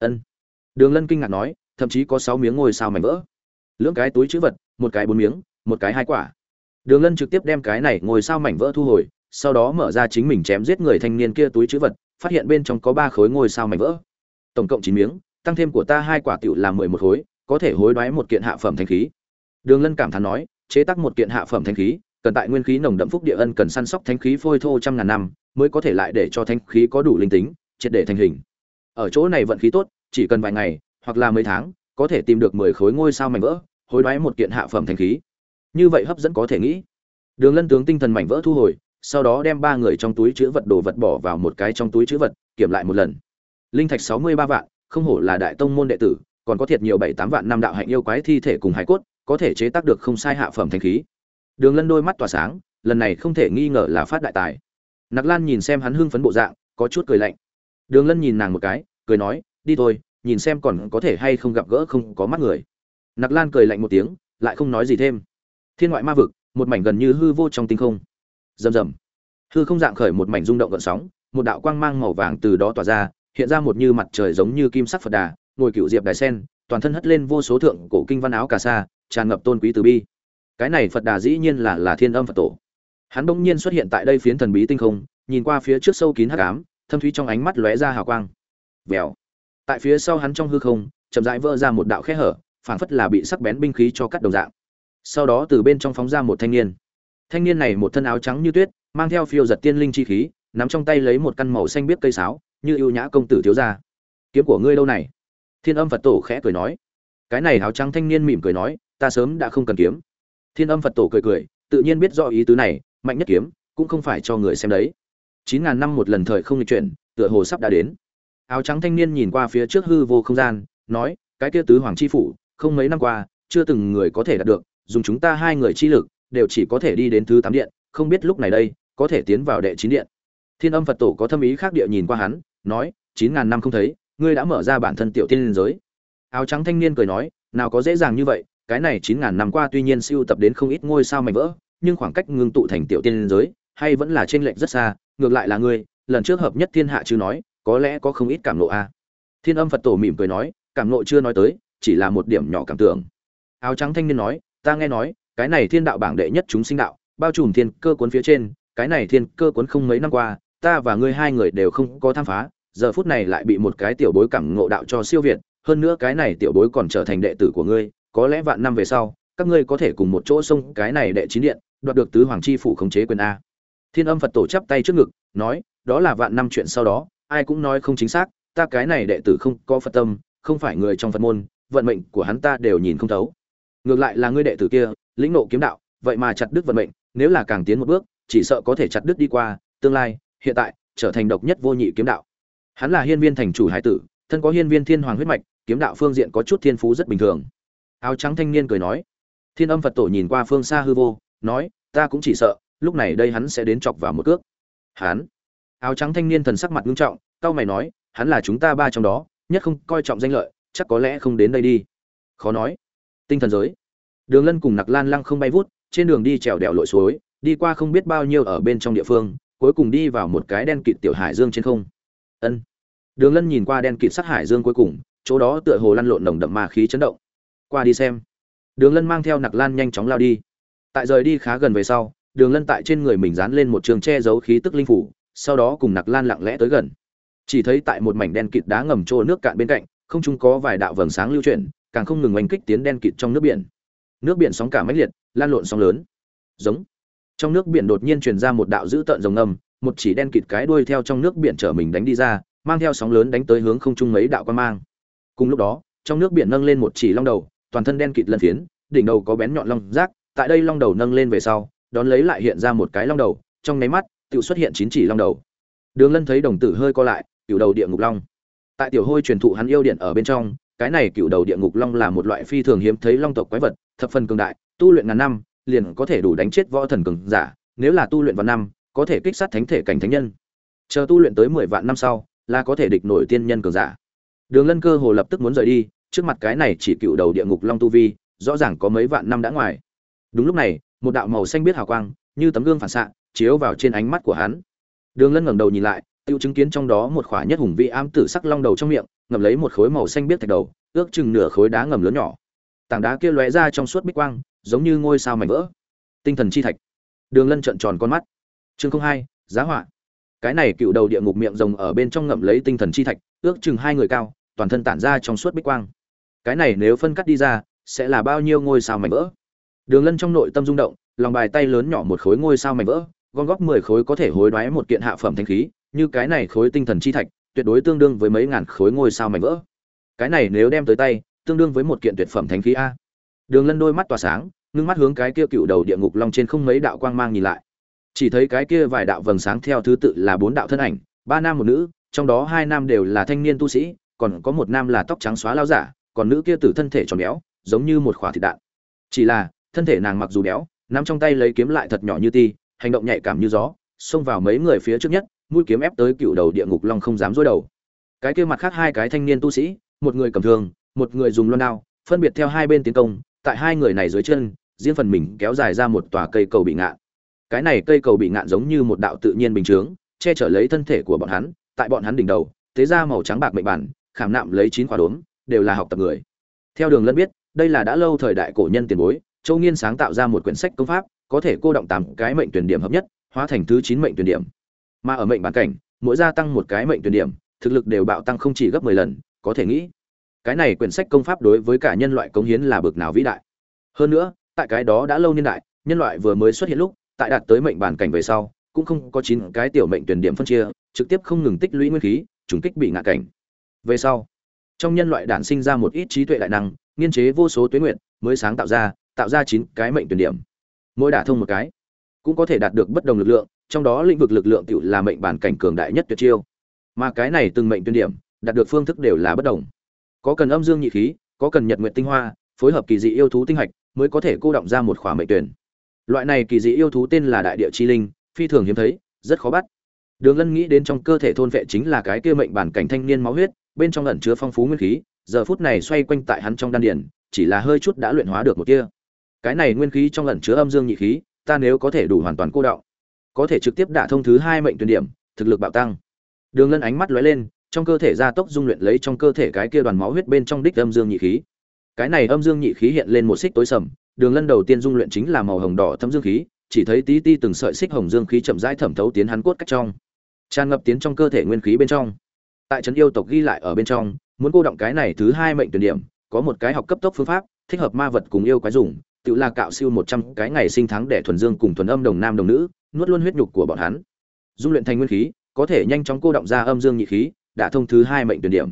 ân. Đường lân kinh ngạc nói, thậm chí có sáu miếng ngôi sao mảnh vỡ. Lưỡng cái túi chữ vật, một cái bốn miếng, một cái hai quả. Đường lân trực tiếp đem cái này ngôi sao mảnh vỡ thu hồi, sau đó mở ra chính mình chém giết người thanh niên kia túi chữ vật, phát hiện bên trong có ba khối ngôi sao mảnh vỡ. Tổng cộng chín miếng, tăng thêm của ta hai quả tựu là mười một khối, có thể hối đoái một kiện hạ phẩm thanh khí. Đường lân cảm thán nói, chế tác một kiện hạ phẩm thanh khí, cần tại nguyên khí nồng đậm phúc địa ân cần săn sóc thanh khí phôi thô trăm ngàn năm, mới có thể lại để cho thanh khí có đủ linh tính, triệt để thành hình ở chỗ này vận khí tốt, chỉ cần vài ngày, hoặc là mấy tháng, có thể tìm được mười khối ngôi sao mảnh vỡ, hối đoái một kiện hạ phẩm thành khí. Như vậy hấp dẫn có thể nghĩ. Đường lân tướng tinh thần mảnh vỡ thu hồi, sau đó đem ba người trong túi chứa vật đồ vật bỏ vào một cái trong túi chứa vật, kiểm lại một lần. Linh thạch sáu mươi ba vạn, không hổ là đại tông môn đệ tử, còn có thiệt nhiều bảy tám vạn năm đạo hạnh yêu quái thi thể cùng hải cốt, có thể chế tác được không sai hạ phẩm thánh khí. Đường lân đôi mắt tỏa sáng, lần này không thể nghi ngờ là phát đại tài. Nặc lan nhìn xem hắn hưng phấn bộ dạng, có chút cười lạnh. Đường lân nhìn nàng một cái cười nói, đi thôi, nhìn xem còn có thể hay không gặp gỡ không có mắt người. Nặc lan cười lạnh một tiếng, lại không nói gì thêm. Thiên ngoại ma vực, một mảnh gần như hư vô trong tinh không. Rầm rầm. Hư không dạng khởi một mảnh rung động gợn sóng, một đạo quang mang màu vàng từ đó tỏa ra, hiện ra một như mặt trời giống như kim sắc phật đà, ngồi cựu diệp đài sen, toàn thân hất lên vô số thượng cổ kinh văn áo cà sa, tràn ngập tôn quý từ bi. Cái này phật đà dĩ nhiên là là thiên âm phật tổ. Hắn bỗng nhiên xuất hiện tại đây phiến thần bí tinh không, nhìn qua phía trước sâu kín hắc ám, thâm thúy trong ánh mắt lóe ra hào quang vèo. Tại phía sau hắn trong hư không, chậm rãi vỡ ra một đạo khe hở, phảng phất là bị sắc bén binh khí cho cắt đồng dạng. Sau đó từ bên trong phóng ra một thanh niên. Thanh niên này một thân áo trắng như tuyết, mang theo phiêu giật tiên linh chi khí, nắm trong tay lấy một căn màu xanh biết cây sáo, như ưu nhã công tử thiếu gia. Kiếm của ngươi lâu này? Thiên âm phật tổ khẽ cười nói. Cái này áo trắng thanh niên mỉm cười nói, ta sớm đã không cần kiếm. Thiên âm phật tổ cười cười, tự nhiên biết rõ ý tứ này, mạnh nhất kiếm, cũng không phải cho người xem đấy. Chín ngàn năm một lần thời không lịch chuyển, tựa hồ sắp đã đến áo trắng thanh niên nhìn qua phía trước hư vô không gian, nói, cái kia tứ hoàng chi phủ, không mấy năm qua, chưa từng người có thể đạt được, dùng chúng ta hai người chi lực, đều chỉ có thể đi đến thứ tám điện, không biết lúc này đây, có thể tiến vào đệ chín điện. Thiên âm phật tổ có thâm ý khác địa nhìn qua hắn, nói, chín ngàn năm không thấy, ngươi đã mở ra bản thân tiểu tiên liên giới. Áo trắng thanh niên cười nói, nào có dễ dàng như vậy, cái này chín ngàn năm qua tuy nhiên siêu tập đến không ít ngôi sao mảnh vỡ, nhưng khoảng cách ngưng tụ thành tiểu tiên liên giới, hay vẫn là trên lệnh rất xa, ngược lại là ngươi, lần trước hợp nhất thiên hạ chứ nói có lẽ có không ít cảm nộ a. Thiên âm phật tổ mỉm cười nói, cảm nộ chưa nói tới, chỉ là một điểm nhỏ cảm tưởng. Áo trắng thanh niên nói, ta nghe nói, cái này thiên đạo bảng đệ nhất chúng sinh đạo, bao trùm thiên cơ cuốn phía trên, cái này thiên cơ cuốn không mấy năm qua, ta và ngươi hai người đều không có tham phá, giờ phút này lại bị một cái tiểu bối cảm ngộ đạo cho siêu việt, hơn nữa cái này tiểu bối còn trở thành đệ tử của ngươi, có lẽ vạn năm về sau, các ngươi có thể cùng một chỗ xông cái này đệ chín điện, đoạt được tứ hoàng chi phủ khống chế quyền a. Thiên âm phật tổ chắp tay trước ngực, nói, đó là vạn năm chuyện sau đó ai cũng nói không chính xác, ta cái này đệ tử không có phật tâm, không phải người trong phật môn, vận mệnh của hắn ta đều nhìn không thấu. Ngược lại là ngươi đệ tử kia, lĩnh nộ kiếm đạo, vậy mà chặt đứt vận mệnh, nếu là càng tiến một bước, chỉ sợ có thể chặt đứt đi qua, tương lai, hiện tại, trở thành độc nhất vô nhị kiếm đạo. Hắn là hiên viên thành chủ hải tử, thân có hiên viên thiên hoàng huyết mạch, kiếm đạo phương diện có chút thiên phú rất bình thường. Áo trắng thanh niên cười nói. Thiên âm phật tổ nhìn qua phương xa hư vô, nói, ta cũng chỉ sợ, lúc này đây hắn sẽ đến chọc vào một cước. Hắn áo trắng thanh niên thần sắc mặt nghiêm trọng cao mày nói, hắn là chúng ta ba trong đó, nhất không coi trọng danh lợi, chắc có lẽ không đến đây đi. Khó nói. Tinh thần giới. Đường lân cùng nặc lan lăng không bay vút, trên đường đi trèo đèo lội suối, đi qua không biết bao nhiêu ở bên trong địa phương, cuối cùng đi vào một cái đen kịt tiểu hải dương trên không. Ân. Đường lân nhìn qua đen kịt sát hải dương cuối cùng, chỗ đó tựa hồ lăn lộn nồng đậm ma khí chấn động. Qua đi xem. Đường lân mang theo nặc lan nhanh chóng lao đi. Tại rời đi khá gần về sau, đường lân tại trên người mình dán lên một trường che giấu khí tức linh phủ sau đó cùng nặc lan lặng lẽ tới gần. Chỉ thấy tại một mảnh đen kịt đá ngầm trô nước cạn bên cạnh, không trung có vài đạo vầng sáng lưu chuyển, càng không ngừng oanh kích tiến đen kịt trong nước biển. Nước biển sóng cả mãnh liệt, lan lộn sóng lớn. Giống. Trong nước biển đột nhiên truyền ra một đạo dữ tợn rồng ngầm, một chỉ đen kịt cái đuôi theo trong nước biển chở mình đánh đi ra, mang theo sóng lớn đánh tới hướng không trung mấy đạo quan mang. Cùng lúc đó, trong nước biển nâng lên một chỉ long đầu, toàn thân đen kịt lân phiến, đỉnh đầu có bén nhọn long rác, tại đây long đầu nâng lên về sau, đón lấy lại hiện ra một cái long đầu, trong nháy mắt tự xuất hiện chín chỉ long đầu. Đường lân thấy đồng tử hơi co lại cựu đầu địa ngục long. Tại tiểu hôi truyền thụ hắn yêu điện ở bên trong, cái này cựu đầu địa ngục long là một loại phi thường hiếm thấy long tộc quái vật, thập phần cường đại, tu luyện ngàn năm, liền có thể đủ đánh chết võ thần cường giả, nếu là tu luyện vào năm, có thể kích sát thánh thể cảnh thánh nhân. Chờ tu luyện tới mười vạn năm sau, là có thể địch nổi tiên nhân cường giả. Đường lân cơ hồ lập tức muốn rời đi, trước mặt cái này chỉ cựu đầu địa ngục long tu vi, rõ ràng có mấy vạn năm đã ngoài. Đúng lúc này, một đạo màu xanh biết hào quang, như tấm gương phản xạ chiếu vào trên ánh mắt của hắn. Đường lân ngẩng đầu nhìn lại, tiêu chứng kiến trong đó một khỏa nhất hùng vị ám tử sắc long đầu trong miệng, ngậm lấy một khối màu xanh biết thạch đầu, ước chừng nửa khối đá ngầm lớn nhỏ. Tảng đá kia lóe ra trong suốt bích quang, giống như ngôi sao mảnh vỡ. Tinh thần chi thạch. Đường lân trợn tròn con mắt. Chương không hai, giá họa. Cái này cựu đầu địa ngục miệng rồng ở bên trong ngậm lấy tinh thần chi thạch, ước chừng hai người cao, toàn thân tản ra trong suốt bích quang. Cái này nếu phân cắt đi ra, sẽ là bao nhiêu ngôi sao mảnh vỡ? Đường lân trong nội tâm rung động, lòng bài tay lớn nhỏ một khối ngôi sao mảnh vỡ gom góp mười khối có thể hối đoái một kiện hạ phẩm thanh khí, như cái này khối tinh thần chi thạch, tuyệt đối tương đương với mấy ngàn khối ngôi sao mảnh vỡ. Cái này nếu đem tới tay, tương đương với một kiện tuyệt phẩm thánh khí a. Đường lân đôi mắt tỏa sáng, ngưng mắt hướng cái kia cựu đầu địa ngục long trên không mấy đạo quang mang nhìn lại. Chỉ thấy cái kia vài đạo vầng sáng theo thứ tự là bốn đạo thân ảnh, ba nam một nữ, trong đó hai nam đều là thanh niên tu sĩ, còn có một nam là tóc trắng xóa lao giả, còn nữ kia tử thân thể tròn béo, giống như một khỏa thịt đạn. Chỉ là, thân thể nàng mặc dù béo, nắm trong tay lấy kiếm lại thật nhỏ như ti hành động nhạy cảm như gió, xông vào mấy người phía trước nhất, mũi kiếm ép tới cựu đầu địa ngục long không dám dối đầu. Cái kia mặt khác hai cái thanh niên tu sĩ, một người cầm thường một người dùng loan đao, phân biệt theo hai bên tiến công, tại hai người này dưới chân, riêng phần mình kéo dài ra một tòa cây cầu bị ngạn. Cái này cây cầu bị ngạn giống như một đạo tự nhiên bình chướng, che chở lấy thân thể của bọn hắn, tại bọn hắn đỉnh đầu thế ra màu trắng bạc mệnh bản, khảm nạm lấy chín quả đốm, đều là học tập người. Theo đường lân biết, đây là đã lâu thời đại cổ nhân tiền bối, châu nghiên sáng tạo ra một quyển sách công pháp có thể cô động tám cái mệnh tuyển điểm hợp nhất, hóa thành thứ chín mệnh tuyển điểm. Mà ở mệnh bản cảnh, mỗi gia tăng một cái mệnh tuyển điểm, thực lực đều bạo tăng không chỉ gấp mười lần, có thể nghĩ, cái này quyển sách công pháp đối với cả nhân loại cống hiến là bực nào vĩ đại. Hơn nữa, tại cái đó đã lâu niên đại, nhân loại vừa mới xuất hiện lúc, tại đạt tới mệnh bản cảnh về sau, cũng không có chín cái tiểu mệnh tuyển điểm phân chia, trực tiếp không ngừng tích lũy nguyên khí, trùng kích bị ngạ cảnh. Về sau, trong nhân loại đản sinh ra một ít trí tuệ đại năng, nghiên chế vô số tuyến nguyện mới sáng tạo ra tạo ra chín cái mệnh tuyển điểm mỗi đả thông một cái, cũng có thể đạt được bất đồng lực lượng, trong đó lĩnh vực lực lượng tự là mệnh bản cảnh cường đại nhất tuyệt chiêu. Mà cái này từng mệnh tuyên điểm, đạt được phương thức đều là bất đồng. Có cần âm dương nhị khí, có cần nhật nguyện tinh hoa, phối hợp kỳ dị yêu thú tinh hạch, mới có thể cô động ra một khỏa mệnh tuyển. Loại này kỳ dị yêu thú tên là đại địa chi linh, phi thường hiếm thấy, rất khó bắt. Đường lân nghĩ đến trong cơ thể thôn vệ chính là cái kia mệnh bản cảnh thanh niên máu huyết, bên trong ẩn chứa phong phú nguyên khí, giờ phút này xoay quanh tại hắn trong đan điển chỉ là hơi chút đã luyện hóa được một kia cái này nguyên khí trong lẩn chứa âm dương nhị khí, ta nếu có thể đủ hoàn toàn cô đọng, có thể trực tiếp đả thông thứ hai mệnh tuyển điểm, thực lực bạo tăng. Đường lân ánh mắt lóe lên, trong cơ thể gia tốc dung luyện lấy trong cơ thể cái kia đoàn máu huyết bên trong đích âm dương nhị khí. Cái này âm dương nhị khí hiện lên một xích tối sầm, đường lân đầu tiên dung luyện chính là màu hồng đỏ thâm dương khí, chỉ thấy tí ti từng sợi xích hồng dương khí chậm rãi thẩm thấu tiến hắn cốt cách trong. Tràn ngập tiến trong cơ thể nguyên khí bên trong. Tại trấn yêu tộc ghi lại ở bên trong, muốn cô động cái này thứ hai mệnh tuyển điểm, có một cái học cấp tốc phương pháp, thích hợp ma vật cùng yêu quái dùng tự là cạo siêu một trăm cái ngày sinh tháng để thuần dương cùng thuần âm đồng nam đồng nữ, nuốt luôn huyết nhục của bọn hắn. Dung luyện thành nguyên khí, có thể nhanh chóng cô động ra âm dương nhị khí, đã thông thứ hai mệnh tuyển điểm.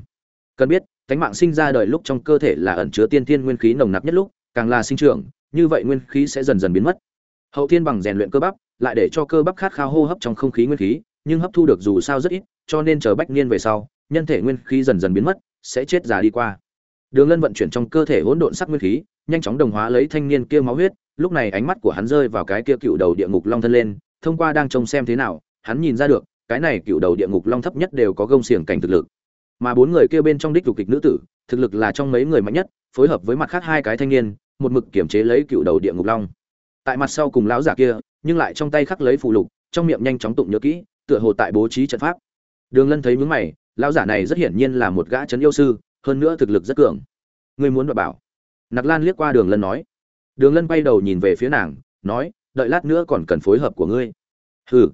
Cần biết, cánh mạng sinh ra đời lúc trong cơ thể là ẩn chứa tiên thiên nguyên khí nồng nặc nhất lúc, càng là sinh trưởng, như vậy nguyên khí sẽ dần dần biến mất. Hậu thiên bằng rèn luyện cơ bắp, lại để cho cơ bắp khát khao hô hấp trong không khí nguyên khí, nhưng hấp thu được dù sao rất ít, cho nên chờ bách niên về sau, nhân thể nguyên khí dần dần biến mất, sẽ chết già đi qua. Đường lân vận chuyển trong cơ thể hỗn độn sắc nguyên khí nhanh chóng đồng hóa lấy thanh niên kia máu huyết, lúc này ánh mắt của hắn rơi vào cái kia cựu đầu địa ngục long thân lên, thông qua đang trông xem thế nào, hắn nhìn ra được, cái này cựu đầu địa ngục long thấp nhất đều có gông xiềng cảnh thực lực. Mà bốn người kia bên trong đích dục kịch nữ tử, thực lực là trong mấy người mạnh nhất, phối hợp với mặt khác hai cái thanh niên, một mực kiểm chế lấy cựu đầu địa ngục long. Tại mặt sau cùng lão giả kia, nhưng lại trong tay khắc lấy phù lục, trong miệng nhanh chóng tụng nhớ kỹ, tựa hồ tại bố trí trận pháp. Đường lân thấy nhướng mày, lão giả này rất hiển nhiên là một gã trấn yêu sư, hơn nữa thực lực rất cường. Ngươi muốn đoạt bảo? Nặc lan liếc qua đường lân nói. Đường lân bay đầu nhìn về phía nàng, nói, đợi lát nữa còn cần phối hợp của ngươi. Hừ.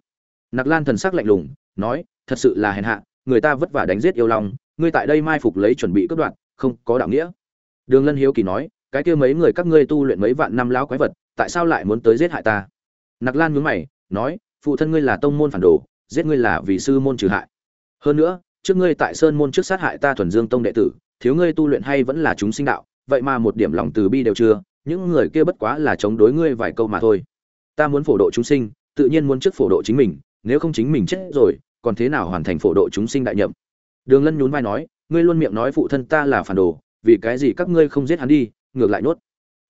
Nặc lan thần sắc lạnh lùng, nói, thật sự là hèn hạ, người ta vất vả đánh giết yêu long, ngươi tại đây mai phục lấy chuẩn bị cướp đoạt, không có đạo nghĩa. Đường lân hiếu kỳ nói, cái kia mấy người các ngươi tu luyện mấy vạn năm lão quái vật, tại sao lại muốn tới giết hại ta? Nặc lan nhướng mày, nói, phụ thân ngươi là tông môn phản đồ, giết ngươi là vì sư môn trừ hại. Hơn nữa, trước ngươi tại sơn môn trước sát hại ta thuần dương tông đệ tử, thiếu ngươi tu luyện hay vẫn là chúng sinh đạo vậy mà một điểm lòng từ bi đều chưa, những người kia bất quá là chống đối ngươi vài câu mà thôi. Ta muốn phổ độ chúng sinh, tự nhiên muốn trước phổ độ chính mình, nếu không chính mình chết rồi, còn thế nào hoàn thành phổ độ chúng sinh đại nhậm? Đường lân nhún vai nói, ngươi luôn miệng nói phụ thân ta là phản đồ, vì cái gì các ngươi không giết hắn đi, ngược lại nuốt.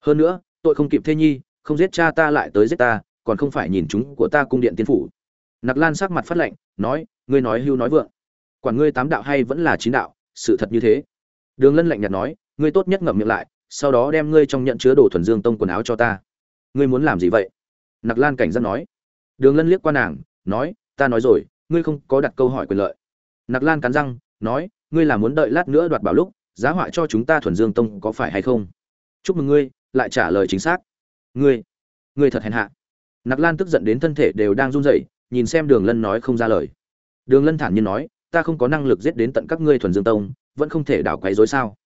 Hơn nữa, tội không kịp thê nhi, không giết cha ta lại tới giết ta, còn không phải nhìn chúng của ta cung điện tiên phủ. Nặc lan sắc mặt phát lệnh nói, ngươi nói hưu nói vượng. Quản ngươi tám đạo hay vẫn là chín đạo, sự thật như thế. Đường lân lạnh nhạt nói ngươi tốt nhất ngậm miệng lại, sau đó đem ngươi trong nhận chứa đồ thuần dương tông quần áo cho ta. Ngươi muốn làm gì vậy? Nặc lan cảnh giác nói. Đường lân liếc qua nàng, nói, ta nói rồi, ngươi không có đặt câu hỏi quyền lợi. Nặc lan cắn răng, nói, ngươi là muốn đợi lát nữa đoạt bảo lúc, giá họa cho chúng ta thuần dương tông có phải hay không? Chúc mừng ngươi, lại trả lời chính xác. Ngươi ngươi thật hèn hạ. Nặc lan tức giận đến thân thể đều đang run rẩy, nhìn xem đường lân nói không ra lời. Đường lân thản nhiên nói, ta không có năng lực giết đến tận các ngươi thuần dương tông, vẫn không thể đảo quấy rối sao?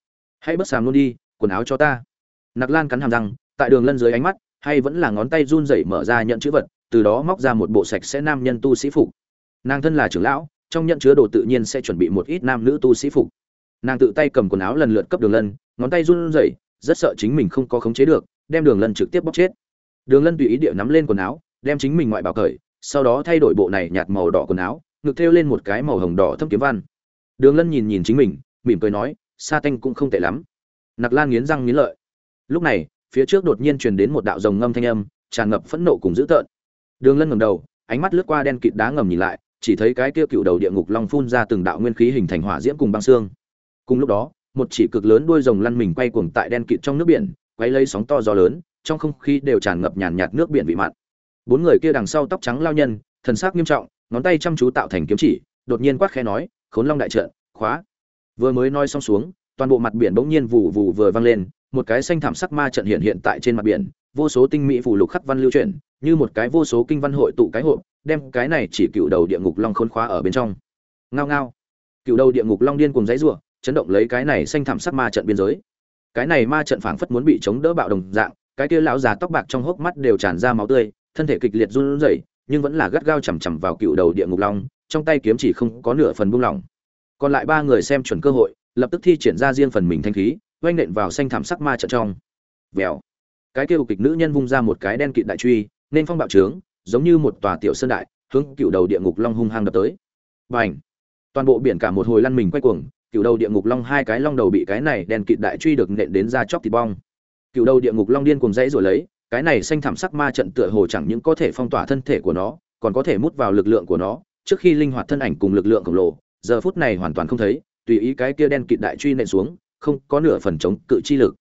Hãy bớt sàm luôn đi, quần áo cho ta. Nặc lan cắn hàm răng, tại đường lân dưới ánh mắt, hay vẫn là ngón tay run rẩy mở ra nhận chữ vật, từ đó móc ra một bộ sạch sẽ nam nhân tu sĩ phục. Nàng thân là trưởng lão, trong nhận chứa đồ tự nhiên sẽ chuẩn bị một ít nam nữ tu sĩ phục. Nàng tự tay cầm quần áo lần lượt cấp đường lân, ngón tay run rẩy, rất sợ chính mình không có khống chế được, đem đường lân trực tiếp bóc chết. Đường lân tùy ý địa nắm lên quần áo, đem chính mình ngoại bào cởi, sau đó thay đổi bộ này nhạt màu đỏ quần áo, ngực thêu lên một cái màu hồng đỏ thâm kiếm văn. Đường lân nhìn nhìn chính mình, mỉm cười nói sa tanh cũng không tệ lắm. Nặc lan nghiến răng nghiến lợi. Lúc này, phía trước đột nhiên truyền đến một đạo rồng ngâm thanh âm, tràn ngập phẫn nộ cùng dữ tợn. Đường lân ngẩng đầu, ánh mắt lướt qua đen kịt đá ngầm nhìn lại, chỉ thấy cái kia cựu đầu địa ngục long phun ra từng đạo nguyên khí hình thành hỏa diễm cùng băng xương. Cùng lúc đó, một chỉ cực lớn đuôi rồng lăn mình quay cuồng tại đen kịt trong nước biển quay lấy sóng to gió lớn, trong không khí đều tràn ngập nhàn nhạt nước biển vị mặn. Bốn người kia đằng sau tóc trắng lao nhân, thần sắc nghiêm trọng, ngón tay chăm chú tạo thành kiếm chỉ, đột nhiên quát khẽ nói, khốn long đại trận, khóa vừa mới nói xong xuống, toàn bộ mặt biển bỗng nhiên vụ vụ vừa vang lên, một cái xanh thảm sắc ma trận hiện hiện tại trên mặt biển, vô số tinh mỹ phù lục khắc văn lưu chuyển, như một cái vô số kinh văn hội tụ cái hộp, đem cái này chỉ cựu đầu địa ngục long khốn khóa ở bên trong. Ngao ngao. Cựu đầu địa ngục long điên cùng giấy rủa chấn động lấy cái này xanh thảm sắc ma trận biên giới. Cái này ma trận phảng phất muốn bị chống đỡ bạo đồng dạng, cái kia lão già tóc bạc trong hốc mắt đều tràn ra máu tươi, thân thể kịch liệt run rẩy, nhưng vẫn là gắt gao chầm chằm vào cựu đầu địa ngục long, trong tay kiếm chỉ không có nửa phần buông lỏng còn lại ba người xem chuẩn cơ hội, lập tức thi triển ra riêng phần mình thanh khí oanh nện vào xanh thảm sắc ma trận trong. Vèo. Cái kêu kịch nữ nhân vung ra một cái đen kịt đại truy, nên phong bạo trướng, giống như một tòa tiểu sơn đại, hướng cựu đầu địa ngục long hung hăng đập tới. Bành. Toàn bộ biển cả một hồi lăn mình quay cuồng, cựu đầu địa ngục long hai cái long đầu bị cái này đen kịt đại truy được nện đến ra chóc thịt bong. Cựu đầu địa ngục long điên cuồng dãy rồi lấy, cái này xanh thảm sắc ma trận tựa hồ chẳng những có thể phong tỏa thân thể của nó, còn có thể mút vào lực lượng của nó, trước khi linh hoạt thân ảnh cùng lực lượng khổng lồ giờ phút này hoàn toàn không thấy, tùy ý cái kia đen kịt đại truy nện xuống, không có nửa phần chống cự chi lực.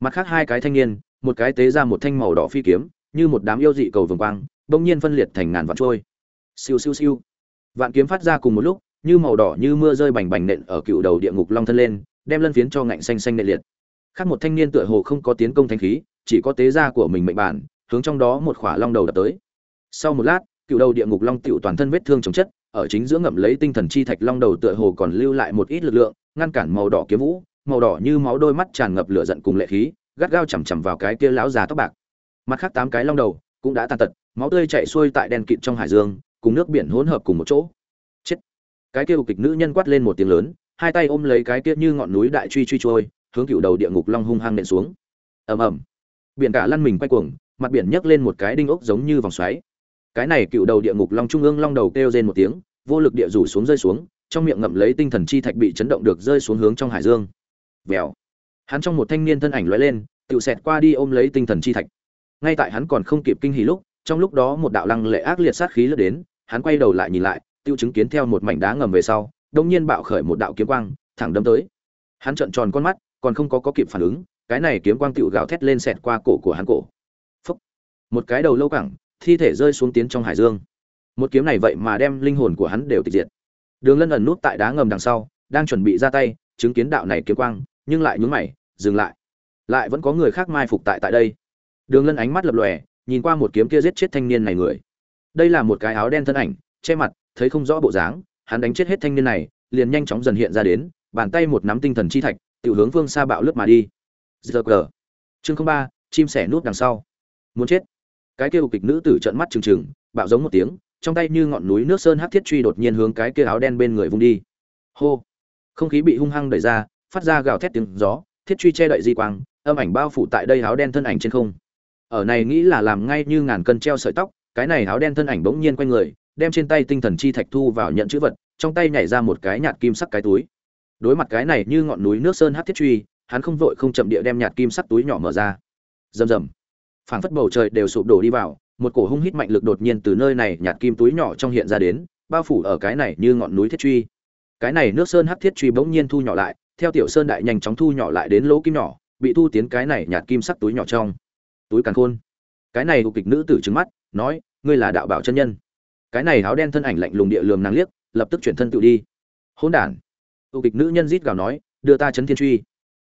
Mặt khác hai cái thanh niên, một cái tế ra một thanh màu đỏ phi kiếm, như một đám yêu dị cầu vồng quang, bỗng nhiên phân liệt thành ngàn vạn trôi. Siêu siêu siêu. Vạn kiếm phát ra cùng một lúc, như màu đỏ như mưa rơi bành bành nện ở cựu đầu địa ngục long thân lên, đem lân phiến cho ngạnh xanh xanh nệ liệt. Khác một thanh niên tựa hồ không có tiến công thanh khí, chỉ có tế gia của mình mệnh bản, hướng trong đó một khỏa long đầu đập tới. Sau một lát, cựu đầu địa ngục long tựu toàn thân vết thương chống chất ở chính giữa ngậm lấy tinh thần chi thạch long đầu tựa hồ còn lưu lại một ít lực lượng, ngăn cản màu đỏ kiếm vũ, màu đỏ như máu đôi mắt tràn ngập lửa giận cùng lệ khí, gắt gao chằm chằm vào cái kia lão già tóc bạc. Mặt khác tám cái long đầu cũng đã tàn tật, máu tươi chảy xuôi tại đèn kịt trong hải dương, cùng nước biển hỗn hợp cùng một chỗ. Chết! Cái kia kịch nữ nhân quát lên một tiếng lớn, hai tay ôm lấy cái kia như ngọn núi đại truy truy trôi, hướng cựu đầu địa ngục long hung hăng nện xuống. Ầm ầm. Biển cả lăn mình quay cuồng, mặt biển nhấc lên một cái đinh ốc giống như vòng xoáy cái này cựu đầu địa ngục long trung ương long đầu kêu rên một tiếng, vô lực địa rủ xuống rơi xuống, trong miệng ngậm lấy tinh thần chi thạch bị chấn động được rơi xuống hướng trong hải dương. Vèo. Hắn trong một thanh niên thân ảnh lóe lên, tự xẹt qua đi ôm lấy tinh thần chi thạch. Ngay tại hắn còn không kịp kinh hỉ lúc, trong lúc đó một đạo lăng lệ ác liệt sát khí lướt đến, hắn quay đầu lại nhìn lại, tiêu chứng kiến theo một mảnh đá ngầm về sau đông nhiên bạo khởi một đạo kiếm quang, thẳng đâm tới. Hắn trợn tròn con mắt, còn không có có kịp phản ứng, cái này kiếm quang tựu gào thét lên xẹt qua cổ của hắn cổ. Phúc. một cái đầu lâu cẳng thi thể rơi xuống tiến trong hải dương. Một kiếm này vậy mà đem linh hồn của hắn đều tịch diệt. Đường lân ẩn nút tại đá ngầm đằng sau, đang chuẩn bị ra tay, chứng kiến đạo này kiếm quang, nhưng lại nhún mày, dừng lại. Lại vẫn có người khác mai phục tại tại đây. Đường lân ánh mắt lập lòe, nhìn qua một kiếm kia giết chết thanh niên này người. Đây là một cái áo đen thân ảnh, che mặt, thấy không rõ bộ dáng, hắn đánh chết hết thanh niên này, liền nhanh chóng dần hiện ra đến, bàn tay một nắm tinh thần chi thạch tự hướng phương xa bạo lướt mà đi. Giờ cờ. Chương ba, chim sẻ nút đằng sau. Muốn chết cái kia kịch nữ tử trợn mắt trừng trừng, bạo giống một tiếng, trong tay như ngọn núi nước sơn hắc thiết truy đột nhiên hướng cái kia áo đen bên người vung đi. Hô! Không khí bị hung hăng đẩy ra, phát ra gào thét tiếng gió, thiết truy che đậy di quang, âm ảnh bao phủ tại đây áo đen thân ảnh trên không. Ở này nghĩ là làm ngay như ngàn cân treo sợi tóc, cái này áo đen thân ảnh bỗng nhiên quay người, đem trên tay tinh thần chi thạch thu vào nhận chữ vật, trong tay nhảy ra một cái nhạt kim sắc cái túi. Đối mặt cái này như ngọn núi nước sơn hắc thiết truy, hắn không vội không chậm địa đem nhạt kim sắc túi nhỏ mở ra. Rầm rầm phảng phất bầu trời đều sụp đổ đi vào, một cổ hung hít mạnh lực đột nhiên từ nơi này nhạt kim túi nhỏ trong hiện ra đến, bao phủ ở cái này như ngọn núi thiết truy. Cái này nước sơn hắc thiết truy bỗng nhiên thu nhỏ lại, theo tiểu sơn đại nhanh chóng thu nhỏ lại đến lỗ kim nhỏ, bị thu tiến cái này nhạt kim sắc túi nhỏ trong. Túi càn khôn. Cái này hục kịch nữ tử trứng mắt, nói, ngươi là đạo bảo chân nhân. Cái này áo đen thân ảnh lạnh lùng địa lườm nàng liếc, lập tức chuyển thân tự đi. Hỗn đản. Tụ kịch nữ nhân rít gào nói, đưa ta chấn thiên truy.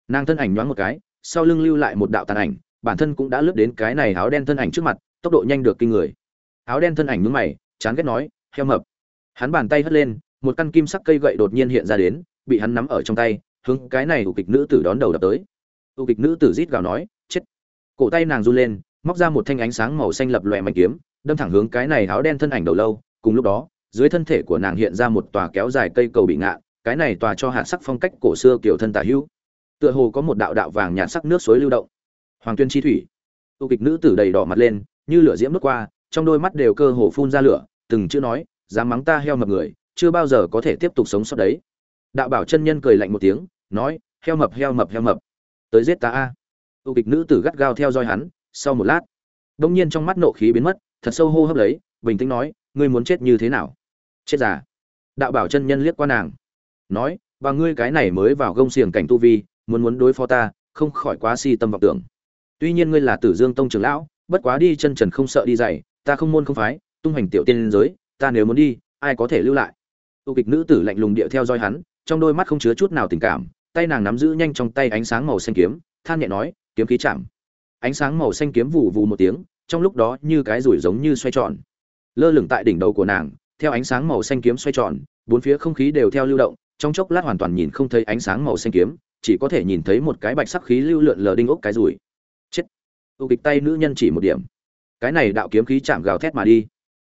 Nàng thân ảnh nhoáng một cái, sau lưng lưu lại một đạo tàn ảnh bản thân cũng đã lướt đến cái này áo đen thân ảnh trước mặt, tốc độ nhanh được kinh người. Áo đen thân ảnh nhướng mày, chán ghét nói, heo mập. Hắn bàn tay hất lên, một căn kim sắc cây gậy đột nhiên hiện ra đến, bị hắn nắm ở trong tay, hướng cái này u kịch nữ tử đón đầu đập tới. U kịch nữ tử rít gào nói, chết. Cổ tay nàng run lên, móc ra một thanh ánh sáng màu xanh lập lòe mạnh kiếm, đâm thẳng hướng cái này áo đen thân ảnh đầu lâu. Cùng lúc đó, dưới thân thể của nàng hiện ra một tòa kéo dài cây cầu bị ngạ, cái này tòa cho hạ sắc phong cách cổ xưa kiểu thân tả hữu tựa hồ có một đạo đạo vàng nhạt sắc nước suối lưu động hoàng tuyên chi thủy. Tu kịch nữ tử đầy đỏ mặt lên, như lửa diễm nước qua, trong đôi mắt đều cơ hồ phun ra lửa, từng chữ nói, dám mắng ta heo mập người, chưa bao giờ có thể tiếp tục sống sót đấy. Đạo bảo chân nhân cười lạnh một tiếng, nói, heo mập heo mập heo mập. Tới giết ta a. Tu kịch nữ tử gắt gao theo dõi hắn, sau một lát, đông nhiên trong mắt nộ khí biến mất, thật sâu hô hấp lấy, bình tĩnh nói, ngươi muốn chết như thế nào? Chết già. Đạo bảo chân nhân liếc qua nàng, nói, và ngươi cái này mới vào gông xiềng cảnh tu vi, muốn muốn đối phó ta, không khỏi quá si tâm vọng tưởng tuy nhiên ngươi là tử dương tông trưởng lão, bất quá đi chân trần không sợ đi dày ta không môn không phái, tung hành tiểu tiên giới, ta nếu muốn đi, ai có thể lưu lại? Tu kịch nữ tử lạnh lùng điệu theo dõi hắn, trong đôi mắt không chứa chút nào tình cảm, tay nàng nắm giữ nhanh trong tay ánh sáng màu xanh kiếm, than nhẹ nói, kiếm khí chạm. Ánh sáng màu xanh kiếm vụ vù một tiếng, trong lúc đó như cái rủi giống như xoay tròn. Lơ lửng tại đỉnh đầu của nàng, theo ánh sáng màu xanh kiếm xoay tròn, bốn phía không khí đều theo lưu động, trong chốc lát hoàn toàn nhìn không thấy ánh sáng màu xanh kiếm, chỉ có thể nhìn thấy một cái bạch sắc khí lưu lượn lờ đinh ốc cái rủi ưu kịch tay nữ nhân chỉ một điểm. Cái này đạo kiếm khí chạm gào thét mà đi.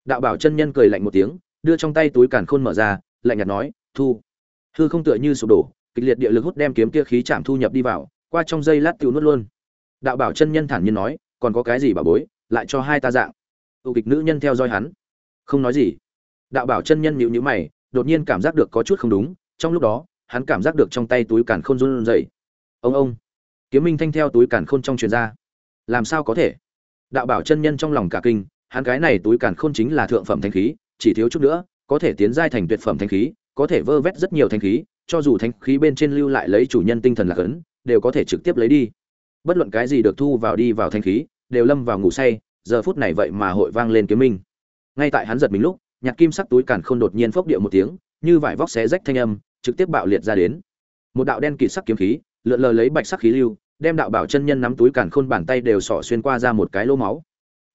Đạo bảo chân nhân cười lạnh một tiếng, đưa trong tay túi càn khôn mở ra, lạnh nhạt nói, thu. Hư không tựa như sụp đổ, kịch liệt địa lực hút đem kiếm kia khí chạm thu nhập đi vào, qua trong dây lát tiêu nuốt luôn. Đạo bảo chân nhân thản nhiên nói, còn có cái gì bà bối, lại cho hai ta dạng. Tụ kịch nữ nhân theo dõi hắn. Không nói gì. Đạo bảo chân nhân nhịu nhữ mày, đột nhiên cảm giác được có chút không đúng, trong lúc đó, hắn cảm giác được trong tay túi càn khôn run rẩy. Ông ông. Kiếm minh thanh theo túi càn khôn trong truyền ra làm sao có thể? Đạo bảo chân nhân trong lòng cả kinh, hắn cái này túi càn khôn chính là thượng phẩm thanh khí, chỉ thiếu chút nữa, có thể tiến giai thành tuyệt phẩm thanh khí, có thể vơ vét rất nhiều thanh khí, cho dù thanh khí bên trên lưu lại lấy chủ nhân tinh thần là cấn đều có thể trực tiếp lấy đi. Bất luận cái gì được thu vào đi vào thanh khí, đều lâm vào ngủ say, giờ phút này vậy mà hội vang lên kiếm minh. Ngay tại hắn giật mình lúc, nhạc kim sắc túi càn khôn đột nhiên phốc điệu một tiếng, như vải vóc xé rách thanh âm, trực tiếp bạo liệt ra đến. Một đạo đen kịt sắc kiếm khí, lượn lờ lấy bạch sắc khí lưu đem đạo bảo chân nhân nắm túi càn khôn bàn tay đều sỏ xuyên qua ra một cái lỗ máu.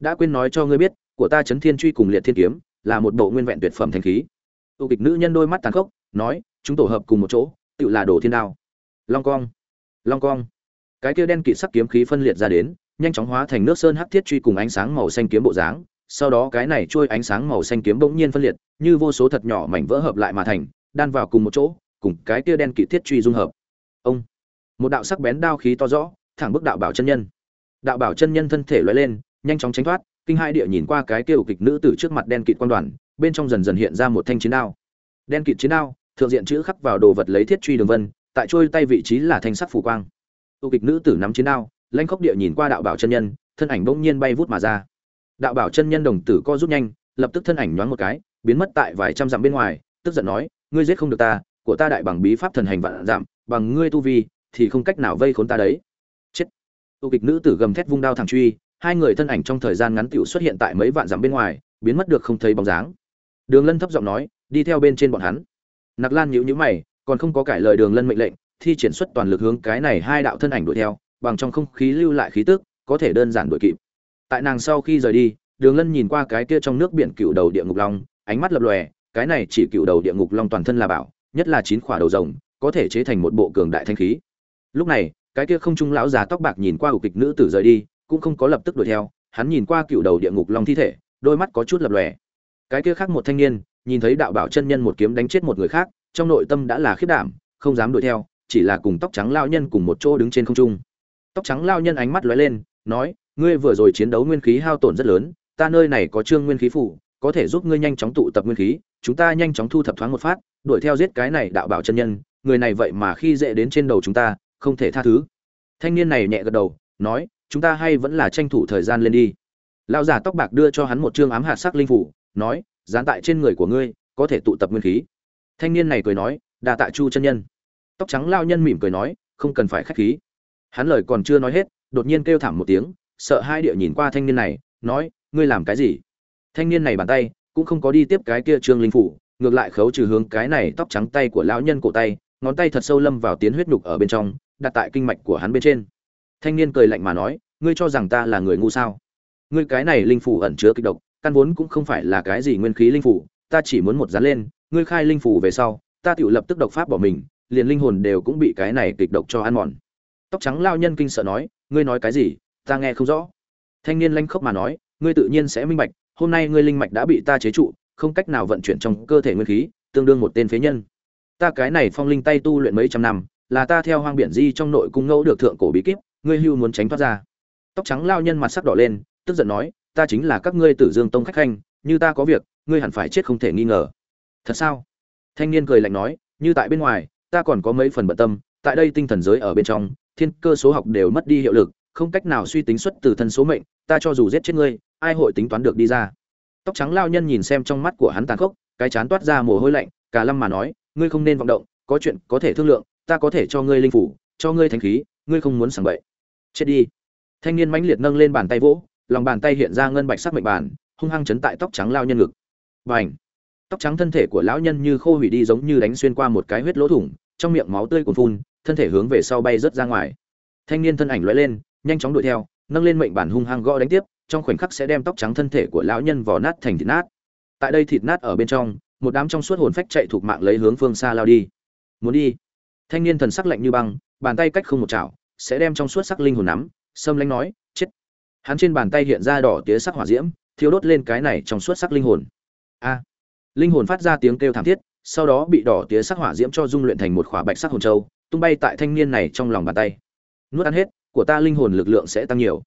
Đã quên nói cho ngươi biết, của ta chấn thiên truy cùng liệt thiên kiếm là một bộ nguyên vẹn tuyệt phẩm thanh khí. Tu kịch nữ nhân đôi mắt tàn khốc, nói, chúng tổ hợp cùng một chỗ, tự là đồ thiên đao. Long cong long cong. Cái kia đen kịt sắc kiếm khí phân liệt ra đến, nhanh chóng hóa thành nước sơn hắc thiết truy cùng ánh sáng màu xanh kiếm bộ dáng. Sau đó cái này trôi ánh sáng màu xanh kiếm bỗng nhiên phân liệt, như vô số thật nhỏ mảnh vỡ hợp lại mà thành, đan vào cùng một chỗ, cùng cái kia đen kịt thiết truy dung hợp. Ông một đạo sắc bén đao khí to rõ, thẳng bức đạo bảo chân nhân. Đạo bảo chân nhân thân thể loay lên, nhanh chóng tránh thoát, kinh hai địa nhìn qua cái kêu kịch nữ tử trước mặt đen kịt quan đoàn, bên trong dần dần hiện ra một thanh chiến đao. Đen kịt chiến đao, thượng diện chữ khắc vào đồ vật lấy thiết truy đường vân, tại trôi tay vị trí là thanh sắc phủ quang. Tu kịch nữ tử nắm chiến đao, lanh khốc địa nhìn qua đạo bảo chân nhân, thân ảnh bỗng nhiên bay vút mà ra. Đạo bảo chân nhân đồng tử co rút nhanh, lập tức thân ảnh nhoáng một cái, biến mất tại vài trăm dặm bên ngoài, tức giận nói, ngươi giết không được ta, của ta đại bằng bí pháp thần hành vạn dặm, bằng ngươi tu vi thì không cách nào vây khốn ta đấy. Chết. Tu kịch nữ tử gầm thét vung đao thẳng truy, hai người thân ảnh trong thời gian ngắn tiểu xuất hiện tại mấy vạn dặm bên ngoài, biến mất được không thấy bóng dáng. Đường lân thấp giọng nói, đi theo bên trên bọn hắn. Nặc lan nhíu nhíu mày, còn không có cải lời đường lân mệnh lệnh, thi triển xuất toàn lực hướng cái này hai đạo thân ảnh đuổi theo, bằng trong không khí lưu lại khí tức, có thể đơn giản đuổi kịp. Tại nàng sau khi rời đi, đường lân nhìn qua cái kia trong nước biển cựu đầu địa ngục long, ánh mắt lập lòe, cái này chỉ cựu đầu địa ngục long toàn thân là bảo, nhất là chín khỏa đầu rồng, có thể chế thành một bộ cường đại thanh khí lúc này, cái kia không trung lão già tóc bạc nhìn qua ủ kịch nữ tử rời đi, cũng không có lập tức đuổi theo, hắn nhìn qua cựu đầu địa ngục long thi thể, đôi mắt có chút lập lòe. Cái kia khác một thanh niên, nhìn thấy đạo bảo chân nhân một kiếm đánh chết một người khác, trong nội tâm đã là khiết đảm, không dám đuổi theo, chỉ là cùng tóc trắng lao nhân cùng một chỗ đứng trên không trung. Tóc trắng lao nhân ánh mắt lóe lên, nói, ngươi vừa rồi chiến đấu nguyên khí hao tổn rất lớn, ta nơi này có trương nguyên khí phủ, có thể giúp ngươi nhanh chóng tụ tập nguyên khí, chúng ta nhanh chóng thu thập thoáng một phát, đuổi theo giết cái này đạo bảo chân nhân, người này vậy mà khi dễ đến trên đầu chúng ta không thể tha thứ. Thanh niên này nhẹ gật đầu, nói, chúng ta hay vẫn là tranh thủ thời gian lên đi. Lão giả tóc bạc đưa cho hắn một trương ám hạt sắc linh phủ, nói, dán tại trên người của ngươi, có thể tụ tập nguyên khí. Thanh niên này cười nói đà tạ chu chân nhân. Tóc trắng lao nhân mỉm cười nói, không cần phải khách khí. Hắn lời còn chưa nói hết, đột nhiên kêu thảm một tiếng, sợ hai địa nhìn qua thanh niên này, nói, ngươi làm cái gì? Thanh niên này bàn tay, cũng không có đi tiếp cái kia trương linh phủ, ngược lại khấu trừ hướng cái này tóc trắng tay của lão nhân cổ tay, ngón tay thật sâu lâm vào tiến huyết nhục ở bên trong đặt tại kinh mạch của hắn bên trên. Thanh niên cười lạnh mà nói, ngươi cho rằng ta là người ngu sao? Ngươi cái này linh phủ ẩn chứa kịch độc, căn vốn cũng không phải là cái gì nguyên khí linh phủ ta chỉ muốn một dán lên, ngươi khai linh phủ về sau, ta tự lập tức độc pháp bỏ mình, liền linh hồn đều cũng bị cái này kịch độc cho ăn mòn. Tóc trắng lao nhân kinh sợ nói, ngươi nói cái gì? Ta nghe không rõ. Thanh niên lanh khốc mà nói, ngươi tự nhiên sẽ minh bạch, hôm nay ngươi linh mạch đã bị ta chế trụ, không cách nào vận chuyển trong cơ thể nguyên khí, tương đương một tên phế nhân. Ta cái này phong linh tay tu luyện mấy trăm năm là ta theo hoang biển di trong nội cung ngẫu được thượng cổ bí kíp, ngươi hưu muốn tránh thoát ra. Tóc trắng lao nhân mặt sắc đỏ lên, tức giận nói, ta chính là các ngươi tử dương tông khách khanh, như ta có việc, ngươi hẳn phải chết không thể nghi ngờ. Thật sao? Thanh niên cười lạnh nói, như tại bên ngoài, ta còn có mấy phần bận tâm, tại đây tinh thần giới ở bên trong, thiên cơ số học đều mất đi hiệu lực, không cách nào suy tính xuất từ thân số mệnh, ta cho dù giết chết ngươi, ai hội tính toán được đi ra? Tóc trắng lao nhân nhìn xem trong mắt của hắn tàn khốc, cái chán toát ra mồ hôi lạnh, cả lâm mà nói, ngươi không nên vọng động, có chuyện có thể thương lượng ta có thể cho ngươi linh phủ, cho ngươi thanh khí, ngươi không muốn sảng bậy. Chết đi. Thanh niên mãnh liệt nâng lên bàn tay vỗ, lòng bàn tay hiện ra ngân bạch sắc mệnh bàn, hung hăng chấn tại tóc trắng lao nhân ngực. Và ảnh tóc trắng thân thể của lão nhân như khô hủy đi giống như đánh xuyên qua một cái huyết lỗ thủng, trong miệng máu tươi cuồn phun, thân thể hướng về sau bay rớt ra ngoài. Thanh niên thân ảnh lóe lên, nhanh chóng đuổi theo, nâng lên mệnh bản hung hăng gõ đánh tiếp, trong khoảnh khắc sẽ đem tóc trắng thân thể của lão nhân vò nát thành thịt nát. Tại đây thịt nát ở bên trong, một đám trong suốt hồn phách chạy thuộc mạng lấy hướng phương xa lao đi. Muốn đi? Thanh niên thần sắc lạnh như băng, bàn tay cách không một chảo, sẽ đem trong suốt sắc linh hồn nắm, sâm lanh nói, chết. Hắn trên bàn tay hiện ra đỏ tía sắc hỏa diễm, thiêu đốt lên cái này trong suốt sắc linh hồn. A! Linh hồn phát ra tiếng kêu thảm thiết, sau đó bị đỏ tía sắc hỏa diễm cho dung luyện thành một khỏa bạch sắc hồn châu, tung bay tại thanh niên này trong lòng bàn tay. Nuốt ăn hết, của ta linh hồn lực lượng sẽ tăng nhiều.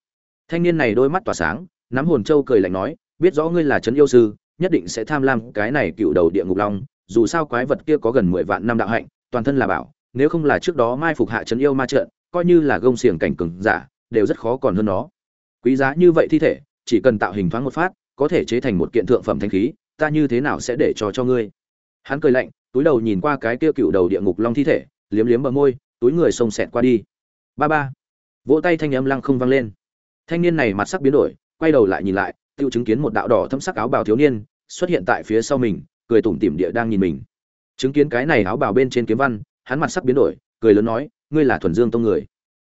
Thanh niên này đôi mắt tỏa sáng, nắm hồn châu cười lạnh nói, biết rõ ngươi là trấn yêu sư, nhất định sẽ tham lam cái này cựu đầu địa ngục long, dù sao quái vật kia có gần mười vạn năm đạo hạnh, toàn thân là bảo nếu không là trước đó mai phục hạ trấn yêu ma trận, coi như là gông xiềng cảnh cừng giả, đều rất khó còn hơn nó. Quý giá như vậy thi thể, chỉ cần tạo hình thoáng một phát, có thể chế thành một kiện thượng phẩm thanh khí, ta như thế nào sẽ để cho cho ngươi? Hắn cười lạnh, túi đầu nhìn qua cái kia cựu đầu địa ngục long thi thể, liếm liếm bờ môi, túi người xông xẹt qua đi. Ba ba. Vỗ tay thanh âm lăng không vang lên. Thanh niên này mặt sắc biến đổi, quay đầu lại nhìn lại tự chứng kiến một đạo đỏ thâm sắc áo bào thiếu niên, xuất hiện tại phía sau mình, cười tủm tỉm địa đang nhìn mình. Chứng kiến cái này áo bào bên trên kiếm văn hắn mặt sắc biến đổi, cười lớn nói, ngươi là thuần dương tông người.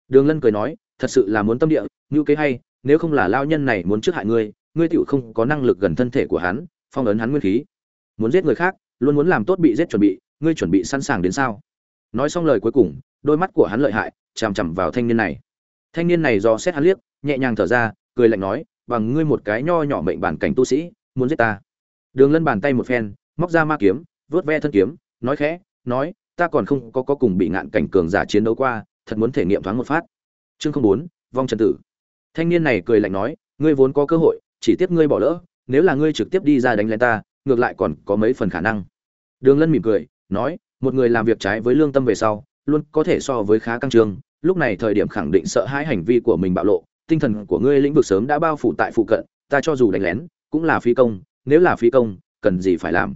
Đường lân cười nói, thật sự là muốn tâm địa ngữ kế hay, nếu không là lao nhân này muốn trước hại ngươi ngươi tựu không có năng lực gần thân thể của hắn, phong ấn hắn nguyên khí. Muốn giết người khác, luôn muốn làm tốt bị giết chuẩn bị, ngươi chuẩn bị sẵn sàng đến sao? Nói xong lời cuối cùng, đôi mắt của hắn lợi hại, chằm chằm vào thanh niên này. Thanh niên này do xét hắn liếc, nhẹ nhàng thở ra, cười lạnh nói, bằng ngươi một cái nho nhỏ mệnh bản cảnh tu sĩ, muốn giết ta. Đường lân bàn tay một phen, móc ra ma kiếm, vớt ve thân kiếm, nói khẽ, nói ta còn không có có cùng bị ngạn cảnh cường giả chiến đấu qua, thật muốn thể nghiệm thoáng một phát. Chương không bốn, vong trần tử. Thanh niên này cười lạnh nói, ngươi vốn có cơ hội, chỉ tiếp ngươi bỏ lỡ, nếu là ngươi trực tiếp đi ra đánh lên ta, ngược lại còn có mấy phần khả năng. Đường lân mỉm cười, nói, một người làm việc trái với lương tâm về sau, luôn có thể so với khá căng trương, lúc này thời điểm khẳng định sợ hãi hành vi của mình bạo lộ, tinh thần của ngươi lĩnh vực sớm đã bao phủ tại phụ cận, ta cho dù đánh lén, cũng là phi công, nếu là phi công, cần gì phải làm.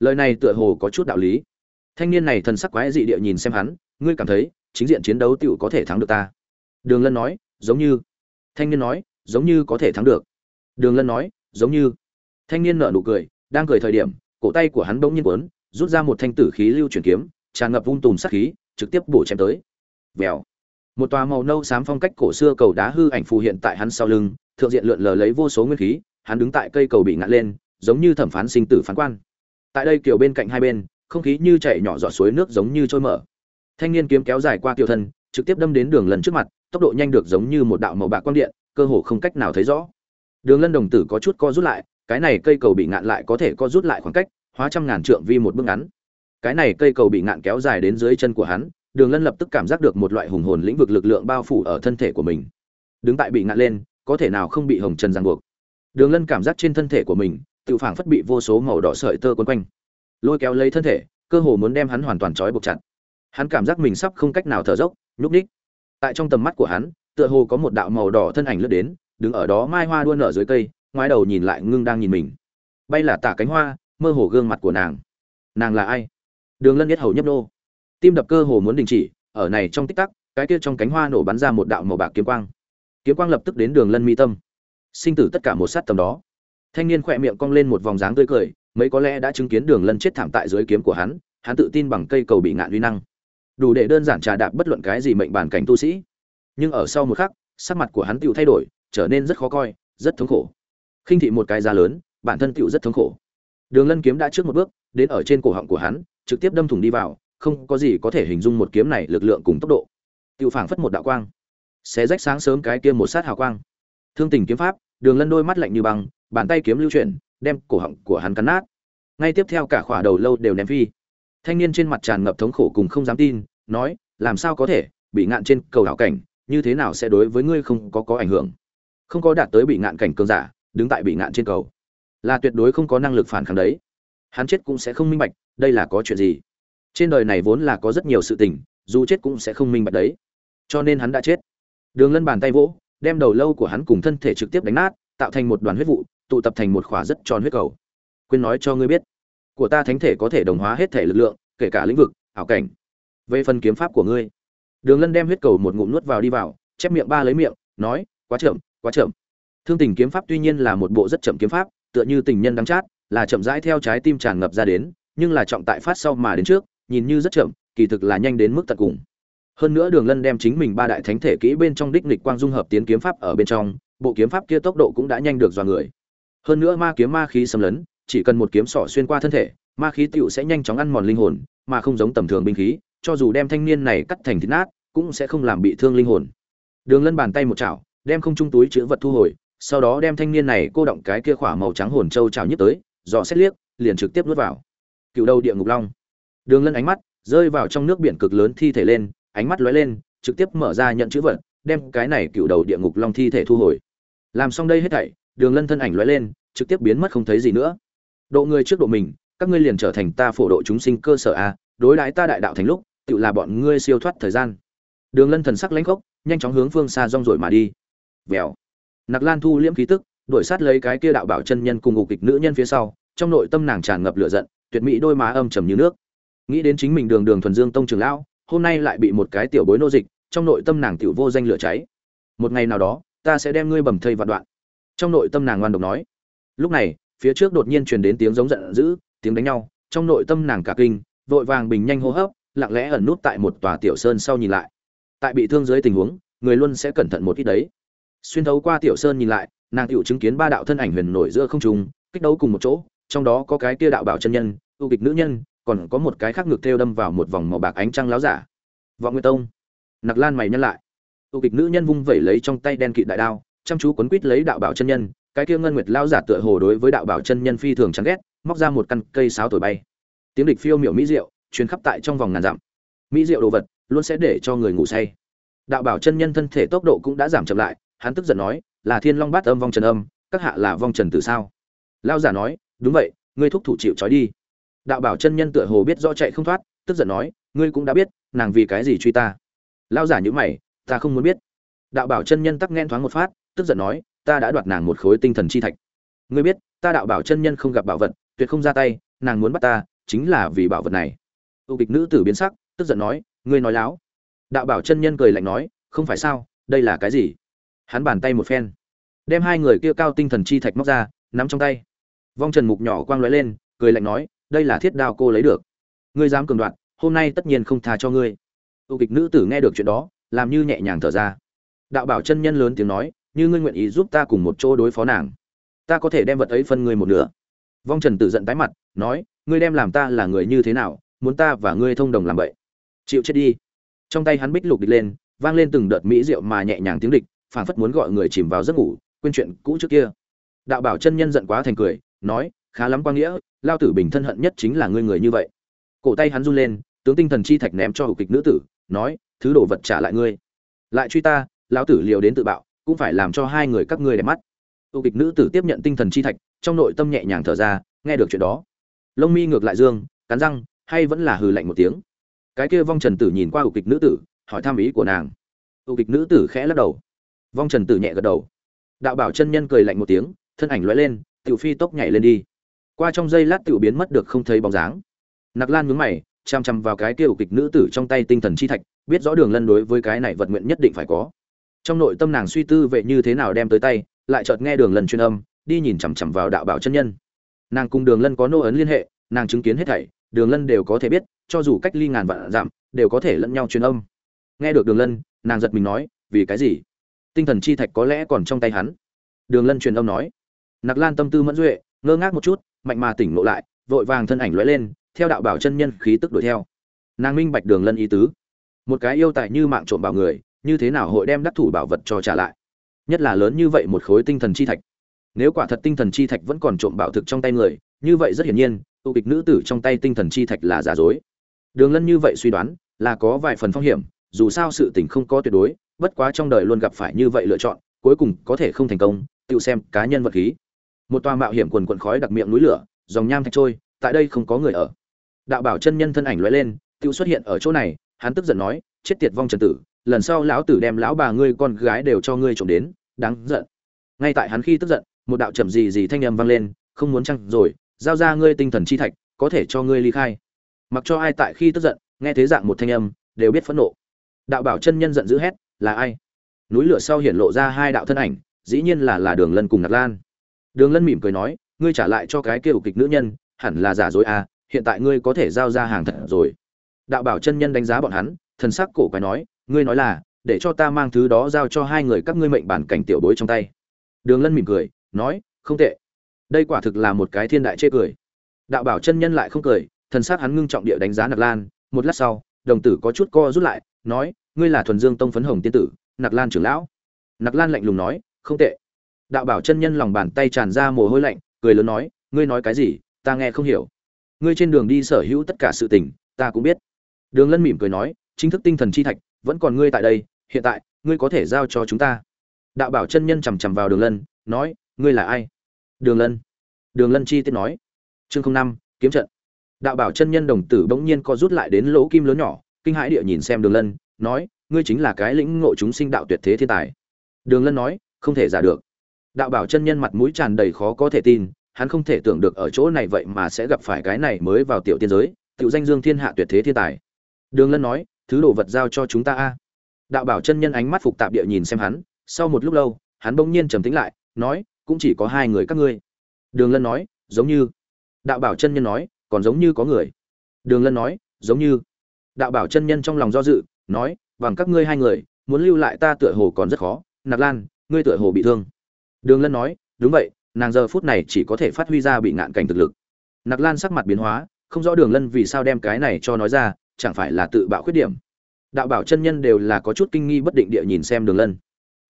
Lời này tựa hồ có chút đạo lý thanh niên này thần sắc quái dị địa nhìn xem hắn, ngươi cảm thấy chính diện chiến đấu tựu có thể thắng được ta? Đường lân nói, giống như. Thanh niên nói, giống như có thể thắng được. Đường lân nói, giống như. Thanh niên nở nụ cười, đang cười thời điểm, cổ tay của hắn bỗng nhiên quấn rút ra một thanh tử khí lưu chuyển kiếm, tràn ngập vung tùm sát khí, trực tiếp bổ chém tới. Vèo. Một tòa màu nâu xám phong cách cổ xưa cầu đá hư ảnh phù hiện tại hắn sau lưng, thượng diện lượn lờ lấy vô số nguyên khí, hắn đứng tại cây cầu bị ngã lên, giống như thẩm phán sinh tử phán quan. Tại đây kiểu bên cạnh hai bên không khí như chảy nhỏ giọt suối nước giống như trôi mở. Thanh niên kiếm kéo dài qua tiểu thân, trực tiếp đâm đến đường lần trước mặt, tốc độ nhanh được giống như một đạo màu bạc quang điện, cơ hồ không cách nào thấy rõ. Đường lân đồng tử có chút co rút lại, cái này cây cầu bị ngạn lại có thể co rút lại khoảng cách, hóa trăm ngàn trượng vi một bước ngắn. Cái này cây cầu bị ngạn kéo dài đến dưới chân của hắn, đường lân lập tức cảm giác được một loại hùng hồn lĩnh vực lực lượng bao phủ ở thân thể của mình. Đứng tại bị ngạn lên, có thể nào không bị hồng trần giằng buộc. Đường lân cảm giác trên thân thể của mình, tự phảng phất bị vô số màu đỏ sợi tơ quấn quanh lôi kéo lấy thân thể, cơ hồ muốn đem hắn hoàn toàn trói buộc chặt. Hắn cảm giác mình sắp không cách nào thở dốc, nhúc ních tại trong tầm mắt của hắn, tựa hồ có một đạo màu đỏ thân ảnh lướt đến, đứng ở đó mai hoa đua nở dưới cây, ngoái đầu nhìn lại ngưng đang nhìn mình. Bay là tả cánh hoa, mơ hồ gương mặt của nàng. Nàng là ai? Đường lân nhất hầu nhấp nô. Tim đập cơ hồ muốn đình chỉ, ở này trong tích tắc, cái kia trong cánh hoa nổ bắn ra một đạo màu bạc kiếm quang. Kiếm quang lập tức đến đường lân mi tâm. Sinh tử tất cả một sát tầm đó. Thanh niên khỏe miệng cong lên một vòng dáng tươi cười mấy có lẽ đã chứng kiến đường lân chết thảm tại dưới kiếm của hắn hắn tự tin bằng cây cầu bị ngạn uy năng. Đủ để đơn giản trà đạp bất luận cái gì mệnh bản cảnh tu sĩ. Nhưng ở sau một khắc, sắc mặt của hắn tựu thay đổi, trở nên rất khó coi, rất thống khổ. Khinh thị một cái giá lớn, bản thân tựu rất thống khổ. Đường lân kiếm đã trước một bước, đến ở trên cổ họng của hắn, trực tiếp đâm thủng đi vào, không có gì có thể hình dung một kiếm này lực lượng cùng tốc độ. Tựu phảng phất một đạo quang, xé rách sáng sớm cái kia một sát hào quang. Thương tình kiếm pháp, đường lân đôi mắt lạnh như băng, bàn tay kiếm lưu chuyển đem cổ họng của hắn cắn nát. Ngay tiếp theo cả khỏa đầu lâu đều ném phi. Thanh niên trên mặt tràn ngập thống khổ cùng không dám tin, nói, làm sao có thể? Bị ngạn trên cầu đảo cảnh, như thế nào sẽ đối với ngươi không có có ảnh hưởng? Không có đạt tới bị ngạn cảnh cường giả, đứng tại bị ngạn trên cầu. Là tuyệt đối không có năng lực phản kháng đấy. Hắn chết cũng sẽ không minh bạch, đây là có chuyện gì? Trên đời này vốn là có rất nhiều sự tình, dù chết cũng sẽ không minh bạch đấy. Cho nên hắn đã chết. Đường lân bàn tay vỗ, đem đầu lâu của hắn cùng thân thể trực tiếp đánh nát, tạo thành một đoàn huyết vụ tụ tập thành một khỏa rất tròn huyết cầu. Quên nói cho ngươi biết, của ta thánh thể có thể đồng hóa hết thể lực lượng, kể cả lĩnh vực, ảo cảnh. Về phần kiếm pháp của ngươi, đường lân đem huyết cầu một ngụm nuốt vào đi vào, chép miệng ba lấy miệng, nói, quá chậm quá chậm. Thương tình kiếm pháp tuy nhiên là một bộ rất chậm kiếm pháp, tựa như tình nhân đắng chát, là chậm rãi theo trái tim tràn ngập ra đến, nhưng là trọng tại phát sau mà đến trước, nhìn như rất chậm, kỳ thực là nhanh đến mức tận cùng. Hơn nữa đường lân đem chính mình ba đại thánh thể kỹ bên trong đích nghịch quang dung hợp tiến kiếm pháp ở bên trong, bộ kiếm pháp kia tốc độ cũng đã nhanh được dọa người hơn nữa ma kiếm ma khí xâm lấn, chỉ cần một kiếm sỏ xuyên qua thân thể, ma khí tựu sẽ nhanh chóng ăn mòn linh hồn, mà không giống tầm thường binh khí, cho dù đem thanh niên này cắt thành thịt nát, cũng sẽ không làm bị thương linh hồn. Đường lân bàn tay một chảo, đem không trung túi chứa vật thu hồi, sau đó đem thanh niên này cô động cái kia khỏa màu trắng hồn châu trào nhức tới, dò xét liếc, liền trực tiếp nuốt vào. Cựu đầu địa ngục long. Đường lân ánh mắt rơi vào trong nước biển cực lớn thi thể lên, ánh mắt lóe lên, trực tiếp mở ra nhận chữ vật, đem cái này cựu đầu địa ngục long thi thể thu hồi. Làm xong đây hết thảy đường lân thân ảnh lóe lên, trực tiếp biến mất không thấy gì nữa. Độ người trước độ mình, các ngươi liền trở thành ta phổ độ chúng sinh cơ sở a, đối đãi ta đại đạo thành lúc, tự là bọn ngươi siêu thoát thời gian. Đường lân thần sắc lãnh khốc, nhanh chóng hướng phương xa rong rồi mà đi. Vèo. Nặc lan thu liễm khí tức, đuổi sát lấy cái kia đạo bảo chân nhân cùng ngục kịch nữ nhân phía sau, trong nội tâm nàng tràn ngập lửa giận, tuyệt mỹ đôi má âm trầm như nước. Nghĩ đến chính mình đường đường thuần dương tông trường lão, hôm nay lại bị một cái tiểu bối nô dịch, trong nội tâm nàng tiểu vô danh lửa cháy. Một ngày nào đó, ta sẽ đem ngươi bầm thây vạn đoạn trong nội tâm nàng ngoan độc nói. Lúc này, phía trước đột nhiên truyền đến tiếng giống giận dữ, tiếng đánh nhau. Trong nội tâm nàng cả kinh, vội vàng bình nhanh hô hấp, lặng lẽ ẩn nút tại một tòa tiểu sơn sau nhìn lại. Tại bị thương dưới tình huống, người luôn sẽ cẩn thận một ít đấy. Xuyên thấu qua tiểu sơn nhìn lại, nàng tựu chứng kiến ba đạo thân ảnh huyền nổi giữa không trung, kích đấu cùng một chỗ. Trong đó có cái kia đạo bảo chân nhân, ưu kịch nữ nhân, còn có một cái khác ngược theo đâm vào một vòng màu bạc ánh trăng láo giả. Vọng nguyên tông. Nặc lan mày nhân lại. Ưu kịch nữ nhân vung vẩy lấy trong tay đen kịt đại đao chăm chú quấn quít lấy đạo bảo chân nhân, cái kia ngân nguyệt lao giả tựa hồ đối với đạo bảo chân nhân phi thường chán ghét, móc ra một căn cây sáo thổi bay. Tiếng địch phiêu miểu mỹ diệu truyền khắp tại trong vòng ngàn dặm. Mỹ diệu đồ vật luôn sẽ để cho người ngủ say. Đạo bảo chân nhân thân thể tốc độ cũng đã giảm chậm lại, hắn tức giận nói, là thiên long bát âm vong trần âm, các hạ là vong trần từ sao? Lao giả nói, đúng vậy, ngươi thúc thủ chịu trói đi. Đạo bảo chân nhân tựa hồ biết rõ chạy không thoát, tức giận nói, ngươi cũng đã biết, nàng vì cái gì truy ta? Lao giả nhữ mày, ta không muốn biết. Đạo bảo chân nhân tắc nghẽn thoáng một phát tức giận nói ta đã đoạt nàng một khối tinh thần chi thạch. Ngươi biết ta đạo bảo chân nhân không gặp bảo vật tuyệt không ra tay nàng muốn bắt ta chính là vì bảo vật này. U kịch nữ tử biến sắc tức giận nói ngươi nói láo. Đạo bảo chân nhân cười lạnh nói không phải sao đây là cái gì? Hắn bàn tay một phen đem hai người kia cao tinh thần chi thạch móc ra nắm trong tay. Vong trần mục nhỏ quang lóe lên cười lạnh nói đây là thiết đao cô lấy được. Ngươi dám cường đoạt, hôm nay tất nhiên không tha cho ngươi. U kịch nữ tử nghe được chuyện đó làm như nhẹ nhàng thở ra. Đạo bảo chân nhân lớn tiếng nói như ngươi nguyện ý giúp ta cùng một chỗ đối phó nàng. Ta có thể đem vật ấy phân ngươi một nửa. Vong trần tự giận tái mặt, nói, ngươi đem làm ta là người như thế nào, muốn ta và ngươi thông đồng làm vậy? Chịu chết đi. Trong tay hắn bích lục địch lên, vang lên từng đợt mỹ rượu mà nhẹ nhàng tiếng địch, phảng phất muốn gọi người chìm vào giấc ngủ, quên chuyện cũ trước kia. Đạo bảo chân nhân giận quá thành cười, nói, khá lắm quang nghĩa, lao tử bình thân hận nhất chính là ngươi người như vậy. Cổ tay hắn run lên, tướng tinh thần chi thạch ném cho hậu kịch nữ tử, nói, thứ đồ vật trả lại ngươi. Lại truy ta, lão tử liều đến tự bạo cũng phải làm cho hai người các ngươi đẹp mắt. Tu kịch nữ tử tiếp nhận tinh thần chi thạch, trong nội tâm nhẹ nhàng thở ra, nghe được chuyện đó. Lông mi ngược lại dương, cắn răng, hay vẫn là hừ lạnh một tiếng. Cái kia vong trần tử nhìn qua ủ kịch nữ tử, hỏi thăm ý của nàng. Ủ kịch nữ tử khẽ lắc đầu. Vong trần tử nhẹ gật đầu. Đạo bảo chân nhân cười lạnh một tiếng, thân ảnh lóe lên, tiểu phi tốc nhảy lên đi. Qua trong giây lát tiểu biến mất được không thấy bóng dáng. Nặc lan nhướng mày chằm chằm vào cái kia ủ kịch nữ tử trong tay tinh thần chi thạch, biết rõ đường lân đối với cái này vật nguyện nhất định phải có trong nội tâm nàng suy tư về như thế nào đem tới tay, lại chợt nghe đường lần truyền âm, đi nhìn chằm chằm vào đạo bảo chân nhân. Nàng cùng đường lân có nô ấn liên hệ, nàng chứng kiến hết thảy, đường lân đều có thể biết, cho dù cách ly ngàn vạn giảm đều có thể lẫn nhau truyền âm. Nghe được đường lân, nàng giật mình nói, vì cái gì? Tinh thần chi thạch có lẽ còn trong tay hắn. Đường lân truyền âm nói, nặc lan tâm tư mẫn duệ, ngơ ngác một chút, mạnh mà tỉnh ngộ lại, vội vàng thân ảnh lóe lên, theo đạo bảo chân nhân khí tức đuổi theo. Nàng minh bạch đường lân ý tứ. Một cái yêu tài như mạng trộm bảo người như thế nào hội đem đắc thủ bảo vật cho trả lại? Nhất là lớn như vậy một khối tinh thần chi thạch. Nếu quả thật tinh thần chi thạch vẫn còn trộm bảo thực trong tay người, như vậy rất hiển nhiên tụ kịch nữ tử trong tay tinh thần chi thạch là giả dối. Đường lân như vậy suy đoán, là có vài phần phong hiểm, dù sao sự tình không có tuyệt đối, bất quá trong đời luôn gặp phải như vậy lựa chọn, cuối cùng có thể không thành công, tự xem cá nhân vật khí. Một toa mạo hiểm quần quần khói đặc miệng núi lửa, dòng nham thạch trôi, tại đây không có người ở. Đạo bảo chân nhân thân ảnh lóe lên, tự xuất hiện ở chỗ này, hắn tức giận nói, chết tiệt vong trần tử lần sau lão tử đem lão bà ngươi con gái đều cho ngươi trộm đến, đáng giận. Ngay tại hắn khi tức giận, một đạo chậm gì gì thanh âm vang lên, không muốn chăng rồi, giao ra ngươi tinh thần chi thạch, có thể cho ngươi ly khai. Mặc cho ai tại khi tức giận, nghe thế dạng một thanh âm, đều biết phẫn nộ. Đạo bảo chân nhân giận dữ hét, là ai? Núi lửa sau hiển lộ ra hai đạo thân ảnh, dĩ nhiên là là đường lân cùng nặc lan. Đường lân mỉm cười nói, ngươi trả lại cho cái kêu kịch nữ nhân, hẳn là giả dối à hiện tại ngươi có thể giao ra hàng thật rồi. Đạo bảo chân nhân đánh giá bọn hắn, thần sắc cổ quái nói ngươi nói là, để cho ta mang thứ đó giao cho hai người các ngươi mệnh bản cảnh tiểu bối trong tay. Đường lân mỉm cười, nói, không tệ. Đây quả thực là một cái thiên đại chê cười. Đạo bảo chân nhân lại không cười, thần sắc hắn ngưng trọng địa đánh giá nặc lan. Một lát sau, đồng tử có chút co rút lại, nói, ngươi là thuần dương tông phấn hồng tiên tử, nặc lan trưởng lão. Nặc lan lạnh lùng nói, không tệ. Đạo bảo chân nhân lòng bàn tay tràn ra mồ hôi lạnh, cười lớn nói, ngươi nói cái gì, ta nghe không hiểu. Ngươi trên đường đi sở hữu tất cả sự tình, ta cũng biết. Đường lân mỉm cười nói chính thức tinh thần chi thạch, vẫn còn ngươi tại đây, hiện tại, ngươi có thể giao cho chúng ta. Đạo bảo chân nhân chằm chằm vào đường lân, nói, ngươi là ai? Đường lân. Đường lân chi tiết nói. Chương năm, kiếm trận. Đạo bảo chân nhân đồng tử bỗng nhiên co rút lại đến lỗ kim lớn nhỏ, kinh hãi địa nhìn xem đường lân, nói, ngươi chính là cái lĩnh ngộ chúng sinh đạo tuyệt thế thiên tài. Đường lân nói, không thể giả được. Đạo bảo chân nhân mặt mũi tràn đầy khó có thể tin, hắn không thể tưởng được ở chỗ này vậy mà sẽ gặp phải cái này mới vào tiểu tiên giới, tiểu danh dương thiên hạ tuyệt thế thiên tài. Đường lân nói thứ đồ vật giao cho chúng ta a. Đạo bảo chân nhân ánh mắt phục tạp địa nhìn xem hắn, sau một lúc lâu, hắn bỗng nhiên trầm tĩnh lại, nói, cũng chỉ có hai người các ngươi. Đường lân nói, giống như. Đạo bảo chân nhân nói, còn giống như có người. Đường lân nói, giống như. Đạo bảo chân nhân trong lòng do dự, nói, bằng các ngươi hai người, muốn lưu lại ta tựa hồ còn rất khó. Nạp lan, ngươi tựa hồ bị thương. Đường lân nói, đúng vậy, nàng giờ phút này chỉ có thể phát huy ra bị ngạn cảnh thực lực. Nặc lan sắc mặt biến hóa, không rõ đường lân vì sao đem cái này cho nói ra chẳng phải là tự bạo khuyết điểm. Đạo bảo chân nhân đều là có chút kinh nghi bất định địa nhìn xem đường lân.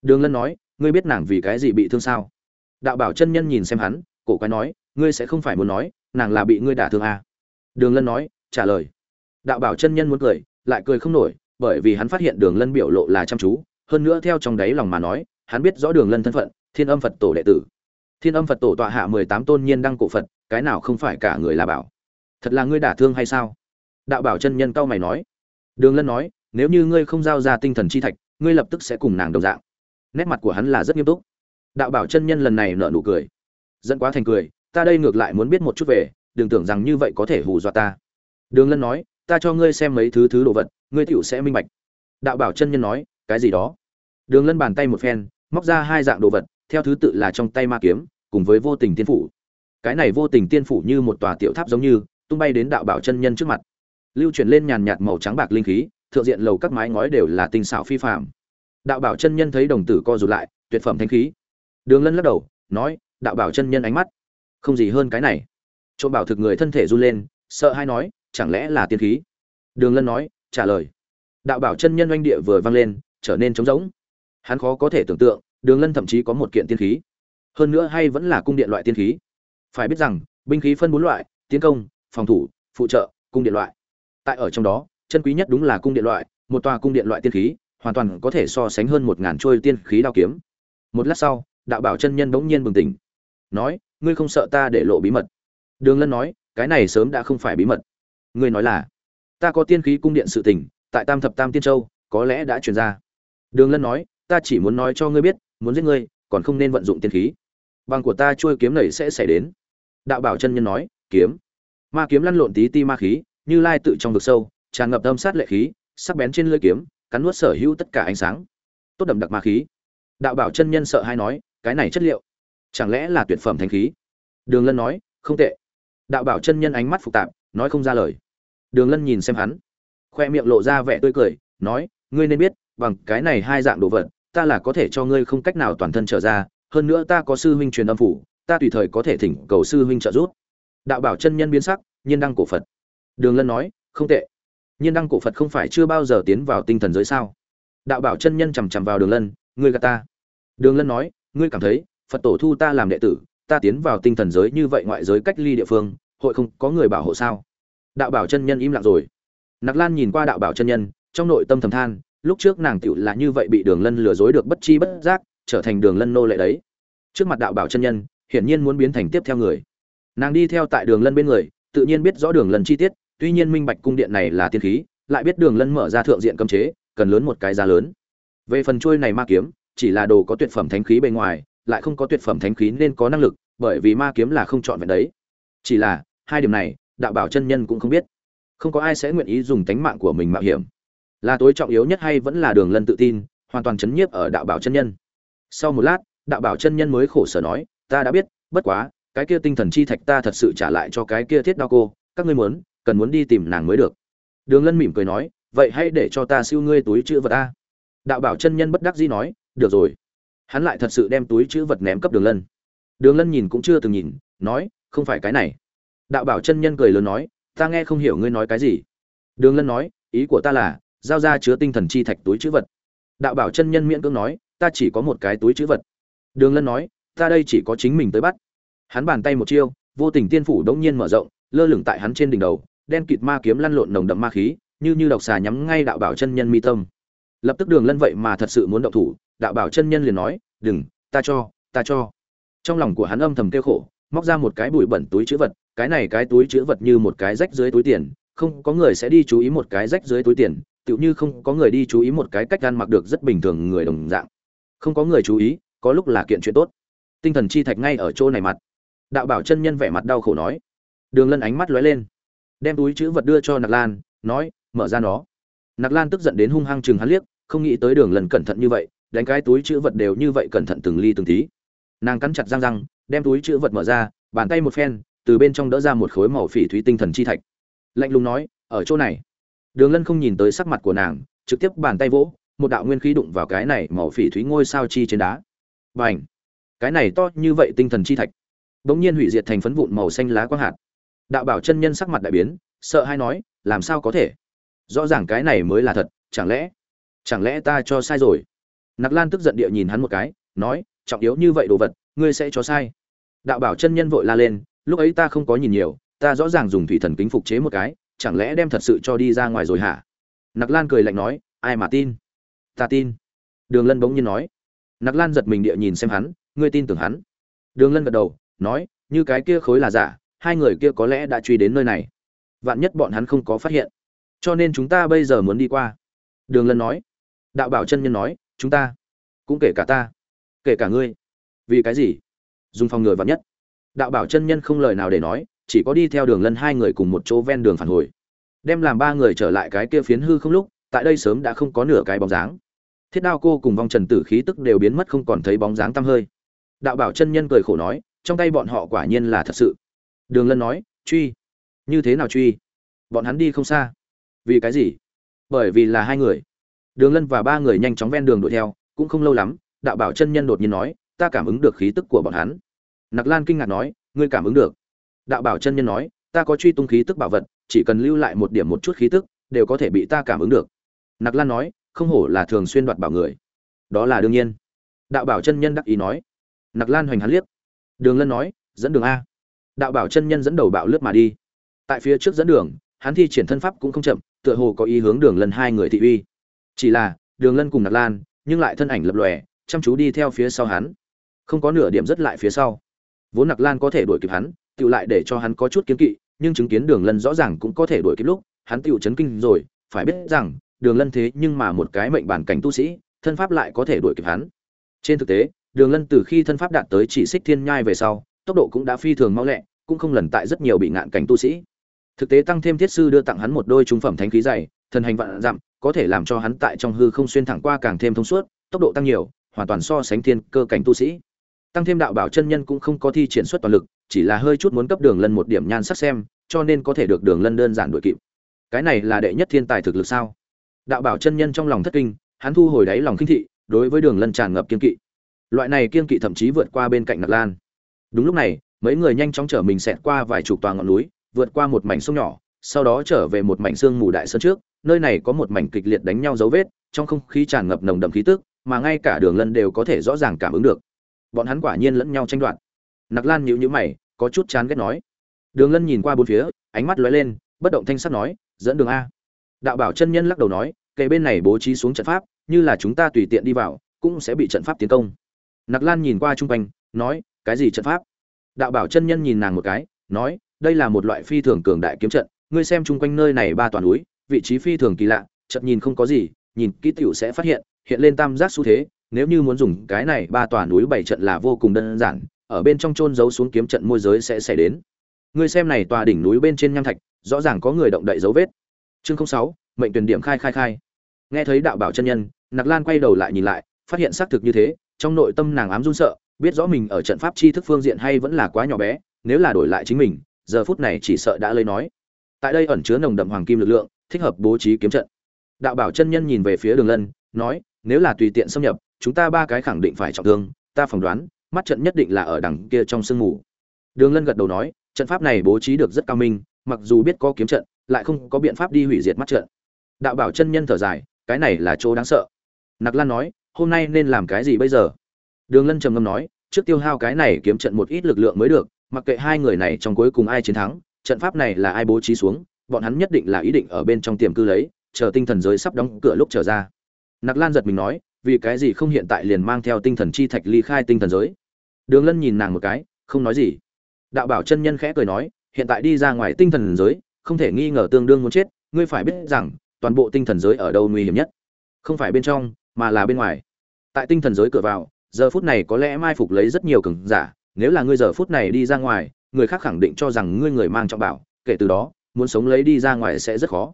Đường lân nói, ngươi biết nàng vì cái gì bị thương sao? Đạo bảo chân nhân nhìn xem hắn, cổ quái nói, ngươi sẽ không phải muốn nói, nàng là bị ngươi đả thương à. đường lân nói, trả lời. Đạo bảo chân nhân muốn cười, lại cười không nổi, bởi vì hắn phát hiện đường lân biểu lộ là chăm chú, hơn nữa theo trong đáy lòng mà nói, hắn biết rõ đường lân thân phận, thiên âm phật tổ đệ tử. Thiên âm phật tổ tọa hạ mười tám tôn nhiên đăng cổ phật, cái nào không phải cả người là bảo? Thật là ngươi đả thương hay sao? Đạo bảo chân nhân cao mày nói. Đường lân nói, nếu như ngươi không giao ra tinh thần chi thạch, ngươi lập tức sẽ cùng nàng đồng dạng. Nét mặt của hắn là rất nghiêm túc. Đạo bảo chân nhân lần này nở nụ cười. Dẫn quá thành cười, ta đây ngược lại muốn biết một chút về, đừng tưởng rằng như vậy có thể hù dọa ta. Đường lân nói, ta cho ngươi xem mấy thứ thứ đồ vật, ngươi tựu sẽ minh bạch. Đạo bảo chân nhân nói, cái gì đó? Đường lân bàn tay một phen, móc ra hai dạng đồ vật, theo thứ tự là trong tay ma kiếm, cùng với vô tình tiên phủ. Cái này vô tình tiên phủ như một tòa tiểu tháp giống như, tung bay đến đạo bảo chân nhân trước mặt lưu chuyển lên nhàn nhạt màu trắng bạc linh khí, thượng diện lầu các mái ngói đều là tinh xảo phi phạm đạo bảo chân nhân thấy đồng tử co rụt lại, tuyệt phẩm thanh khí. Đường lân lắc đầu, nói, đạo bảo chân nhân ánh mắt không gì hơn cái này. Trộm bảo thực người thân thể run lên, sợ hay nói, chẳng lẽ là tiên khí? Đường lân nói, trả lời. Đạo bảo chân nhân oanh địa vừa vang lên, trở nên trống rỗng. Hắn khó có thể tưởng tượng, đường lân thậm chí có một kiện tiên khí. Hơn nữa hay vẫn là cung điện loại tiên khí. Phải biết rằng, binh khí phân bốn loại, tiến công, phòng thủ, phụ trợ, cung điện loại tại ở trong đó, chân quý nhất đúng là cung điện loại, một tòa cung điện loại tiên khí, hoàn toàn có thể so sánh hơn một ngàn trôi tiên khí đao kiếm. Một lát sau, đạo bảo chân nhân bỗng nhiên bừng tỉnh. Nói, ngươi không sợ ta để lộ bí mật? Đường lân nói, cái này sớm đã không phải bí mật. Ngươi nói là, ta có tiên khí cung điện sự tình, tại tam thập tam tiên châu, có lẽ đã truyền ra. Đường lân nói, ta chỉ muốn nói cho ngươi biết, muốn giết ngươi, còn không nên vận dụng tiên khí. Bằng của ta trôi kiếm này sẽ xảy đến. Đạo bảo chân nhân nói, kiếm. Ma kiếm lăn lộn tí ti ma khí như lai tự trong vực sâu, tràn ngập âm sát lệ khí, sắc bén trên lưỡi kiếm, cắn nuốt sở hữu tất cả ánh sáng. Tốt đậm đặc ma khí. Đạo bảo chân nhân sợ hay nói, cái này chất liệu, chẳng lẽ là tuyệt phẩm thánh khí? Đường lân nói, không tệ. Đạo bảo chân nhân ánh mắt phức tạp, nói không ra lời. Đường lân nhìn xem hắn, khoe miệng lộ ra vẻ tươi cười, nói, ngươi nên biết, bằng cái này hai dạng đồ vật, ta là có thể cho ngươi không cách nào toàn thân trở ra, hơn nữa ta có sư huynh truyền âm phủ, ta tùy thời có thể thỉnh cầu sư huynh trợ giúp. Đạo bảo chân nhân biến sắc, nhiên đăng cổ phật đường lân nói, không tệ. Nhiên đăng cổ phật không phải chưa bao giờ tiến vào tinh thần giới sao? Đạo bảo chân nhân chằm chằm vào đường lân, ngươi gạt ta. Đường lân nói, ngươi cảm thấy, phật tổ thu ta làm đệ tử, ta tiến vào tinh thần giới như vậy ngoại giới cách ly địa phương, hội không có người bảo hộ sao? Đạo bảo chân nhân im lặng rồi. Nặc lan nhìn qua đạo bảo chân nhân, trong nội tâm thầm than, lúc trước nàng tiểu là như vậy bị đường lân lừa dối được bất chi bất giác, trở thành đường lân nô lệ đấy. Trước mặt đạo bảo chân nhân, hiển nhiên muốn biến thành tiếp theo người. Nàng đi theo tại đường lân bên người, tự nhiên biết rõ đường lân chi tiết tuy nhiên minh bạch cung điện này là tiên khí, lại biết đường lân mở ra thượng diện cấm chế, cần lớn một cái giá lớn. Về phần trôi này ma kiếm, chỉ là đồ có tuyệt phẩm thánh khí bên ngoài, lại không có tuyệt phẩm thánh khí nên có năng lực, bởi vì ma kiếm là không chọn vẹn đấy. Chỉ là, hai điểm này, đạo bảo chân nhân cũng không biết. Không có ai sẽ nguyện ý dùng tánh mạng của mình mạo hiểm. Là tối trọng yếu nhất hay vẫn là đường lân tự tin, hoàn toàn chấn nhiếp ở đạo bảo chân nhân. Sau một lát, đạo bảo chân nhân mới khổ sở nói, ta đã biết, bất quá, cái kia tinh thần chi thạch ta thật sự trả lại cho cái kia thiết đao cô, các ngươi muốn cần muốn đi tìm nàng mới được. Đường lân mỉm cười nói, vậy hãy để cho ta siêu ngươi túi chữ vật ta đạo bảo chân nhân bất đắc dĩ nói, được rồi. Hắn lại thật sự đem túi chữ vật ném cấp đường lân. Đường lân nhìn cũng chưa từng nhìn, nói, không phải cái này. Đạo bảo chân nhân cười lớn nói, ta nghe không hiểu ngươi nói cái gì. Đường lân nói, ý của ta là, giao ra chứa tinh thần chi thạch túi chữ vật. Đạo bảo chân nhân miễn cưỡng nói, ta chỉ có một cái túi chữ vật. Đường lân nói, ta đây chỉ có chính mình tới bắt. Hắn bàn tay một chiêu, vô tình tiên phủ đống nhiên mở rộng, lơ lửng tại hắn trên đỉnh đầu đen kịt ma kiếm lăn lộn nồng đậm ma khí, như như độc xà nhắm ngay đạo bảo chân nhân mi tâm. Lập tức đường lân vậy mà thật sự muốn động thủ, đạo bảo chân nhân liền nói, đừng, ta cho ta cho. Trong lòng của hắn âm thầm kêu khổ, móc ra một cái bụi bẩn túi chữ vật, cái này cái túi chữ vật như một cái rách dưới túi tiền, không có người sẽ đi chú ý một cái rách dưới túi tiền, tựu như không có người đi chú ý một cái cách ăn mặc được rất bình thường người đồng dạng. Không có người chú ý, có lúc là kiện chuyện tốt. Tinh thần chi thạch ngay ở chỗ này mặt. Đạo bảo chân nhân vẻ mặt đau khổ nói. Đường lân ánh mắt lóe lên đem túi chữ vật đưa cho nặc lan, nói, mở ra nó. Nặc lan tức giận đến hung hăng chừng hắn liếc, không nghĩ tới đường lần cẩn thận như vậy, đánh cái túi chữ vật đều như vậy cẩn thận từng ly từng tí. Nàng cắn chặt răng răng, đem túi chữ vật mở ra, bàn tay một phen, từ bên trong đỡ ra một khối màu phỉ thúy tinh thần chi thạch. Lạnh lùng nói, ở chỗ này. Đường lân không nhìn tới sắc mặt của nàng, trực tiếp bàn tay vỗ, một đạo nguyên khí đụng vào cái này màu phỉ thúy ngôi sao chi trên đá. Và h cái này to như vậy tinh thần chi thạch. Bỗng nhiên hủy diệt thành phấn vụn màu xanh lá quang hạt đạo bảo chân nhân sắc mặt đại biến, sợ hay nói, làm sao có thể? Rõ ràng cái này mới là thật, chẳng lẽ chẳng lẽ ta cho sai rồi? Nặc lan tức giận địa nhìn hắn một cái, nói, trọng yếu như vậy đồ vật, ngươi sẽ cho sai. Đạo bảo chân nhân vội la lên, lúc ấy ta không có nhìn nhiều, ta rõ ràng dùng thủy thần kính phục chế một cái, chẳng lẽ đem thật sự cho đi ra ngoài rồi hả? Nặc lan cười lạnh nói, ai mà tin? Ta tin. Đường lân bỗng nhiên nói. Nặc lan giật mình địa nhìn xem hắn, ngươi tin tưởng hắn? Đường lân gật đầu, nói, như cái kia khối là giả hai người kia có lẽ đã truy đến nơi này. Vạn nhất bọn hắn không có phát hiện. Cho nên chúng ta bây giờ muốn đi qua. Đường lân nói. Đạo bảo chân nhân nói, chúng ta, cũng kể cả ta, kể cả ngươi. Vì cái gì? Dùng phòng ngừa vạn nhất. Đạo bảo chân nhân không lời nào để nói, chỉ có đi theo đường lân hai người cùng một chỗ ven đường phản hồi. Đem làm ba người trở lại cái kia phiến hư không lúc, tại đây sớm đã không có nửa cái bóng dáng. Thiết đao cô cùng vong trần tử khí tức đều biến mất không còn thấy bóng dáng tăm hơi. Đạo bảo chân nhân cười khổ nói, trong tay bọn họ quả nhiên là thật sự đường lân nói, truy. Như thế nào truy? Bọn hắn đi không xa. Vì cái gì? Bởi vì là hai người. Đường lân và ba người nhanh chóng ven đường đuổi theo, cũng không lâu lắm, đạo bảo chân nhân đột nhiên nói, ta cảm ứng được khí tức của bọn hắn. Nặc lan kinh ngạc nói, ngươi cảm ứng được. Đạo bảo chân nhân nói, ta có truy tung khí tức bảo vật, chỉ cần lưu lại một điểm một chút khí tức, đều có thể bị ta cảm ứng được. Nặc lan nói, không hổ là thường xuyên đoạt bảo người. Đó là đương nhiên. Đạo bảo chân nhân đắc ý nói. Nặc lan hoành hắn liếc. Đường lân nói, dẫn đường a đạo bảo chân nhân dẫn đầu bạo lướt mà đi. Tại phía trước dẫn đường, hắn thi triển thân pháp cũng không chậm, tựa hồ có ý hướng đường lân hai người thị uy. Chỉ là, đường lân cùng nặc lan, nhưng lại thân ảnh lập lòe, chăm chú đi theo phía sau hắn. Không có nửa điểm rất lại phía sau. Vốn nặc lan có thể đuổi kịp hắn tự lại để cho hắn có chút kiến kỵ, nhưng chứng kiến đường lân rõ ràng cũng có thể đuổi kịp lúc, hắn tự chấn kinh rồi, phải biết rằng, đường lân thế nhưng mà một cái mệnh bản cảnh tu sĩ, thân pháp lại có thể đuổi kịp hắn. Trên thực tế, đường lân từ khi thân pháp đạt tới chỉ xích thiên nhai về sau tốc độ cũng đã phi thường mau lẹ, cũng không lần tại rất nhiều bị ngạn cảnh tu sĩ. Thực tế tăng thêm thiết sư đưa tặng hắn một đôi trung phẩm thánh khí dày, thần hành vạn dặm, có thể làm cho hắn tại trong hư không xuyên thẳng qua càng thêm thông suốt, tốc độ tăng nhiều, hoàn toàn so sánh thiên cơ cảnh tu sĩ. Tăng thêm đạo bảo chân nhân cũng không có thi triển xuất toàn lực, chỉ là hơi chút muốn cấp đường lân một điểm nhan sắc xem, cho nên có thể được đường lân đơn giản đuổi kịp. Cái này là đệ nhất thiên tài thực lực sao? Đạo bảo chân nhân trong lòng thất kinh, hắn thu hồi đáy lòng khinh thị, đối với đường lân tràn ngập kiên kỵ. Loại này kiên kỵ thậm chí vượt qua bên cạnh nặc lan đúng lúc này, mấy người nhanh chóng chở mình xẹt qua vài chục tòa ngọn núi, vượt qua một mảnh sông nhỏ, sau đó trở về một mảnh sương mù đại sơn trước. Nơi này có một mảnh kịch liệt đánh nhau dấu vết, trong không khí tràn ngập nồng đậm khí tức, mà ngay cả đường lân đều có thể rõ ràng cảm ứng được. Bọn hắn quả nhiên lẫn nhau tranh đoạt. Nặc lan nhíu nhíu mày, có chút chán ghét nói. Đường lân nhìn qua bốn phía, ánh mắt lóe lên, bất động thanh sắc nói, dẫn đường a. Đạo bảo chân nhân lắc đầu nói kề bên này bố trí xuống trận pháp, như là chúng ta tùy tiện đi vào, cũng sẽ bị trận pháp tiến công. Nặc lan nhìn qua chung quanh, nói cái gì trận pháp? Đạo bảo chân nhân nhìn nàng một cái, nói, đây là một loại phi thường cường đại kiếm trận, ngươi xem chung quanh nơi này ba toàn núi, vị trí phi thường kỳ lạ trận nhìn không có gì, nhìn kỹ tiểu sẽ phát hiện hiện lên tam giác xu thế, nếu như muốn dùng cái này ba tòa núi bảy trận là vô cùng đơn giản, ở bên trong trôn giấu xuống kiếm trận môi giới sẽ xảy đến. Ngươi xem này tòa đỉnh núi bên trên nham thạch, rõ ràng có người động đậy dấu vết. Chương sáu, mệnh tuyển điểm khai khai khai. Nghe thấy đạo bảo chân nhân, nặc lan quay đầu lại nhìn lại, phát hiện xác thực như thế, trong nội tâm nàng ám run sợ biết rõ mình ở trận pháp chi thức phương diện hay vẫn là quá nhỏ bé, nếu là đổi lại chính mình, giờ phút này chỉ sợ đã lấy nói. Tại đây ẩn chứa nồng đậm hoàng kim lực lượng, thích hợp bố trí kiếm trận. Đạo bảo chân nhân nhìn về phía đường lân, nói, nếu là tùy tiện xâm nhập, chúng ta ba cái khẳng định phải trọng thương, ta phỏng đoán, mắt trận nhất định là ở đằng kia trong sương mù. Đường lân gật đầu nói, trận pháp này bố trí được rất cao minh, mặc dù biết có kiếm trận, lại không có biện pháp đi hủy diệt mắt trận. Đạo bảo chân nhân thở dài, cái này là chỗ đáng sợ. Nặc lan nói, hôm nay nên làm cái gì bây giờ? Đường lân trầm ngâm nói, trước tiêu hao cái này kiếm trận một ít lực lượng mới được, mặc kệ hai người này trong cuối cùng ai chiến thắng, trận pháp này là ai bố trí xuống, bọn hắn nhất định là ý định ở bên trong tiềm cư lấy, chờ tinh thần giới sắp đóng cửa lúc trở ra. Nặc lan giật mình nói, vì cái gì không hiện tại liền mang theo tinh thần chi thạch ly khai tinh thần giới? Đường lân nhìn nàng một cái, không nói gì. Đạo bảo chân nhân khẽ cười nói, hiện tại đi ra ngoài tinh thần giới, không thể nghi ngờ tương đương muốn chết, ngươi phải biết rằng, toàn bộ tinh thần giới ở đâu nguy hiểm nhất? Không phải bên trong, mà là bên ngoài. Tại tinh thần giới cửa vào giờ phút này có lẽ mai phục lấy rất nhiều cường giả, nếu là ngươi giờ phút này đi ra ngoài, người khác khẳng định cho rằng ngươi người mang trọng bảo, kể từ đó, muốn sống lấy đi ra ngoài sẽ rất khó.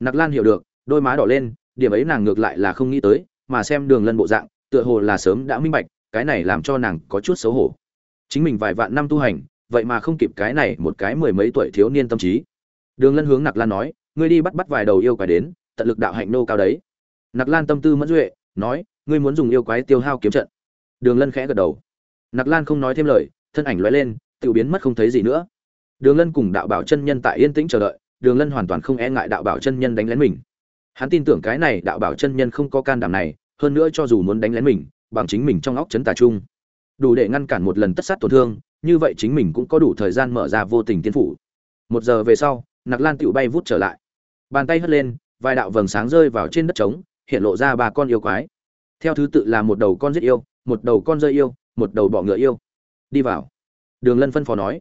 Nặc lan hiểu được, đôi má đỏ lên, điểm ấy nàng ngược lại là không nghĩ tới, mà xem đường lân bộ dạng, tựa hồ là sớm đã minh bạch, cái này làm cho nàng có chút xấu hổ. Chính mình vài vạn năm tu hành, vậy mà không kịp cái này một cái mười mấy tuổi thiếu niên tâm trí. Đường lân hướng nặc lan nói, ngươi đi bắt bắt vài đầu yêu quái đến, tận lực đạo hạnh nô cao đấy. Nặc lan tâm tư mẫn duệ, nói, ngươi muốn dùng yêu quái tiêu hao kiếm trận đường lân khẽ gật đầu. Nặc lan không nói thêm lời, thân ảnh loay lên tự biến mất không thấy gì nữa. Đường lân cùng đạo bảo chân nhân tại yên tĩnh chờ đợi, đường lân hoàn toàn không e ngại đạo bảo chân nhân đánh lén mình. Hắn tin tưởng cái này đạo bảo chân nhân không có can đảm này, hơn nữa cho dù muốn đánh lén mình, bằng chính mình trong óc chấn tà trung đủ để ngăn cản một lần tất sát tổn thương, như vậy chính mình cũng có đủ thời gian mở ra vô tình tiên phủ. Một giờ về sau, nặc lan tựu bay vút trở lại. Bàn tay hất lên, vài đạo vầng sáng rơi vào trên đất trống, hiện lộ ra ba con yêu quái. Theo thứ tự là một đầu con giết yêu một đầu con rơi yêu, một đầu bọ ngựa yêu. Đi vào. Đường lân phân phó nói.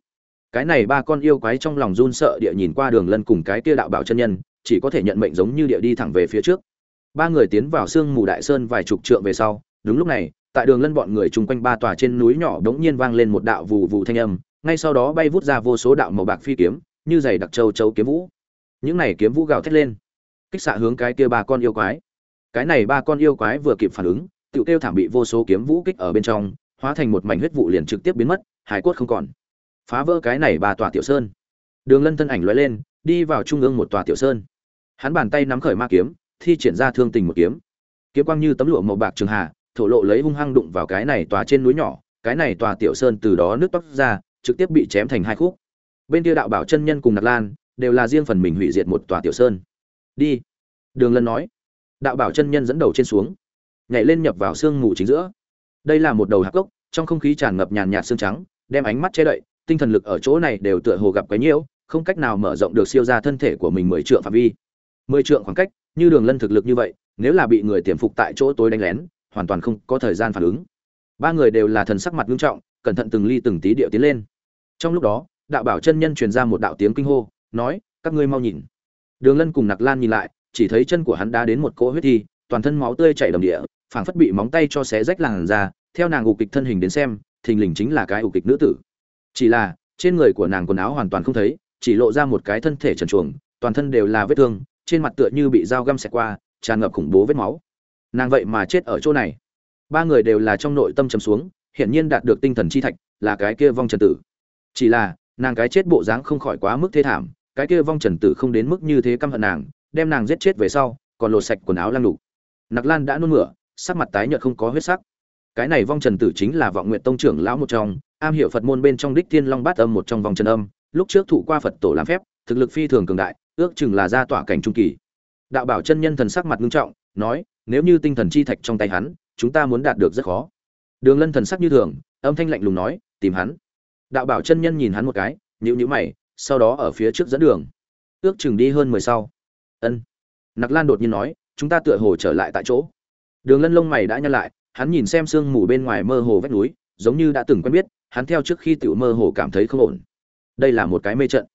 Cái này ba con yêu quái trong lòng run sợ địa nhìn qua đường lân cùng cái kia đạo bảo chân nhân, chỉ có thể nhận mệnh giống như địa đi thẳng về phía trước. Ba người tiến vào sương mù đại sơn vài chục trượng về sau, đúng lúc này, tại đường lân bọn người chung quanh ba tòa trên núi nhỏ đống nhiên vang lên một đạo vù vù thanh âm, ngay sau đó bay vút ra vô số đạo màu bạc phi kiếm, như giày đặc châu châu kiếm vũ. Những này kiếm vũ gào thét lên, kích xạ hướng cái kia ba con yêu quái. Cái này ba con yêu quái vừa kịp phản ứng Tiểu tiêu thảm bị vô số kiếm vũ kích ở bên trong, hóa thành một mảnh huyết vụ liền trực tiếp biến mất, hải cốt không còn. Phá vỡ cái này ba tòa tiểu sơn. Đường lân thân ảnh lóe lên, đi vào trung ương một tòa tiểu sơn. Hắn bàn tay nắm khởi ma kiếm, thi triển ra thương tình một kiếm. Kiếm quang như tấm lụa màu bạc trường hà thổ lộ lấy hung hăng đụng vào cái này tòa trên núi nhỏ, cái này tòa tiểu sơn từ đó nước tóc ra, trực tiếp bị chém thành hai khúc. Bên kia đạo bảo chân nhân cùng nặc lan, đều là riêng phần mình hủy diệt một tòa tiểu sơn. Đi. Đường lân nói. Đạo bảo chân nhân dẫn đầu trên xuống nhảy lên nhập vào sương mù chính giữa. Đây là một đầu hạc gốc trong không khí tràn ngập nhàn nhạt xương trắng, đem ánh mắt che đậy, tinh thần lực ở chỗ này đều tựa hồ gặp cái nhiễu, không cách nào mở rộng được siêu ra thân thể của mình mười trượng phạm vi. Mười trượng khoảng cách, như đường lân thực lực như vậy, nếu là bị người tiềm phục tại chỗ tối đánh lén, hoàn toàn không có thời gian phản ứng. Ba người đều là thần sắc mặt nghiêm trọng, cẩn thận từng ly từng tí điệu tiến lên. Trong lúc đó, đạo bảo chân nhân truyền ra một đạo tiếng kinh hô, nói, các ngươi mau nhìn. Đường lân cùng nặc lan nhìn lại, chỉ thấy chân của hắn đã đến một cỗ huyết thi, toàn thân máu tươi chảy đầm địa phảng phất bị móng tay cho xé rách làn ra theo nàng ục kịch thân hình đến xem, thình lình chính là cái ục kịch nữ tử. Chỉ là, trên người của nàng quần áo hoàn toàn không thấy, chỉ lộ ra một cái thân thể trần truồng, toàn thân đều là vết thương, trên mặt tựa như bị dao găm xẹt qua, tràn ngập khủng bố vết máu. Nàng vậy mà chết ở chỗ này. Ba người đều là trong nội tâm trầm xuống, hiển nhiên đạt được tinh thần chi thạch, là cái kia vong trần tử. Chỉ là, nàng cái chết bộ dáng không khỏi quá mức thê thảm, cái kia vong trần tử không đến mức như thế căm hận nàng, đem nàng giết chết về sau, còn lột sạch quần áo lăng đục nặc lan đã nôn mửa sắc mặt tái nhợt không có huyết sắc. Cái này vong trần tử chính là vọng nguyện tông trưởng lão một trong, am hiểu phật môn bên trong đích thiên long bát âm một trong vòng trần âm, lúc trước thụ qua phật tổ làm phép, thực lực phi thường cường đại, ước chừng là ra tỏa cảnh trung kỳ. Đạo bảo chân nhân thần sắc mặt ngưng trọng, nói, nếu như tinh thần chi thạch trong tay hắn, chúng ta muốn đạt được rất khó. Đường lân thần sắc như thường, âm thanh lạnh lùng nói, tìm hắn. Đạo bảo chân nhân nhìn hắn một cái, nhíu nhíu mày, sau đó ở phía trước dẫn đường. Ước chừng đi hơn mười sau. Ân. Nặc lan đột nhiên nói, chúng ta tựa hồ trở lại tại chỗ đường lân lông mày đã nhăn lại, hắn nhìn xem sương mù bên ngoài mơ hồ vách núi, giống như đã từng quen biết, hắn theo trước khi tiểu mơ hồ cảm thấy không ổn. Đây là một cái mê trận.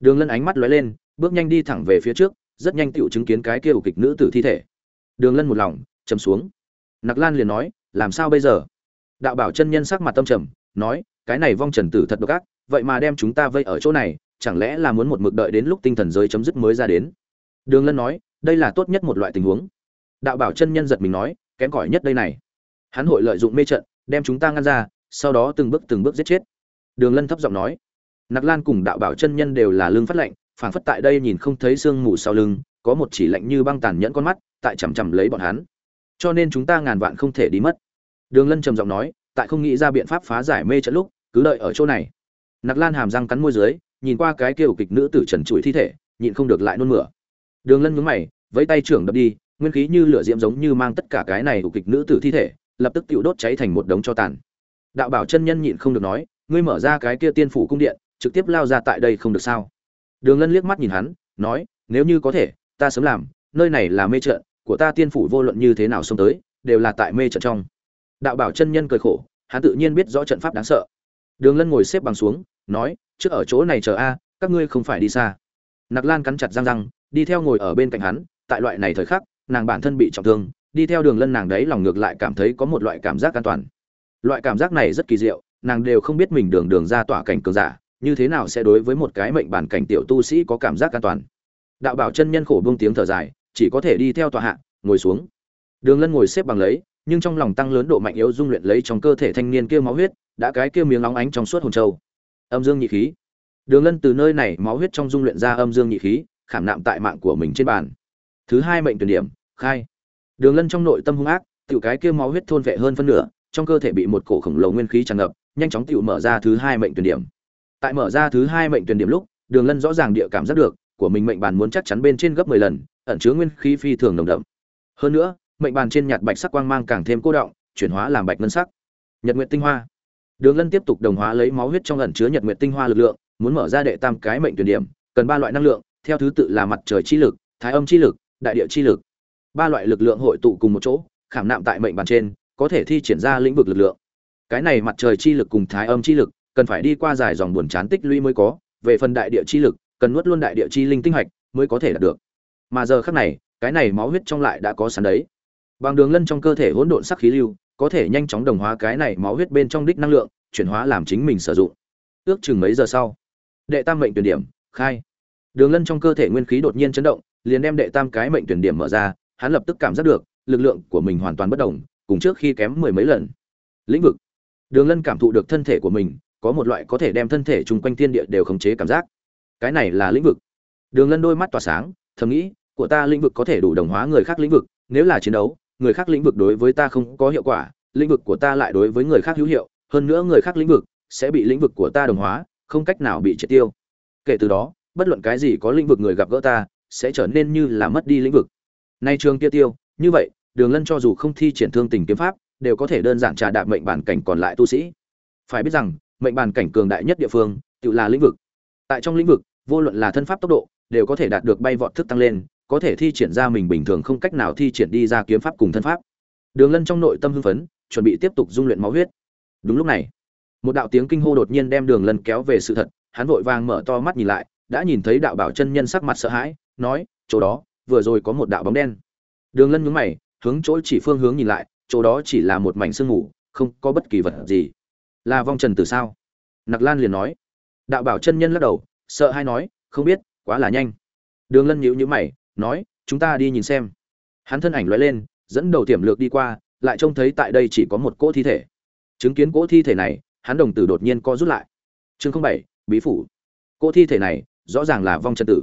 Đường lân ánh mắt lóe lên, bước nhanh đi thẳng về phía trước, rất nhanh tiểu chứng kiến cái kia kịch nữ tử thi thể. Đường lân một lòng chầm xuống. Nặc lan liền nói, làm sao bây giờ? Đạo bảo chân nhân sắc mặt tâm trầm, nói, cái này vong trần tử thật độc ác, vậy mà đem chúng ta vây ở chỗ này, chẳng lẽ là muốn một mực đợi đến lúc tinh thần giới chấm dứt mới ra đến? Đường lân nói, đây là tốt nhất một loại tình huống đạo bảo chân nhân giật mình nói, kém cỏi nhất đây này. Hắn hội lợi dụng mê trận, đem chúng ta ngăn ra, sau đó từng bước từng bước giết chết. Đường lân thấp giọng nói, nặc lan cùng đạo bảo chân nhân đều là lương phát lệnh, phảng phất tại đây nhìn không thấy sương mù sau lưng, có một chỉ lạnh như băng tàn nhẫn con mắt, tại chằm chằm lấy bọn hắn. Cho nên chúng ta ngàn vạn không thể đi mất. Đường lân trầm giọng nói, tại không nghĩ ra biện pháp phá giải mê trận lúc, cứ đợi ở chỗ này. Nặc lan hàm răng cắn môi dưới, nhìn qua cái kêu kịch nữ tử trần trụi thi thể, nhịn không được lại nôn mửa. Đường lân nhúng mày, vẫy tay trưởng đập đi nguyên khí như lửa diễm giống như mang tất cả cái này của kịch nữ tử thi thể, lập tức tiêu đốt cháy thành một đống cho tàn. Đạo bảo chân nhân nhịn không được nói, ngươi mở ra cái kia tiên phủ cung điện, trực tiếp lao ra tại đây không được sao? Đường lân liếc mắt nhìn hắn, nói, nếu như có thể, ta sớm làm, nơi này là mê trận, của ta tiên phủ vô luận như thế nào xông tới, đều là tại mê trận trong. Đạo bảo chân nhân cười khổ, hắn tự nhiên biết rõ trận pháp đáng sợ. Đường lân ngồi xếp bằng xuống, nói, trước ở chỗ này chờ a, các ngươi không phải đi xa. Nặc lan cắn chặt răng răng, đi theo ngồi ở bên cạnh hắn, tại loại này thời khắc nàng bản thân bị trọng thương, đi theo đường lân nàng đấy lòng ngược lại cảm thấy có một loại cảm giác an toàn. Loại cảm giác này rất kỳ diệu, nàng đều không biết mình đường đường ra tỏa cảnh cường giả, như thế nào sẽ đối với một cái mệnh bản cảnh tiểu tu sĩ có cảm giác an toàn. Đạo bảo chân nhân khổ buông tiếng thở dài, chỉ có thể đi theo tòa hạ, ngồi xuống. Đường lân ngồi xếp bằng lấy, nhưng trong lòng tăng lớn độ mạnh yếu dung luyện lấy trong cơ thể thanh niên kia máu huyết, đã cái kia miếng nóng ánh trong suốt hồn châu. Âm dương nhị khí. Đường lân từ nơi này máu huyết trong dung luyện ra âm dương nhị khí, khảm nạm tại mạng của mình trên bàn. Thứ hai mệnh tuyển điểm khai. Đường lân trong nội tâm hung ác, tiểu cái kia máu huyết thôn vệ hơn phân nửa, trong cơ thể bị một cổ khổng lồ nguyên khí tràn ngập, nhanh chóng tiểu mở ra thứ hai mệnh tuyển điểm. Tại mở ra thứ hai mệnh tuyển điểm lúc, đường lân rõ ràng địa cảm giác được, của mình mệnh bàn muốn chắc chắn bên trên gấp mười lần, ẩn chứa nguyên khí phi thường nồng đậm. Hơn nữa, mệnh bàn trên nhạt bạch sắc quang mang càng thêm cô động, chuyển hóa làm bạch ngân sắc. Nhật nguyện tinh hoa. Đường lân tiếp tục đồng hóa lấy máu huyết trong ẩn chứa nhật nguyện tinh hoa lực lượng, muốn mở ra đệ tam cái mệnh tuyển điểm, cần ba loại năng lượng, theo thứ tự là mặt trời chi lực, thái âm chi lực, đại địa chi lực ba loại lực lượng hội tụ cùng một chỗ, khảm nạm tại mệnh bàn trên, có thể thi triển ra lĩnh vực lực lượng. Cái này mặt trời chi lực cùng thái âm chi lực, cần phải đi qua dài dòng buồn chán tích lũy mới có, về phần đại địa chi lực, cần nuốt luôn đại địa chi linh tinh hạch mới có thể đạt được. Mà giờ khắc này, cái này máu huyết trong lại đã có sẵn đấy. Bằng đường lân trong cơ thể hỗn độn sắc khí lưu, có thể nhanh chóng đồng hóa cái này máu huyết bên trong đích năng lượng, chuyển hóa làm chính mình sử dụng. Ước chừng mấy giờ sau? Đệ tam mệnh tuyển điểm, khai. Đường lân trong cơ thể nguyên khí đột nhiên chấn động, liền đem đệ tam cái mệnh tuyển điểm mở ra hắn lập tức cảm giác được, lực lượng của mình hoàn toàn bất đồng, cùng trước khi kém mười mấy lần. Lĩnh vực. Đường lân cảm thụ được thân thể của mình, có một loại có thể đem thân thể chung quanh thiên địa đều khống chế cảm giác. Cái này là lĩnh vực. Đường lân đôi mắt tỏa sáng, thầm nghĩ, của ta lĩnh vực có thể đủ đồng hóa người khác lĩnh vực, nếu là chiến đấu, người khác lĩnh vực đối với ta không có hiệu quả, lĩnh vực của ta lại đối với người khác hữu hiệu, hơn nữa người khác lĩnh vực sẽ bị lĩnh vực của ta đồng hóa, không cách nào bị triệt tiêu. Kể từ đó, bất luận cái gì có lĩnh vực người gặp gỡ ta, sẽ trở nên như là mất đi lĩnh vực nay trường kia tiêu, như vậy, đường lân cho dù không thi triển thương tình kiếm pháp, đều có thể đơn giản trả đạp mệnh bản cảnh còn lại tu sĩ. Phải biết rằng, mệnh bản cảnh cường đại nhất địa phương, tự là lĩnh vực. Tại trong lĩnh vực, vô luận là thân pháp tốc độ, đều có thể đạt được bay vọt thức tăng lên, có thể thi triển ra mình bình thường không cách nào thi triển đi ra kiếm pháp cùng thân pháp. Đường lân trong nội tâm hưng phấn, chuẩn bị tiếp tục dung luyện máu huyết. Đúng lúc này, một đạo tiếng kinh hô đột nhiên đem đường lân kéo về sự thật, hắn vội vàng mở to mắt nhìn lại, đã nhìn thấy đạo bảo chân nhân sắc mặt sợ hãi, nói, chỗ đó vừa rồi có một đạo bóng đen. Đường lân nhướng mày, hướng chỗ chỉ phương hướng nhìn lại, chỗ đó chỉ là một mảnh sương mù, không có bất kỳ vật gì. Là vong trần từ sao? Nặc lan liền nói. Đạo bảo chân nhân lắc đầu, sợ hay nói, không biết, quá là nhanh. Đường lân nhíu nhíu mày, nói, chúng ta đi nhìn xem. Hắn thân ảnh lóe lên, dẫn đầu tiềm lược đi qua, lại trông thấy tại đây chỉ có một cỗ thi thể. Chứng kiến cỗ thi thể này, hắn đồng tử đột nhiên co rút lại. Chương không bảy, bí phủ. Cỗ thi thể này, rõ ràng là vong trần tử.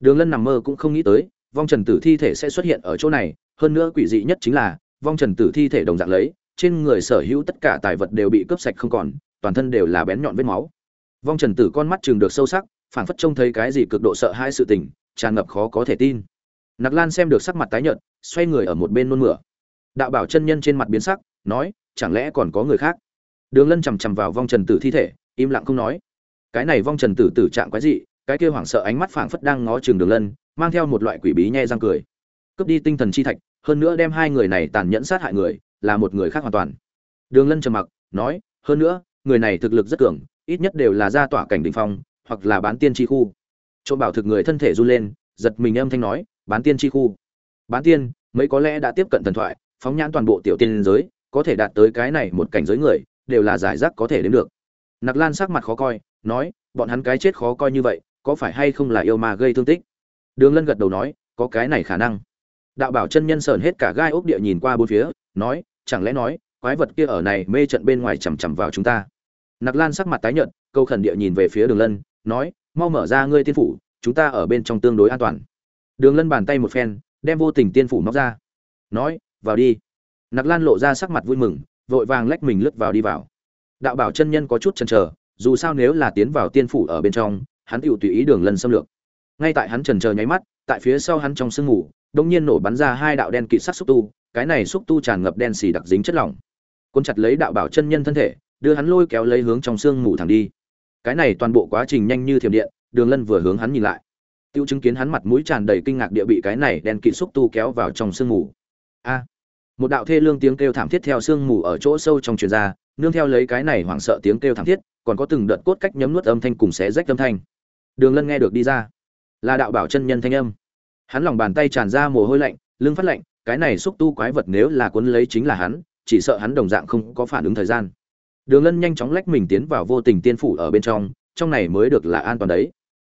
Đường lân nằm mơ cũng không nghĩ tới vong trần tử thi thể sẽ xuất hiện ở chỗ này, hơn nữa quỷ dị nhất chính là, vong trần tử thi thể đồng dạng lấy, trên người sở hữu tất cả tài vật đều bị cướp sạch không còn, toàn thân đều là bén nhọn vết máu. Vong trần tử con mắt chừng được sâu sắc, phảng phất trông thấy cái gì cực độ sợ hai sự tình, tràn ngập khó có thể tin. Nặc lan xem được sắc mặt tái nhợt, xoay người ở một bên nôn mửa. Đạo bảo chân nhân trên mặt biến sắc, nói, chẳng lẽ còn có người khác? Đường lân chằm chằm vào vong trần tử thi thể, im lặng không nói. Cái này vong trần tử tử trạng quái dị cái kia hoảng sợ ánh mắt phảng phất đang ngó chừng đường lân, mang theo một loại quỷ bí nhe răng cười. Cướp đi tinh thần chi thạch, hơn nữa đem hai người này tàn nhẫn sát hại người, là một người khác hoàn toàn. Đường lân trầm mặc, nói, hơn nữa, người này thực lực rất cường, ít nhất đều là ra tỏa cảnh đỉnh phong, hoặc là bán tiên chi khu. Trộm bảo thực người thân thể run lên, giật mình âm thanh nói, bán tiên chi khu. Bán tiên, mấy có lẽ đã tiếp cận thần thoại, phóng nhãn toàn bộ tiểu tiên giới, có thể đạt tới cái này một cảnh giới người, đều là giải rác có thể đến được. Nặc lan sắc mặt khó coi, nói, bọn hắn cái chết khó coi như vậy có phải hay không là yêu ma gây thương tích? Đường lân gật đầu nói, có cái này khả năng. Đạo bảo chân nhân sờn hết cả gai ốc địa nhìn qua bốn phía, nói, chẳng lẽ nói, quái vật kia ở này mê trận bên ngoài chằm chằm vào chúng ta? Nặc lan sắc mặt tái nhợt, câu khẩn địa nhìn về phía đường lân, nói, mau mở ra ngươi tiên phủ, chúng ta ở bên trong tương đối an toàn. Đường lân bàn tay một phen, đem vô tình tiên phủ móc ra. Nói, vào đi. Nặc lan lộ ra sắc mặt vui mừng, vội vàng lách mình lướt vào đi vào. Đạo bảo chân nhân có chút chần chờ, dù sao nếu là tiến vào tiên phủ ở bên trong hắn tự tùy ý đường lân xâm lược. Ngay tại hắn chần chờ nháy mắt, tại phía sau hắn trong sương ngủ đông nhiên nổ bắn ra hai đạo đen kịt sắc xúc tu, cái này xúc tu tràn ngập đen xì đặc dính chất lỏng. Cuốn chặt lấy đạo bảo chân nhân thân thể, đưa hắn lôi kéo lấy hướng trong sương ngủ thẳng đi. Cái này toàn bộ quá trình nhanh như thiểm điện, đường lân vừa hướng hắn nhìn lại. Tiêu chứng kiến hắn mặt mũi tràn đầy kinh ngạc địa bị cái này đen kịt xúc tu kéo vào trong sương ngủ a! Một đạo thê lương tiếng kêu thảm thiết theo sương mù ở chỗ sâu trong truyền ra, nương theo lấy cái này hoảng sợ tiếng kêu thảm thiết, còn có từng đợt cốt cách nhấm nuốt âm thanh cùng xé rách âm thanh đường lân nghe được đi ra. Là đạo bảo chân nhân thanh âm. Hắn lòng bàn tay tràn ra mồ hôi lạnh, lưng phát lạnh, cái này xúc tu quái vật nếu là cuốn lấy chính là hắn, chỉ sợ hắn đồng dạng không có phản ứng thời gian. Đường lân nhanh chóng lách mình tiến vào vô tình tiên phủ ở bên trong trong này mới được là an toàn đấy.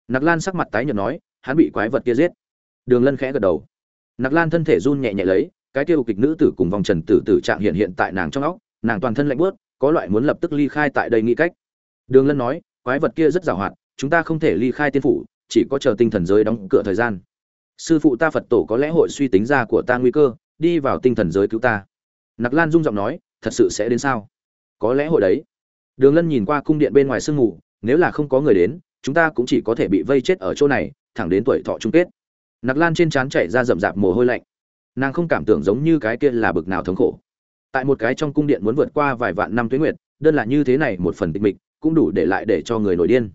Nặc lan sắc mặt tái nhợt nói, hắn bị quái vật kia giết. Đường lân khẽ gật đầu. Nặc lan thân thể run nhẹ nhẹ lấy, cái tiêu kịch nữ tử cùng vòng trần tử tử trạng hiện hiện tại nàng trong óc, nàng toàn thân lạnh bớt có loại muốn lập tức ly khai tại đây nghĩ cách. Đường lân nói, quái vật kia rất giàu hoạt chúng ta không thể ly khai tiên phủ, chỉ có chờ tinh thần giới đóng cửa thời gian. Sư phụ ta phật tổ có lẽ hội suy tính ra của ta nguy cơ, đi vào tinh thần giới cứu ta. Nặc lan rung giọng nói, thật sự sẽ đến sao? Có lẽ hội đấy. Đường lân nhìn qua cung điện bên ngoài sương mù, nếu là không có người đến, chúng ta cũng chỉ có thể bị vây chết ở chỗ này, thẳng đến tuổi thọ chung kết. Nặc lan trên trán chạy ra rậm rạp mồ hôi lạnh. Nàng không cảm tưởng giống như cái kia là bực nào thống khổ. Tại một cái trong cung điện muốn vượt qua vài vạn năm tuế nguyệt, đơn là như thế này một phần tịch mịch, cũng đủ để lại để cho người nổi điên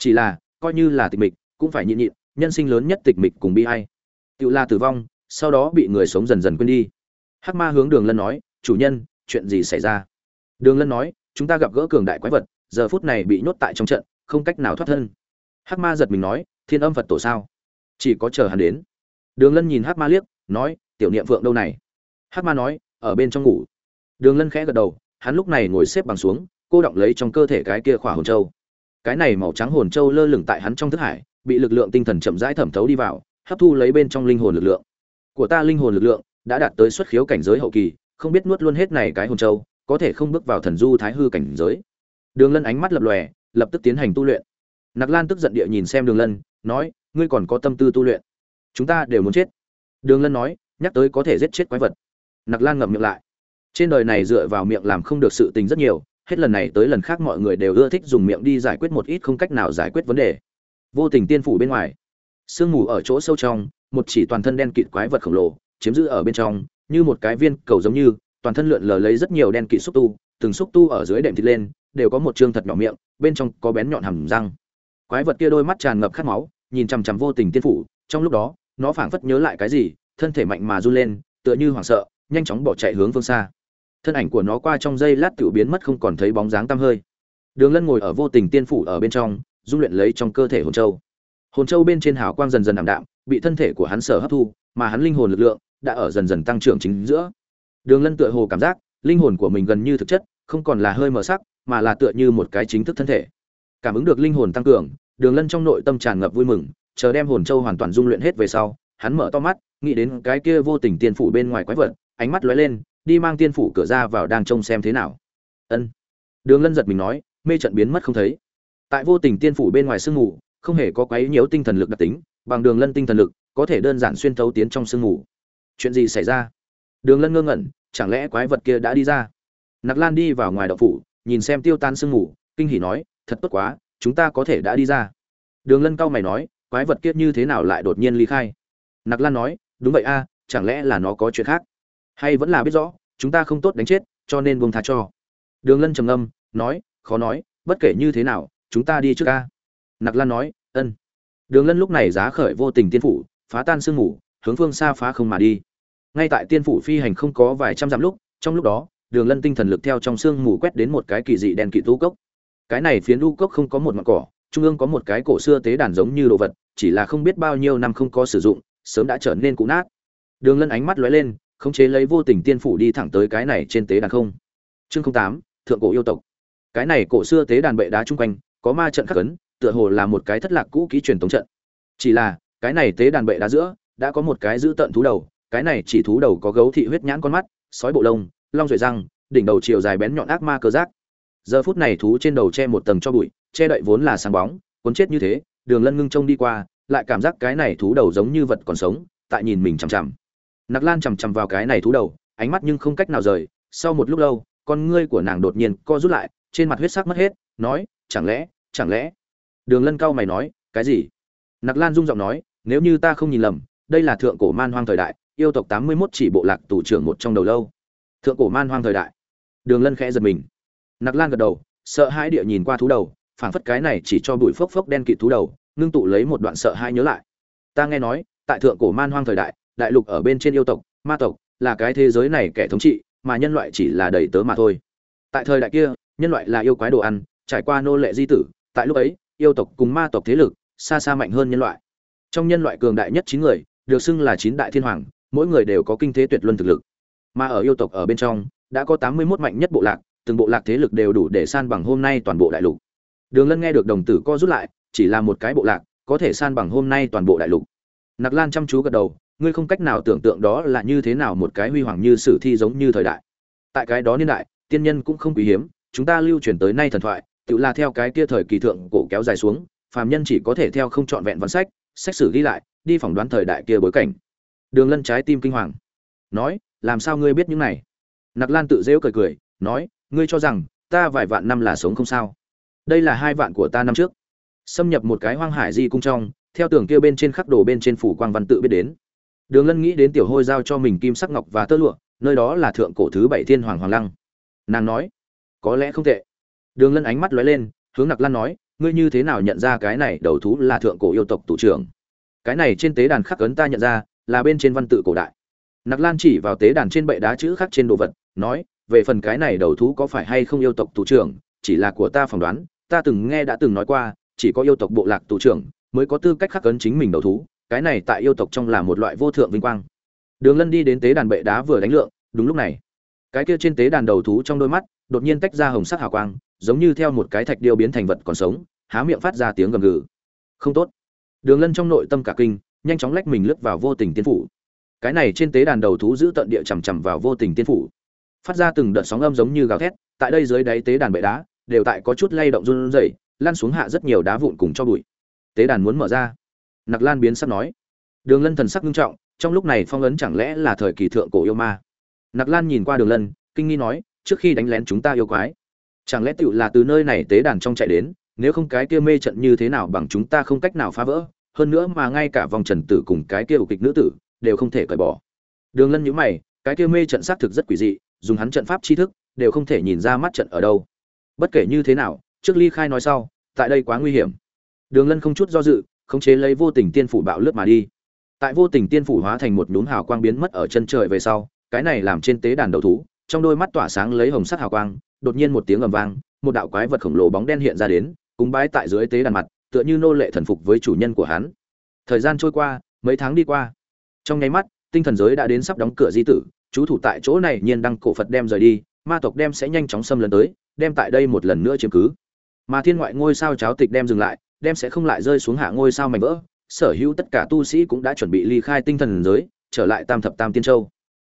chỉ là, coi như là tịch mịch, cũng phải nhịn nhịn, nhân sinh lớn nhất tịch mịch cùng bi hay tự la tử vong, sau đó bị người sống dần dần quên đi. Hắc ma hướng đường lân nói, chủ nhân, chuyện gì xảy ra? Đường lân nói, chúng ta gặp gỡ cường đại quái vật, giờ phút này bị nhốt tại trong trận, không cách nào thoát thân. Hắc ma giật mình nói, thiên âm phật tổ sao? Chỉ có chờ hắn đến. Đường lân nhìn hắc ma liếc, nói, tiểu niệm phượng đâu này? Hắc ma nói, ở bên trong ngủ. Đường lân khẽ gật đầu, hắn lúc này ngồi xếp bằng xuống, cô động lấy trong cơ thể cái kia khỏa hồn châu cái này màu trắng hồn châu lơ lửng tại hắn trong thức hải, bị lực lượng tinh thần chậm rãi thẩm thấu đi vào, hấp thu lấy bên trong linh hồn lực lượng. Của ta linh hồn lực lượng đã đạt tới xuất khiếu cảnh giới hậu kỳ, không biết nuốt luôn hết này cái hồn châu, có thể không bước vào thần du thái hư cảnh giới. Đường lân ánh mắt lập lòe, lập tức tiến hành tu luyện. Nặc lan tức giận địa nhìn xem đường lân, nói, ngươi còn có tâm tư tu luyện? Chúng ta đều muốn chết. Đường lân nói, nhắc tới có thể giết chết quái vật. Nặc lan ngậm miệng lại. Trên đời này dựa vào miệng làm không được sự tình rất nhiều hết lần này tới lần khác mọi người đều ưa thích dùng miệng đi giải quyết một ít không cách nào giải quyết vấn đề. Vô tình tiên phủ bên ngoài, sương mù ở chỗ sâu trong, một chỉ toàn thân đen kịt quái vật khổng lồ, chiếm giữ ở bên trong, như một cái viên cầu giống như, toàn thân lượn lờ lấy rất nhiều đen kịt xúc tu, từng xúc tu ở dưới đệm thịt lên, đều có một trương thật nhỏ miệng, bên trong có bén nhọn hầm răng. Quái vật kia đôi mắt tràn ngập khát máu, nhìn chằm chằm vô tình tiên phủ, trong lúc đó, nó phảng phất nhớ lại cái gì, thân thể mạnh mà run lên, tựa như hoảng sợ, nhanh chóng bỏ chạy hướng phương xa thân ảnh của nó qua trong giây lát tự biến mất không còn thấy bóng dáng tăm hơi. Đường lân ngồi ở vô tình tiên phủ ở bên trong, dung luyện lấy trong cơ thể hồn châu. Hồn châu bên trên hào quang dần dần ảm đạm, bị thân thể của hắn sở hấp thu, mà hắn linh hồn lực lượng đã ở dần dần tăng trưởng chính giữa. Đường lân tựa hồ cảm giác, linh hồn của mình gần như thực chất, không còn là hơi mờ sắc, mà là tựa như một cái chính thức thân thể. Cảm ứng được linh hồn tăng cường, đường lân trong nội tâm tràn ngập vui mừng, chờ đem hồn châu hoàn toàn dung luyện hết về sau, hắn mở to mắt, nghĩ đến cái kia vô tình tiên phủ bên ngoài quái vật, ánh mắt lóe lên đi mang tiên phủ cửa ra vào đang trông xem thế nào. Ân. Đường lân giật mình nói, mê trận biến mất không thấy. Tại vô tình tiên phủ bên ngoài sương mù, không hề có quấy nhiễu tinh thần lực đặc tính, bằng đường lân tinh thần lực, có thể đơn giản xuyên thấu tiến trong sương mù. Chuyện gì xảy ra? Đường lân ngơ ngẩn, chẳng lẽ quái vật kia đã đi ra? Nặc lan đi vào ngoài đậu phủ, nhìn xem tiêu tan sương mù, kinh hỉ nói, thật tốt quá, chúng ta có thể đã đi ra. Đường lân cau mày nói, quái vật kia như thế nào lại đột nhiên ly khai? Nặc lan nói, đúng vậy a, chẳng lẽ là nó có chuyện khác? Hay vẫn là biết rõ, chúng ta không tốt đánh chết, cho nên buông tha cho. Đường lân trầm ngâm, nói, khó nói, bất kể như thế nào, chúng ta đi trước ca. Nặc lan nói, ân. Đường lân lúc này giá khởi vô tình tiên phủ, phá tan sương mù, hướng phương xa phá không mà đi. Ngay tại tiên phủ phi hành không có vài trăm dặm lúc, trong lúc đó, đường lân tinh thần lực theo trong sương mù quét đến một cái kỳ dị đèn kỵ tu cốc. Cái này phiến u cốc không có một mặt cỏ, trung ương có một cái cổ xưa tế đàn giống như đồ vật, chỉ là không biết bao nhiêu năm không có sử dụng, sớm đã trở nên cũ nát. Đường lân ánh mắt lóe lên khống chế lấy vô tình tiên phủ đi thẳng tới cái này trên tế đàn không. Chương tám, thượng cổ yêu tộc. Cái này cổ xưa tế đàn bệ đá chung quanh, có ma trận khắc ấn tựa hồ là một cái thất lạc cũ kỹ truyền thống trận. Chỉ là, cái này tế đàn bệ đá giữa, đã có một cái giữ tận thú đầu, cái này chỉ thú đầu có gấu thị huyết nhãn con mắt, sói bộ lông, long ruồi răng, đỉnh đầu chiều dài bén nhọn ác ma cơ giác. Giờ phút này thú trên đầu che một tầng cho bụi, che đậy vốn là sáng bóng, cuốn chết như thế, đường lân ngưng trông đi qua, lại cảm giác cái này thú đầu giống như vật còn sống, tại nhìn mình chằm chằm nặc lan chằm chằm vào cái này thú đầu, ánh mắt nhưng không cách nào rời. Sau một lúc lâu, con ngươi của nàng đột nhiên co rút lại, trên mặt huyết sắc mất hết, nói, chẳng lẽ chẳng lẽ? Đường lân cao mày nói, cái gì? Nặc lan rung giọng nói, nếu như ta không nhìn lầm, đây là thượng cổ man hoang thời đại, yêu tộc tám mươi mốt chỉ bộ lạc tù trưởng một trong đầu lâu. Thượng cổ man hoang thời đại. Đường lân khẽ giật mình. Nặc lan gật đầu, sợ hãi địa nhìn qua thú đầu, phảng phất cái này chỉ cho bụi phốc phốc đen kịt thú đầu, ngưng tụ lấy một đoạn sợ hãi nhớ lại. Ta nghe nói, tại thượng cổ man hoang thời đại đại lục ở bên trên yêu tộc, ma tộc là cái thế giới này kẻ thống trị, mà nhân loại chỉ là đầy tớ mà thôi. Tại thời đại kia, nhân loại là yêu quái đồ ăn, trải qua nô lệ di tử, tại lúc ấy, yêu tộc cùng ma tộc thế lực xa xa mạnh hơn nhân loại. Trong nhân loại cường đại nhất chín người, được xưng là chín đại thiên hoàng, mỗi người đều có kinh thế tuyệt luân thực lực. Mà ở yêu tộc ở bên trong, đã có tám mươi 81 mạnh nhất bộ lạc, từng bộ lạc thế lực đều đủ để san bằng hôm nay toàn bộ đại lục. Đường lân nghe được đồng tử co rút lại, chỉ là một cái bộ lạc, có thể san bằng hôm nay toàn bộ đại lục. Nặc lan chăm chú gật đầu ngươi không cách nào tưởng tượng đó là như thế nào một cái huy hoàng như sử thi giống như thời đại. Tại cái đó niên đại, tiên nhân cũng không quý hiếm, chúng ta lưu truyền tới nay thần thoại, tự là theo cái kia thời kỳ thượng cổ kéo dài xuống, phàm nhân chỉ có thể theo không trọn vẹn văn sách sách sử ghi lại, đi phỏng đoán thời đại kia bối cảnh. Đường lân trái tim kinh hoàng, nói, làm sao ngươi biết những này? Nặc lan tự dễu cười cười, nói, ngươi cho rằng, ta vài vạn năm là sống không sao. Đây là hai vạn của ta năm trước. Xâm nhập một cái hoang hải di cung trong, theo tường kia bên trên khắc đồ bên trên phủ quang văn tự biết đến đường lân nghĩ đến tiểu hôi giao cho mình kim sắc ngọc và tơ lụa, nơi đó là thượng cổ thứ bảy thiên hoàng hoàng lăng. Nàng nói, có lẽ không tệ. Đường lân ánh mắt lóe lên, hướng nặc lan nói, ngươi như thế nào nhận ra cái này đầu thú là thượng cổ yêu tộc tủ trưởng? Cái này trên tế đàn khắc ấn ta nhận ra, là bên trên văn tự cổ đại. Nặc lan chỉ vào tế đàn trên bệ đá chữ khắc trên đồ vật, nói, về phần cái này đầu thú có phải hay không yêu tộc tù trưởng, chỉ là của ta phỏng đoán, ta từng nghe đã từng nói qua, chỉ có yêu tộc bộ lạc tù trưởng mới có tư cách khắc ấn chính mình đầu thú cái này tại yêu tộc trong là một loại vô thượng vinh quang. Đường lân đi đến tế đàn bệ đá vừa đánh lượng, đúng lúc này, cái kia trên tế đàn đầu thú trong đôi mắt đột nhiên tách ra hồng sắc hào quang, giống như theo một cái thạch điêu biến thành vật còn sống, há miệng phát ra tiếng gầm gừ. Không tốt. Đường lân trong nội tâm cả kinh, nhanh chóng lách mình lướt vào vô tình tiên phủ. Cái này trên tế đàn đầu thú giữ tận địa chằm chằm vào vô tình tiên phủ. Phát ra từng đợt sóng âm giống như gào thét, tại đây dưới đáy tế đàn bệ đá, đều tại có chút lay động run rẩy lan xuống hạ rất nhiều đá vụn cùng cho bụi. Tế đàn muốn mở ra nặc lan biến sắc nói. Đường lân thần sắc nghiêm trọng, trong lúc này phong ấn chẳng lẽ là thời kỳ thượng cổ yêu ma? Nặc lan nhìn qua đường lân, kinh nghi nói, trước khi đánh lén chúng ta yêu quái, chẳng lẽ tựu là từ nơi này tế đàn trong chạy đến, nếu không cái kia mê trận như thế nào bằng chúng ta không cách nào phá vỡ, hơn nữa mà ngay cả vòng trần tử cùng cái kia ủ kịch nữ tử đều không thể cởi bỏ. Đường lân nhíu mày, cái kia mê trận xác thực rất quỷ dị, dùng hắn trận pháp tri thức đều không thể nhìn ra mắt trận ở đâu. Bất kể như thế nào, trước ly khai nói sau, tại đây quá nguy hiểm. Đường lân không chút do dự khống chế lấy vô tình tiên phủ bạo lướt mà đi. Tại vô tình tiên phủ hóa thành một nhúm hào quang biến mất ở chân trời về sau, cái này làm trên tế đàn đầu thú, trong đôi mắt tỏa sáng lấy hồng sắc hào quang, đột nhiên một tiếng ầm vang, một đạo quái vật khổng lồ bóng đen hiện ra đến, cúng bái tại dưới tế đàn mặt, tựa như nô lệ thần phục với chủ nhân của hắn. Thời gian trôi qua, mấy tháng đi qua. Trong nháy mắt, tinh thần giới đã đến sắp đóng cửa di tử, chú thủ tại chỗ này nhiên đăng cổ phật đem rời đi, ma tộc đem sẽ nhanh chóng xâm lấn tới, đem tại đây một lần nữa chiếm cứ. Mà thiên ngoại ngôi sao cháo tịch đem dừng lại đem sẽ không lại rơi xuống hạ ngôi sao mảnh vỡ, sở hữu tất cả tu sĩ cũng đã chuẩn bị ly khai tinh thần giới, trở lại tam thập tam tiên châu.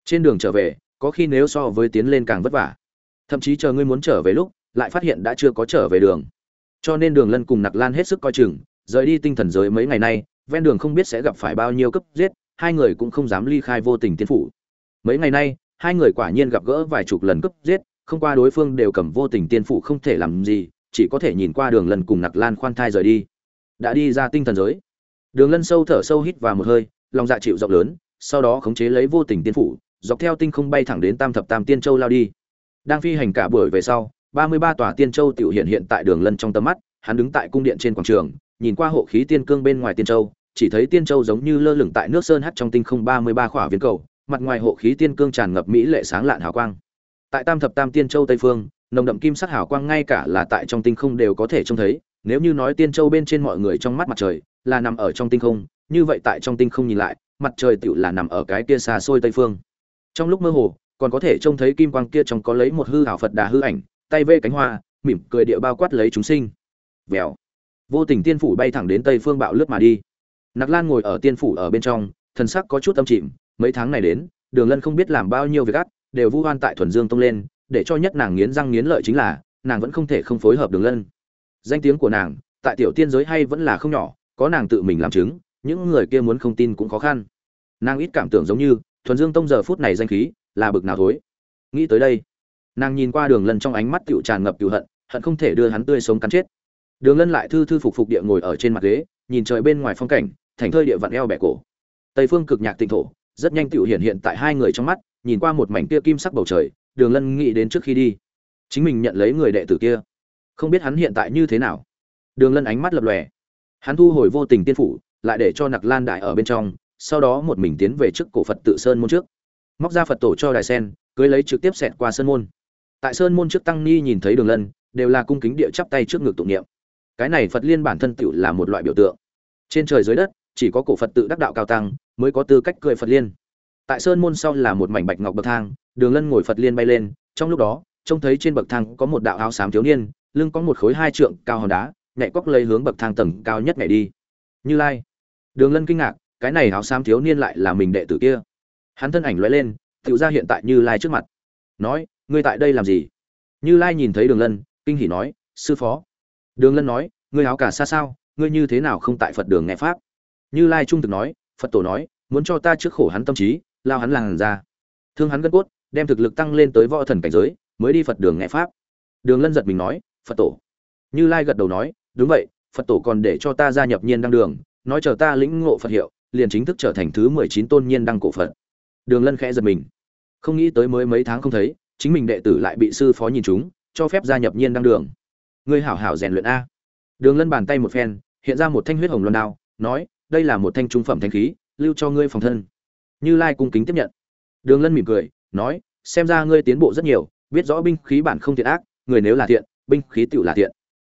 Trên đường trở về, có khi nếu so với tiến lên càng vất vả. Thậm chí chờ ngươi muốn trở về lúc, lại phát hiện đã chưa có trở về đường. Cho nên đường lân cùng nặc lan hết sức coi chừng, rời đi tinh thần giới mấy ngày nay, ven đường không biết sẽ gặp phải bao nhiêu cấp giết, hai người cũng không dám ly khai vô tình tiên phủ. Mấy ngày nay, hai người quả nhiên gặp gỡ vài chục lần cấp giết, không qua đối phương đều cầm vô tình tiên phủ không thể làm gì chỉ có thể nhìn qua đường lần cùng nặc lan khoan thai rời đi. Đã đi ra tinh thần giới. Đường lân sâu thở sâu hít vào một hơi, lòng dạ chịu rộng lớn, sau đó khống chế lấy vô tình tiên phủ, dọc theo tinh không bay thẳng đến tam thập tam tiên châu lao đi. Đang phi hành cả buổi về sau, ba mươi ba tòa tiên châu tiểu hiện hiện tại đường lân trong tầm mắt, hắn đứng tại cung điện trên quảng trường, nhìn qua hộ khí tiên cương bên ngoài tiên châu, chỉ thấy tiên châu giống như lơ lửng tại nước sơn hắt trong tinh không ba mươi ba khỏa viên cầu, mặt ngoài hộ khí tiên cương tràn ngập mỹ lệ sáng lạn hào quang. Tại tam thập tam tiên châu tây phương nồng đậm kim sắc hào quang ngay cả là tại trong tinh không đều có thể trông thấy. Nếu như nói tiên châu bên trên mọi người trong mắt mặt trời là nằm ở trong tinh không, như vậy tại trong tinh không nhìn lại, mặt trời tựu là nằm ở cái kia xa xôi tây phương. Trong lúc mơ hồ, còn có thể trông thấy kim quang kia trong có lấy một hư hảo phật đà hư ảnh, tay vê cánh hoa, mỉm cười địa bao quát lấy chúng sinh. Vèo. Vô tình tiên phủ bay thẳng đến tây phương bạo lướt mà đi. Nặc lan ngồi ở tiên phủ ở bên trong, thần sắc có chút âm chìm mấy tháng này đến, đường lân không biết làm bao nhiêu việc ác, đều vu hoan tại thuần dương tông lên để cho nhất nàng nghiến răng nghiến lợi chính là, nàng vẫn không thể không phối hợp đường lân. Danh tiếng của nàng, tại tiểu tiên giới hay vẫn là không nhỏ, có nàng tự mình làm chứng, những người kia muốn không tin cũng khó khăn. Nàng ít cảm tưởng giống như, thuần dương tông giờ phút này danh khí, là bực nào thối. Nghĩ tới đây, nàng nhìn qua đường lân trong ánh mắt tựu tràn ngập cựu hận hận không thể đưa hắn tươi sống cắn chết. Đường lân lại thư thư phục phục địa ngồi ở trên mặt ghế, nhìn trời bên ngoài phong cảnh, thành thơi địa vặn eo bẻ cổ. Tây phương cực nhạc tịnh thổ, rất nhanh tựu hiện hiện tại hai người trong mắt, nhìn qua một mảnh kia kim sắc bầu trời đường lân nghĩ đến trước khi đi. Chính mình nhận lấy người đệ tử kia. Không biết hắn hiện tại như thế nào. Đường lân ánh mắt lập lòe. Hắn thu hồi vô tình tiên phủ, lại để cho nặc lan đại ở bên trong, sau đó một mình tiến về trước cổ phật tự sơn môn trước. Móc ra phật tổ cho đài sen, cưới lấy trực tiếp xẹt qua sơn môn. Tại sơn môn trước tăng ni nhìn thấy đường lân, đều là cung kính địa chắp tay trước ngực tụng niệm. Cái này phật liên bản thân tự là một loại biểu tượng. Trên trời dưới đất, chỉ có cổ phật tự đắc đạo cao tăng, mới có tư cách cười phật liên tại sơn môn sau là một mảnh bạch ngọc bậc thang, đường lân ngồi phật liên bay lên, trong lúc đó, trông thấy trên bậc thang có một đạo áo xám thiếu niên, lưng có một khối hai trượng cao hòn đá, nhẹ cóc lấy hướng bậc thang tầng cao nhất nhảy đi. Như lai. Đường lân kinh ngạc, cái này áo xám thiếu niên lại là mình đệ tử kia. Hắn thân ảnh lóe lên tự ra hiện tại như lai trước mặt. Nói, ngươi tại đây làm gì? Như lai nhìn thấy đường lân, kinh hỉ nói, sư phó. Đường lân nói, ngươi áo cả xa sao? Ngươi như thế nào không tại phật đường nghe pháp? Như lai trung thực nói, phật tổ nói, muốn cho ta trước khổ hắn tâm trí lao hắn làng ra. Thương hắn gân cốt, đem thực lực tăng lên tới võ thần cảnh giới, mới đi phật đường nghe pháp. Đường lân giật mình nói, phật tổ. Như lai gật đầu nói, đúng vậy, phật tổ còn để cho ta gia nhập nhiên đăng đường, nói chờ ta lĩnh ngộ phật hiệu, liền chính thức trở thành thứ mười chín tôn nhiên đăng cổ phật. Đường lân khẽ giật mình. Không nghĩ tới mới mấy tháng không thấy, chính mình đệ tử lại bị sư phó nhìn chúng, cho phép gia nhập nhiên đăng đường. Ngươi hảo hảo rèn luyện a. Đường lân bàn tay một phen, hiện ra một thanh huyết hồng loan đao, nói, đây là một thanh trung phẩm thanh khí, lưu cho ngươi phòng thân như lai cung kính tiếp nhận. Đường lân mỉm cười, nói, xem ra ngươi tiến bộ rất nhiều, biết rõ binh khí bản không thiện ác, người nếu là thiện, binh khí tựu là thiện.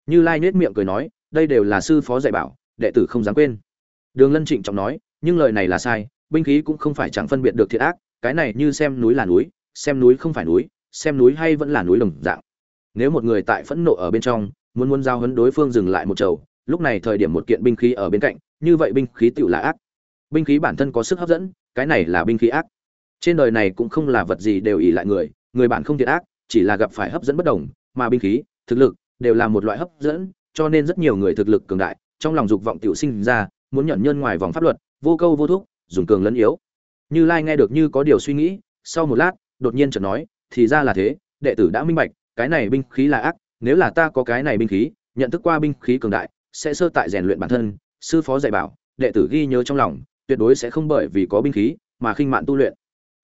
Như lai nết miệng cười nói, đây đều là sư phó dạy bảo, đệ tử không dám quên. Đường lân trịnh trọng nói, nhưng lời này là sai, binh khí cũng không phải chẳng phân biệt được thiện ác, cái này như xem núi là núi, xem núi không phải núi, xem núi hay vẫn là núi đồng dạng. Nếu một người tại phẫn nộ ở bên trong, muốn muốn giao hấn đối phương dừng lại một chầu, lúc này thời điểm một kiện binh khí ở bên cạnh, như vậy binh khí tựu là ác. Binh khí bản thân có sức hấp dẫn cái này là binh khí ác. Trên đời này cũng không là vật gì đều ỉ lại người người bản không thiện ác, chỉ là gặp phải hấp dẫn bất đồng, mà binh khí, thực lực đều là một loại hấp dẫn, cho nên rất nhiều người thực lực cường đại, trong lòng dục vọng tiểu sinh ra, muốn nhận nhân ngoài vòng pháp luật, vô câu vô thúc, dùng cường lẫn yếu. Như lai nghe được như có điều suy nghĩ, sau một lát, đột nhiên chợt nói, thì ra là thế, đệ tử đã minh bạch, cái này binh khí là ác, nếu là ta có cái này binh khí, nhận thức qua binh khí cường đại, sẽ sơ tại rèn luyện bản thân, sư phó dạy bảo, đệ tử ghi nhớ trong lòng tuyệt đối sẽ không bởi vì có binh khí mà khinh mạn tu luyện.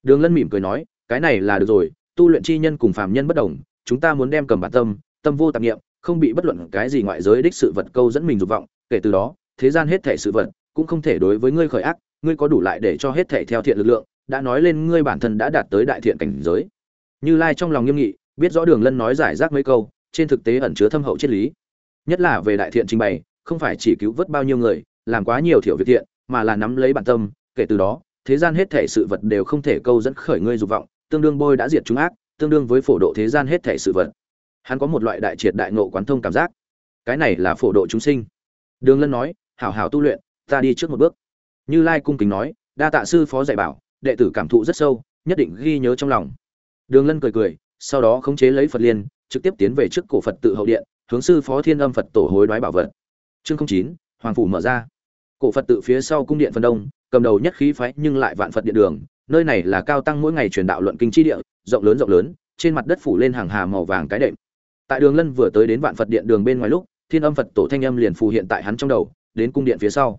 Đường lân mỉm cười nói, cái này là được rồi, tu luyện chi nhân cùng phàm nhân bất đồng, chúng ta muốn đem cầm bản tâm tâm vô tạp niệm không bị bất luận cái gì ngoại giới đích sự vật câu dẫn mình dục vọng, kể từ đó, thế gian hết thể sự vật cũng không thể đối với ngươi khởi ác, ngươi có đủ lại để cho hết thể theo thiện lực lượng, đã nói lên ngươi bản thân đã đạt tới đại thiện cảnh giới. Như lai trong lòng nghiêm nghị, biết rõ đường lân nói giải rác mấy câu, trên thực tế ẩn chứa thâm hậu triết lý. Nhất là về đại thiện trình bày, không phải chỉ cứu vớt bao nhiêu người, làm quá nhiều thiểu việc thiện mà là nắm lấy bản tâm, kể từ đó, thế gian hết thể sự vật đều không thể câu dẫn khởi ngươi dục vọng, tương đương bôi đã diệt chúng ác, tương đương với phổ độ thế gian hết thể sự vật. Hắn có một loại đại triệt đại ngộ quán thông cảm giác. Cái này là phổ độ chúng sinh. Đường lân nói, hảo hảo tu luyện, ta đi trước một bước. Như lai cung kính nói, đa tạ sư phó dạy bảo, đệ tử cảm thụ rất sâu, nhất định ghi nhớ trong lòng. Đường lân cười cười, sau đó khống chế lấy phật liên, trực tiếp tiến về trước cổ phật tự hậu điện, hướng sư phó thiên âm phật tổ hối đoái bảo vật. Chương chín, hoàng phủ mở ra cổ phật tự phía sau cung điện phần đông, cầm đầu nhất khí phái nhưng lại vạn phật điện đường. Nơi này là cao tăng mỗi ngày truyền đạo luận kinh chi địa, rộng lớn rộng lớn, trên mặt đất phủ lên hàng hà màu vàng cái đệm. Tại đường lân vừa tới đến vạn phật điện đường bên ngoài lúc, thiên âm phật tổ thanh âm liền phù hiện tại hắn trong đầu, đến cung điện phía sau.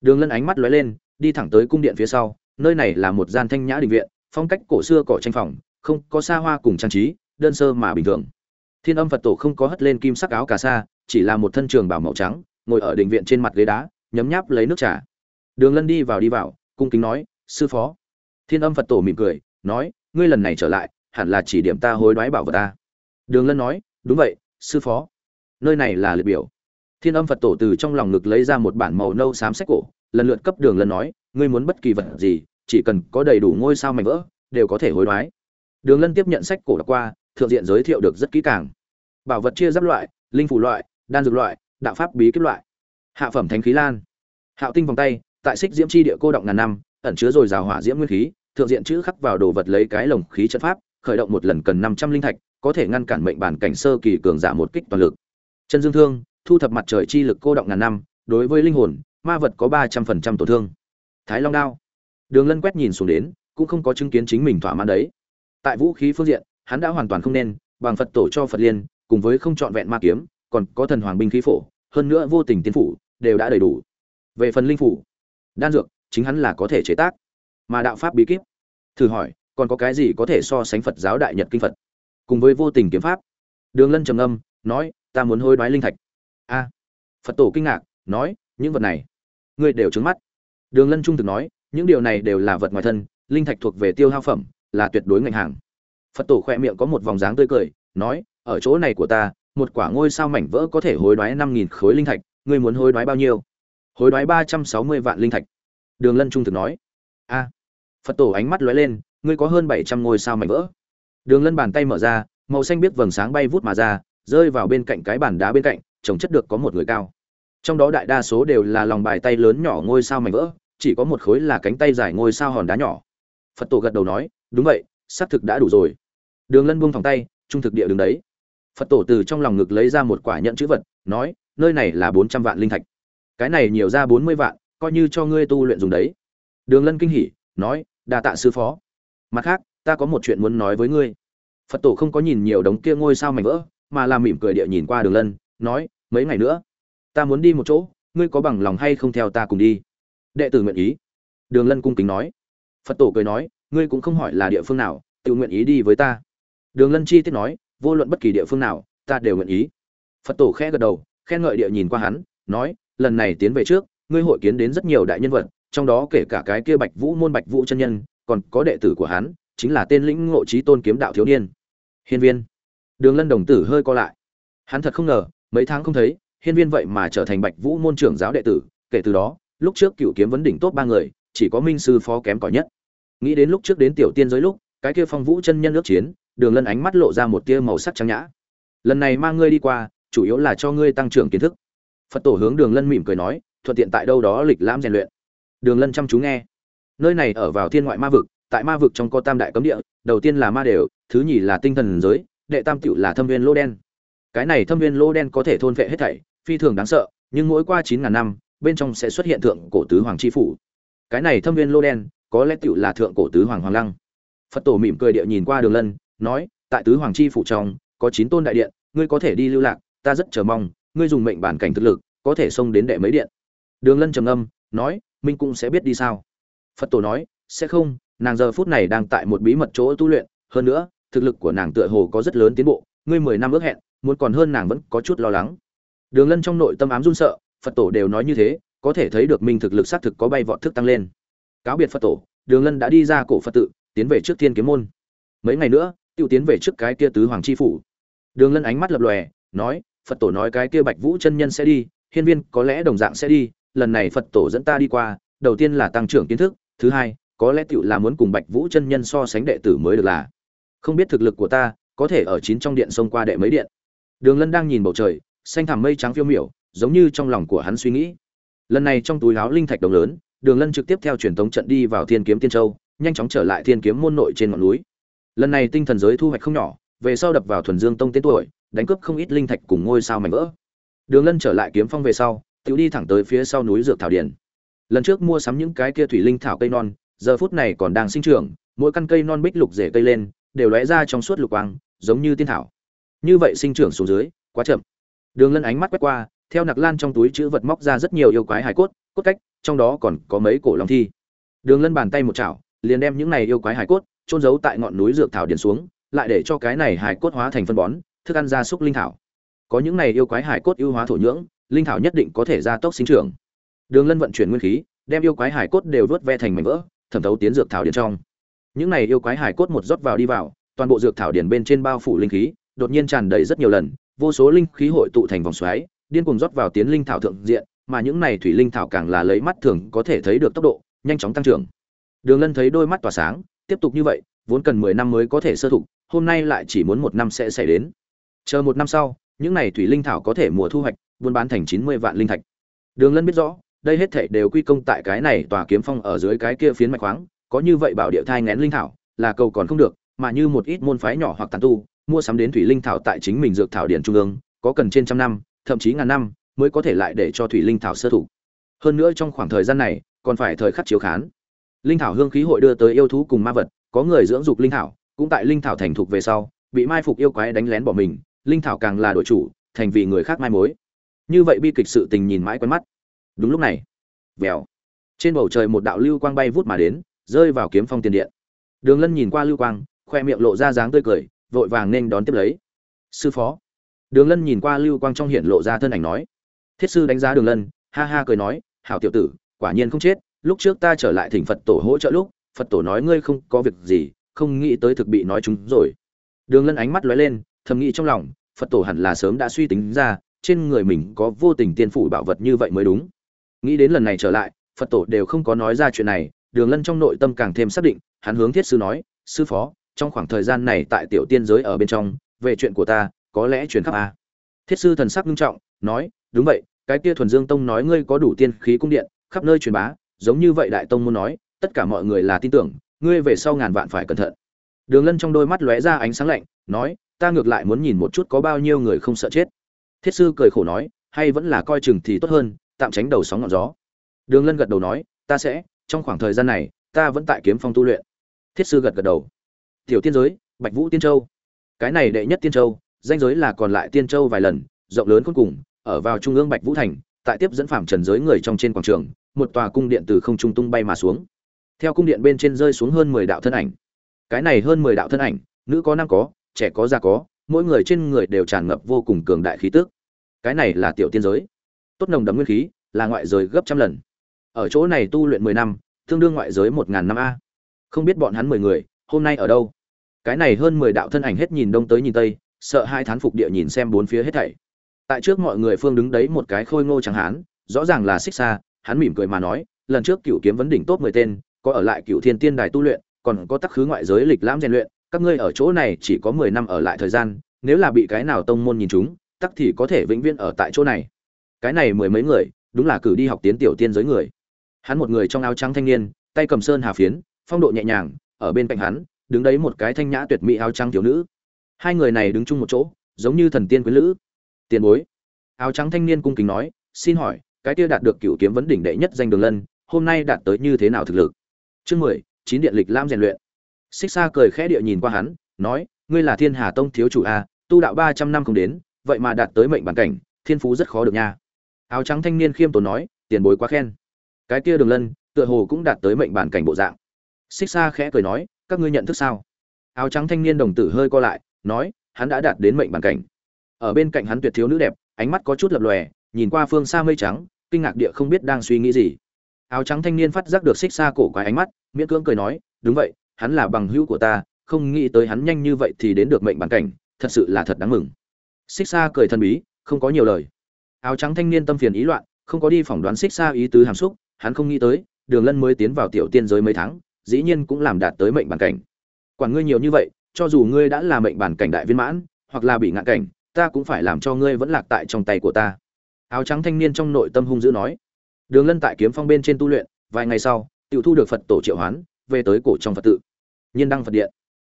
Đường lân ánh mắt lóe lên, đi thẳng tới cung điện phía sau, nơi này là một gian thanh nhã đình viện, phong cách cổ xưa cỏ tranh phòng, không có xa hoa cùng trang trí, đơn sơ mà bình thường. Thiên âm phật tổ không có hất lên kim sắc áo cà sa, chỉ là một thân trường bảo màu trắng, ngồi ở đình viện trên mặt ghế đá nhấm nháp lấy nước trà. Đường lân đi vào đi vào, cung kính nói, sư phó. Thiên âm phật tổ mỉm cười, nói, ngươi lần này trở lại, hẳn là chỉ điểm ta hối đoái bảo vật ta. Đường lân nói, đúng vậy, sư phó. Nơi này là liệt biểu. Thiên âm phật tổ từ trong lòng ngực lấy ra một bản màu nâu xám sách cổ, lần lượt cấp đường lân nói, ngươi muốn bất kỳ vật gì, chỉ cần có đầy đủ ngôi sao mảnh vỡ, đều có thể hối đoái. Đường lân tiếp nhận sách cổ đọc qua, thượng diện giới thiệu được rất kỹ càng. Bảo vật chia giáp loại, linh phủ loại, đan dược loại, đạo pháp bí kíp loại hạ phẩm thánh khí lan. Hạo tinh vòng tay, tại xích diễm chi địa cô động ngàn năm, ẩn chứa rồi rào hỏa diễm nguyên khí, thượng diện chữ khắc vào đồ vật lấy cái lồng khí trận pháp, khởi động một lần cần năm trăm linh thạch, có thể ngăn cản mệnh bản cảnh sơ kỳ cường giả một kích toàn lực. Chân dương thương, thu thập mặt trời chi lực cô động ngàn năm, đối với linh hồn, ma vật có ba trăm phần trăm tổn thương. Thái long đao. Đường lân quét nhìn xuống đến, cũng không có chứng kiến chính mình thỏa mãn đấy. Tại vũ khí phương diện, hắn đã hoàn toàn không nên, bằng phật tổ cho phật liên, cùng với không trọn vẹn ma kiếm, còn có thần hoàng binh khí phổ hơn nữa vô tình tiên phủ đều đã đầy đủ. Về phần linh phủ, đan dược, chính hắn là có thể chế tác, mà đạo pháp bí kíp. Thử hỏi, còn có cái gì có thể so sánh phật giáo đại nhật kinh phật? Cùng với vô tình kiếm pháp, đường lân trầm âm nói, ta muốn hối đoái linh thạch. A. Phật tổ kinh ngạc, nói, những vật này, ngươi đều trứng mắt. Đường lân trung thực nói, những điều này đều là vật ngoài thân, linh thạch thuộc về tiêu hao phẩm, là tuyệt đối ngành hàng. Phật tổ khoe miệng có một vòng dáng tươi cười, nói, ở chỗ này của ta một quả ngôi sao mảnh vỡ có thể hối đoái năm nghìn khối linh thạch, ngươi muốn hối đoái bao nhiêu? Hối đoái ba trăm sáu mươi vạn linh thạch. Đường lân trung thực nói. A. Phật tổ ánh mắt lóe lên, ngươi có hơn bảy trăm ngôi sao mảnh vỡ. Đường lân bàn tay mở ra, màu xanh biết vầng sáng bay vút mà ra, rơi vào bên cạnh cái bàn đá bên cạnh, trồng chất được có một người cao. Trong đó đại đa số đều là lòng bài tay lớn nhỏ ngôi sao mảnh vỡ, chỉ có một khối là cánh tay dài ngôi sao hòn đá nhỏ. Phật tổ gật đầu nói, đúng vậy, xác thực đã đủ rồi. Đường lân buông thòng tay, trung thực địa đứng đấy phật tổ từ trong lòng ngực lấy ra một quả nhận chữ vật, nói, nơi này là bốn trăm vạn linh thạch. Cái này nhiều ra bốn mươi vạn, coi như cho ngươi tu luyện dùng đấy. Đường lân kinh hỉ, nói, đa tạ sư phó. Mặt khác, ta có một chuyện muốn nói với ngươi. Phật tổ không có nhìn nhiều đống kia ngôi sao mảnh vỡ, mà làm mỉm cười địa nhìn qua đường lân, nói, mấy ngày nữa, ta muốn đi một chỗ, ngươi có bằng lòng hay không theo ta cùng đi? Đệ tử nguyện ý. Đường lân cung kính nói. Phật tổ cười nói, ngươi cũng không hỏi là địa phương nào, tự nguyện ý đi với ta. Đường lân chi tiết nói vô luận bất kỳ địa phương nào, ta đều nguyện ý. Phật tổ khẽ gật đầu, khen ngợi địa nhìn qua hắn, nói, lần này tiến về trước, ngươi hội kiến đến rất nhiều đại nhân vật, trong đó kể cả cái kia bạch vũ, môn bạch vũ chân nhân, còn có đệ tử của hắn, chính là tên lĩnh ngộ trí tôn kiếm đạo thiếu niên. Hiên viên. Đường lân đồng tử hơi co lại. Hắn thật không ngờ, mấy tháng không thấy, hiên viên vậy mà trở thành bạch vũ môn trưởng giáo đệ tử, kể từ đó, lúc trước cựu kiếm vấn đỉnh tốt ba người, chỉ có minh sư phó kém cỏi nhất. Nghĩ đến lúc trước đến tiểu tiên giới lúc, cái kia phong vũ chân nhân ước chiến đường lân ánh mắt lộ ra một tia màu sắc trắng nhã. Lần này mang ngươi đi qua, chủ yếu là cho ngươi tăng trưởng kiến thức. Phật tổ hướng đường lân mỉm cười nói, thuận tiện tại đâu đó lịch lãm rèn luyện. Đường lân chăm chú nghe. Nơi này ở vào thiên ngoại ma vực, tại ma vực trong có tam đại cấm địa, đầu tiên là ma đều, thứ nhì là tinh thần giới, đệ tam cựu là thâm viên lô đen. Cái này thâm viên lô đen có thể thôn vệ hết thảy, phi thường đáng sợ, nhưng mỗi qua chín ngàn năm, bên trong sẽ xuất hiện thượng cổ tứ hoàng chi phủ. Cái này thâm viên lô đen, có lẽ cựu là thượng cổ tứ hoàng hoàng lăng. Phật tổ mỉm cười địa nhìn qua đường lân nói, tại tứ hoàng chi phủ trong, có chín tôn đại điện, ngươi có thể đi lưu lạc, ta rất chờ mong, ngươi dùng mệnh bản cảnh thực lực, có thể xông đến đệ mấy điện. Đường lân trầm âm nói, minh cũng sẽ biết đi sao. Phật tổ nói, sẽ không, nàng giờ phút này đang tại một bí mật chỗ tu luyện, hơn nữa, thực lực của nàng tựa hồ có rất lớn tiến bộ, ngươi mười năm ước hẹn, muốn còn hơn nàng vẫn có chút lo lắng. Đường lân trong nội tâm ám run sợ, phật tổ đều nói như thế, có thể thấy được minh thực lực xác thực có bay vọt thức tăng lên. Cáo biệt phật tổ, đường lân đã đi ra cổ phật tự, tiến về trước thiên kiếm môn. Mấy ngày nữa tiêu tiến về trước cái kia tứ hoàng chi phủ. Đường lân ánh mắt lập lòe, nói, phật tổ nói cái kia bạch vũ chân nhân sẽ đi, hiên viên có lẽ đồng dạng sẽ đi, lần này phật tổ dẫn ta đi qua, đầu tiên là tăng trưởng kiến thức, thứ hai, có lẽ tựu là muốn cùng bạch vũ chân nhân so sánh đệ tử mới được là. Không biết thực lực của ta, có thể ở chín trong điện xông qua đệ mấy điện. Đường lân đang nhìn bầu trời, xanh thẳm mây trắng phiêu miểu, giống như trong lòng của hắn suy nghĩ. Lần này trong túi áo linh thạch đồng lớn, đường lân trực tiếp theo truyền thống trận đi vào thiên kiếm tiên châu, nhanh chóng trở lại thiên kiếm môn nội trên ngọn núi lần này tinh thần giới thu hoạch không nhỏ, về sau đập vào thuần dương tông tên tuổi, đánh cướp không ít linh thạch cùng ngôi sao mảnh vỡ. Đường lân trở lại kiếm phong về sau tự đi thẳng tới phía sau núi dược thảo điển lần trước mua sắm những cái kia thủy linh thảo cây non, giờ phút này còn đang sinh trưởng, mỗi căn cây non bích lục rễ cây lên, đều lóe ra trong suốt lục quang, giống như tiên thảo. Như vậy sinh trưởng xuống dưới, quá chậm. Đường lân ánh mắt quét qua, theo nặc lan trong túi chữ vật móc ra rất nhiều yêu quái hải cốt cốt cách, trong đó còn có mấy cổ long thi. Đường lân bàn tay một chảo, liền đem những này yêu quái hải cốt trôn giấu tại ngọn núi dược thảo điền xuống, lại để cho cái này hải cốt hóa thành phân bón, thức ăn gia súc linh thảo. Có những này yêu quái hải cốt ưu hóa thổ nhưỡng, linh thảo nhất định có thể gia tốc sinh trưởng. Đường lân vận chuyển nguyên khí, đem yêu quái hải cốt đều vớt ve thành mảnh vỡ, thẩm thấu tiến dược thảo điền trong. Những này yêu quái hải cốt một rót vào đi vào, toàn bộ dược thảo điền bên trên bao phủ linh khí, đột nhiên tràn đầy rất nhiều lần, vô số linh khí hội tụ thành vòng xoáy, điên cuồng rót vào tiến linh thảo thượng diện, mà những này thủy linh thảo càng là lấy mắt thường có thể thấy được tốc độ, nhanh chóng tăng trưởng. Đường lân thấy đôi mắt tỏa sáng tiếp tục như vậy, vốn cần mười năm mới có thể sơ thục hôm nay lại chỉ muốn một năm sẽ xảy đến. Chờ một năm sau, những này thủy linh thảo có thể mùa thu hoạch, buôn bán thành chín mươi vạn linh thạch. Đường lân biết rõ, đây hết thảy đều quy công tại cái này tòa kiếm phong ở dưới cái kia phiến mạch khoáng, có như vậy bảo địa thai ngén linh thảo, là cầu còn không được, mà như một ít môn phái nhỏ hoặc tàn tu, mua sắm đến thủy linh thảo tại chính mình dược thảo điện trung ương, có cần trên trăm năm, thậm chí ngàn năm, mới có thể lại để cho thủy linh thảo sơ thủ hơn nữa trong khoảng thời gian này, còn phải thời khắc chiếu khán linh thảo hương khí hội đưa tới yêu thú cùng ma vật, có người dưỡng dục linh thảo, cũng tại linh thảo thành thục về sau, bị mai phục yêu quái đánh lén bỏ mình, linh thảo càng là đội chủ, thành vì người khác mai mối. Như vậy bi kịch sự tình nhìn mãi quen mắt. Đúng lúc này, vèo, trên bầu trời một đạo lưu quang bay vút mà đến, rơi vào kiếm phong tiền điện. Đường lân nhìn qua lưu quang, khoe miệng lộ ra dáng tươi cười, vội vàng nên đón tiếp lấy. Sư phó. Đường lân nhìn qua lưu quang trong hiện lộ ra thân ảnh nói. Thiết sư đánh giá đường lân, ha ha cười nói, hảo tiểu tử, quả nhiên không chết lúc trước ta trở lại thỉnh phật tổ hỗ trợ lúc, phật tổ nói ngươi không có việc gì, không nghĩ tới thực bị nói chúng rồi. Đường lân ánh mắt lóe lên, thầm nghĩ trong lòng, phật tổ hẳn là sớm đã suy tính ra, trên người mình có vô tình tiên phủ bảo vật như vậy mới đúng. Nghĩ đến lần này trở lại, phật tổ đều không có nói ra chuyện này, đường lân trong nội tâm càng thêm xác định, hắn hướng thiết sư nói, sư phó, trong khoảng thời gian này tại tiểu tiên giới ở bên trong, về chuyện của ta, có lẽ truyền khắp a. Thiết sư thần sắc nghiêm trọng, nói, đúng vậy, cái kia thuần dương tông nói ngươi có đủ tiên khí cung điện, khắp nơi truyền bá giống như vậy đại tông muốn nói, tất cả mọi người là tin tưởng, ngươi về sau ngàn vạn phải cẩn thận. Đường lân trong đôi mắt lóe ra ánh sáng lạnh, nói, ta ngược lại muốn nhìn một chút có bao nhiêu người không sợ chết. Thiết sư cười khổ nói, hay vẫn là coi chừng thì tốt hơn, tạm tránh đầu sóng ngọn gió. Đường lân gật đầu nói, ta sẽ, trong khoảng thời gian này, ta vẫn tại kiếm phong tu luyện. Thiết sư gật gật đầu. Tiểu tiên giới, bạch vũ tiên châu. Cái này đệ nhất tiên châu, danh giới là còn lại tiên châu vài lần, rộng lớn cuối cùng, ở vào trung ương bạch vũ thành, tại tiếp dẫn phạm trần giới người trong trên quảng trường một tòa cung điện từ không trung tung bay mà xuống. Theo cung điện bên trên rơi xuống hơn mười đạo thân ảnh. Cái này hơn mười đạo thân ảnh, nữ có nam có, trẻ có già có, mỗi người trên người đều tràn ngập vô cùng cường đại khí tức. Cái này là tiểu tiên giới. Tốt nồng đấm nguyên khí, là ngoại giới gấp trăm lần. Ở chỗ này tu luyện mười năm, tương đương ngoại giới một ngàn năm a. Không biết bọn hắn mười người, hôm nay ở đâu? Cái này hơn mười đạo thân ảnh hết nhìn đông tới nhìn tây, sợ hai thán phục địa nhìn xem bốn phía hết thảy. Tại trước mọi người phương đứng đấy một cái khôi ngô chẳng hán, rõ ràng là xích xa hắn mỉm cười mà nói, lần trước cựu kiếm vấn đỉnh tốt mười tên, có ở lại cựu thiên tiên đài tu luyện, còn có tắc khứ ngoại giới lịch lãm rèn luyện, các ngươi ở chỗ này chỉ có mười năm ở lại thời gian, nếu là bị cái nào tông môn nhìn chúng, tắc thì có thể vĩnh viễn ở tại chỗ này. Cái này mười mấy người, đúng là cử đi học tiến tiểu tiên giới người. Hắn một người trong áo trắng thanh niên, tay cầm sơn hà phiến, phong độ nhẹ nhàng, ở bên cạnh hắn, đứng đấy một cái thanh nhã tuyệt mỹ áo trắng thiếu nữ. Hai người này đứng chung một chỗ, giống như thần tiên quyến lữ. Tiền bối. Áo trắng thanh niên cung kính nói, xin hỏi cái kia đạt được cựu kiếm vấn đỉnh đệ nhất danh đường lân, hôm nay đạt tới như thế nào thực lực? Chương mười, chín điện lịch lam rèn luyện. Xích xa cười khẽ địa nhìn qua hắn, nói, ngươi là thiên hà tông thiếu chủ a, tu đạo ba trăm năm không đến, vậy mà đạt tới mệnh bản cảnh, thiên phú rất khó được nha. Áo trắng thanh niên khiêm tốn nói, tiền bối quá khen. Cái kia đường lân, tựa hồ cũng đạt tới mệnh bản cảnh bộ dạng. Xích xa khẽ cười nói, các ngươi nhận thức sao? Áo trắng thanh niên đồng tử hơi co lại, nói, hắn đã đạt đến mệnh bản cảnh. Ở bên cạnh hắn tuyệt thiếu nữ đẹp, ánh mắt có chút lập lòe nhìn qua phương xa mây trắng, kinh ngạc địa không biết đang suy nghĩ gì. Áo trắng thanh niên phát giác được xích xa cổ quái ánh mắt, miễn cưỡng cười nói, đúng vậy, hắn là bằng hữu của ta, không nghĩ tới hắn nhanh như vậy thì đến được mệnh bản cảnh, thật sự là thật đáng mừng. Xích xa cười thần bí, không có nhiều lời. Áo trắng thanh niên tâm phiền ý loạn, không có đi phỏng đoán xích xa ý tứ hàm xúc, hắn không nghĩ tới, đường lân mới tiến vào tiểu tiên giới mấy tháng, dĩ nhiên cũng làm đạt tới mệnh bản cảnh. Quản ngươi nhiều như vậy, cho dù ngươi đã là mệnh bản cảnh đại viên mãn, hoặc là bị ngạn cảnh, ta cũng phải làm cho ngươi vẫn lạc tại trong tay của ta áo trắng thanh niên trong nội tâm hung dữ nói, đường lân tại kiếm phong bên trên tu luyện, vài ngày sau tự thu được phật tổ triệu hoán, về tới cổ trong phật tự. Nhiên đăng phật điện.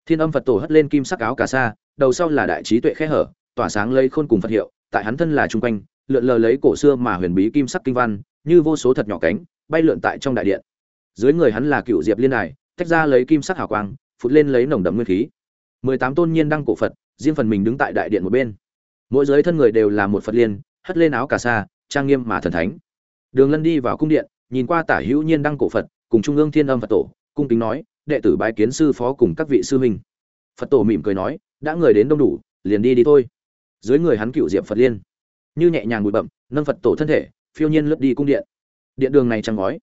Thiên âm phật tổ hất lên kim sắc áo cà sa, đầu sau là đại trí tuệ khẽ hở, tỏa sáng lấy khôn cùng phật hiệu, tại hắn thân là trung quanh, lượn lờ lấy cổ xưa mà huyền bí kim sắc kinh văn, như vô số thật nhỏ cánh, bay lượn tại trong đại điện. Dưới người hắn là cựu diệp liên đài, tách ra lấy kim sắc hào quang, phụt lên lấy nồng đậm nguyên khí. Mười tám tôn nhiên đăng cổ phật, riêng phần mình đứng tại đại điện một bên. Mỗi giới thân người đều là một phật liên hất lên áo cà sa, trang nghiêm mà thần thánh. Đường lân đi vào cung điện, nhìn qua tả hữu nhiên đăng cổ phật, cùng trung ương thiên âm phật tổ, cung kính nói, đệ tử bái kiến sư phó cùng các vị sư huynh. Phật tổ mỉm cười nói, đã người đến đông đủ, liền đi đi thôi. Dưới người hắn cựu diệm phật liên, như nhẹ nhàng bụi bậm nâng phật tổ thân thể, phiêu nhiên lướt đi cung điện. Điện đường này trăng ngói.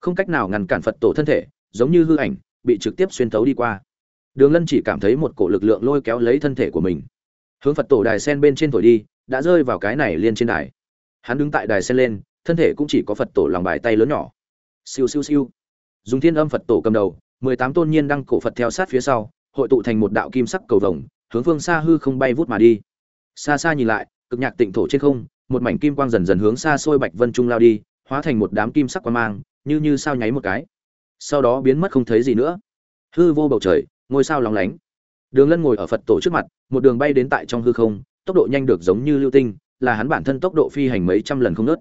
Không cách nào ngăn cản phật tổ thân thể, giống như hư ảnh, bị trực tiếp xuyên thấu đi qua. Đường lân chỉ cảm thấy một cổ lực lượng lôi kéo lấy thân thể của mình. Hướng phật tổ đài sen bên trên thổi đi đã rơi vào cái này liên trên đài. Hắn đứng tại đài sen lên, thân thể cũng chỉ có phật tổ lòng bài tay lớn nhỏ. Siêu siêu siêu. Dùng thiên âm phật tổ cầm đầu, mười tám tôn nhiên đăng cổ phật theo sát phía sau, hội tụ thành một đạo kim sắc cầu vồng, hướng phương xa hư không bay vút mà đi. Xa xa nhìn lại, cực nhạc tịnh thổ trên không, một mảnh kim quang dần dần hướng xa xôi bạch vân trung lao đi, hóa thành một đám kim sắc quang mang, như như sao nháy một cái. Sau đó biến mất không thấy gì nữa. Hư vô bầu trời, ngôi sao lóng lánh. Đường lân ngồi ở phật tổ trước mặt, một đường bay đến tại trong hư không tốc độ nhanh được giống như lưu tinh, là hắn bản thân tốc độ phi hành mấy trăm lần không nớt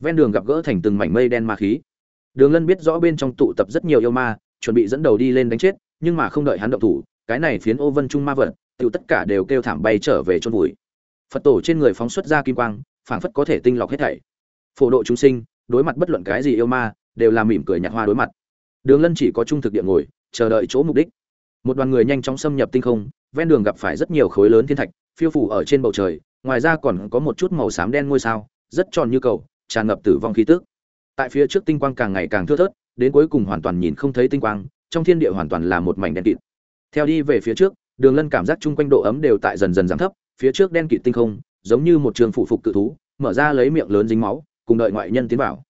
ven đường gặp gỡ thành từng mảnh mây đen ma khí. Đường lân biết rõ bên trong tụ tập rất nhiều yêu ma, chuẩn bị dẫn đầu đi lên đánh chết, nhưng mà không đợi hắn động thủ, cái này phiến ô vân trung ma vật, tiểu tất cả đều kêu thảm bay trở về chôn vùi. Phật tổ trên người phóng xuất ra kim quang, phảng phất có thể tinh lọc hết thảy. Phổ độ chúng sinh, đối mặt bất luận cái gì yêu ma, đều là mỉm cười nhạt hoa đối mặt. Đường lân chỉ có trung thực địa ngồi, chờ đợi chỗ mục đích. Một đoàn người nhanh chóng xâm nhập tinh không, ven đường gặp phải rất nhiều khối lớn thiên thạch phiêu phủ ở trên bầu trời, ngoài ra còn có một chút màu xám đen ngôi sao, rất tròn như cầu, tràn ngập tử vong khí tức. Tại phía trước tinh quang càng ngày càng thưa thớt, đến cuối cùng hoàn toàn nhìn không thấy tinh quang, trong thiên địa hoàn toàn là một mảnh đen kịt. Theo đi về phía trước, đường lân cảm giác chung quanh độ ấm đều tại dần dần giảm thấp, phía trước đen kịt tinh không, giống như một trường phụ phục cự thú, mở ra lấy miệng lớn dính máu, cùng đợi ngoại nhân tiến vào.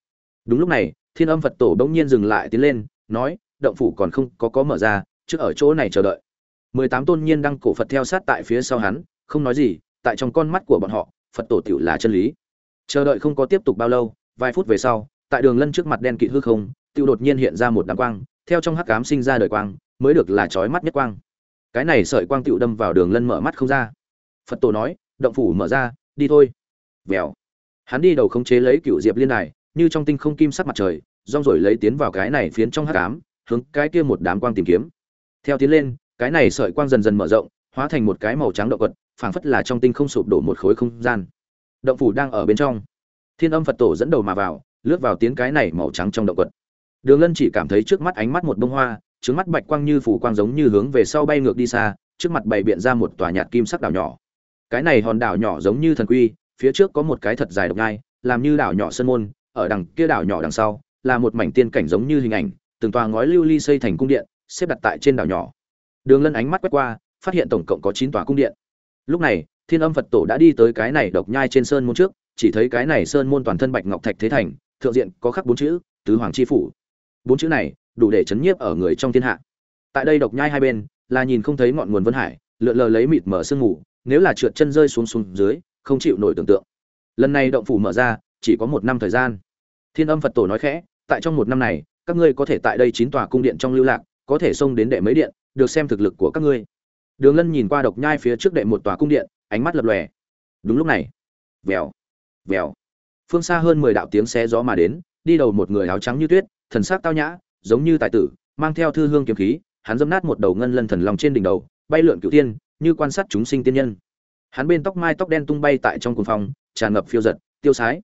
Đúng lúc này, thiên âm phật tổ bỗng nhiên dừng lại tiến lên, nói, động phủ còn không có có mở ra, trước ở chỗ này chờ đợi. Mười tám tôn nhiên đăng cổ phật theo sát tại phía sau hắn không nói gì, tại trong con mắt của bọn họ, phật tổ tiểu là chân lý. Chờ đợi không có tiếp tục bao lâu, vài phút về sau, tại đường lân trước mặt đen kịt hư không, Tiểu đột nhiên hiện ra một đám quang, theo trong hắc cám sinh ra đời quang, mới được là chói mắt nhất quang. Cái này sợi quang Tiểu đâm vào đường lân mở mắt không ra. Phật tổ nói, động phủ mở ra, đi thôi. Vèo. Hắn đi đầu khống chế lấy cựu diệp liên đài, như trong tinh không kim sắc mặt trời, rong rồi lấy tiến vào cái này phiến trong hắc ám, hướng cái kia một đám quang tìm kiếm. Theo tiến lên, cái này sợi quang dần dần mở rộng, hóa thành một cái màu trắng động vật phảng phất là trong tinh không sụp đổ một khối không gian. Động phủ đang ở bên trong. Thiên âm phật tổ dẫn đầu mà vào, lướt vào tiến cái này màu trắng trong động vật đường lân chỉ cảm thấy trước mắt ánh mắt một bông hoa trước mắt bạch quang như phủ quang giống như hướng về sau bay ngược đi xa, trước mặt bày biện ra một tòa nhạt kim sắc đảo nhỏ. Cái này hòn đảo nhỏ giống như thần quy, phía trước có một cái thật dài độc ngai, làm như đảo nhỏ sân môn, ở đằng kia đảo nhỏ đằng sau, là một mảnh tiên cảnh giống như hình ảnh, từng tòa ngói lưu ly xây thành cung điện, xếp đặt tại trên đảo nhỏ. Đường lân ánh mắt quét qua, phát hiện tổng cộng có chín tòa cung điện lúc này, thiên âm phật tổ đã đi tới cái này độc nhai trên sơn môn trước, chỉ thấy cái này sơn môn toàn thân bạch ngọc thạch thế thành, thượng diện có khắc bốn chữ, tứ hoàng chi phủ. Bốn chữ này, đủ để chấn nhiếp ở người trong thiên hạ. Tại đây độc nhai hai bên, là nhìn không thấy ngọn nguồn vân hải, lượn lờ lấy mịt mở sương mù, nếu là trượt chân rơi xuống xuống dưới, không chịu nổi tưởng tượng. Lần này động phủ mở ra, chỉ có một năm thời gian. Thiên âm phật tổ nói khẽ, tại trong một năm này, các ngươi có thể tại đây chín tòa cung điện trong lưu lạc, có thể xông đến đệ mấy điện, được xem thực lực của các ngươi đường lân nhìn qua độc nhai phía trước đệ một tòa cung điện, ánh mắt lập lòe. Đúng lúc này, vèo vèo. Phương xa hơn mười đạo tiếng xé gió mà đến, đi đầu một người áo trắng như tuyết, thần sắc tao nhã, giống như tài tử, mang theo thư hương kiếm khí, hắn dâm nát một đầu ngân lân thần lòng trên đỉnh đầu, bay lượn cửu tiên như quan sát chúng sinh tiên nhân. Hắn bên tóc mai tóc đen tung bay tại trong cuồng phòng tràn ngập phiêu giật, tiêu sái.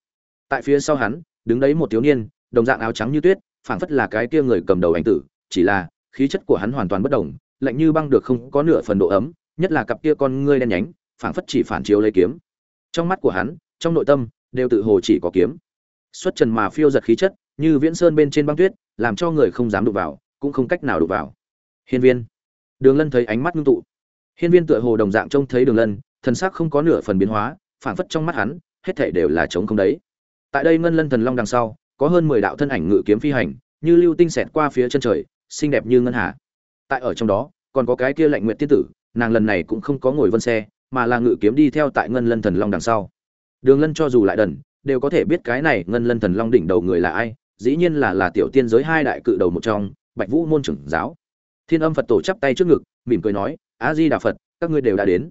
Tại phía sau hắn, đứng đấy một thiếu niên, đồng dạng áo trắng như tuyết, phảng phất là cái kia người cầm đầu ảnh tử, chỉ là khí chất của hắn hoàn toàn bất đồng lạnh như băng được không có nửa phần độ ấm, nhất là cặp kia con ngươi đen nhánh, phảng phất chỉ phản chiếu lấy kiếm. Trong mắt của hắn, trong nội tâm, đều tự hồ chỉ có kiếm. Xuất trần mà phiêu giật khí chất, như viễn sơn bên trên băng tuyết, làm cho người không dám đụng vào, cũng không cách nào đụng vào. Hiên viên. Đường lân thấy ánh mắt ngưng tụ. Hiên viên tựa hồ đồng dạng trông thấy đường lân, thần sắc không có nửa phần biến hóa, phảng phất trong mắt hắn, hết thảy đều là trống không đấy. Tại đây ngân lân thần long đằng sau, có hơn mười đạo thân ảnh ngự kiếm phi hành, như lưu tinh xẹt qua phía chân trời, xinh đẹp như ngân hà tại ở trong đó, còn có cái kia lạnh nguyện tiên tử, nàng lần này cũng không có ngồi vân xe, mà là ngự kiếm đi theo tại ngân lân thần long đằng sau. Đường lân cho dù lại đần, đều có thể biết cái này ngân lân thần long đỉnh đầu người là ai, dĩ nhiên là là tiểu tiên giới hai đại cự đầu một trong, bạch vũ môn trưởng giáo. Thiên âm phật tổ chắp tay trước ngực, mỉm cười nói, a di đà phật, các ngươi đều đã đến.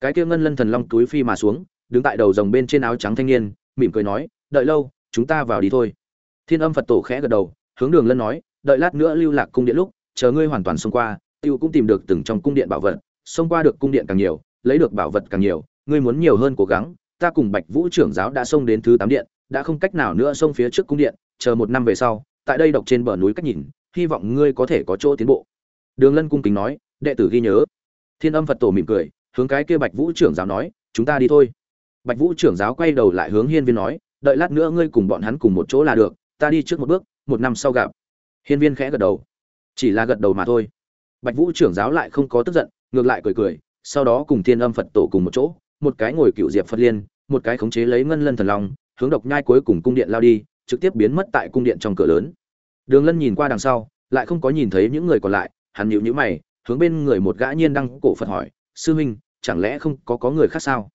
Cái kia ngân lân thần long túi phi mà xuống, đứng tại đầu dòng bên trên áo trắng thanh niên, mỉm cười nói, đợi lâu, chúng ta vào đi thôi. Thiên âm phật tổ khẽ gật đầu, hướng đường lân nói, đợi lát nữa lưu lạc cung điện lúc chờ ngươi hoàn toàn xông qua, tiêu cũng tìm được từng trong cung điện bảo vật, xông qua được cung điện càng nhiều, lấy được bảo vật càng nhiều, ngươi muốn nhiều hơn cố gắng, ta cùng bạch vũ trưởng giáo đã xông đến thứ tám điện, đã không cách nào nữa xông phía trước cung điện, chờ một năm về sau, tại đây độc trên bờ núi cách nhìn, hy vọng ngươi có thể có chỗ tiến bộ. Đường lân cung kính nói, đệ tử ghi nhớ. Thiên âm phật tổ mỉm cười, hướng cái kia bạch vũ trưởng giáo nói, chúng ta đi thôi. Bạch vũ trưởng giáo quay đầu lại hướng hiên viên nói, đợi lát nữa ngươi cùng bọn hắn cùng một chỗ là được, ta đi trước một bước, một năm sau gặp. Hiên viên khẽ gật đầu chỉ là gật đầu mà thôi. Bạch vũ trưởng giáo lại không có tức giận, ngược lại cười cười, sau đó cùng thiên âm phật tổ cùng một chỗ, một cái ngồi cựu diệp phật liên, một cái khống chế lấy ngân lân thần long, hướng độc nhai cuối cùng cung điện lao đi, trực tiếp biến mất tại cung điện trong cửa lớn. Đường lân nhìn qua đằng sau, lại không có nhìn thấy những người còn lại, hắn nhịu nhữ mày, hướng bên người một gã nhiên đăng cổ phật hỏi, sư huynh, chẳng lẽ không có có người khác sao?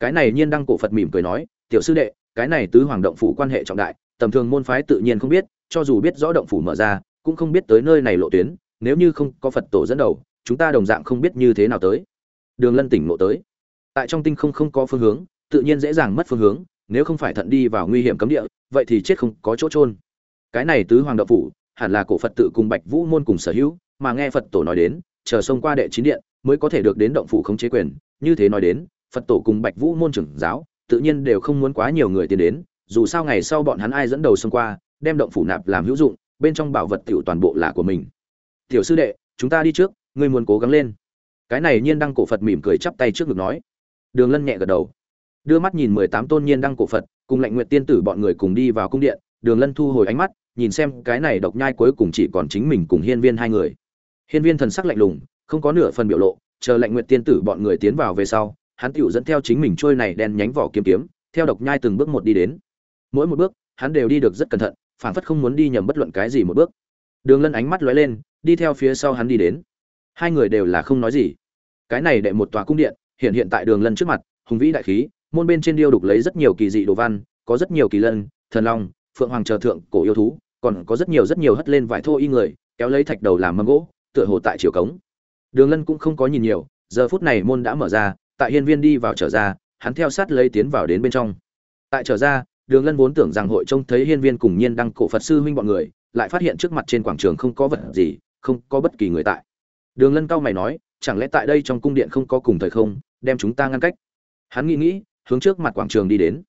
Cái này nhiên đăng cổ phật mỉm cười nói, tiểu sư đệ, cái này tứ hoàng động phủ quan hệ trọng đại, tầm thường môn phái tự nhiên không biết, cho dù biết rõ động phủ mở ra cũng không biết tới nơi này lộ tuyến, nếu như không có phật tổ dẫn đầu, chúng ta đồng dạng không biết như thế nào tới. Đường lân tỉnh ngộ tới. Tại trong tinh không không có phương hướng, tự nhiên dễ dàng mất phương hướng, nếu không phải thận đi vào nguy hiểm cấm địa, vậy thì chết không có chỗ trôn cái này tứ hoàng động phủ, hẳn là cổ phật tự cùng bạch vũ môn cùng sở hữu, mà nghe phật tổ nói đến, chờ xông qua đệ chín điện, mới có thể được đến động phủ khống chế quyền. Như thế nói đến, phật tổ cùng bạch vũ môn trưởng giáo, tự nhiên đều không muốn quá nhiều người tiến đến, dù sao ngày sau bọn hắn ai dẫn đầu xông qua, đem động phủ nạp làm hữu dụng bên trong bảo vật tiểu toàn bộ là của mình. Tiểu sư đệ, chúng ta đi trước, ngươi muốn cố gắng lên. Cái này nhiên đăng cổ phật mỉm cười chắp tay trước ngực nói. Đường lân nhẹ gật đầu. Đưa mắt nhìn mười tám tôn nhiên đăng cổ phật, cùng lệnh nguyện tiên tử bọn người cùng đi vào cung điện, đường lân thu hồi ánh mắt, nhìn xem cái này độc nhai cuối cùng chỉ còn chính mình cùng hiên viên hai người. Hiên viên thần sắc lạnh lùng, không có nửa phần biểu lộ, chờ lệnh nguyện tiên tử bọn người tiến vào về sau, hắn tựu dẫn theo chính mình trôi này đen nhánh vỏ kiếm kiếm, theo độc nhai từng bước một đi đến. Mỗi một bước, hắn đều đi được rất cẩn thận phản phất không muốn đi nhầm bất luận cái gì một bước. Đường lân ánh mắt lóe lên, đi theo phía sau hắn đi đến. Hai người đều là không nói gì. Cái này đệ một tòa cung điện, hiện hiện tại đường lân trước mặt, hùng vĩ đại khí, môn bên trên điêu đục lấy rất nhiều kỳ dị đồ văn, có rất nhiều kỳ lân, thần long, phượng hoàng chờ thượng, cổ yêu thú, còn có rất nhiều rất nhiều hất lên vải thô y người, kéo lấy thạch đầu làm mâm gỗ, tựa hồ tại chiều cống. Đường lân cũng không có nhìn nhiều, giờ phút này môn đã mở ra, tại hiên viên đi vào trở ra, hắn theo sát lấy tiến vào đến bên trong. Tại trở ra đường lân vốn tưởng rằng hội trông thấy hiên viên cùng nhiên đăng cổ phật sư huynh bọn người, lại phát hiện trước mặt trên quảng trường không có vật gì, không có bất kỳ người tại. Đường lân cao mày nói, chẳng lẽ tại đây trong cung điện không có cùng thời không, đem chúng ta ngăn cách? Hắn nghĩ nghĩ, hướng trước mặt quảng trường đi đến.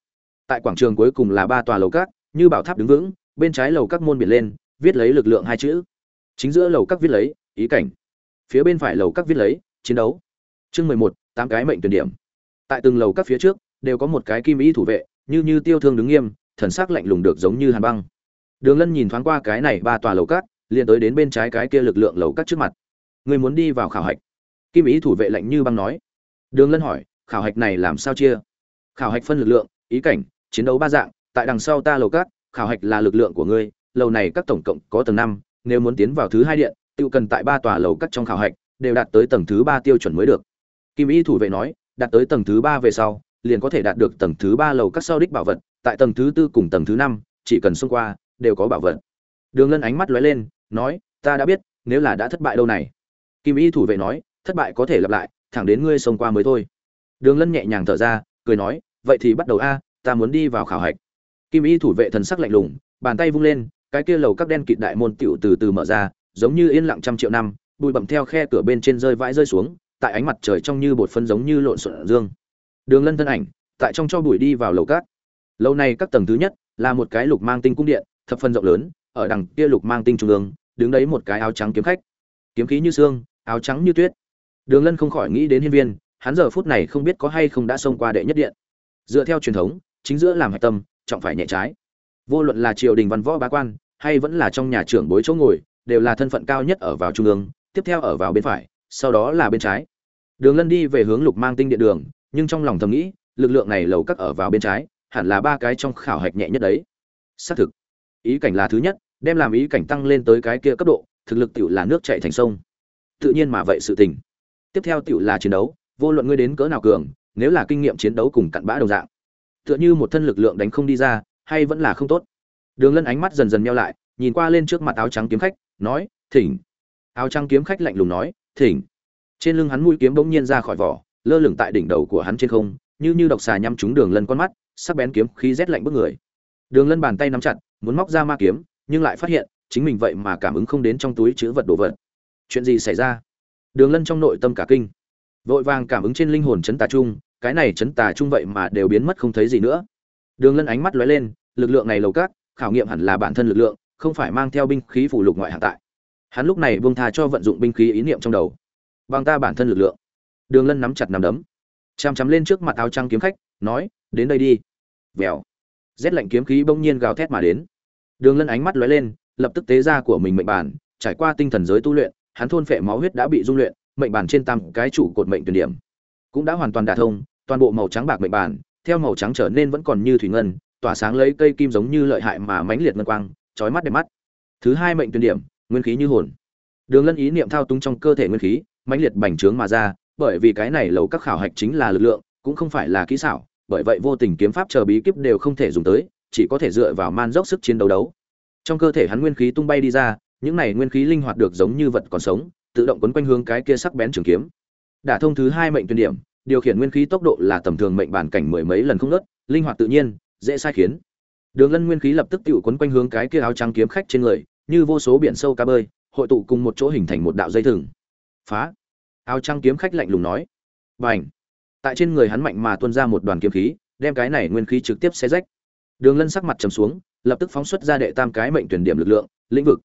Tại quảng trường cuối cùng là ba tòa lầu các, như bảo tháp đứng vững, bên trái lầu các môn biển lên, viết lấy lực lượng hai chữ. Chính giữa lầu các viết lấy, ý cảnh. Phía bên phải lầu các viết lấy, chiến đấu. Chương mười một, tám cái mệnh tuyển điểm. Tại từng lầu các phía trước, đều có một cái kim ý thủ vệ như như tiêu thương đứng nghiêm, thần sắc lạnh lùng được giống như hàn băng. Đường lân nhìn thoáng qua cái này ba tòa lầu cát, liền tới đến bên trái cái kia lực lượng lầu cát trước mặt. Người muốn đi vào khảo hạch. Kim ý thủ vệ lạnh như băng nói. Đường lân hỏi, khảo hạch này làm sao chia? Khảo hạch phân lực lượng, ý cảnh, chiến đấu ba dạng, tại đằng sau ta lầu cát, khảo hạch là lực lượng của ngươi, lầu này các tổng cộng có tầng năm, nếu muốn tiến vào thứ hai điện, tự cần tại ba tòa lầu cắt trong khảo hạch, đều đạt tới tầng thứ ba tiêu chuẩn mới được. Kim y thủ vệ nói, đạt tới tầng thứ ba về sau liền có thể đạt được tầng thứ ba lầu các sau đích bảo vật, tại tầng thứ tư cùng tầng thứ năm, chỉ cần xông qua, đều có bảo vật. Đường lân ánh mắt lóe lên, nói, ta đã biết, nếu là đã thất bại đâu này. Kim y thủ vệ nói, thất bại có thể lặp lại, thẳng đến ngươi xông qua mới thôi. Đường lân nhẹ nhàng thở ra, cười nói, vậy thì bắt đầu a, ta muốn đi vào khảo hạch. Kim y thủ vệ thần sắc lạnh lùng, bàn tay vung lên, cái kia lầu các đen kịt đại môn tiểu từ từ mở ra, giống như yên lặng trăm triệu năm, bụi bặm theo khe cửa bên trên rơi vãi rơi xuống, tại ánh mặt trời trong như bột phân giống như lộn xộn dương đường lân thân ảnh, tại trong cho bụi đi vào lầu cát. Lâu này các tầng thứ nhất là một cái lục mang tinh cung điện, thập phân rộng lớn, ở đằng kia lục mang tinh trung ương, đứng đấy một cái áo trắng kiếm khách. Kiếm khí như xương, áo trắng như tuyết. Đường lân không khỏi nghĩ đến hiên viên, hắn giờ phút này không biết có hay không đã xông qua đệ nhất điện. Dựa theo truyền thống, chính giữa làm hạch tâm, trọng phải nhẹ trái. Vô luận là triều đình văn võ bá quan, hay vẫn là trong nhà trưởng bối chỗ ngồi, đều là thân phận cao nhất ở vào trung ương, tiếp theo ở vào bên phải, sau đó là bên trái. Đường lân đi về hướng lục mang tinh điện đường nhưng trong lòng thầm nghĩ, lực lượng này lầu các ở vào bên trái, hẳn là ba cái trong khảo hạch nhẹ nhất đấy. Xác thực, ý cảnh là thứ nhất, đem làm ý cảnh tăng lên tới cái kia cấp độ, thực lực tiểu là nước chạy thành sông. Tự nhiên mà vậy sự tình. Tiếp theo tiểu là chiến đấu, vô luận ngươi đến cỡ nào cường, nếu là kinh nghiệm chiến đấu cùng cặn bã đồng dạng, tựa như một thân lực lượng đánh không đi ra, hay vẫn là không tốt. Đường lân ánh mắt dần dần meo lại, nhìn qua lên trước mặt áo trắng kiếm khách, nói, thỉnh. Áo trắng kiếm khách lạnh lùng nói, thỉnh. Trên lưng hắn mũi kiếm bỗng nhiên ra khỏi vỏ lơ lửng tại đỉnh đầu của hắn trên không, như như độc xà nhắm trúng đường lân con mắt, sắc bén kiếm khí rét lạnh bức người. Đường lân bàn tay nắm chặt, muốn móc ra ma kiếm, nhưng lại phát hiện, chính mình vậy mà cảm ứng không đến trong túi chứa vật đồ vật. Chuyện gì xảy ra? Đường lân trong nội tâm cả kinh. Vội vàng cảm ứng trên linh hồn chấn tà trung, cái này chấn tà trung vậy mà đều biến mất không thấy gì nữa. Đường lân ánh mắt lóe lên, lực lượng này lầu cát, khảo nghiệm hẳn là bản thân lực lượng, không phải mang theo binh khí phủ lục ngoại hạng tại. Hắn lúc này buông tha cho vận dụng binh khí ý niệm trong đầu. Bằng ta bản thân lực lượng đường lân nắm chặt nắm đấm. Chằm chằm lên trước mặt áo trắng kiếm khách, nói, đến đây đi. Vèo. Rét lạnh kiếm khí bỗng nhiên gào thét mà đến. Đường lân ánh mắt lóe lên, lập tức tế ra của mình mệnh bản, trải qua tinh thần giới tu luyện, hắn thôn phệ máu huyết đã bị dung luyện, mệnh bản trên tam cái chủ cột mệnh tuyển điểm. Cũng đã hoàn toàn đả thông, toàn bộ màu trắng bạc mệnh bản, theo màu trắng trở nên vẫn còn như thủy ngân, tỏa sáng lấy cây kim giống như lợi hại mà mãnh liệt ngân quang, chói mắt đẹp mắt. Thứ hai mệnh tuyển điểm, nguyên khí như hồn. Đường lân ý niệm thao túng trong cơ thể nguyên khí, mãnh liệt bành trướng mà ra bởi vì cái này lầu các khảo hạch chính là lực lượng, cũng không phải là kỹ xảo, bởi vậy vô tình kiếm pháp chờ bí kíp đều không thể dùng tới, chỉ có thể dựa vào man dốc sức chiến đấu đấu. Trong cơ thể hắn nguyên khí tung bay đi ra, những này nguyên khí linh hoạt được giống như vật còn sống, tự động quấn quanh hướng cái kia sắc bén trường kiếm. Đả thông thứ hai mệnh tuyển điểm, điều khiển nguyên khí tốc độ là tầm thường mệnh bản cảnh mười mấy lần không nớt linh hoạt tự nhiên, dễ sai khiến. Đường lân nguyên khí lập tức tự quấn quanh hướng cái kia áo trắng kiếm khách trên người, như vô số biển sâu cá bơi, hội tụ cùng một chỗ hình thành một đạo dây thừng. Phá! Áo trăng kiếm khách lạnh lùng nói. Bành! Tại trên người hắn mạnh mà tuôn ra một đoàn kiếm khí, đem cái này nguyên khí trực tiếp xé rách. Đường lân sắc mặt trầm xuống, lập tức phóng xuất ra đệ tam cái mệnh tuyển điểm lực lượng, lĩnh vực.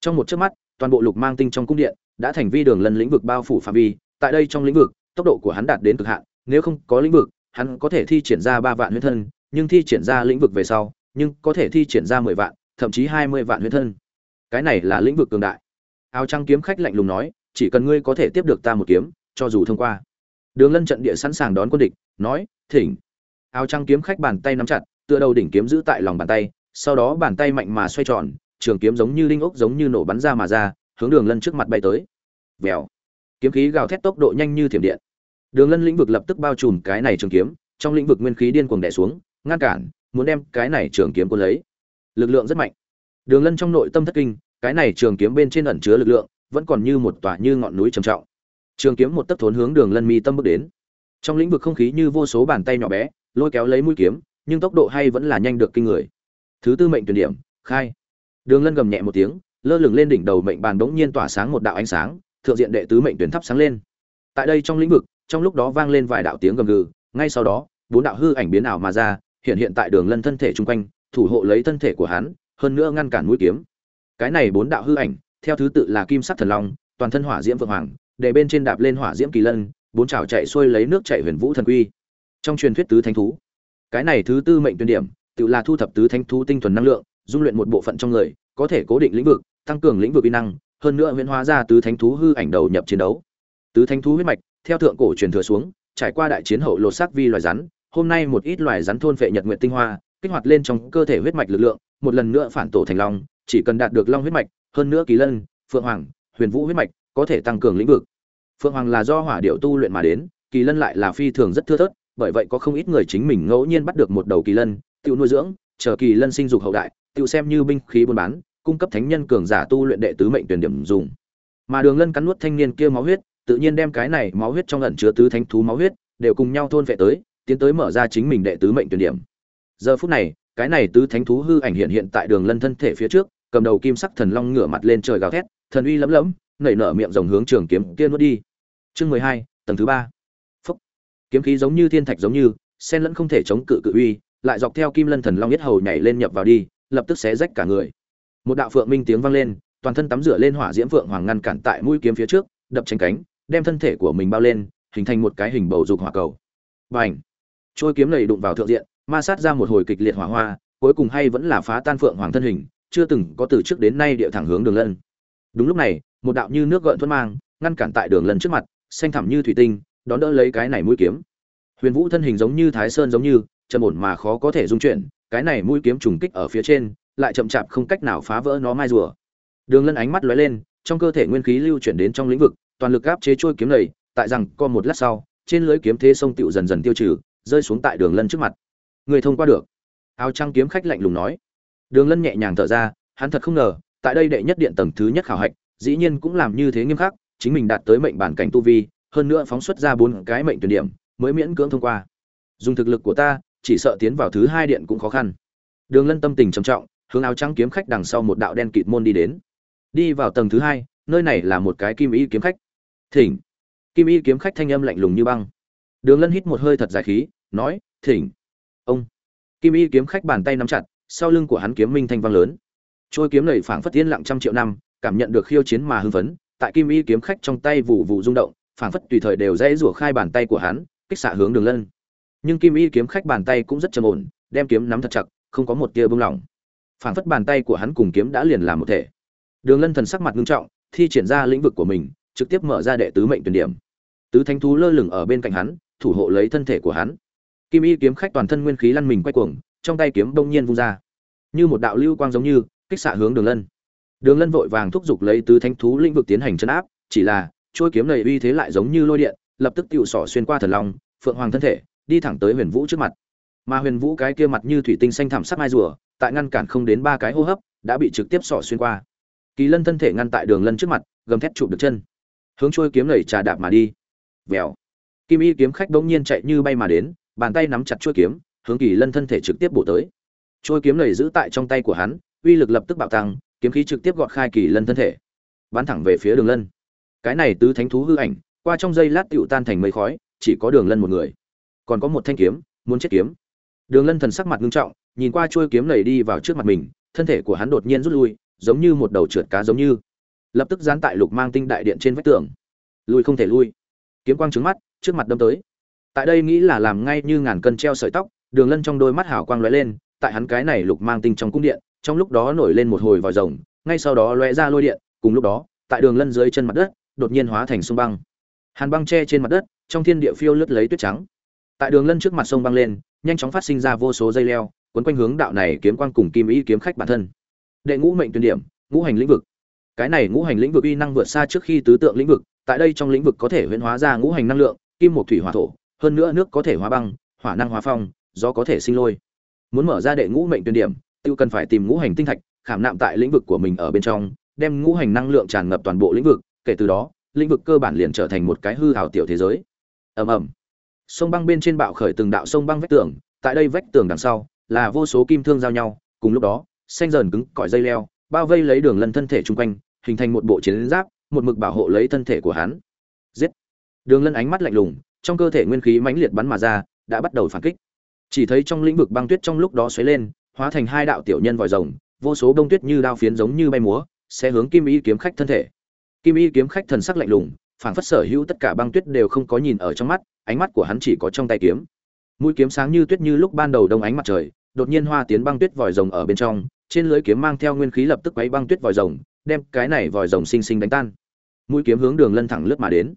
Trong một chớp mắt, toàn bộ lục mang tinh trong cung điện đã thành vi đường lân lĩnh vực bao phủ phạm vi, tại đây trong lĩnh vực, tốc độ của hắn đạt đến cực hạn, nếu không có lĩnh vực, hắn có thể thi triển ra ba vạn huyết thân, nhưng thi triển ra lĩnh vực về sau, nhưng có thể thi triển ra mười vạn, thậm chí hai mươi vạn huyết thân. Cái này là lĩnh vực cường đại. Áo trăng kiếm khách lạnh lùng nói chỉ cần ngươi có thể tiếp được ta một kiếm, cho dù thông qua. Đường lân trận địa sẵn sàng đón quân địch, nói, thỉnh. Áo trăng kiếm khách bàn tay nắm chặt, tựa đầu đỉnh kiếm giữ tại lòng bàn tay, sau đó bàn tay mạnh mà xoay tròn, trường kiếm giống như linh ốc giống như nổ bắn ra mà ra, hướng đường lân trước mặt bay tới. Vèo. Kiếm khí gào thét tốc độ nhanh như thiểm điện. Đường lân lĩnh vực lập tức bao trùm cái này trường kiếm, trong lĩnh vực nguyên khí điên cuồng đè xuống, ngăn cản, muốn đem cái này trường kiếm cuốn lấy. Lực lượng rất mạnh. Đường lân trong nội tâm thất kinh, cái này trường kiếm bên trên ẩn chứa lực lượng vẫn còn như một tòa như ngọn núi trầm trọng. Trường kiếm một tấc thốn hướng đường lân mi tâm bước đến. Trong lĩnh vực không khí như vô số bàn tay nhỏ bé, lôi kéo lấy mũi kiếm, nhưng tốc độ hay vẫn là nhanh được kinh người. Thứ tư mệnh tuyển điểm, khai. Đường lân gầm nhẹ một tiếng, lơ lửng lên đỉnh đầu mệnh bàn đống nhiên tỏa sáng một đạo ánh sáng, thượng diện đệ tứ mệnh tuyển thắp sáng lên. Tại đây trong lĩnh vực, trong lúc đó vang lên vài đạo tiếng gầm gừ, ngay sau đó, bốn đạo hư ảnh biến ảo mà ra, hiện hiện tại đường lân thân thể chung quanh, thủ hộ lấy thân thể của hắn, hơn nữa ngăn cản mũi kiếm. Cái này bốn đạo hư ảnh theo thứ tự là kim sắc thần long, toàn thân hỏa diễm vượng hoàng, để bên trên đạp lên hỏa diễm kỳ lân, bốn chảo chạy xuôi lấy nước chạy huyền vũ thần quy. Trong truyền thuyết tứ thánh thú, cái này thứ tư mệnh tuyên điểm, tự là thu thập tứ thánh thú tinh thuần năng lượng, dung luyện một bộ phận trong người, có thể cố định lĩnh vực, tăng cường lĩnh vực uy năng, hơn nữa huyễn hóa ra tứ thánh thú hư ảnh đầu nhập chiến đấu. Tứ thánh thú huyết mạch, theo thượng cổ truyền thừa xuống, trải qua đại chiến hậu lột xác vi loài rắn, hôm nay một ít loài rắn thôn phệ nhật nguyện tinh hoa, kích hoạt lên trong cơ thể huyết mạch lực lượng, một lần nữa phản tổ thành long, chỉ cần đạt được long huyết mạch hơn nữa kỳ lân, phượng hoàng, huyền vũ huyết mạch có thể tăng cường lĩnh vực. Phượng hoàng là do hỏa điệu tu luyện mà đến, kỳ lân lại là phi thường rất thưa thớt, bởi vậy có không ít người chính mình ngẫu nhiên bắt được một đầu kỳ lân tự nuôi dưỡng, chờ kỳ lân sinh dục hậu đại tự xem như binh khí buôn bán, cung cấp thánh nhân cường giả tu luyện đệ tứ mệnh tuyển điểm dùng. Mà đường lân cắn nuốt thanh niên kia máu huyết, tự nhiên đem cái này máu huyết trong ẩn chứa tứ thánh thú máu huyết, đều cùng nhau thôn vệ tới, tiến tới mở ra chính mình đệ tứ mệnh tuyển điểm. Giờ phút này, cái này tứ thánh thú hư ảnh hiện hiện tại đường lân thân thể phía trước cầm đầu kim sắc thần long ngửa mặt lên trời gào thét, thần uy lấm lấm nảy nở miệng rồng hướng trường kiếm kia nuốt đi. Chương mười hai, tầng thứ ba. Phúc. Kiếm khí giống như thiên thạch giống như sen lẫn không thể chống cự cự uy, lại dọc theo kim lân thần long nhất hầu nhảy lên nhập vào đi, lập tức xé rách cả người. Một đạo phượng minh tiếng vang lên, toàn thân tắm rửa lên hỏa diễm phượng hoàng ngăn cản tại mũi kiếm phía trước, đập tranh cánh, đem thân thể của mình bao lên, hình thành một cái hình bầu dục hỏa cầu. Bành. Trôi kiếm này đụng vào thượng diện, ma sát ra một hồi kịch liệt hỏa hoa, cuối cùng hay vẫn là phá tan phượng hoàng thân hình chưa từng có từ trước đến nay địa thẳng hướng đường lân. Đúng lúc này, một đạo như nước gợn thuẫn mang, ngăn cản tại đường lân trước mặt, xanh thẳm như thủy tinh, đón đỡ lấy cái này mũi kiếm. Huyền vũ thân hình giống như thái sơn giống như, trầm ổn mà khó có thể dung chuyển, cái này mũi kiếm trùng kích ở phía trên, lại chậm chạp không cách nào phá vỡ nó mai rùa. Đường lân ánh mắt lóe lên, trong cơ thể nguyên khí lưu chuyển đến trong lĩnh vực, toàn lực áp chế trôi kiếm này, tại rằng co một lát sau, trên lưới kiếm thế sông tựu dần dần tiêu trừ, rơi xuống tại đường lân trước mặt. Người thông qua được. Áo trăng kiếm khách lạnh lùng nói đường lân nhẹ nhàng thở ra, hắn thật không ngờ, tại đây đệ nhất điện tầng thứ nhất khảo hạch, dĩ nhiên cũng làm như thế nghiêm khắc, chính mình đạt tới mệnh bản cảnh tu vi, hơn nữa phóng xuất ra bốn cái mệnh tuyển điểm, mới miễn cưỡng thông qua. Dùng thực lực của ta, chỉ sợ tiến vào thứ hai điện cũng khó khăn. Đường lân tâm tình trầm trọng, hướng áo trắng kiếm khách đằng sau một đạo đen kịt môn đi đến. Đi vào tầng thứ hai, nơi này là một cái kim y kiếm khách. Thỉnh. Kim y kiếm khách thanh âm lạnh lùng như băng. Đường lân hít một hơi thật dài khí, nói, thỉnh. Ông. Kim y kiếm khách bàn tay nắm chặt sau lưng của hắn kiếm minh thanh vang lớn. Trôi kiếm lầy phảng phất tiên lặng trăm triệu năm, cảm nhận được khiêu chiến mà hưng phấn, tại kim y kiếm khách trong tay vụ vụ rung động, phảng phất tùy thời đều dễ rủa khai bàn tay của hắn, kích xạ hướng đường lân. Nhưng kim y kiếm khách bàn tay cũng rất trầm ổn, đem kiếm nắm thật chặt, không có một tia bông lỏng. Phảng phất bàn tay của hắn cùng kiếm đã liền làm một thể. Đường lân thần sắc mặt nghiêm trọng, thi triển ra lĩnh vực của mình, trực tiếp mở ra đệ tứ mệnh tuyển điểm. Tứ thánh thú lơ lửng ở bên cạnh hắn, thủ hộ lấy thân thể của hắn. Kim y kiếm khách toàn thân nguyên khí lăn mình quay cuồng trong tay kiếm đông nhiên vung ra. Như một đạo lưu quang giống như, kích xạ hướng đường lân. Đường lân vội vàng thúc giục lấy tứ thanh thú lĩnh vực tiến hành chấn áp, chỉ là trôi kiếm này uy thế lại giống như lôi điện, lập tức tựu sỏ xuyên qua thần long, phượng hoàng thân thể, đi thẳng tới huyền vũ trước mặt. Mà huyền vũ cái kia mặt như thủy tinh xanh thảm sắc mai rùa, tại ngăn cản không đến ba cái hô hấp, đã bị trực tiếp sỏ xuyên qua. Kỳ lân thân thể ngăn tại đường lân trước mặt, gầm thét chụp được chân. Hướng trôi kiếm lầy trà đạp mà đi. Vèo. Kim y kiếm khách bỗng nhiên chạy như bay mà đến, bàn tay nắm chặt chuôi kiếm hướng kỳ lân thân thể trực tiếp bổ tới. Trôi kiếm lầy giữ tại trong tay của hắn, uy lực lập tức bạo tăng, kiếm khí trực tiếp gọt khai kỳ lân thân thể. Bắn thẳng về phía đường lân. Cái này tứ thánh thú hư ảnh, qua trong giây lát tựu tan thành mây khói, chỉ có đường lân một người. Còn có một thanh kiếm, muốn chết kiếm. Đường lân thần sắc mặt ngưng trọng, nhìn qua trôi kiếm lầy đi vào trước mặt mình, thân thể của hắn đột nhiên rút lui, giống như một đầu trượt cá giống như. Lập tức dán tại lục mang tinh đại điện trên vách tường. Lui không thể lui. Kiếm quang trứng mắt, trước mặt đâm tới. Tại đây nghĩ là làm ngay như ngàn cân treo sợi tóc đường lân trong đôi mắt hào quang lóe lên, tại hắn cái này lục mang tinh trong cung điện, trong lúc đó nổi lên một hồi vòi rồng, ngay sau đó lóe ra lôi điện, cùng lúc đó, tại đường lân dưới chân mặt đất, đột nhiên hóa thành sông băng. Hàn băng tre trên mặt đất, trong thiên địa phiêu lướt lấy tuyết trắng. Tại đường lân trước mặt sông băng lên, nhanh chóng phát sinh ra vô số dây leo quấn quanh hướng đạo này kiếm quang cùng kim ý kiếm khách bản thân. Đệ ngũ mệnh tuyển điểm, ngũ hành lĩnh vực. Cái này ngũ hành lĩnh vực uy năng vượt xa trước khi tứ tượng lĩnh vực, tại đây trong lĩnh vực có thể huyễn hóa ra ngũ hành năng lượng, kim một thủy hỏa thổ, hơn nữa nước có thể hóa băng, hỏa năng hóa phong do có thể sinh lôi. Muốn mở ra đệ ngũ mệnh tuyên điểm, tiêu cần phải tìm ngũ hành tinh thạch, khảm nạm tại lĩnh vực của mình ở bên trong, đem ngũ hành năng lượng tràn ngập toàn bộ lĩnh vực, kể từ đó, lĩnh vực cơ bản liền trở thành một cái hư hào tiểu thế giới. Ầm ầm. Sông băng bên trên bạo khởi từng đạo sông băng vách tường, tại đây vách tường đằng sau là vô số kim thương giao nhau, cùng lúc đó, xanh dần cứng cỏi dây leo, bao vây lấy đường lân thân thể chung quanh, hình thành một bộ chiến giáp, một mực bảo hộ lấy thân thể của hắn. Giết. Đường lân ánh mắt lạnh lùng, trong cơ thể nguyên khí mãnh liệt bắn mà ra, đã bắt đầu phản kích chỉ thấy trong lĩnh vực băng tuyết trong lúc đó xoáy lên, hóa thành hai đạo tiểu nhân vòi rồng, vô số bông tuyết như đao phiến giống như bay múa, sẽ hướng kim y kiếm khách thân thể. Kim y kiếm khách thần sắc lạnh lùng, phảng phất sở hữu tất cả băng tuyết đều không có nhìn ở trong mắt, ánh mắt của hắn chỉ có trong tay kiếm. Mũi kiếm sáng như tuyết như lúc ban đầu đông ánh mặt trời, đột nhiên hoa tiến băng tuyết vòi rồng ở bên trong, trên lưới kiếm mang theo nguyên khí lập tức quấy băng tuyết vòi rồng, đem cái này vòi rồng xinh xinh đánh tan. Mũi kiếm hướng đường lân thẳng lướt mà đến.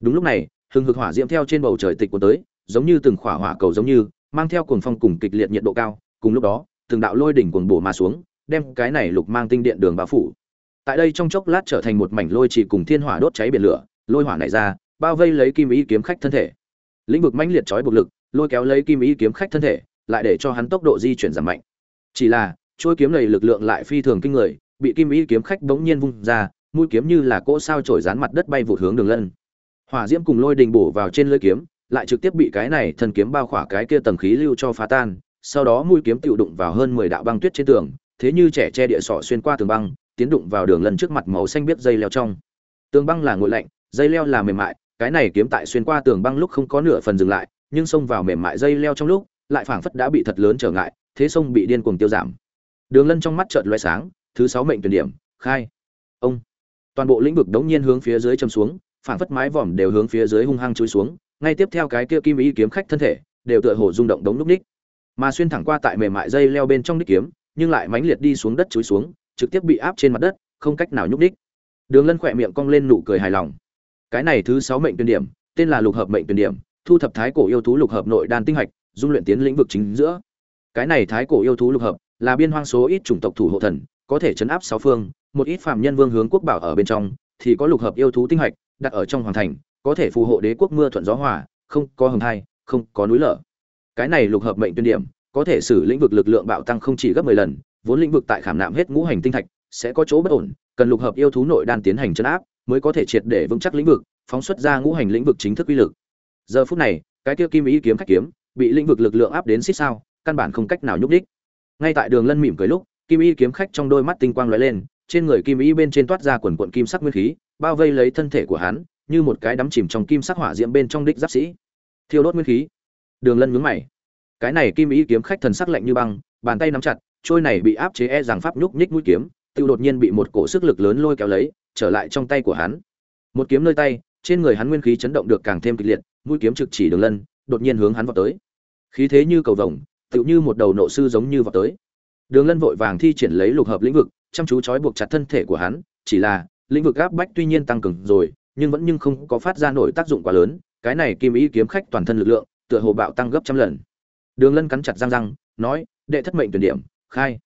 Đúng lúc này, hừng hực hỏa diễm theo trên bầu trời tịch của tới, giống như từng khỏa hỏa cầu giống như mang theo cuồng phong cùng kịch liệt nhiệt độ cao, cùng lúc đó, từng đạo lôi đỉnh cuồng bổ mà xuống, đem cái này lục mang tinh điện đường bao phủ. Tại đây trong chốc lát trở thành một mảnh lôi chỉ cùng thiên hỏa đốt cháy biển lửa, lôi hỏa này ra, bao vây lấy kim ý kiếm khách thân thể. Lĩnh vực mãnh liệt chói buộc lực, lôi kéo lấy kim ý kiếm khách thân thể, lại để cho hắn tốc độ di chuyển giảm mạnh. Chỉ là, chuôi kiếm này lực lượng lại phi thường kinh người, bị kim ý kiếm khách bỗng nhiên vung ra, mũi kiếm như là cỗ sao chổi dán mặt đất bay vụt hướng đường lân. Hỏa diễm cùng lôi đình bổ vào trên lưỡi kiếm lại trực tiếp bị cái này thần kiếm bao khỏa cái kia tầng khí lưu cho phá tan, sau đó mũi kiếm tự đụng vào hơn mười đạo băng tuyết trên tường, thế như trẻ che địa sọ xuyên qua tường băng, tiến đụng vào đường lân trước mặt màu xanh biết dây leo trong. Tường băng là nguội lạnh, dây leo là mềm mại, cái này kiếm tại xuyên qua tường băng lúc không có nửa phần dừng lại, nhưng xông vào mềm mại dây leo trong lúc, lại phảng phất đã bị thật lớn trở ngại, thế sông bị điên cuồng tiêu giảm. Đường lân trong mắt trợn loé sáng, thứ sáu mệnh tuyển điểm, khai. Ông. Toàn bộ lĩnh vực đống nhiên hướng phía dưới châm xuống, phảng phất mái vòm đều hướng phía dưới hung hăng chui xuống ngay tiếp theo cái kia kim ý kiếm khách thân thể, đều tựa hồ rung động đống lúc ních. Mà xuyên thẳng qua tại mềm mại dây leo bên trong đích kiếm, nhưng lại mãnh liệt đi xuống đất chúi xuống, trực tiếp bị áp trên mặt đất, không cách nào nhúc ních. đường lân khỏe miệng cong lên nụ cười hài lòng. Cái này thứ sáu mệnh tuyển điểm, tên là lục hợp mệnh tuyển điểm, thu thập thái cổ yêu thú lục hợp nội đan tinh hạch, dung luyện tiến lĩnh vực chính giữa. Cái này thái cổ yêu thú lục hợp, là biên hoang số ít chủng tộc thủ hộ thần, có thể chấn áp sáu phương, một ít phạm nhân vương hướng quốc bảo ở bên trong, thì có lục hợp yêu thú tinh hạch, đặt ở trong hoàng thành có thể phù hộ đế quốc mưa thuận gió hòa, không có hầm thai không có núi lở. Cái này lục hợp mệnh tuyên điểm, có thể xử lĩnh vực lực lượng bạo tăng không chỉ gấp 10 lần, vốn lĩnh vực tại khảm nạm hết ngũ hành tinh thạch, sẽ có chỗ bất ổn, cần lục hợp yêu thú nội đan tiến hành chấn áp, mới có thể triệt để vững chắc lĩnh vực, phóng xuất ra ngũ hành lĩnh vực chính thức uy lực. Giờ phút này, cái kia kim ý kiếm khách kiếm, bị lĩnh vực lực lượng áp đến xích sao, căn bản không cách nào nhúc đích ngay tại đường lân mỉm cười lúc, kim y kiếm khách trong đôi mắt tinh quang lóe lên, trên người kim y bên trên toát ra quần quần kim sắc nguyên khí, bao vây lấy thân thể của hắn như một cái đắm chìm trong kim sắc hỏa diễm bên trong đích giáp sĩ. Thiêu đốt nguyên khí. Đường lân nhướng mày. Cái này kim ý kiếm khách thần sắc lạnh như băng, bàn tay nắm chặt, trôi này bị áp chế e rằng pháp nhúc nhích mũi kiếm tự đột nhiên bị một cổ sức lực lớn lôi kéo lấy, trở lại trong tay của hắn. Một kiếm nơi tay, trên người hắn nguyên khí chấn động được càng thêm kịch liệt, mũi kiếm trực chỉ đường lân, đột nhiên hướng hắn vào tới. Khí thế như cầu vồng tự như một đầu nộ sư giống như vào tới. Đường lân vội vàng thi triển lấy lục hợp lĩnh vực, chăm chú trói buộc chặt thân thể của hắn, chỉ là lĩnh vực áp bách tuy nhiên tăng cường rồi nhưng vẫn nhưng không có phát ra nổi tác dụng quá lớn, cái này kim ý kiếm khách toàn thân lực lượng, tựa hồ bạo tăng gấp trăm lần. Đường lân cắn chặt răng răng, nói, đệ thất mệnh tuyển điểm, khai.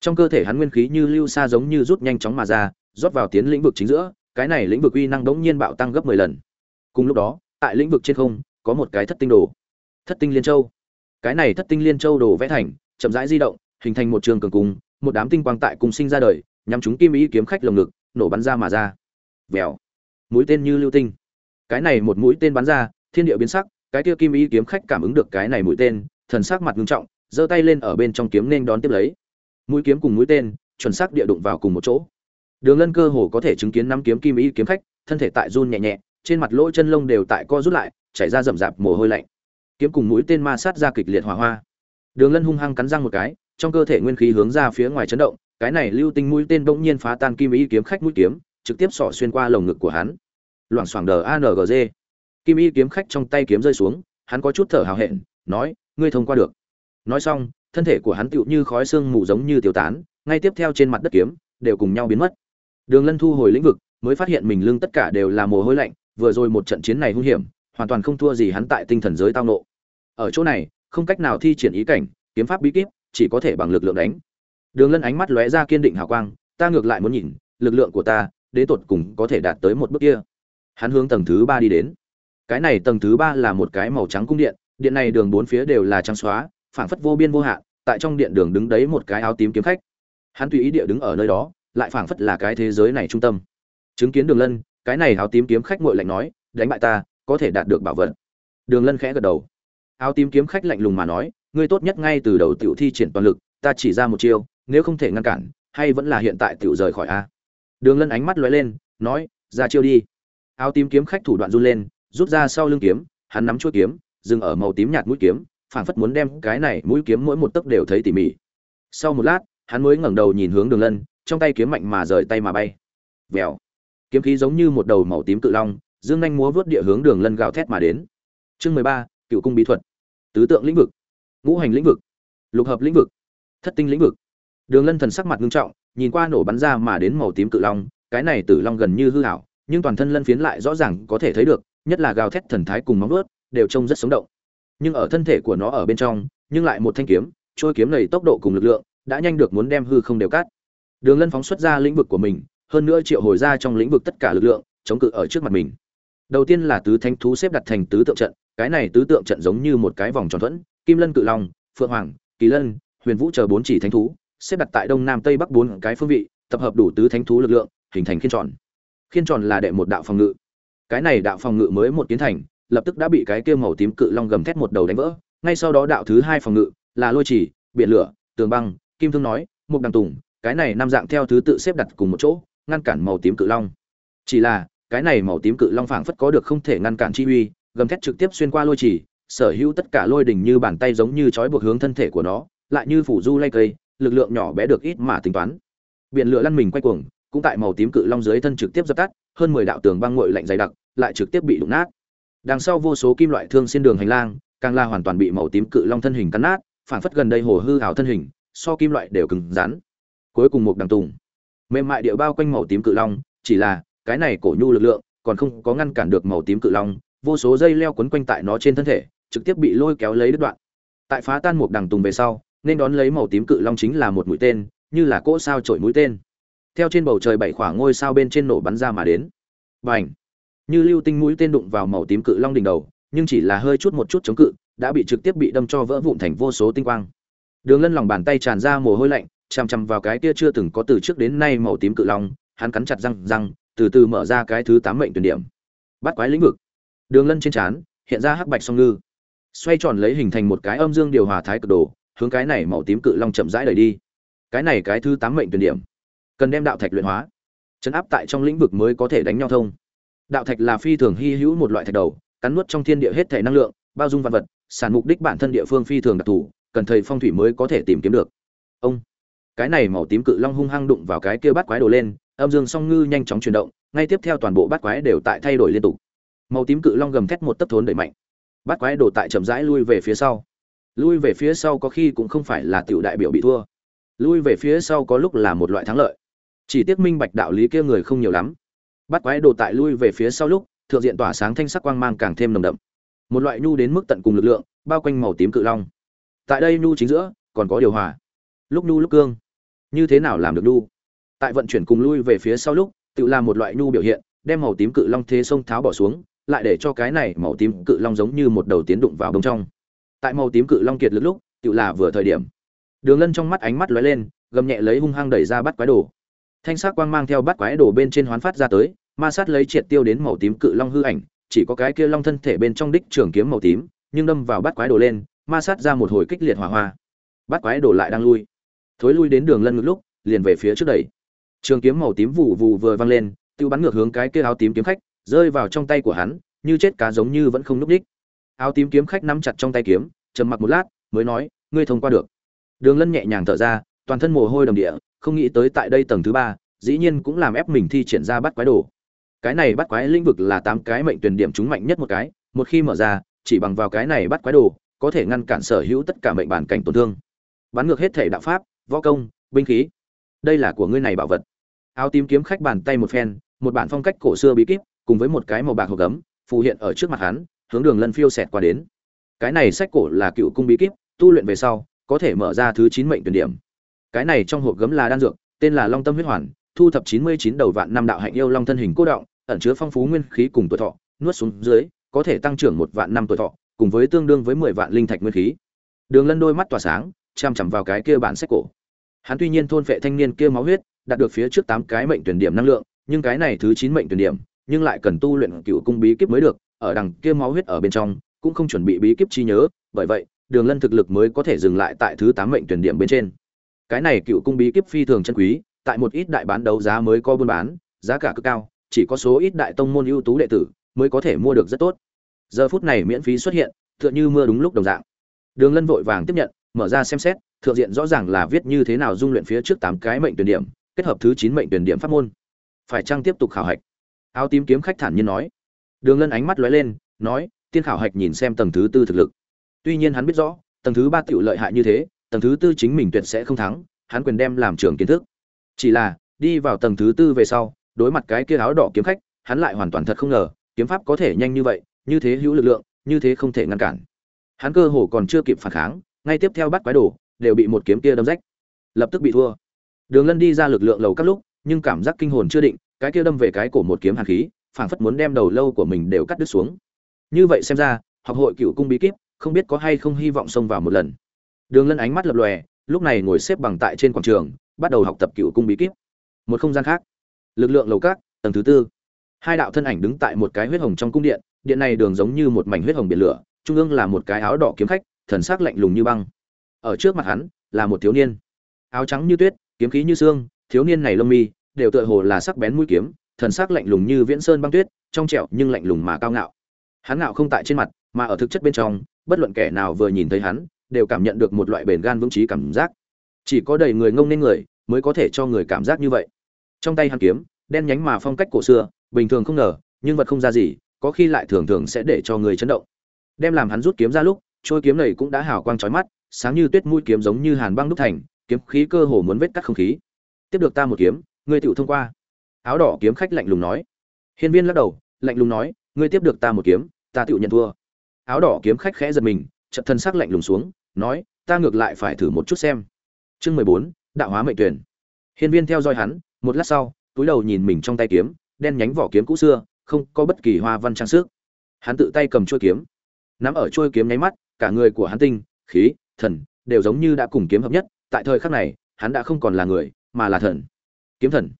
Trong cơ thể hắn nguyên khí như lưu xa giống như rút nhanh chóng mà ra, rót vào tiến lĩnh vực chính giữa, cái này lĩnh vực uy năng đống nhiên bạo tăng gấp mười lần. Cùng lúc đó, tại lĩnh vực trên không, có một cái thất tinh đồ. Thất tinh liên châu. Cái này thất tinh liên châu đồ vẽ thành, chậm rãi di động, hình thành một trường cường cung, một đám tinh quang tại cùng sinh ra đời nhằm chúng kim ý kiếm khách lồng ngực, nổ bắn ra mà ra. Vèo mũi tên như lưu tinh. Cái này một mũi tên bắn ra, thiên địa biến sắc, cái kia kim ý kiếm khách cảm ứng được cái này mũi tên, thần sắc mặt ngưng trọng, giơ tay lên ở bên trong kiếm nên đón tiếp lấy. Mũi kiếm cùng mũi tên, chuẩn xác địa đụng vào cùng một chỗ. Đường lân cơ hồ có thể chứng kiến năm kiếm kim ý kiếm khách, thân thể tại run nhẹ nhẹ, trên mặt lỗ chân lông đều tại co rút lại, chảy ra rậm rạp mồ hôi lạnh. Kiếm cùng mũi tên ma sát ra kịch liệt hỏa hoa. Đường lân hung hăng cắn răng một cái, trong cơ thể nguyên khí hướng ra phía ngoài chấn động, cái này lưu tinh mũi tên bỗng nhiên phá tan kim ý kiếm khách mũi kiếm trực tiếp xỏ xuyên qua lồng ngực của hắn. Loảng xoảng đờ angg kim y kiếm khách trong tay kiếm rơi xuống, hắn có chút thở hào hẹn, nói, ngươi thông qua được. Nói xong, thân thể của hắn tựu như khói xương mù giống như tiêu tán, ngay tiếp theo trên mặt đất kiếm, đều cùng nhau biến mất. Đường lân thu hồi lĩnh vực, mới phát hiện mình lưng tất cả đều là mồ hôi lạnh, vừa rồi một trận chiến này hung hiểm, hoàn toàn không thua gì hắn tại tinh thần giới tao nộ. Ở chỗ này, không cách nào thi triển ý cảnh, kiếm pháp bí kíp, chỉ có thể bằng lực lượng đánh. Đường lân ánh mắt lóe ra kiên định hào quang, ta ngược lại muốn nhìn, lực lượng của ta đến tột cùng có thể đạt tới một bước kia. Hắn hướng tầng thứ ba đi đến. Cái này tầng thứ ba là một cái màu trắng cung điện điện này đường bốn phía đều là trắng xóa, phảng phất vô biên vô hạn, tại trong điện đường đứng đấy một cái áo tím kiếm khách. Hắn tùy ý địa đứng ở nơi đó, lại phảng phất là cái thế giới này trung tâm. Chứng kiến đường lân, cái này áo tím kiếm khách ngội lạnh nói, đánh bại ta, có thể đạt được bảo vật. Đường lân khẽ gật đầu. Áo tím kiếm khách lạnh lùng mà nói, ngươi tốt nhất ngay từ đầu tiểu thi triển toàn lực, ta chỉ ra một chiêu, nếu không thể ngăn cản, hay vẫn là hiện tại tiểu rời khỏi a đường lân ánh mắt lóe lên, nói, ra chiêu đi. Áo tím kiếm khách thủ đoạn run lên, rút ra sau lưng kiếm, hắn nắm chuôi kiếm, dừng ở màu tím nhạt mũi kiếm, phảng phất muốn đem cái này mũi kiếm mỗi một tấc đều thấy tỉ mỉ. Sau một lát, hắn mới ngẩng đầu nhìn hướng đường lân, trong tay kiếm mạnh mà rời tay mà bay. Vèo. Kiếm khí giống như một đầu màu tím cự long, dương nhanh múa vớt địa hướng đường lân gào thét mà đến. Chương mười ba, cựu cung bí thuật. Tứ tượng lĩnh vực. Ngũ hành lĩnh vực. Lục hợp lĩnh vực. Thất tinh lĩnh vực. Đường lân thần sắc mặt nghiêm trọng nhìn qua nổ bắn ra mà đến màu tím cự long cái này tử long gần như hư ảo, nhưng toàn thân lân phiến lại rõ ràng có thể thấy được nhất là gào thét thần thái cùng móng vuốt đều trông rất sống động. Nhưng ở thân thể của nó ở bên trong nhưng lại một thanh kiếm trôi kiếm này tốc độ cùng lực lượng đã nhanh được muốn đem hư không đều cắt. Đường lân phóng xuất ra lĩnh vực của mình hơn nữa triệu hồi ra trong lĩnh vực tất cả lực lượng chống cự ở trước mặt mình. Đầu tiên là tứ thánh thú xếp đặt thành tứ tượng trận cái này tứ tượng trận giống như một cái vòng tròn thuẫn kim lân cự long phượng hoàng kỳ lân huyền vũ chờ bốn chỉ thánh thú xếp đặt tại đông nam tây bắc bốn cái phương vị, tập hợp đủ tứ thánh thú lực lượng, hình thành khiên tròn. Khiên tròn là đệ một đạo phòng ngự. Cái này đạo phòng ngự mới một kiến thành, lập tức đã bị cái kia màu tím cự long gầm thét một đầu đánh vỡ. Ngay sau đó đạo thứ hai phòng ngự là lôi chỉ biển lửa, tường băng, kim thương nói, mục đằng tùng, cái này năm dạng theo thứ tự xếp đặt cùng một chỗ, ngăn cản màu tím cự long. Chỉ là, cái này màu tím cự long phảng phất có được không thể ngăn cản chi uy, gầm thét trực tiếp xuyên qua lôi chỉ sở hữu tất cả lôi đỉnh như bàn tay giống như trói buộc hướng thân thể của nó, lại như phủ du lay cây lực lượng nhỏ bé được ít mà tính toán. Biển lửa lăn mình quay cuồng, cũng tại màu tím cự long dưới thân trực tiếp dập tắt, hơn mười đạo tường băng ngội lạnh dày đặc lại trực tiếp bị đụng nát. Đằng sau vô số kim loại thương xuyên đường hành lang, càng la hoàn toàn bị màu tím cự long thân hình cắn nát phản phất gần đây hồ hư hào thân hình, so kim loại đều cứng rắn. Cuối cùng một đằng tùng. Mềm mại địa bao quanh màu tím cự long, chỉ là, cái này cổ nhu lực lượng, còn không có ngăn cản được màu tím cự long, vô số dây leo quấn quanh tại nó trên thân thể, trực tiếp bị lôi kéo lấy đứt đoạn. Tại phá tan một đằng tùng về sau nên đón lấy màu tím cự long chính là một mũi tên, như là cỗ sao chổi mũi tên. Theo trên bầu trời bảy khoảng ngôi sao bên trên nổ bắn ra mà đến. Bành! Như lưu tinh mũi tên đụng vào màu tím cự long đỉnh đầu, nhưng chỉ là hơi chút một chút chống cự, đã bị trực tiếp bị đâm cho vỡ vụn thành vô số tinh quang. Đường lân lòng bàn tay tràn ra mồ hôi lạnh, chằm chằm vào cái kia chưa từng có từ trước đến nay màu tím cự long, hắn cắn chặt răng răng, từ từ mở ra cái thứ tám mệnh tuyển điểm. Bắt quái lĩnh vực. Đường lân trên trán, hiện ra hắc bạch song ngư. Xoay tròn lấy hình thành một cái âm dương điều hòa thái cực đồ hướng cái này màu tím cự long chậm rãi đẩy đi. Cái này cái thứ tám mệnh tuyển điểm. Cần đem đạo thạch luyện hóa. Chấn áp tại trong lĩnh vực mới có thể đánh nhau thông. Đạo thạch là phi thường hy hữu một loại thạch đầu, cắn nuốt trong thiên địa hết thể năng lượng, bao dung vạn vật, sản mục đích bản thân địa phương phi thường đặc thù, cần thầy phong thủy mới có thể tìm kiếm được. Ông. Cái này màu tím cự long hung hăng đụng vào cái kia bắt quái đồ lên, âm dương song ngư nhanh chóng chuyển động, ngay tiếp theo toàn bộ bắt quái đều tại thay đổi liên tục. Màu tím cự long gầm thét một tấc thốn đẩy mạnh. Bắt quái đồ tại chậm rãi lui về phía sau lui về phía sau có khi cũng không phải là tiểu đại biểu bị thua. Lui về phía sau có lúc là một loại thắng lợi. Chỉ tiếc minh bạch đạo lý kia người không nhiều lắm. Bắt quái đồ tại lui về phía sau lúc, thượng diện tỏa sáng thanh sắc quang mang càng thêm nồng đậm. Một loại nhu đến mức tận cùng lực lượng, bao quanh màu tím cự long. Tại đây nhu chính giữa, còn có điều hòa. Lúc nhu lúc cương. Như thế nào làm được nhu? Tại vận chuyển cùng lui về phía sau lúc, tự làm một loại nhu biểu hiện, đem màu tím cự long thế sông tháo bỏ xuống, lại để cho cái này màu tím cự long giống như một đầu tiến đụng vào bông trong tại màu tím cự long kiệt lực lúc, tự là vừa thời điểm. Đường lân trong mắt ánh mắt lóe lên, gầm nhẹ lấy hung hăng đẩy ra bắt quái đồ. Thanh sắc quang mang theo bắt quái đồ bên trên hoán phát ra tới, ma sát lấy triệt tiêu đến màu tím cự long hư ảnh, chỉ có cái kia long thân thể bên trong đích trường kiếm màu tím, nhưng đâm vào bắt quái đồ lên, ma sát ra một hồi kích liệt hỏa hoa. Bắt quái đồ lại đang lui. Thối lui đến đường lân ngực lúc, liền về phía trước đẩy. Trường kiếm màu tím vụ vụ vừa văng lên, tiêu bắn ngược hướng cái kia áo tím kiếm khách, rơi vào trong tay của hắn, như chết cá giống như vẫn không núp đích áo tím kiếm khách nắm chặt trong tay kiếm, trầm mặc một lát, mới nói, ngươi thông qua được. Đường lân nhẹ nhàng thở ra, toàn thân mồ hôi đầm địa, không nghĩ tới tại đây tầng thứ ba, dĩ nhiên cũng làm ép mình thi triển ra bắt quái đồ. Cái này bắt quái lĩnh vực là tám cái mệnh tuyển điểm chúng mạnh nhất một cái, một khi mở ra, chỉ bằng vào cái này bắt quái đồ, có thể ngăn cản sở hữu tất cả mệnh bản cảnh tổn thương. Bắn ngược hết thể đạo pháp, võ công, binh khí. Đây là của ngươi này bảo vật. Áo tím kiếm khách bàn tay một phen, một bản phong cách cổ xưa bí kíp, cùng với một cái màu bạc hộp gấm, phù hiện ở trước mặt hắn hướng đường lân phiêu xẹt qua đến. Cái này sách cổ là cựu cung bí kíp, tu luyện về sau, có thể mở ra thứ chín mệnh tuyển điểm. Cái này trong hộp gấm là đan dược, tên là long tâm huyết hoàn, thu thập chín mươi chín đầu vạn năm đạo hạnh yêu long thân hình cố động, ẩn chứa phong phú nguyên khí cùng tuổi thọ, nuốt xuống dưới, có thể tăng trưởng một vạn năm tuổi thọ, cùng với tương đương với mười vạn linh thạch nguyên khí. Đường lân đôi mắt tỏa sáng, chăm chằm vào cái kia bản sách cổ. Hắn tuy nhiên thôn vệ thanh niên kia máu huyết, đạt được phía trước tám cái mệnh tuyển điểm năng lượng, nhưng cái này thứ chín mệnh tuyển điểm, nhưng lại cần tu luyện cựu cung bí kíp mới được ở đằng kia máu huyết ở bên trong, cũng không chuẩn bị bí kíp chi nhớ, bởi vậy, đường lân thực lực mới có thể dừng lại tại thứ tám mệnh tuyển điểm bên trên. Cái này cựu cung bí kíp phi thường chân quý, tại một ít đại bán đấu giá mới có buôn bán, giá cả cực cao, chỉ có số ít đại tông môn ưu tú đệ tử mới có thể mua được rất tốt. Giờ phút này miễn phí xuất hiện, tựa như mưa đúng lúc đồng dạng. Đường lân vội vàng tiếp nhận, mở ra xem xét, thượng diện rõ ràng là viết như thế nào dung luyện phía trước tám cái mệnh tuyển điểm, kết hợp thứ chín mệnh tuyển điểm pháp môn. Phải chăng tiếp tục khảo hạch? Áo tím kiếm khách thản nhiên nói đường lân ánh mắt lóe lên, nói, tiên khảo hạch nhìn xem tầng thứ tư thực lực. Tuy nhiên hắn biết rõ, tầng thứ ba tiểu lợi hại như thế, tầng thứ tư chính mình tuyệt sẽ không thắng, hắn quyền đem làm trưởng kiến thức. Chỉ là, đi vào tầng thứ tư về sau, đối mặt cái kia áo đỏ kiếm khách, hắn lại hoàn toàn thật không ngờ, kiếm pháp có thể nhanh như vậy, như thế hữu lực lượng, như thế không thể ngăn cản. Hắn cơ hồ còn chưa kịp phản kháng, ngay tiếp theo bắt quái đồ, đều bị một kiếm kia đâm rách. Lập tức bị thua. Đường lân đi ra lực lượng lầu các lúc, nhưng cảm giác kinh hồn chưa định, cái kia đâm về cái cổ một kiếm hàn khí phảng phất muốn đem đầu lâu của mình đều cắt đứt xuống. Như vậy xem ra, học hội cựu cung bí kíp, không biết có hay không hy vọng xông vào một lần. Đường lân ánh mắt lập lòe, lúc này ngồi xếp bằng tại trên quảng trường, bắt đầu học tập cựu cung bí kíp. Một không gian khác. Lực lượng lầu các, tầng thứ tư. Hai đạo thân ảnh đứng tại một cái huyết hồng trong cung điện điện này đường giống như một mảnh huyết hồng biển lửa, trung ương là một cái áo đỏ kiếm khách, thần sắc lạnh lùng như băng. Ở trước mặt hắn, là một thiếu niên. Áo trắng như tuyết, kiếm khí như xương, thiếu niên này lông mi, đều tựa hồ là sắc bén mũi kiếm thần sắc lạnh lùng như viễn sơn băng tuyết, trong trẻo nhưng lạnh lùng mà cao ngạo. Hắn ngạo không tại trên mặt, mà ở thực chất bên trong, bất luận kẻ nào vừa nhìn thấy hắn, đều cảm nhận được một loại bền gan vững trí cảm giác. Chỉ có đầy người ngông nên người, mới có thể cho người cảm giác như vậy. Trong tay hắn kiếm, đen nhánh mà phong cách cổ xưa, bình thường không ngờ, nhưng vật không ra gì, có khi lại thường thường sẽ để cho người chấn động. Đem làm hắn rút kiếm ra lúc trôi kiếm này cũng đã hào quang chói mắt, sáng như tuyết mũi kiếm giống như hàn băng đúc thành, kiếm khí cơ hồ muốn vết cắt không khí. Tiếp được ta một kiếm, ngươi tựu thông qua áo đỏ kiếm khách lạnh lùng nói. Hiên viên lắc đầu, lạnh lùng nói, ngươi tiếp được ta một kiếm, ta tựu nhận thua. Áo đỏ kiếm khách khẽ giật mình trận thân sắc lạnh lùng xuống, nói, ta ngược lại phải thử một chút xem. Chương mười bốn, đạo hóa mệnh tuyển. Hiên viên theo dõi hắn, một lát sau, túi đầu nhìn mình trong tay kiếm, đen nhánh vỏ kiếm cũ xưa, không có bất kỳ hoa văn trang sức. Hắn tự tay cầm chuôi kiếm. Nắm ở chuôi kiếm nháy mắt, cả người của hắn tinh, khí, thần đều giống như đã cùng kiếm hợp nhất. Tại thời khắc này, hắn đã không còn là người, mà là thần. Kiếm thần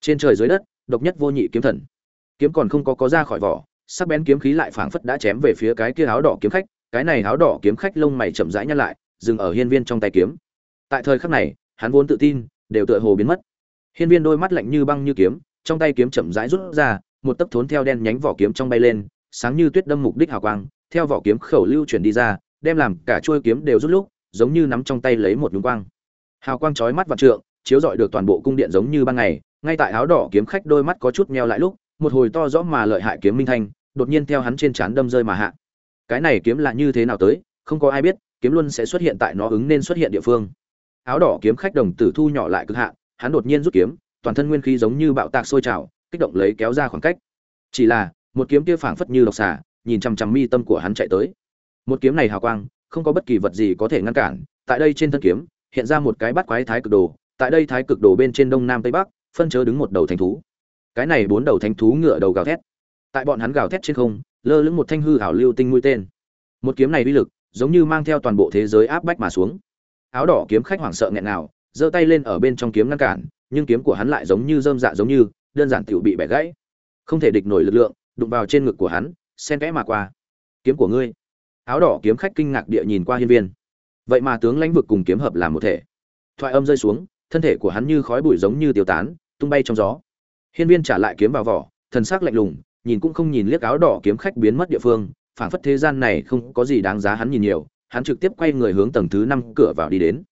trên trời dưới đất, độc nhất vô nhị kiếm thần. Kiếm còn không có có ra khỏi vỏ, sắc bén kiếm khí lại phảng phất đã chém về phía cái kia áo đỏ kiếm khách, cái này áo đỏ kiếm khách lông mày chậm rãi nhăn lại, dừng ở hiên viên trong tay kiếm. Tại thời khắc này, hắn vốn tự tin, đều tựa hồ biến mất. Hiên viên đôi mắt lạnh như băng như kiếm, trong tay kiếm chậm rãi rút ra, một tấc thốn theo đen nhánh vỏ kiếm trong bay lên, sáng như tuyết đâm mục đích hào quang, theo vỏ kiếm khẩu lưu chuyển đi ra, đem làm cả chuôi kiếm đều rút lúc, giống như nắm trong tay lấy một nhúng quang. Hào quang chói mắt và trượng, chiếu rọi được toàn bộ cung điện giống như ban ngày ngay tại áo đỏ kiếm khách đôi mắt có chút meo lại lúc, một hồi to rõ mà lợi hại kiếm minh thanh, đột nhiên theo hắn trên trán đâm rơi mà hạ. Cái này kiếm là như thế nào tới, không có ai biết, kiếm luôn sẽ xuất hiện tại nó ứng nên xuất hiện địa phương. Áo đỏ kiếm khách đồng tử thu nhỏ lại cực hạn hắn đột nhiên rút kiếm, toàn thân nguyên khí giống như bạo tạc sôi trào, kích động lấy kéo ra khoảng cách. Chỉ là, một kiếm kia phảng phất như độc xà, nhìn chằm chằm mi tâm của hắn chạy tới. Một kiếm này hào quang, không có bất kỳ vật gì có thể ngăn cản, tại đây trên thân kiếm, hiện ra một cái bắt quái thái cực đồ, tại đây thái cực đồ bên trên đông nam tây bắc phân chớ đứng một đầu thánh thú. Cái này bốn đầu thánh thú ngựa đầu gào thét. Tại bọn hắn gào thét trên không, lơ lửng một thanh hư ảo lưu tinh mũi tên. Một kiếm này uy lực, giống như mang theo toàn bộ thế giới áp bách mà xuống. Áo đỏ kiếm khách hoảng sợ nghẹn nào giơ tay lên ở bên trong kiếm ngăn cản, nhưng kiếm của hắn lại giống như dơm dạ giống như, đơn giản tiểu bị bẻ gãy. Không thể địch nổi lực lượng, đụng vào trên ngực của hắn, xen kẽ mà qua. Kiếm của ngươi. Áo đỏ kiếm khách kinh ngạc địa nhìn qua hiên viên. Vậy mà tướng lãnh vực cùng kiếm hợp làm một thể. Thoại âm rơi xuống, thân thể của hắn như khói bụi giống như tiêu tán tung bay trong gió. Hiên viên trả lại kiếm vào vỏ, thần sắc lạnh lùng, nhìn cũng không nhìn liếc áo đỏ kiếm khách biến mất địa phương, phảng phất thế gian này không có gì đáng giá hắn nhìn nhiều, hắn trực tiếp quay người hướng tầng thứ năm cửa vào đi đến.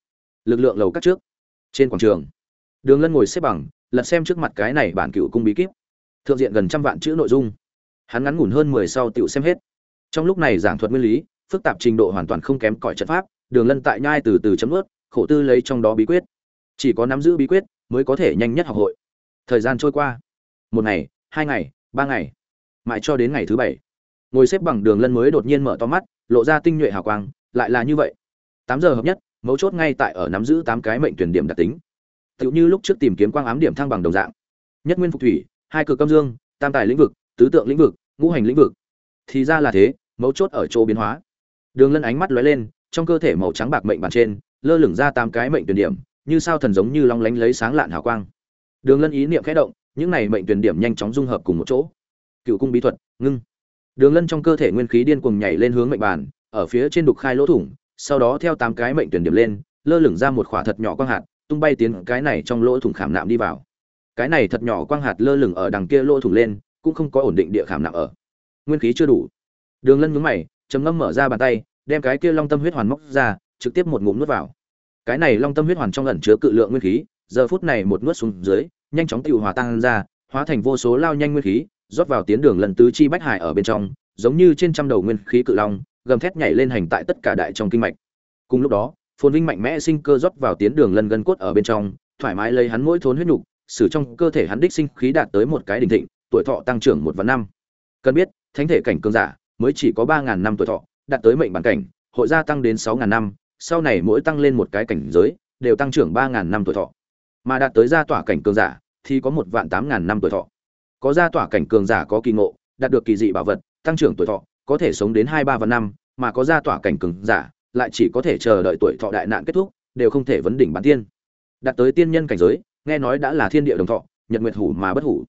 Lực lượng lầu các trước, trên quảng trường. Đường lân ngồi xếp bằng, lật xem trước mặt cái này bản cựu cung bí kíp. Thượng diện gần trăm vạn chữ nội dung. Hắn ngắn ngủn hơn mười sau tiểu xem hết. Trong lúc này giảng thuật nguyên lý, phức tạp trình độ hoàn toàn không kém cỏi trận pháp, đường lân tại nhai từ từ chấm ướt khổ tư lấy trong đó bí quyết. Chỉ có nắm giữ bí quyết mới có thể nhanh nhất học hội. Thời gian trôi qua. Một ngày, hai ngày, ba ngày. Mãi cho đến ngày thứ bảy. Ngồi xếp bằng đường lân mới đột nhiên mở to mắt, lộ ra tinh nhuệ hào quang, lại là như vậy. Tám giờ hợp nhất, mấu chốt ngay tại ở nắm giữ tám cái mệnh tuyển điểm đặc tính. Tựu như lúc trước tìm kiếm quang ám điểm thăng bằng đồng dạng. Nhất nguyên phục thủy, hai cực âm dương, tam tài lĩnh vực, tứ tượng lĩnh vực, ngũ hành lĩnh vực. Thì ra là thế, mấu chốt ở chỗ biến hóa. Đường lân ánh mắt lóe lên, trong cơ thể màu trắng bạc mệnh bàn trên, lơ lửng ra tám cái mệnh tuyển điểm như sao thần giống như long lánh lấy sáng lạn hào quang. Đường lân ý niệm khẽ động, những này mệnh tuyển điểm nhanh chóng dung hợp cùng một chỗ. Cựu cung bí thuật, ngưng. Đường lân trong cơ thể nguyên khí điên cuồng nhảy lên hướng mệnh bàn, ở phía trên đục khai lỗ thủng, sau đó theo tám cái mệnh tuyển điểm lên, lơ lửng ra một khỏa thật nhỏ quang hạt, tung bay tiến cái này trong lỗ thủng khảm nạm đi vào. Cái này thật nhỏ quang hạt lơ lửng ở đằng kia lỗ thủng lên, cũng không có ổn định địa khảm nạm ở. Nguyên khí chưa đủ. Đường lân nhướng mày chấm ngâm mở ra bàn tay, đem cái kia long tâm huyết hoàn móc ra, trực tiếp một ngụm nuốt vào cái này long tâm huyết hoàn trong ẩn chứa cự lượng nguyên khí, giờ phút này một nuốt xuống dưới, nhanh chóng tiêu hòa tan ra, hóa thành vô số lao nhanh nguyên khí, rót vào tiến đường lần tứ chi bách hải ở bên trong, giống như trên trăm đầu nguyên khí cự long, gầm thét nhảy lên hành tại tất cả đại trong kinh mạch. Cùng lúc đó, phồn vinh mạnh mẽ sinh cơ rót vào tiến đường lần gân cốt ở bên trong, thoải mái lấy hắn mỗi thốn huyết nhục, sử trong cơ thể hắn đích sinh khí đạt tới một cái đỉnh thịnh, tuổi thọ tăng trưởng một vạn năm. Cần biết, thánh thể cảnh cường giả mới chỉ có ba ngàn năm tuổi thọ, đạt tới mệnh bản cảnh, hội gia tăng đến sáu ngàn năm sau này mỗi tăng lên một cái cảnh giới, đều tăng trưởng ba ngàn năm tuổi thọ. Mà đạt tới gia tỏa cảnh cường giả, thì có một vạn tám ngàn năm tuổi thọ. Có gia tỏa cảnh cường giả có kỳ ngộ, đạt được kỳ dị bảo vật, tăng trưởng tuổi thọ, có thể sống đến hai ba vạn năm, mà có gia tỏa cảnh cường giả, lại chỉ có thể chờ đợi tuổi thọ đại nạn kết thúc, đều không thể vấn đỉnh bán tiên. Đạt tới tiên nhân cảnh giới, nghe nói đã là thiên địa đồng thọ, nhật nguyệt hủ mà bất hủ.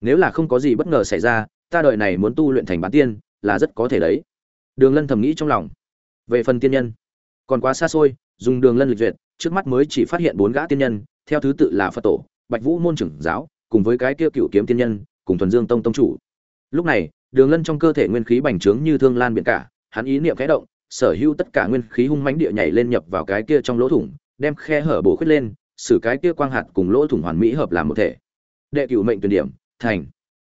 Nếu là không có gì bất ngờ xảy ra, ta đợi này muốn tu luyện thành bán tiên, là rất có thể đấy. Đường lân thầm nghĩ trong lòng. Về phần tiên nhân còn quá xa xôi, dùng đường lân lịch duyệt, trước mắt mới chỉ phát hiện bốn gã tiên nhân, theo thứ tự là phật tổ, bạch vũ môn trưởng giáo, cùng với cái kia cựu kiếm tiên nhân, cùng thuần dương tông tông chủ. Lúc này, đường lân trong cơ thể nguyên khí bành trướng như thương lan biển cả, hắn ý niệm khẽ động, sở hữu tất cả nguyên khí hung mãnh địa nhảy lên nhập vào cái kia trong lỗ thủng, đem khe hở bổ khuyết lên, xử cái kia quang hạt cùng lỗ thủng hoàn mỹ hợp làm một thể. Đệ cửu mệnh tuyển điểm, thành.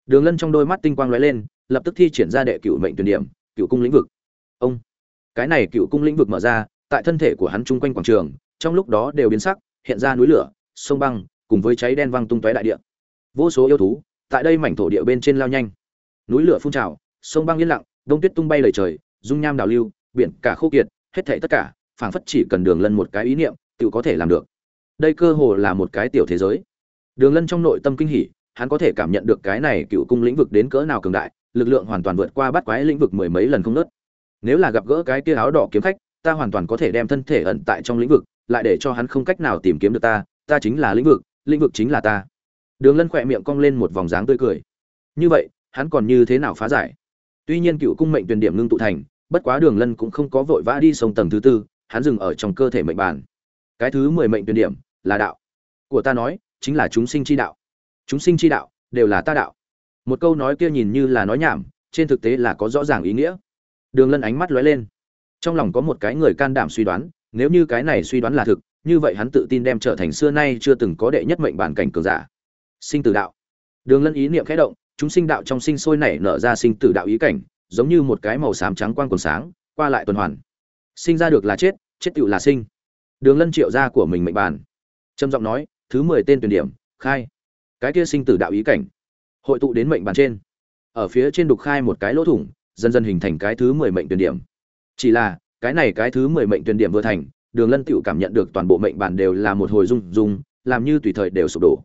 Đường lân trong đôi mắt tinh quang lóe lên, lập tức thi triển ra đệ cửu mệnh tuyển điểm, cửu cung lĩnh vực. Ông. Cái này cửu cung lĩnh vực mở ra tại thân thể của hắn chung quanh quảng trường, trong lúc đó đều biến sắc, hiện ra núi lửa, sông băng, cùng với cháy đen văng tung tóe đại địa. Vô số yêu thú, tại đây mảnh thổ địa bên trên lao nhanh. Núi lửa phun trào, sông băng yên lặng, đông tuyết tung bay lời trời, dung nham đào lưu, biển cả khô kiệt, hết thảy tất cả, phảng phất chỉ cần đường lân một cái ý niệm, tự có thể làm được. Đây cơ hồ là một cái tiểu thế giới. Đường lân trong nội tâm kinh hỉ, hắn có thể cảm nhận được cái này cựu cung lĩnh vực đến cỡ nào cường đại, lực lượng hoàn toàn vượt qua bắt quái lĩnh vực mười mấy lần không nớt nếu là gặp gỡ cái kia áo đỏ kiếm khách ta hoàn toàn có thể đem thân thể ẩn tại trong lĩnh vực, lại để cho hắn không cách nào tìm kiếm được ta ta chính là lĩnh vực lĩnh vực chính là ta. Đường lân khỏe miệng cong lên một vòng dáng tươi cười. Như vậy, hắn còn như thế nào phá giải? Tuy nhiên cựu cung mệnh tuyển điểm ngưng tụ thành, bất quá đường lân cũng không có vội vã đi sông tầng thứ tư, hắn dừng ở trong cơ thể mệnh bản cái thứ mười mệnh tuyển điểm là đạo. Của ta nói, chính là chúng sinh chi đạo. Chúng sinh chi đạo, đều là ta đạo. Một câu nói kia nhìn như là nói nhảm, trên thực tế là có rõ ràng ý nghĩa. Đường lân ánh mắt lóe lên trong lòng có một cái người can đảm suy đoán, nếu như cái này suy đoán là thực, như vậy hắn tự tin đem trở thành xưa nay chưa từng có đệ nhất mệnh bản cảnh cường giả. Sinh tử đạo. Đường lân ý niệm khẽ động, chúng sinh đạo trong sinh sôi nảy nở ra sinh tử đạo ý cảnh, giống như một cái màu xám trắng quang quần sáng, qua lại tuần hoàn. Sinh ra được là chết chết tựu là sinh. Đường lân triệu ra của mình mệnh bản. Trầm giọng nói, thứ mười tên tuyển điểm, khai. Cái kia sinh tử đạo ý cảnh. Hội tụ đến mệnh bàn trên. Ở phía trên đục khai một cái lỗ thủng, dần dần hình thành cái thứ mười mệnh tuyển điểm chỉ là, cái này cái thứ mười mệnh tuyển điểm vừa thành, đường lân tựu cảm nhận được toàn bộ mệnh bản đều là một hồi rung rung, làm như tùy thời đều sụp đổ.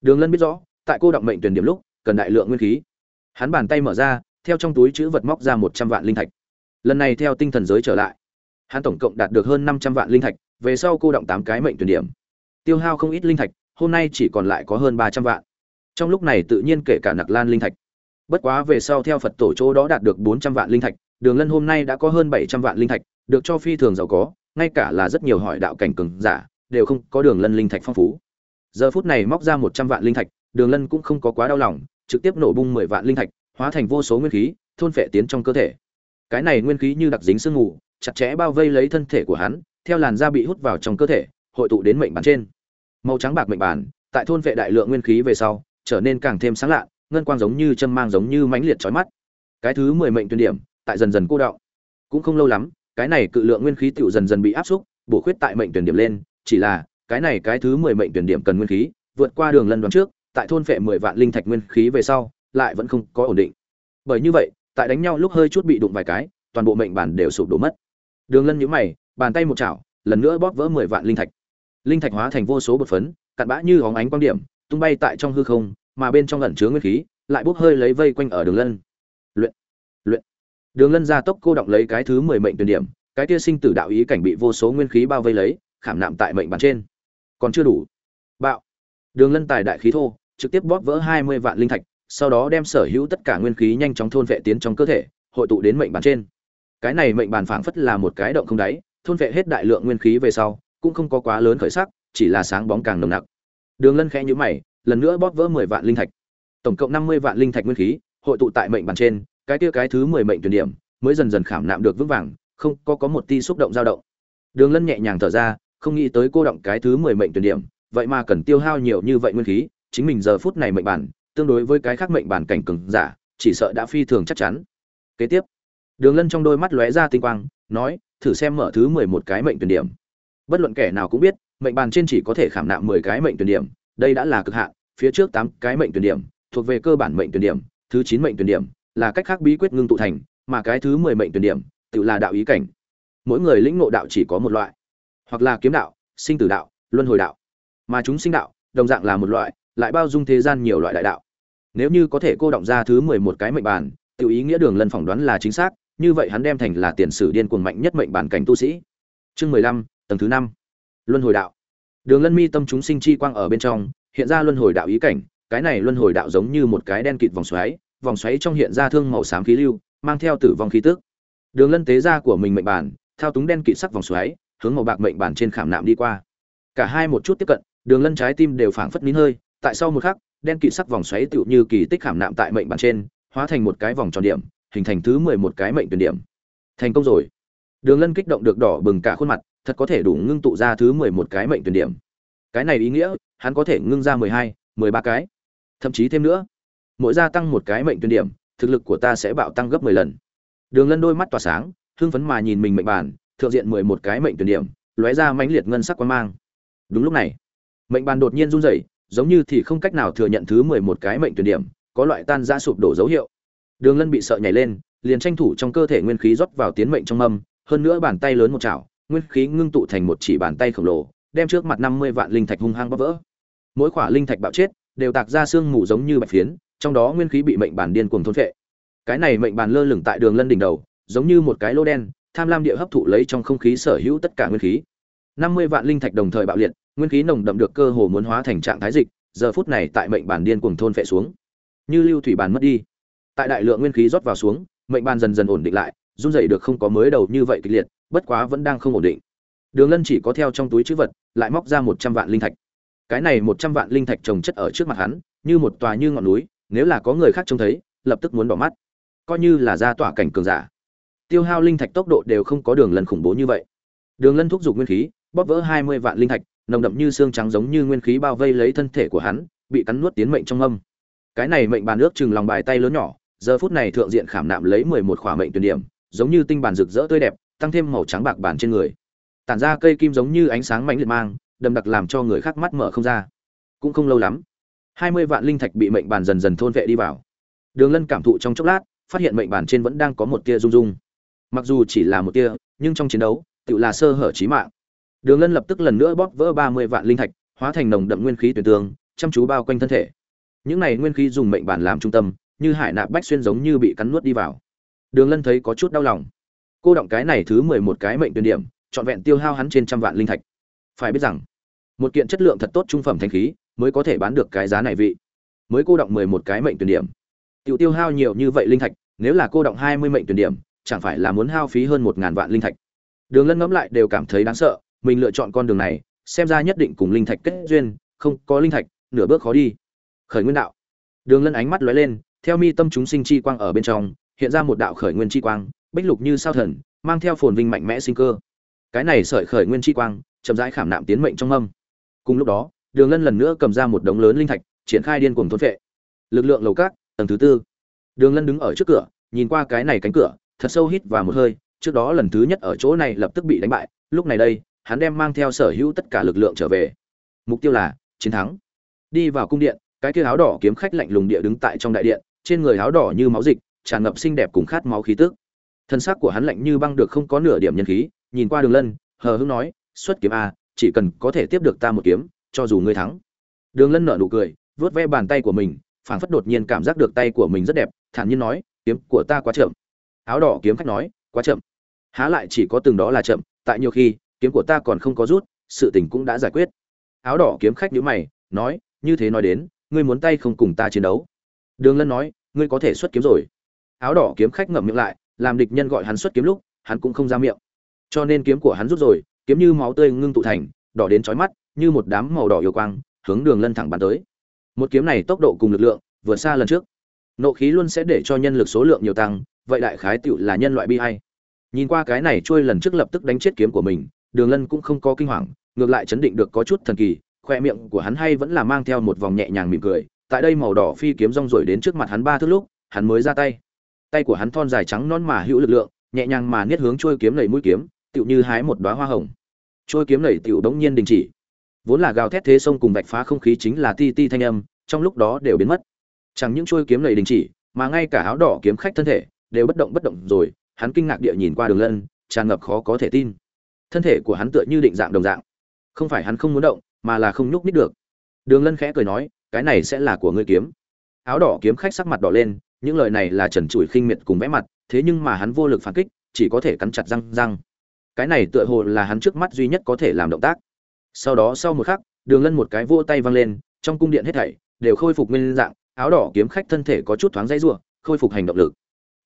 Đường lân biết rõ, tại cô động mệnh tuyển điểm lúc, cần đại lượng nguyên khí. Hắn bàn tay mở ra, theo trong túi chữ vật móc ra một trăm vạn linh thạch. Lần này theo tinh thần giới trở lại, hắn tổng cộng đạt được hơn năm trăm vạn linh thạch, về sau cô động tám cái mệnh tuyển điểm. Tiêu hao không ít linh thạch, hôm nay chỉ còn lại có hơn ba trăm vạn. Trong lúc này tự nhiên kể cả nặc lan linh thạch. Bất quá về sau theo phật tổ chỗ đó đạt được bốn trăm vạn linh thạch đường lân hôm nay đã có hơn bảy trăm vạn linh thạch được cho phi thường giàu có ngay cả là rất nhiều hỏi đạo cảnh cường giả đều không có đường lân linh thạch phong phú. Giờ phút này móc ra một trăm vạn linh thạch đường lân cũng không có quá đau lòng trực tiếp nổ bung mười vạn linh thạch hóa thành vô số nguyên khí thôn phệ tiến trong cơ thể. Cái này nguyên khí như đặc dính sương ngủ, chặt chẽ bao vây lấy thân thể của hắn theo làn da bị hút vào trong cơ thể hội tụ đến mệnh bản trên. Màu trắng bạc mệnh bản tại thôn vệ đại lượng nguyên khí về sau trở nên càng thêm sáng lạ ngân quang giống như châm mang giống như mãnh liệt chói mắt. Cái thứ mười mệnh tuyên điểm tại dần dần cô đọng. Cũng không lâu lắm, cái này cự lượng nguyên khí tựu dần dần bị áp xúc, bổ khuyết tại mệnh tuyển điểm lên, chỉ là, cái này cái thứ mười mệnh tuyển điểm cần nguyên khí, vượt qua đường lần đoán trước, tại thôn phệ mười vạn linh thạch nguyên khí về sau, lại vẫn không có ổn định. Bởi như vậy, tại đánh nhau lúc hơi chút bị đụng vài cái, toàn bộ mệnh bản đều sụp đổ mất. Đường lân nhíu mày, bàn tay một chảo, lần nữa bóp vỡ mười vạn linh thạch. Linh thạch hóa thành vô số bột phấn, cặn bã như óng ánh quang điểm, tung bay tại trong hư không, mà bên trong ẩn chứa nguyên khí, lại bốc hơi lấy vây quanh ở đường lân đường lân gia tốc cô động lấy cái thứ mười mệnh tuyển điểm, cái kia sinh tử đạo ý cảnh bị vô số nguyên khí bao vây lấy, khảm nạm tại mệnh bản trên. Còn chưa đủ. Bạo. Đường lân tài đại khí thô, trực tiếp bóp vỡ hai mươi vạn linh thạch, sau đó đem sở hữu tất cả nguyên khí nhanh chóng thôn vệ tiến trong cơ thể, hội tụ đến mệnh bản trên. Cái này mệnh bản phảng phất là một cái động không đáy, thôn vệ hết đại lượng nguyên khí về sau, cũng không có quá lớn khởi sắc, chỉ là sáng bóng càng nồng nặc. Đường lân khẽ nhíu mày, lần nữa bóp vỡ mười vạn linh thạch. Tổng cộng năm mươi vạn linh thạch nguyên khí, hội tụ tại mệnh bản trên cái kia cái thứ mười mệnh tuyển điểm mới dần dần khảm nạm được vững vàng, không có có một ti xúc động dao động. Đường lân nhẹ nhàng thở ra, không nghĩ tới cô động cái thứ mười mệnh tuyển điểm, vậy mà cần tiêu hao nhiều như vậy nguyên khí, chính mình giờ phút này mệnh bản, tương đối với cái khác mệnh bản cảnh cường giả, chỉ sợ đã phi thường chắc chắn. Kế tiếp, đường lân trong đôi mắt lóe ra tinh quang, nói, thử xem mở thứ mười một cái mệnh tuyển điểm. Bất luận kẻ nào cũng biết, mệnh bàn trên chỉ có thể khảm nạm mười cái mệnh tuyển điểm, đây đã là cực hạn, phía trước tám cái mệnh tuyển điểm thuộc về cơ bản mệnh tuyển điểm, thứ chín mệnh tuyển điểm là cách khác bí quyết ngưng tụ thành mà cái thứ mười mệnh tuyển điểm tự là đạo ý cảnh. Mỗi người lĩnh ngộ đạo chỉ có một loại hoặc là kiếm đạo sinh tử đạo luân hồi đạo. Mà chúng sinh đạo đồng dạng là một loại lại bao dung thế gian nhiều loại đại đạo. Nếu như có thể cô động ra thứ mười một cái mệnh bản, tiểu ý nghĩa đường lân phỏng đoán là chính xác như vậy hắn đem thành là tiền sử điên cuồng mạnh nhất mệnh bản cảnh tu sĩ. Chương mười lăm tầng thứ năm. Luân hồi đạo. Đường lân mi tâm chúng sinh chi quang ở bên trong hiện ra luân hồi đạo ý cảnh cái này luân hồi đạo giống như một cái đen kịt vòng xoáy vòng xoáy trong hiện ra thương màu xám khí lưu, mang theo tử vong khí tức. Đường lân tế ra của mình mệnh bản, thao túng đen kịt sắc vòng xoáy, hướng màu bạc mệnh bản trên khảm nạm đi qua. Cả hai một chút tiếp cận, đường lân trái tim đều phảng phất nín hơi, tại sau một khắc, đen kịt sắc vòng xoáy tựu như kỳ tích khảm nạm tại mệnh bản trên, hóa thành một cái vòng tròn điểm, hình thành thứ mười một cái mệnh tuyển điểm. Thành công rồi. Đường lân kích động được đỏ bừng cả khuôn mặt, thật có thể đủ ngưng tụ ra thứ mười một cái mệnh tuyển điểm. Cái này ý nghĩa, hắn có thể ngưng ra mười hai, mười ba cái. Thậm chí thêm nữa mỗi gia tăng một cái mệnh tuyên điểm, thực lực của ta sẽ bạo tăng gấp mười lần. Đường lân đôi mắt tỏa sáng, hưng phấn mà nhìn mình mệnh bản, thượng diện mười một cái mệnh tuyển điểm, lóe ra mãnh liệt ngân sắc quan mang. Đúng lúc này, mệnh bàn đột nhiên run rẩy, giống như thì không cách nào thừa nhận thứ mười một cái mệnh tuyển điểm, có loại tan ra sụp đổ dấu hiệu. Đường lân bị sợ nhảy lên, liền tranh thủ trong cơ thể nguyên khí rót vào tiến mệnh trong mâm, hơn nữa bàn tay lớn một chảo, nguyên khí ngưng tụ thành một chỉ bàn tay khổng lồ, đem trước mặt năm mươi vạn linh thạch hung hăng bóp vỡ. Mỗi quả linh thạch bạo chết, đều tạc ra xương mù giống như bạch phiến trong đó nguyên khí bị mệnh bản điên cuồng thôn phệ. Cái này mệnh bản lơ lửng tại đường lân đỉnh đầu, giống như một cái lô đen, tham lam địa hấp thụ lấy trong không khí sở hữu tất cả nguyên khí. Năm mươi vạn linh thạch đồng thời bạo liệt, nguyên khí nồng đậm được cơ hồ muốn hóa thành trạng thái dịch, giờ phút này tại mệnh bản điên cuồng thôn phệ xuống. Như lưu thủy bàn mất đi. Tại đại lượng nguyên khí rót vào xuống, mệnh bàn dần dần ổn định lại, run dậy được không có mới đầu như vậy kịch liệt, bất quá vẫn đang không ổn định. Đường lân chỉ có theo trong túi chữ vật, lại móc ra một trăm vạn linh thạch. Cái này một trăm vạn linh thạch trồng chất ở trước mặt hắn, như một tòa như ngọn núi nếu là có người khác trông thấy, lập tức muốn bỏ mắt. Coi như là ra tỏa cảnh cường giả. Tiêu hao linh thạch tốc độ đều không có đường lân khủng bố như vậy. Đường lân thúc giục nguyên khí, bóp vỡ hai mươi vạn linh thạch, nồng đậm như xương trắng giống như nguyên khí bao vây lấy thân thể của hắn, bị cắn nuốt tiến mệnh trong âm. Cái này mệnh bàn nước chừng lòng bài tay lớn nhỏ, giờ phút này thượng diện khảm nạm lấy mười một khỏa mệnh tuyển điểm, giống như tinh bản rực rỡ tươi đẹp, tăng thêm màu trắng bạc bản trên người. Tản ra cây kim giống như ánh sáng mãnh liệt mang đầm đặc làm cho người khác mắt mở không ra. Cũng không lâu lắm hai mươi vạn linh thạch bị mệnh bàn dần dần thôn vệ đi vào. Đường lân cảm thụ trong chốc lát, phát hiện mệnh bàn trên vẫn đang có một tia rung rung. Mặc dù chỉ là một tia, nhưng trong chiến đấu tự là sơ hở trí mạng. Đường lân lập tức lần nữa bóp vỡ ba mươi vạn linh thạch, hóa thành nồng đậm nguyên khí tuyệt tường chăm chú bao quanh thân thể. Những này nguyên khí dùng mệnh bản làm trung tâm, như hải nạp bách xuyên giống như bị cắn nuốt đi vào. Đường lân thấy có chút đau lòng. Cô động cái này thứ mười một cái mệnh tuyển điểm, trọn vẹn tiêu hao hắn trên trăm vạn linh thạch. Phải biết rằng, một kiện chất lượng thật tốt trung phẩm thanh khí mới có thể bán được cái giá này vị. Mới cô động mười một cái mệnh tuyển điểm. Tiêu tiêu hao nhiều như vậy linh thạch, nếu là cô động hai mươi mệnh tuyển điểm, chẳng phải là muốn hao phí hơn một ngàn vạn linh thạch. Đường lân ngẫm lại đều cảm thấy đáng sợ, mình lựa chọn con đường này, xem ra nhất định cùng linh thạch kết duyên, không có linh thạch, nửa bước khó đi. Khởi nguyên đạo. Đường lân ánh mắt lóe lên, theo mi tâm chúng sinh chi quang ở bên trong, hiện ra một đạo khởi nguyên chi quang, bích lục như sao thần, mang theo phồn vinh mạnh mẽ sinh cơ. Cái này sợi khởi nguyên chi quang, chậm rãi khảm nạm tiến mệnh trong âm. Cùng lúc đó đường lân lần nữa cầm ra một đống lớn linh thạch, triển khai điên cuồng thôn vệ lực lượng lầu cát tầng thứ tư. Đường lân đứng ở trước cửa, nhìn qua cái này cánh cửa, thật sâu hít vào một hơi, trước đó lần thứ nhất ở chỗ này lập tức bị đánh bại, lúc này đây, hắn đem mang theo sở hữu tất cả lực lượng trở về. Mục tiêu là, chiến thắng. Đi vào cung điện, cái kia áo đỏ kiếm khách lạnh lùng địa đứng tại trong đại điện, trên người áo đỏ như máu dịch, tràn ngập xinh đẹp cùng khát máu khí tức. Thân xác của hắn lạnh như băng được không có nửa điểm nhân khí, nhìn qua đường lân hờ hững nói, xuất kiếm a, chỉ cần có thể tiếp được ta một kiếm cho dù ngươi thắng. Đường lân nở nụ cười vớt ve bàn tay của mình, phảng phất đột nhiên cảm giác được tay của mình rất đẹp, thản nhiên nói, kiếm của ta quá chậm. Áo đỏ kiếm khách nói, quá chậm. Há lại chỉ có từng đó là chậm, tại nhiều khi, kiếm của ta còn không có rút, sự tình cũng đã giải quyết. Áo đỏ kiếm khách nhíu mày, nói, như thế nói đến, ngươi muốn tay không cùng ta chiến đấu. Đường lân nói, ngươi có thể xuất kiếm rồi. Áo đỏ kiếm khách ngậm miệng lại, làm địch nhân gọi hắn xuất kiếm lúc, hắn cũng không ra miệng. Cho nên kiếm của hắn rút rồi, kiếm như máu tươi ngưng tụ thành, đỏ đến chói mắt như một đám màu đỏ yêu quang, hướng đường lân thẳng bắn tới. Một kiếm này tốc độ cùng lực lượng, vượt xa lần trước. Nộ khí luôn sẽ để cho nhân lực số lượng nhiều tăng, vậy đại khái tựu là nhân loại bi hay nhìn qua cái này trôi lần trước lập tức đánh chết kiếm của mình, đường lân cũng không có kinh hoàng, ngược lại chấn định được có chút thần kỳ, khoe miệng của hắn hay vẫn là mang theo một vòng nhẹ nhàng mỉm cười. Tại đây màu đỏ phi kiếm rong rổi đến trước mặt hắn ba thước lúc, hắn mới ra tay. Tay của hắn thon dài trắng non mà hữu lực lượng, nhẹ nhàng mà niết hướng trôi kiếm lầy mũi kiếm, tựu như hái một đóa hoa hồng. Trôi kiếm lầy tựu đống nhiên đình chỉ vốn là gào thét thế sông cùng vạch phá không khí chính là ti ti thanh âm, trong lúc đó đều biến mất. Chẳng những trôi kiếm lầy đình chỉ, mà ngay cả áo đỏ kiếm khách thân thể đều bất động bất động rồi, hắn kinh ngạc địa nhìn qua đường lân, tràn ngập khó có thể tin. Thân thể của hắn tựa như định dạng đồng dạng. Không phải hắn không muốn động, mà là không nhúc nít được. Đường lân khẽ cười nói, cái này sẽ là của ngươi kiếm. Áo đỏ kiếm khách sắc mặt đỏ lên, những lời này là trần trụi khinh miệt cùng vẽ mặt, thế nhưng mà hắn vô lực phản kích, chỉ có thể cắn chặt răng răng. Cái này tựa hồ là hắn trước mắt duy nhất có thể làm động tác sau đó sau một khắc, đường lân một cái vỗ tay văng lên, trong cung điện hết thảy đều khôi phục nguyên dạng, áo đỏ kiếm khách thân thể có chút thoáng dãy rủa, khôi phục hành động lực.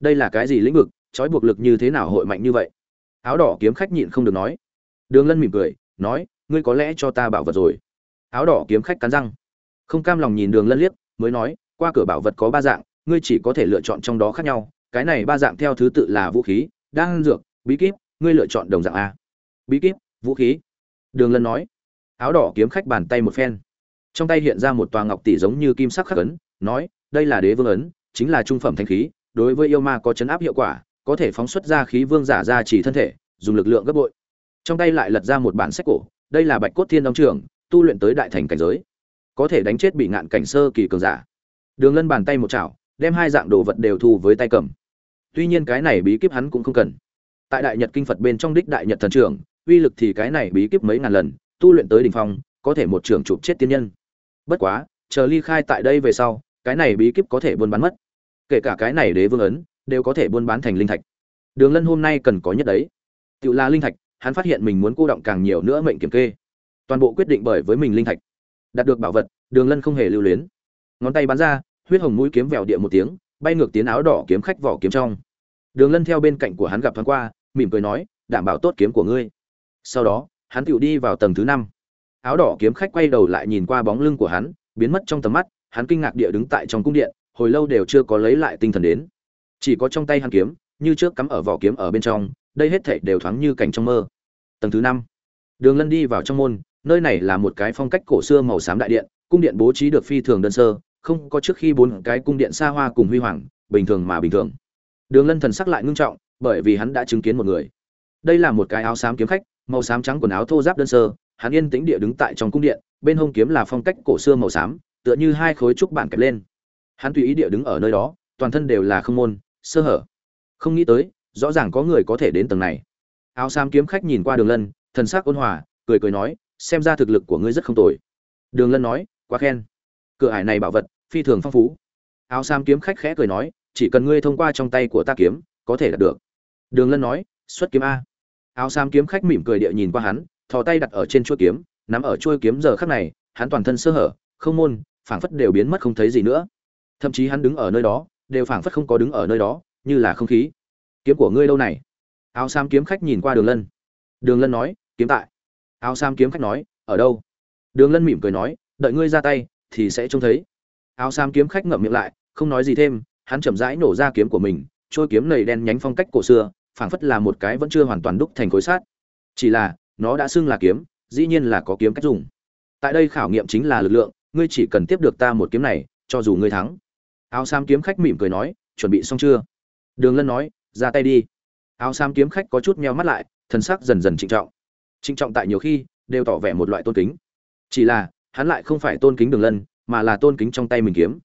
Đây là cái gì lĩnh vực, trói buộc lực như thế nào hội mạnh như vậy? Áo đỏ kiếm khách nhịn không được nói. Đường lân mỉm cười, nói, ngươi có lẽ cho ta bảo vật rồi. Áo đỏ kiếm khách cắn răng. Không cam lòng nhìn đường lân liếc, mới nói, qua cửa bảo vật có ba dạng, ngươi chỉ có thể lựa chọn trong đó khác nhau, cái này ba dạng theo thứ tự là vũ khí, đan dược, bí kíp, ngươi lựa chọn đồng dạng a. Bí kíp, vũ khí? Đường lân nói áo đỏ kiếm khách bàn tay một phen. Trong tay hiện ra một tòa ngọc tỷ giống như kim sắc khắc ấn, nói, đây là đế vương ấn, chính là trung phẩm thanh khí, đối với yêu ma có chấn áp hiệu quả, có thể phóng xuất ra khí vương giả ra chỉ thân thể, dùng lực lượng gấp bội. Trong tay lại lật ra một bản sách cổ, đây là bạch cốt thiên đông trường, tu luyện tới đại thành cảnh giới, có thể đánh chết bị ngạn cảnh sơ kỳ cường giả. Đường lân bàn tay một chảo, đem hai dạng đồ vật đều thu với tay cầm. Tuy nhiên cái này bí kíp hắn cũng không cần. Tại đại nhật kinh phật bên trong đích đại nhật thần trưởng uy lực thì cái này bí kíp mấy ngàn lần tu luyện tới đỉnh phong, có thể một trường chụp chết tiên nhân. Bất quá, chờ ly khai tại đây về sau, cái này bí kíp có thể buôn bán mất. Kể cả cái này đế vương ấn, đều có thể buôn bán thành linh thạch. Đường lân hôm nay cần có nhất đấy. Tự là linh thạch, hắn phát hiện mình muốn cô động càng nhiều nữa mệnh kiểm kê. Toàn bộ quyết định bởi với mình linh thạch. Đạt được bảo vật, đường lân không hề lưu luyến. Ngón tay bắn ra, huyết hồng mũi kiếm vèo địa một tiếng, bay ngược tiến áo đỏ kiếm khách vỏ kiếm trong. Đường lân theo bên cạnh của hắn gặp thoáng qua, mỉm cười nói, đảm bảo tốt kiếm của ngươi. Sau đó hắn tựu đi vào tầng thứ năm. Áo đỏ kiếm khách quay đầu lại nhìn qua bóng lưng của hắn, biến mất trong tầm mắt, hắn kinh ngạc địa đứng tại trong cung điện, hồi lâu đều chưa có lấy lại tinh thần đến. Chỉ có trong tay hắn kiếm, như trước cắm ở vỏ kiếm ở bên trong, đây hết thảy đều thoáng như cảnh trong mơ. Tầng thứ năm. Đường lân đi vào trong môn, nơi này là một cái phong cách cổ xưa màu xám đại điện, cung điện bố trí được phi thường đơn sơ, không có trước khi bốn cái cung điện xa hoa cùng huy hoàng, bình thường mà bình thường. Đường lân thần sắc lại ngưng trọng, bởi vì hắn đã chứng kiến một người. Đây là một cái áo xám kiếm khách màu xám trắng quần áo thô giáp đơn sơ, hắn yên tĩnh địa đứng tại trong cung điện, bên hông kiếm là phong cách cổ xưa màu xám, tựa như hai khối trúc bản kẹp lên. Hắn tùy ý địa đứng ở nơi đó, toàn thân đều là không môn, sơ hở. Không nghĩ tới, rõ ràng có người có thể đến tầng này. Áo xám kiếm khách nhìn qua đường lân, thần sắc ôn hòa, cười cười nói, xem ra thực lực của ngươi rất không tồi. Đường lân nói, quá khen. Cửa hải này bảo vật, phi thường phong phú. Áo xám kiếm khách khẽ cười nói, chỉ cần ngươi thông qua trong tay của ta kiếm, có thể đạt được. Đường lân nói, xuất kiếm a áo xám kiếm khách mỉm cười địa nhìn qua hắn, thò tay đặt ở trên chuôi kiếm, nắm ở chuôi kiếm giờ khắc này, hắn toàn thân sơ hở, không môn, phảng phất đều biến mất không thấy gì nữa. Thậm chí hắn đứng ở nơi đó, đều phảng phất không có đứng ở nơi đó, như là không khí. Kiếm của ngươi lâu này? Áo xám kiếm khách nhìn qua đường lân. Đường lân nói, kiếm tại. Áo xám kiếm khách nói, ở đâu? Đường lân mỉm cười nói, đợi ngươi ra tay, thì sẽ trông thấy. Áo xám kiếm khách ngậm miệng lại, không nói gì thêm, hắn chậm rãi nổ ra kiếm của mình trôi kiếm nầy đen nhánh phong cách cổ xưa phảng phất là một cái vẫn chưa hoàn toàn đúc thành khối sát chỉ là, nó đã xưng là kiếm, dĩ nhiên là có kiếm cách dùng. Tại đây khảo nghiệm chính là lực lượng, ngươi chỉ cần tiếp được ta một kiếm này, cho dù ngươi thắng. Áo xám kiếm khách mỉm cười nói, chuẩn bị xong chưa? Đường lân nói, ra tay đi. Áo xám kiếm khách có chút meo mắt lại, thần sắc dần dần trịnh trọng. Trịnh trọng tại nhiều khi, đều tỏ vẻ một loại tôn kính. Chỉ là, hắn lại không phải tôn kính đường lân, mà là tôn kính trong tay mình kiếm.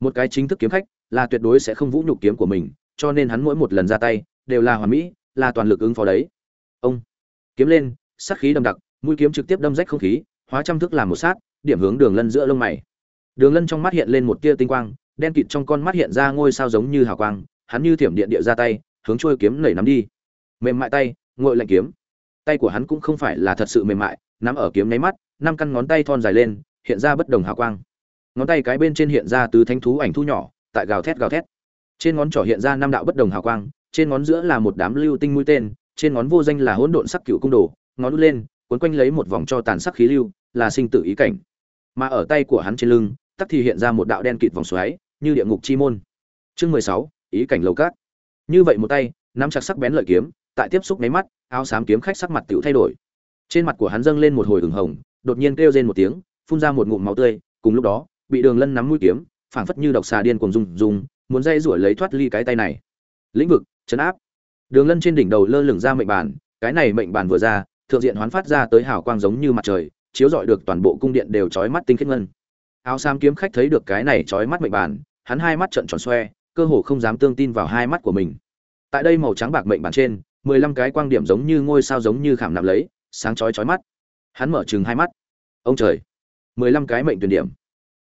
Một cái chính thức kiếm khách, là tuyệt đối sẽ không vũ nhục kiếm của mình, cho nên hắn mỗi một lần ra tay đều là hoàn mỹ, là toàn lực ứng phó đấy. Ông kiếm lên, sát khí đâm đặc, mũi kiếm trực tiếp đâm rách không khí, hóa trăm thức làm một sát, điểm hướng đường lân giữa lông mày. Đường lân trong mắt hiện lên một tia tinh quang, đen kịt trong con mắt hiện ra ngôi sao giống như hào quang, hắn như thiểm điện địa ra tay, hướng trôi kiếm nảy nắm đi. Mềm mại tay, ngội lạnh kiếm. Tay của hắn cũng không phải là thật sự mềm mại, nắm ở kiếm nháy mắt, năm căn ngón tay thon dài lên, hiện ra bất đồng hào quang. Ngón tay cái bên trên hiện ra tứ thanh thú ảnh thu nhỏ, tại gào thét gào thét. Trên ngón trỏ hiện ra năm đạo bất đồng hào quang trên ngón giữa là một đám lưu tinh mũi tên, trên ngón vô danh là hỗn độn sắc cựu cung đồ, ngón đút lên, cuốn quanh lấy một vòng cho tàn sắc khí lưu, là sinh tử ý cảnh. Mà ở tay của hắn trên lưng, tắc thì hiện ra một đạo đen kịt vòng xoáy, như địa ngục chi môn. Chương mười sáu, ý cảnh lầu cát. Như vậy một tay, nắm chặt sắc bén lợi kiếm, tại tiếp xúc mấy mắt, áo xám kiếm khách sắc mặt tựu thay đổi. Trên mặt của hắn dâng lên một hồi ửng hồng, đột nhiên kêu rên một tiếng, phun ra một ngụm máu tươi, cùng lúc đó, bị đường lân nắm mũi kiếm, phảng phất như độc xà điên cuồng rung rung, muốn dây rủa lấy thoát ly cái tay này lĩnh vực, chấn áp. Đường lân trên đỉnh đầu lơ lửng ra mệnh bàn, cái này mệnh bàn vừa ra, thượng diện hoán phát ra tới hào quang giống như mặt trời, chiếu rọi được toàn bộ cung điện đều chói mắt tinh khiết ngân. Áo sam kiếm khách thấy được cái này chói mắt mệnh bàn, hắn hai mắt trợn tròn xoe, cơ hồ không dám tương tin vào hai mắt của mình. Tại đây màu trắng bạc mệnh bàn trên, mười lăm cái quang điểm giống như ngôi sao giống như khảm nạm lấy, sáng chói chói mắt. Hắn mở chừng hai mắt. Ông trời! mười lăm cái mệnh tuyển điểm.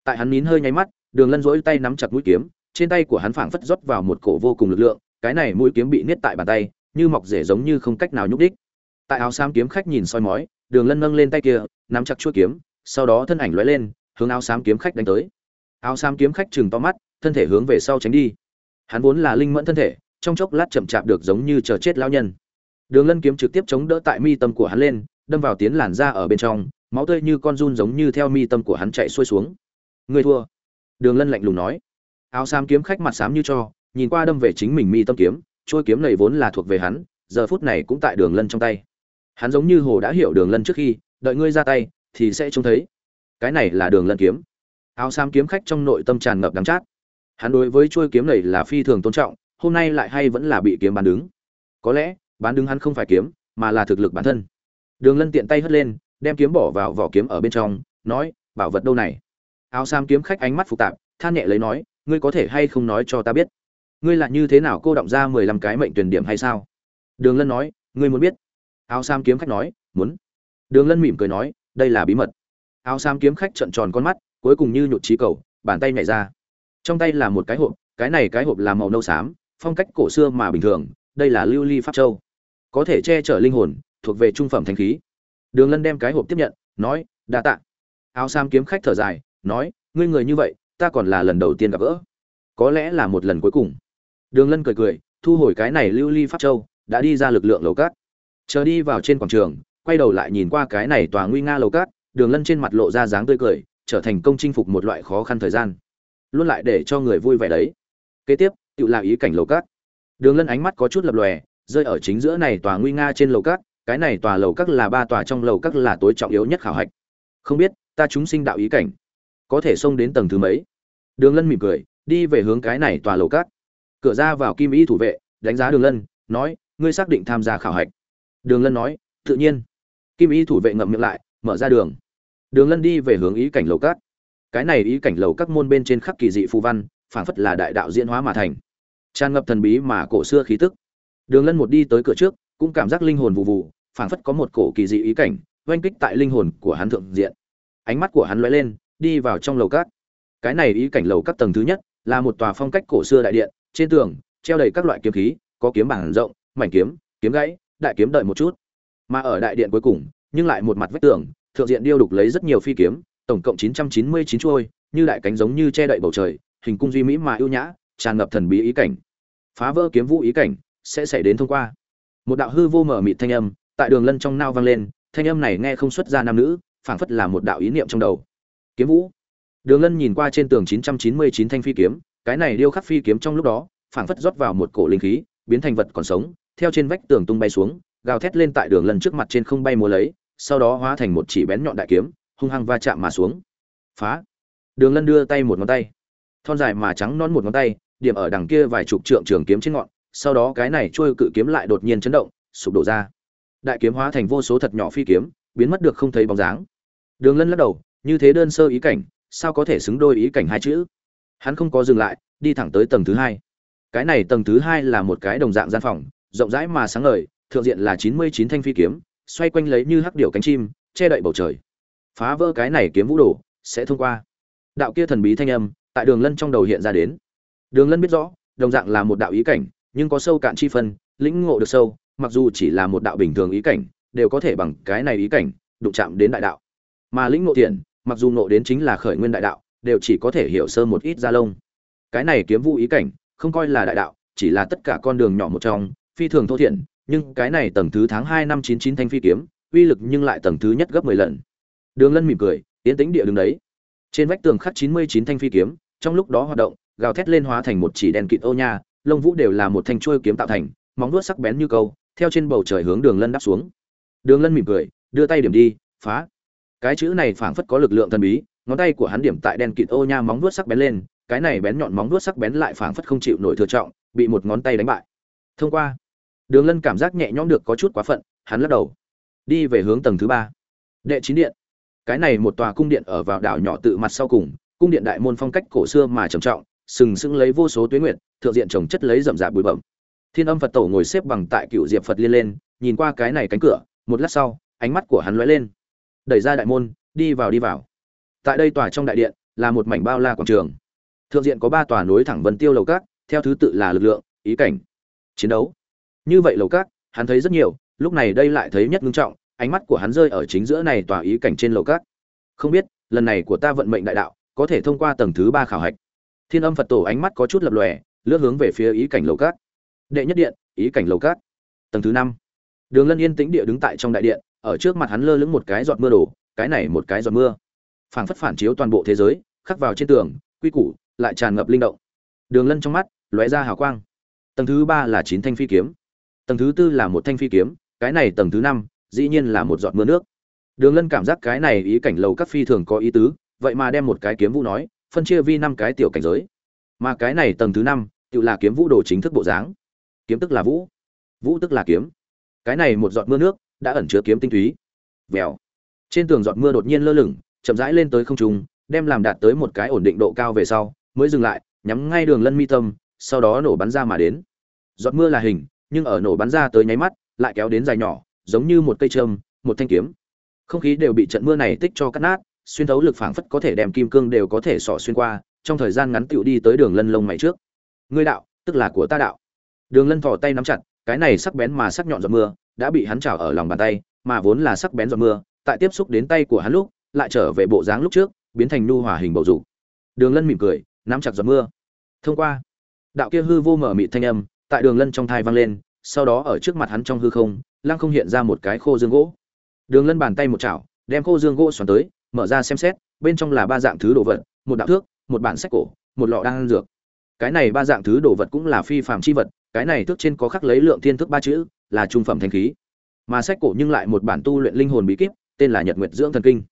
Tại hắn nín hơi nháy mắt, đường lân rỗi tay nắm chặt mũi kiếm, trên tay của hắn phảng phất rót vào một cổ vô cùng lực lượng cái này mũi kiếm bị niết tại bàn tay, như mọc rễ giống như không cách nào nhúc đích. Tại áo xám kiếm khách nhìn soi mói, đường lân nâng lên tay kia, nắm chặt chuôi kiếm, sau đó thân ảnh lóe lên, hướng áo xám kiếm khách đánh tới. Áo xám kiếm khách chừng to mắt, thân thể hướng về sau tránh đi. Hắn vốn là linh mẫn thân thể, trong chốc lát chậm chạp được giống như chờ chết lão nhân. Đường lân kiếm trực tiếp chống đỡ tại mi tâm của hắn lên, đâm vào tiến làn da ở bên trong, máu tươi như con run giống như theo mi tâm của hắn chạy xuôi xuống. Người thua. Đường lân lạnh lùng nói. Áo xám kiếm khách mặt xám như cho nhìn qua đâm về chính mình mi tâm kiếm trôi kiếm này vốn là thuộc về hắn, giờ phút này cũng tại đường lân trong tay. Hắn giống như hồ đã hiểu đường lân trước khi, đợi ngươi ra tay, thì sẽ trông thấy. Cái này là đường lân kiếm. Áo xám kiếm khách trong nội tâm tràn ngập đắng chát. Hắn đối với trôi kiếm này là phi thường tôn trọng, hôm nay lại hay vẫn là bị kiếm bán đứng. Có lẽ, bán đứng hắn không phải kiếm, mà là thực lực bản thân. Đường lân tiện tay hất lên, đem kiếm bỏ vào vỏ kiếm ở bên trong, nói, bảo vật đâu này? Áo xám kiếm khách ánh mắt phức tạp, than nhẹ lấy nói, ngươi có thể hay không nói cho ta biết? Ngươi là như thế nào cô động ra mười lăm cái mệnh tuyển điểm hay sao? Đường lân nói, ngươi muốn biết. Áo sam kiếm khách nói, muốn. Đường lân mỉm cười nói, đây là bí mật. Áo sam kiếm khách trợn tròn con mắt, cuối cùng như nhụt trí cầu, bàn tay nhảy ra. Trong tay là một cái hộp, cái này cái hộp là màu nâu xám, phong cách cổ xưa mà bình thường, đây là lưu ly pháp châu. Có thể che chở linh hồn, thuộc về trung phẩm thanh khí. Đường lân đem cái hộp tiếp nhận, nói, đa tạ. Áo sam kiếm khách thở dài, nói, ngươi người như vậy, ta còn là lần đầu tiên gặp gỡ. Có lẽ là một lần cuối cùng đường lân cười cười, thu hồi cái này lưu ly pháp châu, đã đi ra lực lượng lầu cát. Chờ đi vào trên quảng trường, quay đầu lại nhìn qua cái này tòa nguy nga lầu cát, đường lân trên mặt lộ ra dáng tươi cười, trở thành công chinh phục một loại khó khăn thời gian. Luôn lại để cho người vui vẻ đấy. Kế tiếp, tự là ý cảnh lầu cát. Đường lân ánh mắt có chút lập lòe, rơi ở chính giữa này tòa nguy nga trên lầu cát, cái này tòa lầu cát là ba tòa trong lầu cát là tối trọng yếu nhất khảo hạch. Không biết, ta chúng sinh đạo ý cảnh, có thể xông đến tầng thứ mấy? Đường lân mỉm cười, đi về hướng cái này tòa lầu cát cửa ra vào kim y thủ vệ, đánh giá đường lân, nói, ngươi xác định tham gia khảo hạch. Đường lân nói, tự nhiên. Kim y thủ vệ ngậm miệng lại, mở ra đường. Đường lân đi về hướng ý cảnh lầu cát cái này ý cảnh lầu các môn bên trên khắc kỳ dị phù văn, phảng phất là đại đạo diễn hóa mà thành. Tràn ngập thần bí mà cổ xưa khí tức. Đường lân một đi tới cửa trước, cũng cảm giác linh hồn vụ vụ, phảng phất có một cổ kỳ dị ý cảnh, oanh kích tại linh hồn của hắn thượng diện. Ánh mắt của hắn lóe lên, đi vào trong lầu cát cái này ý cảnh lầu các tầng thứ nhất, là một tòa phong cách cổ xưa đại điện trên tường, treo đầy các loại kiếm khí, có kiếm bảng rộng, mảnh kiếm kiếm gãy, đại kiếm đợi một chút. Mà ở đại điện cuối cùng, nhưng lại một mặt vách tường, thượng diện điêu đục lấy rất nhiều phi kiếm, tổng cộng 999 chuôi, như đại cánh giống như che đậy bầu trời, hình cung duy mỹ mà ưu nhã, tràn ngập thần bí ý cảnh. Phá vỡ kiếm vũ ý cảnh, sẽ xảy đến thông qua. Một đạo hư vô mở mịt thanh âm, tại đường lân trong nao vang lên, thanh âm này nghe không xuất ra nam nữ, phảng phất là một đạo ý niệm trong đầu. Kiếm vũ. Đường lân nhìn qua trên tường 999 thanh phi kiếm cái này điêu khắc phi kiếm trong lúc đó, phảng phất rót vào một cổ linh khí, biến thành vật còn sống, theo trên vách tường tung bay xuống, gào thét lên tại đường lân trước mặt trên không bay múa lấy, sau đó hóa thành một chỉ bén nhọn đại kiếm, hung hăng va chạm mà xuống. Phá! Đường lân đưa tay một ngón tay, thon dài mà trắng non một ngón tay, điểm ở đằng kia vài chục trượng trường kiếm trên ngọn, sau đó cái này trôi cự kiếm lại đột nhiên chấn động, sụp đổ ra. Đại kiếm hóa thành vô số thật nhỏ phi kiếm, biến mất được không thấy bóng dáng. Đường lân lắc đầu, như thế đơn sơ ý cảnh, sao có thể xứng đôi ý cảnh hai chữ? Hắn không có dừng lại, đi thẳng tới tầng thứ hai. Cái này tầng thứ hai là một cái đồng dạng gian phòng, rộng rãi mà sáng ngời, thượng diện là chín mươi chín thanh phi kiếm, xoay quanh lấy như hắc điệu cánh chim, che đậy bầu trời. Phá vỡ cái này kiếm vũ đồ, sẽ thông qua. Đạo kia thần bí thanh âm, tại đường lân trong đầu hiện ra đến. Đường lân biết rõ, đồng dạng là một đạo ý cảnh, nhưng có sâu cạn chi phân, lĩnh ngộ được sâu, mặc dù chỉ là một đạo bình thường ý cảnh, đều có thể bằng cái này ý cảnh, đụng chạm đến đại đạo. Mà lĩnh ngộ thiện, mặc dù ngộ đến chính là khởi nguyên đại đạo đều chỉ có thể hiểu sơ một ít gia lông. Cái này kiếm vũ ý cảnh, không coi là đại đạo, chỉ là tất cả con đường nhỏ một trong, phi thường thô thiện, nhưng cái này tầng thứ tháng hai năm chín chín thanh phi kiếm, uy lực nhưng lại tầng thứ nhất gấp mười lần. Đường lân mỉm cười tiến tĩnh địa đứng đấy. Trên vách tường khắc chín mươi chín thanh phi kiếm, trong lúc đó hoạt động, gào thét lên hóa thành một chỉ đèn kịt ô nha, lông vũ đều là một thanh chuôi kiếm tạo thành, móng vuốt sắc bén như câu, theo trên bầu trời hướng đường lân đáp xuống. Đường lân mỉm cười, đưa tay điểm đi, phá. Cái chữ này phảng phất có lực lượng thần bí ngón tay của hắn điểm tại đèn kịt ô nha móng vuốt sắc bén lên, cái này bén nhọn móng vuốt sắc bén lại phảng phất không chịu nổi thừa trọng, bị một ngón tay đánh bại. Thông qua, đường lân cảm giác nhẹ nhõm được có chút quá phận, hắn lắc đầu. Đi về hướng tầng thứ ba. Đệ chín điện. Cái này một tòa cung điện ở vào đảo nhỏ tự mặt sau cùng, cung điện đại môn phong cách cổ xưa mà trầm trọng, sừng sững lấy vô số tuyến nguyện thượng diện trồng chất lấy rậm rạp bụi bẩm thiên âm phật tổ ngồi xếp bằng tại cựu diệp phật liên lên, nhìn qua cái này cánh cửa, một lát sau, ánh mắt của hắn lóe lên. Đẩy ra đại môn, đi vào đi vào tại đây tòa trong đại điện là một mảnh bao la quảng trường. Thượng diện có ba tòa nối thẳng vân tiêu lầu cát theo thứ tự là lực lượng, ý cảnh, chiến đấu. Như vậy lầu cát hắn thấy rất nhiều, lúc này đây lại thấy nhất ngưng trọng, ánh mắt của hắn rơi ở chính giữa này tòa ý cảnh trên lầu cát không biết, lần này của ta vận mệnh đại đạo, có thể thông qua tầng thứ ba khảo hạch. Thiên âm phật tổ ánh mắt có chút lập lòe, lướt hướng về phía ý cảnh lầu cát đệ nhất điện, ý cảnh lầu cát tầng thứ năm. Đường lân yên tĩnh địa đứng tại trong đại điện, ở trước mặt hắn lơ lửng một cái giọt mưa đổ, cái này một cái giọt mưa phảng phất phản chiếu toàn bộ thế giới, khắc vào trên tường, quy củ, lại tràn ngập linh động. Đường lân trong mắt, lóe ra hào quang. Tầng thứ ba là chín thanh phi kiếm. Tầng thứ tư là một thanh phi kiếm, cái này tầng thứ năm, dĩ nhiên là một giọt mưa nước. Đường lân cảm giác cái này ý cảnh lầu các phi thường có ý tứ, vậy mà đem một cái kiếm vũ nói, phân chia vi năm cái tiểu cảnh giới. Mà cái này tầng thứ năm, tự là kiếm vũ đồ chính thức bộ dáng. Kiếm tức là vũ. Vũ tức là kiếm. Cái này một giọt mưa nước, đã ẩn chứa kiếm tinh túy. Vèo. Trên tường giọt mưa đột nhiên lơ lửng chậm rãi lên tới không trung, đem làm đạt tới một cái ổn định độ cao về sau, mới dừng lại, nhắm ngay đường lân mi tâm, sau đó nổ bắn ra mà đến. Giọt mưa là hình, nhưng ở nổ bắn ra tới nháy mắt, lại kéo đến dài nhỏ, giống như một cây trâm một thanh kiếm. Không khí đều bị trận mưa này tích cho cắt nát, xuyên thấu lực phảng phất có thể đem kim cương đều có thể xỏ xuyên qua, trong thời gian ngắn tiểu đi tới đường lân lông mày trước. Ngươi đạo, tức là của ta đạo. Đường lân thò tay nắm chặt, cái này sắc bén mà sắc nhọn giọt mưa, đã bị hắn trào ở lòng bàn tay, mà vốn là sắc bén giọt mưa, tại tiếp xúc đến tay của hắn lúc lại trở về bộ dáng lúc trước, biến thành nu hòa hình bầu dục. Đường lân mỉm cười, nắm chặt giọt mưa. Thông qua, đạo kia hư vô mở mịt thanh âm tại đường lân trong thai vang lên, sau đó ở trước mặt hắn trong hư không, lăng không hiện ra một cái khô dương gỗ. Đường lân bàn tay một chảo, đem khô dương gỗ xoắn tới, mở ra xem xét, bên trong là ba dạng thứ đồ vật, một đạo thước, một bản sách cổ, một lọ đan dược. Cái này ba dạng thứ đồ vật cũng là phi phạm chi vật, cái này thước trên có khắc lấy lượng thiên thức ba chữ, là trung phẩm thanh khí. Mà sách cổ nhưng lại một bản tu luyện linh hồn bí kíp, tên là nhật nguyệt dưỡng thần kinh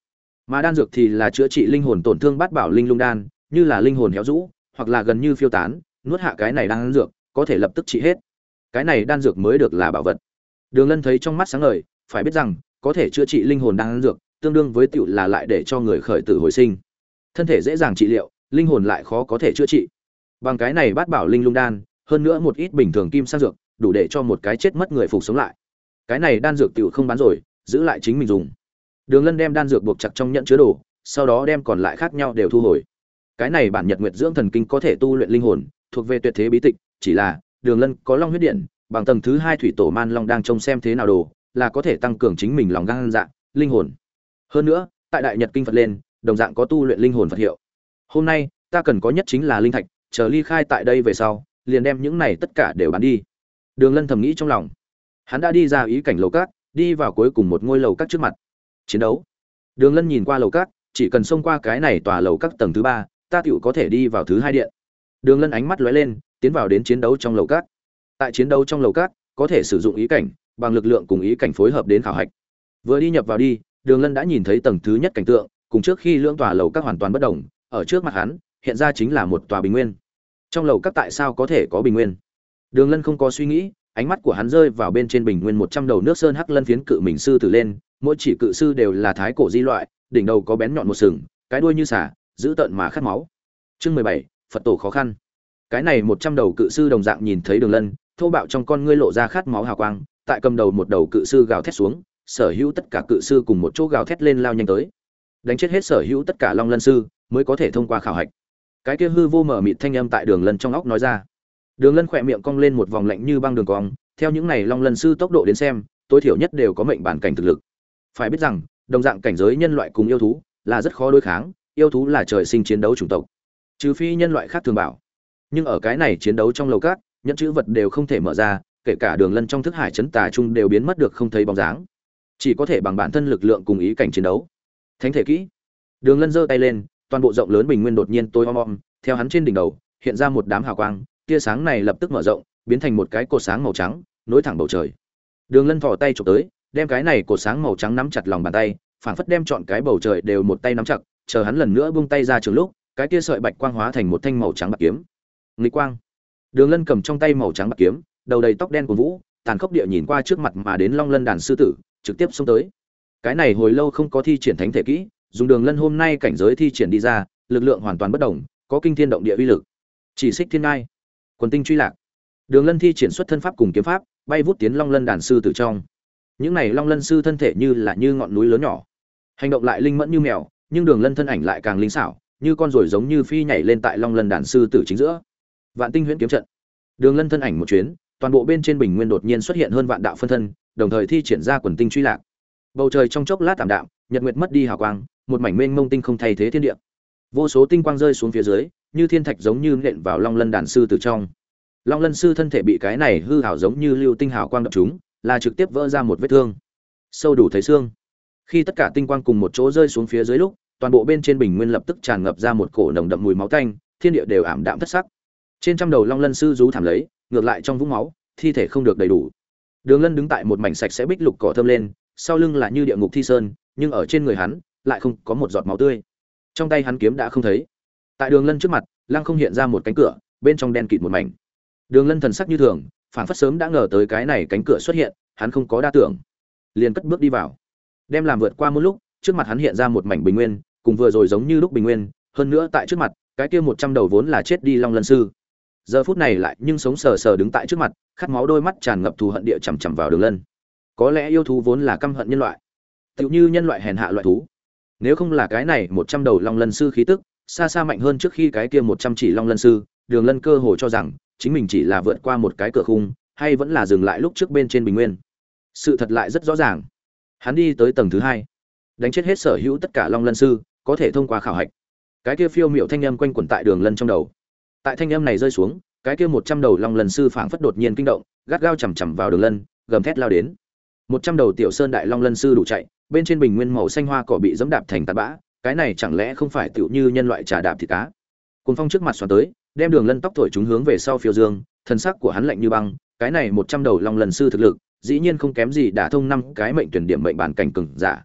mà đan dược thì là chữa trị linh hồn tổn thương bát bảo linh lung đan, như là linh hồn héo rũ, hoặc là gần như phiêu tán, nuốt hạ cái này đan dược, có thể lập tức trị hết. Cái này đan dược mới được là bảo vật. Đường lân thấy trong mắt sáng ngời, phải biết rằng, có thể chữa trị linh hồn đan dược, tương đương với tựu là lại để cho người khởi tử hồi sinh. Thân thể dễ dàng trị liệu, linh hồn lại khó có thể chữa trị. Bằng cái này bát bảo linh lung đan, hơn nữa một ít bình thường kim sang dược, đủ để cho một cái chết mất người phục sống lại. Cái này đan dược tựu không bán rồi, giữ lại chính mình dùng đường lân đem đan dược buộc chặt trong nhận chứa đồ, sau đó đem còn lại khác nhau đều thu hồi. Cái này bản nhật nguyệt dưỡng thần kinh có thể tu luyện linh hồn, thuộc về tuyệt thế bí tịch, chỉ là, đường lân có long huyết điện, bằng tầng thứ hai thủy tổ man long đang trông xem thế nào đồ, là có thể tăng cường chính mình lòng gan dạ linh hồn. Hơn nữa, tại đại nhật kinh phật lên, đồng dạng có tu luyện linh hồn phật hiệu. Hôm nay, ta cần có nhất chính là linh thạch, chờ ly khai tại đây về sau, liền đem những này tất cả đều bán đi. Đường lân thầm nghĩ trong lòng. Hắn đã đi ra ý cảnh lầu cát, đi vào cuối cùng một ngôi lầu cát trước mặt chiến đấu. Đường lân nhìn qua lầu cát chỉ cần xông qua cái này tòa lầu các tầng thứ ba, ta tựu có thể đi vào thứ hai điện. Đường lân ánh mắt lóe lên, tiến vào đến chiến đấu trong lầu cát tại chiến đấu trong lầu cát có thể sử dụng ý cảnh, bằng lực lượng cùng ý cảnh phối hợp đến khảo hạch. Vừa đi nhập vào đi, đường lân đã nhìn thấy tầng thứ nhất cảnh tượng, cùng trước khi lưỡng tòa lầu các hoàn toàn bất đồng, ở trước mặt hắn, hiện ra chính là một tòa bình nguyên. Trong lầu các tại sao có thể có bình nguyên? Đường lân không có suy nghĩ, ánh mắt của hắn rơi vào bên trên bình nguyên một trăm đầu nước sơn hắc lân phiến cự mình sư tử lên mỗi chỉ cự sư đều là thái cổ di loại, đỉnh đầu có bén nhọn một sừng, cái đuôi như xả giữ tợn mà khát máu. Chương mười bảy, phật tổ khó khăn. Cái này một trăm đầu cự sư đồng dạng nhìn thấy đường lân, thô bạo trong con ngươi lộ ra khát máu hào quang, tại cầm đầu một đầu cự sư gào thét xuống, sở hữu tất cả cự sư cùng một chỗ gào thét lên lao nhanh tới. Đánh chết hết sở hữu tất cả long lân sư, mới có thể thông qua khảo hạch. Cái kia hư vô mở mịt thanh âm tại đường lân trong óc nói ra. Đường lân khỏe miệng cong lên một vòng lạnh như băng đường cong, theo những này long lân sư tốc độ đến xem, tối thiểu nhất đều có mệnh bản cảnh thực lực phải biết rằng, đồng dạng cảnh giới nhân loại cùng yêu thú là rất khó đối kháng, yêu thú là trời sinh chiến đấu chủng tộc. Trừ phi nhân loại khác thường bảo. Nhưng ở cái này chiến đấu trong lầu cát, nhẫn chữ vật đều không thể mở ra, kể cả đường lân trong thức hải chấn tà trung đều biến mất được không thấy bóng dáng. Chỉ có thể bằng bản thân lực lượng cùng ý cảnh chiến đấu. Thánh thể kỹ. Đường lân giơ tay lên, toàn bộ rộng lớn bình nguyên đột nhiên tối om om, theo hắn trên đỉnh đầu, hiện ra một đám hào quang, tia sáng này lập tức mở rộng, biến thành một cái cột sáng màu trắng, nối thẳng bầu trời. Đường lân thò tay chụp tới đem cái này cột sáng màu trắng nắm chặt lòng bàn tay, phảng phất đem chọn cái bầu trời đều một tay nắm chặt, chờ hắn lần nữa buông tay ra trường lúc, cái kia sợi bạch quang hóa thành một thanh màu trắng bạc kiếm. Nghịch quang. Đường lân cầm trong tay màu trắng bạc kiếm, đầu đầy tóc đen của vũ, tàn khốc địa nhìn qua trước mặt mà đến long lân đàn sư tử, trực tiếp xông tới. Cái này hồi lâu không có thi triển thánh thể kỹ, dùng đường lân hôm nay cảnh giới thi triển đi ra, lực lượng hoàn toàn bất đồng, có kinh thiên động địa uy lực. Chỉ xích thiên ngai. Quần tinh truy lạc. Đường lân thi triển xuất thân pháp cùng kiếm pháp, bay vút tiến long lân đàn sư tử trong những này long lân sư thân thể như là như ngọn núi lớn nhỏ. Hành động lại linh mẫn như mèo, nhưng đường lân thân ảnh lại càng linh xảo, như con ruồi giống như phi nhảy lên tại long lân đàn sư tử chính giữa. Vạn tinh huyễn kiếm trận. Đường lân thân ảnh một chuyến, toàn bộ bên trên bình nguyên đột nhiên xuất hiện hơn vạn đạo phân thân, đồng thời thi triển ra quần tinh truy lạc. Bầu trời trong chốc lát tạm đạm, nhật nguyệt mất đi hào quang, một mảnh mênh mông tinh không thay thế thiên địa. Vô số tinh quang rơi xuống phía dưới, như thiên thạch giống như nện vào long lân đàn sư từ trong. Long lân sư thân thể bị cái này hư hảo giống như lưu tinh hào quang đập chúng là trực tiếp vỡ ra một vết thương. Sâu đủ thấy xương. Khi tất cả tinh quang cùng một chỗ rơi xuống phía dưới lúc, toàn bộ bên trên bình nguyên lập tức tràn ngập ra một cổ nồng đậm mùi máu tanh, thiên địa đều ảm đạm thất sắc. Trên trăm đầu long lân sư rú thảm lấy, ngược lại trong vũng máu, thi thể không được đầy đủ. Đường lân đứng tại một mảnh sạch sẽ bích lục cỏ thơm lên, sau lưng là như địa ngục thi sơn, nhưng ở trên người hắn, lại không có một giọt máu tươi. Trong tay hắn kiếm đã không thấy. Tại đường lân trước mặt, lăng không hiện ra một cánh cửa, bên trong đen kịt một mảnh. Đường lân thần sắc như thường phản phất sớm đã ngờ tới cái này cánh cửa xuất hiện, hắn không có đa tưởng. Liền cất bước đi vào. Đem làm vượt qua một lúc, trước mặt hắn hiện ra một mảnh bình nguyên, cùng vừa rồi giống như lúc bình nguyên, hơn nữa tại trước mặt, cái kia một trăm đầu vốn là chết đi long lân sư. Giờ phút này lại nhưng sống sờ sờ đứng tại trước mặt, khát máu đôi mắt tràn ngập thù hận địa chằm chằm vào đường lân. Có lẽ yêu thú vốn là căm hận nhân loại, tựu như nhân loại hèn hạ loại thú. Nếu không là cái này một trăm đầu long lân sư khí tức, xa xa mạnh hơn trước khi cái kia một trăm chỉ long lân sư, đường lân cơ hồ cho rằng chính mình chỉ là vượt qua một cái cửa khung, hay vẫn là dừng lại lúc trước bên trên bình nguyên. Sự thật lại rất rõ ràng. Hắn đi tới tầng thứ hai. Đánh chết hết sở hữu tất cả long lân sư, có thể thông qua khảo hạch. Cái kia phiêu miệu thanh âm quanh quẩn tại đường lân trong đầu. Tại thanh âm này rơi xuống, cái kia một trăm đầu long lân sư phảng phất đột nhiên kinh động, gắt gao chằm chằm vào đường lân, gầm thét lao đến. Một trăm đầu tiểu sơn đại long lân sư đủ chạy, bên trên bình nguyên màu xanh hoa cỏ bị dẫm đạp thành tạt bã, cái này chẳng lẽ không phải tựu như nhân loại trà đạp thịt cá? Cồn phong trước mặt xoắn tới đem đường lân tóc thổi chúng hướng về sau phiêu dương, thân sắc của hắn lạnh như băng, cái này một trăm đầu long lân sư thực lực, dĩ nhiên không kém gì đả thông năm cái mệnh tuyển điểm mệnh bản cảnh cừng giả.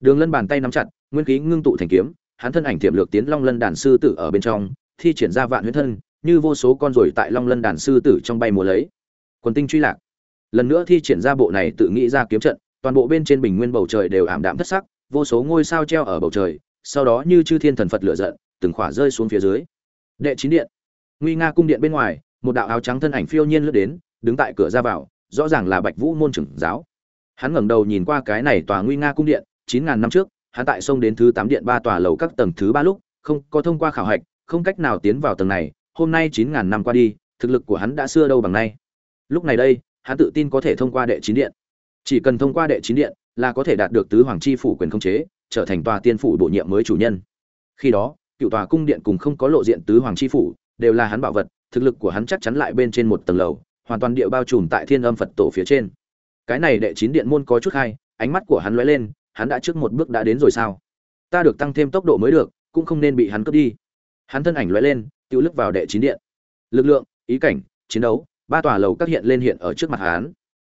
Đường lân bàn tay nắm chặt, nguyên khí ngưng tụ thành kiếm, hắn thân ảnh tiềm lược tiến long lân đàn sư tử ở bên trong, thi triển ra vạn huyết thân, như vô số con ruồi tại long lân đàn sư tử trong bay múa lấy. Quần tinh truy lạc. Lần nữa thi triển ra bộ này tự nghĩ ra kiếm trận, toàn bộ bên trên bình nguyên bầu trời đều ảm đạm thất sắc, vô số ngôi sao treo ở bầu trời, sau đó như chư thiên thần phật lửa giận, từng khỏa rơi xuống phía dưới. Đệ chín điện nguy nga cung điện bên ngoài, một đạo áo trắng thân ảnh phiêu nhiên lướt đến, đứng tại cửa ra vào, rõ ràng là bạch vũ môn trưởng giáo. Hắn ngẩng đầu nhìn qua cái này tòa nguy nga cung điện, chín ngàn năm trước, hắn tại sông đến thứ tám điện ba tòa lầu các tầng thứ ba lúc, không, có thông qua khảo hạch, không cách nào tiến vào tầng này, hôm nay chín ngàn năm qua đi, thực lực của hắn đã xưa đâu bằng nay. Lúc này đây, hắn tự tin có thể thông qua đệ chín điện. Chỉ cần thông qua đệ chín điện là có thể đạt được tứ hoàng chi phủ quyền khống chế, trở thành tòa tiên phủ bổ nhiệm mới chủ nhân. Khi đó, cựu tòa cung điện cùng không có lộ diện tứ hoàng chi phủ đều là hắn bảo vật, thực lực của hắn chắc chắn lại bên trên một tầng lầu, hoàn toàn địa bao trùm tại thiên âm phật tổ phía trên. Cái này đệ chín điện môn có chút hay, ánh mắt của hắn lóe lên, hắn đã trước một bước đã đến rồi sao? Ta được tăng thêm tốc độ mới được, cũng không nên bị hắn cướp đi. Hắn thân ảnh lóe lên, tiêu lức vào đệ chín điện. Lực lượng, ý cảnh, chiến đấu, ba tòa lầu các hiện lên hiện ở trước mặt hắn.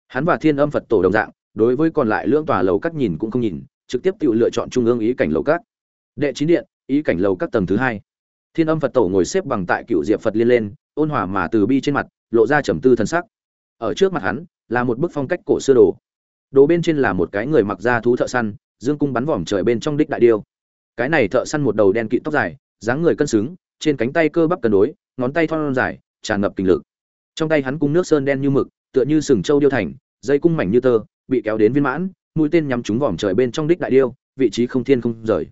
Hắn và thiên âm phật tổ đồng dạng, đối với còn lại lưỡng tòa lầu các nhìn cũng không nhìn, trực tiếp tự lựa chọn trung ương ý cảnh lầu các. Đệ chín điện, ý cảnh lầu các tầng thứ hai thiên âm phật tổ ngồi xếp bằng tại cựu diệp phật liên lên, ôn hòa mà từ bi trên mặt, lộ ra trầm tư thân sắc. Ở trước mặt hắn, là một bức phong cách cổ xưa đồ. Đồ bên trên là một cái người mặc da thú thợ săn, dương cung bắn vòm trời bên trong đích đại điêu. Cái này thợ săn một đầu đen kịt tóc dài, dáng người cân xứng, trên cánh tay cơ bắp cân đối, ngón tay thon dài, tràn ngập kinh lực. Trong tay hắn cung nước sơn đen như mực, tựa như sừng trâu điêu thành, dây cung mảnh như tơ, bị kéo đến viên mãn, mũi tên nhắm trúng vòm trời bên trong đích đại điêu, vị trí không thiên không rời.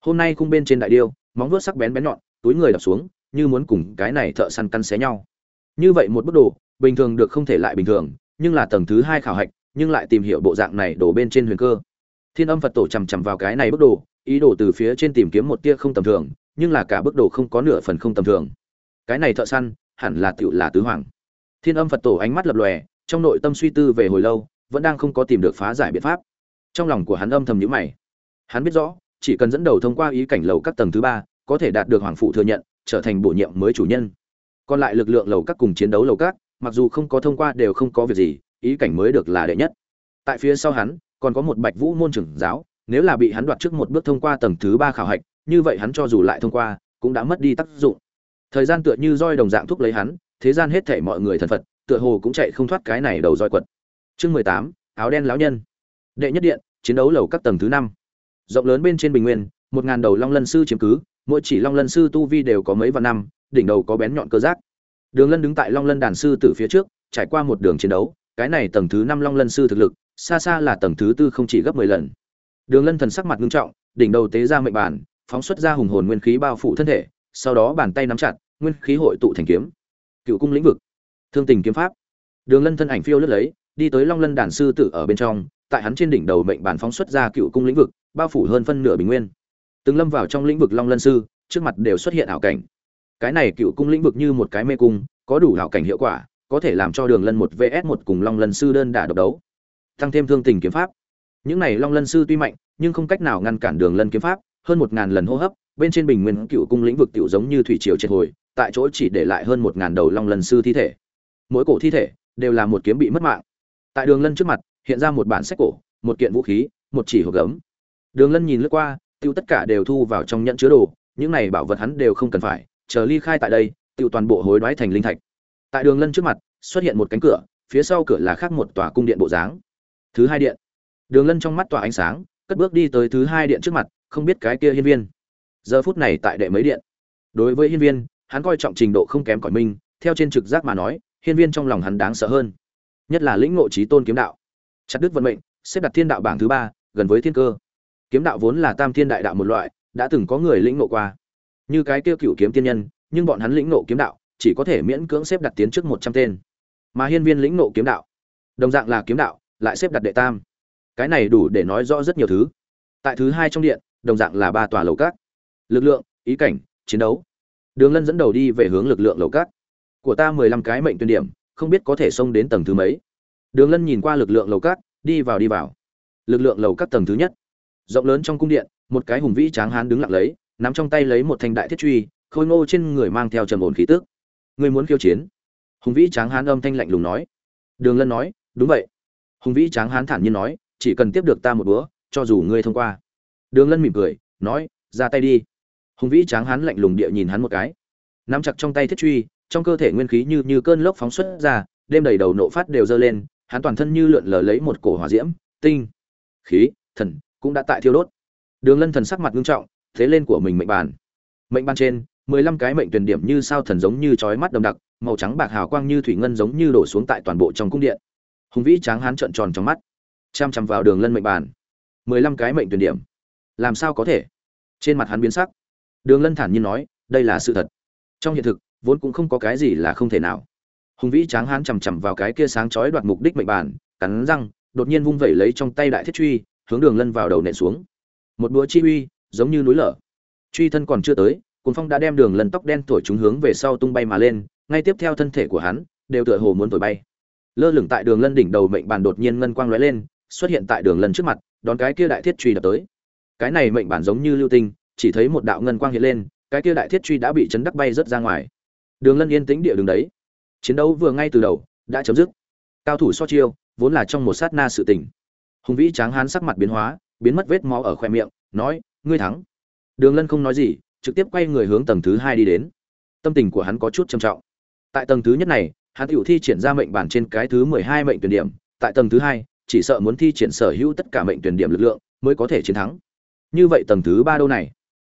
Hôm nay cung bên trên đại điêu, móng vuốt sắc bén bén nhọn túi người đập xuống, như muốn cùng cái này thợ săn căn xé nhau. Như vậy một bức đồ, bình thường được không thể lại bình thường, nhưng là tầng thứ hai khảo hạch, nhưng lại tìm hiểu bộ dạng này đổ bên trên huyền cơ. Thiên âm phật tổ chằm chằm vào cái này bức đồ, ý đồ từ phía trên tìm kiếm một tia không tầm thường, nhưng là cả bức đồ không có nửa phần không tầm thường. Cái này thợ săn, hẳn là tựu là tứ hoàng. Thiên âm phật tổ ánh mắt lập lòe, trong nội tâm suy tư về hồi lâu, vẫn đang không có tìm được phá giải biện pháp. Trong lòng của hắn âm thầm nhíu mày. Hắn biết rõ, chỉ cần dẫn đầu thông qua ý cảnh lầu các tầng thứ ba có thể đạt được hoàng phụ thừa nhận, trở thành bổ nhiệm mới chủ nhân. Còn lại lực lượng lầu các cùng chiến đấu lầu các, mặc dù không có thông qua đều không có việc gì, ý cảnh mới được là đệ nhất. Tại phía sau hắn, còn có một bạch vũ môn trưởng giáo, nếu là bị hắn đoạt trước một bước thông qua tầng thứ ba khảo hạch, như vậy hắn cho dù lại thông qua, cũng đã mất đi tác dụng. Thời gian tựa như roi đồng dạng thúc lấy hắn, thế gian hết thảy mọi người thần phật, tựa hồ cũng chạy không thoát cái này đầu roi quật. Chương mười tám, áo đen lão nhân. Đệ nhất điện, chiến đấu lầu các tầng thứ năm. Rộng lớn bên trên bình nguyên, một ngàn đầu long lân sư chiếm cứ mỗi chỉ long lân sư tu vi đều có mấy vạn năm, đỉnh đầu có bén nhọn cơ giác. Đường lân đứng tại long lân đàn sư từ phía trước, trải qua một đường chiến đấu, cái này tầng thứ năm long lân sư thực lực, xa xa là tầng thứ tư không chỉ gấp mười lần. Đường lân thần sắc mặt nghiêm trọng, đỉnh đầu tế ra mệnh bản, phóng xuất ra hùng hồn nguyên khí bao phủ thân thể, sau đó bàn tay nắm chặt, nguyên khí hội tụ thành kiếm. Cựu cung lĩnh vực. Thương tình kiếm pháp. Đường lân thân ảnh phiêu lướt lấy, đi tới long lân đàn sư tử ở bên trong, tại hắn trên đỉnh đầu mệnh bản phóng xuất ra cựu cung lĩnh vực, bao phủ hơn phân nửa bình nguyên từng lâm vào trong lĩnh vực long lân sư, trước mặt đều xuất hiện ảo cảnh. Cái này cựu cung lĩnh vực như một cái mê cung, có đủ ảo cảnh hiệu quả, có thể làm cho đường lân một vs một cùng long lân sư đơn đả độc đấu. Tăng thêm thương tình kiếm pháp. Những này long lân sư tuy mạnh, nhưng không cách nào ngăn cản đường lân kiếm pháp, hơn một ngàn lần hô hấp, bên trên bình nguyên cựu cung lĩnh vực tiểu giống như thủy triều triệt hồi, tại chỗ chỉ để lại hơn một ngàn đầu long lân sư thi thể. Mỗi cổ thi thể đều là một kiếm bị mất mạng. Tại đường lân trước mặt, hiện ra một bản sách cổ, một kiện vũ khí, một chỉ hộp gấm. Đường lân nhìn lướt qua tiêu tất cả đều thu vào trong nhẫn chứa đồ, những này bảo vật hắn đều không cần phải, chờ ly khai tại đây, tiêu toàn bộ hối đoái thành linh thạch. Tại đường lân trước mặt, xuất hiện một cánh cửa, phía sau cửa là khác một tòa cung điện bộ dáng. Thứ hai điện. Đường lân trong mắt tỏa ánh sáng, cất bước đi tới thứ hai điện trước mặt, không biết cái kia hiên viên. Giờ phút này tại đệ mấy điện? Đối với hiên viên, hắn coi trọng trình độ không kém cỏi minh theo trên trực giác mà nói, hiên viên trong lòng hắn đáng sợ hơn. Nhất là lĩnh ngộ trí tôn kiếm đạo. Chặt đức vận mệnh, xếp đặt thiên đạo bảng thứ ba, gần với thiên cơ kiếm đạo vốn là tam thiên đại đạo một loại, đã từng có người lĩnh ngộ qua. Như cái kia cựu kiếm tiên nhân, nhưng bọn hắn lĩnh ngộ kiếm đạo, chỉ có thể miễn cưỡng xếp đặt tiến trước một trăm tên. Mà hiên viên lĩnh ngộ kiếm đạo, đồng dạng là kiếm đạo, lại xếp đặt đệ tam. Cái này đủ để nói rõ rất nhiều thứ. Tại thứ hai trong điện, đồng dạng là ba tòa lầu cát lực lượng, ý cảnh, chiến đấu. Đường lân dẫn đầu đi về hướng lực lượng lầu cát của ta mười lăm cái mệnh tuyên điểm, không biết có thể xông đến tầng thứ mấy. Đường lân nhìn qua lực lượng lầu cát đi vào đi vào. Lực lượng lầu các tầng thứ nhất rộng lớn trong cung điện, một cái hùng vĩ tráng hán đứng lặng lấy, nắm trong tay lấy một thanh đại thiết truy, khôi ngô trên người mang theo trầm ổn khí tức. Ngươi muốn khiêu chiến? Hùng vĩ tráng hán âm thanh lạnh lùng nói. Đường lân nói, đúng vậy. Hùng vĩ tráng hán thản nhiên nói, chỉ cần tiếp được ta một búa cho dù ngươi thông qua. Đường lân mỉm cười, nói, ra tay đi. Hùng vĩ tráng hán lạnh lùng địa nhìn hắn một cái. Nắm chặt trong tay thiết truy, trong cơ thể nguyên khí như như cơn lốc phóng xuất ra, đêm đầy đầu nộ phát đều dơ lên, hắn toàn thân như lượn lờ lấy một cổ hỏa diễm, tinh, khí, thần cũng đã tại thiêu đốt. Đường lân thần sắc mặt nghiêm trọng, thế lên của mình mệnh bàn. Mệnh bàn trên, mười lăm cái mệnh tuyển điểm như sao thần giống như chói mắt đậm đặc, màu trắng bạc hào quang như thủy ngân giống như đổ xuống tại toàn bộ trong cung điện. Hùng vĩ tráng hán trợn tròn trong mắt, chăm chăm vào đường lân mệnh bàn. mười lăm cái mệnh tuyển điểm. Làm sao có thể? Trên mặt hắn biến sắc. Đường lân thản nhiên nói, đây là sự thật. Trong hiện thực, vốn cũng không có cái gì là không thể nào. Hùng vĩ tráng hán chằm chằm vào cái kia sáng chói đoạt mục đích mệnh bàn, cắn răng, đột nhiên vung vẩy lấy trong tay đại thiết truy hướng đường lân vào đầu nện xuống. Một búa chi uy, giống như núi lở. Truy thân còn chưa tới cuốn phong đã đem đường lân tóc đen thổi chúng hướng về sau tung bay mà lên, ngay tiếp theo thân thể của hắn đều tựa hồ muốn thổi bay. Lơ lửng tại đường lân đỉnh đầu mệnh bản đột nhiên ngân quang lóe lên, xuất hiện tại đường lân trước mặt, đón cái kia đại thiết truy đập tới. Cái này mệnh bản giống như lưu tinh, chỉ thấy một đạo ngân quang hiện lên, cái kia đại thiết truy đã bị chấn đắc bay rớt ra ngoài. Đường lân yên tĩnh địa đường đấy. Chiến đấu vừa ngay từ đầu, đã chấm dứt. Cao thủ so chiêu, vốn là trong một sát na sự tình hùng vĩ tráng hán sắc mặt biến hóa, biến mất vết máu ở khoe miệng, nói, ngươi thắng. Đường lân không nói gì, trực tiếp quay người hướng tầng thứ hai đi đến. Tâm tình của hắn có chút trầm trọng. Tại tầng thứ nhất này, hắn tự thi triển ra mệnh bản trên cái thứ mười hai mệnh tuyển điểm. Tại tầng thứ hai, chỉ sợ muốn thi triển sở hữu tất cả mệnh tuyển điểm lực lượng mới có thể chiến thắng. Như vậy tầng thứ ba đâu này?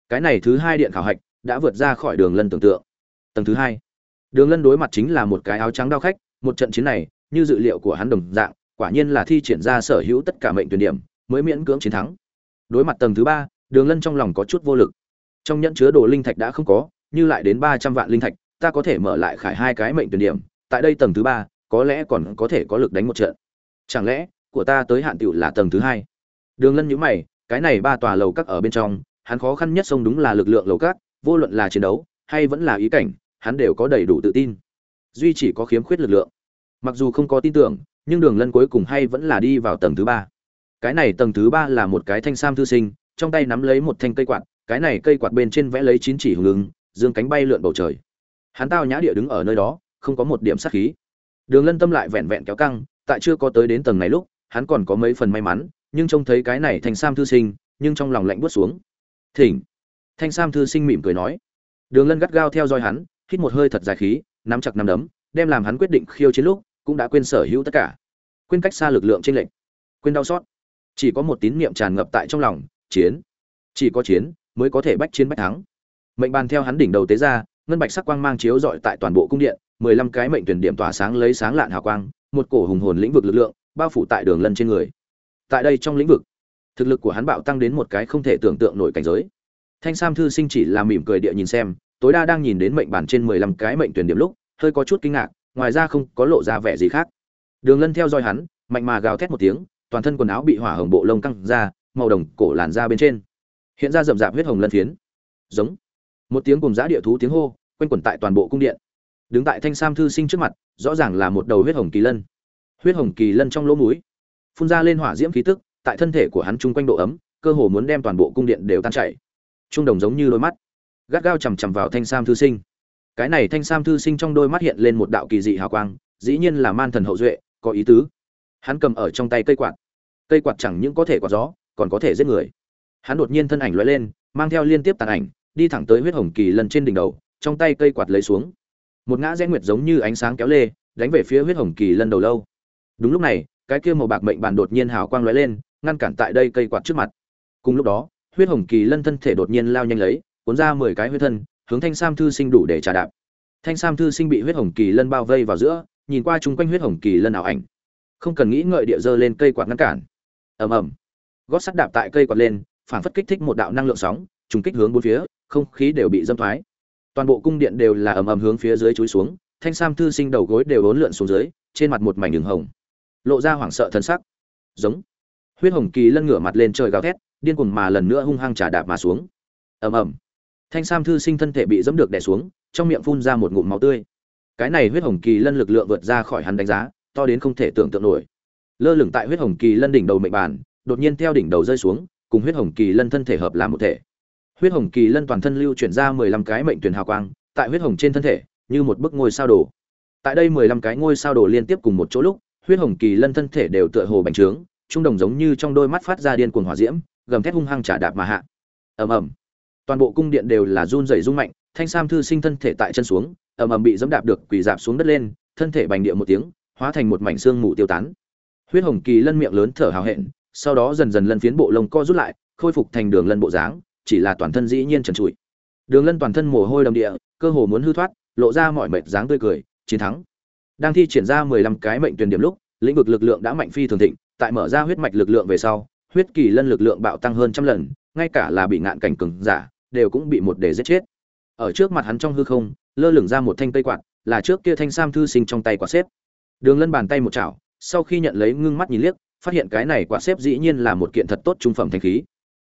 Cái này thứ hai điện khảo hạch đã vượt ra khỏi đường lân tưởng tượng. Tầng thứ hai. Đường lân đối mặt chính là một cái áo trắng đao khách, một trận chiến này, như dự liệu của hắn đồng dạng quả nhiên là thi triển ra sở hữu tất cả mệnh tuyển điểm, mới miễn cưỡng chiến thắng. Đối mặt tầng thứ ba, đường lân trong lòng có chút vô lực. Trong nhẫn chứa đồ linh thạch đã không có, như lại đến ba trăm vạn linh thạch, ta có thể mở lại khải hai cái mệnh tuyển điểm, tại đây tầng thứ ba, có lẽ còn có thể có lực đánh một trận. Chẳng lẽ, của ta tới hạn tựu là tầng thứ hai? Đường lân nhữ mày, cái này ba tòa lầu các ở bên trong, hắn khó khăn nhất sông đúng là lực lượng lầu các, vô luận là chiến đấu, hay vẫn là ý cảnh, hắn đều có đầy đủ tự tin. Duy chỉ có khiếm khuyết lực lượng. Mặc dù không có tin tưởng nhưng đường lân cuối cùng hay vẫn là đi vào tầng thứ ba. Cái này tầng thứ ba là một cái thanh sam thư sinh, trong tay nắm lấy một thanh cây quạt, cái này cây quạt bên trên vẽ lấy chín chỉ hùng ứng, dương cánh bay lượn bầu trời. Hắn tao nhã địa đứng ở nơi đó, không có một điểm sát khí. Đường lân tâm lại vẹn vẹn kéo căng, tại chưa có tới đến tầng này lúc, hắn còn có mấy phần may mắn, nhưng trông thấy cái này thanh sam thư sinh, nhưng trong lòng lạnh buốt xuống. Thỉnh. Thanh sam thư sinh mỉm cười nói. Đường lân gắt gao theo dõi hắn, hít một hơi thật dài khí, nắm chặt nắm đấm, đem làm hắn quyết định khiêu chiến lúc cũng đã quên sở hữu tất cả. Quên cách xa lực lượng trên lệnh quên đau xót. Chỉ có một tín niệm tràn ngập tại trong lòng, chiến. Chỉ có chiến mới có thể bách chiến bách thắng. Mệnh bàn theo hắn đỉnh đầu tế ra, ngân bạch sắc quang mang chiếu rọi tại toàn bộ cung điện, mười lăm cái mệnh tuyển điểm tỏa sáng lấy sáng lạn hào quang, một cổ hùng hồn lĩnh vực lực lượng bao phủ tại đường lân trên người. Tại đây trong lĩnh vực, thực lực của hắn bạo tăng đến một cái không thể tưởng tượng nổi cảnh giới. Thanh sam thư sinh chỉ là mỉm cười địa nhìn xem, tối đa đang nhìn đến mệnh bản trên mười lăm cái mệnh tuyển điểm lúc, hơi có chút kinh ngạc ngoài ra không có lộ ra vẻ gì khác. Đường lân theo dõi hắn, mạnh mà gào thét một tiếng, toàn thân quần áo bị hỏa hồng bộ lông căng ra, màu đồng cổ làn ra bên trên. Hiện ra rậm rạp huyết hồng lân phiến. Giống. Một tiếng cùng giá địa thú tiếng hô, quanh quẩn tại toàn bộ cung điện. Đứng tại thanh sam thư sinh trước mặt, rõ ràng là một đầu huyết hồng kỳ lân. Huyết hồng kỳ lân trong lỗ mũi. Phun ra lên hỏa diễm khí tức, tại thân thể của hắn chung quanh độ ấm, cơ hồ muốn đem toàn bộ cung điện đều tan chảy. Trung đồng giống như đôi mắt. Gắt gao chằm chằm vào thanh sam thư sinh cái này thanh sam thư sinh trong đôi mắt hiện lên một đạo kỳ dị hào quang, dĩ nhiên là man thần hậu duệ, có ý tứ. Hắn cầm ở trong tay cây quạt. Cây quạt chẳng những có thể quạt gió, còn có thể giết người. Hắn đột nhiên thân ảnh lóe lên, mang theo liên tiếp tàn ảnh, đi thẳng tới huyết hồng kỳ lần trên đỉnh đầu, trong tay cây quạt lấy xuống. Một ngã rẽ nguyệt giống như ánh sáng kéo lê, đánh về phía huyết hồng kỳ lân đầu lâu. Đúng lúc này, cái kia màu bạc mệnh bàn đột nhiên hào quang lóe lên, ngăn cản tại đây cây quạt trước mặt. Cùng lúc đó, huyết hồng kỳ lân thân thể đột nhiên lao nhanh lấy, cuốn ra mười cái huyết thân hướng thanh sam thư sinh đủ để trả đạp. Thanh sam thư sinh bị huyết hồng kỳ lân bao vây vào giữa, nhìn qua chung quanh huyết hồng kỳ lân ảo ảnh. Không cần nghĩ ngợi địa dơ lên cây quạt ngăn cản. Ầm ầm. Gót sắt đạp tại cây quạt lên, phản phất kích thích một đạo năng lượng sóng, trùng kích hướng bốn phía, không khí đều bị dâm thoái. Toàn bộ cung điện đều là ầm ầm hướng phía dưới chúi xuống, thanh sam thư sinh đầu gối đều hỗn lượn xuống dưới, trên mặt một mảnh đường hồng. Lộ ra hoảng sợ thân sắc. Giống. Huyết hồng kỳ lân ngửa mặt lên trời gào thét, điên cuồng mà lần nữa hung hăng trả đạp mà xuống. Ầm ầm thanh sam thư sinh thân thể bị dẫm được đè xuống, trong miệng phun ra một ngụm máu tươi. Cái này huyết hồng kỳ lân lực lượng vượt ra khỏi hắn đánh giá, to đến không thể tưởng tượng nổi. Lơ lửng tại huyết hồng kỳ lân đỉnh đầu mệnh bàn, đột nhiên theo đỉnh đầu rơi xuống, cùng huyết hồng kỳ lân thân thể hợp làm một thể. Huyết hồng kỳ lân toàn thân lưu chuyển ra mười lăm cái mệnh tuyển hào quang, tại huyết hồng trên thân thể, như một bức ngôi sao đồ. Tại đây mười lăm cái ngôi sao đồ liên tiếp cùng một chỗ lúc, huyết hồng kỳ lân thân thể đều tựa hồ bành trướng, trung đồng giống như trong đôi mắt phát ra điên cuồng hỏa diễm, gầm thét hung hăng trả đạp mà hạ. Ầm ầm toàn bộ cung điện đều là run rẩy rung mạnh, thanh sam thư sinh thân thể tại chân xuống, ầm ầm bị dẫm đạp được quỳ dạp xuống đất lên, thân thể bành địa một tiếng, hóa thành một mảnh xương mù tiêu tán. Huyết hồng kỳ lân miệng lớn thở hào hẹn, sau đó dần dần lân phiến bộ lông co rút lại, khôi phục thành đường lân bộ dáng, chỉ là toàn thân dĩ nhiên trần trụi. Đường lân toàn thân mồ hôi đầm địa, cơ hồ muốn hư thoát, lộ ra mọi mệt dáng tươi cười, chiến thắng. Đang thi triển ra mười lăm cái mệnh tuyển điểm lúc, lĩnh vực lực lượng đã mạnh phi thường thịnh, tại mở ra huyết mạch lực lượng về sau, huyết kỳ lân lực lượng bạo tăng hơn trăm lần, ngay cả là bị ngạn cảnh cừng giả đều cũng bị một đề giết chết. Ở trước mặt hắn trong hư không, lơ lửng ra một thanh cây quạt, là trước kia thanh sam thư sinh trong tay quạt xếp. Đường lân bàn tay một chảo, sau khi nhận lấy ngưng mắt nhìn liếc, phát hiện cái này quạt xếp dĩ nhiên là một kiện thật tốt trung phẩm thanh khí.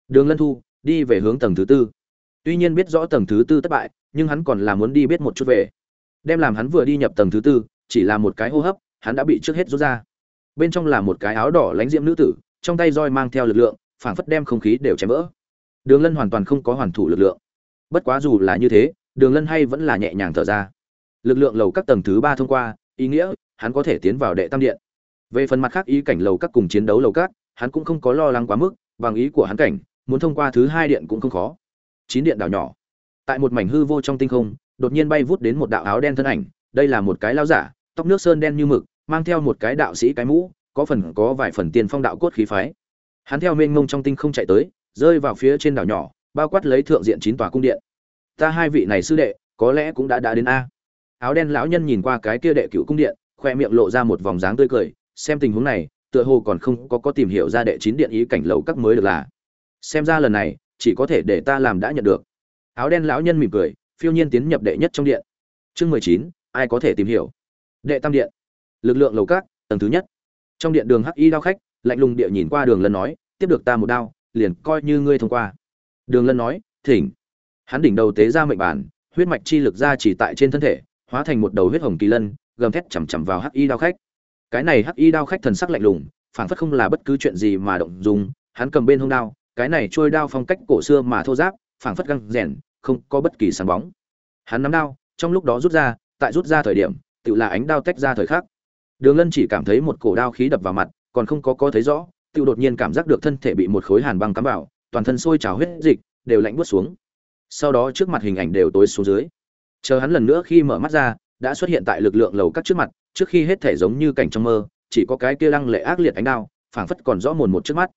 Đường lân thu, đi về hướng tầng thứ tư. Tuy nhiên biết rõ tầng thứ tư thất bại, nhưng hắn còn là muốn đi biết một chút về. Đem làm hắn vừa đi nhập tầng thứ tư, chỉ là một cái hô hấp, hắn đã bị trước hết rút ra. Bên trong là một cái áo đỏ lánh diễm nữ tử, trong tay roi mang theo lực lượng, phảng phất đem không khí đều chém vỡ đường lân hoàn toàn không có hoàn thủ lực lượng. Bất quá dù là như thế, đường lân hay vẫn là nhẹ nhàng thở ra. Lực lượng lầu các tầng thứ ba thông qua, ý nghĩa, hắn có thể tiến vào đệ tam điện. Về phần mặt khác ý cảnh lầu các cùng chiến đấu lầu các, hắn cũng không có lo lắng quá mức, bằng ý của hắn cảnh, muốn thông qua thứ hai điện cũng không khó. Chín điện đảo nhỏ. Tại một mảnh hư vô trong tinh không, đột nhiên bay vút đến một đạo áo đen thân ảnh, đây là một cái lao giả, tóc nước sơn đen như mực, mang theo một cái đạo sĩ cái mũ, có phần có vài phần tiền phong đạo cốt khí phái. Hắn theo mênh mông trong tinh không chạy tới rơi vào phía trên đảo nhỏ, bao quát lấy thượng diện chín tòa cung điện. Ta hai vị này sư đệ, có lẽ cũng đã đã đến a. Áo đen lão nhân nhìn qua cái kia đệ cựu cung điện, khoe miệng lộ ra một vòng dáng tươi cười, xem tình huống này, tựa hồ còn không có có tìm hiểu ra đệ chín điện ý cảnh lầu các mới được là. Xem ra lần này, chỉ có thể để ta làm đã nhận được. Áo đen lão nhân mỉm cười, phiêu nhiên tiến nhập đệ nhất trong điện. Chương mười chín, ai có thể tìm hiểu? Đệ tam điện. Lực lượng lầu các, tầng thứ nhất. Trong điện đường hắc y đao khách, lạnh lùng địa nhìn qua đường lần nói, tiếp được ta một đao liền coi như ngươi thông qua. Đường lân nói, thỉnh. Hắn đỉnh đầu tế ra mệnh bản, huyết mạch chi lực ra chỉ tại trên thân thể, hóa thành một đầu huyết hồng kỳ lân, gầm thét chằm chằm vào hắc y đao khách. Cái này hắc y đao khách thần sắc lạnh lùng, phảng phất không là bất cứ chuyện gì mà động dùng hắn cầm bên hông đao, cái này trôi đao phong cách cổ xưa mà thô giáp phảng phất găng rèn, không có bất kỳ sáng bóng. Hắn nắm đao, trong lúc đó rút ra, tại rút ra thời điểm, tự là ánh đao tách ra thời khắc. Đường lân chỉ cảm thấy một cổ đao khí đập vào mặt, còn không có có thấy rõ tự đột nhiên cảm giác được thân thể bị một khối hàn băng cắm vào, toàn thân sôi trào huyết dịch, đều lạnh buốt xuống. Sau đó trước mặt hình ảnh đều tối xuống dưới. Chờ hắn lần nữa khi mở mắt ra, đã xuất hiện tại lực lượng lầu các trước mặt, trước khi hết thể giống như cảnh trong mơ, chỉ có cái kia lăng lệ ác liệt ánh đao, phảng phất còn rõ mồn một trước mắt.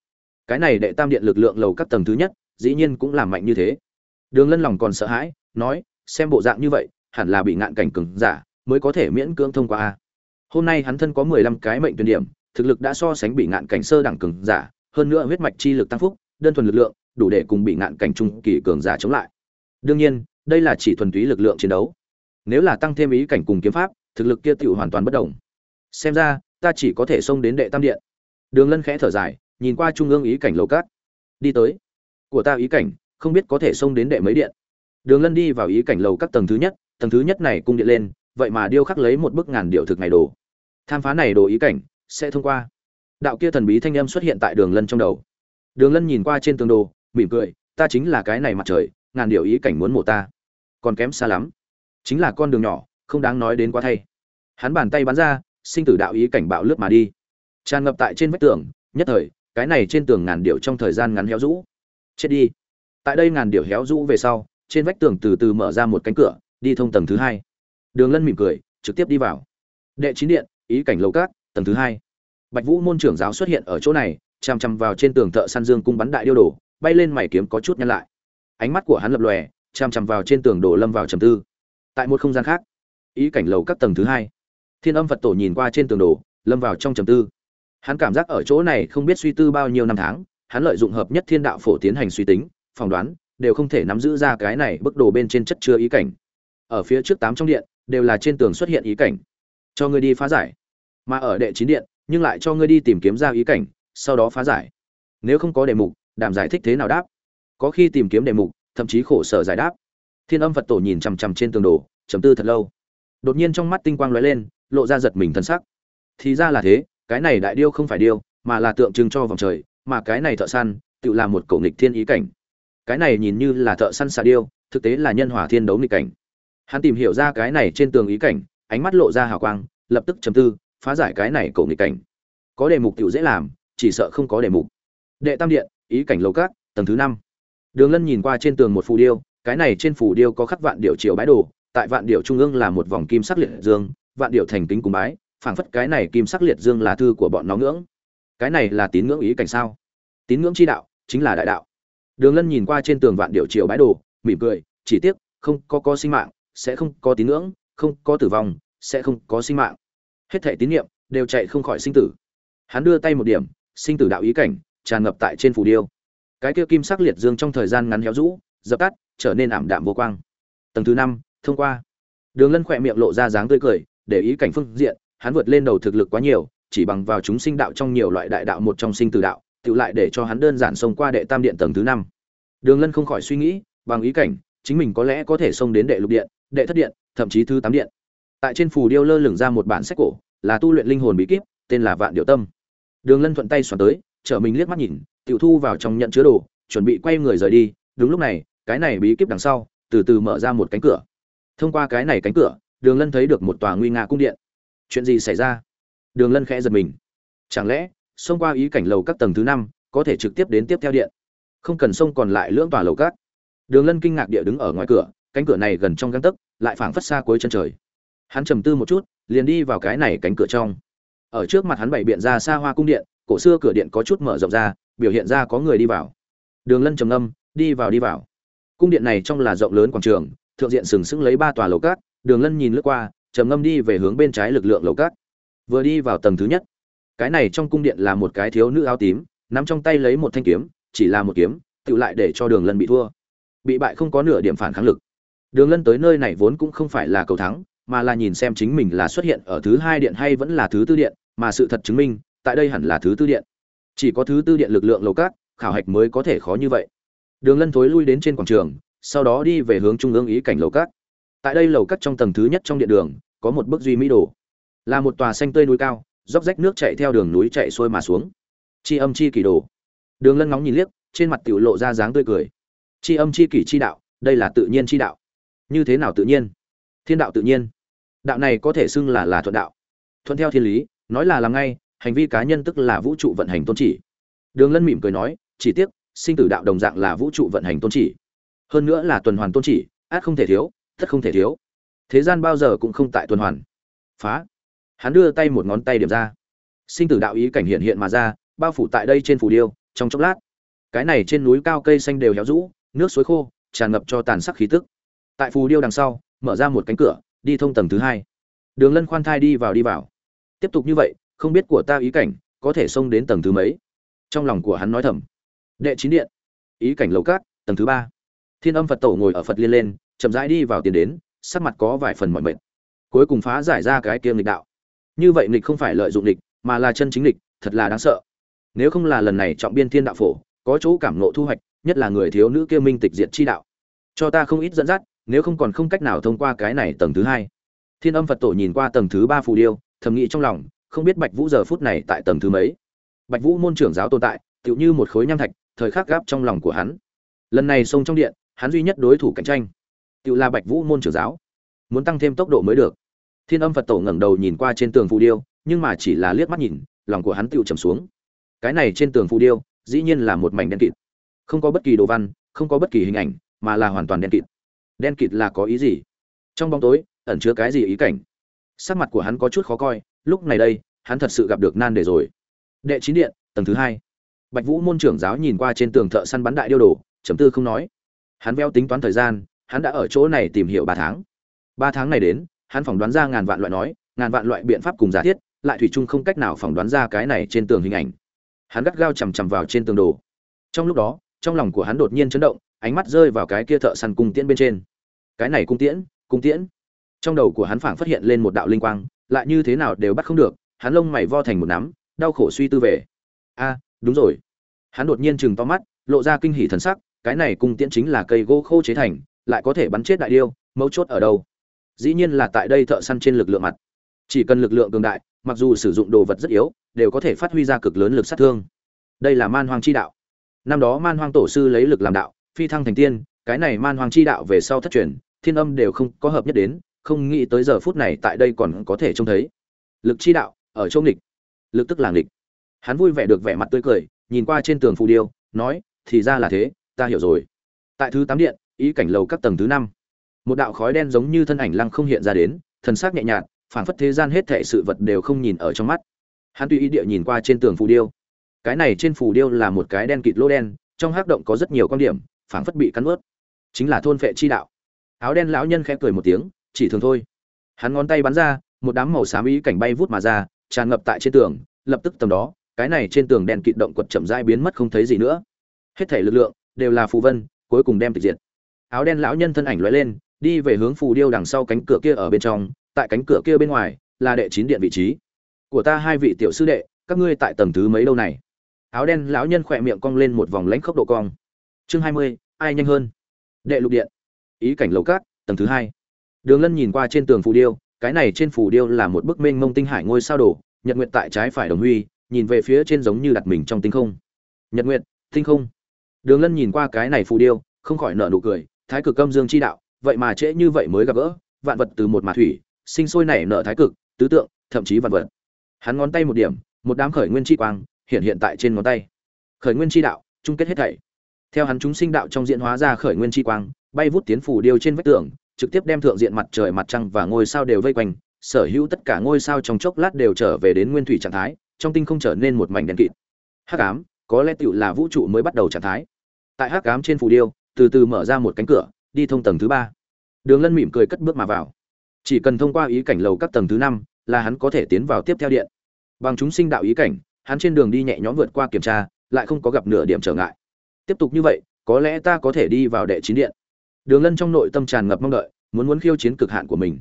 Cái này đệ tam điện lực lượng lầu các tầng thứ nhất, dĩ nhiên cũng làm mạnh như thế. Đường lân lòng còn sợ hãi, nói, xem bộ dạng như vậy, hẳn là bị ngạn cảnh cứng giả mới có thể miễn cưỡng thông qua a. Hôm nay hắn thân có mười lăm cái mệnh tuyển điểm thực lực đã so sánh bị ngạn cảnh sơ đẳng cường giả, hơn nữa huyết mạch chi lực tăng phúc, đơn thuần lực lượng, đủ để cùng bị ngạn cảnh trung kỳ cường giả chống lại. Đương nhiên, đây là chỉ thuần túy lực lượng chiến đấu. Nếu là tăng thêm ý cảnh cùng kiếm pháp, thực lực kia tiểu hoàn toàn bất động. xem ra, ta chỉ có thể xông đến đệ tam điện. Đường lân khẽ thở dài, nhìn qua trung ương ý cảnh lầu cát. Đi tới. Của ta ý cảnh, không biết có thể xông đến đệ mấy điện. Đường lân đi vào ý cảnh lầu các tầng thứ nhất, tầng thứ nhất này cung điện lên, vậy mà điêu khắc lấy một bức ngàn điệu thực này đồ. Tham phá này đồ ý cảnh sẽ thông qua. Đạo kia thần bí thanh âm xuất hiện tại đường lân trong đầu. Đường lân nhìn qua trên tường đồ, mỉm cười, ta chính là cái này mặt trời, ngàn điều ý cảnh muốn mổ ta. Còn kém xa lắm. Chính là con đường nhỏ, không đáng nói đến quá thay. Hắn bàn tay bắn ra, sinh tử đạo ý cảnh bạo lướt mà đi. Tràn ngập tại trên vách tường, nhất thời, cái này trên tường ngàn điệu trong thời gian ngắn héo rũ. Chết đi. Tại đây ngàn điệu héo rũ về sau, trên vách tường từ từ mở ra một cánh cửa, đi thông tầng thứ hai. Đường lân mỉm cười, trực tiếp đi vào. Đệ chín điện, ý cảnh lầu cát tầng thứ hai. Bạch vũ môn trưởng giáo xuất hiện ở chỗ này, chằm chằm vào trên tường thợ săn dương cung bắn đại điêu đổ, bay lên mày kiếm có chút nhăn lại. Ánh mắt của hắn lập lòe, chằm chằm vào trên tường đổ lâm vào trầm tư. Tại một không gian khác, ý cảnh lầu các tầng thứ hai. Thiên âm phật tổ nhìn qua trên tường đổ, lâm vào trong trầm tư. Hắn cảm giác ở chỗ này không biết suy tư bao nhiêu năm tháng, hắn lợi dụng hợp nhất thiên đạo phổ tiến hành suy tính, phỏng đoán, đều không thể nắm giữ ra cái này bức đồ bên trên chất chứa ý cảnh. Ở phía trước tám trong điện, đều là trên tường xuất hiện ý cảnh. Cho ngươi đi phá giải mà ở đệ chín điện, nhưng lại cho ngươi đi tìm kiếm ra ý cảnh, sau đó phá giải. Nếu không có đề mục đàm giải thích thế nào đáp? Có khi tìm kiếm đề mục, thậm chí khổ sở giải đáp. Thiên âm phật tổ nhìn chằm chằm trên tường đồ chấm tư thật lâu. Đột nhiên trong mắt tinh quang lóe lên, lộ ra giật mình thân sắc. Thì ra là thế, cái này đại điêu không phải điêu, mà là tượng trưng cho vòng trời, mà cái này thợ săn, tự là một cổ nghịch thiên ý cảnh. Cái này nhìn như là thợ săn xà điêu, thực tế là nhân hòa thiên đấu nghịch cảnh. Hắn tìm hiểu ra cái này trên tường ý cảnh, ánh mắt lộ ra hào quang, lập tức chấm tư phá giải cái này cổ nghịch cảnh. Có đề mục tiểu dễ làm, chỉ sợ không có đề mục. Đệ tam điện, ý cảnh lầu cát tầng thứ năm. Đường lân nhìn qua trên tường một phù điêu, cái này trên phù điêu có khắc vạn điệu triều bái đồ, tại vạn điệu trung ương là một vòng kim sắc liệt dương, vạn điệu thành kính cùng bái, phảng phất cái này kim sắc liệt dương là thư của bọn nó ngưỡng. Cái này là tín ngưỡng ý cảnh sao? Tín ngưỡng chi đạo, chính là đại đạo. Đường lân nhìn qua trên tường vạn điệu triều bái đồ, mỉm cười, chỉ tiếc, không có có sinh mạng, sẽ không có tín ngưỡng, không có tử vong, sẽ không có sinh mạng hết thể tín niệm đều chạy không khỏi sinh tử. Hắn đưa tay một điểm, sinh tử đạo ý cảnh tràn ngập tại trên phù điêu. Cái kia kim sắc liệt dương trong thời gian ngắn héo rũ, dập tắt, trở nên ảm đạm vô quang. Tầng thứ năm, thông qua. Đường lân khỏe miệng lộ ra dáng tươi cười, để ý cảnh phương diện, hắn vượt lên đầu thực lực quá nhiều, chỉ bằng vào chúng sinh đạo trong nhiều loại đại đạo một trong sinh tử đạo, tự lại để cho hắn đơn giản xông qua đệ tam điện tầng thứ năm. Đường lân không khỏi suy nghĩ, bằng ý cảnh, chính mình có lẽ có thể xông đến đệ lục điện, đệ thất điện, thậm chí thứ tám điện tại trên phù điêu lơ lửng ra một bản sách cổ, là tu luyện linh hồn bí kíp, tên là vạn điệu tâm. Đường lân thuận tay xoắn tới chở mình liếc mắt nhìn, tiểu thu vào trong nhận chứa đồ, chuẩn bị quay người rời đi. Đúng lúc này, cái này bí kíp đằng sau, từ từ mở ra một cánh cửa. Thông qua cái này cánh cửa, đường lân thấy được một tòa nguy nga cung điện. Chuyện gì xảy ra? Đường lân khẽ giật mình. Chẳng lẽ, xông qua ý cảnh lầu các tầng thứ năm, có thể trực tiếp đến tiếp theo điện? Không cần xông còn lại lưỡng tòa lầu các. Đường lân kinh ngạc địa đứng ở ngoài cửa, cánh cửa này gần trong găng tấc, lại phảng phất xa cuối chân trời hắn trầm tư một chút, liền đi vào cái này cánh cửa trong. Ở trước mặt hắn bày biện ra xa hoa cung điện, cổ xưa cửa điện có chút mở rộng ra, biểu hiện ra có người đi vào. Đường lân trầm ngâm, đi vào đi vào. Cung điện này trong là rộng lớn quảng trường, thượng diện sừng sững lấy ba tòa lầu cát, đường lân nhìn lướt qua, trầm ngâm đi về hướng bên trái lực lượng lầu cát. Vừa đi vào tầng thứ nhất, cái này trong cung điện là một cái thiếu nữ áo tím, nắm trong tay lấy một thanh kiếm, chỉ là một kiếm, tự lại để cho đường lân bị thua. Bị bại không có nửa điểm phản kháng lực. Đường lân tới nơi này vốn cũng không phải là cầu thắng mà là nhìn xem chính mình là xuất hiện ở thứ hai điện hay vẫn là thứ tư điện, mà sự thật chứng minh, tại đây hẳn là thứ tư điện. Chỉ có thứ tư điện lực lượng lầu cát, khảo hạch mới có thể khó như vậy. Đường lân thối lui đến trên quảng trường, sau đó đi về hướng trung ương ý cảnh lầu cát. Tại đây lầu cát trong tầng thứ nhất trong điện đường, có một bức duy mỹ đồ. Là một tòa xanh tươi núi cao, dốc rách nước chạy theo đường núi chạy xuôi mà xuống. Chi âm chi kỳ đồ. Đường lân ngóng nhìn liếc, trên mặt tiểu lộ ra dáng tươi cười. Chi âm chi kỷ chi đạo, đây là tự nhiên chi đạo. Như thế nào tự nhiên? Thiên đạo tự nhiên. Đạo này có thể xưng là là thuận đạo. Thuận theo thiên lý, nói là làm ngay, hành vi cá nhân tức là vũ trụ vận hành tôn chỉ. Đường lân mỉm cười nói, chỉ tiếc, sinh tử đạo đồng dạng là vũ trụ vận hành tôn chỉ. Hơn nữa là tuần hoàn tôn chỉ át không thể thiếu tất không thể thiếu. Thế gian bao giờ cũng không tại tuần hoàn. Phá. Hắn đưa tay một ngón tay điểm ra. Sinh tử đạo ý cảnh hiện hiện mà ra, bao phủ tại đây trên phủ điêu, trong chốc lát. Cái này trên núi cao cây xanh đều héo rũ, nước suối khô, tràn ngập cho tàn sắc khí tức. Tại phù điêu đằng sau mở ra một cánh cửa, đi thông tầng thứ hai. Đường lân khoan thai đi vào đi vào. Tiếp tục như vậy, không biết của ta ý cảnh có thể xông đến tầng thứ mấy? Trong lòng của hắn nói thầm. Đệ chín điện. Ý cảnh lầu cát, tầng thứ ba. Thiên âm phật tổ ngồi ở phật liên lên, chậm rãi đi vào tiền đến, sắc mặt có vài phần mọi mệt. Cuối cùng phá giải ra cái kiêm lịch đạo. Như vậy lịch không phải lợi dụng lịch mà là chân chính lịch thật là đáng sợ. Nếu không là lần này trọng biên thiên đạo phổ, có chỗ cảm nộ thu hoạch, nhất là người thiếu nữ kia minh tịch diệt chi đạo. Cho ta không ít dẫn dắt nếu không còn không cách nào thông qua cái này tầng thứ hai. Thiên âm phật tổ nhìn qua tầng thứ ba phù điêu, thầm nghĩ trong lòng, không biết bạch vũ giờ phút này tại tầng thứ mấy. Bạch vũ môn trưởng giáo tồn tại, tựu như một khối nham thạch, thời khắc gáp trong lòng của hắn. Lần này xông trong điện, hắn duy nhất đối thủ cạnh tranh, tựu là bạch vũ môn trưởng giáo. Muốn tăng thêm tốc độ mới được. Thiên âm phật tổ ngẩng đầu nhìn qua trên tường phù điêu, nhưng mà chỉ là liếc mắt nhìn, lòng của hắn tựu trầm xuống. Cái này trên tường phù điêu, dĩ nhiên là một mảnh đen kịt. Không có bất kỳ đồ văn, không có bất kỳ hình ảnh, mà là hoàn toàn đen kịt đen kịt là có ý gì? Trong bóng tối, ẩn chứa cái gì ý cảnh? Sắc mặt của hắn có chút khó coi, lúc này đây, hắn thật sự gặp được nan đề rồi. Đệ chín điện, tầng thứ hai. Bạch vũ môn trưởng giáo nhìn qua trên tường thợ săn bắn đại điêu đồ chấm tư không nói. Hắn veo tính toán thời gian, hắn đã ở chỗ này tìm hiểu ba tháng. Ba tháng này đến, hắn phỏng đoán ra ngàn vạn loại nói, ngàn vạn loại biện pháp cùng giả thiết, lại thủy chung không cách nào phỏng đoán ra cái này trên tường hình ảnh. Hắn gắt gao chằm chằm vào trên tường đồ. Trong lúc đó, trong lòng của hắn đột nhiên chấn động, ánh mắt rơi vào cái kia thợ săn cung tiễn bên trên cái này cung tiễn cung tiễn. Trong đầu của hắn phảng phát hiện lên một đạo linh quang, lại như thế nào đều bắt không được, hắn lông mày vo thành một nắm, đau khổ suy tư về. A, đúng rồi. Hắn đột nhiên chừng to mắt, lộ ra kinh hỉ thần sắc, cái này cung tiễn chính là cây gỗ khô chế thành, lại có thể bắn chết đại điêu, mấu chốt ở đâu? Dĩ nhiên là tại đây thợ săn trên lực lượng mặt. Chỉ cần lực lượng cường đại, mặc dù sử dụng đồ vật rất yếu, đều có thể phát huy ra cực lớn lực sát thương. Đây là man hoang chi đạo. Năm đó man hoang tổ sư lấy lực làm đạo, phi thăng thành tiên cái này man hoang chi đạo về sau thất truyền, thiên âm đều không có hợp nhất đến, không nghĩ tới giờ phút này tại đây còn có thể trông thấy. Lực chi đạo, ở châu nghịch. Lực tức là nghịch. Hắn vui vẻ được vẻ mặt tươi cười, nhìn qua trên tường phù điêu, nói, thì ra là thế, ta hiểu rồi. Tại thứ tám điện, ý cảnh lầu các tầng thứ năm, một đạo khói đen giống như thân ảnh lăng không hiện ra đến, thần sắc nhẹ nhàng phảng phất thế gian hết thảy sự vật đều không nhìn ở trong mắt. Hắn tùy ý địa nhìn qua trên tường phù điêu. Cái này trên phù điêu là một cái đen kịt lỗ đen, trong hắc động có rất nhiều quan điểm, phảng phất bị cắn ướt chính là thôn phệ chi đạo. Áo đen lão nhân khẽ cười một tiếng, chỉ thường thôi. Hắn ngón tay bắn ra, một đám màu xám ý cảnh bay vút mà ra, tràn ngập tại trên tường, lập tức tầm đó, cái này trên tường đèn kịt động quật chậm rãi biến mất không thấy gì nữa. Hết thể lực lượng đều là phù vân, cuối cùng đem tịch diệt. Áo đen lão nhân thân ảnh lóe lên, đi về hướng phù điêu đằng sau cánh cửa kia ở bên trong, tại cánh cửa kia bên ngoài là đệ chín điện vị trí. Của ta hai vị tiểu sư đệ, các ngươi tại tầng thứ mấy đâu này? Áo đen lão nhân khỏe miệng cong lên một vòng lãnh khốc độ cong. Chương hai mươi, ai nhanh hơn? Đệ lục điện. Ý cảnh lầu cát, tầng thứ hai. Đường lân nhìn qua trên tường phù điêu, cái này trên phù điêu là một bức minh mông tinh hải ngôi sao đổ nhật nguyện tại trái phải đồng huy, nhìn về phía trên giống như đặt mình trong tinh không. Nhật nguyện tinh không. Đường lân nhìn qua cái này phù điêu, không khỏi nợ nụ cười, thái cực âm dương chi đạo, vậy mà trễ như vậy mới gặp gỡ, vạn vật từ một mà thủy, sinh sôi nảy nở thái cực, tứ tượng, thậm chí vạn vật. Hắn ngón tay một điểm, một đám khởi nguyên chi quang hiện hiện tại trên ngón tay. Khởi nguyên chi đạo, chung kết hết thảy theo hắn chúng sinh đạo trong diễn hóa ra khởi nguyên chi quang, bay vút tiến phủ điêu trên vách tường, trực tiếp đem thượng diện mặt trời mặt trăng và ngôi sao đều vây quanh, sở hữu tất cả ngôi sao trong chốc lát đều trở về đến nguyên thủy trạng thái, trong tinh không trở nên một mảnh đen kịt. Hắc ám, có lẽ tựu là vũ trụ mới bắt đầu trạng thái. Tại hắc ám trên phủ điêu, từ từ mở ra một cánh cửa, đi thông tầng thứ ba. Đường lân mỉm cười cất bước mà vào. Chỉ cần thông qua ý cảnh lầu các tầng thứ năm là hắn có thể tiến vào tiếp theo điện. Bằng chúng sinh đạo ý cảnh, hắn trên đường đi nhẹ nhõm vượt qua kiểm tra, lại không có gặp nửa điểm trở ngại tiếp tục như vậy, có lẽ ta có thể đi vào đệ chín điện. Đường lân trong nội tâm tràn ngập mong đợi, muốn muốn khiêu chiến cực hạn của mình.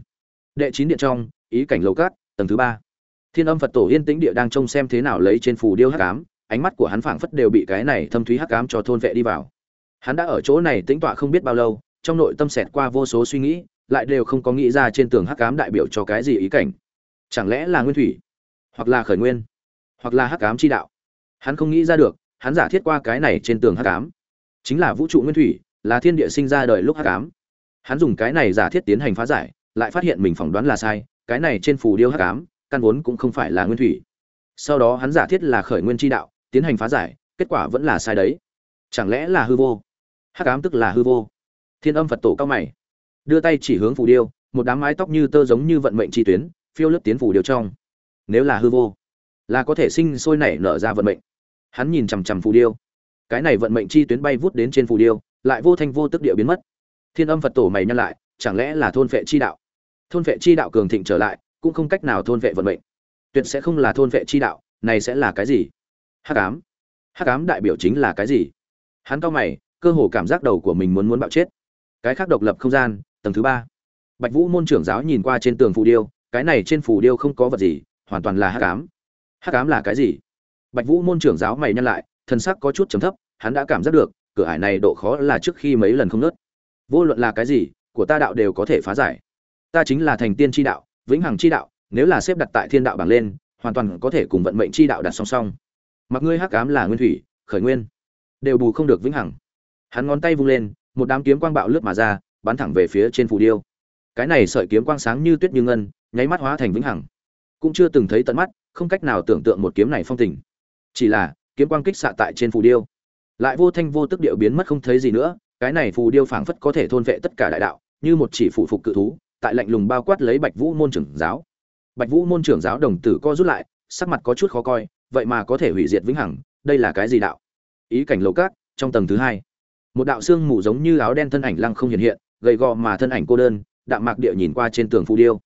Đệ chín điện trong, ý cảnh lầu cát, tầng thứ ba. Thiên âm phật tổ yên tĩnh địa đang trông xem thế nào lấy trên phù điêu hắc ám, ánh mắt của hắn phảng phất đều bị cái này thâm thúy hắc ám cho thôn vệ đi vào. Hắn đã ở chỗ này tĩnh tọa không biết bao lâu, trong nội tâm xẹt qua vô số suy nghĩ, lại đều không có nghĩ ra trên tường hắc ám đại biểu cho cái gì ý cảnh. Chẳng lẽ là nguyên thủy, hoặc là khởi nguyên, hoặc là hắc ám chi đạo? Hắn không nghĩ ra được hắn giả thiết qua cái này trên tường hắc ám. Chính là vũ trụ nguyên thủy, là thiên địa sinh ra đời lúc hắc ám. Hắn dùng cái này giả thiết tiến hành phá giải, lại phát hiện mình phỏng đoán là sai, cái này trên phù điêu hắc ám, căn vốn cũng không phải là nguyên thủy. Sau đó hắn giả thiết là khởi nguyên chi đạo, tiến hành phá giải, kết quả vẫn là sai đấy. Chẳng lẽ là hư vô? Hắc ám tức là hư vô. Thiên âm phật tổ cao mày. Đưa tay chỉ hướng phù điêu, một đám mái tóc như tơ giống như vận mệnh chi tuyến, phiêu lướt tiến phù điêu trong. Nếu là hư vô, là có thể sinh sôi nảy nở ra vận mệnh hắn nhìn chằm chằm phù điêu. Cái này vận mệnh chi tuyến bay vút đến trên phù điêu, lại vô thanh vô tức địa biến mất. Thiên âm phật tổ mày nhân lại, chẳng lẽ là thôn vệ chi đạo? Thôn vệ chi đạo cường thịnh trở lại, cũng không cách nào thôn vệ vận mệnh. Tuyệt sẽ không là thôn vệ chi đạo, này sẽ là cái gì? Hắc ám. Hắc ám đại biểu chính là cái gì? Hắn cao mày, cơ hồ cảm giác đầu của mình muốn muốn bạo chết. Cái khác độc lập không gian, tầng thứ ba. Bạch vũ môn trưởng giáo nhìn qua trên tường phù điêu, cái này trên phù điêu không có vật gì, hoàn toàn là hắc ám. Hắc ám là cái gì? Bạch vũ môn trưởng giáo mày nhăn lại thân sắc có chút trầm thấp, hắn đã cảm giác được, cửa ải này độ khó là trước khi mấy lần không nớt. Vô luận là cái gì, của ta đạo đều có thể phá giải. Ta chính là thành tiên chi đạo, vĩnh hằng chi đạo, nếu là xếp đặt tại thiên đạo bảng lên, hoàn toàn có thể cùng vận mệnh chi đạo đặt song song. Mặc ngươi hắc ám là nguyên thủy, khởi nguyên, đều bù không được vĩnh hằng. Hắn ngón tay vung lên, một đám kiếm quang bạo lướt mà ra, bắn thẳng về phía trên phù điêu. Cái này sợi kiếm quang sáng như tuyết như ngân, nháy mắt hóa thành vĩnh hằng. Cũng chưa từng thấy tận mắt, không cách nào tưởng tượng một kiếm này phong tình chỉ là, kiếm quang kích xạ tại trên phù điêu. Lại vô thanh vô tức điệu biến mất không thấy gì nữa, cái này phù điêu phảng phất có thể thôn vệ tất cả đại đạo, như một chỉ phủ phục cự thú, tại lạnh lùng bao quát lấy bạch vũ môn trưởng giáo. Bạch vũ môn trưởng giáo đồng tử co rút lại, sắc mặt có chút khó coi, vậy mà có thể hủy diệt vĩnh hằng, đây là cái gì đạo? Ý cảnh lầu cát trong tầng thứ hai. Một đạo xương mù giống như áo đen thân ảnh lăng không hiện hiện, gầy gò mà thân ảnh cô đơn, đạm mạc địa nhìn qua trên tường phù điêu.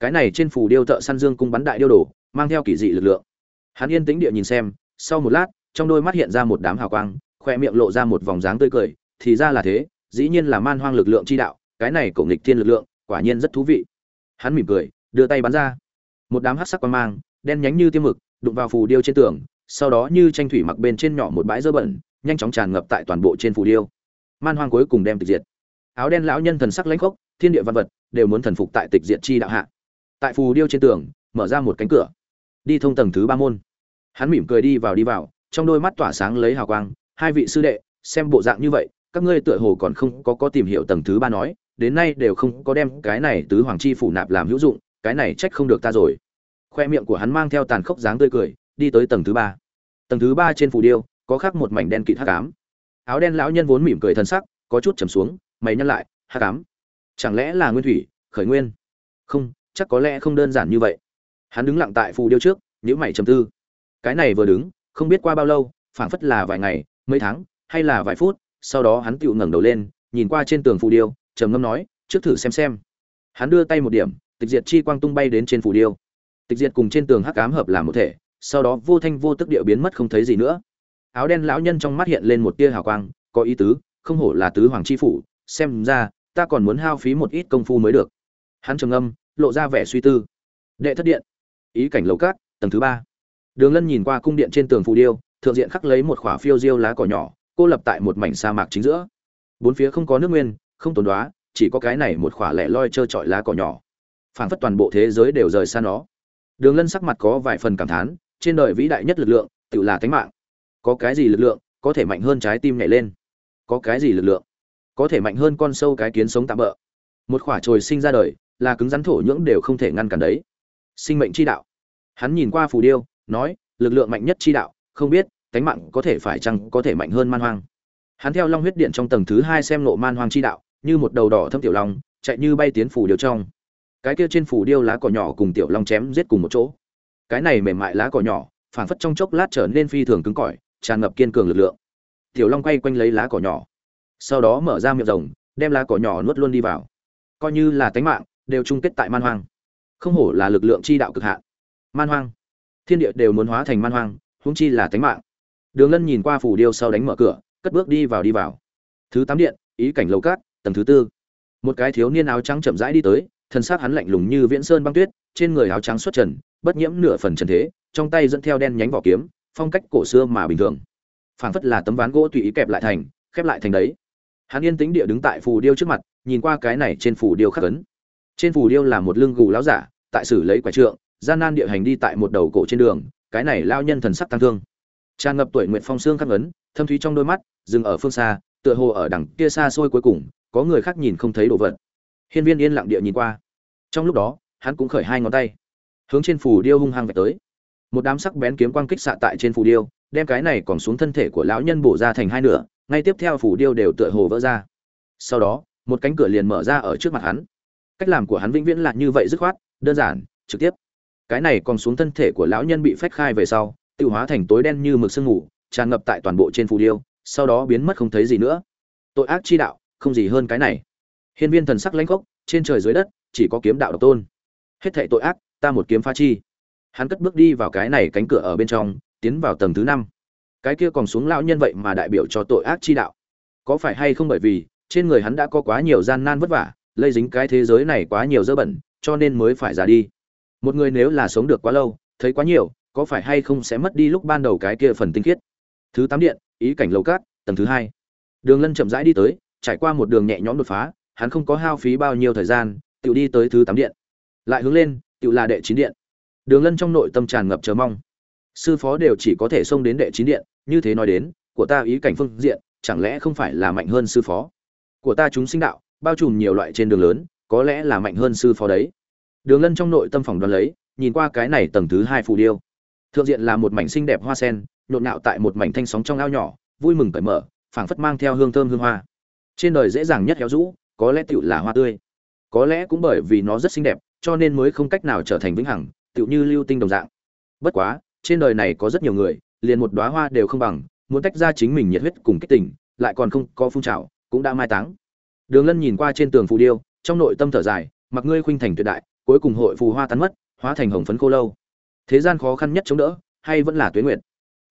Cái này trên phù điêu thợ săn dương cung bắn đại điêu đổ, mang theo kỳ dị lực lượng. Hắn yên tĩnh địa nhìn xem sau một lát, trong đôi mắt hiện ra một đám hào quang, khoe miệng lộ ra một vòng dáng tươi cười, thì ra là thế, dĩ nhiên là man hoang lực lượng chi đạo, cái này cổ nghịch thiên lực lượng, quả nhiên rất thú vị. Hắn mỉm cười, đưa tay bắn ra. Một đám hắc sắc quang mang, đen nhánh như tiêm mực, đụng vào phù điêu trên tường, sau đó như tranh thủy mặc bên trên nhỏ một bãi dơ bẩn, nhanh chóng tràn ngập tại toàn bộ trên phù điêu. Man hoang cuối cùng đem tịch diệt. Áo đen lão nhân thần sắc lãnh khốc, thiên địa văn vật, đều muốn thần phục tại tịch diệt chi đạo hạ. Tại phù điêu trên tường, mở ra một cánh cửa. Đi thông tầng thứ ba môn hắn mỉm cười đi vào đi vào, trong đôi mắt tỏa sáng lấy hào quang, hai vị sư đệ, xem bộ dạng như vậy, các ngươi tựa hồ còn không có có tìm hiểu tầng thứ ba nói, đến nay đều không có đem cái này tứ hoàng chi phủ nạp làm hữu dụng, cái này trách không được ta rồi. Khoe miệng của hắn mang theo tàn khốc dáng tươi cười, đi tới tầng thứ ba. Tầng thứ ba trên phù điêu, có khắc một mảnh đen kịt hắc ám. Áo đen lão nhân vốn mỉm cười thân sắc, có chút trầm xuống, mày nhăn lại, hắc ám? Chẳng lẽ là nguyên thủy, khởi nguyên? Không, chắc có lẽ không đơn giản như vậy. Hắn đứng lặng tại phù điêu trước nhữ mày trầm tư cái này vừa đứng, không biết qua bao lâu, phảng phất là vài ngày, mấy tháng, hay là vài phút, sau đó hắn tựu ngẩng đầu lên, nhìn qua trên tường phù điêu, trầm ngâm nói, trước thử xem xem. Hắn đưa tay một điểm, tịch diệt chi quang tung bay đến trên phù điêu. Tịch diệt cùng trên tường hắc ám hợp làm một thể, sau đó vô thanh vô tức địa biến mất không thấy gì nữa. Áo đen lão nhân trong mắt hiện lên một tia hào quang, có ý tứ, không hổ là tứ hoàng chi phủ, xem ra, ta còn muốn hao phí một ít công phu mới được. Hắn trầm ngâm, lộ ra vẻ suy tư. Đệ thất điện. Ý cảnh lầu cát tầng thứ ba đường lân nhìn qua cung điện trên tường phù điêu, thượng diện khắc lấy một khỏa phiêu diêu lá cỏ nhỏ, cô lập tại một mảnh sa mạc chính giữa. Bốn phía không có nước nguyên, không tồn đoá chỉ có cái này một khỏa lẻ loi trơ trọi lá cỏ nhỏ. Phảng phất toàn bộ thế giới đều rời xa nó. Đường lân sắc mặt có vài phần cảm thán, trên đời vĩ đại nhất lực lượng, tự là tánh mạng. Có cái gì lực lượng, có thể mạnh hơn trái tim nhảy lên. Có cái gì lực lượng, có thể mạnh hơn con sâu cái kiến sống tạm bỡ một khỏa trồi sinh ra đời, là cứng rắn thổ nhưỡng đều không thể ngăn cản đấy. Sinh mệnh chi đạo. Hắn nhìn qua phù điêu nói, lực lượng mạnh nhất chi đạo, không biết, cánh mạng có thể phải chăng có thể mạnh hơn man hoang. Hắn theo long huyết điện trong tầng thứ hai xem nộ man hoang chi đạo, như một đầu đỏ thâm tiểu long, chạy như bay tiến phủ điêu trong. Cái kia trên phủ điêu lá cỏ nhỏ cùng tiểu long chém giết cùng một chỗ. Cái này mềm mại lá cỏ nhỏ, phảng phất trong chốc lát trở nên phi thường cứng cỏi, tràn ngập kiên cường lực lượng. Tiểu long quay quanh lấy lá cỏ nhỏ, sau đó mở ra miệng rồng, đem lá cỏ nhỏ nuốt luôn đi vào. Coi như là tánh mạng, đều chung kết tại man hoang. Không hổ là lực lượng chi đạo cực hạn. Man hoang thiên địa đều muốn hóa thành man hoang, huống chi là tánh mạng. Đường lân nhìn qua phủ điêu sau đánh mở cửa, cất bước đi vào đi vào. Thứ tám điện, ý cảnh lầu cát, tầng thứ tư. Một cái thiếu niên áo trắng chậm rãi đi tới, thân xác hắn lạnh lùng như viễn sơn băng tuyết, trên người áo trắng xuất trần, bất nhiễm nửa phần trần thế, trong tay dẫn theo đen nhánh vỏ kiếm, phong cách cổ xưa mà bình thường. Phảng phất là tấm ván gỗ tùy ý kẹp lại thành, khép lại thành đấy. Hắn yên tĩnh địa đứng tại phù điêu trước mặt, nhìn qua cái này trên phù điêu khắc ấn. Trên phù điêu là một lưng gù láo giả, tại sử lấy quả trượng gian nan địa hành đi tại một đầu cổ trên đường, cái này lao nhân thần sắc tăng thương. Tràn ngập tuổi nguyện phong xương khắc ấn, thâm thúy trong đôi mắt, dừng ở phương xa, tựa hồ ở đằng kia xa xôi cuối cùng, có người khác nhìn không thấy đồ vật. Hiên viên yên lặng địa nhìn qua. Trong lúc đó, hắn cũng khởi hai ngón tay, hướng trên phù điêu hung hăng vạch tới. Một đám sắc bén kiếm quang kích xạ tại trên phù điêu, đem cái này còn xuống thân thể của lão nhân bổ ra thành hai nửa, ngay tiếp theo phù điêu đều tựa hồ vỡ ra. Sau đó, một cánh cửa liền mở ra ở trước mặt hắn. Cách làm của hắn vĩnh viễn là như vậy dứt khoát, đơn giản, trực tiếp cái này còn xuống thân thể của lão nhân bị phách khai về sau tự hóa thành tối đen như mực sương mù, tràn ngập tại toàn bộ trên phù điêu, sau đó biến mất không thấy gì nữa. Tội ác chi đạo, không gì hơn cái này. Hiên viên thần sắc lãnh khốc, trên trời dưới đất, chỉ có kiếm đạo độc tôn. Hết thệ tội ác, ta một kiếm pha chi. Hắn cất bước đi vào cái này cánh cửa ở bên trong, tiến vào tầng thứ năm. Cái kia còn xuống lão nhân vậy mà đại biểu cho tội ác chi đạo. Có phải hay không bởi vì, trên người hắn đã có quá nhiều gian nan vất vả, lây dính cái thế giới này quá nhiều dơ bẩn, cho nên mới phải ra đi một người nếu là sống được quá lâu, thấy quá nhiều, có phải hay không sẽ mất đi lúc ban đầu cái kia phần tinh khiết? Thứ tám điện, ý cảnh lầu cát, tầng thứ hai. Đường lân chậm rãi đi tới, trải qua một đường nhẹ nhõm đột phá, hắn không có hao phí bao nhiêu thời gian, tự đi tới thứ tám điện. Lại hướng lên, tự là đệ chín điện. Đường lân trong nội tâm tràn ngập chờ mong. Sư phó đều chỉ có thể xông đến đệ chín điện, như thế nói đến, của ta ý cảnh phương diện, chẳng lẽ không phải là mạnh hơn sư phó? Của ta chúng sinh đạo, bao trùm nhiều loại trên đường lớn, có lẽ là mạnh hơn sư phó đấy đường lân trong nội tâm phòng đoán lấy, nhìn qua cái này tầng thứ hai phù điêu. Thượng diện là một mảnh xinh đẹp hoa sen, nhộn nhạo tại một mảnh thanh sóng trong ao nhỏ, vui mừng cởi mở, phảng phất mang theo hương thơm hương hoa. Trên đời dễ dàng nhất héo rũ, có lẽ tựu là hoa tươi. Có lẽ cũng bởi vì nó rất xinh đẹp, cho nên mới không cách nào trở thành vĩnh hằng, tựu như lưu tinh đồng dạng. Bất quá, trên đời này có rất nhiều người, liền một đóa hoa đều không bằng, muốn tách ra chính mình nhiệt huyết cùng kích tình, lại còn không có phun trào, cũng đã mai táng. Đường lân nhìn qua trên tường phù điêu, trong nội tâm thở dài, mặc ngươi khuynh thành tuyệt đại cuối cùng hội phù hoa tán mất, hóa thành hồng phấn khô lâu. Thế gian khó khăn nhất chống đỡ, hay vẫn là tuế nguyện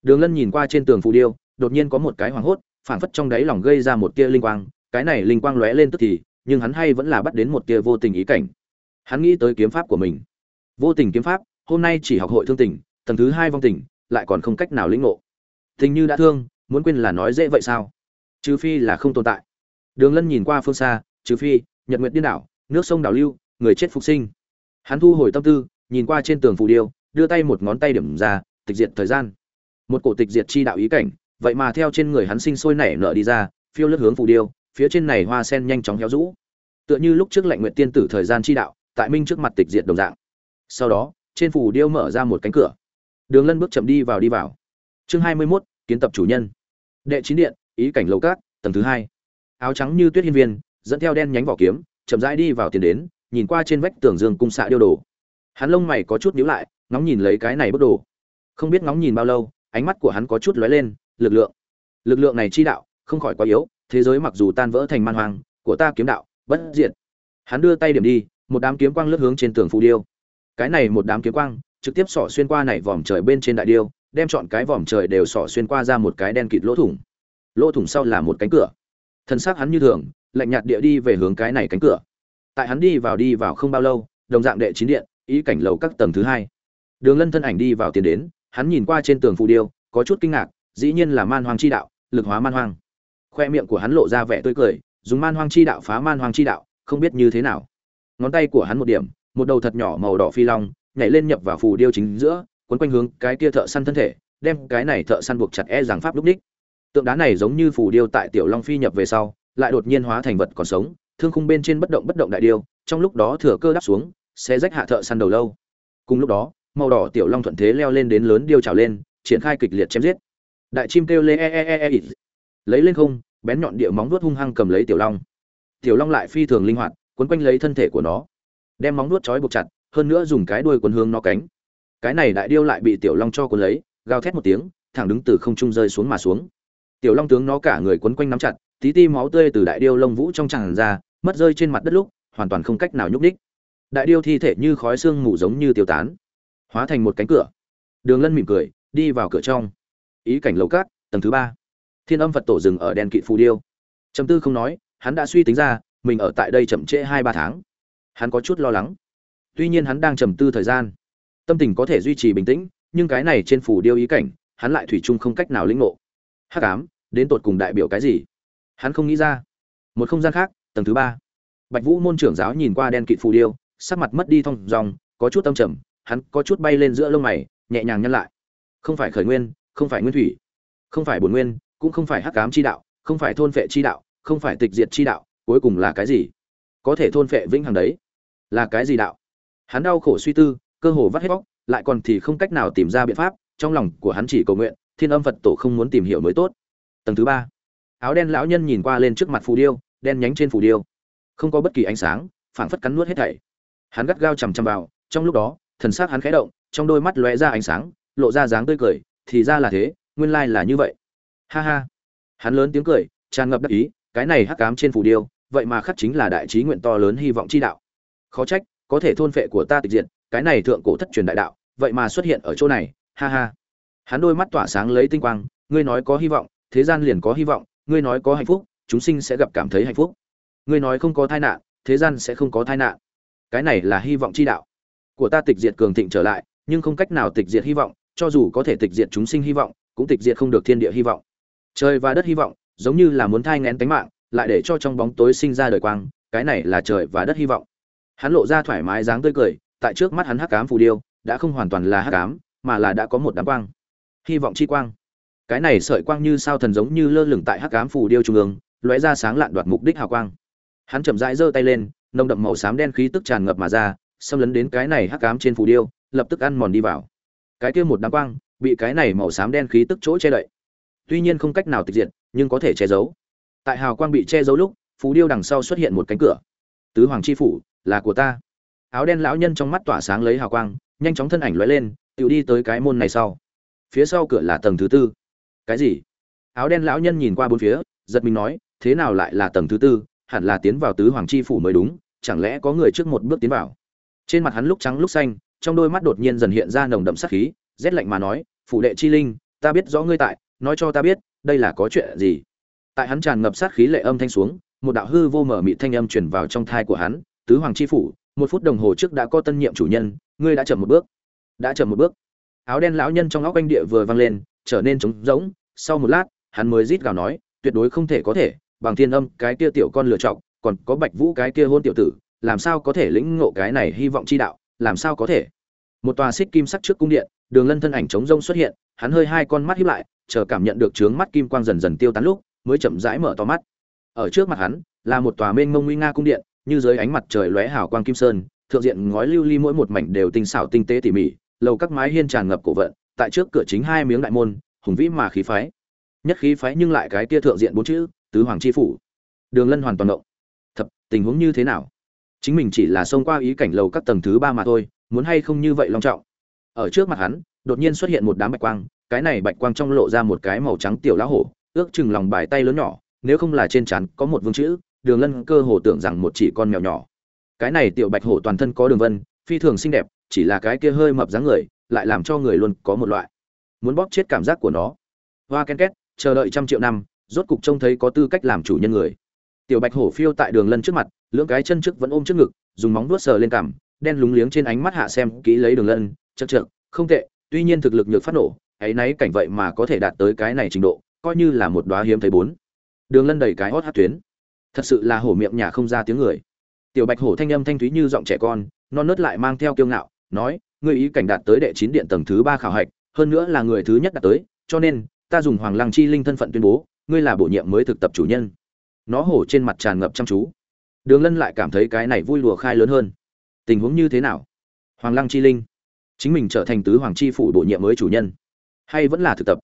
đường lân nhìn qua trên tường phù điêu, đột nhiên có một cái hoảng hốt, phảng phất trong đáy lòng gây ra một tia linh quang, cái này linh quang lóe lên tức thì, nhưng hắn hay vẫn là bắt đến một tia vô tình ý cảnh. Hắn nghĩ tới kiếm pháp của mình. Vô tình kiếm pháp, hôm nay chỉ học hội thương tình, tầng thứ hai vong tình, lại còn không cách nào lĩnh ngộ. Tình như đã thương, muốn quên là nói dễ vậy sao? Trừ phi là không tồn tại. Đường lân nhìn qua phương xa, trừ phi, nhật nguyệt điên đảo, nước sông đảo lưu, người chết phục sinh hắn thu hồi tâm tư, nhìn qua trên tường phù điêu, đưa tay một ngón tay điểm ra, tịch diệt thời gian. Một cổ tịch diệt chi đạo ý cảnh, vậy mà theo trên người hắn sinh sôi nảy nở đi ra, phiêu lướt hướng phù điêu, phía trên này hoa sen nhanh chóng héo rũ. Tựa như lúc trước lệnh nguyện tiên tử thời gian chi đạo, tại minh trước mặt tịch diệt đồng dạng. Sau đó, trên phù điêu mở ra một cánh cửa. Đường lân bước chậm đi vào đi vào. Chương hai mươi mốt, kiến tập chủ nhân. Đệ chín điện, ý cảnh lầu cát tầng thứ hai. Áo trắng như tuyết hiên viên, dẫn theo đen nhánh vỏ kiếm, chậm rãi đi vào tiền đến nhìn qua trên vách tường dương cung xạ điêu đồ. Hắn lông mày có chút nhíu lại, ngóng nhìn lấy cái này bức đồ. Không biết ngóng nhìn bao lâu, ánh mắt của hắn có chút lóe lên, lực lượng. Lực lượng này chi đạo, không khỏi quá yếu, thế giới mặc dù tan vỡ thành man hoang, của ta kiếm đạo, bất diệt. Hắn đưa tay điểm đi, một đám kiếm quang lướt hướng trên tường phù điêu. Cái này một đám kiếm quang, trực tiếp xỏ xuyên qua này vòm trời bên trên đại điêu, đem chọn cái vòm trời đều xỏ xuyên qua ra một cái đen kịt lỗ thủng. Lỗ thủng sau là một cánh cửa. Thân xác hắn như thường, lạnh nhạt địa đi về hướng cái này cánh cửa tại hắn đi vào đi vào không bao lâu, đồng dạng đệ chín điện, ý cảnh lầu các tầng thứ hai. Đường lân thân ảnh đi vào tiền đến, hắn nhìn qua trên tường phù điêu, có chút kinh ngạc, dĩ nhiên là man hoang chi đạo, lực hóa man hoang. Khoe miệng của hắn lộ ra vẻ tươi cười, dùng man hoang chi đạo phá man hoang chi đạo, không biết như thế nào. Ngón tay của hắn một điểm, một đầu thật nhỏ màu đỏ phi long, nhảy lên nhập vào phù điêu chính giữa quấn quanh hướng cái kia thợ săn thân thể, đem cái này thợ săn buộc chặt e rằng pháp lúc đích. Tượng đá này giống như phù điêu tại tiểu long phi nhập về sau, lại đột nhiên hóa thành vật còn sống thương khung bên trên bất động bất động đại điêu, trong lúc đó thừa cơ đáp xuống sẽ rách hạ thợ săn đầu lâu. Cùng lúc đó, màu đỏ tiểu long thuận thế leo lên đến lớn điêu trào lên, triển khai kịch liệt chém giết. Đại chim kêu lê e e e e e. Lấy lên không, bén nhọn địa móng vuốt hung hăng cầm lấy tiểu long. Tiểu long lại phi thường linh hoạt, quấn quanh lấy thân thể của nó. Đem móng vuốt trói buộc chặt, hơn nữa dùng cái đuôi quấn hướng nó cánh. Cái này đại điêu lại bị tiểu long cho cuốn lấy, gào thét một tiếng, thẳng đứng từ không trung rơi xuống mà xuống. Tiểu long tướng nó cả người quấn quanh nắm chặt, tí ti máu tươi từ đại điêu lông vũ trong tràn ra mất rơi trên mặt đất lúc, hoàn toàn không cách nào nhúc ních đại điêu thi thể như khói xương mù giống như tiêu tán, hóa thành một cánh cửa. Đường lân mỉm cười, đi vào cửa trong. Ý cảnh lầu cát, tầng thứ ba. Thiên âm phật tổ dừng ở đèn kỵ phù điêu. Trầm tư không nói, hắn đã suy tính ra, mình ở tại đây chậm trễ hai ba tháng. Hắn có chút lo lắng. Tuy nhiên hắn đang trầm tư thời gian. Tâm tình có thể duy trì bình tĩnh, nhưng cái này trên phù điêu ý cảnh, hắn lại thủy chung không cách nào lĩnh ngộ. Hắc ám, đến tột cùng đại biểu cái gì? Hắn không nghĩ ra. Một không gian khác tầng thứ ba. Bạch vũ môn trưởng giáo nhìn qua đen kịt phù điêu, sắc mặt mất đi thong dòng có chút tâm trầm, hắn có chút bay lên giữa lông mày, nhẹ nhàng nhăn lại. Không phải khởi nguyên, không phải nguyên thủy, không phải bổn nguyên, cũng không phải hắc cám chi đạo, không phải thôn phệ chi đạo, không phải tịch diệt chi đạo, cuối cùng là cái gì? Có thể thôn phệ vĩnh hằng đấy. Là cái gì đạo? Hắn đau khổ suy tư, cơ hồ vắt hết bóc lại còn thì không cách nào tìm ra biện pháp, trong lòng của hắn chỉ cầu nguyện, thiên âm phật tổ không muốn tìm hiểu mới tốt. Tầng thứ ba. Áo đen lão nhân nhìn qua lên trước mặt phù điêu đen nhánh trên phủ điêu. Không có bất kỳ ánh sáng, phảng phất cắn nuốt hết thảy. Hắn gắt gao chằm chằm vào, trong lúc đó, thần xác hắn khẽ động, trong đôi mắt lóe ra ánh sáng, lộ ra dáng tươi cười, thì ra là thế, nguyên lai là như vậy. Ha ha. Hắn lớn tiếng cười, tràn ngập đắc ý, cái này hắc cám trên phủ điêu, vậy mà khắc chính là đại trí nguyện to lớn hy vọng chi đạo. Khó trách, có thể thôn phệ của ta tịch diện cái này thượng cổ thất truyền đại đạo, vậy mà xuất hiện ở chỗ này, ha ha. Hắn đôi mắt tỏa sáng lấy tinh quang, ngươi nói có hy vọng, thế gian liền có hy vọng, ngươi nói có hạnh phúc chúng sinh sẽ gặp cảm thấy hạnh phúc. Ngươi nói không có tai nạn, thế gian sẽ không có tai nạn. Cái này là hy vọng chi đạo. Của ta tịch diệt cường thịnh trở lại, nhưng không cách nào tịch diệt hy vọng, cho dù có thể tịch diệt chúng sinh hy vọng, cũng tịch diệt không được thiên địa hy vọng. Trời và đất hy vọng, giống như là muốn thai ngén tánh mạng, lại để cho trong bóng tối sinh ra đời quang, cái này là trời và đất hy vọng. Hắn lộ ra thoải mái dáng tươi cười, tại trước mắt hắn hắc cám phù điêu, đã không hoàn toàn là hắc cám mà là đã có một đám quang. Hy vọng chi quang. Cái này sợi quang như sao thần giống như lơ lửng tại hắc cám phù điêu trung ương lóe ra sáng lạn đoạt mục đích hào quang. Hắn chậm rãi giơ tay lên, nồng đậm màu xám đen khí tức tràn ngập mà ra, xâm lấn đến cái này hắc cám trên phù điêu, lập tức ăn mòn đi vào. Cái kia một đám quang, bị cái này màu xám đen khí tức chỗ che đậy. Tuy nhiên không cách nào tịch diệt, nhưng có thể che giấu. Tại hào quang bị che giấu lúc, phù điêu đằng sau xuất hiện một cánh cửa. Tứ hoàng chi phủ, là của ta. Áo đen lão nhân trong mắt tỏa sáng lấy hào quang, nhanh chóng thân ảnh lóe lên tự đi tới cái môn này sau. Phía sau cửa là tầng thứ tư. Cái gì? Áo đen lão nhân nhìn qua bốn phía, giật mình nói thế nào lại là tầng thứ tư, hẳn là tiến vào tứ hoàng chi phủ mới đúng, chẳng lẽ có người trước một bước tiến vào? Trên mặt hắn lúc trắng lúc xanh, trong đôi mắt đột nhiên dần hiện ra nồng đậm sát khí, rét lạnh mà nói, phủ đệ chi linh, ta biết rõ ngươi tại, nói cho ta biết, đây là có chuyện gì? Tại hắn tràn ngập sát khí lệ âm thanh xuống, một đạo hư vô mở mị thanh âm truyền vào trong thai của hắn, tứ hoàng chi phủ, một phút đồng hồ trước đã có tân nhiệm chủ nhân, ngươi đã chậm một bước, đã chậm một bước. Áo đen lão nhân trong óc anh địa vừa vang lên, trở nên trống rỗng, sau một lát, hắn mới rít gào nói, tuyệt đối không thể có thể bằng thiên âm, cái kia tiểu con lựa chọn còn có bạch vũ cái kia hôn tiểu tử, làm sao có thể lĩnh ngộ cái này hy vọng chi đạo, làm sao có thể? Một tòa xích kim sắc trước cung điện, đường lân thân ảnh trống rông xuất hiện, hắn hơi hai con mắt hiếp lại, chờ cảm nhận được trướng mắt kim quang dần dần tiêu tán lúc, mới chậm rãi mở to mắt. Ở trước mặt hắn, là một tòa mênh mông nguy nga cung điện, như dưới ánh mặt trời lóe hào quang kim sơn, thượng diện ngói lưu ly mỗi một mảnh đều tinh xảo tinh tế tỉ mỉ, lầu các mái hiên tràn ngập cổ vận, tại trước cửa chính hai miếng đại môn, hùng vĩ mà khí phái. Nhất khí phái nhưng lại cái kia thượng diện bốn chữ tứ hoàng chi phủ. Đường lân hoàn toàn động thập, tình huống như thế nào? Chính mình chỉ là xông qua ý cảnh lầu các tầng thứ ba mà thôi, muốn hay không như vậy long trọng? Ở trước mặt hắn, đột nhiên xuất hiện một đám bạch quang, cái này bạch quang trong lộ ra một cái màu trắng tiểu lá hổ, ước chừng lòng bài tay lớn nhỏ, nếu không là trên chắn có một vương chữ, đường lân cơ hồ tưởng rằng một chỉ con mèo nhỏ. Cái này tiểu bạch hổ toàn thân có đường vân, phi thường xinh đẹp, chỉ là cái kia hơi mập dáng người, lại làm cho người luôn có một loại muốn bóp chết cảm giác của nó. Hoa ken két, chờ đợi trăm triệu năm rốt cục trông thấy có tư cách làm chủ nhân người. Tiểu bạch hổ phiêu tại đường lân trước mặt, lưỡng cái chân trước vẫn ôm trước ngực, dùng móng vuốt sờ lên cằm, đen lúng liếng trên ánh mắt hạ xem kỹ lấy đường lân chật chật không tệ, tuy nhiên thực lực nhược phát nổ, ấy nấy cảnh vậy mà có thể đạt tới cái này trình độ, coi như là một đóa hiếm thấy bốn. Đường lân đầy cái hót hát tuyến. Thật sự là hổ miệng nhà không ra tiếng người. Tiểu bạch hổ thanh âm thanh thúy như giọng trẻ con, non nớt lại mang theo kiêu ngạo, nói, ngươi ý cảnh đạt tới đệ chín điện tầng thứ ba khảo hạch, hơn nữa là người thứ nhất đạt tới, cho nên, ta dùng hoàng lăng chi linh thân phận tuyên bố ngươi là bổ nhiệm mới thực tập chủ nhân. Nó hổ trên mặt tràn ngập chăm chú. Đường lân lại cảm thấy cái này vui lùa khai lớn hơn. Tình huống như thế nào? Hoàng lăng chi linh. Chính mình trở thành tứ hoàng chi phủ bổ nhiệm mới chủ nhân. Hay vẫn là thực tập?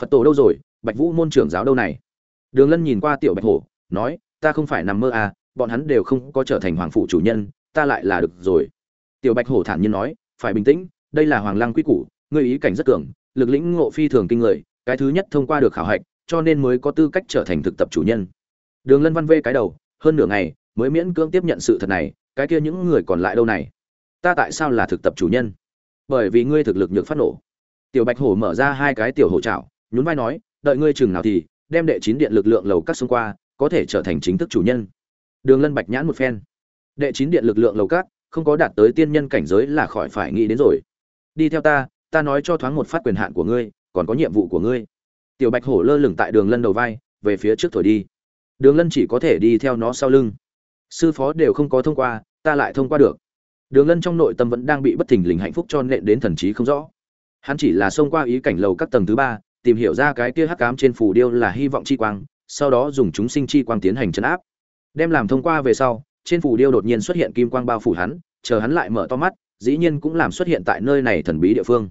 Phật tổ đâu rồi? Bạch vũ môn trưởng giáo đâu này? Đường lân nhìn qua tiểu bạch hổ, nói, ta không phải nằm mơ à bọn hắn đều không có trở thành hoàng phụ chủ nhân, ta lại là được rồi. Tiểu bạch hổ thản nhiên nói, phải bình tĩnh, đây là hoàng lăng quy củ, ngươi ý cảnh rất cường, lực lĩnh ngộ phi thường kinh người, cái thứ nhất thông qua được khảo hạch cho nên mới có tư cách trở thành thực tập chủ nhân. Đường lân văn vê cái đầu, hơn nửa ngày mới miễn cưỡng tiếp nhận sự thật này, cái kia những người còn lại đâu này? Ta tại sao là thực tập chủ nhân? Bởi vì ngươi thực lực nhược phát nổ. Tiểu bạch hổ mở ra hai cái tiểu hổ trảo nhún vai nói, đợi ngươi chừng nào thì, đem đệ chín điện lực lượng lầu cắt xung qua, có thể trở thành chính thức chủ nhân. Đường lân bạch nhãn một phen. Đệ chín điện lực lượng lầu cắt không có đạt tới tiên nhân cảnh giới là khỏi phải nghĩ đến rồi. Đi theo ta ta nói cho thoáng một phát quyền hạn của ngươi, còn có nhiệm vụ của ngươi tiểu bạch hổ lơ lửng tại đường lân đầu vai, về phía trước thổi đi. Đường lân chỉ có thể đi theo nó sau lưng. Sư phó đều không có thông qua, ta lại thông qua được. Đường lân trong nội tâm vẫn đang bị bất thình lình hạnh phúc cho nện đến thần trí không rõ. Hắn chỉ là xông qua ý cảnh lầu các tầng thứ ba, tìm hiểu ra cái kia hắc ám trên phù điêu là hy vọng chi quang, sau đó dùng chúng sinh chi quang tiến hành chấn áp. Đem làm thông qua về sau, trên phù điêu đột nhiên xuất hiện kim quang bao phủ hắn, chờ hắn lại mở to mắt, dĩ nhiên cũng làm xuất hiện tại nơi này thần bí địa phương.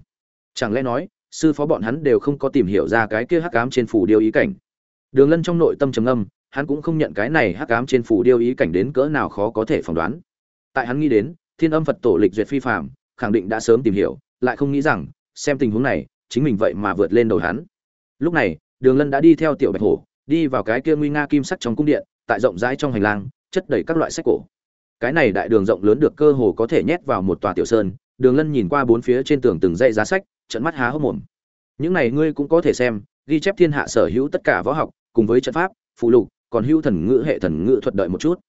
Chẳng lẽ nói sư phó bọn hắn đều không có tìm hiểu ra cái kia hắc ám trên phủ điêu ý cảnh. Đường lân trong nội tâm trầm ngâm, hắn cũng không nhận cái này hắc ám trên phủ điêu ý cảnh đến cỡ nào khó có thể phỏng đoán. Tại hắn nghĩ đến thiên âm phật tổ lịch duyệt phi phàm, khẳng định đã sớm tìm hiểu lại không nghĩ rằng xem tình huống này chính mình vậy mà vượt lên đầu hắn. Lúc này đường lân đã đi theo tiểu bạch hổ đi vào cái kia nguy nga kim sắc trong cung điện tại rộng rãi trong hành lang chất đầy các loại sách cổ. Cái này đại đường rộng lớn được cơ hồ có thể nhét vào một tòa tiểu sơn đường lân nhìn qua bốn phía trên tường từng dãy giá sách trận mắt há hốc mồm. Những này ngươi cũng có thể xem, ghi chép thiên hạ sở hữu tất cả võ học, cùng với trận pháp phụ lục, còn hữu thần ngữ, hệ thần ngữ thuật đợi một chút.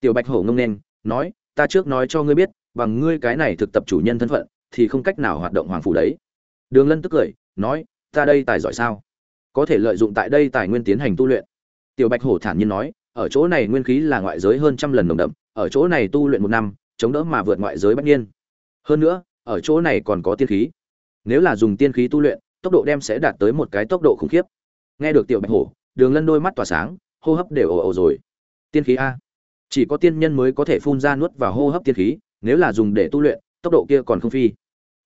Tiểu bạch hổ ngông nên, nói, ta trước nói cho ngươi biết, bằng ngươi cái này thực tập chủ nhân thân phận, thì không cách nào hoạt động hoàng phủ đấy. Đường lân tức cười, nói, ta đây tài giỏi sao? Có thể lợi dụng tại đây tài nguyên tiến hành tu luyện. Tiểu bạch hổ thản nhiên nói, ở chỗ này nguyên khí là ngoại giới hơn trăm lần nồng đậm, ở chỗ này tu luyện một năm, chống đỡ mà vượt ngoại giới bất nhiên. Hơn nữa, ở chỗ này còn có tiên khí nếu là dùng tiên khí tu luyện, tốc độ đem sẽ đạt tới một cái tốc độ khủng khiếp. Nghe được tiểu bạch hổ, đường lân đôi mắt tỏa sáng, hô hấp đều ồ ồ rồi. Tiên khí a. Chỉ có tiên nhân mới có thể phun ra nuốt và hô hấp tiên khí, nếu là dùng để tu luyện, tốc độ kia còn không phi.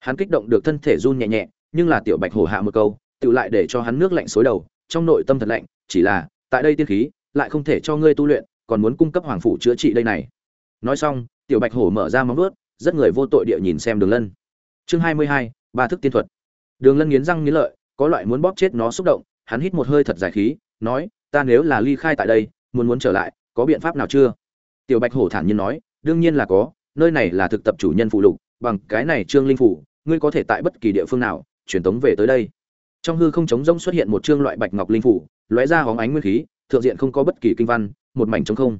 Hắn kích động được thân thể run nhẹ nhẹ, nhưng là tiểu bạch hổ hạ một câu, tự lại để cho hắn nước lạnh xối đầu, trong nội tâm thật lạnh, chỉ là, tại đây tiên khí, lại không thể cho ngươi tu luyện, còn muốn cung cấp hoàng phủ chữa trị đây này. Nói xong, tiểu bạch hổ mở ra móng vuốt, rất người vô tội địa nhìn xem đường lân. Chương hai mươi hai ba thức tiên thuật. Đường lân nghiến răng nghiến lợi, có loại muốn bóp chết nó xúc động, hắn hít một hơi thật dài khí, nói, ta nếu là ly khai tại đây, muốn muốn trở lại, có biện pháp nào chưa? Tiểu bạch hổ thản nhiên nói, đương nhiên là có, nơi này là thực tập chủ nhân phụ lục, bằng cái này trương linh phủ, ngươi có thể tại bất kỳ địa phương nào, truyền tống về tới đây. Trong hư không trống rỗng xuất hiện một trương loại bạch ngọc linh phủ, lóe ra hóng ánh nguyên khí, thượng diện không có bất kỳ kinh văn, một mảnh trống không.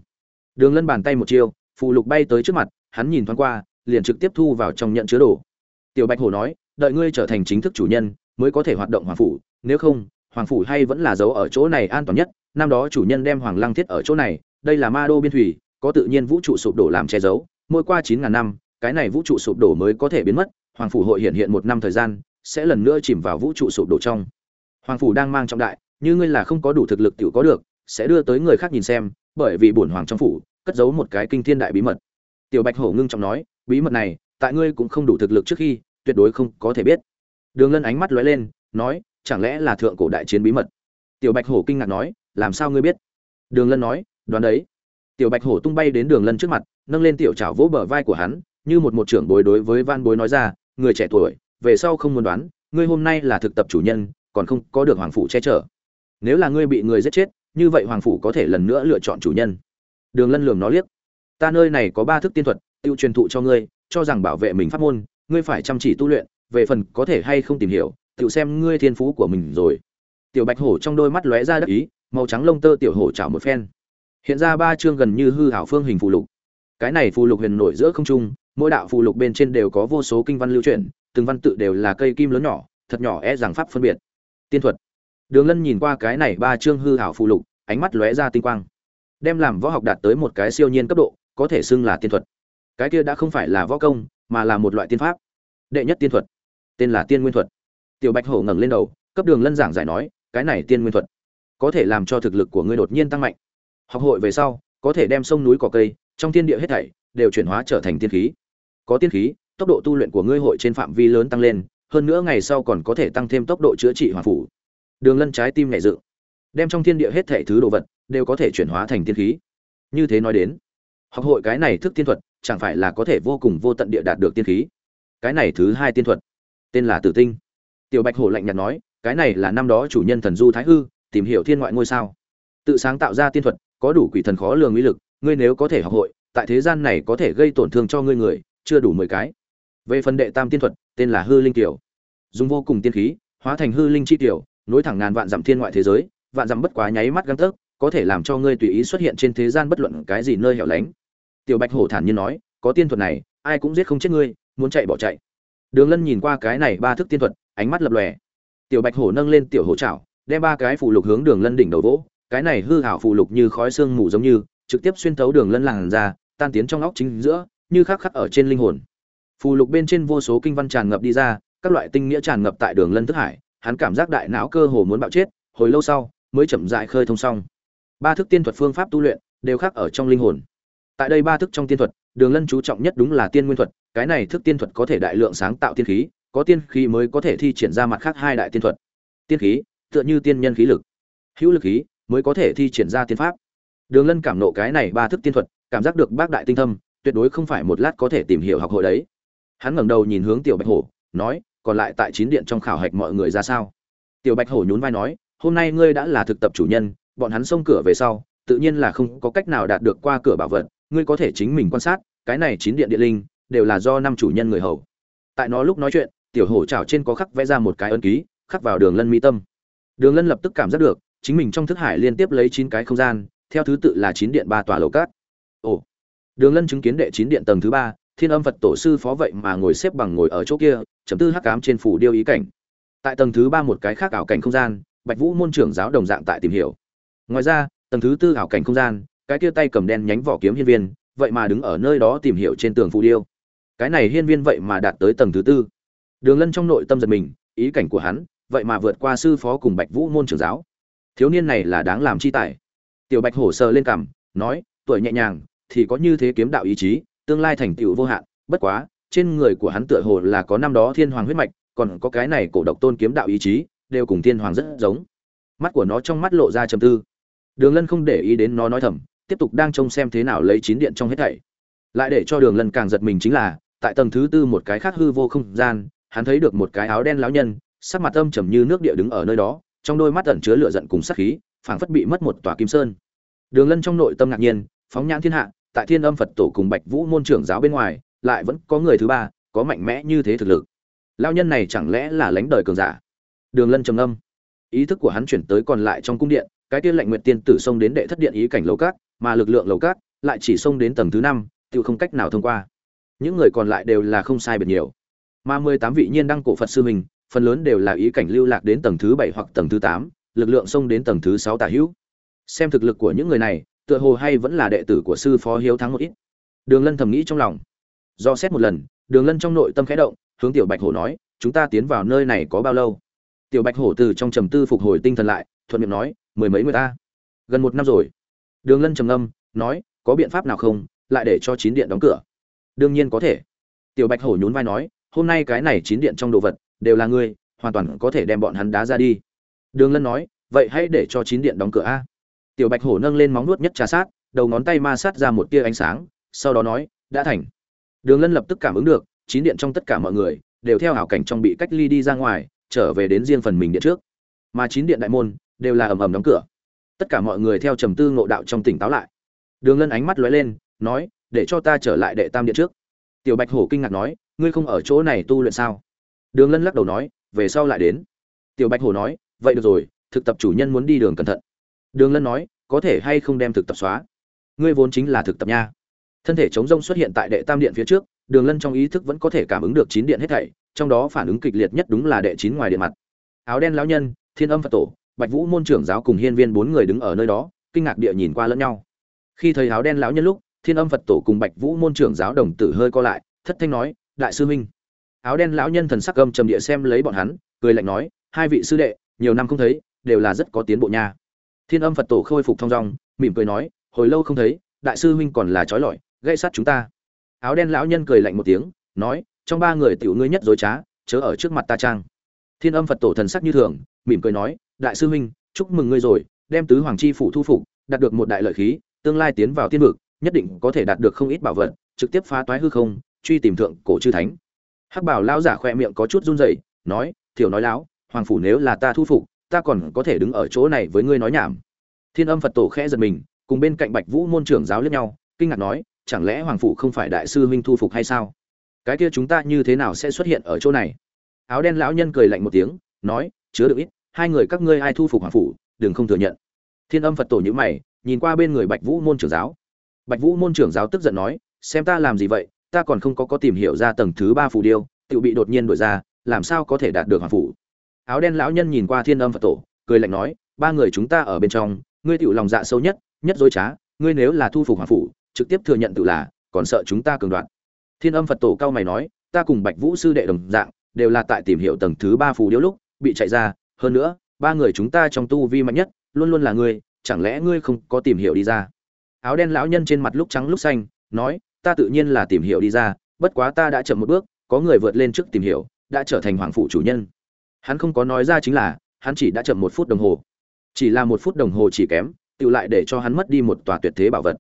Đường lân bàn tay một chiêu, phụ lục bay tới trước mặt, hắn nhìn thoáng qua, liền trực tiếp thu vào trong nhận chứa đồ. Tiểu bạch hổ nói đợi ngươi trở thành chính thức chủ nhân, mới có thể hoạt động hoàng phủ, nếu không, hoàng phủ hay vẫn là giấu ở chỗ này an toàn nhất, năm đó chủ nhân đem hoàng lăng thiết ở chỗ này, đây là ma đô biên thủy, có tự nhiên vũ trụ sụp đổ làm che giấu, mỗi qua chín ngàn năm, cái này vũ trụ sụp đổ mới có thể biến mất, hoàng phủ hội hiện hiện một năm thời gian, sẽ lần nữa chìm vào vũ trụ sụp đổ trong. Hoàng phủ đang mang trọng đại, như ngươi là không có đủ thực lực tự có được, sẽ đưa tới người khác nhìn xem, bởi vì bổn hoàng trong phủ, cất giấu một cái kinh thiên đại bí mật. Tiểu bạch hổ ngưng trọng nói, bí mật này, tại ngươi cũng không đủ thực lực trước khi tuyệt đối không có thể biết. Đường lân ánh mắt lóe lên, nói, chẳng lẽ là thượng cổ đại chiến bí mật? Tiểu bạch hổ kinh ngạc nói, làm sao ngươi biết? Đường lân nói, đoán đấy. Tiểu bạch hổ tung bay đến đường lân trước mặt, nâng lên tiểu trảo vỗ bờ vai của hắn, như một một trưởng bối đối với van bối nói ra, người trẻ tuổi, về sau không muốn đoán, ngươi hôm nay là thực tập chủ nhân, còn không có được hoàng phủ che chở. Nếu là ngươi bị người giết chết, như vậy hoàng phủ có thể lần nữa lựa chọn chủ nhân. Đường lân lường nó liếc, ta nơi này có ba thức tiên thuật, tiêu truyền thụ cho ngươi, cho rằng bảo vệ mình pháp môn ngươi phải chăm chỉ tu luyện, về phần có thể hay không tìm hiểu tự xem ngươi thiên phú của mình rồi. Tiểu bạch hổ trong đôi mắt lóe ra đắc ý, màu trắng lông tơ tiểu hổ chảo một phen. Hiện ra ba chương gần như hư hảo phương hình phù lục. Cái này phù lục huyền nổi giữa không trung, mỗi đạo phù lục bên trên đều có vô số kinh văn lưu truyền từng văn tự đều là cây kim lớn nhỏ, thật nhỏ e rằng pháp phân biệt. Tiên thuật. Đường lân nhìn qua cái này ba chương hư hảo phù lục, ánh mắt lóe ra tinh quang. Đem làm võ học đạt tới một cái siêu nhiên cấp độ, có thể xưng là tiên thuật. Cái kia đã không phải là võ công mà là một loại tiên pháp. Đệ nhất tiên thuật, tên là tiên nguyên thuật. Tiểu bạch hổ ngẩng lên đầu, cấp đường lân giảng giải nói, cái này tiên nguyên thuật có thể làm cho thực lực của ngươi đột nhiên tăng mạnh. Học hội về sau, có thể đem sông núi cỏ cây, trong thiên địa hết thảy, đều chuyển hóa trở thành tiên khí. Có tiên khí, tốc độ tu luyện của ngươi hội trên phạm vi lớn tăng lên, hơn nữa ngày sau còn có thể tăng thêm tốc độ chữa trị hoàng phủ. Đường lân trái tim nhẹ dự đem trong thiên địa hết thảy thứ đồ vật, đều có thể chuyển hóa thành tiên khí. Như thế nói đến, học hội cái này thức tiên thuật chẳng phải là có thể vô cùng vô tận địa đạt được tiên khí. Cái này thứ hai tiên thuật, tên là tử tinh. Tiểu bạch hổ lạnh nhạt nói, cái này là năm đó chủ nhân thần du thái hư, tìm hiểu thiên ngoại ngôi sao. Tự sáng tạo ra tiên thuật, có đủ quỷ thần khó lường uy lực, ngươi nếu có thể học hội, tại thế gian này có thể gây tổn thương cho ngươi người, chưa đủ mười cái. Về phần đệ tam tiên thuật, tên là hư linh tiểu. Dùng vô cùng tiên khí, hóa thành hư linh chi tiểu, nối thẳng ngàn vạn dặm thiên ngoại thế giới, vạn dặm bất quá nháy mắt găng tấc có thể làm cho ngươi tùy ý xuất hiện trên thế gian bất luận cái gì nơi hẻo lánh tiểu bạch hổ thản nhiên nói, có tiên thuật này, ai cũng giết không chết ngươi, muốn chạy bỏ chạy. Đường lân nhìn qua cái này ba thức tiên thuật, ánh mắt lập lòe. Tiểu bạch hổ nâng lên tiểu hổ chảo, đem ba cái phù lục hướng đường lân đỉnh đầu vỗ. Cái này hư hảo phù lục như khói sương mù giống như, trực tiếp xuyên thấu đường lân làn ra tan tiến trong óc chính giữa, như khắc khắc ở trên linh hồn. Phù lục bên trên vô số kinh văn tràn ngập đi ra, các loại tinh nghĩa tràn ngập tại đường lân thức hải, hắn cảm giác đại não cơ hồ muốn bạo chết, hồi lâu sau, mới chậm dại khơi thông xong. Ba thức tiên thuật phương pháp tu luyện, đều khác ở trong linh hồn tại đây ba thức trong tiên thuật, đường lân chú trọng nhất đúng là tiên nguyên thuật, cái này thức tiên thuật có thể đại lượng sáng tạo tiên khí, có tiên khí mới có thể thi triển ra mặt khác hai đại tiên thuật. Tiên khí, tựa như tiên nhân khí lực. Hữu lực khí, mới có thể thi triển ra tiên pháp. Đường lân cảm nộ cái này ba thức tiên thuật, cảm giác được bác đại tinh thâm, tuyệt đối không phải một lát có thể tìm hiểu học hội đấy. Hắn ngẩng đầu nhìn hướng tiểu bạch hổ, nói, còn lại tại chín điện trong khảo hạch mọi người ra sao? Tiểu bạch hổ nhún vai nói, hôm nay ngươi đã là thực tập chủ nhân, bọn hắn xông cửa về sau, tự nhiên là không có cách nào đạt được qua cửa bảo vật ngươi có thể chính mình quan sát, cái này chín điện địa linh, đều là do năm chủ nhân người hầu. Tại nó lúc nói chuyện, tiểu hổ chảo trên có khắc vẽ ra một cái ấn ký, khắc vào đường lân mi tâm. Đường lân lập tức cảm giác được, chính mình trong thức hải liên tiếp lấy chín cái không gian, theo thứ tự là chín điện ba tòa lầu cát. Ồ. Đường lân chứng kiến đệ chín điện tầng thứ ba, thiên âm phật tổ sư phó vậy mà ngồi xếp bằng ngồi ở chỗ kia, chấm tư hắc cám trên phủ điêu ý cảnh. Tại tầng thứ ba một cái khác ảo cảnh không gian, bạch vũ môn trưởng giáo đồng dạng tại tìm hiểu. Ngoài ra, tầng thứ tư ảo cảnh không gian cái kia tay cầm đen nhánh vỏ kiếm hiên viên, vậy mà đứng ở nơi đó tìm hiểu trên tường phù điêu. Cái này hiên viên vậy mà đạt tới tầng thứ tư. Đường lân trong nội tâm giật mình, ý cảnh của hắn, vậy mà vượt qua sư phó cùng bạch vũ môn trưởng giáo. Thiếu niên này là đáng làm chi tài. Tiểu bạch hổ sờ lên cằm, nói, tuổi nhẹ nhàng, thì có như thế kiếm đạo ý chí, tương lai thành tựu vô hạn. Bất quá, trên người của hắn tựa hồ là có năm đó thiên hoàng huyết mạch, còn có cái này cổ độc tôn kiếm đạo ý chí, đều cùng thiên hoàng rất giống. Mắt của nó trong mắt lộ ra trầm tư. Đường lân không để ý đến nó nói thầm tiếp tục đang trông xem thế nào lấy chín điện trong hết thảy. Lại để cho đường lân càng giật mình chính là, tại tầng thứ tư một cái khác hư vô không gian, hắn thấy được một cái áo đen lão nhân, sắc mặt âm trầm như nước địa đứng ở nơi đó, trong đôi mắt ẩn chứa lửa giận cùng sát khí, phảng phất bị mất một tòa kim sơn. Đường lân trong nội tâm ngạc nhiên, phóng nhãn thiên hạ, tại thiên âm phật tổ cùng bạch vũ môn trưởng giáo bên ngoài, lại vẫn có người thứ ba, có mạnh mẽ như thế thực lực. Lao nhân này chẳng lẽ là lãnh đời cường giả? Đường lân trầm âm ý thức của hắn chuyển tới còn lại trong cung điện cái tiên lệnh nguyện tiên tử xông đến đệ thất điện ý cảnh lầu cát mà lực lượng lầu cát lại chỉ xông đến tầng thứ năm, tự không cách nào thông qua. Những người còn lại đều là không sai biệt nhiều. Mà mười tám vị nhiên đăng cổ phật sư mình phần lớn đều là ý cảnh lưu lạc đến tầng thứ bảy hoặc tầng thứ tám, lực lượng xông đến tầng thứ sáu tả hữu. Xem thực lực của những người này, tựa hồ hay vẫn là đệ tử của sư phó hiếu thắng một ít. Đường lân thầm nghĩ trong lòng. Do xét một lần, đường lân trong nội tâm khẽ động, hướng tiểu bạch hổ nói, chúng ta tiến vào nơi này có bao lâu? Tiểu bạch hổ từ trong trầm tư phục hồi tinh thần lại, thuận miệng nói mười mấy người ta. Gần một năm rồi. Đường lân trầm ngâm, nói, có biện pháp nào không? Lại để cho chín điện đóng cửa. Đương nhiên có thể. Tiểu bạch hổ nhún vai nói, hôm nay cái này chín điện trong đồ vật, đều là ngươi, hoàn toàn có thể đem bọn hắn đá ra đi. Đường lân nói, vậy hãy để cho chín điện đóng cửa a. Tiểu bạch hổ nâng lên móng nuốt nhất trà sát, đầu ngón tay ma sát ra một tia ánh sáng, sau đó nói, đã thành. Đường lân lập tức cảm ứng được, chín điện trong tất cả mọi người, đều theo hảo cảnh trong bị cách ly đi ra ngoài, trở về đến riêng phần mình điện trước. Mà chín điện đại môn đều là ầm ầm đóng cửa. Tất cả mọi người theo trầm tư ngộ đạo trong tỉnh táo lại. Đường lân ánh mắt lóe lên, nói, để cho ta trở lại đệ tam điện trước. Tiểu bạch hổ kinh ngạc nói, ngươi không ở chỗ này tu luyện sao? Đường lân lắc đầu nói, về sau lại đến. Tiểu bạch hổ nói, vậy được rồi, thực tập chủ nhân muốn đi đường cẩn thận. Đường lân nói, có thể hay không đem thực tập xóa? Ngươi vốn chính là thực tập nha. Thân thể chống rông xuất hiện tại đệ tam điện phía trước, đường lân trong ý thức vẫn có thể cảm ứng được chín điện hết thảy, trong đó phản ứng kịch liệt nhất đúng là đệ chín ngoài điện mặt. Áo đen lão nhân, thiên âm phật tổ bạch vũ môn trưởng giáo cùng hiên viên bốn người đứng ở nơi đó, kinh ngạc địa nhìn qua lẫn nhau. Khi thấy áo đen lão nhân lúc, thiên âm phật tổ cùng bạch vũ môn trưởng giáo đồng tử hơi co lại, thất thanh nói, đại sư huynh. Áo đen lão nhân thần sắc âm trầm địa xem lấy bọn hắn, cười lạnh nói, hai vị sư đệ, nhiều năm không thấy, đều là rất có tiến bộ nha. Thiên âm phật tổ khôi phục thong dong, mỉm cười nói, hồi lâu không thấy, đại sư huynh còn là trói lọi, gây sát chúng ta. Áo đen lão nhân cười lạnh một tiếng, nói, trong ba người tiểu ngươi nhất dối trá, chớ ở trước mặt ta trang thiên âm phật tổ thần sắc như thường, mỉm cười nói, đại sư huynh, chúc mừng ngươi rồi, đem tứ hoàng chi phủ thu phục, đạt được một đại lợi khí, tương lai tiến vào tiên vực, nhất định có thể đạt được không ít bảo vật, trực tiếp phá toái hư không, truy tìm thượng cổ chư thánh. Hắc bảo lão giả khoe miệng có chút run rẩy, nói, thiểu nói láo, hoàng phủ nếu là ta thu phục, ta còn có thể đứng ở chỗ này với ngươi nói nhảm. Thiên âm phật tổ khẽ giật mình, cùng bên cạnh bạch vũ môn trưởng giáo liếc nhau, kinh ngạc nói, chẳng lẽ hoàng phủ không phải đại sư huynh thu phục hay sao? Cái kia chúng ta như thế nào sẽ xuất hiện ở chỗ này? Áo đen lão nhân cười lạnh một tiếng, nói, chứa được ít, hai người các ngươi ai thu phục hoàng phủ, đừng không thừa nhận. Thiên âm phật tổ nhữ mày, nhìn qua bên người bạch vũ môn trưởng giáo. Bạch vũ môn trưởng giáo tức giận nói, xem ta làm gì vậy, ta còn không có có tìm hiểu ra tầng thứ ba phù điêu tự bị đột nhiên đổi ra, làm sao có thể đạt được hoàng phủ? Áo đen lão nhân nhìn qua thiên âm phật tổ, cười lạnh nói, ba người chúng ta ở bên trong, ngươi tiểu lòng dạ sâu nhất nhất dối trá, ngươi nếu là thu phục hoàng phủ, trực tiếp thừa nhận tự là, còn sợ chúng ta cường đoạn thiên âm phật tổ cao mày nói, ta cùng bạch vũ sư đệ đồng dạng đều là tại tìm hiểu tầng thứ ba phù điêu lúc bị chạy ra. Hơn nữa, ba người chúng ta trong tu vi mạnh nhất, luôn luôn là ngươi, chẳng lẽ ngươi không có tìm hiểu đi ra? Áo đen lão nhân trên mặt lúc trắng lúc xanh, nói, ta tự nhiên là tìm hiểu đi ra, bất quá ta đã chậm một bước, có người vượt lên trước tìm hiểu, đã trở thành hoàng phụ chủ nhân. Hắn không có nói ra chính là, hắn chỉ đã chậm một phút đồng hồ. Chỉ là một phút đồng hồ chỉ kém tự lại để cho hắn mất đi một tòa tuyệt thế bảo vật.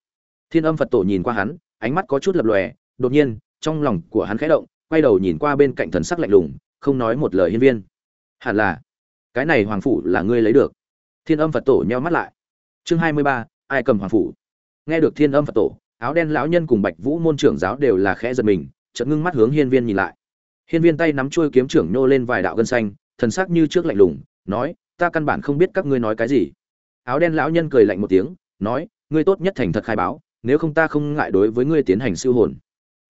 Thiên âm phật tổ nhìn qua hắn, ánh mắt có chút lập lòe, đột nhiên, trong lòng của hắn khẽ động quay đầu nhìn qua bên cạnh thần sắc lạnh lùng, không nói một lời hiên viên. Hẳn là, cái này hoàng phủ là ngươi lấy được. Thiên âm phật tổ nheo mắt lại. Chương hai mươi ba, ai cầm hoàng phủ? Nghe được thiên âm phật tổ, áo đen lão nhân cùng bạch vũ môn trưởng giáo đều là khẽ giật mình, chợt ngưng mắt hướng hiên viên nhìn lại. Hiên viên tay nắm chuôi kiếm trưởng nô lên vài đạo gân xanh, thần sắc như trước lạnh lùng, nói, ta căn bản không biết các ngươi nói cái gì. Áo đen lão nhân cười lạnh một tiếng, nói, ngươi tốt nhất thành thật khai báo, nếu không ta không ngại đối với ngươi tiến hành siêu hồn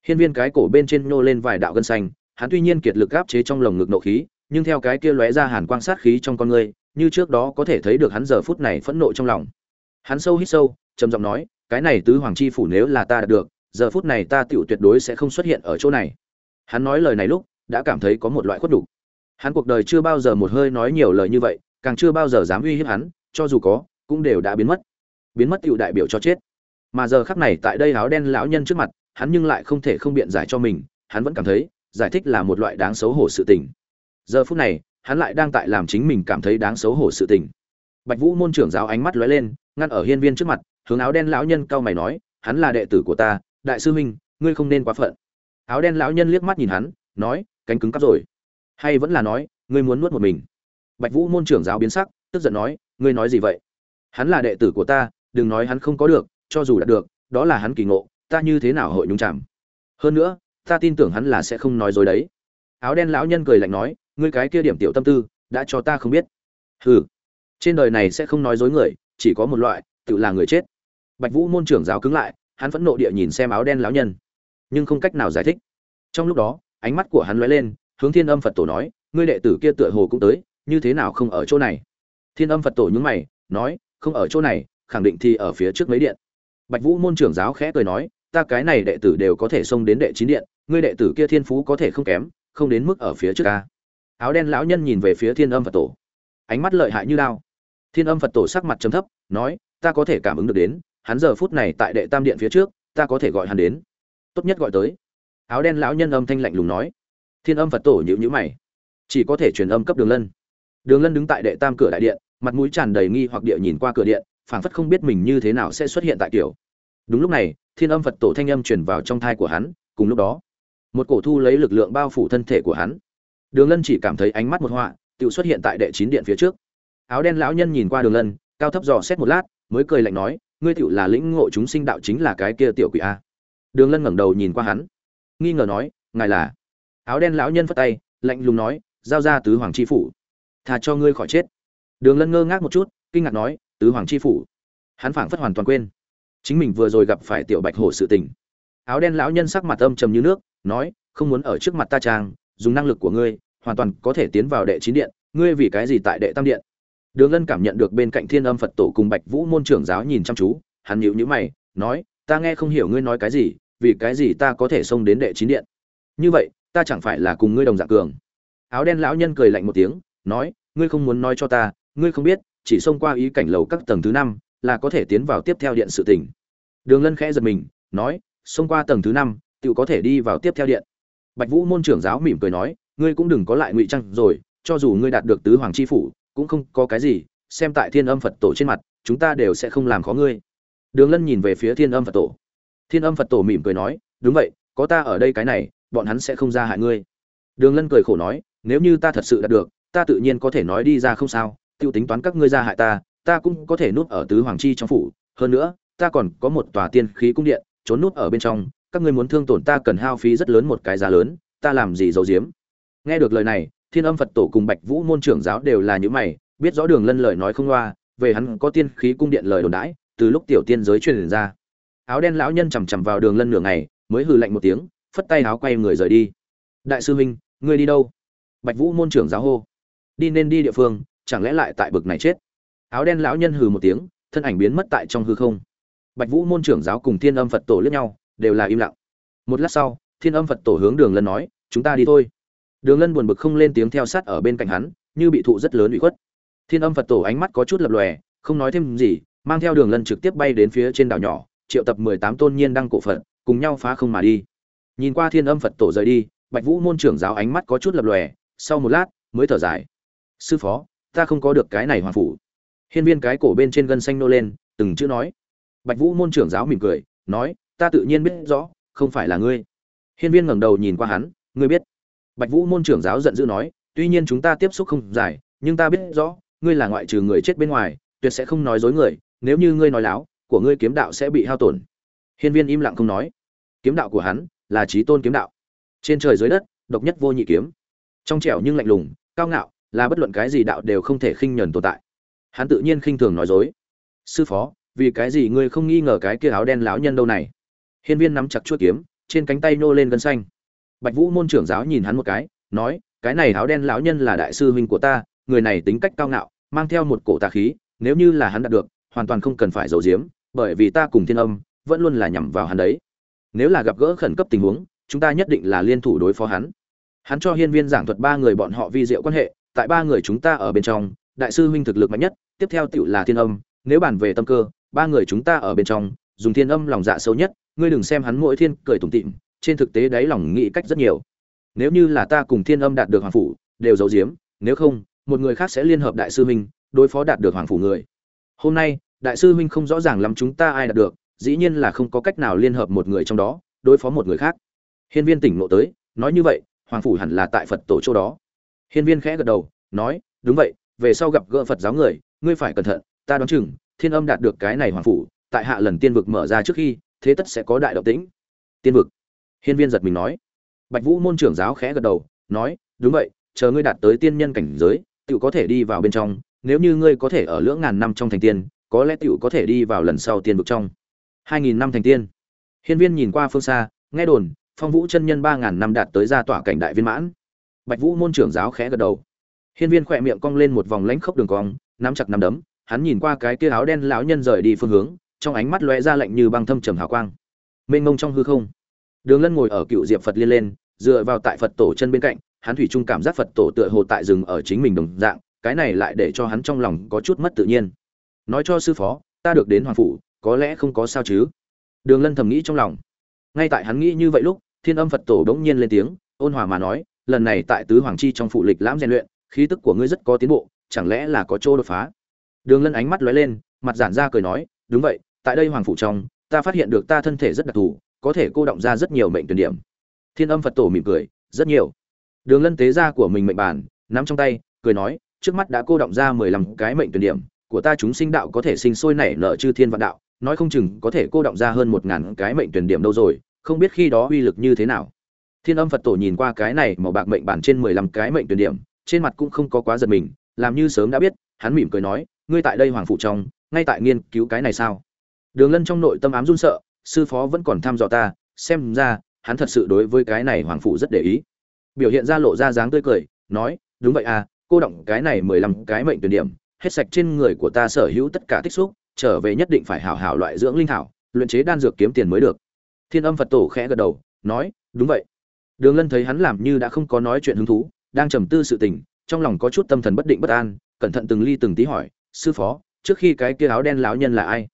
hiên viên cái cổ bên trên nô lên vài đạo gân xanh, hắn tuy nhiên kiệt lực áp chế trong lồng ngực nộ khí, nhưng theo cái kia lóe ra hàn quang sát khí trong con ngươi như trước đó có thể thấy được hắn giờ phút này phẫn nộ trong lòng. Hắn sâu hít sâu, trầm giọng nói, cái này tứ hoàng chi phủ nếu là ta đạt được, giờ phút này ta tiểu tuyệt đối sẽ không xuất hiện ở chỗ này. Hắn nói lời này lúc, đã cảm thấy có một loại khuất đủ. hắn cuộc đời chưa bao giờ một hơi nói nhiều lời như vậy, càng chưa bao giờ dám uy hiếp hắn, cho dù có, cũng đều đã biến mất. Biến mất tiểu đại biểu cho chết. Mà giờ khắc này tại đây áo đen lão nhân trước mặt hắn nhưng lại không thể không biện giải cho mình, hắn vẫn cảm thấy, giải thích là một loại đáng xấu hổ sự tình. Giờ phút này, hắn lại đang tại làm chính mình cảm thấy đáng xấu hổ sự tình. Bạch vũ môn trưởng giáo ánh mắt lóe lên, ngăn ở hiên viên trước mặt, hướng áo đen lão nhân cao mày nói, hắn là đệ tử của ta, đại sư huynh, ngươi không nên quá phận. Áo đen lão nhân liếc mắt nhìn hắn, nói, cánh cứng cắp rồi. Hay vẫn là nói, ngươi muốn nuốt một mình. Bạch vũ môn trưởng giáo biến sắc, tức giận nói, ngươi nói gì vậy? Hắn là đệ tử của ta, đừng nói hắn không có được, cho dù đạt được, đó là hắn kỳ ngộ ta như thế nào hội nhúng chạm hơn nữa, ta tin tưởng hắn là sẽ không nói dối đấy. Áo đen lão nhân cười lạnh nói, ngươi cái kia điểm tiểu tâm tư, đã cho ta không biết. Hừ, trên đời này sẽ không nói dối người, chỉ có một loại, tự là người chết. Bạch vũ môn trưởng giáo cứng lại, hắn phẫn nộ địa nhìn xem áo đen lão nhân, nhưng không cách nào giải thích. Trong lúc đó, ánh mắt của hắn lóe lên, hướng thiên âm phật tổ nói, ngươi đệ tử kia tựa hồ cũng tới, như thế nào không ở chỗ này? Thiên âm phật tổ nhúng mày, nói, không ở chỗ này, khẳng định thì ở phía trước mấy điện. Bạch vũ môn trưởng giáo khẽ cười nói ta cái này đệ tử đều có thể xông đến đệ chín điện, ngươi đệ tử kia thiên phú có thể không kém, không đến mức ở phía trước ca áo đen lão nhân nhìn về phía thiên âm phật tổ. Ánh mắt lợi hại như đao. Thiên âm phật tổ sắc mặt trầm thấp, nói, ta có thể cảm ứng được đến, hắn giờ phút này tại đệ tam điện phía trước, ta có thể gọi hắn đến. Tốt nhất gọi tới. Áo đen lão nhân âm thanh lạnh lùng nói. Thiên âm phật tổ nhịu nhữ mày. Chỉ có thể truyền âm cấp đường lân. Đường lân đứng tại đệ tam cửa đại điện, mặt mũi tràn đầy nghi hoặc địa nhìn qua cửa điện, phảng phất không biết mình như thế nào sẽ xuất hiện tại kiểu. Đúng lúc này thiên âm phật tổ thanh âm truyền vào trong thai của hắn, cùng lúc đó, một cổ thu lấy lực lượng bao phủ thân thể của hắn. Đường lân chỉ cảm thấy ánh mắt một họa tự xuất hiện tại đệ chín điện phía trước. Áo đen lão nhân nhìn qua đường lân, cao thấp dò xét một lát, mới cười lạnh nói, ngươi tựu là lĩnh ngộ chúng sinh đạo chính là cái kia tiểu quỷ a. Đường lân ngẩng đầu nhìn qua hắn, nghi ngờ nói, ngài là? Áo đen lão nhân phất tay, lạnh lùng nói, giao ra tứ hoàng chi phủ. Thà cho ngươi khỏi chết. Đường lân ngơ ngác một chút, kinh ngạc nói, tứ hoàng chi phủ? Hắn phảng phất hoàn toàn quên chính mình vừa rồi gặp phải tiểu bạch hổ sự tình. Áo đen lão nhân sắc mặt âm trầm như nước, nói, không muốn ở trước mặt ta trang, dùng năng lực của ngươi, hoàn toàn có thể tiến vào đệ chín điện, ngươi vì cái gì tại đệ tam điện? Đường lân cảm nhận được bên cạnh thiên âm phật tổ cùng bạch vũ môn trưởng giáo nhìn chăm chú, hắn nhịu nhữ mày, nói, ta nghe không hiểu ngươi nói cái gì, vì cái gì ta có thể xông đến đệ chín điện? Như vậy, ta chẳng phải là cùng ngươi đồng dạng cường. Áo đen lão nhân cười lạnh một tiếng, nói, ngươi không muốn nói cho ta, ngươi không biết, chỉ xông qua ý cảnh lầu các tầng thứ năm là có thể tiến vào tiếp theo điện sự tỉnh đường lân khẽ giật mình, nói, xông qua tầng thứ năm tự có thể đi vào tiếp theo điện. Bạch vũ môn trưởng giáo mỉm cười nói, ngươi cũng đừng có lại ngụy trang rồi, cho dù ngươi đạt được tứ hoàng chi phủ, cũng không có cái gì, xem tại thiên âm phật tổ trên mặt, chúng ta đều sẽ không làm khó ngươi. Đường lân nhìn về phía thiên âm phật tổ. Thiên âm phật tổ mỉm cười nói, đúng vậy, có ta ở đây cái này, bọn hắn sẽ không ra hại ngươi. Đường lân cười khổ nói, nếu như ta thật sự đạt được, ta tự nhiên có thể nói đi ra không sao tiêu tính toán các ngươi ra hại ta ta cũng có thể núp ở tứ hoàng chi trong phủ, hơn nữa, ta còn có một tòa tiên khí cung điện, trốn núp ở bên trong, các ngươi muốn thương tổn ta cần hao phí rất lớn một cái giá lớn, ta làm gì giấu giếm? Nghe được lời này, thiên âm phật tổ cùng bạch vũ môn trưởng giáo đều là những mày, biết rõ đường lân lời nói không loa, về hắn có tiên khí cung điện lời đồn đãi, từ lúc tiểu tiên giới truyền ra. Áo đen lão nhân chằm chằm vào đường lân nửa ngày, mới hừ lạnh một tiếng, phất tay áo quay người rời đi. Đại sư huynh, ngươi đi đâu? Bạch vũ môn trưởng giáo hô. Đi nên đi địa phương, chẳng lẽ lại tại bực này chết? Áo đen lão nhân hừ một tiếng, thân ảnh biến mất tại trong hư không. Bạch vũ môn trưởng giáo cùng thiên âm phật tổ liếc nhau, đều là im lặng. Một lát sau, thiên âm phật tổ hướng đường lân nói, chúng ta đi thôi. Đường lân buồn bực không lên tiếng theo sát ở bên cạnh hắn, như bị thụ rất lớn ủy khuất. Thiên âm phật tổ ánh mắt có chút lập lòe, không nói thêm gì, mang theo đường lân trực tiếp bay đến phía trên đảo nhỏ, triệu tập mười tám tôn nhiên đăng cổ phật, cùng nhau phá không mà đi. Nhìn qua thiên âm phật tổ rời đi, bạch vũ môn trưởng giáo ánh mắt có chút lập lòe, sau một lát, mới thở dài. Sư phó, ta không có được cái này hoàng phủ hiên viên cái cổ bên trên gân xanh nô lên, từng chữ nói. Bạch vũ môn trưởng giáo mỉm cười, nói, ta tự nhiên biết rõ, không phải là ngươi. Hiên viên ngẩng đầu nhìn qua hắn, ngươi biết. Bạch vũ môn trưởng giáo giận dữ nói, tuy nhiên chúng ta tiếp xúc không dài, nhưng ta biết rõ, ngươi là ngoại trừ người chết bên ngoài, tuyệt sẽ không nói dối người, nếu như ngươi nói láo, của ngươi kiếm đạo sẽ bị hao tổn. Hiên viên im lặng không nói. Kiếm đạo của hắn là chí tôn kiếm đạo. Trên trời dưới đất, độc nhất vô nhị kiếm. Trong trẻo nhưng lạnh lùng, cao ngạo, là bất luận cái gì đạo đều không thể khinh nhẫn tồn tại hắn tự nhiên khinh thường nói dối. Sư phó, vì cái gì ngươi không nghi ngờ cái kia áo đen lão nhân đâu này? Hiên viên nắm chặt chuôi kiếm, trên cánh tay nô lên gân xanh. Bạch vũ môn trưởng giáo nhìn hắn một cái, nói, cái này áo đen lão nhân là đại sư huynh của ta, người này tính cách cao ngạo, mang theo một cổ tà khí, nếu như là hắn đạt được, hoàn toàn không cần phải giấu giếm, bởi vì ta cùng thiên âm, vẫn luôn là nhằm vào hắn đấy. Nếu là gặp gỡ khẩn cấp tình huống, chúng ta nhất định là liên thủ đối phó hắn. Hắn cho hiên viên giảng thuật ba người bọn họ vi diệu quan hệ, tại ba người chúng ta ở bên trong đại sư huynh thực lực mạnh nhất, tiếp theo tựu là thiên âm, nếu bàn về tâm cơ, ba người chúng ta ở bên trong, dùng thiên âm lòng dạ sâu nhất, ngươi đừng xem hắn mỗi thiên cười tủm tịm trên thực tế đáy lòng nghĩ cách rất nhiều. Nếu như là ta cùng thiên âm đạt được hoàng phủ, đều giấu giếm, nếu không, một người khác sẽ liên hợp đại sư huynh, đối phó đạt được hoàng phủ người. Hôm nay, đại sư huynh không rõ ràng lắm chúng ta ai đạt được, dĩ nhiên là không có cách nào liên hợp một người trong đó, đối phó một người khác. Hiên viên tỉnh ngộ tới, nói như vậy, hoàng phủ hẳn là tại phật tổ chỗ đó. Hiên viên khẽ gật đầu, nói, đúng vậy về sau gặp gỡ phật giáo người, ngươi phải cẩn thận, ta đoán chừng, thiên âm đạt được cái này hoàng phủ, tại hạ lần tiên vực mở ra trước khi, thế tất sẽ có đại động tĩnh. Tiên vực. Hiên viên giật mình nói. Bạch vũ môn trưởng giáo khẽ gật đầu, nói, đúng vậy, chờ ngươi đạt tới tiên nhân cảnh giới tự có thể đi vào bên trong, nếu như ngươi có thể ở lưỡng ngàn năm trong thành tiên, có lẽ tự có thể đi vào lần sau tiên vực trong. Hai nghìn năm thành tiên. Hiên viên nhìn qua phương xa, nghe đồn, phong vũ chân nhân ba ngàn năm đạt tới gia tỏa cảnh đại viên mãn. Bạch vũ môn trưởng giáo khẽ gật đầu hiên viên khỏe miệng cong lên một vòng lánh khốc đường cong, nắm chặt nắm đấm, hắn nhìn qua cái kia áo đen lão nhân rời đi phương hướng, trong ánh mắt lóe ra lạnh như băng thâm trầm hào quang. Mênh mông trong hư không, đường lân ngồi ở cựu diệp phật liên lên, dựa vào tại phật tổ chân bên cạnh, hắn thủy chung cảm giác phật tổ tựa hồ tại rừng ở chính mình đồng dạng, cái này lại để cho hắn trong lòng có chút mất tự nhiên. Nói cho sư phó, ta được đến hoàng phủ, có lẽ không có sao chứ? Đường lân thầm nghĩ trong lòng. Ngay tại hắn nghĩ như vậy lúc, thiên âm phật tổ bỗng nhiên lên tiếng, ôn hòa mà nói, lần này tại tứ hoàng chi trong phụ lịch lãm rèn luyện khí tức của ngươi rất có tiến bộ, chẳng lẽ là có chỗ đột phá? Đường lân ánh mắt lóe lên, mặt giản ra cười nói, đúng vậy, tại đây hoàng phủ trong, ta phát hiện được ta thân thể rất đặc thù, có thể cô động ra rất nhiều mệnh tuyển điểm. Thiên âm phật tổ mỉm cười, rất nhiều. Đường lân tế ra của mình mệnh bản nắm trong tay, cười nói, trước mắt đã cô động ra mười lăm cái mệnh tuyển điểm, của ta chúng sinh đạo có thể sinh sôi nảy nở chư thiên vạn đạo, nói không chừng có thể cô động ra hơn một ngàn cái mệnh tuyển điểm đâu rồi, không biết khi đó uy lực như thế nào. Thiên âm phật tổ nhìn qua cái này màu bạc mệnh bản trên mười lăm cái mệnh tuyển điểm trên mặt cũng không có quá giật mình, làm như sớm đã biết, hắn mỉm cười nói, ngươi tại đây hoàng phụ trong, ngay tại nghiên cứu cái này sao? Đường lân trong nội tâm ám run sợ, sư phó vẫn còn thăm dò ta, xem ra, hắn thật sự đối với cái này hoàng phụ rất để ý. Biểu hiện ra lộ ra dáng tươi cười, nói, đúng vậy à cô động cái này mười lăm cái mệnh tuyển điểm, hết sạch trên người của ta sở hữu tất cả tích xúc, trở về nhất định phải hảo hảo loại dưỡng linh thảo, luyện chế đan dược kiếm tiền mới được. Thiên âm phật tổ khẽ gật đầu, nói, đúng vậy. Đường lân thấy hắn làm như đã không có nói chuyện hứng thú đang trầm tư sự tình, trong lòng có chút tâm thần bất định bất an, cẩn thận từng ly từng tí hỏi, sư phó, trước khi cái kia áo đen lão nhân là ai?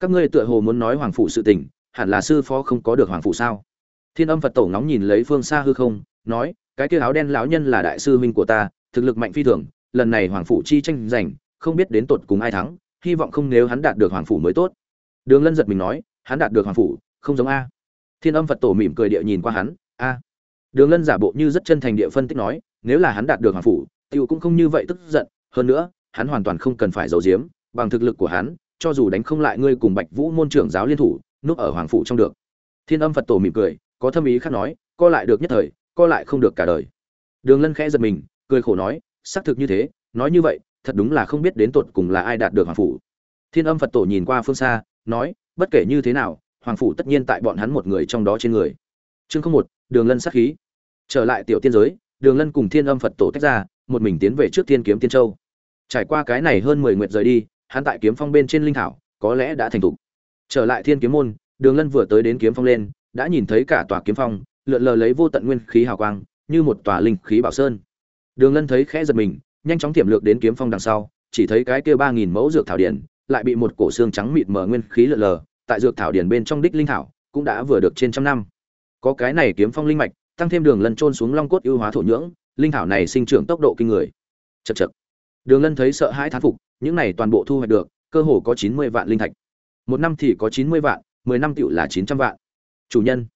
Các ngươi tựa hồ muốn nói hoàng phủ sự tình, hẳn là sư phó không có được hoàng phủ sao? Thiên âm phật tổ ngóng nhìn lấy phương xa hư không, nói, cái kia áo đen lão nhân là đại sư huynh của ta, thực lực mạnh phi thường, lần này hoàng phủ chi tranh giành, không biết đến tột cùng ai thắng, hy vọng không nếu hắn đạt được hoàng phủ mới tốt. Đường lân giật mình nói, hắn đạt được hoàng phủ không giống a. Thiên âm phật tổ mỉm cười địa nhìn qua hắn, a. Đường lân giả bộ như rất chân thành địa phân tích nói nếu là hắn đạt được hoàng phủ tiểu cũng không như vậy tức giận, hơn nữa, hắn hoàn toàn không cần phải giấu giếm, bằng thực lực của hắn, cho dù đánh không lại ngươi cùng bạch vũ môn trưởng giáo liên thủ, núp ở hoàng phủ trong được. Thiên âm phật tổ mỉm cười, có thâm ý khác nói, co lại được nhất thời, co lại không được cả đời. Đường lân khẽ giật mình, cười khổ nói, xác thực như thế, nói như vậy, thật đúng là không biết đến tột cùng là ai đạt được hoàng phủ. Thiên âm phật tổ nhìn qua phương xa, nói, bất kể như thế nào, hoàng phủ tất nhiên tại bọn hắn một người trong đó trên người. Chương không một, đường lân sát khí. Trở lại tiểu tiên giới đường lân cùng thiên âm phật tổ tách ra, một mình tiến về trước thiên kiếm tiên châu. Trải qua cái này hơn mười nguyệt rời đi, hắn tại kiếm phong bên trên linh thảo, có lẽ đã thành thục. Trở lại thiên kiếm môn, đường lân vừa tới đến kiếm phong lên, đã nhìn thấy cả tòa kiếm phong, lượn lờ lấy vô tận nguyên khí hào quang, như một tòa linh khí bảo sơn. Đường lân thấy khẽ giật mình, nhanh chóng tiềm lược đến kiếm phong đằng sau, chỉ thấy cái kia ba nghìn mẫu dược thảo điển, lại bị một cổ xương trắng mịt mờ nguyên khí lượn lờ, tại dược thảo điển bên trong đích linh thảo, cũng đã vừa được trên trăm năm. Có cái này kiếm phong linh mạch tăng thêm đường lân trôn xuống long cốt ưu hóa thổ nhưỡng, linh thảo này sinh trưởng tốc độ kinh người. Chật chật đường lân thấy sợ hãi thán phục, những này toàn bộ thu hoạch được, cơ hồ có chín mươi vạn linh thạch. Một năm thì có chín mươi vạn, mười năm tựu là chín trăm vạn. Chủ nhân.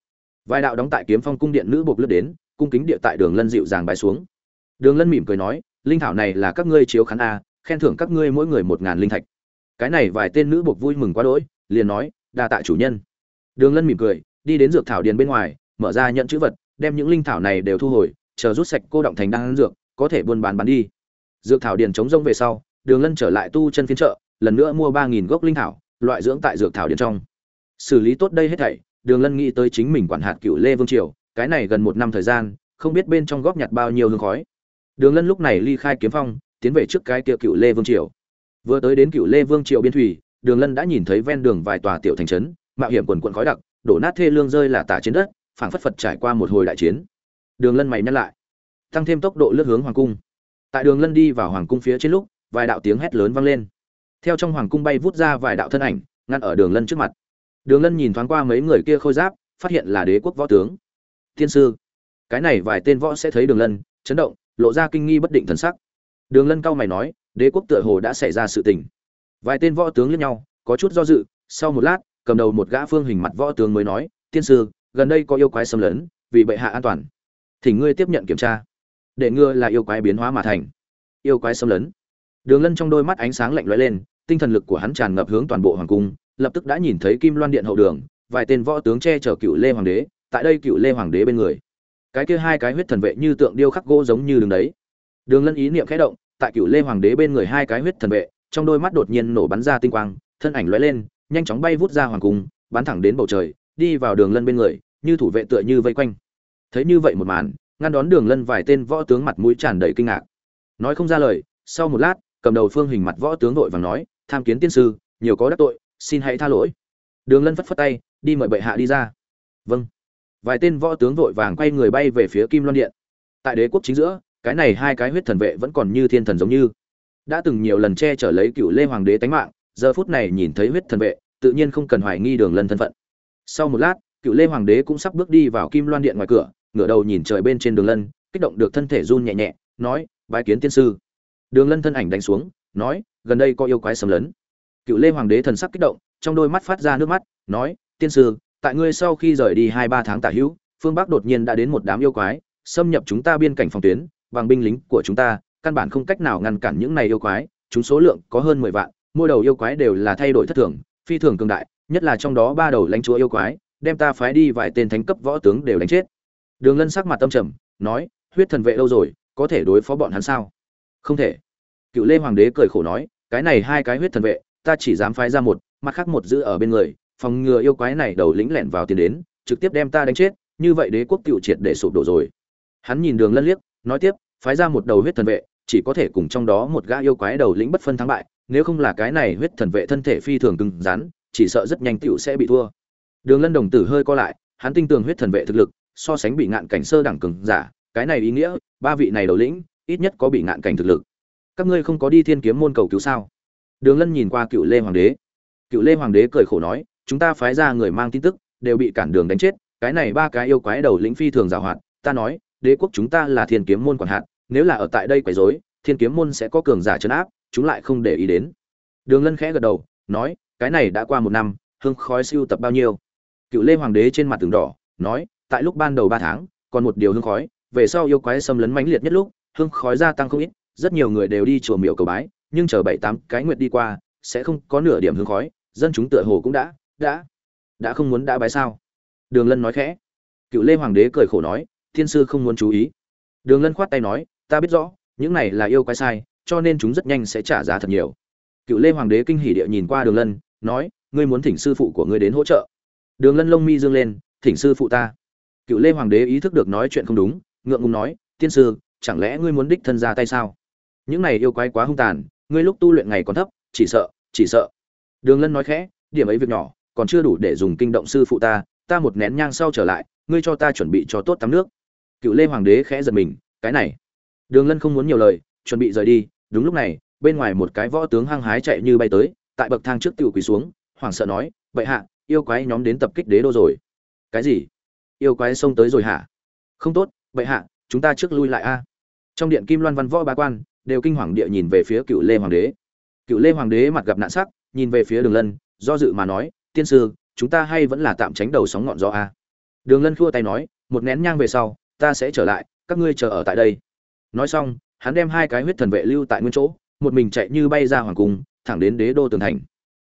Vài đạo đóng tại kiếm phong cung điện nữ buộc lướt đến, cung kính địa tại đường lân dịu dàng bài xuống. Đường lân mỉm cười nói, linh thảo này là các ngươi chiếu khán a, khen thưởng các ngươi mỗi người một ngàn linh thạch. Cái này vài tên nữ buộc vui mừng quá đỗi, liền nói, đa tạ chủ nhân. Đường lân mỉm cười, đi đến dược thảo điền bên ngoài, mở ra nhận chữ vật đem những linh thảo này đều thu hồi chờ rút sạch cô động thành đan dược có thể buôn bán bán đi. Dược thảo điền chống rông về sau đường lân trở lại tu chân phiên chợ lần nữa mua ba nghìn gốc linh thảo loại dưỡng tại dược thảo điền trong. Xử lý tốt đây hết thảy đường lân nghĩ tới chính mình quản hạt cựu lê vương triều cái này gần một năm thời gian không biết bên trong góp nhặt bao nhiêu hương khói. Đường Lân lúc này ly khai kiếm phong, tiến về trước cái kia Cựu Lê Vương triều. Vừa tới đến Cựu Lê Vương triều biên thủy, Đường Lân đã nhìn thấy ven đường vài tòa tiểu thành trấn, mạo hiểm quần quần khói đặc, đổ nát thê lương rơi là tả trên đất, phảng phất phật trải qua một hồi đại chiến. Đường Lân mày nhắc lại, tăng thêm tốc độ lướt hướng hoàng cung. Tại Đường Lân đi vào hoàng cung phía trên lúc, vài đạo tiếng hét lớn vang lên. Theo trong hoàng cung bay vút ra vài đạo thân ảnh, ngăn ở Đường Lân trước mặt. Đường Lân nhìn thoáng qua mấy người kia khôi giáp, phát hiện là đế quốc võ tướng. Tiên sư. Cái này vài tên võ sẽ thấy Đường Lân, chấn động, lộ ra kinh nghi bất định thần sắc đường lân cao mày nói đế quốc tựa hồ đã xảy ra sự tình vài tên võ tướng lẫn nhau có chút do dự sau một lát cầm đầu một gã phương hình mặt võ tướng mới nói tiên sư gần đây có yêu quái xâm lấn, vì bệ hạ an toàn. Thỉnh ngươi tiếp nhận kiểm tra. Để ngừa là yêu quái biến hóa mà thành. Yêu quái xâm lấn. Đường lân trong đôi mắt ánh sáng lạnh lẽo lên, tinh thần lực của hắn tràn ngập hướng toàn bộ hoàng cung, lập tức đã nhìn thấy kim loan điện hậu đường, vài tên võ tướng che chở cựu lê hoàng đế, tại đây cựu lê hoàng đế bên người. Cái kia hai cái huyết thần vệ như tượng điêu khắc gỗ giống như đường đấy. Đường lân ý niệm khẽ động, tại cựu lê hoàng đế bên người hai cái huyết thần vệ, trong đôi mắt đột nhiên nổ bắn ra tinh quang, thân ảnh lóe lên, nhanh chóng bay vút ra hoàng cung, bắn thẳng đến bầu trời, đi vào đường lân bên người như thủ vệ tựa như vây quanh. Thấy như vậy một màn, ngăn đón đường lân vài tên võ tướng mặt mũi tràn đầy kinh ngạc. Nói không ra lời, sau một lát, cầm đầu phương hình mặt võ tướng đội vàng nói, tham kiến tiên sư, nhiều có đắc tội, xin hãy tha lỗi. Đường lân phất phất tay, đi mời bệ hạ đi ra. Vâng. Vài tên võ tướng vội vàng quay người bay về phía kim loan điện. Tại đế quốc chính giữa, cái này hai cái huyết thần vệ vẫn còn như thiên thần giống như. Đã từng nhiều lần che chở lấy cựu lê hoàng đế tánh mạng, giờ phút này nhìn thấy huyết thần vệ, tự nhiên không cần hoài nghi đường lân thân phận. Sau một lát cựu lê hoàng đế cũng sắp bước đi vào kim loan điện ngoài cửa, ngửa đầu nhìn trời bên trên đường lân, kích động được thân thể run nhẹ nhẹ, nói, bái kiến tiên sư. Đường lân thân ảnh đánh xuống, nói, gần đây có yêu quái xâm lấn. Cựu lê hoàng đế thần sắc kích động, trong đôi mắt phát ra nước mắt, nói, tiên sư, tại ngươi sau khi rời đi hai ba tháng tả hữu, phương bắc đột nhiên đã đến một đám yêu quái, xâm nhập chúng ta biên cảnh phòng tuyến, bằng binh lính của chúng ta, căn bản không cách nào ngăn cản những này yêu quái, chúng số lượng có hơn mười vạn, mỗi đầu yêu quái đều là thay đổi thất thường, phi thường cường đại, nhất là trong đó ba đầu lãnh chúa yêu quái đem ta phái đi vài tên thánh cấp võ tướng đều đánh chết. Đường lân sắc mặt tâm trầm, nói, huyết thần vệ lâu rồi, có thể đối phó bọn hắn sao? Không thể. Cựu lê hoàng đế cười khổ nói, cái này hai cái huyết thần vệ, ta chỉ dám phái ra một, mặt khác một giữ ở bên người, phòng ngừa yêu quái này đầu lĩnh lẻn vào tiền đến, trực tiếp đem ta đánh chết, như vậy đế quốc Cựu triệt để sụp đổ rồi. Hắn nhìn đường lân liếc, nói tiếp, phái ra một đầu huyết thần vệ, chỉ có thể cùng trong đó một gã yêu quái đầu lĩnh bất phân thắng bại, nếu không là cái này huyết thần vệ thân thể phi thường cứng rắn, chỉ sợ rất nhanh tiểu sẽ bị thua đường lân đồng tử hơi co lại, hắn tin tưởng huyết thần vệ thực lực, so sánh bị ngạn cảnh sơ đẳng cường giả, cái này ý nghĩa, ba vị này đầu lĩnh, ít nhất có bị ngạn cảnh thực lực. Các ngươi không có đi thiên kiếm môn cầu cứu sao? Đường lân nhìn qua cựu lê hoàng đế. Cựu lê hoàng đế cười khổ nói, chúng ta phái ra người mang tin tức, đều bị cản đường đánh chết, cái này ba cái yêu quái đầu lĩnh phi thường giàu hoạt ta nói, đế quốc chúng ta là thiên kiếm môn quản hạt, nếu là ở tại đây quấy rối, thiên kiếm môn sẽ có cường giả trấn áp, chúng lại không để ý đến. Đường lân khẽ gật đầu, nói, cái này đã qua một năm, hương khói siêu tập bao nhiêu? Cựu lê hoàng đế trên mặt tường đỏ, nói, tại lúc ban đầu ba tháng, còn một điều hương khói, về sau yêu quái xâm lấn mãnh liệt nhất lúc, hương khói gia tăng không ít, rất nhiều người đều đi chùa miệu cầu bái, nhưng chờ bảy tám cái nguyệt đi qua, sẽ không có nửa điểm hương khói, dân chúng tựa hồ cũng đã đã đã không muốn đã bái sao? Đường lân nói khẽ. Cựu lê hoàng đế cười khổ nói, thiên sư không muốn chú ý. Đường lân khoát tay nói, ta biết rõ, những này là yêu quái sai, cho nên chúng rất nhanh sẽ trả giá thật nhiều. Cựu lê hoàng đế kinh hỉ địa nhìn qua đường lân, nói, ngươi muốn thỉnh sư phụ của ngươi đến hỗ trợ đường lân lông mi dương lên, thỉnh sư phụ ta. Cựu lê hoàng đế ý thức được nói chuyện không đúng, ngượng ngùng nói, tiên sư, chẳng lẽ ngươi muốn đích thân ra tay sao? Những này yêu quái quá hung tàn, ngươi lúc tu luyện ngày còn thấp, chỉ sợ chỉ sợ. Đường lân nói khẽ, điểm ấy việc nhỏ, còn chưa đủ để dùng kinh động sư phụ ta ta một nén nhang sau trở lại, ngươi cho ta chuẩn bị cho tốt tắm nước. Cựu lê hoàng đế khẽ giật mình, cái này. Đường lân không muốn nhiều lời, chuẩn bị rời đi, đúng lúc này, bên ngoài một cái võ tướng hăng hái chạy như bay tới, tại bậc thang trước tiểu quỳ xuống, hoảng sợ nói vậy hạ yêu quái nhóm đến tập kích đế đô rồi. Cái gì? Yêu quái xông tới rồi hả? Không tốt vậy hạ, chúng ta trước lui lại a. Trong điện kim loan văn võ ba quan, đều kinh hoàng địa nhìn về phía cựu lê hoàng đế. Cựu lê hoàng đế mặt gặp nạn sắc, nhìn về phía đường lân, do dự mà nói, tiên sư, chúng ta hay vẫn là tạm tránh đầu sóng ngọn gió a. Đường lân khua tay nói, một nén nhang về sau, ta sẽ trở lại, các ngươi chờ ở tại đây. Nói xong, hắn đem hai cái huyết thần vệ lưu tại nguyên chỗ, một mình chạy như bay ra hoàng cung, thẳng đến đế đô tường thành.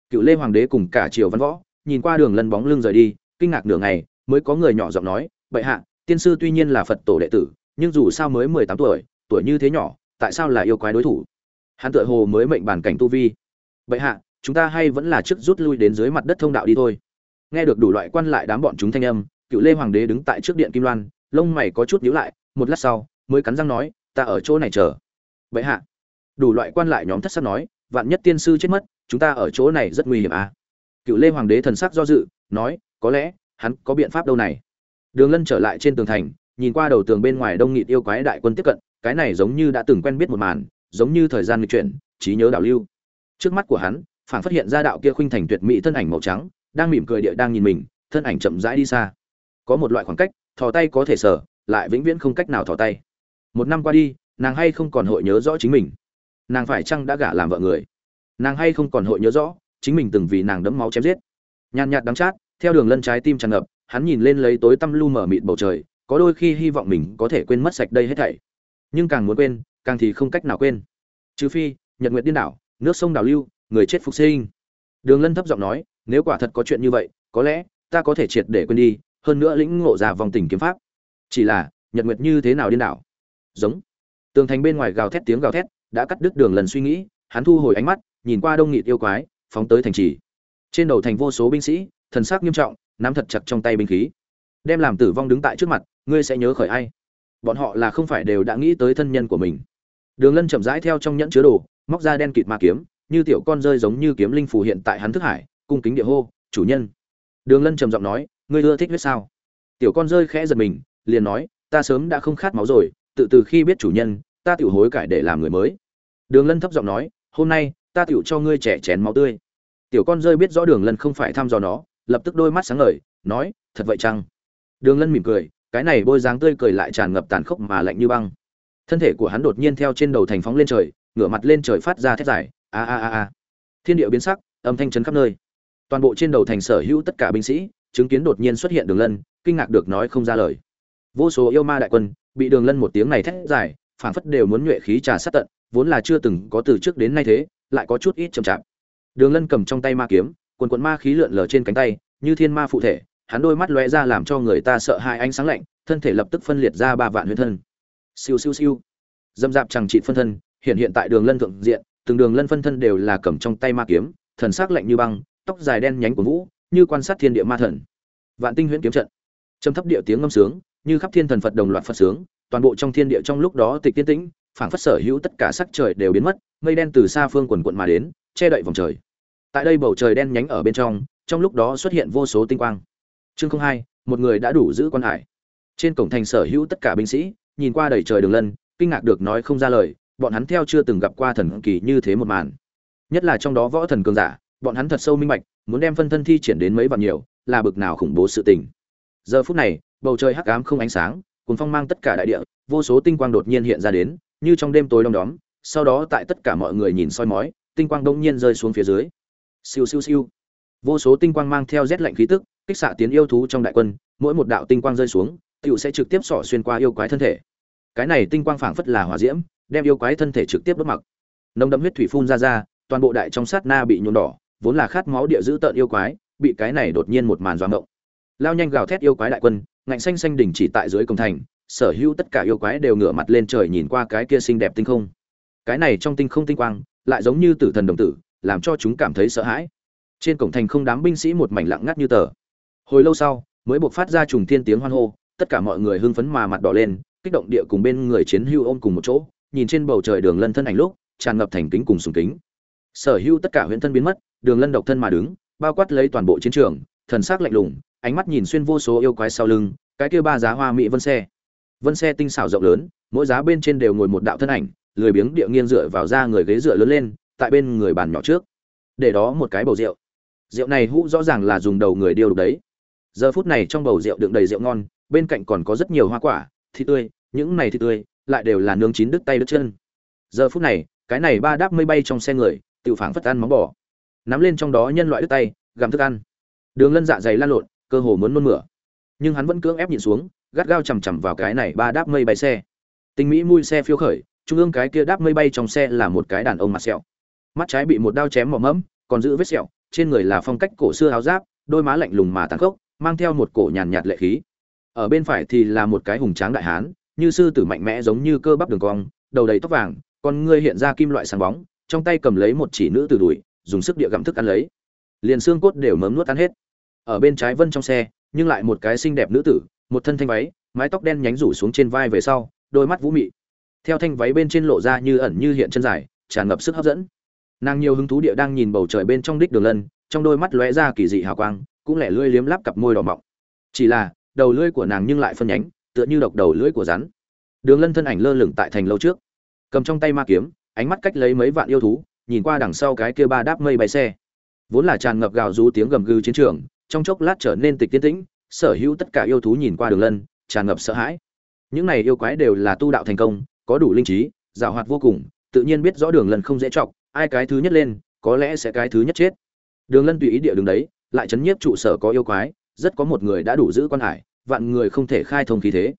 Cựu lê hoàng đế cùng cả triều văn võ nhìn qua đường lân bóng lưng rời đi, kinh ngạc nửa ngày, mới có người nhỏ giọng nói, bệ hạ, tiên sư tuy nhiên là phật tổ đệ tử, nhưng dù sao mới mười tám tuổi tuổi như thế nhỏ, tại sao là yêu quái đối thủ? Hắn tựa hồ mới mệnh bản cảnh tu vi. Bệ hạ, chúng ta hay vẫn là trước rút lui đến dưới mặt đất thông đạo đi thôi. Nghe được đủ loại quan lại đám bọn chúng thanh âm cựu lê hoàng đế đứng tại trước điện kim loan, lông mày có chút nhíu lại, một lát sau, mới cắn răng nói, ta ở chỗ này chờ. Bệ hạ. Đủ loại quan lại nhóm thất sắc nói, vạn nhất tiên sư chết mất, chúng ta ở chỗ này rất nguy hiểm à? Cựu lê hoàng đế thần sắc do dự, nói, có lẽ, hắn có biện pháp đâu này. Đường lân trở lại trên tường thành, nhìn qua đầu tường bên ngoài đông nghịt yêu quái đại quân tiếp cận, cái này giống như đã từng quen biết một màn, giống như thời gian lịch chuyển, trí nhớ đảo lưu. Trước mắt của hắn phản phát hiện ra đạo kia khuynh thành tuyệt mỹ thân ảnh màu trắng, đang mỉm cười địa đang nhìn mình, thân ảnh chậm rãi đi xa. Có một loại khoảng cách, thò tay có thể sở, lại vĩnh viễn không cách nào thò tay. Một năm qua đi, nàng hay không còn hội nhớ rõ chính mình? Nàng phải chăng đã gả làm vợ người? Nàng hay không còn hội nhớ rõ chính mình từng vì nàng đẫm máu chém giết. Nhàn nhạt đắng chát, theo đường lân trái tim tràn ngập, hắn nhìn lên lấy tối tăm lu mở mịt bầu trời, có đôi khi hy vọng mình có thể quên mất sạch đây hết thảy. Nhưng càng muốn quên, càng thì không cách nào quên. Trừ phi, nhật nguyệt điên đảo, nước sông đảo lưu, người chết phục sinh. Đường lân thấp giọng nói, nếu quả thật có chuyện như vậy, có lẽ ta có thể triệt để quên đi, hơn nữa lĩnh ngộ ra vòng tình kiếm pháp. Chỉ là, nhật nguyệt như thế nào điên đảo? Giống. Tường thành bên ngoài gào thét tiếng gào thét, đã cắt đứt đường lần suy nghĩ, hắn thu hồi ánh mắt, nhìn qua đông nghịt yêu quái phóng tới thành trì. Trên đầu thành vô số binh sĩ, thần sắc nghiêm trọng, nắm thật chặt trong tay binh khí. Đem làm tử vong đứng tại trước mặt, ngươi sẽ nhớ khởi ai? Bọn họ là không phải đều đã nghĩ tới thân nhân của mình. Đường lân chậm rãi theo trong nhẫn chứa đồ, móc ra đen kịt ma kiếm, như tiểu con rơi giống như kiếm linh phù hiện tại hắn thức hải, cung kính địa hô, chủ nhân. Đường lân trầm giọng nói, ngươi ưa thích huyết sao? Tiểu con rơi khẽ giật mình, liền nói, ta sớm đã không khát máu rồi, tự từ khi biết chủ nhân, ta tự hối cải để làm người mới. Đường lân thấp giọng nói, hôm nay ta tiểu cho ngươi trẻ chén máu tươi. Tiểu con rơi biết rõ đường lân không phải thăm dò nó, lập tức đôi mắt sáng ngời, nói, thật vậy chăng? Đường lân mỉm cười, cái này bôi dáng tươi cười lại tràn ngập tàn khốc mà lạnh như băng. Thân thể của hắn đột nhiên theo trên đầu thành phóng lên trời, ngửa mặt lên trời phát ra thét dài, a a a a. Thiên địa biến sắc, âm thanh chấn khắp nơi. Toàn bộ trên đầu thành sở hữu tất cả binh sĩ, chứng kiến đột nhiên xuất hiện đường lân, kinh ngạc được nói không ra lời. Vô số yêu ma đại quân, bị đường lân một tiếng này thét dài, phảng phất đều muốn nhuệ khí trà sát tận, vốn là chưa từng có từ trước đến nay thế lại có chút ít chậm chạp. Đường lân cầm trong tay ma kiếm, quần quần ma khí lượn lờ trên cánh tay, như thiên ma phụ thể, hắn đôi mắt lóe ra làm cho người ta sợ hai ánh sáng lạnh, thân thể lập tức phân liệt ra ba vạn huyễn thân. Siêu siêu siêu. Dâm dạp chẳng trị phân thân, hiện hiện tại đường lân thượng diện, từng đường lân phân thân đều là cầm trong tay ma kiếm, thần sắc lạnh như băng, tóc dài đen nhánh của vũ, như quan sát thiên địa ma thần. Vạn tinh huyễn kiếm trận. Trầm thấp địa tiếng ngâm sướng, như khắp thiên thần phật đồng loạt phật sướng, toàn bộ trong thiên địa trong lúc đó tịch tiên tĩnh phảng phất sở hữu tất cả sắc trời đều biến mất, mây đen từ xa phương quần quận mà đến, che đậy vòng trời. Tại đây bầu trời đen nhánh ở bên trong trong lúc đó xuất hiện vô số tinh quang. Chương không hai, một người đã đủ giữ quan hải. Trên cổng thành sở hữu tất cả binh sĩ, nhìn qua đầy trời đường lân, kinh ngạc được nói không ra lời, bọn hắn theo chưa từng gặp qua thần kỳ như thế một màn. Nhất là trong đó võ thần cường giả, bọn hắn thật sâu minh bạch, muốn đem phân thân thi triển đến mấy vạn nhiều, là bực nào khủng bố sự tình. Giờ phút này, bầu trời hắc ám không ánh sáng cuốn phong mang tất cả đại địa, vô số tinh quang đột nhiên hiện ra đến như trong đêm tối đông đóm, sau đó tại tất cả mọi người nhìn soi mói, tinh quang đông nhiên rơi xuống phía dưới. Siêu siêu siêu. Vô số tinh quang mang theo rét lạnh khí tức, kích xạ tiến yêu thú trong đại quân, mỗi một đạo tinh quang rơi xuống tựu sẽ trực tiếp xỏ xuyên qua yêu quái thân thể. Cái này tinh quang phảng phất là hỏa diễm, đem yêu quái thân thể trực tiếp đốt mặc. Nồng đậm huyết thủy phun ra ra, toàn bộ đại trong sát na bị nhuộm đỏ, vốn là khát máu địa giữ tợn yêu quái, bị cái này đột nhiên một màn doang động lao nhanh gào thét yêu quái đại quân, ngạnh xanh xanh đỉnh chỉ tại dưới công thành sở hữu tất cả yêu quái đều ngửa mặt lên trời nhìn qua cái kia xinh đẹp tinh không. Cái này trong tinh không tinh quang, lại giống như tử thần đồng tử, làm cho chúng cảm thấy sợ hãi. Trên cổng thành không đám binh sĩ một mảnh lặng ngắt như tờ. Hồi lâu sau, mới buộc phát ra trùng thiên tiếng hoan hô, tất cả mọi người hưng phấn mà mặt đỏ lên, kích động địa cùng bên người chiến hưu ôm cùng một chỗ, nhìn trên bầu trời đường lân thân ảnh lúc, tràn ngập thành kính cùng sùng kính. Sở hữu tất cả huyện thân biến mất, đường lân độc thân mà đứng, bao quát lấy toàn bộ chiến trường, thần sắc lạnh lùng, ánh mắt nhìn xuyên vô số yêu quái sau lưng, cái kia ba giá hoa mỹ vân xe vân xe tinh xảo rộng lớn, mỗi giá bên trên đều ngồi một đạo thân ảnh, lười biếng địa nghiêng dựa vào ra người ghế dựa lớn lên, tại bên người bàn nhỏ trước. Để đó một cái bầu rượu. Rượu này hũ rõ ràng là dùng đầu người điêu đục đấy. Giờ phút này trong bầu rượu đựng đầy rượu ngon, bên cạnh còn có rất nhiều hoa quả, thịt tươi, những này thịt tươi, lại đều là nướng chín đứt tay đứt chân. Giờ phút này, cái này ba đáp mây bay trong xe người, tự phảng phất ăn móng bò. Nắm lên trong đó nhân loại đứt tay, gặm thức ăn. Đường lân dạ dày lan lộn, cơ hồ muốn nôn mửa. Nhưng hắn vẫn cưỡng ép nhịn xuống gắt gao chằm chằm vào cái này ba đáp mây bay xe. Tinh mỹ mui xe phiêu khởi, trung ương cái kia đáp mây bay trong xe là một cái đàn ông mặt sẹo. Mắt trái bị một đao chém mỏ mẫm, còn giữ vết sẹo, trên người là phong cách cổ xưa áo giáp, đôi má lạnh lùng mà tàn khốc, mang theo một cổ nhàn nhạt lệ khí. Ở bên phải thì là một cái hùng tráng đại hán, như sư tử mạnh mẽ giống như cơ bắp đường cong, đầu đầy tóc vàng, con ngươi hiện ra kim loại sáng bóng, trong tay cầm lấy một chỉ nữ từ đùi, dùng sức địa gặm thức ăn lấy. Liền xương cốt đều mớm nuốt ăn hết. Ở bên trái vân trong xe, nhưng lại một cái xinh đẹp nữ tử một thân thanh váy, mái tóc đen nhánh rủ xuống trên vai về sau, đôi mắt vũ mị. Theo thanh váy bên trên lộ ra như ẩn như hiện chân dài, tràn ngập sức hấp dẫn. Nàng nhiều hứng thú địa đang nhìn bầu trời bên trong đích đường lân, trong đôi mắt lóe ra kỳ dị hào quang, cũng lẻ lưỡi liếm láp cặp môi đỏ mọng. Chỉ là, đầu lưỡi của nàng nhưng lại phân nhánh, tựa như độc đầu lưỡi của rắn. Đường lân thân ảnh lơ lửng tại thành lâu trước. Cầm trong tay ma kiếm, ánh mắt cách lấy mấy vạn yêu thú, nhìn qua đằng sau cái kia ba đáp mây bay xe. Vốn là tràn ngập gào rú tiếng gầm gừ chiến trường, trong chốc lát trở nên tịch tiến tĩnh sở hữu tất cả yêu thú nhìn qua đường lân, tràn ngập sợ hãi. Những này yêu quái đều là tu đạo thành công, có đủ linh trí, giảo hoạt vô cùng, tự nhiên biết rõ đường lân không dễ chọc, ai cái thứ nhất lên, có lẽ sẽ cái thứ nhất chết. Đường lân tùy ý địa đường đấy, lại chấn nhiếp trụ sở có yêu quái, rất có một người đã đủ giữ quan hải, vạn người không thể khai thông khí thế.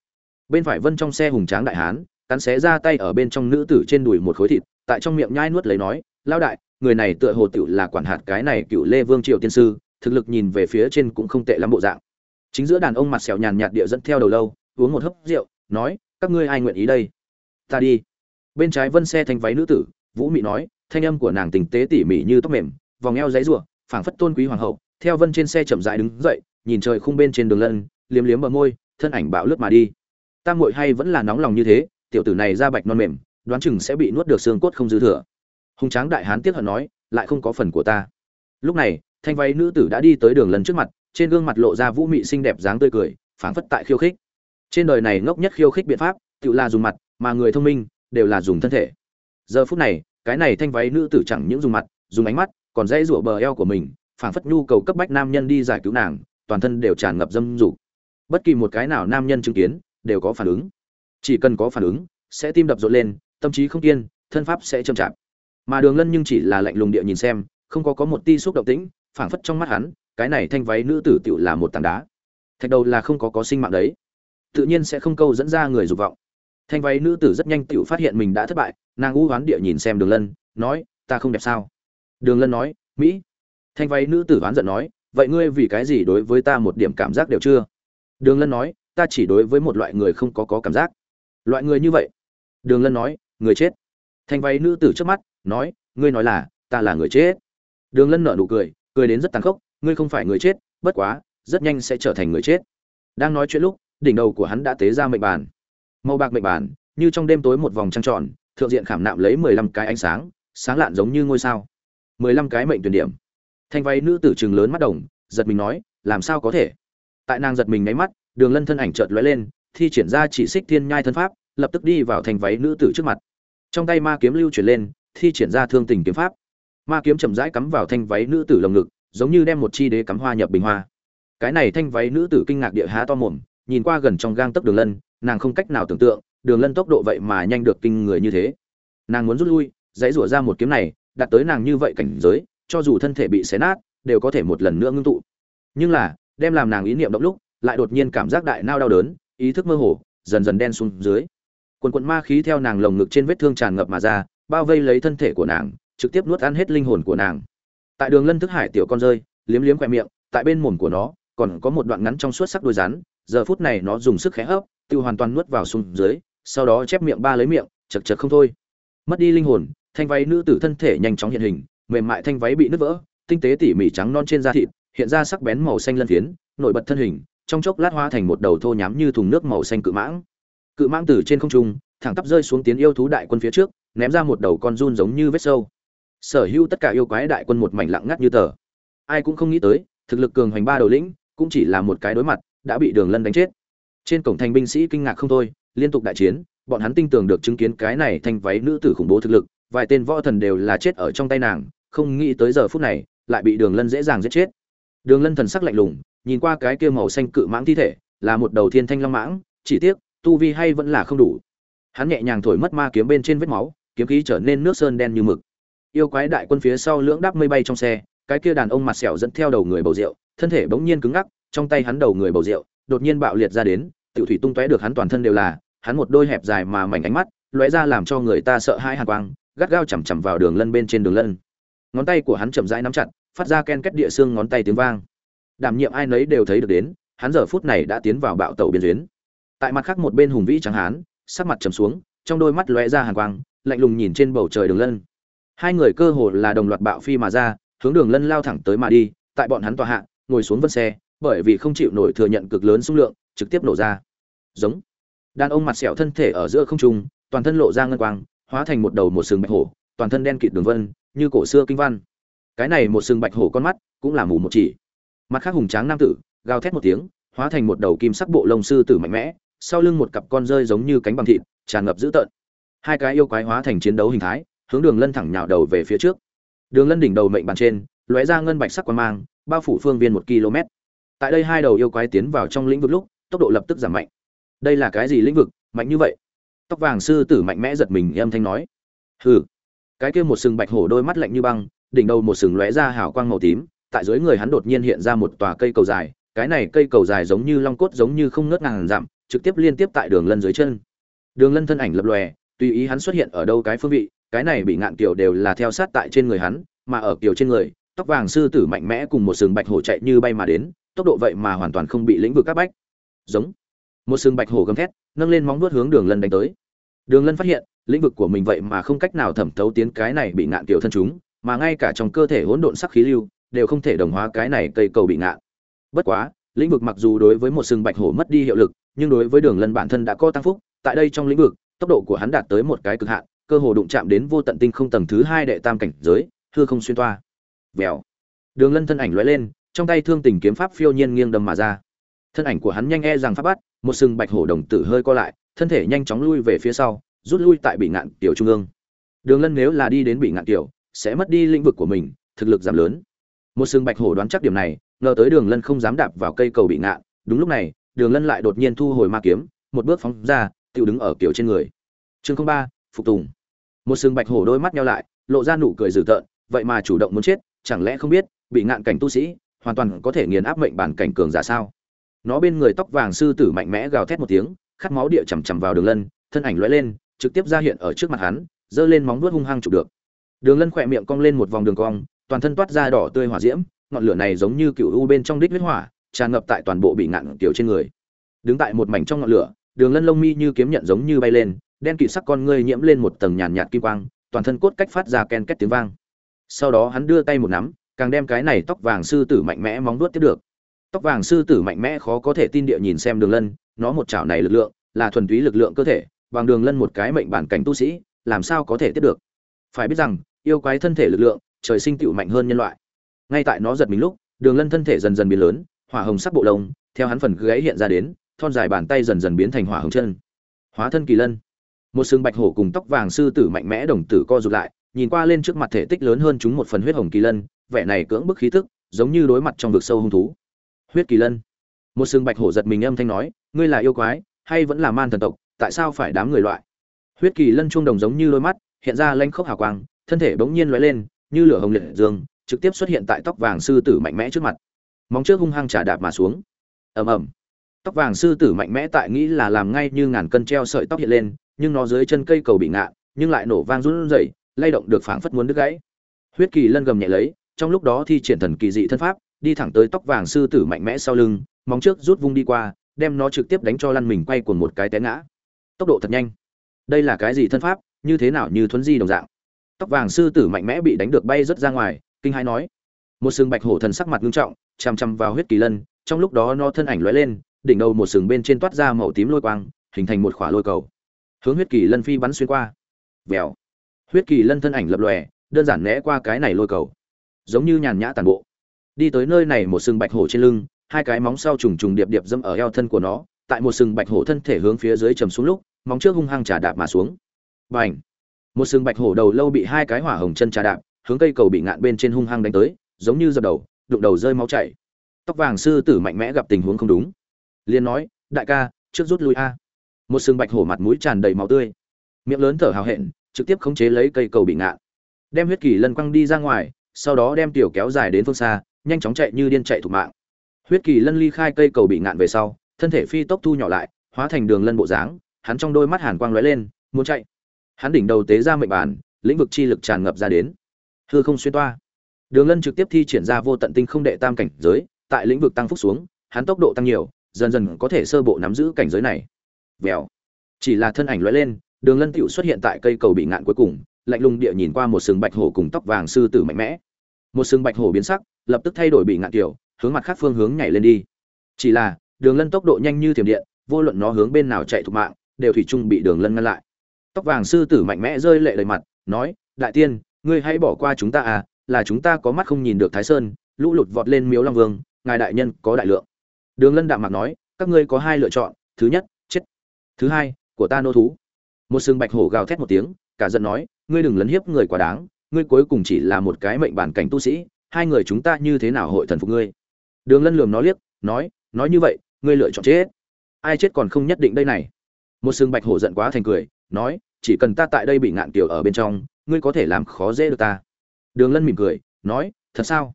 Bên phải vân trong xe hùng tráng đại hán, cắn xé ra tay ở bên trong nữ tử trên đùi một khối thịt, tại trong miệng nhai nuốt lấy nói lao đại, người này tựa hồ tựu là quản hạt cái này cựu lê vương triều tiên sư, thực lực nhìn về phía trên cũng không tệ lắm bộ dạng chính giữa đàn ông mặt sẹo nhàn nhạt địa dẫn theo đầu lâu, uống một hớp rượu, nói, các ngươi ai nguyện ý đây? Ta đi. Bên trái vân xe thành váy nữ tử, vũ mị nói, thanh âm của nàng tình tế tỉ mỉ như tóc mềm, vòng eo giấy rủa, phảng phất tôn quý hoàng hậu, theo vân trên xe chậm rãi đứng dậy, nhìn trời khung bên trên đường lân, liếm liếm bờ môi, thân ảnh bạo lướt mà đi. Tam muội hay vẫn là nóng lòng như thế, tiểu tử này da bạch non mềm, đoán chừng sẽ bị nuốt được xương cốt không dư thừa. Hùng tráng đại hán tiếc hận nói, lại không có phần của ta. Lúc này, thanh váy nữ tử đã đi tới đường lần trước mặt trên gương mặt lộ ra vũ mị xinh đẹp dáng tươi cười, phảng phất tại khiêu khích. Trên đời này ngốc nhất khiêu khích biện pháp, tự là dùng mặt, mà người thông minh, đều là dùng thân thể. Giờ phút này, cái này thanh váy nữ tử chẳng những dùng mặt, dùng ánh mắt, còn dãy rủa bờ eo của mình, phảng phất nhu cầu cấp bách nam nhân đi giải cứu nàng, toàn thân đều tràn ngập dâm dục. Bất kỳ một cái nào nam nhân chứng kiến, đều có phản ứng. Chỉ cần có phản ứng, sẽ tim đập rộn lên, tâm trí không kiên thân pháp sẽ chậm chạp. Mà đường lân nhưng chỉ là lạnh lùng địa nhìn xem, không có có một ti xúc động tĩnh, phảng phất trong mắt hắn cái này thanh váy nữ tử tiểu là một tảng đá. Thạch đầu là không có có sinh mạng đấy. Tự nhiên sẽ không câu dẫn ra người dục vọng. Thanh váy nữ tử rất nhanh tiểu phát hiện mình đã thất bại, nàng u hoán địa nhìn xem đường lân, nói, ta không đẹp sao? Đường lân nói, mỹ. Thanh váy nữ tử oán giận nói, vậy ngươi vì cái gì đối với ta một điểm cảm giác đều chưa? Đường lân nói, ta chỉ đối với một loại người không có có cảm giác. Loại người như vậy? Đường lân nói, người chết. Thanh váy nữ tử trước mắt, nói, ngươi nói là, ta là người chết. Đường lân nở nụ cười cười đến rất tàn khốc ngươi không phải người chết, bất quá, rất nhanh sẽ trở thành người chết. Đang nói chuyện lúc, đỉnh đầu của hắn đã tế ra mệnh bàn. Màu bạc mệnh bàn, như trong đêm tối một vòng trăng tròn, thượng diện khảm nạm lấy mười lăm cái ánh sáng sáng lạn giống như ngôi sao. mười lăm cái mệnh tuyển điểm. Thanh váy nữ tử trừng lớn mắt đồng, giật mình nói, làm sao có thể? Tại nàng giật mình nháy mắt, đường lân thân ảnh chợt lóe lên, thi triển ra chỉ xích thiên nhai thân pháp, lập tức đi vào thành váy nữ tử trước mặt. Trong tay ma kiếm lưu chuyển lên, thi triển ra thương tình kiếm pháp. Ma kiếm chậm rãi cắm vào thanh váy nữ tử lồng ngực giống như đem một chi đế cắm hoa nhập bình hoa. Cái này thanh váy nữ tử kinh ngạc địa há to mồm, nhìn qua gần trong gang tấc đường lân, nàng không cách nào tưởng tượng, đường lân tốc độ vậy mà nhanh được kinh người như thế. Nàng muốn rút lui, dãy rủa ra một kiếm này đặt tới nàng như vậy cảnh giới, cho dù thân thể bị xé nát, đều có thể một lần nữa ngưng tụ. Nhưng là, đem làm nàng ý niệm động lúc, lại đột nhiên cảm giác đại nao đau đớn, ý thức mơ hồ, dần dần đen xuống dưới. Quần quần ma khí theo nàng lồng ngực trên vết thương tràn ngập mà ra, bao vây lấy thân thể của nàng, trực tiếp nuốt ăn hết linh hồn của nàng tại đường lân thức hải tiểu con rơi, liếm liếm khoe miệng, tại bên mồm của nó, còn có một đoạn ngắn trong suốt sắc đôi rắn. Giờ phút này nó dùng sức khẽ hấp tự hoàn toàn nuốt vào xuống dưới, sau đó chép miệng ba lấy miệng, chật chật không thôi. Mất đi linh hồn, thanh váy nữ tử thân thể nhanh chóng hiện hình, mềm mại thanh váy bị nứt vỡ, tinh tế tỉ mỉ trắng non trên da thịt, hiện ra sắc bén màu xanh lân phiến, nổi bật thân hình, trong chốc lát hóa thành một đầu thô nhám như thùng nước màu xanh cự mãng. Cự mãng từ trên không trung, thẳng tắp rơi xuống tiến yêu thú đại quân phía trước, ném ra một đầu con run giống như vết sâu sở hữu tất cả yêu quái đại quân một mảnh lặng ngắt như tờ. Ai cũng không nghĩ tới, thực lực cường hoành ba đầu lĩnh, cũng chỉ là một cái đối mặt, đã bị đường lân đánh chết. Trên cổng thành binh sĩ kinh ngạc không thôi, liên tục đại chiến, bọn hắn tin tưởng được chứng kiến cái này thành váy nữ tử khủng bố thực lực, vài tên võ thần đều là chết ở trong tay nàng, không nghĩ tới giờ phút này, lại bị đường lân dễ dàng giết chết. Đường lân thần sắc lạnh lùng, nhìn qua cái kia màu xanh cự mãng thi thể, là một đầu thiên thanh long mãng, chỉ tiếc, tu vi hay vẫn là không đủ. Hắn nhẹ nhàng thổi mất ma kiếm bên trên vết máu, kiếm khí trở nên nước sơn đen như mực yêu quái đại quân phía sau lưỡng đáp mây bay trong xe, cái kia đàn ông mặt sẹo dẫn theo đầu người bầu rượu, thân thể bỗng nhiên cứng ngắc, trong tay hắn đầu người bầu rượu, đột nhiên bạo liệt ra đến, tiểu thủy tung tóe được hắn toàn thân đều là, hắn một đôi hẹp dài mà mảnh ánh mắt, lóe ra làm cho người ta sợ hãi hàn quang, gắt gao chằm chằm vào đường lân bên trên đường lân. Ngón tay của hắn chậm rãi nắm chặt, phát ra ken kết địa xương ngón tay tiếng vang. Đảm nhiệm ai nấy đều thấy được đến, hắn giờ phút này đã tiến vào bạo tàu biên duyến tại mặt khác một bên hùng vĩ trắng hán, sắc mặt trầm xuống, trong đôi mắt lóe ra hàn quang, lạnh lùng nhìn trên bầu trời đường lân hai người cơ hồ là đồng loạt bạo phi mà ra, hướng đường lân lao thẳng tới mà đi, tại bọn hắn tòa hạ, ngồi xuống vân xe, bởi vì không chịu nổi thừa nhận cực lớn xung lượng, trực tiếp nổ ra. Giống. Đàn ông mặt sẹo thân thể ở giữa không trung, toàn thân lộ ra ngân quang, hóa thành một đầu một sừng bạch hổ, toàn thân đen kịt đường vân, như cổ xưa kinh văn. Cái này một sừng bạch hổ con mắt, cũng là mù một chỉ. Mặt khác hùng tráng nam tử, gào thét một tiếng, hóa thành một đầu kim sắc bộ lông sư tử mạnh mẽ, sau lưng một cặp con rơi giống như cánh bằng thịt, tràn ngập dữ tợn. Hai cái yêu quái hóa thành chiến đấu hình thái hướng đường lân thẳng nhào đầu về phía trước. Đường lân đỉnh đầu mệnh bàn trên, lóe ra ngân bạch sắc quang mang, bao phủ phương viên một km. Tại đây hai đầu yêu quái tiến vào trong lĩnh vực lúc, tốc độ lập tức giảm mạnh. Đây là cái gì lĩnh vực, mạnh như vậy? Tóc vàng sư tử mạnh mẽ giật mình âm thanh nói. Hừ. Cái kia một sừng bạch hổ đôi mắt lạnh như băng, đỉnh đầu một sừng lóe ra hào quang màu tím, tại dưới người hắn đột nhiên hiện ra một tòa cây cầu dài, cái này cây cầu dài giống như long cốt giống như không ngớt ngàn dặm, trực tiếp liên tiếp tại đường lân dưới chân. Đường lân thân ảnh lập lòe, tùy ý hắn xuất hiện ở đâu cái phương vị cái này bị ngạn kiều đều là theo sát tại trên người hắn, mà ở kiều trên người, tóc vàng sư tử mạnh mẽ cùng một sừng bạch hổ chạy như bay mà đến, tốc độ vậy mà hoàn toàn không bị lĩnh vực các bách. Giống. Một sừng bạch hổ gầm thét, nâng lên móng vuốt hướng đường lân đánh tới. Đường lân phát hiện, lĩnh vực của mình vậy mà không cách nào thẩm thấu tiến cái này bị ngạn kiều thân chúng, mà ngay cả trong cơ thể hỗn độn sắc khí lưu, đều không thể đồng hóa cái này cây cầu bị ngạn. Bất quá, lĩnh vực mặc dù đối với một sừng bạch hổ mất đi hiệu lực, nhưng đối với đường lân bản thân đã có tăng phúc, tại đây trong lĩnh vực, tốc độ của hắn đạt tới một cái cực hạn cơ hồ đụng chạm đến vô tận tinh không tầng thứ hai đệ tam cảnh giới thưa không xuyên toa. Vèo. Đường lân thân ảnh lóe lên, trong tay thương tình kiếm pháp phiêu nhiên nghiêng đâm mà ra. Thân ảnh của hắn nhanh e rằng pháp bắt, một sừng bạch hổ đồng tử hơi co lại, thân thể nhanh chóng lui về phía sau, rút lui tại bị ngạn tiểu trung ương. Đường lân nếu là đi đến bị ngạn tiểu, sẽ mất đi lĩnh vực của mình, thực lực giảm lớn. Một sừng bạch hổ đoán chắc điểm này, ngờ tới đường lân không dám đạp vào cây cầu bị ngạn, đúng lúc này, đường lân lại đột nhiên thu hồi ma kiếm, một bước phóng ra tự đứng ở kiểu trên người. Chương ba, phục tùng một sừng bạch hổ đôi mắt nhau lại, lộ ra nụ cười dữ tợn, vậy mà chủ động muốn chết, chẳng lẽ không biết, bị ngạn cảnh tu sĩ, hoàn toàn có thể nghiền áp mệnh bản cảnh cường giả sao? Nó bên người tóc vàng sư tử mạnh mẽ gào thét một tiếng, khát máu địa chằm chằm vào đường lân, thân ảnh lóe lên, trực tiếp ra hiện ở trước mặt hắn, giơ lên móng vuốt hung hăng chụp được. Đường lân khỏe miệng cong lên một vòng đường cong, toàn thân toát ra đỏ tươi hỏa diễm, ngọn lửa này giống như cựu u bên trong đích huyết hỏa, tràn ngập tại toàn bộ bị ngạn tiểu trên người. Đứng tại một mảnh trong ngọn lửa, đường lân lông mi như kiếm nhận giống như bay lên đen kịt sắc con ngươi nhiễm lên một tầng nhàn nhạt kim quang, toàn thân cốt cách phát ra ken két tiếng vang. Sau đó hắn đưa tay một nắm, càng đem cái này tóc vàng sư tử mạnh mẽ móng vuốt tiếp được. Tóc vàng sư tử mạnh mẽ khó có thể tin địa nhìn xem đường lân, nó một chảo này lực lượng, là thuần túy lực lượng cơ thể, bằng đường lân một cái mệnh bản cảnh tu sĩ, làm sao có thể tiếp được? Phải biết rằng, yêu quái thân thể lực lượng, trời sinh tựu mạnh hơn nhân loại. Ngay tại nó giật mình lúc, đường lân thân thể dần dần biến lớn, hỏa hồng sắc bộ lông, theo hắn phần gáy hiện ra đến, thon dài bàn tay dần dần biến thành hỏa hồng chân. Hóa thân kỳ lân một sừng bạch hổ cùng tóc vàng sư tử mạnh mẽ đồng tử co rụt lại, nhìn qua lên trước mặt thể tích lớn hơn chúng một phần huyết hồng kỳ lân, vẻ này cưỡng bức khí tức, giống như đối mặt trong vực sâu hung thú. Huyết kỳ lân. Một sừng bạch hổ giật mình âm thanh nói, ngươi là yêu quái, hay vẫn là man thần tộc, tại sao phải đám người loại? Huyết kỳ lân chuông đồng giống như đôi mắt, hiện ra lanh khốc hào quang, thân thể bỗng nhiên lóe lên, như lửa hồng liệt dương, trực tiếp xuất hiện tại tóc vàng sư tử mạnh mẽ trước mặt. Móng trước hung hăng trả đạp mà xuống. Ầm ầm tóc vàng sư tử mạnh mẽ tại nghĩ là làm ngay như ngàn cân treo sợi tóc hiện lên, nhưng nó dưới chân cây cầu bị ngạ nhưng lại nổ vang run rẩy, lay động được phảng phất muốn đứt gãy. Huyết kỳ lân gầm nhẹ lấy, trong lúc đó thi triển thần kỳ dị thân pháp, đi thẳng tới tóc vàng sư tử mạnh mẽ sau lưng, móng trước rút vung đi qua, đem nó trực tiếp đánh cho lăn mình quay cuồng một cái té ngã. Tốc độ thật nhanh. Đây là cái gì thân pháp, như thế nào như thuấn di đồng dạng. Tóc vàng sư tử mạnh mẽ bị đánh được bay rất ra ngoài, kinh hãi nói. Một sừng bạch hổ thần sắc mặt nghiêm trọng, chằm chằm vào huyết kỳ lân, trong lúc đó nó thân ảnh lóe lên đỉnh đầu một sừng bên trên toát ra màu tím lôi quang, hình thành một khỏa lôi cầu. Hướng huyết kỳ lân phi bắn xuyên qua. Vèo. Huyết kỳ lân thân ảnh lập lòe, đơn giản né qua cái này lôi cầu. Giống như nhàn nhã tàn bộ. Đi tới nơi này một sừng bạch hổ trên lưng, hai cái móng sau trùng trùng điệp điệp dâm ở eo thân của nó, tại một sừng bạch hổ thân thể hướng phía dưới trầm xuống lúc, móng trước hung hăng trà đạp mà xuống. Bành. Một sừng bạch hổ đầu lâu bị hai cái hỏa hồng chân trà đạp, hướng cây cầu bị ngạn bên trên hung hăng đánh tới, giống như dập đầu, đụng đầu rơi máu chảy. Tóc vàng sư tử mạnh mẽ gặp tình huống không đúng liền nói, đại ca, trước rút lui a. Một sừng bạch hổ mặt mũi tràn đầy máu tươi. Miệng lớn thở hào hẹn, trực tiếp khống chế lấy cây cầu bị ngạn. Đem huyết kỳ lân quăng đi ra ngoài, sau đó đem tiểu kéo dài đến phương xa, nhanh chóng chạy như điên chạy thủ mạng. Huyết kỳ lân ly khai cây cầu bị ngạn về sau, thân thể phi tốc thu nhỏ lại, hóa thành đường lân bộ dáng, hắn trong đôi mắt hàn quang lóe lên, muốn chạy. Hắn đỉnh đầu tế ra mệnh bản lĩnh vực chi lực tràn ngập ra đến. Hư không xuyên toa. Đường lân trực tiếp thi triển ra vô tận tinh không đệ tam cảnh giới, tại lĩnh vực tăng phúc xuống, hắn tốc độ tăng nhiều dần dần có thể sơ bộ nắm giữ cảnh giới này. Vèo. Chỉ là thân ảnh lóe lên, đường lân tựu xuất hiện tại cây cầu bị ngạn cuối cùng, lạnh lùng địa nhìn qua một sừng bạch hổ cùng tóc vàng sư tử mạnh mẽ. Một sừng bạch hổ biến sắc, lập tức thay đổi bị ngạn tiểu hướng mặt khác phương hướng nhảy lên đi. Chỉ là, đường lân tốc độ nhanh như thiểm điện, vô luận nó hướng bên nào chạy thục mạng, đều thủy chung bị đường lân ngăn lại. Tóc vàng sư tử mạnh mẽ rơi lệ đầy mặt, nói, đại tiên, ngươi hãy bỏ qua chúng ta à là chúng ta có mắt không nhìn được thái sơn, lũ lụt vọt lên miếu long vương, ngài đại nhân có đại lượng đường lân đạm mặt nói, các ngươi có hai lựa chọn, thứ nhất, chết. Thứ hai, của ta nô thú. Một sừng bạch hổ gào thét một tiếng, cả giận nói, ngươi đừng lấn hiếp người quá đáng, ngươi cuối cùng chỉ là một cái mệnh bản cảnh tu sĩ, hai người chúng ta như thế nào hội thần phục ngươi? Đường lân lườm nó liếc, nói nói như vậy, ngươi lựa chọn chết. Ai chết còn không nhất định đây này. Một sừng bạch hổ giận quá thành cười, nói, chỉ cần ta tại đây bị ngạn tiểu ở bên trong, ngươi có thể làm khó dễ được ta. Đường lân mỉm cười, nói, thật sao?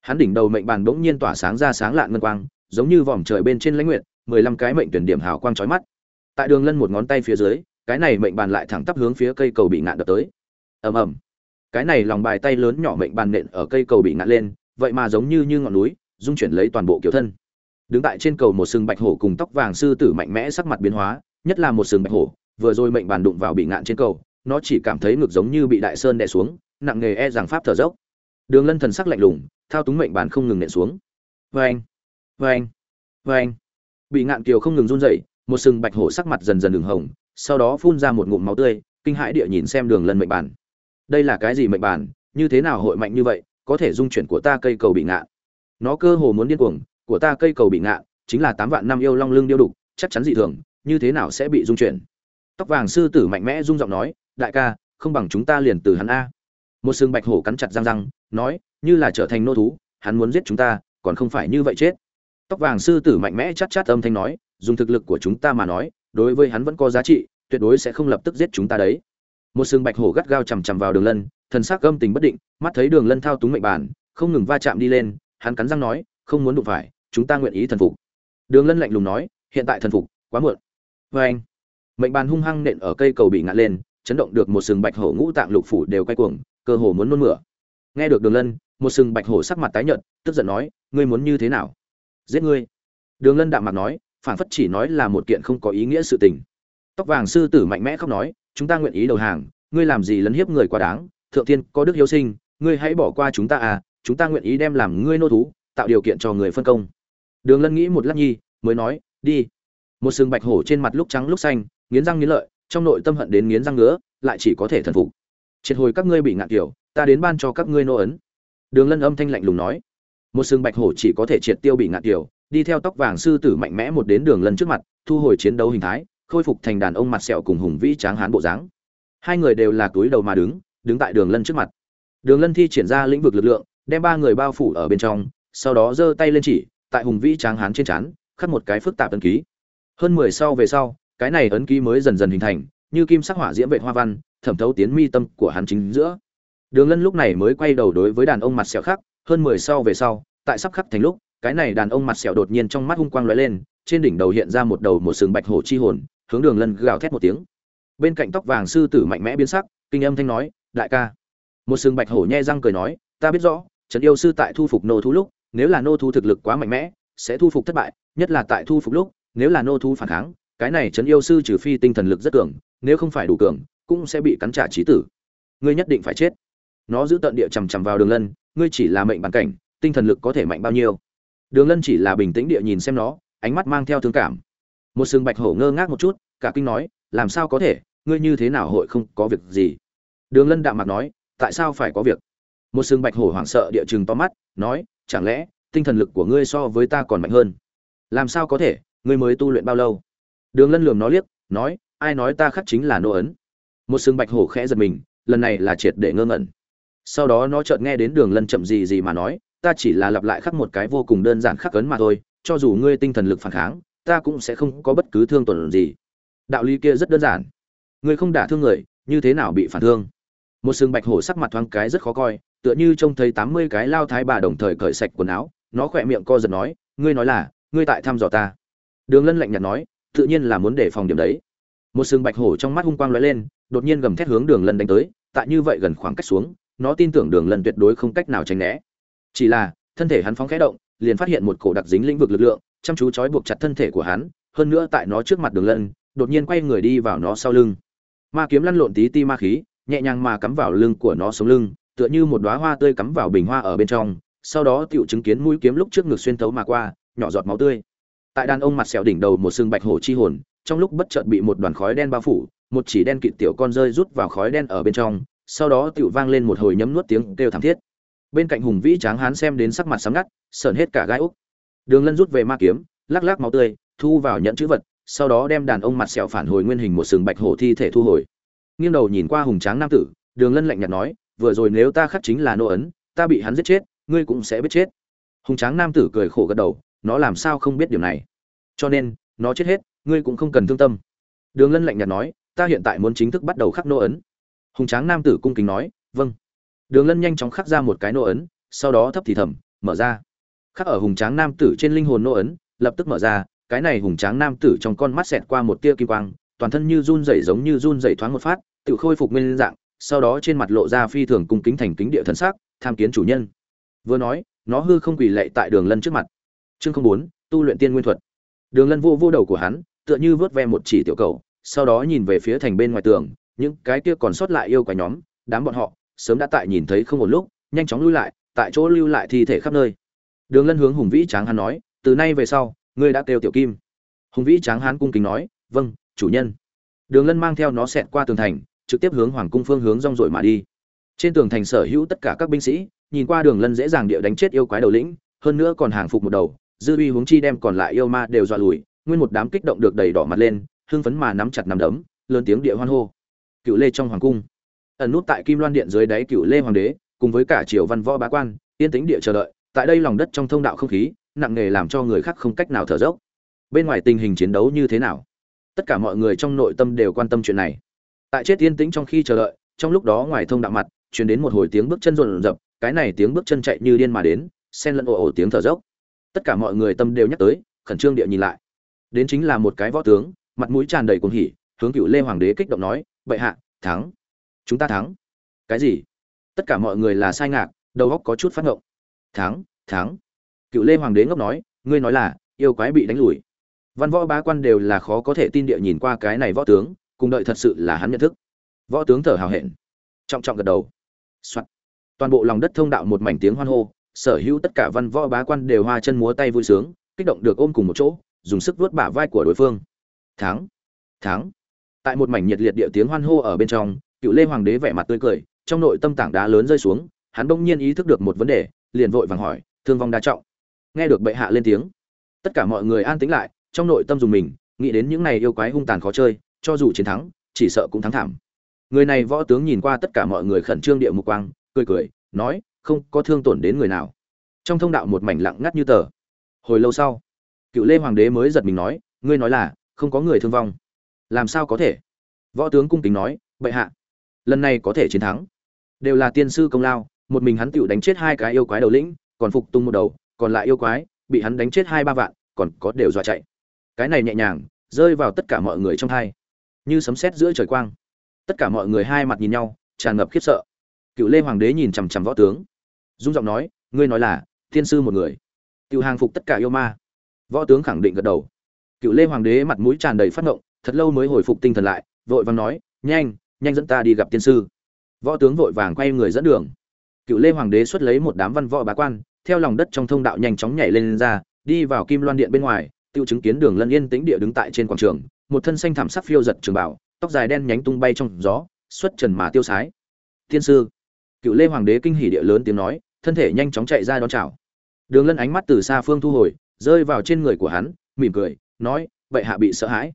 Hắn đỉnh đầu mệnh bàn bỗng nhiên tỏa sáng ra sáng lạn ngân quang giống như vòm trời bên trên lãnh nguyện mười lăm cái mệnh tuyển điểm hào quang chói mắt. Tại đường lân một ngón tay phía dưới, cái này mệnh bàn lại thẳng tắp hướng phía cây cầu bị ngạn đập tới. Ầm ầm. Cái này lòng bài tay lớn nhỏ mệnh bàn nện ở cây cầu bị ngạn lên, vậy mà giống như như ngọn núi, dung chuyển lấy toàn bộ kiểu thân. Đứng tại trên cầu một sừng bạch hổ cùng tóc vàng sư tử mạnh mẽ sắc mặt biến hóa, nhất là một sừng bạch hổ, vừa rồi mệnh bàn đụng vào bị ngạn trên cầu, nó chỉ cảm thấy ngực giống như bị đại sơn đè xuống, nặng nghề e rằng pháp thở dốc. Đường lân thần sắc lạnh lùng, thao túng mệnh bàn không ngừng nện xuống. Vê anh vê anh. Vê anh. Bị ngạn kiều không ngừng run rẩy, một sừng bạch hổ sắc mặt dần dần đường hồng, sau đó phun ra một ngụm máu tươi, kinh hãi địa nhìn xem đường lân mệnh bản. Đây là cái gì mệnh bản? Như thế nào hội mạnh như vậy? Có thể dung chuyển của ta cây cầu bị ngạn. Nó cơ hồ muốn điên cuồng, của ta cây cầu bị ngạn, chính là tám vạn năm yêu long lưng điêu đục, chắc chắn dị thường, như thế nào sẽ bị dung chuyển? Tóc vàng sư tử mạnh mẽ rung giọng nói, đại ca, không bằng chúng ta liền từ hắn a. Một sừng bạch hổ cắn chặt răng răng, nói, như là trở thành nô thú, hắn muốn giết chúng ta, còn không phải như vậy chết tóc vàng sư tử mạnh mẽ chát chát âm thanh nói, dùng thực lực của chúng ta mà nói, đối với hắn vẫn có giá trị, tuyệt đối sẽ không lập tức giết chúng ta đấy. Một sừng bạch hổ gắt gao chằm chằm vào đường lân, thần sắc gâm tình bất định, mắt thấy đường lân thao túng mệnh bản, không ngừng va chạm đi lên, hắn cắn răng nói, không muốn đụng phải, chúng ta nguyện ý thần phục. Đường lân lạnh lùng nói, hiện tại thần phục, quá muộn. Vê anh, mệnh bàn hung hăng nện ở cây cầu bị ngã lên, chấn động được một sừng bạch hổ ngũ tạng lục phủ đều quay cuồng, cơ hồ muốn nôn mửa. Nghe được đường lân, một sừng bạch hổ sắc mặt tái nhợt, tức giận nói, ngươi muốn như thế nào? Giết ngươi. Đường lân đạm mặt nói phản phất chỉ nói là một kiện không có ý nghĩa sự tình. Tóc vàng sư tử mạnh mẽ khóc nói, chúng ta nguyện ý đầu hàng, ngươi làm gì lấn hiếp người quá đáng, thượng tiên có đức hiếu sinh, ngươi hãy bỏ qua chúng ta à chúng ta nguyện ý đem làm ngươi nô thú, tạo điều kiện cho người phân công. Đường lân nghĩ một lát nhi, mới nói, đi. Một sừng bạch hổ trên mặt lúc trắng lúc xanh, nghiến răng nghiến lợi, trong nội tâm hận đến nghiến răng ngứa, lại chỉ có thể thần phục. Triệt hồi các ngươi bị ngạn kiểu ta đến ban cho các ngươi nô ấn. Đường lân âm thanh lạnh lùng nói một sừng bạch hổ chỉ có thể triệt tiêu bị ngạn tiểu, đi theo tóc vàng sư tử mạnh mẽ một đến đường lân trước mặt, thu hồi chiến đấu hình thái, khôi phục thành đàn ông mặt sẹo cùng hùng vĩ tráng hán bộ dáng. Hai người đều là túi đầu mà đứng đứng tại đường lân trước mặt. Đường lân thi triển ra lĩnh vực lực lượng, đem ba người bao phủ ở bên trong, sau đó giơ tay lên chỉ, tại hùng vĩ tráng hán trên trán, khắc một cái phức tạp ấn ký. Hơn mười sau về sau, cái này ấn ký mới dần dần hình thành, như kim sắc hỏa diễm vệ hoa văn, thẩm thấu tiến mi tâm của hắn chính giữa. Đường lân lúc này mới quay đầu đối với đàn ông mặt sẹo khác hơn mười sau về sau, tại sắp khắc thành lúc, cái này đàn ông mặt sẹo đột nhiên trong mắt hung quang lóe lên, trên đỉnh đầu hiện ra một đầu một sừng bạch hổ chi hồn, hướng đường lân gào thét một tiếng. Bên cạnh tóc vàng sư tử mạnh mẽ biến sắc, kinh âm thanh nói, đại ca. Một sừng bạch hổ nhe răng cười nói, ta biết rõ trấn yêu sư tại thu phục nô thú lúc, nếu là nô thú thực lực quá mạnh mẽ, sẽ thu phục thất bại, nhất là tại thu phục lúc, nếu là nô thú phản kháng, cái này trấn yêu sư trừ phi tinh thần lực rất cường, nếu không phải đủ cường, cũng sẽ bị cắn trả chí tử. Ngươi nhất định phải chết. Nó giữ tận địa chằm chằm vào đường lân ngươi chỉ là mệnh bản cảnh, tinh thần lực có thể mạnh bao nhiêu? Đường lân chỉ là bình tĩnh địa nhìn xem nó, ánh mắt mang theo thương cảm. Một sừng bạch hổ ngơ ngác một chút, cả kinh nói, làm sao có thể, ngươi như thế nào hội không có việc gì? Đường lân đạm mặt nói, tại sao phải có việc? Một sừng bạch hổ hoảng sợ địa chừng to mắt, nói, chẳng lẽ, tinh thần lực của ngươi so với ta còn mạnh hơn? Làm sao có thể, ngươi mới tu luyện bao lâu? Đường lân lườm nó liếc, nói, ai nói ta khắc chính là nô ấn? Một sừng bạch hổ khẽ giật mình, lần này là triệt để ngơ ngẩn sau đó nó chợt nghe đến đường lân chậm gì gì mà nói, ta chỉ là lặp lại khắc một cái vô cùng đơn giản khắc ấn mà thôi, cho dù ngươi tinh thần lực phản kháng, ta cũng sẽ không có bất cứ thương tổn gì. Đạo lý kia rất đơn giản. Ngươi không đả thương người, như thế nào bị phản thương? Một sừng bạch hổ sắc mặt thoáng cái rất khó coi, tựa như trông thấy tám mươi cái lao thái bà đồng thời cởi sạch quần áo, nó khỏe miệng co giật nói, ngươi nói là, ngươi tại thăm dò ta. Đường lân lạnh nhạt nói, tự nhiên là muốn đề phòng điểm đấy. Một sừng bạch hổ trong mắt hung quang lóe lên, đột nhiên gầm thét hướng đường lân đánh tới, tại như vậy gần khoảng cách xuống nó tin tưởng đường lần tuyệt đối không cách nào tránh né. Chỉ là, thân thể hắn phóng khẽ động, liền phát hiện một cổ đặc dính lĩnh vực lực lượng, chăm chú trói buộc chặt thân thể của hắn, hơn nữa tại nó trước mặt đường lân, đột nhiên quay người đi vào nó sau lưng. Ma kiếm lăn lộn tí ti ma khí, nhẹ nhàng mà cắm vào lưng của nó sống lưng, tựa như một đóa hoa tươi cắm vào bình hoa ở bên trong, sau đó tiểu chứng kiến mũi kiếm lúc trước ngực xuyên thấu mà qua, nhỏ giọt máu tươi. Tại đàn ông mặt sẹo đỉnh đầu một xương bạch hổ chi hồn, trong lúc bất chợt bị một đoàn khói đen bao phủ, một chỉ đen kịt tiểu con rơi rút vào khói đen ở bên trong sau đó tiểu vang lên một hồi nhấm nuốt tiếng kêu thảm thiết. Bên cạnh hùng vĩ tráng hán xem đến sắc mặt sáng ngắt, sởn hết cả gai úc. Đường lân rút về ma kiếm, lắc lắc máu tươi, thu vào nhận chữ vật, sau đó đem đàn ông mặt sẹo phản hồi nguyên hình một sừng bạch hổ thi thể thu hồi. Nghiêng đầu nhìn qua hùng tráng nam tử, đường lân lạnh nhạt nói, vừa rồi nếu ta khắc chính là nô ấn, ta bị hắn giết chết, ngươi cũng sẽ biết chết. Hùng tráng nam tử cười khổ gật đầu, nó làm sao không biết điều này? Cho nên, nó chết hết, ngươi cũng không cần thương tâm. Đường lân lạnh nhạt nói, ta hiện tại muốn chính thức bắt đầu khắc nô ấn hùng tráng nam tử cung kính nói vâng. Đường lân nhanh chóng khắc ra một cái nô ấn, sau đó thấp thì thầm, mở ra. Khắc ở hùng tráng nam tử trên linh hồn nô ấn, lập tức mở ra, cái này hùng tráng nam tử trong con mắt xẹt qua một tia kim quang, toàn thân như run rẩy giống như run rẩy thoáng một phát, tự khôi phục nguyên dạng, sau đó trên mặt lộ ra phi thường cung kính thành kính địa thần sắc, tham kiến chủ nhân. Vừa nói, nó hư không quỳ lệ tại đường lân trước mặt. Chương không bốn, tu luyện tiên nguyên thuật. Đường lân vô vô đầu của hắn, tựa như vớt ve một chỉ tiểu cầu, sau đó nhìn về phía thành bên ngoài tường những cái kia còn sót lại yêu quái nhóm, đám bọn họ, sớm đã tại nhìn thấy không một lúc, nhanh chóng lui lại, tại chỗ lưu lại thi thể khắp nơi. Đường lân hướng hùng vĩ tráng hán nói, từ nay về sau, ngươi đã kêu tiểu kim. Hùng vĩ tráng hán cung kính nói vâng chủ nhân. Đường lân mang theo nó xẹt qua tường thành, trực tiếp hướng hoàng cung phương hướng rong rổi mà đi. Trên tường thành sở hữu tất cả các binh sĩ, nhìn qua đường lân dễ dàng địa đánh chết yêu quái đầu lĩnh, hơn nữa còn hàng phục một đầu, dư uy huống chi đem còn lại yêu ma đều dọa lùi, nguyên một đám kích động được đầy đỏ mặt lên, hưng phấn mà nắm chặt nắm đấm, lớn tiếng địa hoan hô cựu lê trong hoàng cung. Ẩn nút tại kim loan điện dưới đáy cựu lê hoàng đế, cùng với cả triều văn võ bá quan, yên tĩnh địa chờ đợi, tại đây lòng đất trong thông đạo không khí, nặng nề làm cho người khác không cách nào thở dốc. Bên ngoài tình hình chiến đấu như thế nào? Tất cả mọi người trong nội tâm đều quan tâm chuyện này. Tại chết yên tĩnh trong khi chờ đợi, trong lúc đó ngoài thông đạo mặt, truyền đến một hồi tiếng bước chân rộn rập, cái này tiếng bước chân chạy như điên mà đến, xen lẫn ồ ồ tiếng thở dốc. Tất cả mọi người tâm đều nhắc tới, khẩn trương địa nhìn lại. Đến chính là một cái võ tướng, mặt mũi tràn đầy cuồng hỉ, hướng cựu lê hoàng đế kích động nói bệ hạ, thắng. Chúng ta thắng. Cái gì? Tất cả mọi người là sai ngạc, đầu óc có chút phát ngộng. Thắng thắng. Cựu lê hoàng đế ngốc nói, ngươi nói là, yêu quái bị đánh lùi. Văn võ bá quan đều là khó có thể tin địa nhìn qua cái này võ tướng, cùng đợi thật sự là hắn nhận thức. Võ tướng thở hào hẹn. Trọng trọng gật đầu、Soạn. toàn bộ lòng đất thông đạo một mảnh tiếng hoan hô, sở hữu tất cả văn võ bá quan đều hoa chân múa tay vui sướng, kích động được ôm cùng một chỗ, dùng sức vuốt bả vai của đối phương. Thắng. Thắng tại một mảnh nhiệt liệt địa tiếng hoan hô ở bên trong, cựu lê hoàng đế vẻ mặt tươi cười, trong nội tâm tảng đá lớn rơi xuống, hắn bỗng nhiên ý thức được một vấn đề, liền vội vàng hỏi, thương vong đa trọng? Nghe được bệ hạ lên tiếng, tất cả mọi người an tĩnh lại, trong nội tâm dùng mình, nghĩ đến những này yêu quái hung tàn khó chơi, cho dù chiến thắng, chỉ sợ cũng thắng thảm. Người này võ tướng nhìn qua tất cả mọi người khẩn trương địa mục quang, cười cười, nói, không có thương tổn đến người nào. Trong thông đạo một mảnh lặng ngắt như tờ. Hồi lâu sau, cựu lê hoàng đế mới giật mình nói, ngươi nói là, không có người thương vong làm sao có thể? Võ tướng cung kính nói, bệ hạ, lần này có thể chiến thắng. Đều là tiên sư công lao, một mình hắn tựu đánh chết hai cái yêu quái đầu lĩnh, còn phục tung một đầu, còn lại yêu quái, bị hắn đánh chết hai ba vạn, còn có đều dọa chạy. Cái này nhẹ nhàng, rơi vào tất cả mọi người trong hai. Như sấm sét giữa trời quang. Tất cả mọi người hai mặt nhìn nhau, tràn ngập khiếp sợ. Cựu lê hoàng đế nhìn chằm chằm võ tướng. Dung giọng nói, ngươi nói là thiên sư một người. Cựu hàng phục tất cả yêu ma. Võ tướng khẳng định gật đầu. Cựu lê hoàng đế mặt mũi tràn đầy phát ngộng thật lâu mới hồi phục tinh thần lại vội vàng nói nhanh nhanh dẫn ta đi gặp tiên sư. Võ tướng vội vàng quay người dẫn đường. Cựu lê hoàng đế xuất lấy một đám văn võ bá quan theo lòng đất trong thông đạo nhanh chóng nhảy lên, lên ra đi vào kim loan điện bên ngoài tiêu chứng kiến đường lân yên tĩnh địa đứng tại trên quảng trường một thân xanh thảm sắc phiêu giật trường bảo tóc dài đen nhánh tung bay trong gió xuất trần mà tiêu sái. Tiên sư. Cựu lê hoàng đế kinh hỉ địa lớn tiếng nói thân thể nhanh chóng chạy ra đón chào. Đường lân ánh mắt từ xa phương thu hồi rơi vào trên người của hắn mỉm cười nói vậy hạ bị sợ hãi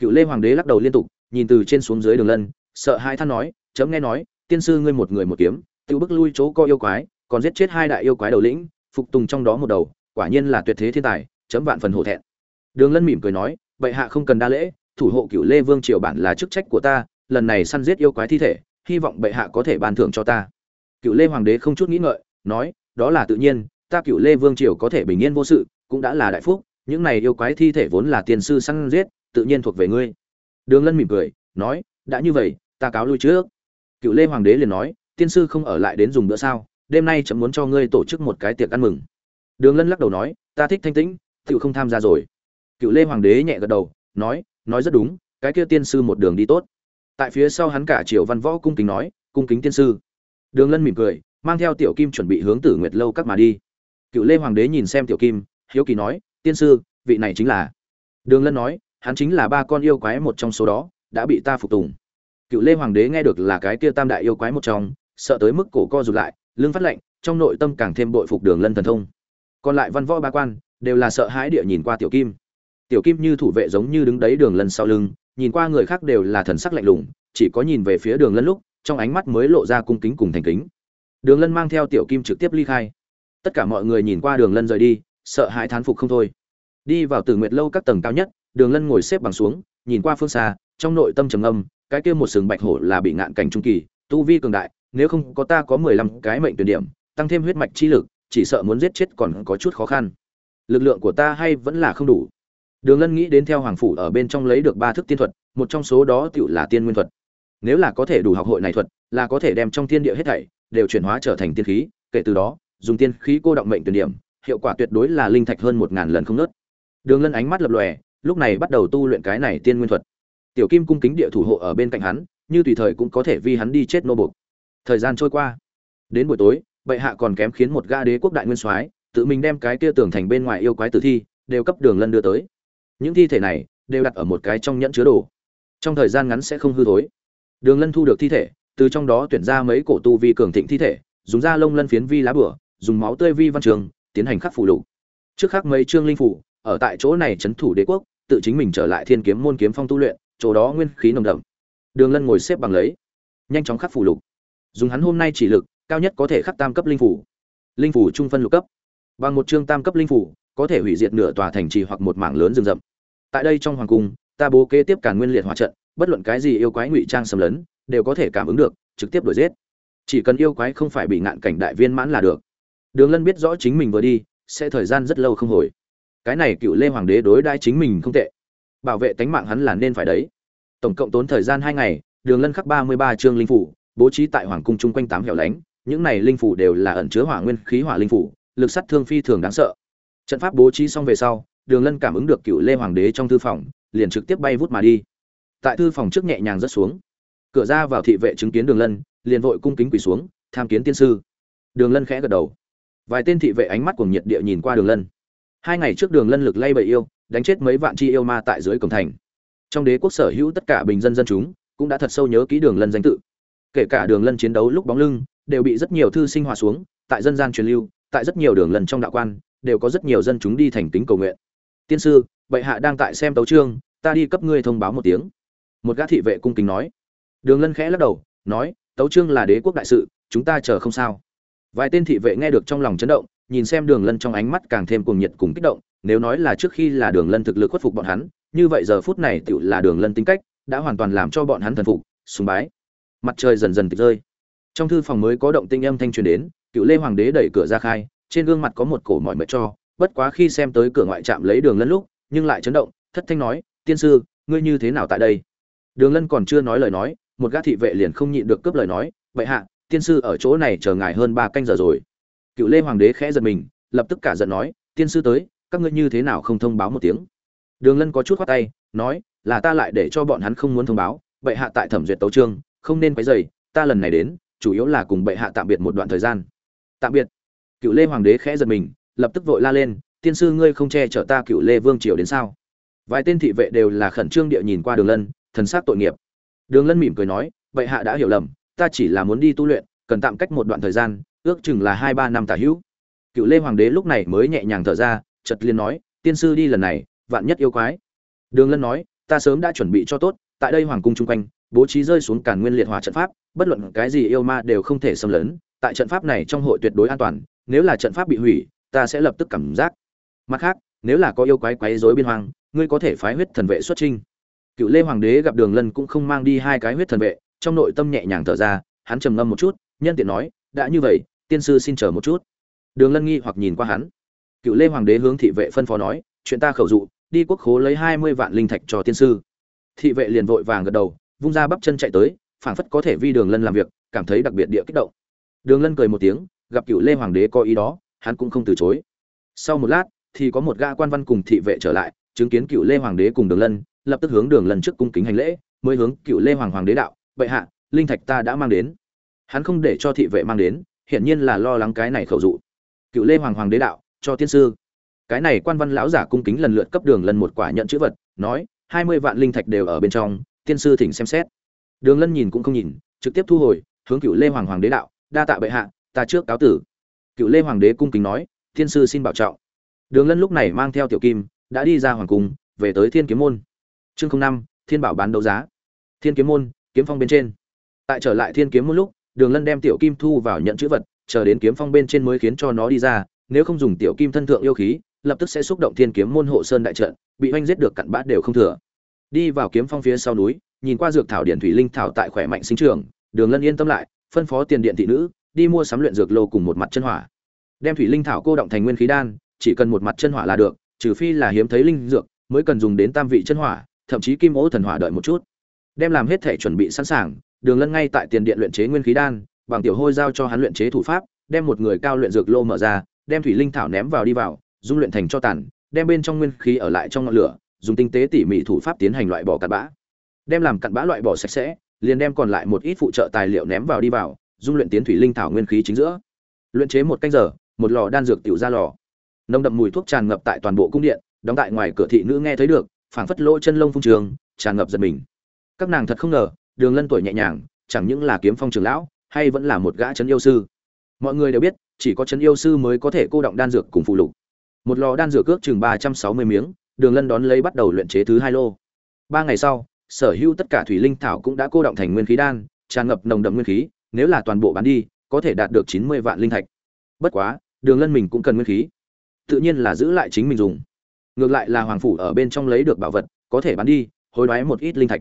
cựu lê hoàng đế lắc đầu liên tục, nhìn từ trên xuống dưới đường lân, sợ hai than nói, chấm nghe nói, tiên sư ngươi một người một kiếm tự bức lui chỗ co yêu quái, còn giết chết hai đại yêu quái đầu lĩnh, phục tùng trong đó một đầu, quả nhiên là tuyệt thế thiên tài, chấm vạn phần hổ thẹn. Đường lân mỉm cười nói, bệ hạ không cần đa lễ, thủ hộ cựu lê vương triều bản là chức trách của ta, lần này săn giết yêu quái thi thể, hy vọng bệ hạ có thể ban thưởng cho ta. Cựu lê hoàng đế không chút nghĩ ngợi, nói, đó là tự nhiên, ta cựu lê vương triều có thể bình yên vô sự, cũng đã là đại phúc, những này yêu quái thi thể vốn là tiền sư săn giết tự nhiên thuộc về ngươi. Đường lân mỉm cười, nói, đã như vậy, ta cáo lui trước. Cựu lê hoàng đế liền nói, tiên sư không ở lại đến dùng bữa sao? Đêm nay chấm muốn cho ngươi tổ chức một cái tiệc ăn mừng. Đường lân lắc đầu nói, ta thích thanh tĩnh tự không tham gia rồi. Cựu lê hoàng đế nhẹ gật đầu, nói nói rất đúng, cái kia tiên sư một đường đi tốt. Tại phía sau hắn cả triều văn võ cung kính nói, cung kính tiên sư. Đường lân mỉm cười, mang theo tiểu kim chuẩn bị hướng tử nguyệt lâu các mà đi. Cựu lê hoàng đế nhìn xem tiểu kim, hiếu kỳ nói, tiên sư, vị này chính là? Đường lân nói hắn chính là ba con yêu quái một trong số đó, đã bị ta phục tùng. Cựu lê hoàng đế nghe được là cái kia tam đại yêu quái một trong, sợ tới mức cổ co rụt lại lương phát lệnh trong nội tâm càng thêm bội phục đường lân thần thông. Còn lại văn võ ba quan, đều là sợ hãi địa nhìn qua tiểu kim. Tiểu kim như thủ vệ giống như đứng đấy đường lân sau lưng, nhìn qua người khác đều là thần sắc lạnh lùng, chỉ có nhìn về phía đường lân lúc, trong ánh mắt mới lộ ra cung kính cùng thành kính. Đường lân mang theo tiểu kim trực tiếp ly khai. Tất cả mọi người nhìn qua đường lân rời đi, sợ hãi thán phục không thôi. Đi vào từ nguyệt lâu các tầng cao nhất đường lân ngồi xếp bằng xuống, nhìn qua phương xa, trong nội tâm trầm âm cái kia một sừng bạch hổ là bị ngạn cảnh trung kỳ, tu vi cường đại, nếu không có ta có mười lăm cái mệnh tuyển điểm, tăng thêm huyết mạch chi lực, chỉ sợ muốn giết chết còn có chút khó khăn. Lực lượng của ta hay vẫn là không đủ. Đường lân nghĩ đến theo hoàng phủ ở bên trong lấy được ba thức tiên thuật, một trong số đó tựu là tiên nguyên thuật. Nếu là có thể đủ học hội này thuật, là có thể đem trong thiên địa hết thảy đều chuyển hóa trở thành tiên khí, kể từ đó, dùng tiên khí cô động mệnh tuyển điểm, hiệu quả tuyệt đối là linh thạch hơn một ngàn lần không nớt. Đường lân ánh mắt lập lòe lúc này bắt đầu tu luyện cái này tiên nguyên thuật. Tiểu kim cung kính địa thủ hộ ở bên cạnh hắn, như tùy thời cũng có thể vi hắn đi chết nô bục thời gian trôi qua. Đến buổi tối, bệ hạ còn kém khiến một ga đế quốc đại nguyên soái, tự mình đem cái kia tưởng thành bên ngoài yêu quái tử thi, đều cấp đường lân đưa tới. Những thi thể này, đều đặt ở một cái trong nhẫn chứa đồ. Trong thời gian ngắn sẽ không hư thối. Đường lân thu được thi thể, từ trong đó tuyển ra mấy cổ tu vi cường thịnh thi thể, dùng da lông lân phiến vi lá bửa, dùng máu tươi vi văn trường, tiến hành khắc phủ lục. Trước khắc mấy chương linh phủ ở tại chỗ này trấn thủ đế quốc, tự chính mình trở lại thiên kiếm môn kiếm phong tu luyện, chỗ đó nguyên khí nồng đậm. Đường lân ngồi xếp bằng lấy, nhanh chóng khắc phù lục. Dùng hắn hôm nay chỉ lực, cao nhất có thể khắc tam cấp linh phủ linh phủ trung phân lục cấp. Bằng một chương tam cấp linh phủ có thể hủy diệt nửa tòa thành trì hoặc một mảng lớn rừng rậm. Tại đây trong hoàng cung, ta bố kế tiếp cả nguyên liệt hỏa trận, bất luận cái gì yêu quái ngụy trang xâm lấn, đều có thể cảm ứng được, trực tiếp đuổi giết. Chỉ cần yêu quái không phải bị ngạn cảnh đại viên mãn là được. Đường lân biết rõ chính mình vừa đi, sẽ thời gian rất lâu không hồi cái này cựu lê hoàng đế đối đãi chính mình không tệ. Bảo vệ tánh mạng hắn là nên phải đấy. Tổng cộng tốn thời gian hai ngày, đường lân khắc ba mươi ba chương linh phủ, bố trí tại hoàng cung chung quanh tám hẻo lánh. Những này linh phủ đều là ẩn chứa hỏa nguyên khí hỏa linh phủ, lực sát thương phi thường đáng sợ. Trận pháp bố trí xong về sau, đường lân cảm ứng được cựu lê hoàng đế trong thư phòng, liền trực tiếp bay vút mà đi. Tại thư phòng trước nhẹ nhàng rớt xuống. Cửa ra vào thị vệ chứng kiến đường lân, liền vội cung kính quỳ xuống, tham kiến tiên sư. Đường lân khẽ gật đầu. Vài tên thị vệ ánh mắt cuồng nhiệt địa nhìn qua đường lân hai ngày trước đường lân lực lay bầy yêu, đánh chết mấy vạn chi yêu ma tại dưới cổng thành. Trong đế quốc sở hữu tất cả bình dân dân chúng, cũng đã thật sâu nhớ kỹ đường lân danh tự. Kể cả đường lân chiến đấu lúc bóng lưng, đều bị rất nhiều thư sinh hòa xuống, tại dân gian truyền lưu, tại rất nhiều đường lần trong đạo quan, đều có rất nhiều dân chúng đi thành kính cầu nguyện. Tiên sư, bệ hạ đang tại xem tấu trương ta đi cấp ngươi thông báo một tiếng. Một gã thị vệ cung kính nói. Đường lân khẽ lắc đầu, nói, tấu trương là đế quốc đại sự, chúng ta chờ không sao. Vài tên thị vệ nghe được trong lòng chấn động nhìn xem đường lân trong ánh mắt càng thêm cuồng nhiệt cùng kích động, nếu nói là trước khi là đường lân thực lực khuất phục bọn hắn, như vậy giờ phút này tựu là đường lân tính cách, đã hoàn toàn làm cho bọn hắn thần phục, sùng bái. Mặt trời dần dần tịch rơi. Trong thư phòng mới có động tinh âm thanh truyền đến, cựu lê hoàng đế đẩy cửa ra khai, trên gương mặt có một cổ mỏi mệt cho, bất quá khi xem tới cửa ngoại trạm lấy đường lân lúc, nhưng lại chấn động, thất thanh nói, tiên sư, ngươi như thế nào tại đây? Đường lân còn chưa nói lời nói, một gã thị vệ liền không nhịn được cướp lời nói vậy hạ, tiên sư ở chỗ này chờ ngài hơn ba canh giờ rồi cựu lê hoàng đế khẽ giật mình, lập tức cả giận nói, tiên sư tới, các ngươi như thế nào không thông báo một tiếng? Đường lân có chút khoát tay, nói, là ta lại để cho bọn hắn không muốn thông báo, Bệ hạ tại thẩm duyệt tấu trương, không nên quấy dày ta lần này đến, chủ yếu là cùng bệ hạ tạm biệt một đoạn thời gian. Tạm biệt. Cựu lê hoàng đế khẽ giật mình, lập tức vội la lên, tiên sư ngươi không che chở ta cựu lê vương triều đến sao? Vài tên thị vệ đều là khẩn trương địa nhìn qua đường lân, thần sát tội nghiệp. Đường lân mỉm cười nói, bệ hạ đã hiểu lầm, ta chỉ là muốn đi tu luyện, cần tạm cách một đoạn thời gian ước chừng là hai ba năm tả hữu. Cựu lê hoàng đế lúc này mới nhẹ nhàng thở ra chật liên nói tiên sư đi lần này vạn nhất yêu quái. Đường lân nói ta sớm đã chuẩn bị cho tốt tại đây hoàng cung chung quanh bố trí rơi xuống càn nguyên liệt hỏa trận pháp bất luận cái gì yêu ma đều không thể xâm lấn tại trận pháp này trong hội tuyệt đối an toàn nếu là trận pháp bị hủy ta sẽ lập tức cảm giác. Mặt khác nếu là có yêu quái quấy rối biên hoàng, ngươi có thể phái huyết thần vệ xuất trinh cựu lê hoàng đế gặp đường lân cũng không mang đi hai cái huyết thần vệ trong nội tâm nhẹ nhàng thở ra hắn trầm ngâm một chút nhân tiện nói đã như vậy tiên sư xin chờ một chút. Đường lân nghi hoặc nhìn qua hắn. Cựu lê hoàng đế hướng thị vệ phân phó nói, chuyện ta khẩu dụ, đi quốc khố lấy hai mươi vạn linh thạch cho tiên sư. Thị vệ liền vội vàng gật đầu, vung ra bắp chân chạy tới, phảng phất có thể vi đường lân làm việc, cảm thấy đặc biệt địa kích động. Đường lân cười một tiếng, gặp cựu lê hoàng đế có ý đó, hắn cũng không từ chối. Sau một lát, thì có một gã quan văn cùng thị vệ trở lại, chứng kiến cựu lê hoàng đế cùng đường lân, lập tức hướng đường lân trước cung kính hành lễ, mới hướng cựu lê hoàng hoàng đế đạo, bệ hạ, linh thạch ta đã mang đến. Hắn không để cho thị vệ mang đến hiển nhiên là lo lắng cái này khẩu dụ. Cựu lê hoàng hoàng đế đạo, cho tiên sư. Cái này quan văn lão giả cung kính lần lượt cấp đường lân một quả nhận chữ vật, nói, hai mươi vạn linh thạch đều ở bên trong, tiên sư thỉnh xem xét. Đường lân nhìn cũng không nhìn, trực tiếp thu hồi, hướng cựu lê hoàng hoàng đế đạo, đa tạ bệ hạ, ta trước cáo tử. Cựu lê hoàng đế cung kính nói thiên sư xin bảo trọng. Đường lân lúc này mang theo tiểu kim, đã đi ra hoàng cung, về tới thiên kiếm môn. Chương năm, thiên bảo bán đấu giá. Thiên kiếm môn, kiếm phong bên trên. Tại trở lại thiên kiếm môn lúc đường lân đem tiểu kim thu vào nhận chữ vật, chờ đến kiếm phong bên trên mới khiến cho nó đi ra, nếu không dùng tiểu kim thân thượng yêu khí, lập tức sẽ xúc động thiên kiếm môn hộ sơn đại trận, bị oanh giết được cặn bã đều không thừa. Đi vào kiếm phong phía sau núi, nhìn qua dược thảo điện thủy linh thảo tại khỏe mạnh sinh trường đường lân yên tâm lại, phân phó tiền điện thị nữ, đi mua sắm luyện dược lô cùng một mặt chân hỏa. Đem thủy linh thảo cô động thành nguyên khí đan, chỉ cần một mặt chân hỏa là được, trừ phi là hiếm thấy linh dược, mới cần dùng đến tam vị chân hỏa, thậm chí kim ố thần hỏa đợi một chút. Đem làm hết thể chuẩn bị sẵn sàng đường lân ngay tại tiền điện luyện chế nguyên khí đan, bằng tiểu hôi giao cho hắn luyện chế thủ pháp, đem một người cao luyện dược lô mở ra, đem thủy linh thảo ném vào đi vào, dung luyện thành cho tàn, đem bên trong nguyên khí ở lại trong ngọn lửa, dùng tinh tế tỉ mỉ thủ pháp tiến hành loại bỏ cặn bã. Đem làm cặn bã loại bỏ sạch sẽ, liền đem còn lại một ít phụ trợ tài liệu ném vào đi vào, dung luyện tiến thủy linh thảo nguyên khí chính giữa. Luyện chế một canh giờ, một lò đan dược tiểu ra lò. Nồng đậm mùi thuốc tràn ngập tại toàn bộ cung điện, đóng tại ngoài cửa thị nữ nghe thấy được, phảng phất lỗ chân lông phong trường, tràn ngập giật mình. Các nàng thật không ngờ đường lân tuổi nhẹ nhàng, chẳng những là kiếm phong trường lão, hay vẫn là một gã chấn yêu sư. Mọi người đều biết, chỉ có chấn yêu sư mới có thể cô động đan dược cùng phụ lục. Một lò đan dược ước chừng ba trăm sáu mươi miếng, đường lân đón lấy bắt đầu luyện chế thứ hai lô. Ba ngày sau, sở hữu tất cả thủy linh thảo cũng đã cô động thành nguyên khí đan, tràn ngập nồng đậm nguyên khí, nếu là toàn bộ bán đi, có thể đạt được chín mươi vạn linh thạch. Bất quá, đường lân mình cũng cần nguyên khí. Tự nhiên là giữ lại chính mình dùng. Ngược lại là hoàng phủ ở bên trong lấy được bảo vật, có thể bán đi, hối đoái một ít linh thạch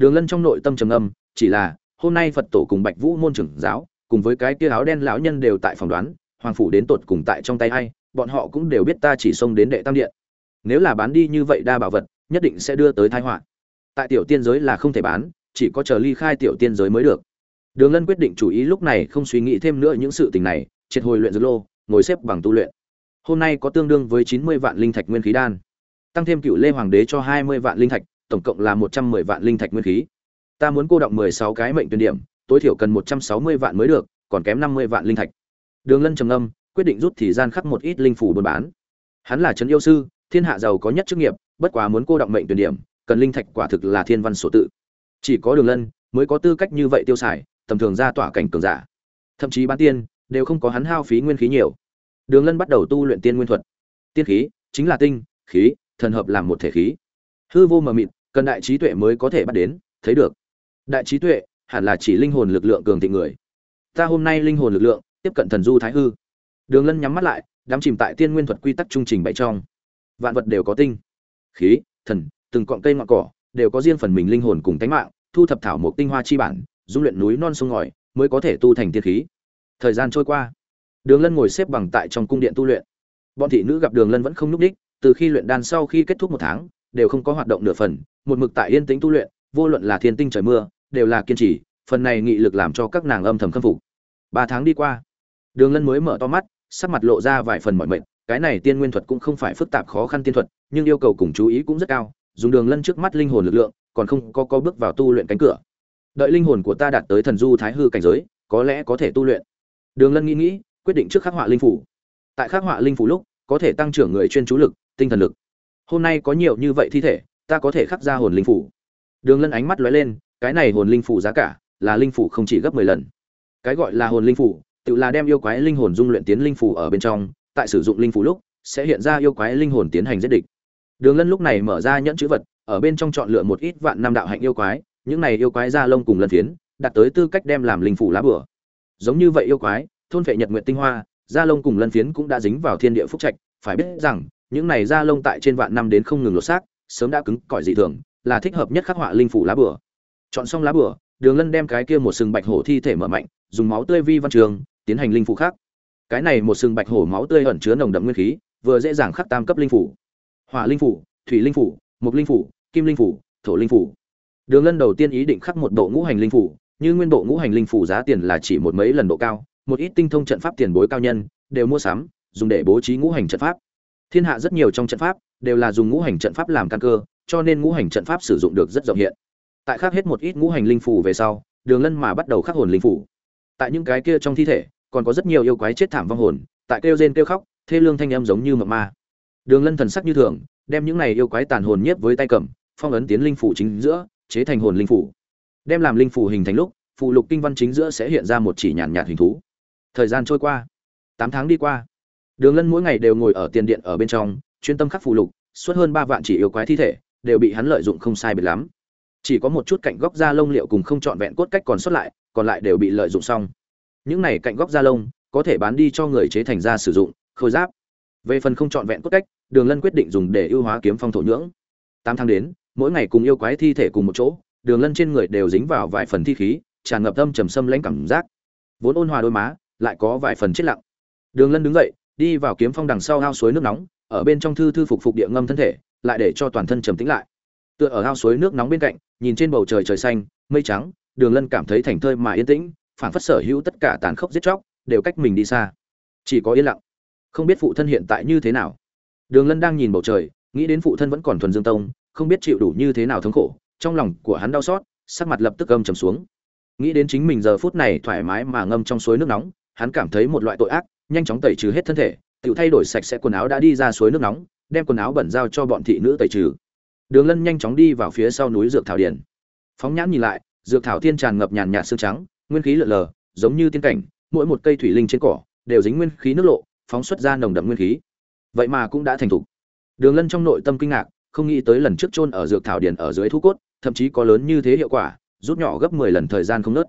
đường lân trong nội tâm trầm âm chỉ là, hôm nay phật tổ cùng bạch vũ môn trưởng giáo, cùng với cái kia áo đen lão nhân đều tại phòng đoán, hoàng phủ đến tột cùng tại trong tay hay bọn họ cũng đều biết ta chỉ xông đến đệ tam điện. Nếu là bán đi như vậy đa bảo vật, nhất định sẽ đưa tới tai họa. Tại tiểu tiên giới là không thể bán, chỉ có chờ ly khai tiểu tiên giới mới được. Đường lân quyết định chủ ý lúc này không suy nghĩ thêm nữa những sự tình này, triệt hồi luyện dược lô, ngồi xếp bằng tu luyện. Hôm nay có tương đương với chín mươi vạn linh thạch nguyên khí đan. Tăng thêm cựu lê hoàng đế cho hai mươi vạn linh thạch tổng cộng là một trăm mười vạn linh thạch nguyên khí. Ta muốn cô động mười sáu cái mệnh tuyển điểm, tối thiểu cần một trăm sáu mươi vạn mới được, còn kém năm mươi vạn linh thạch. Đường lân trầm ngâm, quyết định rút thì gian khắc một ít linh phủ buôn bán. Hắn là trấn yêu sư, thiên hạ giàu có nhất chức nghiệp, bất quá muốn cô động mệnh tuyển điểm, cần linh thạch quả thực là thiên văn sổ tự. Chỉ có đường lân mới có tư cách như vậy tiêu xài, tầm thường ra tỏa cảnh cường giả. Thậm chí bán tiên, đều không có hắn hao phí nguyên khí nhiều. Đường lân bắt đầu tu luyện tiên nguyên thuật. Tiên khí chính là tinh, khí, thần hợp làm một thể khí. Hư vô mờ mịt cần đại trí tuệ mới có thể bắt đến, thấy được. Đại trí tuệ, hẳn là chỉ linh hồn lực lượng cường thịnh người. Ta hôm nay linh hồn lực lượng, tiếp cận thần du thái hư. Đường lân nhắm mắt lại, đắm chìm tại tiên nguyên thuật quy tắc trung trình bày trong. Vạn vật đều có tinh. Khí, thần, từng cọng cây ngọn cỏ, đều có riêng phần mình linh hồn cùng tánh mạng, thu thập thảo mộc tinh hoa chi bản, dung luyện núi non sông ngòi, mới có thể tu thành tiên khí. Thời gian trôi qua. Đường lân ngồi xếp bằng tại trong cung điện tu luyện. Bọn thị nữ gặp đường lân vẫn không núp đích, từ khi luyện đan sau khi kết thúc một tháng đều không có hoạt động nửa phần, một mực tại yên tĩnh tu luyện, vô luận là thiên tinh trời mưa, đều là kiên trì, phần này nghị lực làm cho các nàng âm thầm khâm phục. Ba tháng đi qua, đường lân mới mở to mắt, sắc mặt lộ ra vài phần mọi mệnh cái này tiên nguyên thuật cũng không phải phức tạp khó khăn tiên thuật, nhưng yêu cầu cùng chú ý cũng rất cao, dùng đường lân trước mắt linh hồn lực lượng, còn không có có bước vào tu luyện cánh cửa. Đợi linh hồn của ta đạt tới thần du thái hư cảnh giới, có lẽ có thể tu luyện. Đường lân nghĩ nghĩ, quyết định trước khắc họa linh phủ. Tại khắc họa linh phủ lúc, có thể tăng trưởng người chuyên chú lực, tinh thần lực hôm nay có nhiều như vậy thi thể, ta có thể khắc ra hồn linh phủ. Đường lân ánh mắt lóe lên, cái này hồn linh phủ giá cả là linh phủ không chỉ gấp mười lần. Cái gọi là hồn linh phủ, tự là đem yêu quái linh hồn dung luyện tiến linh phủ ở bên trong, tại sử dụng linh phủ lúc, sẽ hiện ra yêu quái linh hồn tiến hành giết địch. Đường lân lúc này mở ra nhẫn chữ vật, ở bên trong chọn lựa một ít vạn năm đạo hạnh yêu quái, những này yêu quái da lông cùng lân phiến đạt tới tư cách đem làm linh phủ lá bửa. Giống như vậy yêu quái, thôn phệ nhật nguyện tinh hoa, da lông cùng lân phiến cũng đã dính vào thiên địa phúc trạch, phải biết rằng những này da lông tại trên vạn năm đến không ngừng lột xác, sớm đã cứng cỏi dị thường, là thích hợp nhất khắc họa linh phủ lá bửa. Chọn xong lá bửa, đường lân đem cái kia một sừng bạch hổ thi thể mở mạnh, dùng máu tươi vi văn trường, tiến hành linh phủ khác. Cái này một sừng bạch hổ máu tươi ẩn chứa nồng đậm nguyên khí, vừa dễ dàng khắc tam cấp linh phủ. Hỏa linh phủ, thủy linh phủ mục linh phủ, kim linh phủ, thổ linh phủ. Đường lân đầu tiên ý định khắc một bộ ngũ hành linh phủ như nguyên bộ ngũ hành linh phủ giá tiền là chỉ một mấy lần độ cao, một ít tinh thông trận pháp tiền bối cao nhân, đều mua sắm, dùng để bố trí ngũ hành trận pháp thiên hạ rất nhiều trong trận pháp đều là dùng ngũ hành trận pháp làm căn cơ, cho nên ngũ hành trận pháp sử dụng được rất rộng hiện. Tại khắc hết một ít ngũ hành linh phủ về sau, đường lân mà bắt đầu khắc hồn linh phủ tại những cái kia trong thi thể, còn có rất nhiều yêu quái chết thảm vong hồn, tại kêu rên kêu khóc, thê lương thanh âm giống như mộng ma. Đường lân thần sắc như thường, đem những này yêu quái tàn hồn nhiếp với tay cầm, phong ấn tiến linh phủ chính giữa, chế thành hồn linh phủ đem làm linh phủ hình thành lúc phụ lục kinh văn chính giữa sẽ hiện ra một chỉ nhàn nhạt hình thú. Thời gian trôi qua, tám tháng đi qua đường lân mỗi ngày đều ngồi ở tiền điện ở bên trong, chuyên tâm khắc phù lục, suốt hơn ba vạn chỉ yêu quái thi thể, đều bị hắn lợi dụng không sai biệt lắm. Chỉ có một chút cạnh góc da lông liệu cùng không chọn vẹn cốt cách còn sót lại, còn lại đều bị lợi dụng xong. Những này cạnh góc da lông, có thể bán đi cho người chế thành ra sử dụng, khôi giáp. Về phần không chọn vẹn cốt cách, đường lân quyết định dùng để ưu hóa kiếm phong thổ nhưỡng. Tám tháng đến, mỗi ngày cùng yêu quái thi thể cùng một chỗ, đường lân trên người đều dính vào vài phần thi khí, tràn ngập âm trầm xâm lãnh cảm giác. Vốn ôn hòa đôi má, lại có vài phần chết lặng. Đường lân đứng dậy đi vào kiếm phong đằng sau ao suối nước nóng, ở bên trong thư thư phục phục địa ngâm thân thể, lại để cho toàn thân trầm tĩnh lại. Tựa ở ao suối nước nóng bên cạnh, nhìn trên bầu trời trời xanh, mây trắng, đường lân cảm thấy thành thơi mà yên tĩnh phản phất sở hữu tất cả tàn khốc giết chóc, đều cách mình đi xa. Chỉ có yên lặng. Không biết phụ thân hiện tại như thế nào. Đường lân đang nhìn bầu trời, nghĩ đến phụ thân vẫn còn thuần dương tông, không biết chịu đủ như thế nào thống khổ, trong lòng của hắn đau xót, sắc mặt lập tức âm trầm xuống. Nghĩ đến chính mình giờ phút này thoải mái mà ngâm trong suối nước nóng, hắn cảm thấy một loại tội ác nhanh chóng tẩy trừ hết thân thể tự thay đổi sạch sẽ quần áo đã đi ra suối nước nóng, đem quần áo bẩn giao cho bọn thị nữ tẩy trừ. Đường lân nhanh chóng đi vào phía sau núi dược thảo điển phóng nhãn nhìn lại, dược thảo thiên tràn ngập nhàn nhạt xương trắng, nguyên khí lượn lờ, giống như tiên cảnh, mỗi một cây thủy linh trên cỏ đều dính nguyên khí nước lộ, phóng xuất ra nồng đậm nguyên khí. Vậy mà cũng đã thành thục. Đường lân trong nội tâm kinh ngạc, không nghĩ tới lần trước chôn ở dược thảo điển ở dưới thu cốt, thậm chí có lớn như thế hiệu quả, rút nhỏ gấp mười lần thời gian không nớt.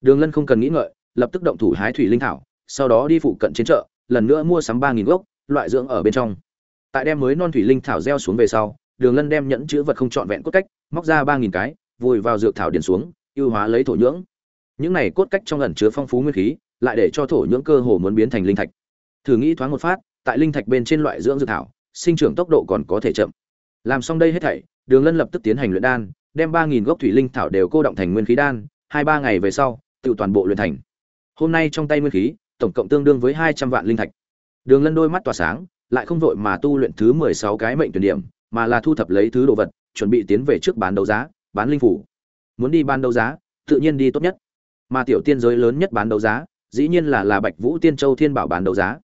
Đường lân không cần nghĩ ngợi, lập tức động thủ hái thủy linh thảo sau đó đi phụ cận trên chợ, lần nữa mua sắm ba nghìn gốc, loại dưỡng ở bên trong. Tại đem mới non thủy linh thảo gieo xuống về sau, đường lân đem nhẫn chứa vật không trọn vẹn cốt cách, móc ra ba nghìn cái, vùi vào dược thảo điển xuống, ưu hóa lấy thổ nhưỡng. Những này cốt cách trong ẩn chứa phong phú nguyên khí, lại để cho thổ nhưỡng cơ hồ muốn biến thành linh thạch. Thử nghĩ thoáng một phát, tại linh thạch bên trên loại dưỡng dược thảo, sinh trưởng tốc độ còn có thể chậm. Làm xong đây hết thảy, đường lân lập tức tiến hành luyện đan, đem ba nghìn gốc thủy linh thảo đều cô động thành nguyên khí đan, hai ba ngày về sau, tự toàn bộ luyện thành. Hôm nay trong tay nguyên khí tổng cộng tương đương với hai trăm vạn linh thạch. Đường lân đôi mắt tỏa sáng, lại không vội mà tu luyện thứ mười sáu cái mệnh tuyển điểm, mà là thu thập lấy thứ đồ vật, chuẩn bị tiến về trước bán đấu giá, bán linh phủ. Muốn đi bán đấu giá, tự nhiên đi tốt nhất. Mà tiểu tiên giới lớn nhất bán đấu giá, dĩ nhiên là là bạch vũ tiên châu thiên bảo bán đấu giá.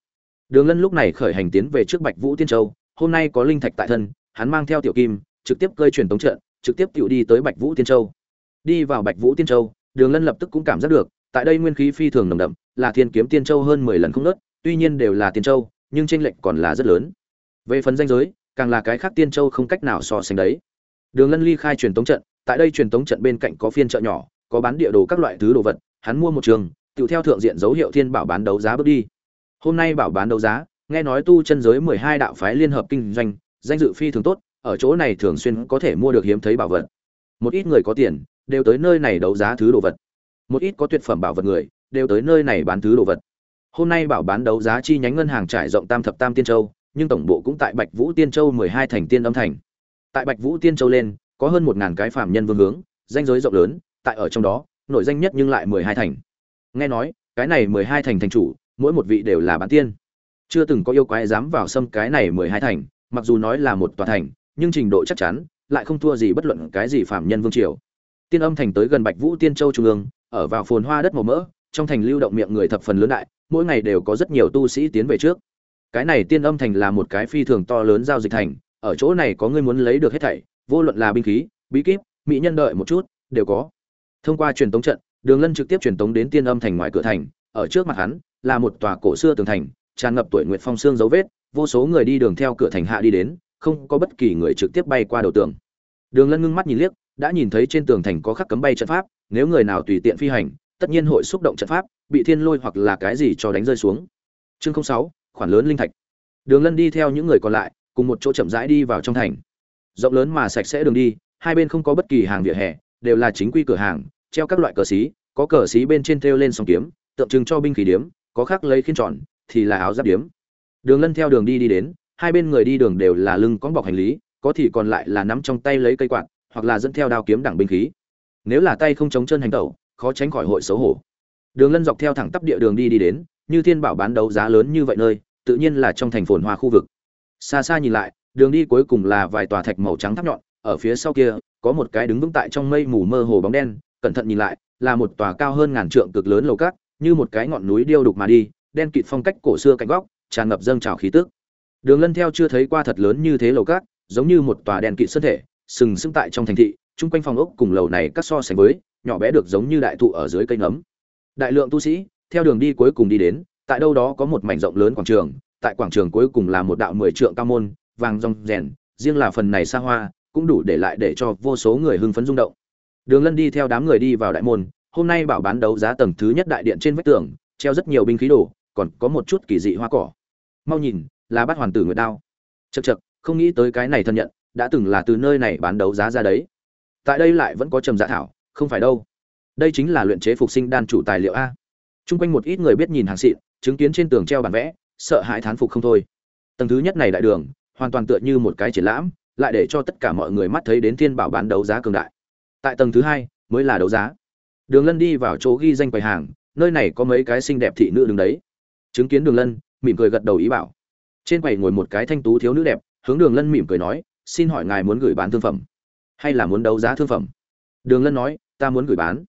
Đường lân lúc này khởi hành tiến về trước bạch vũ tiên châu, hôm nay có linh thạch tại thân, hắn mang theo tiểu kim, trực tiếp cơi truyền tống trận, trực tiếp tiểu đi tới bạch vũ tiên châu. Đi vào bạch vũ tiên châu, đường lân lập tức cũng cảm giác được, tại đây nguyên khí phi thường nồng đậm là thiên kiếm tiên châu hơn mười lần không nớt, tuy nhiên đều là tiên châu, nhưng chênh lệch còn là rất lớn. Về phần danh giới, càng là cái khác tiên châu không cách nào so sánh đấy. Đường lân ly khai truyền tống trận, tại đây truyền tống trận bên cạnh có phiên chợ nhỏ, có bán địa đồ các loại thứ đồ vật, hắn mua một trường tiểu theo thượng diện dấu hiệu thiên bảo bán đấu giá bước đi. Hôm nay bảo bán đấu giá, nghe nói tu chân giới mười hai đạo phái liên hợp kinh doanh, danh dự phi thường tốt, ở chỗ này thường xuyên có thể mua được hiếm thấy bảo vật. Một ít người có tiền, đều tới nơi này đấu giá thứ đồ vật. Một ít có tuyệt phẩm bảo vật người đều tới nơi này bán thứ đồ vật. Hôm nay bảo bán đấu giá chi nhánh ngân hàng trải rộng tam thập tam tiên châu, nhưng tổng bộ cũng tại bạch vũ tiên châu mười hai thành tiên âm thành. Tại bạch vũ tiên châu lên, có hơn một ngàn cái phạm nhân vương hướng, danh giới rộng lớn, tại ở trong đó nội danh nhất nhưng lại mười hai thành. Nghe nói, cái này mười hai thành thành chủ, mỗi một vị đều là bán tiên. Chưa từng có yêu quái dám vào xâm cái này mười hai thành, mặc dù nói là một tòa thành, nhưng trình độ chắc chắn, lại không thua gì bất luận cái gì phạm nhân vương triều. Tiên âm thành tới gần bạch vũ tiên châu trung ương, ở vào phồn hoa đất màu mỡ trong thành lưu động miệng người thập phần lớn đại, mỗi ngày đều có rất nhiều tu sĩ tiến về trước. Cái này tiên âm thành là một cái phi thường to lớn giao dịch thành, ở chỗ này có người muốn lấy được hết thảy, vô luận là binh khí, bí kíp, mỹ nhân đợi một chút, đều có. Thông qua truyền tống trận, đường lân trực tiếp truyền tống đến tiên âm thành ngoài cửa thành, ở trước mặt hắn là một tòa cổ xưa tường thành, tràn ngập tuổi nguyệt phong xương dấu vết, vô số người đi đường theo cửa thành hạ đi đến, không có bất kỳ người trực tiếp bay qua đầu tường. Đường lân ngưng mắt nhìn liếc, đã nhìn thấy trên tường thành có khắc cấm bay trận pháp, nếu người nào tùy tiện phi hành tất nhiên hội xúc động trận pháp, bị thiên lôi hoặc là cái gì cho đánh rơi xuống. Chương 06 khoản lớn linh thạch. Đường lân đi theo những người còn lại, cùng một chỗ chậm rãi đi vào trong thành. Rộng lớn mà sạch sẽ đường đi, hai bên không có bất kỳ hàng vỉa hè, đều là chính quy cửa hàng, treo các loại cờ xí, có cờ xí bên trên treo lên song kiếm, tượng trưng cho binh khí điếm, có khác lấy khiên tròn, thì là áo giáp điếm. Đường lân theo đường đi đi đến, hai bên người đi đường đều là lưng có bọc hành lý, có thì còn lại là nắm trong tay lấy cây quạt, hoặc là dẫn theo đao kiếm đẳng binh khí. Nếu là tay không chống chân hành tẩu khó tránh khỏi hội xấu hổ. Đường lân dọc theo thẳng tắp địa đường đi đi đến, như thiên bảo bán đấu giá lớn như vậy nơi, tự nhiên là trong thành phồn hoa khu vực. Xa xa nhìn lại, đường đi cuối cùng là vài tòa thạch màu trắng tháp nhọn, ở phía sau kia, có một cái đứng vững tại trong mây mù mơ hồ bóng đen, cẩn thận nhìn lại, là một tòa cao hơn ngàn trượng cực lớn lầu cát, như một cái ngọn núi điêu đục mà đi, đen kịt phong cách cổ xưa cạnh góc, tràn ngập dâng trào khí tức. Đường lân theo chưa thấy qua thật lớn như thế lầu cát, giống như một tòa đen kịt sơn thể, sừng sững tại trong thành thị, chung quanh phòng ốc cùng lầu này cắt so sánh với nhỏ bé được giống như đại thụ ở dưới cây nấm đại lượng tu sĩ, theo đường đi cuối cùng đi đến, tại đâu đó có một mảnh rộng lớn quảng trường, tại quảng trường cuối cùng là một đạo mười trượng cao môn, vàng rong rèn, riêng là phần này xa hoa, cũng đủ để lại để cho vô số người hưng phấn rung động. Đường lân đi theo đám người đi vào đại môn, hôm nay bảo bán đấu giá tầng thứ nhất đại điện trên vách tường, treo rất nhiều binh khí đồ, còn có một chút kỳ dị hoa cỏ. Mau nhìn, là bát hoàn tử nguyệt đao. Chật chật không nghĩ tới cái này thân nhận, đã từng là từ nơi này bán đấu giá ra đấy. Tại đây lại vẫn có trầm dạ thảo không phải đâu. Đây chính là luyện chế phục sinh đan chủ tài liệu a. T r u n g quanh một ít người biết nhìn hàng xịn, chứng kiến trên tường treo bản vẽ, sợ hãi thán phục không thôi. Tầng thứ nhất này đại đường, hoàn toàn tựa như một cái triển lãm, lại để cho tất cả mọi người mắt thấy đến thiên bảo bán đấu giá cường đại. Tại tầng thứ hai, mới là đấu giá. Đường lân đi vào chỗ ghi danh quầy hàng, nơi này có mấy cái xinh đẹp thị nữ đứng đấy. Chứng kiến đường lân, mỉm cười gật đầu ý bảo. Trên quầy ngồi một cái thanh tú thiếu nữ đẹp, hướng đường lân mỉm cười nói, xin hỏi ngài muốn gửi bán thương phẩm hay là muốn đấu giá thương phẩm? Đường lân nói ta muốn gửi bán.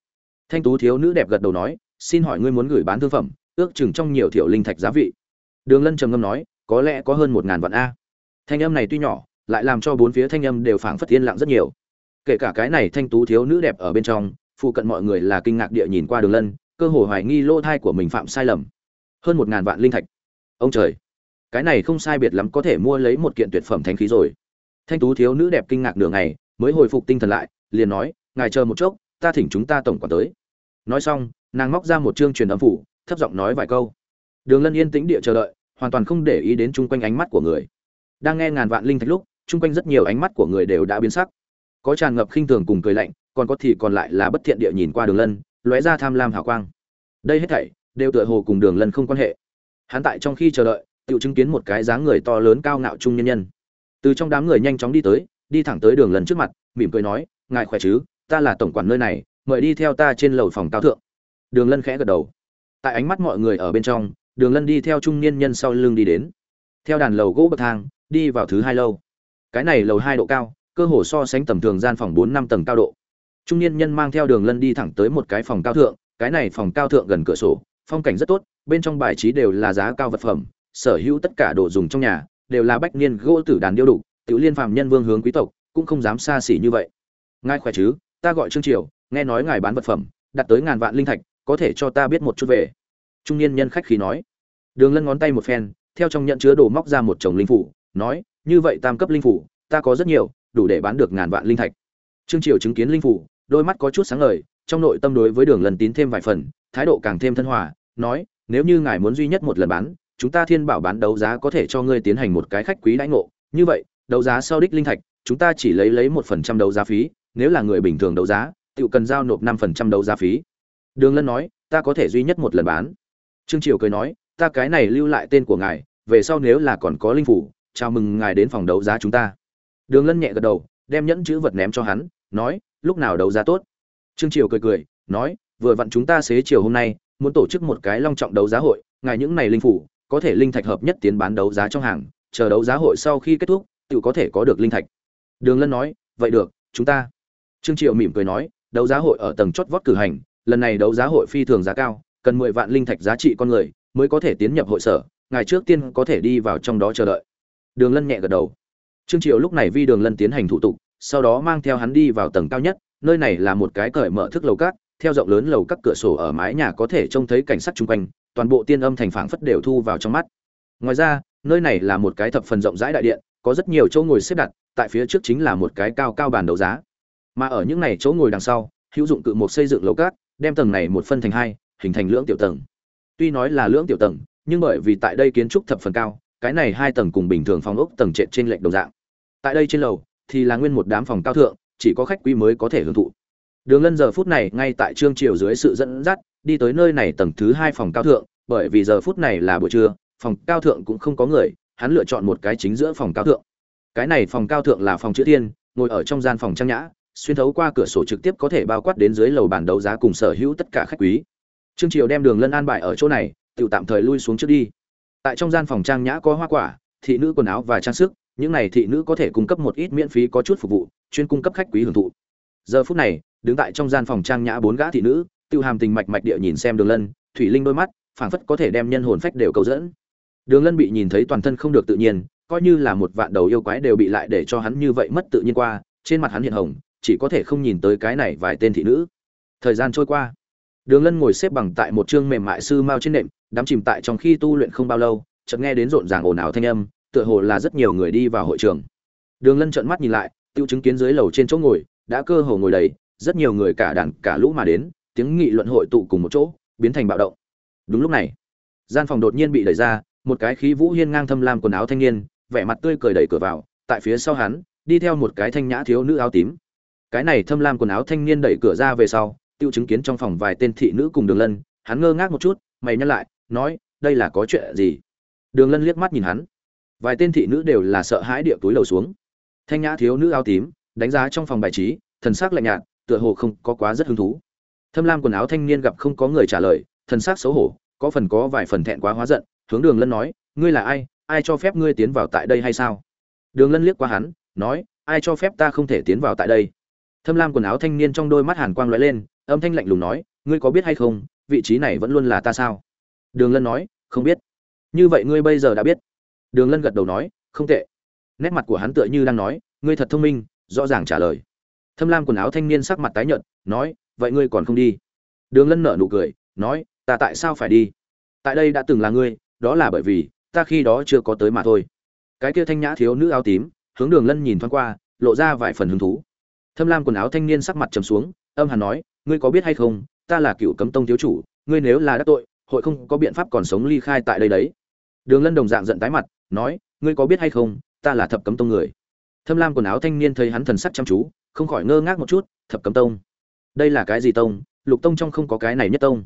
Thanh tú thiếu nữ đẹp gật đầu nói, xin hỏi ngươi muốn gửi bán thương phẩm, ước chừng trong nhiều thiểu linh thạch giá vị. Đường lân trầm ngâm nói, có lẽ có hơn một ngàn vạn a. Thanh âm này tuy nhỏ, lại làm cho bốn phía thanh âm đều phảng phất yên lặng rất nhiều. Kể cả cái này thanh tú thiếu nữ đẹp ở bên trong, phụ cận mọi người là kinh ngạc địa nhìn qua đường lân, cơ hồ hoài nghi lỗ thai của mình phạm sai lầm. Hơn một ngàn vạn linh thạch. Ông trời, cái này không sai biệt lắm có thể mua lấy một kiện tuyệt phẩm thánh khí rồi. Thanh tú thiếu nữ đẹp kinh ngạc nửa ngày, mới hồi phục tinh thần lại, liền nói, ngài chờ một chốc ta thỉnh chúng ta tổng quản tới. Nói xong, nàng móc ra một chương truyền âm phủ, thấp giọng nói vài câu. Đường lân yên tĩnh địa chờ đợi, hoàn toàn không để ý đến chung quanh ánh mắt của người. Đang nghe ngàn vạn linh thạch lúc, chung quanh rất nhiều ánh mắt của người đều đã biến sắc. Có tràn ngập khinh thường cùng cười lạnh, còn có thì còn lại là bất thiện địa nhìn qua đường lân, lóe ra tham lam hào quang. Đây hết thảy, đều tựa hồ cùng đường lân không quan hệ. Hắn tại trong khi chờ đợi, tự chứng kiến một cái dáng người to lớn cao ngạo trung nhân nhân. Từ trong đám người nhanh chóng đi tới, đi thẳng tới đường lần trước mặt, mỉm cười nói, ngài khỏe chứ? Ta là tổng quản nơi này, mời đi theo ta trên lầu phòng cao thượng. Đường lân khẽ gật đầu. Tại ánh mắt mọi người ở bên trong, đường lân đi theo trung niên nhân sau lưng đi đến. Theo đàn lầu gỗ bậc thang, đi vào thứ hai lâu. Cái này lầu hai độ cao, cơ hồ so sánh tầm thường gian phòng bốn năm tầng cao độ. Trung niên nhân mang theo đường lân đi thẳng tới một cái phòng cao thượng, cái này phòng cao thượng gần cửa sổ, phong cảnh rất tốt, bên trong bài trí đều là giá cao vật phẩm, sở hữu tất cả đồ dùng trong nhà, đều là bách niên gỗ tử đàn điêu đục tiểu liên phàm nhân vương hướng quý tộc, cũng không dám xa xỉ như vậy. Ngài khỏe chứ? Ta gọi trương triều, nghe nói ngài bán vật phẩm, đặt tới ngàn vạn linh thạch, có thể cho ta biết một chút về. Trung niên nhân khách khí nói. Đường lân ngón tay một phen, theo trong nhận chứa đồ móc ra một chồng linh phủ, nói, như vậy tam cấp linh phủ, ta có rất nhiều, đủ để bán được ngàn vạn linh thạch. Trương triều chứng kiến linh phủ, đôi mắt có chút sáng ngời, trong nội tâm đối với đường lần tín thêm vài phần, thái độ càng thêm thân hòa, nói, nếu như ngài muốn duy nhất một lần bán, chúng ta thiên bảo bán đấu giá có thể cho ngươi tiến hành một cái khách quý đãi ngộ. Như vậy, đấu giá sau đích linh thạch, chúng ta chỉ lấy lấy một phần trăm đấu giá phí nếu là người bình thường đấu giá tự cần giao nộp năm phần trăm đấu giá phí. Đường lân nói, ta có thể duy nhất một lần bán. Trương triều cười nói, ta cái này lưu lại tên của ngài, về sau nếu là còn có linh phủ, chào mừng ngài đến phòng đấu giá chúng ta. Đường lân nhẹ gật đầu, đem nhẫn chữ vật ném cho hắn, nói, lúc nào đấu giá tốt? Trương triều cười cười, nói, vừa vặn chúng ta xế chiều hôm nay, muốn tổ chức một cái long trọng đấu giá hội, ngài những này linh phủ, có thể linh thạch hợp nhất tiến bán đấu giá trong hàng, chờ đấu giá hội sau khi kết thúc tự có thể có được linh thạch. Đường lân nói, vậy được, chúng ta trương triệu mỉm cười nói, đấu giá hội ở tầng chót vót cử hành, lần này đấu giá hội phi thường giá cao, cần mười vạn linh thạch giá trị con người mới có thể tiến nhập hội sở, ngài trước tiên có thể đi vào trong đó chờ đợi. Đường lân nhẹ gật đầu. Trương triệu lúc này vi đường lân tiến hành thủ tục, sau đó mang theo hắn đi vào tầng cao nhất, nơi này là một cái cởi mở thức lầu cát, theo rộng lớn lầu các cửa sổ ở mái nhà có thể trông thấy cảnh sắc chung quanh, toàn bộ tiên âm thành phảng phất đều thu vào trong mắt. Ngoài ra, nơi này là một cái thập phần rộng rãi đại điện, có rất nhiều chỗ ngồi xếp đặt, tại phía trước chính là một cái cao cao bàn đấu giá mà ở những này chỗ ngồi đằng sau, hữu dụng cự một xây dựng lầu cát, đem tầng này một phân thành hai, hình thành lưỡng tiểu tầng. Tuy nói là lưỡng tiểu tầng, nhưng bởi vì tại đây kiến trúc thập phần cao, cái này hai tầng cùng bình thường phòng ốc tầng trệt trên lệch đồng dạng. Tại đây trên lầu, thì là nguyên một đám phòng cao thượng, chỉ có khách quý mới có thể hưởng thụ. Đường lân giờ phút này ngay tại trương triều dưới sự dẫn dắt, đi tới nơi này tầng thứ hai phòng cao thượng, bởi vì giờ phút này là buổi trưa, phòng cao thượng cũng không có người, hắn lựa chọn một cái chính giữa phòng cao thượng. Cái này phòng cao thượng là phòng chữ tiên ngồi ở trong gian phòng trang nhã xuyên thấu qua cửa sổ trực tiếp có thể bao quát đến dưới lầu bàn đấu giá cùng sở hữu tất cả khách quý. Trương triều đem đường lân an bài ở chỗ này tự tạm thời lui xuống trước đi. Tại trong gian phòng trang nhã có hoa quả, thị nữ quần áo và trang sức, những này thị nữ có thể cung cấp một ít miễn phí có chút phục vụ, chuyên cung cấp khách quý hưởng thụ. Giờ phút này, đứng tại trong gian phòng trang nhã bốn gã thị nữ, tiêu hàm tình mạch mạch địa nhìn xem đường lân, thủy linh đôi mắt, phảng phất có thể đem nhân hồn phách đều cầu dẫn. Đường lân bị nhìn thấy toàn thân không được tự nhiên, coi như là một vạn đầu yêu quái đều bị lại để cho hắn như vậy mất tự nhiên qua, trên mặt hắn hiện hồng chỉ có thể không nhìn tới cái này vài tên thị nữ. Thời gian trôi qua. Đường lân ngồi xếp bằng tại một chương mềm mại sư mao trên nệm, đắm chìm tại trong khi tu luyện không bao lâu, chợt nghe đến rộn ràng ồn ào thanh âm, tựa hồ là rất nhiều người đi vào hội trường. Đường lân trợn mắt nhìn lại, tiêu chứng kiến dưới lầu trên chỗ ngồi, đã cơ hồ ngồi đầy, rất nhiều người cả đàn cả lũ mà đến, tiếng nghị luận hội tụ cùng một chỗ, biến thành bạo động. Đúng lúc này, gian phòng đột nhiên bị đẩy ra, một cái khí vũ hiên ngang thâm lam quần áo thanh niên, vẻ mặt tươi cười đẩy cửa vào, tại phía sau hắn, đi theo một cái thanh nhã thiếu nữ áo tím cái này thâm lam quần áo thanh niên đẩy cửa ra về sau, tiêu chứng kiến trong phòng vài tên thị nữ cùng đường lân, hắn ngơ ngác một chút, mày nhắc lại, nói, đây là có chuyện gì? Đường lân liếc mắt nhìn hắn. Vài tên thị nữ đều là sợ hãi địa túi lầu xuống. Thanh nhã thiếu nữ áo tím, đánh giá trong phòng bài trí, thần sắc lạnh nhạt, tựa hồ không có quá rất hứng thú. Thâm lam quần áo thanh niên gặp không có người trả lời, thần sắc xấu hổ, có phần có vài phần thẹn quá hóa giận, hướng đường lân nói, ngươi là ai? Ai cho phép ngươi tiến vào tại đây hay sao? Đường lân liếc qua hắn, nói, ai cho phép ta không thể tiến vào tại đây? Thâm lam quần áo thanh niên trong đôi mắt hàn quang lóe lên, âm thanh lạnh lùng nói, ngươi có biết hay không, vị trí này vẫn luôn là ta sao? Đường lân nói, không biết. Như vậy ngươi bây giờ đã biết. Đường lân gật đầu nói, không tệ. Nét mặt của hắn tựa như đang nói, ngươi thật thông minh, rõ ràng trả lời. Thâm lam quần áo thanh niên sắc mặt tái nhợt, nói, vậy ngươi còn không đi? Đường lân nở nụ cười, nói, ta tại sao phải đi? Tại đây đã từng là ngươi, đó là bởi vì ta khi đó chưa có tới mà thôi. Cái kia thanh nhã thiếu nữ áo tím, hướng đường lân nhìn thoáng qua, lộ ra vài phần hứng thú thâm lam quần áo thanh niên sắc mặt trầm xuống, âm hàn nói, ngươi có biết hay không, ta là cựu cấm tông thiếu chủ, ngươi nếu là đắc tội, hội không có biện pháp còn sống ly khai tại đây đấy. Đường lân đồng dạng giận tái mặt, nói, ngươi có biết hay không, ta là thập cấm tông người. Thâm lam quần áo thanh niên thấy hắn thần sắc chăm chú, không khỏi ngơ ngác một chút, thập cấm tông? Đây là cái gì tông? Lục tông trong không có cái này nhất tông.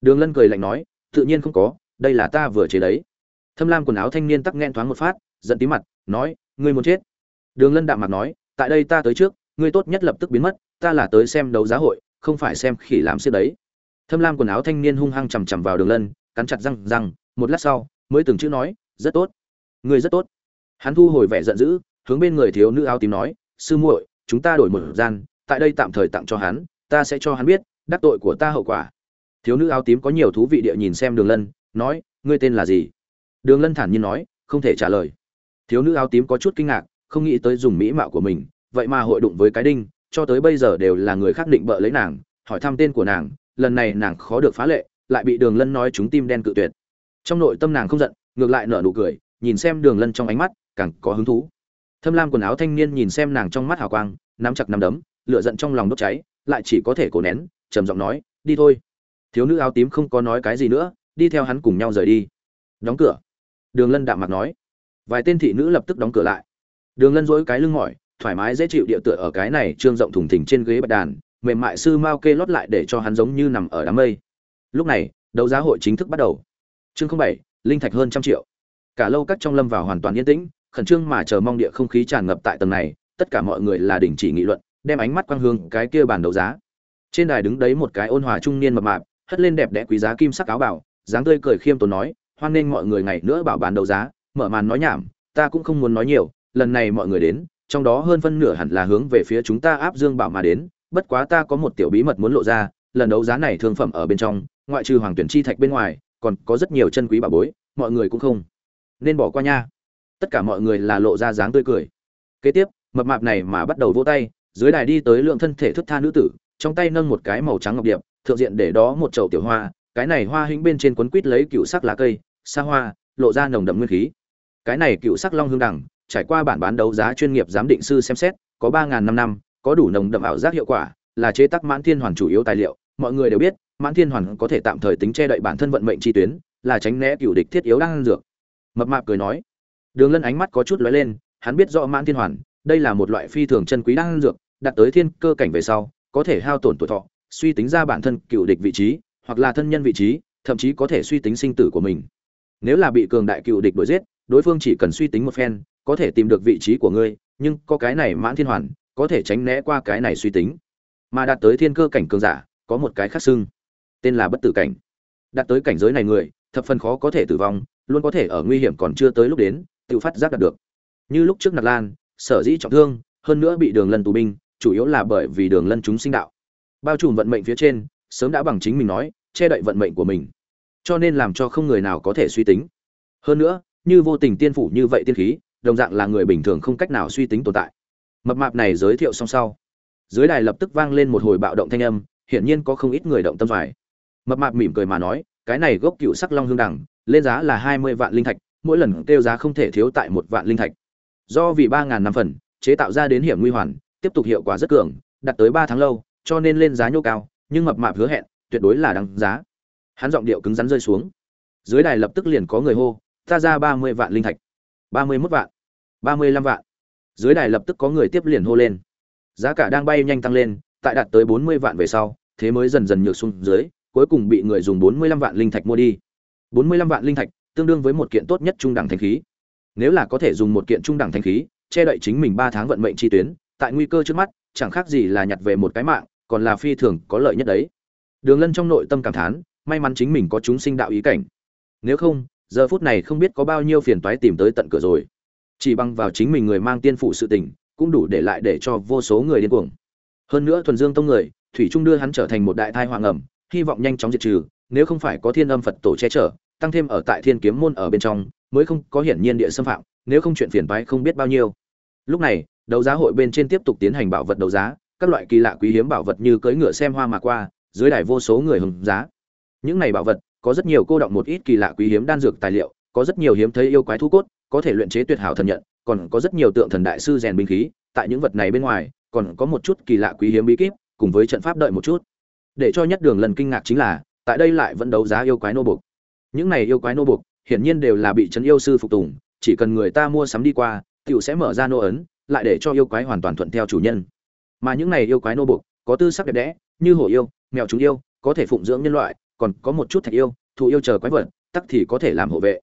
Đường lân cười lạnh nói, tự nhiên không có, đây là ta vừa chế đấy. Thâm lam quần áo thanh niên tắc nghẹn thoáng một phát, giận tí mặt, nói, ngươi muốn chết? Đường lân đạm mặt nói, tại đây ta tới trước ngươi tốt nhất lập tức biến mất, ta là tới xem đấu giá hội, không phải xem khỉ làm xếp đấy. Thâm lam quần áo thanh niên hung hăng chằm chằm vào đường lân, cắn chặt răng răng, một lát sau, mới từng chữ nói, rất tốt. Ngươi rất tốt. Hắn thu hồi vẻ giận dữ, hướng bên người thiếu nữ áo tím nói, sư muội, chúng ta đổi một gian, tại đây tạm thời tặng cho hắn, ta sẽ cho hắn biết, đắc tội của ta hậu quả. Thiếu nữ áo tím có nhiều thú vị địa nhìn xem đường lân, nói, ngươi tên là gì? Đường lân thản nhiên nói, không thể trả lời. Thiếu nữ áo tím có chút kinh ngạc, không nghĩ tới dùng mỹ mạo của mình vậy mà hội đụng với cái đinh, cho tới bây giờ đều là người khác định bợ lấy nàng, hỏi thăm tên của nàng, lần này nàng khó được phá lệ, lại bị đường lân nói chúng tim đen cự tuyệt. Trong nội tâm nàng không giận, ngược lại nở nụ cười, nhìn xem đường lân trong ánh mắt, càng có hứng thú. Thâm lam quần áo thanh niên nhìn xem nàng trong mắt hào quang, nắm chặt nắm đấm, lửa giận trong lòng đốt cháy, lại chỉ có thể cổ nén, trầm giọng nói, đi thôi. Thiếu nữ áo tím không có nói cái gì nữa, đi theo hắn cùng nhau rời đi. Đóng cửa. Đường lân đạm mặt nói. Vài tên thị nữ lập tức đóng cửa lại. Đường lân dỗi cái lưng mỏi thoải mái dễ chịu địa tựa ở cái này trương rộng thùng thình trên ghế bạch đàn, mềm mại sư mao kê lót lại để cho hắn giống như nằm ở đám mây. Lúc này, đấu giá hội chính thức bắt đầu. Chương bảy, linh thạch hơn trăm triệu. Cả lâu các trong lâm vào hoàn toàn yên tĩnh, khẩn trương mà chờ mong địa không khí tràn ngập tại tầng này, tất cả mọi người là đình chỉ nghị luận, đem ánh mắt quang hương cái kia bàn đấu giá. Trên đài đứng đấy một cái ôn hòa trung niên mập mạp, hất lên đẹp đẽ quý giá kim sắc áo bảo, dáng tươi cười khiêm tốn nói, hoan nghênh mọi người ngày nữa bảo bàn đấu giá, mở màn nói nhảm, ta cũng không muốn nói nhiều, lần này mọi người đến trong đó hơn phân nửa hẳn là hướng về phía chúng ta áp dương bảo mà đến, bất quá ta có một tiểu bí mật muốn lộ ra, lần đấu giá này thương phẩm ở bên trong, ngoại trừ hoàng tuyển chi thạch bên ngoài, còn có rất nhiều chân quý bảo bối, mọi người cũng không nên bỏ qua nha. Tất cả mọi người là lộ ra dáng tươi cười. Kế tiếp, mập mạp này mà bắt đầu vỗ tay, dưới đài đi tới lượng thân thể thức tha nữ tử, trong tay nâng một cái màu trắng ngọc điệp, thượng diện để đó một chậu tiểu hoa, cái này hoa hĩnh bên trên quấn quít lấy cựu sắc lá cây xa hoa, lộ ra nồng đậm nguyên khí. Cái này cựu sắc long hương đẳng trải qua bản bán đấu giá chuyên nghiệp giám định sư xem xét, có ba năm năm, có đủ nồng đậm ảo giác hiệu quả, là chế tác mãn thiên hoàn chủ yếu tài liệu. Mọi người đều biết, mãn thiên hoàn có thể tạm thời tính che đậy bản thân vận mệnh chi tuyến, là tránh né cựu địch thiết yếu đang dược. Mập mạp cười nói. Đường lân ánh mắt có chút lóe lên, hắn biết rõ mãn thiên hoàn, đây là một loại phi thường chân quý đang dược, đạt tới thiên cơ cảnh về sau, có thể hao tổn tuổi thọ, suy tính ra bản thân cựu địch vị trí, hoặc là thân nhân vị trí, thậm chí có thể suy tính sinh tử của mình. Nếu là bị cường đại cựu địch đuổi giết, đối phương chỉ cần suy tính một phen có thể tìm được vị trí của ngươi, nhưng có cái này mãn thiên hoàn, có thể tránh né qua cái này suy tính. Mà đạt tới thiên cơ cảnh cường giả, có một cái khác xưng. Tên là bất tử cảnh. Đạt tới cảnh giới này người, thập phần khó có thể tử vong, luôn có thể ở nguy hiểm còn chưa tới lúc đến, tự phát giác đạt được. Như lúc trước nạp lan, sở dĩ trọng thương, hơn nữa bị đường lân tù binh, chủ yếu là bởi vì đường lân chúng sinh đạo. Bao trùm vận mệnh phía trên, sớm đã bằng chính mình nói, che đậy vận mệnh của mình. Cho nên làm cho không người nào có thể suy tính. Hơn nữa, như vô tình tiên phủ như vậy tiên khí đồng dạng là người bình thường không cách nào suy tính tồn tại. Mập mạp này giới thiệu xong sau, dưới đài lập tức vang lên một hồi bạo động thanh âm, hiển nhiên có không ít người động tâm phải mập mạp mỉm cười mà nói, cái này gốc cựu sắc long hương đẳng lên giá là hai mươi vạn linh thạch, mỗi lần kêu giá không thể thiếu tại một vạn linh thạch. Do vì ba ngàn năm phần, chế tạo ra đến hiểm nguy hoàn, tiếp tục hiệu quả rất cường, đạt tới ba tháng lâu, cho nên lên giá nhô cao, nhưng mập mạp hứa hẹn, tuyệt đối là đáng giá. Hắn giọng điệu cứng rắn rơi xuống. Dưới đài lập tức liền có người hô, ta ra ba mươi vạn linh thạch. Ba mươi mốt vạn ba mươi lăm vạn. Dưới đài lập tức có người tiếp liền hô lên. Giá cả đang bay nhanh tăng lên, tại đạt tới bốn mươi vạn về sau, thế mới dần dần nhược xuống dưới, cuối cùng bị người dùng bốn mươi lăm vạn linh thạch mua đi. bốn mươi lăm vạn linh thạch tương đương với một kiện tốt nhất trung đẳng thanh khí. Nếu là có thể dùng một kiện trung đẳng thanh khí, che đậy chính mình ba tháng vận mệnh chi tuyến, tại nguy cơ trước mắt, chẳng khác gì là nhặt về một cái mạng, còn là phi thường có lợi nhất đấy. Đường lân trong nội tâm cảm thán, may mắn chính mình có chúng sinh đạo ý cảnh. Nếu không, giờ phút này không biết có bao nhiêu phiền toái tìm tới tận cửa rồi chỉ bằng vào chính mình người mang tiên phủ sự tình, cũng đủ để lại để cho vô số người điên cuồng. Hơn nữa thuần dương tông người, thủy trung đưa hắn trở thành một đại thai hoàng ẩm, hy vọng nhanh chóng diệt trừ, nếu không phải có thiên âm phật tổ che chở, tăng thêm ở tại thiên kiếm môn ở bên trong, mới không có hiển nhiên địa xâm phạm, nếu không chuyện phiền phái không biết bao nhiêu. Lúc này, đấu giá hội bên trên tiếp tục tiến hành bảo vật đấu giá, các loại kỳ lạ quý hiếm bảo vật như cưỡi ngựa xem hoa mà qua, dưới đài vô số người hứng giá. Những này bảo vật, có rất nhiều cô động một ít kỳ lạ quý hiếm đan dược tài liệu, có rất nhiều hiếm thấy yêu quái thu cốt có thể luyện chế tuyệt hảo thần nhận, còn có rất nhiều tượng thần đại sư rèn binh khí, tại những vật này bên ngoài, còn có một chút kỳ lạ quý hiếm bí kíp, cùng với trận pháp đợi một chút. Để cho nhất đường lần kinh ngạc chính là, tại đây lại vẫn đấu giá yêu quái nô buộc những này yêu quái nô buộc hiển nhiên đều là bị trấn yêu sư phục tùng, chỉ cần người ta mua sắm đi qua, tiểu sẽ mở ra nô ấn, lại để cho yêu quái hoàn toàn thuận theo chủ nhân. Mà những này yêu quái nô buộc có tư sắc đẹp đẽ, như hổ yêu, mèo chúng yêu, có thể phụng dưỡng nhân loại, còn có một chút thạch yêu thụ yêu chờ quái vật, tắc thì có thể làm hộ vệ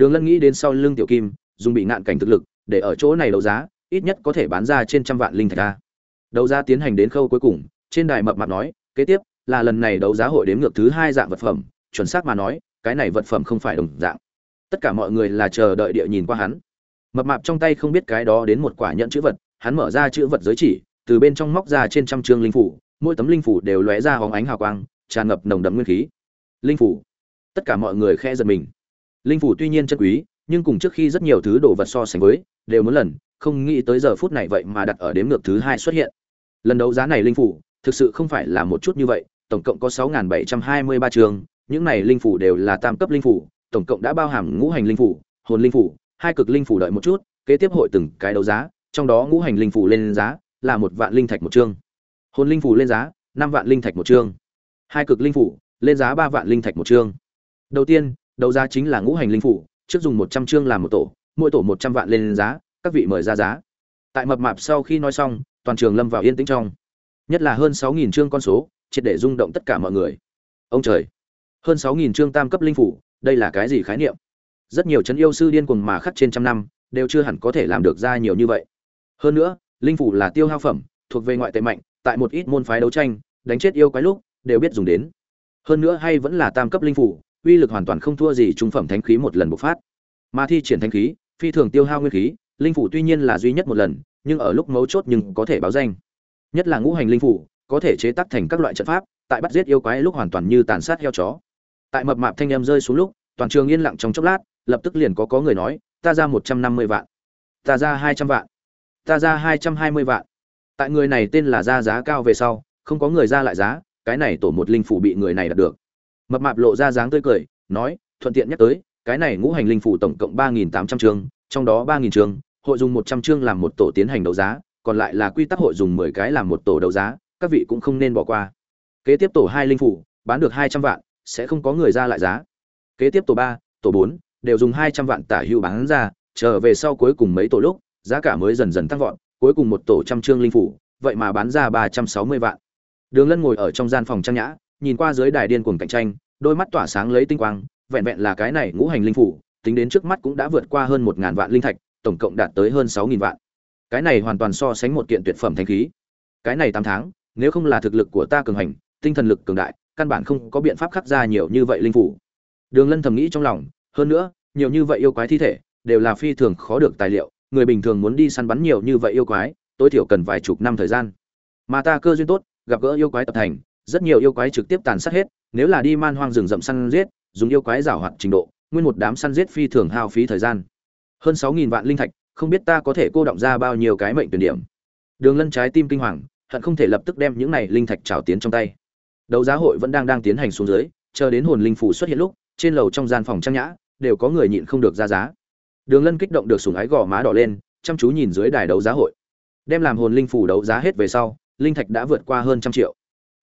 đường lân nghĩ đến sau lưng tiểu kim, dùng bị nạn cảnh thực lực, để ở chỗ này đấu giá, ít nhất có thể bán ra trên trăm vạn linh thạch a. Đấu giá tiến hành đến khâu cuối cùng, trên đài mập mạp nói, kế tiếp là lần này đấu giá hội đếm ngược thứ hai dạng vật phẩm, chuẩn xác mà nói, cái này vật phẩm không phải đồng dạng. Tất cả mọi người là chờ đợi địa nhìn qua hắn. Mập mạp trong tay không biết cái đó đến một quả nhận chữ vật, hắn mở ra chữ vật giới chỉ, từ bên trong móc ra trên trăm chương linh phủ, mỗi tấm linh phủ đều lóe ra hóng ánh hào quang, tràn ngập nồng đậm nguyên khí. Linh phủ. Tất cả mọi người khe giật mình linh phủ tuy nhiên chân quý nhưng cùng trước khi rất nhiều thứ đồ vật so sánh với đều muốn lần không nghĩ tới giờ phút này vậy mà đặt ở đếm ngược thứ hai xuất hiện. Lần đấu giá này linh phủ thực sự không phải là một chút như vậy tổng cộng có 6.723 trường những này linh phủ đều là tam cấp linh phủ tổng cộng đã bao hàm ngũ hành linh phủ hồn linh phủ hai cực linh phủ đợi một chút kế tiếp hội từng cái đấu giá trong đó ngũ hành linh phủ lên giá là một vạn linh thạch một trương, hồn linh phủ lên giá năm vạn linh thạch một trương, hai cực linh phủ lên giá ba vạn linh thạch một trương. đầu tiên đầu giá chính là ngũ hành linh phủ, trước dùng một trăm chương làm một tổ, mỗi tổ một trăm vạn lên giá, các vị mời ra giá. Tại mập mạp sau khi nói xong, toàn trường lâm vào yên tĩnh trong. Nhất là hơn sáu nghìn chương con số, triệt để rung động tất cả mọi người. Ông trời! Hơn sáu nghìn chương tam cấp linh phủ, đây là cái gì khái niệm? Rất nhiều chấn yêu sư điên cuồng mà khắc trên trăm năm, đều chưa hẳn có thể làm được ra nhiều như vậy. Hơn nữa, linh phủ là tiêu hao phẩm, thuộc về ngoại tệ mạnh, tại một ít môn phái đấu tranh, đánh chết yêu quái lúc, đều biết dùng đến. Hơn nữa hay vẫn là tam cấp linh phủ uy lực hoàn toàn không thua gì trung phẩm thánh khí một lần bộc phát. Mà thi triển thánh khí, phi thường tiêu hao nguyên khí, linh phủ tuy nhiên là duy nhất một lần, nhưng ở lúc mấu chốt nhưng có thể báo danh. Nhất là ngũ hành linh phủ, có thể chế tác thành các loại trận pháp, tại bắt giết yêu quái lúc hoàn toàn như tàn sát heo chó. Tại mập mạp thanh em rơi xuống lúc, toàn trường yên lặng trong chốc lát, lập tức liền có có người nói, ta ra một trăm năm mươi vạn. Ta ra hai trăm vạn. Ta ra hai trăm hai mươi vạn. Tại người này tên là ra giá cao về sau, không có người ra lại giá, cái này tổ một linh phủ bị người này đạt được mập mạp lộ ra dáng tươi cười, nói, thuận tiện nhắc tới, cái này ngũ hành linh phủ tổng cộng ba nghìn tám trăm chương, trong đó ba nghìn chương, hội dùng một trăm chương làm một tổ tiến hành đấu giá, còn lại là quy tắc hội dùng mười cái làm một tổ đấu giá, các vị cũng không nên bỏ qua. Kế tiếp tổ hai linh phủ, bán được hai trăm vạn, sẽ không có người ra lại giá. Kế tiếp tổ ba, tổ bốn, đều dùng hai trăm vạn tả hữu bán ra, trở về sau cuối cùng mấy tổ lúc, giá cả mới dần dần tăng vọt, cuối cùng một tổ trăm trương linh phủ, vậy mà bán ra ba trăm sáu mươi vạn. Đường lân ngồi ở trong gian phòng trang nhã nhìn qua dưới đài điên cuồng cạnh tranh, đôi mắt tỏa sáng lấy tinh quang, vẹn vẹn là cái này ngũ hành linh phủ, tính đến trước mắt cũng đã vượt qua hơn một ngàn vạn linh thạch, tổng cộng đạt tới hơn sáu nghìn vạn. Cái này hoàn toàn so sánh một kiện tuyệt phẩm thanh khí. Cái này tám tháng, nếu không là thực lực của ta cường hành, tinh thần lực cường đại, căn bản không có biện pháp khắc ra nhiều như vậy linh phủ. Đường lân thầm nghĩ trong lòng, hơn nữa, nhiều như vậy yêu quái thi thể, đều là phi thường khó được tài liệu, người bình thường muốn đi săn bắn nhiều như vậy yêu quái, tối thiểu cần vài chục năm thời gian. Mà ta cơ duyên tốt, gặp gỡ yêu quái tập thành rất nhiều yêu quái trực tiếp tàn sát hết, nếu là đi man hoang rừng rậm săn giết, dùng yêu quái giảo hoạt trình độ, nguyên một đám săn giết phi thường hao phí thời gian. Hơn sáu nghìn vạn linh thạch, không biết ta có thể cô động ra bao nhiêu cái mệnh tuyển điểm. Đường lân trái tim kinh hoàng, hận không thể lập tức đem những này linh thạch trào tiến trong tay. Đấu giá hội vẫn đang đang tiến hành xuống dưới, chờ đến hồn linh phủ xuất hiện lúc, trên lầu trong gian phòng trang nhã, đều có người nhịn không được ra giá. Đường lân kích động được sùng ái gò má đỏ lên, chăm chú nhìn dưới đài đấu giá hội. Đem làm hồn linh phủ đấu giá hết về sau, linh thạch đã vượt qua hơn trăm triệu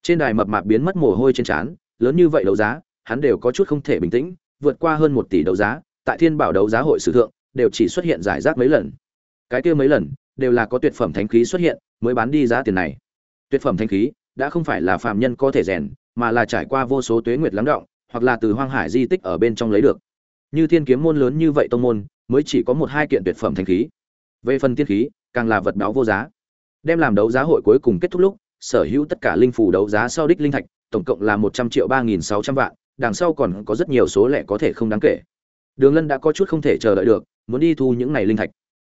trên đài mập mạp biến mất mồ hôi trên trán, lớn như vậy đấu giá, hắn đều có chút không thể bình tĩnh, vượt qua hơn một tỷ đấu giá, tại thiên bảo đấu giá hội sử thượng, đều chỉ xuất hiện giải rác mấy lần. Cái kia mấy lần, đều là có tuyệt phẩm thánh khí xuất hiện, mới bán đi giá tiền này. Tuyệt phẩm thánh khí, đã không phải là phàm nhân có thể rèn, mà là trải qua vô số tuế nguyệt lắng động, hoặc là từ hoang hải di tích ở bên trong lấy được. Như thiên kiếm môn lớn như vậy tông môn, mới chỉ có một hai kiện tuyệt phẩm thánh khí. Về phần tiên khí, càng là vật báo vô giá. Đem làm đấu giá hội cuối cùng kết thúc lúc sở hữu tất cả linh phủ đấu giá sau đích linh thạch, tổng cộng là một trăm triệu ba nghìn sáu trăm vạn, đằng sau còn có rất nhiều số lẻ có thể không đáng kể. Đường lân đã có chút không thể chờ đợi được, muốn đi thu những này linh thạch.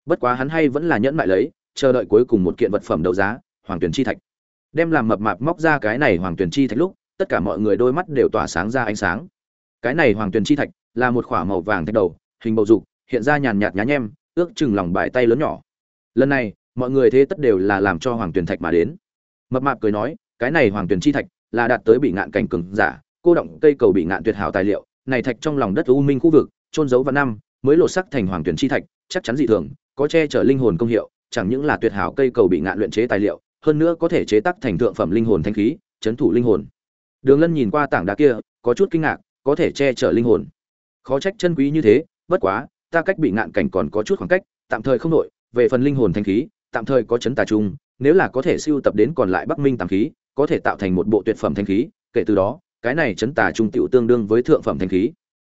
Bất quá hắn hay vẫn là nhẫn nại lấy, chờ đợi cuối cùng một kiện vật phẩm đấu giá, hoàng tuyển chi thạch. Đem làm mập mạp móc ra cái này hoàng tuyển chi thạch lúc, tất cả mọi người đôi mắt đều tỏa sáng ra ánh sáng. Cái này hoàng tuyển chi thạch là một khỏa màu vàng thạch đầu, hình bầu dục, hiện ra nhàn nhạt nhá nhem, ước chừng lòng bài tay lớn nhỏ. Lần này, mọi người thế tất đều là làm cho hoàng tuyển thạch mà đến mập mạp cười nói, cái này hoàng tuyển chi thạch là đạt tới bị ngạn cảnh cường giả, cô động cây cầu bị ngạn tuyệt hảo tài liệu, này thạch trong lòng đất u minh khu vực trôn giấu vào năm, mới lột sắc thành hoàng tuyển chi thạch, chắc chắn dị thường, có che chở linh hồn công hiệu, chẳng những là tuyệt hảo cây cầu bị ngạn luyện chế tài liệu, hơn nữa có thể chế tác thành thượng phẩm linh hồn thanh khí, chấn thủ linh hồn. Đường lân nhìn qua tảng đá kia, có chút kinh ngạc, có thể che chở linh hồn? Khó trách chân quý như thế, bất quá, ta cách bị ngạn cảnh còn có chút khoảng cách, tạm thời không đổi, về phần linh hồn thanh khí, tạm thời có chấn tà trung nếu là có thể siêu tập đến còn lại bắc minh tàng khí, có thể tạo thành một bộ tuyệt phẩm thanh khí, kể từ đó, cái này chấn tà trung tiểu tương đương với thượng phẩm thanh khí.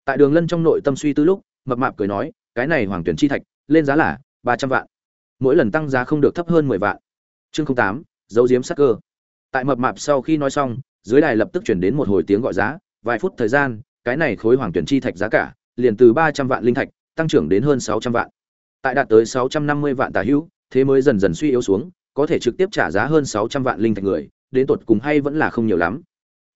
Tại đường lân trong nội tâm suy tư lúc, mập mạp cười nói, cái này hoàng tuyển chi thạch, lên giá là ba trăm vạn. Mỗi lần tăng giá không được thấp hơn mười vạn. Chương tám, dấu diếm sắc cơ. Tại mập mạp sau khi nói xong, dưới đài lập tức chuyển đến một hồi tiếng gọi giá, vài phút thời gian, cái này khối hoàng tuyển chi thạch giá cả, liền từ ba trăm vạn linh thạch, tăng trưởng đến hơn sáu trăm vạn. Tại đạt tới sáu trăm năm mươi vạn tả hữu, thế mới dần dần suy yếu xuống có thể trực tiếp trả giá hơn sáu trăm vạn linh thạch người, đến tột cùng hay vẫn là không nhiều lắm.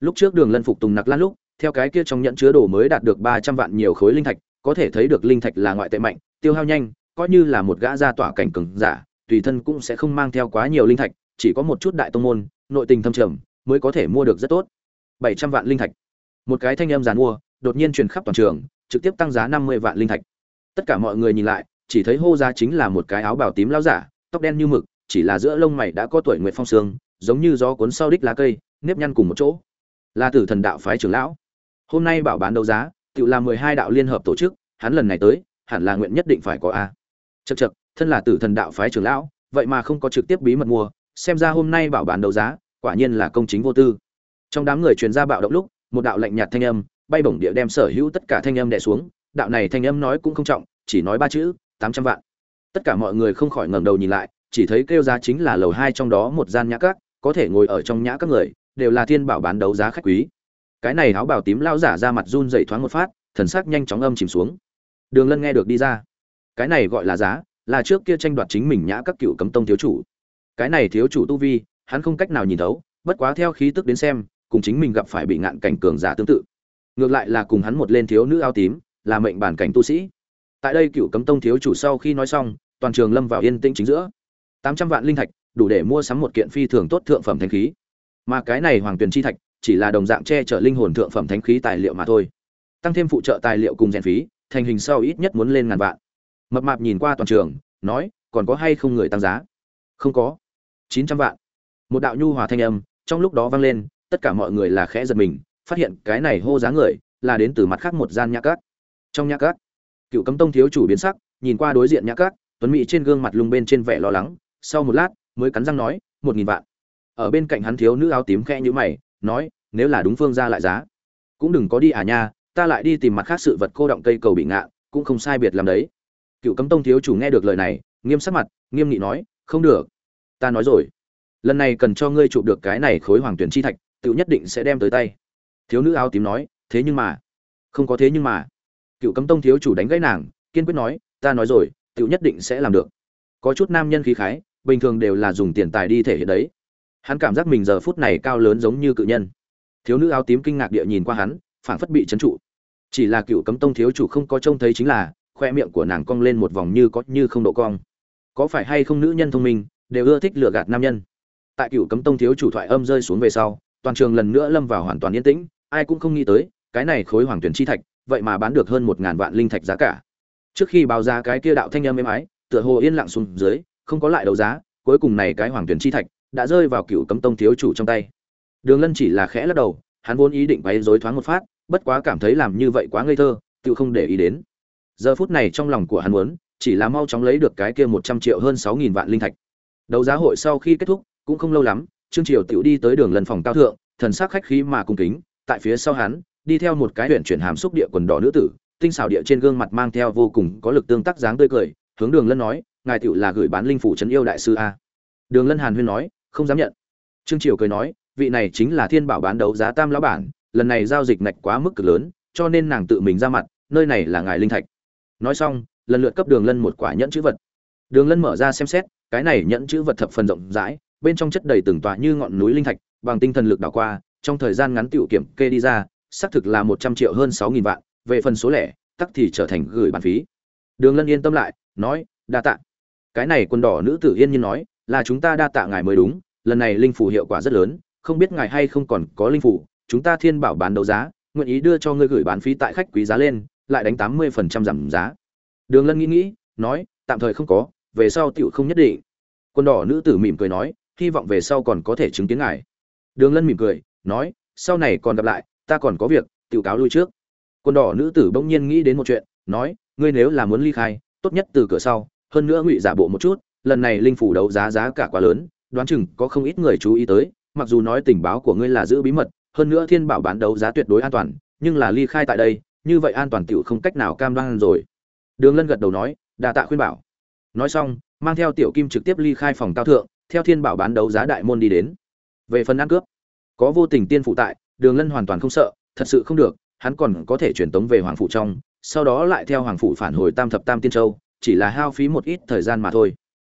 Lúc trước đường lân phục tùng nặc lan lúc, theo cái kia trong nhận chứa đồ mới đạt được ba trăm vạn nhiều khối linh thạch, có thể thấy được linh thạch là ngoại tệ mạnh, tiêu hao nhanh, coi như là một gã gia tỏa cảnh cường giả, tùy thân cũng sẽ không mang theo quá nhiều linh thạch, chỉ có một chút đại tông môn, nội tình thâm trầm, mới có thể mua được rất tốt. Bảy trăm vạn linh thạch. Một cái thanh âm giàn mua, đột nhiên truyền khắp toàn trường, trực tiếp tăng giá năm mươi vạn linh thạch. Tất cả mọi người nhìn lại, chỉ thấy hô giá chính là một cái áo bào tím lão giả, tóc đen như mực chỉ là giữa lông mày đã có tuổi nguyệt phong sương giống như gió cuốn sau đích lá cây nếp nhăn cùng một chỗ. Là tử thần đạo phái trưởng lão. Hôm nay bảo bán đấu giá tự là mười hai đạo liên hợp tổ chức hắn lần này tới hẳn là nguyện nhất định phải có a. Chậc chậc, thân là tử thần đạo phái trưởng lão vậy mà không có trực tiếp bí mật mua xem ra hôm nay bảo bán đấu giá quả nhiên là công chính vô tư. Trong đám người truyền ra bạo động lúc một đạo lạnh nhạt thanh âm bay bổng địa đem sở hữu tất cả thanh âm đè xuống đạo này thanh âm nói cũng không trọng chỉ nói ba chữ tám trăm vạn. Tất cả mọi người không khỏi ngẩng đầu nhìn lại chỉ thấy kêu giá chính là lầu hai trong đó một gian nhã các, có thể ngồi ở trong nhã các người, đều là thiên bảo bán đấu giá khách quý. Cái này áo bảo tím lao giả ra mặt run dậy thoáng một phát, thần sắc nhanh chóng âm chìm xuống. Đường lân nghe được đi ra. Cái này gọi là giá, là trước kia tranh đoạt chính mình nhã các cựu cấm tông thiếu chủ. Cái này thiếu chủ tu vi, hắn không cách nào nhìn thấu, bất quá theo khí tức đến xem, cùng chính mình gặp phải bị ngạn cảnh cường giả tương tự. Ngược lại là cùng hắn một lên thiếu nữ áo tím, là mệnh bản cảnh tu sĩ. Tại đây cựu cấm tông thiếu chủ sau khi nói xong, toàn trường lâm vào yên tĩnh chính giữa tám trăm vạn linh thạch, đủ để mua sắm một kiện phi thường tốt thượng phẩm thánh khí. Mà cái này hoàng tuyền chi thạch chỉ là đồng dạng che chở linh hồn thượng phẩm thánh khí tài liệu mà thôi. Tăng thêm phụ trợ tài liệu cùng rèn phí, thành hình sau ít nhất muốn lên ngàn vạn. Mập mạp nhìn qua toàn trường, nói, còn có hay không người tăng giá? Không có. Chín trăm vạn. Một đạo nhu hòa thanh âm, trong lúc đó vang lên, tất cả mọi người là khẽ giật mình, phát hiện cái này hô giá người là đến từ mặt khác một gian nhã cát. Trong nhã cát, cựu cấm tông thiếu chủ biến sắc, nhìn qua đối diện nhã cát, tuấn mỹ trên gương mặt lung bên trên vẻ lo lắng sau một lát, mới cắn răng nói, một nghìn vạn. Ở bên cạnh hắn thiếu nữ áo tím khẽ như mày, nói, nếu là đúng phương ra lại giá. Cũng đừng có đi à nha, ta lại đi tìm mặt khác sự vật cô động cây cầu bị ngạ, cũng không sai biệt làm đấy. Cựu cấm tông thiếu chủ nghe được lời này, nghiêm sắc mặt, nghiêm nghị nói, không được, ta nói rồi. Lần này cần cho ngươi chụp được cái này khối hoàng tuyển chi thạch tự nhất định sẽ đem tới tay. Thiếu nữ áo tím nói, thế nhưng mà. Không có thế nhưng mà. Cựu cấm tông thiếu chủ đánh gãy nàng, kiên quyết nói, ta nói rồi tự nhất định sẽ làm được. Có chút nam nhân khí khái bình thường đều là dùng tiền tài đi thể hiện đấy. Hắn cảm giác mình giờ phút này cao lớn giống như cự nhân. Thiếu nữ áo tím kinh ngạc địa nhìn qua hắn, phảng phất bị trấn trụ. Chỉ là cựu cấm tông thiếu chủ không có trông thấy chính là, khoe miệng của nàng cong lên một vòng như có như không độ cong. Có phải hay không nữ nhân thông minh, đều ưa thích lừa gạt nam nhân? Tại cựu cấm tông thiếu chủ thoại âm rơi xuống về sau, toàn trường lần nữa lâm vào hoàn toàn yên tĩnh, ai cũng không nghĩ tới, cái này khối hoàng tuyển chi thạch, vậy mà bán được hơn một ngàn vạn linh thạch giá cả. Trước khi báo giá cái kia đạo thanh âm êm ái, tựa hồ yên lặng xuống dưới không có lại đấu giá, cuối cùng này cái hoàng tuyển chi thạch đã rơi vào cựu cấm tông thiếu chủ trong tay. Đường lân chỉ là khẽ lắc đầu, hắn vốn ý định quấy dối thoáng một phát, bất quá cảm thấy làm như vậy quá ngây thơ, tự không để ý đến. Giờ phút này trong lòng của hắn muốn, chỉ là mau chóng lấy được cái kia một trăm triệu hơn sáu nghìn vạn linh thạch. Đấu giá hội sau khi kết thúc, cũng không lâu lắm, trương triều tiểu đi tới đường lần phòng cao thượng, thần sắc khách khí mà cung kính, tại phía sau hắn, đi theo một cái huyện chuyển hàm xúc địa quần đỏ nữ tử, tinh xảo địa trên gương mặt mang theo vô cùng có lực tương tác dáng tươi cười, hướng đường lân nói ngài tiểu là gửi bán linh phủ trấn yêu đại sư a. Đường lân hàn huyên nói, không dám nhận. Trương triều cười nói, vị này chính là thiên bảo bán đấu giá tam lão bản, lần này giao dịch ngạch quá mức cực lớn, cho nên nàng tự mình ra mặt, nơi này là ngài linh thạch. Nói xong, lần lượt cấp đường lân một quả nhẫn chữ vật. Đường lân mở ra xem xét, cái này nhẫn chữ vật thập phần rộng rãi, bên trong chất đầy từng tòa như ngọn núi linh thạch, bằng tinh thần lực đảo qua, trong thời gian ngắn tiểu kiểm kê đi ra, xác thực là một trăm triệu hơn sáu nghìn vạn, về phần số lẻ, tắc thì trở thành gửi bàn phí. Đường lân yên tâm lại, nói, đa tạ cái này quân đỏ nữ tử yên nhiên nói, là chúng ta đa tạ ngài mới đúng, lần này linh phủ hiệu quả rất lớn, không biết ngài hay không còn có linh phủ, chúng ta thiên bảo bán đấu giá, nguyện ý đưa cho ngươi gửi bán phí tại khách quý giá lên, lại đánh tám mươi phần trăm giảm giá. Đường lân nghĩ nghĩ, nói, tạm thời không có, về sau tựu không nhất định. Quân đỏ nữ tử mỉm cười nói, hy vọng về sau còn có thể chứng kiến ngài. Đường lân mỉm cười, nói, sau này còn gặp lại, ta còn có việc tựu cáo lui trước. Quân đỏ nữ tử bỗng nhiên nghĩ đến một chuyện, nói, ngươi nếu là muốn ly khai, tốt nhất từ cửa sau hơn nữa ngụy giả bộ một chút, lần này linh phủ đấu giá giá cả quá lớn, đoán chừng có không ít người chú ý tới, mặc dù nói tình báo của ngươi là giữ bí mật, hơn nữa thiên bảo bán đấu giá tuyệt đối an toàn, nhưng là ly khai tại đây, như vậy an toàn tiểu không cách nào cam đoan rồi. Đường lân gật đầu nói đà tạ khuyên bảo. Nói xong, mang theo tiểu kim trực tiếp ly khai phòng cao thượng, theo thiên bảo bán đấu giá đại môn đi đến. Về phần ăn cướp, có vô tình tiên phụ tại, đường lân hoàn toàn không sợ, thật sự không được, hắn còn có thể truyền tống về hoàng phủ trong, sau đó lại theo hoàng phủ phản hồi tam thập tam tiên châu chỉ là hao phí một ít thời gian mà thôi.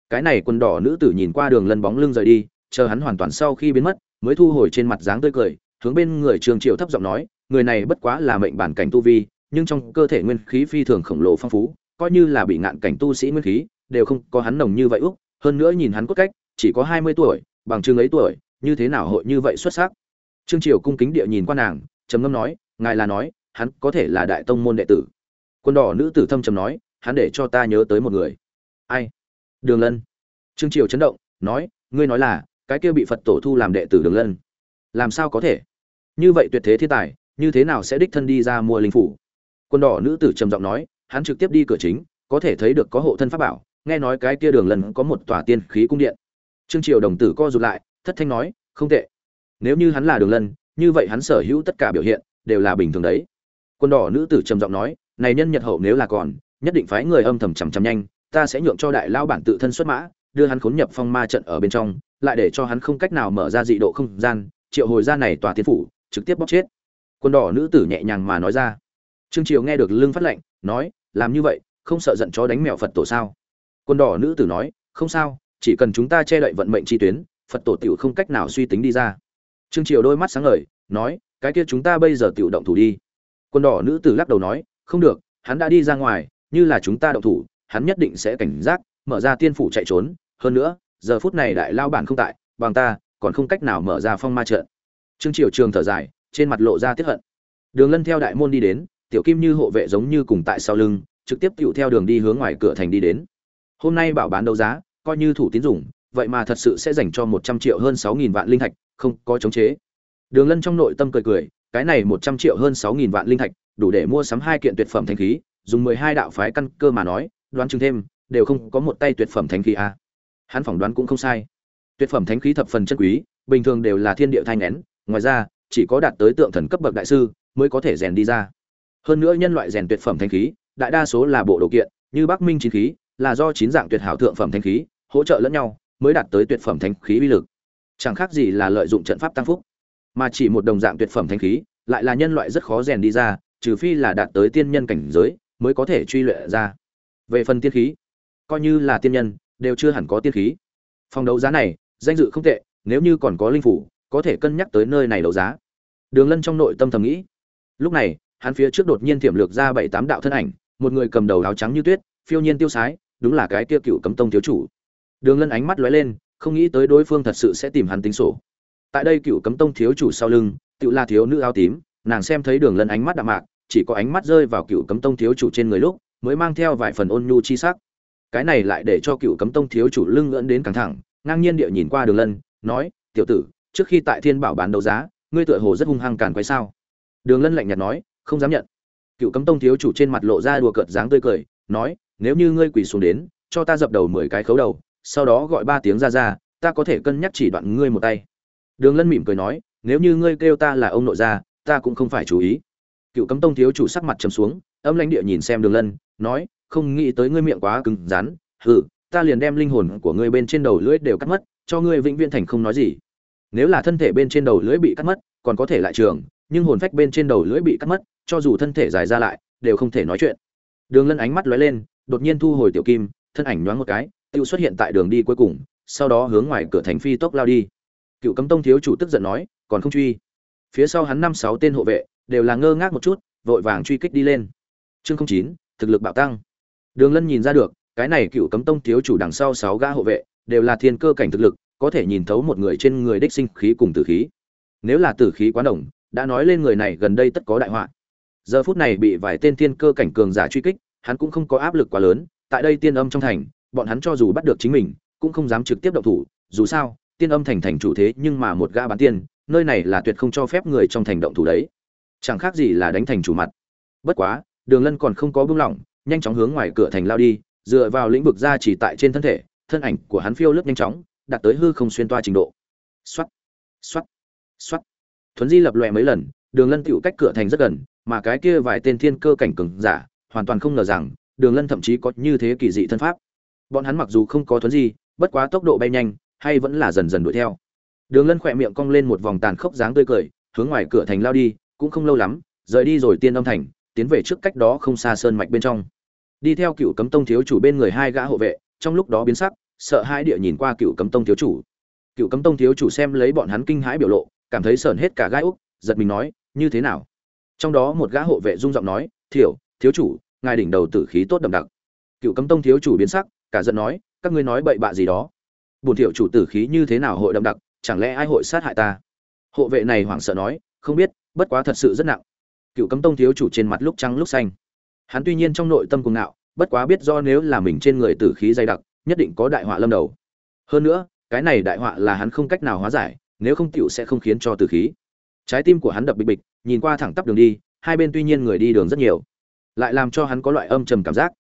Cái này quần đỏ nữ tử nhìn qua đường lân bóng lưng rời đi, chờ hắn hoàn toàn sau khi biến mất, mới thu hồi trên mặt dáng tươi cười, hướng bên người trường triệu thấp giọng nói, người này bất quá là mệnh bản cảnh tu vi, nhưng trong cơ thể nguyên khí phi thường khổng lồ phong phú, coi như là bị ngạn cảnh tu sĩ nguyên khí, đều không có hắn nồng như vậy úc, hơn nữa nhìn hắn cốt cách, chỉ có hai mươi tuổi, bằng chừng ấy tuổi, như thế nào hội như vậy xuất sắc? Trương triều cung kính địa nhìn qua nàng, trầm ngâm nói, ngài là nói, hắn có thể là đại tông môn đệ tử. Quân đỏ nữ tử thâm trầm nói hắn để cho ta nhớ tới một người. Ai? Đường lân. Trương triều chấn động, nói, ngươi nói là, cái kia bị phật tổ thu làm đệ tử đường lân. Làm sao có thể? Như vậy tuyệt thế thiên tài, như thế nào sẽ đích thân đi ra mua linh phủ? Quân đỏ nữ tử trầm giọng nói, hắn trực tiếp đi cửa chính, có thể thấy được có hộ thân pháp bảo, nghe nói cái kia đường lần có một tòa tiên khí cung điện. Trương triều đồng tử co rụt lại, thất thanh nói, không tệ. Nếu như hắn là đường lân, như vậy hắn sở hữu tất cả biểu hiện, đều là bình thường đấy. Quân đỏ nữ tử trầm giọng nói, này nhân nhật hậu nếu là còn nhất định phái người âm thầm chằm chằm nhanh, ta sẽ nhượng cho đại lao bản tự thân xuất mã, đưa hắn khốn nhập phong ma trận ở bên trong, lại để cho hắn không cách nào mở ra dị độ không gian, triệu hồi ra này tòa tiên phủ, trực tiếp bóc chết. Quân đỏ nữ tử nhẹ nhàng mà nói ra. Trương triều nghe được lưng phát lệnh, nói, làm như vậy, không sợ giận chó đánh mèo phật tổ sao? Quân đỏ nữ tử nói, không sao, chỉ cần chúng ta che đậy vận mệnh chi tuyến, phật tổ tiểu không cách nào suy tính đi ra. Trương triều đôi mắt sáng ngời, nói, cái kia chúng ta bây giờ tiểu động thủ đi. Quân đỏ nữ tử lắc đầu nói, không được, hắn đã đi ra ngoài như là chúng ta động thủ, hắn nhất định sẽ cảnh giác, mở ra tiên phủ chạy trốn. Hơn nữa, giờ phút này đại lao bản không tại, bằng ta, còn không cách nào mở ra phong ma trận. Trương triều trường thở dài, trên mặt lộ ra tiếc hận. Đường lân theo đại môn đi đến, tiểu kim như hộ vệ giống như cùng tại sau lưng, trực tiếp tựu theo đường đi hướng ngoài cửa thành đi đến. Hôm nay bảo bán đấu giá, coi như thủ tín dụng vậy mà thật sự sẽ dành cho một trăm triệu hơn sáu nghìn vạn linh thạch, không có chống chế. Đường lân trong nội tâm cười cười, cái này một trăm triệu hơn sáu nghìn vạn linh thạch, đủ để mua sắm hai kiện tuyệt phẩm thanh khí dùng mười hai đạo phái căn cơ mà nói, đoán chừng thêm, đều không có một tay tuyệt phẩm thánh khí a. À. hắn phỏng đoán cũng không sai. Tuyệt phẩm thánh khí thập phần chân quý, bình thường đều là thiên địa thanh nén ngoài ra, chỉ có đạt tới tượng thần cấp bậc đại sư mới có thể rèn đi ra. Hơn nữa nhân loại rèn tuyệt phẩm thanh khí, đại đa số là bộ đồ kiện, như bắc minh chín khí, là do chín dạng tuyệt hảo thượng phẩm thanh khí, hỗ trợ lẫn nhau, mới đạt tới tuyệt phẩm thanh khí uy lực. Chẳng khác gì là lợi dụng trận pháp tăng phúc. Mà chỉ một đồng dạng tuyệt phẩm thanh khí, lại là nhân loại rất khó rèn đi ra, trừ phi là đạt tới tiên nhân cảnh giới mới có thể truy luyện ra. Về phần tiên khí, coi như là tiên nhân, đều chưa hẳn có tiên khí. Phòng đấu giá này, danh dự không tệ, nếu như còn có linh phủ, có thể cân nhắc tới nơi này đấu giá. Đường lân trong nội tâm thầm nghĩ. Lúc này, hắn phía trước đột nhiên tiềm lược ra bảy tám đạo thân ảnh, một người cầm đầu áo trắng như tuyết, phiêu nhiên tiêu sái, đúng là cái kia cựu cấm tông thiếu chủ. Đường lân ánh mắt lóe lên, không nghĩ tới đối phương thật sự sẽ tìm hắn tính sổ. Tại đây cựu cấm tông thiếu chủ sau lưng tự là thiếu nữ áo tím, nàng xem thấy đường lân ánh mắt đạm mạc chỉ có ánh mắt rơi vào cựu cấm tông thiếu chủ trên người lúc, mới mang theo vài phần ôn nhu chi sắc. Cái này lại để cho cựu cấm tông thiếu chủ lưng ngưỡng đến căng thẳng, ngang nhiên địa nhìn qua đường lân, nói, tiểu tử, trước khi tại thiên bảo bán đấu giá, ngươi tựa hồ rất hung hăng càn quấy sao? Đường lân lạnh nhạt nói, không dám nhận. Cựu cấm tông thiếu chủ trên mặt lộ ra đùa cợt dáng tươi cười, nói, nếu như ngươi quỳ xuống đến, cho ta dập đầu mười cái khấu đầu, sau đó gọi ba tiếng ra ra, ta có thể cân nhắc chỉ đoạn ngươi một tay. Đường lân mỉm cười nói, nếu như ngươi kêu ta là ông nội gia, ta cũng không phải chú ý cựu cấm tông thiếu chủ sắc mặt trầm xuống, âm lãnh địa nhìn xem đường lân, nói, không nghĩ tới ngươi miệng quá cứng rắn. Hừ, ta liền đem linh hồn của ngươi bên trên đầu lưỡi đều cắt mất, cho ngươi vĩnh viễn thành không nói gì. Nếu là thân thể bên trên đầu lưỡi bị cắt mất, còn có thể lại trường, nhưng hồn phách bên trên đầu lưỡi bị cắt mất, cho dù thân thể dài ra lại, đều không thể nói chuyện. Đường lân ánh mắt lóe lên, đột nhiên thu hồi tiểu kim, thân ảnh nhoáng một cái tự xuất hiện tại đường đi cuối cùng, sau đó hướng ngoài cửa thành phi tốc lao đi. Cựu cấm tông thiếu chủ tức giận nói, còn không truy. Phía sau hắn năm sáu tên hộ vệ đều là ngơ ngác một chút, vội vàng truy kích đi lên. Chương không chín, thực lực bạo tăng. Đường lân nhìn ra được, cái này cựu cấm tông thiếu chủ đằng sau sáu gã hộ vệ, đều là thiên cơ cảnh thực lực, có thể nhìn thấu một người trên người đích sinh khí cùng tử khí. Nếu là tử khí quá đồng, đã nói lên người này gần đây tất có đại họa. Giờ phút này bị vài tên thiên cơ cảnh cường giả truy kích, hắn cũng không có áp lực quá lớn, tại đây tiên âm trong thành, bọn hắn cho dù bắt được chính mình, cũng không dám trực tiếp động thủ, dù sao, tiên âm thành thành chủ thế nhưng mà một gã bán tiên, nơi này là tuyệt không cho phép người trong thành động thủ đấy chẳng khác gì là đánh thành chủ mặt. Bất quá, đường lân còn không có buông lỏng, nhanh chóng hướng ngoài cửa thành lao đi, dựa vào lĩnh vực ra chỉ tại trên thân thể, thân ảnh của hắn phiêu lướt nhanh chóng, đạt tới hư không xuyên toa trình độ. Xoắt xoắt xoắt thuấn di lập lòe mấy lần, đường lân tựu cách cửa thành rất gần, mà cái kia vài tên thiên cơ cảnh cường giả, hoàn toàn không ngờ rằng, đường lân thậm chí có như thế kỳ dị thân pháp. Bọn hắn mặc dù không có thuấn di, bất quá tốc độ bay nhanh, hay vẫn là dần dần đuổi theo. Đường lân khỏe miệng cong lên một vòng tàn khốc dáng tươi cười, hướng ngoài cửa thành lao đi cũng không lâu lắm, rời đi rồi tiên âm thành, tiến về trước cách đó không xa sơn mạch bên trong. Đi theo cựu cấm tông thiếu chủ bên người hai gã hộ vệ, trong lúc đó biến sắc, sợ hai địa nhìn qua cựu cấm tông thiếu chủ. Cựu cấm tông thiếu chủ xem lấy bọn hắn kinh hãi biểu lộ, cảm thấy sờn hết cả gai úc, giật mình nói, như thế nào? Trong đó một gã hộ vệ rung giọng nói, thiểu, thiếu chủ, ngài đỉnh đầu tử khí tốt đậm đặc. Cựu cấm tông thiếu chủ biến sắc, cả giận nói, các ngươi nói bậy bạ gì đó? Bùn thiệu chủ tử khí như thế nào hội đậm đặc, chẳng lẽ ai hội sát hại ta? Hộ vệ này hoảng sợ nói, không biết bất quá thật sự rất nặng. Cựu cấm tông thiếu chủ trên mặt lúc trắng lúc xanh. Hắn tuy nhiên trong nội tâm cuồng ngạo, bất quá biết do nếu là mình trên người tử khí dày đặc, nhất định có đại họa lâm đầu. Hơn nữa, cái này đại họa là hắn không cách nào hóa giải, nếu không cựu sẽ không khiến cho tử khí. Trái tim của hắn đập bịch bịch, nhìn qua thẳng tắp đường đi, hai bên tuy nhiên người đi đường rất nhiều, lại làm cho hắn có loại âm trầm cảm giác.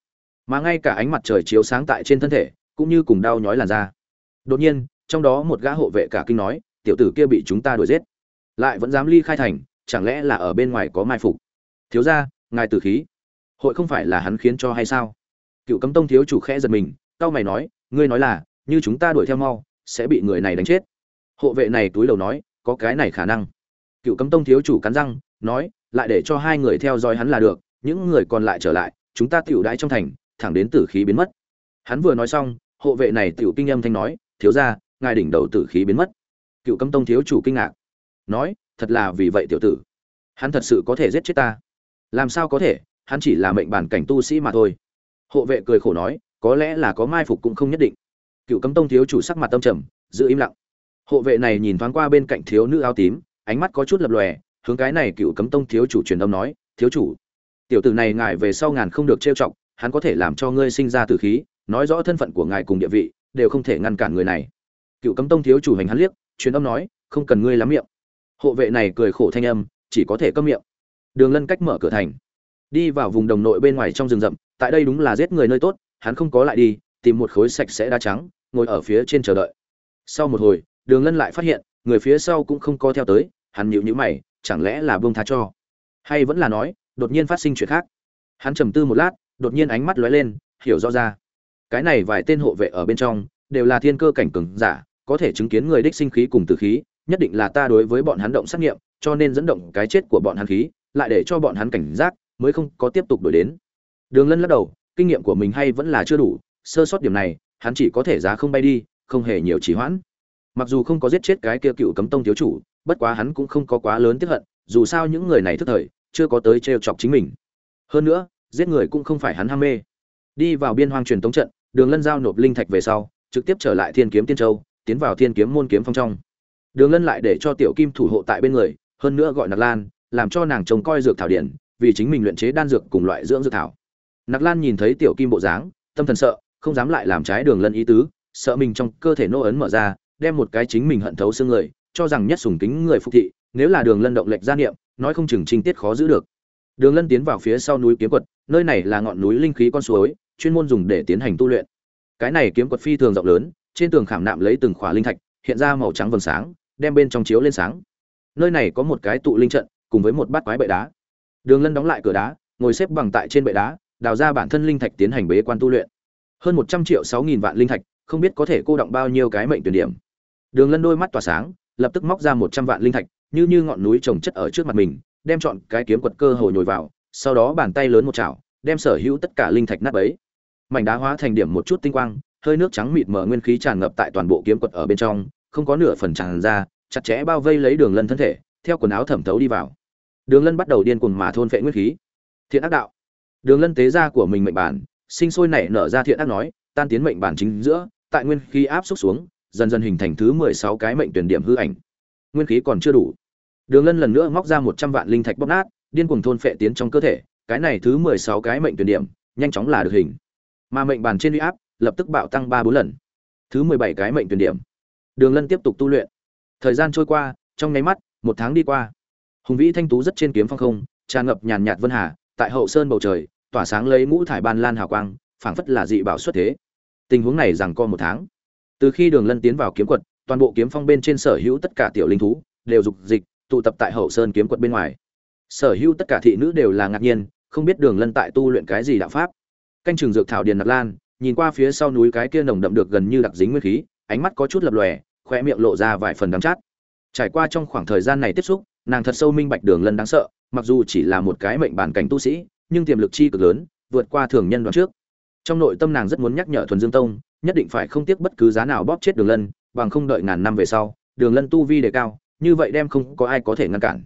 Mà ngay cả ánh mặt trời chiếu sáng tại trên thân thể, cũng như cùng đau nhói làn da. Đột nhiên, trong đó một gã hộ vệ cả kinh nói, tiểu tử kia bị chúng ta đuổi giết. Lại vẫn dám ly khai thành chẳng lẽ là ở bên ngoài có mai phục? Thiếu ra ngài tử khí. Hội không phải là hắn khiến cho hay sao? Cựu cấm tông thiếu chủ khẽ giật mình tao mày nói, ngươi nói là, như chúng ta đuổi theo mau, sẽ bị người này đánh chết. Hộ vệ này túi đầu nói, có cái này khả năng. Cựu cấm tông thiếu chủ cắn răng, nói, lại để cho hai người theo dõi hắn là được, những người còn lại trở lại, chúng ta tiểu đãi trong thành, thẳng đến tử khí biến mất. Hắn vừa nói xong, hộ vệ này tiểu kinh âm thanh nói, thiếu ra ngài đỉnh đầu tử khí biến mất. Cựu cấm tông thiếu chủ kinh ngạc, nói thật là vì vậy tiểu tử. Hắn thật sự có thể giết chết ta. Làm sao có thể? Hắn chỉ là mệnh bản cảnh tu sĩ mà thôi. Hộ vệ cười khổ nói, có lẽ là có mai phục cũng không nhất định. Cựu cấm tông thiếu chủ sắc mặt tâm trầm, giữ im lặng. Hộ vệ này nhìn thoáng qua bên cạnh thiếu nữ áo tím, ánh mắt có chút lập lòe, hướng cái này cựu cấm tông thiếu chủ truyền âm nói, thiếu chủ, tiểu tử này ngài về sau ngàn không được trêu chọc, hắn có thể làm cho ngươi sinh ra tử khí, nói rõ thân phận của ngài cùng địa vị, đều không thể ngăn cản người này. Cựu cấm tông thiếu chủ hành hắn liếc, truyền âm nói, không cần ngươi lắm miệng hộ vệ này cười khổ thanh âm, chỉ có thể câm miệng. Đường lân cách mở cửa thành. Đi vào vùng đồng nội bên ngoài trong rừng rậm, tại đây đúng là giết người nơi tốt, hắn không có lại đi, tìm một khối sạch sẽ đá trắng, ngồi ở phía trên chờ đợi. Sau một hồi, đường lân lại phát hiện, người phía sau cũng không có theo tới, hắn nhịu nhữ mày, chẳng lẽ là buông tha cho? Hay vẫn là nói, đột nhiên phát sinh chuyện khác? Hắn trầm tư một lát, đột nhiên ánh mắt lóe lên, hiểu rõ ra. Cái này vài tên hộ vệ ở bên trong, đều là thiên cơ cảnh cường giả, có thể chứng kiến người đích sinh khí cùng tử khí nhất định là ta đối với bọn hắn động sát nghiệm, cho nên dẫn động cái chết của bọn hắn khí, lại để cho bọn hắn cảnh giác, mới không có tiếp tục đổi đến. Đường lân lắc đầu, kinh nghiệm của mình hay vẫn là chưa đủ, sơ sót điểm này, hắn chỉ có thể giá không bay đi, không hề nhiều trì hoãn. Mặc dù không có giết chết cái kia cựu cấm tông thiếu chủ, bất quá hắn cũng không có quá lớn tiếp hận, dù sao những người này thức thời, chưa có tới trêu chọc chính mình. Hơn nữa, giết người cũng không phải hắn ham mê. Đi vào biên hoang truyền tống trận, đường lân giao nộp linh thạch về sau, trực tiếp trở lại thiên kiếm tiên châu, tiến vào thiên kiếm môn kiếm phong trong đường lân lại để cho tiểu kim thủ hộ tại bên người, hơn nữa gọi nặc lan, làm cho nàng trông coi dược thảo điển, vì chính mình luyện chế đan dược cùng loại dưỡng dược thảo. Nặc lan nhìn thấy tiểu kim bộ dáng, tâm thần sợ, không dám lại làm trái đường lân ý tứ, sợ mình trong cơ thể nô ấn mở ra, đem một cái chính mình hận thấu xương người, cho rằng nhất sùng kính người phục thị, nếu là đường lân động lệch gia niệm, nói không chừng trinh tiết khó giữ được. Đường lân tiến vào phía sau núi kiếm quật, nơi này là ngọn núi linh khí con suối, chuyên môn dùng để tiến hành tu luyện. Cái này kiếm quật phi thường rộng lớn, trên tường khảm nạm lấy từng khỏa linh thạch, hiện ra màu trắng vầng sáng đem bên trong chiếu lên sáng. Nơi này có một cái tụ linh trận, cùng với một bát quái bệ đá. Đường lân đóng lại cửa đá, ngồi xếp bằng tại trên bệ đá, đào ra bản thân linh thạch tiến hành bế quan tu luyện. Hơn một trăm triệu sáu nghìn vạn linh thạch, không biết có thể cô động bao nhiêu cái mệnh tuyển điểm. Đường lân đôi mắt tỏa sáng, lập tức móc ra một trăm vạn linh thạch, như như ngọn núi trồng chất ở trước mặt mình, đem chọn cái kiếm quật cơ hồ nhồi vào, sau đó bàn tay lớn một chảo, đem sở hữu tất cả linh thạch nát bấy. Mảnh đá hóa thành điểm một chút tinh quang, hơi nước trắng mịt mờ nguyên khí tràn ngập tại toàn bộ kiếm quật ở bên trong không có nửa phần tràn ra, chặt chẽ bao vây lấy đường lân thân thể, theo quần áo thẩm thấu đi vào. Đường lân bắt đầu điên cuồng mà thôn phệ nguyên khí. Thiện ác đạo. Đường lân tế ra của mình mệnh bản, sinh sôi nảy nở ra thiện ác nói, tan tiến mệnh bản chính giữa, tại nguyên khí áp xúc xuống, dần dần hình thành thứ mười sáu cái mệnh tuyển điểm hư ảnh. Nguyên khí còn chưa đủ. Đường lân lần nữa móc ra một trăm vạn linh thạch bóc nát, điên cuồng thôn phệ tiến trong cơ thể, cái này thứ mười sáu cái mệnh tuyển điểm, nhanh chóng là được hình. Mà mệnh bản trên uy áp, lập tức bạo tăng ba bốn lần. Thứ mười bảy cái mệnh tuyển điểm đường lân tiếp tục tu luyện. Thời gian trôi qua, trong nháy mắt, một tháng đi qua. Hùng vĩ thanh tú rất trên kiếm phong không, tràn ngập nhàn nhạt vân hà, tại hậu sơn bầu trời, tỏa sáng lấy ngũ thải ban lan hào quang, phảng phất là dị bảo xuất thế. Tình huống này rằng co một tháng. Từ khi đường lân tiến vào kiếm quật, toàn bộ kiếm phong bên trên sở hữu tất cả tiểu linh thú đều dục dịch, tụ tập tại hậu sơn kiếm quật bên ngoài. Sở hữu tất cả thị nữ đều là ngạc nhiên, không biết đường lân tại tu luyện cái gì đạo pháp. Canh trường dược thảo điền nặc lan, nhìn qua phía sau núi cái kia nồng đậm được gần như đặc dính nguyên khí ánh mắt có chút lập lòe, khoe miệng lộ ra vài phần đắng chát. Trải qua trong khoảng thời gian này tiếp xúc, nàng thật sâu minh bạch đường lân đáng sợ, mặc dù chỉ là một cái mệnh bản cảnh tu sĩ, nhưng tiềm lực chi cực lớn, vượt qua thường nhân đoạn trước. Trong nội tâm nàng rất muốn nhắc nhở thuần dương tông, nhất định phải không tiếc bất cứ giá nào bóp chết đường lân, bằng không đợi ngàn năm về sau, đường lân tu vi đề cao, như vậy đem không có ai có thể ngăn cản.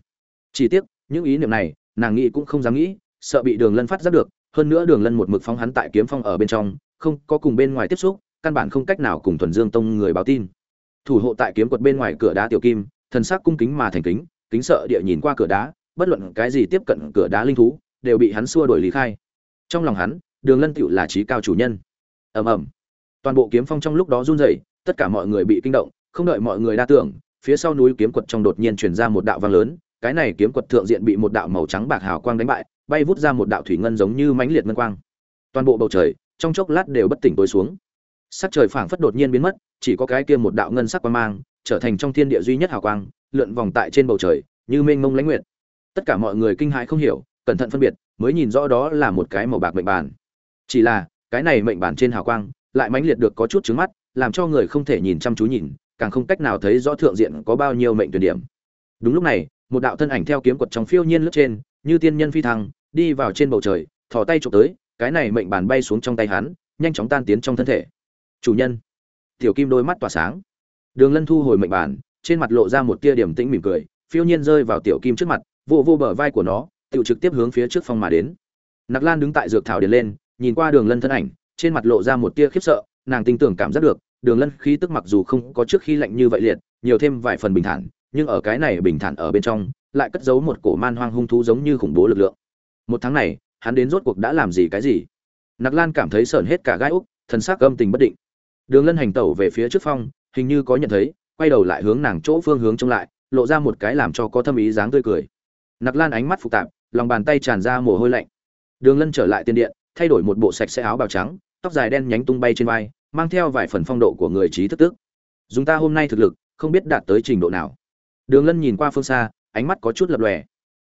Chỉ tiếc, những ý niệm này, nàng nghĩ cũng không dám nghĩ, sợ bị đường lân phát giác được, hơn nữa đường lân một mực phóng hắn tại kiếm phong ở bên trong, không có cùng bên ngoài tiếp xúc căn bản không cách nào cùng thuần dương tông người báo tin. Thủ hộ tại kiếm quật bên ngoài cửa đá tiểu kim, thần sắc cung kính mà thành kính kính sợ địa nhìn qua cửa đá, bất luận cái gì tiếp cận cửa đá linh thú, đều bị hắn xua đuổi lý khai. Trong lòng hắn, đường lân tựu là trí cao chủ nhân. Ầm ầm. Toàn bộ kiếm phong trong lúc đó run rẩy, tất cả mọi người bị kinh động, không đợi mọi người đa tưởng, phía sau núi kiếm quật trong đột nhiên truyền ra một đạo vang lớn, cái này kiếm quật thượng diện bị một đạo màu trắng bạc hào quang đánh bại, bay vút ra một đạo thủy ngân giống như mãnh liệt ngân quang. Toàn bộ bầu trời, trong chốc lát đều bất tỉnh tối xuống sắc trời phảng phất đột nhiên biến mất, chỉ có cái kia một đạo ngân sắc quang mang, trở thành trong thiên địa duy nhất hào quang, lượn vòng tại trên bầu trời, như mênh mông lãnh nguyện. tất cả mọi người kinh hãi không hiểu, cẩn thận phân biệt, mới nhìn rõ đó là một cái màu bạc mệnh bản. Chỉ là, cái này mệnh bản trên hào quang, lại mãnh liệt được có chút trứng mắt, làm cho người không thể nhìn chăm chú nhìn, càng không cách nào thấy rõ thượng diện có bao nhiêu mệnh tuyển điểm. Đúng lúc này, một đạo thân ảnh theo kiếm quật trong phiêu nhiên lướt trên, như tiên nhân phi thăng, đi vào trên bầu trời, thò tay chụp tới, cái này mệnh bản bay xuống trong tay hắn, nhanh chóng tan tiến trong thân thể chủ nhân. Tiểu kim đôi mắt tỏa sáng. Đường lân thu hồi mệnh bản, trên mặt lộ ra một tia điểm tĩnh mỉm cười, phiêu nhiên rơi vào tiểu kim trước mặt, vô vô bờ vai của nó, tự trực tiếp hướng phía trước phong mà đến. Nặc lan đứng tại dược thảo điền lên, nhìn qua đường lân thân ảnh, trên mặt lộ ra một tia khiếp sợ, nàng tin tưởng cảm giác được, đường lân khí tức mặc dù không có trước khi lạnh như vậy liệt, nhiều thêm vài phần bình thản, nhưng ở cái này bình thản ở bên trong, lại cất giấu một cổ man hoang hung thú giống như khủng bố lực lượng. Một tháng này, hắn đến rốt cuộc đã làm gì cái gì? Nặc lan cảm thấy sởn hết cả gai úc, thần sắc âm tình bất định đường lân hành tẩu về phía trước phong, hình như có nhận thấy, quay đầu lại hướng nàng chỗ phương hướng trông lại, lộ ra một cái làm cho có thâm ý dáng tươi cười. Nặc lan ánh mắt phức tạp, lòng bàn tay tràn ra mồ hôi lạnh. Đường lân trở lại tiền điện, thay đổi một bộ sạch sẽ áo bào trắng, tóc dài đen nhánh tung bay trên vai, mang theo vài phần phong độ của người trí thức tức dùng ta hôm nay thực lực, không biết đạt tới trình độ nào. Đường lân nhìn qua phương xa, ánh mắt có chút lập lòe.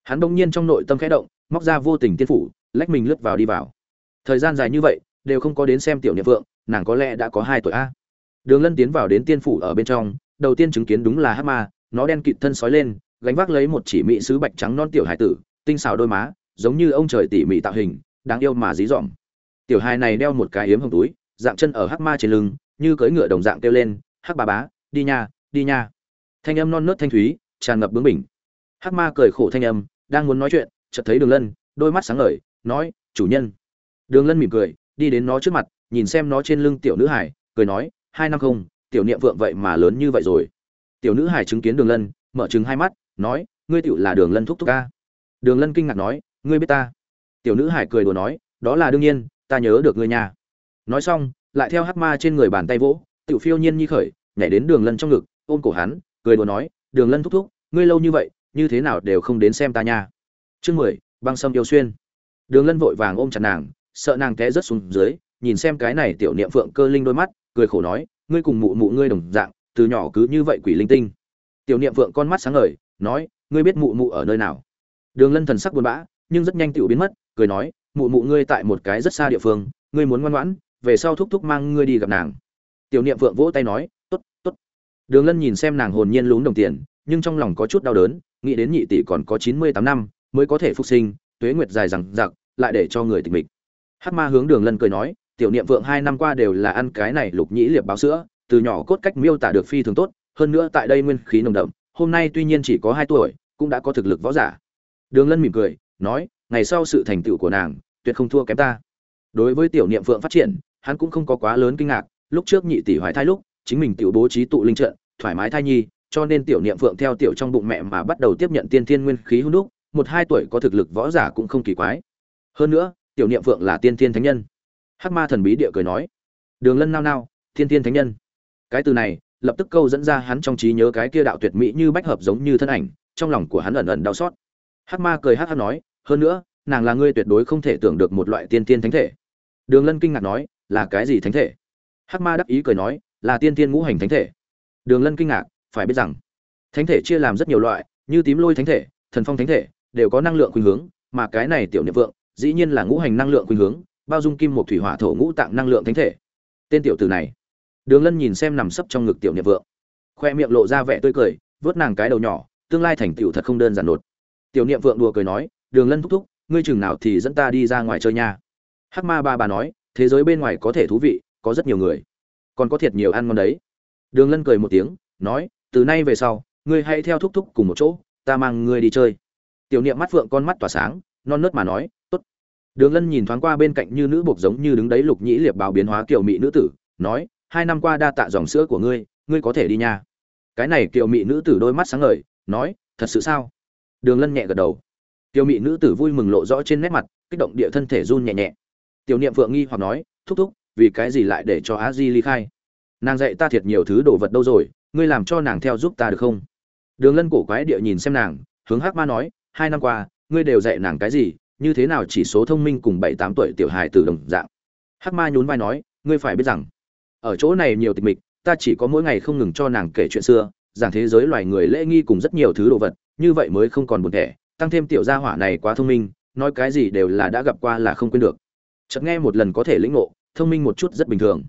Hắn đông nhiên trong nội tâm khẽ động, móc ra vô tình tiên phủ, lách mình lướt vào đi vào. Thời gian dài như vậy, đều không có đến xem tiểu niệm vượng nàng có lẽ đã có hai tuổi a. Đường lân tiến vào đến tiên phủ ở bên trong, đầu tiên chứng kiến đúng là hát ma, nó đen kịt thân sói lên, gánh vác lấy một chỉ mỹ sứ bạch trắng non tiểu hải tử, tinh xào đôi má, giống như ông trời tỉ mỉ tạo hình, đáng yêu mà dí dỏm. Tiểu hài này đeo một cái hiếm hồng túi, dạng chân ở hắc ma trên lưng, như cưỡi ngựa đồng dạng kêu lên, hắc bà bá, đi nha đi nha. Thanh âm non nớt thanh thúy, tràn ngập bướng bỉnh. Hắc ma cười khổ thanh âm, đang muốn nói chuyện, chợt thấy đường lân, đôi mắt sáng ngời, nói, chủ nhân. Đường lân mỉm cười, đi đến nó trước mặt nhìn xem nó trên lưng tiểu nữ hải, cười nói, hai năm không, tiểu niệm vượng vậy mà lớn như vậy rồi. Tiểu nữ hải chứng kiến đường lân, mở trừng hai mắt, nói, ngươi tiểu là đường lân thúc thúc ca đường lân kinh ngạc nói, ngươi biết ta? Tiểu nữ hải cười đùa nói, đó là đương nhiên, ta nhớ được ngươi nhà nói xong, lại theo hắc ma trên người bàn tay vỗ, tiểu phiêu nhiên nhi khởi, nhảy đến đường lân trong ngực, ôm cổ hắn, cười đùa nói, đường lân thúc thúc, ngươi lâu như vậy, như thế nào đều không đến xem ta nha. Chương mười, băng sâm yêu xuyên. Đường lân vội vàng ôm chặt nàng, sợ nàng té rớt xuống dưới nhìn xem cái này tiểu niệm phượng cơ linh đôi mắt, cười khổ nói, ngươi cùng mụ mụ ngươi đồng dạng, từ nhỏ cứ như vậy quỷ linh tinh. Tiểu niệm phượng con mắt sáng ngời, nói, ngươi biết mụ mụ ở nơi nào? Đường lân thần sắc buồn bã, nhưng rất nhanh tiểu biến mất, cười nói, mụ mụ ngươi tại một cái rất xa địa phương, ngươi muốn ngoan ngoãn, về sau thúc thúc mang ngươi đi gặp nàng. Tiểu niệm phượng vỗ tay nói, tốt tốt. Đường lân nhìn xem nàng hồn nhiên lún đồng tiền, nhưng trong lòng có chút đau đớn, nghĩ đến nhị tỷ còn có chín mươi tám năm, mới có thể phục sinh, tuế nguyệt dài rằng giặc lại để cho người tịch mịch. Hát ma hướng đường lân cười nói tiểu niệm vượng hai năm qua đều là ăn cái này lục nhĩ liệp báo sữa, từ nhỏ cốt cách miêu tả được phi thường tốt, hơn nữa tại đây nguyên khí nồng đậm, hôm nay tuy nhiên chỉ có hai tuổi, cũng đã có thực lực võ giả. Đường lân mỉm cười, nói, ngày sau sự thành tựu của nàng, tuyệt không thua kém ta. Đối với tiểu niệm vượng phát triển, hắn cũng không có quá lớn kinh ngạc, lúc trước nhị tỷ hoài thai lúc, chính mình tiểu bố trí tụ linh trận, thoải mái thai nhi, cho nên tiểu niệm phượng theo tiểu trong bụng mẹ mà bắt đầu tiếp nhận tiên thiên nguyên khí hung đúc, một hai tuổi có thực lực võ giả cũng không kỳ quái. Hơn nữa, tiểu niệm phượng là tiên thiên thánh nhân hắc ma thần bí địa cười nói, đường lân nao nao tiên thiên thánh nhân. Cái từ này, lập tức câu dẫn ra hắn trong trí nhớ cái kia đạo tuyệt mỹ như bách hợp giống như thân ảnh, trong lòng của hắn ẩn ẩn đau xót. Hắc ma cười hắc hắc nói, hơn nữa, nàng là ngươi tuyệt đối không thể tưởng được một loại tiên tiên thánh thể. Đường lân kinh ngạc nói, là cái gì thánh thể? Hắc ma đắc ý cười nói, là tiên tiên ngũ hành thánh thể. Đường lân kinh ngạc, phải biết rằng, thánh thể chia làm rất nhiều loại, như tím lôi thánh thể, thần phong thánh thể, đều có năng lượng khuynh hướng, mà cái này tiểu niệm vượng, dĩ nhiên là ngũ hành năng lượng khuynh hướng bao dung kim một thủy hỏa thổ ngũ tạng năng lượng thánh thể. Tên tiểu tử này. Đường lân nhìn xem nằm sấp trong ngực tiểu niệm vượng. Khoe miệng lộ ra vẻ tươi cười, vớt nàng cái đầu nhỏ, tương lai thành tiểu thật không đơn giản nột. Tiểu niệm vượng đùa cười nói, đường lân thúc thúc, ngươi chừng nào thì dẫn ta đi ra ngoài chơi nha. Hắc ma ba bà nói, thế giới bên ngoài có thể thú vị, có rất nhiều người. Còn có thiệt nhiều ăn ngon đấy. Đường lân cười một tiếng, nói, từ nay về sau, ngươi hãy theo thúc thúc cùng một chỗ, ta mang ngươi đi chơi. Tiểu niệm mắt vượng con mắt tỏa sáng, non nớt mà nói đường lân nhìn thoáng qua bên cạnh như nữ buộc giống như đứng đấy lục nhĩ liệp báo biến hóa kiểu mỹ nữ tử, nói, hai năm qua đa tạ dòng sữa của ngươi ngươi có thể đi nha. Cái này kiểu mỹ nữ tử đôi mắt sáng ngời, nói, thật sự sao? Đường lân nhẹ gật đầu. Tiểu mỹ nữ tử vui mừng lộ rõ trên nét mặt, kích động địa thân thể run nhẹ nhẹ. Tiểu niệm phượng nghi hoặc nói, thúc thúc, vì cái gì lại để cho a di ly khai? Nàng dạy ta thiệt nhiều thứ đồ vật đâu rồi, ngươi làm cho nàng theo giúp ta được không? Đường lân cổ quái địa nhìn xem nàng, hướng hắc ma nói, hai năm qua, ngươi đều dạy nàng cái gì như thế nào chỉ số thông minh cùng bảy tám tuổi tiểu hài từ đồng dạng? Hắc ma nhún vai nói, ngươi phải biết rằng, ở chỗ này nhiều tịch mịch, ta chỉ có mỗi ngày không ngừng cho nàng kể chuyện xưa, giảng thế giới loài người lễ nghi cùng rất nhiều thứ đồ vật, như vậy mới không còn buồn thẻ, tăng thêm tiểu gia hỏa này quá thông minh, nói cái gì đều là đã gặp qua là không quên được. Chợt nghe một lần có thể lĩnh ngộ, thông minh một chút rất bình thường.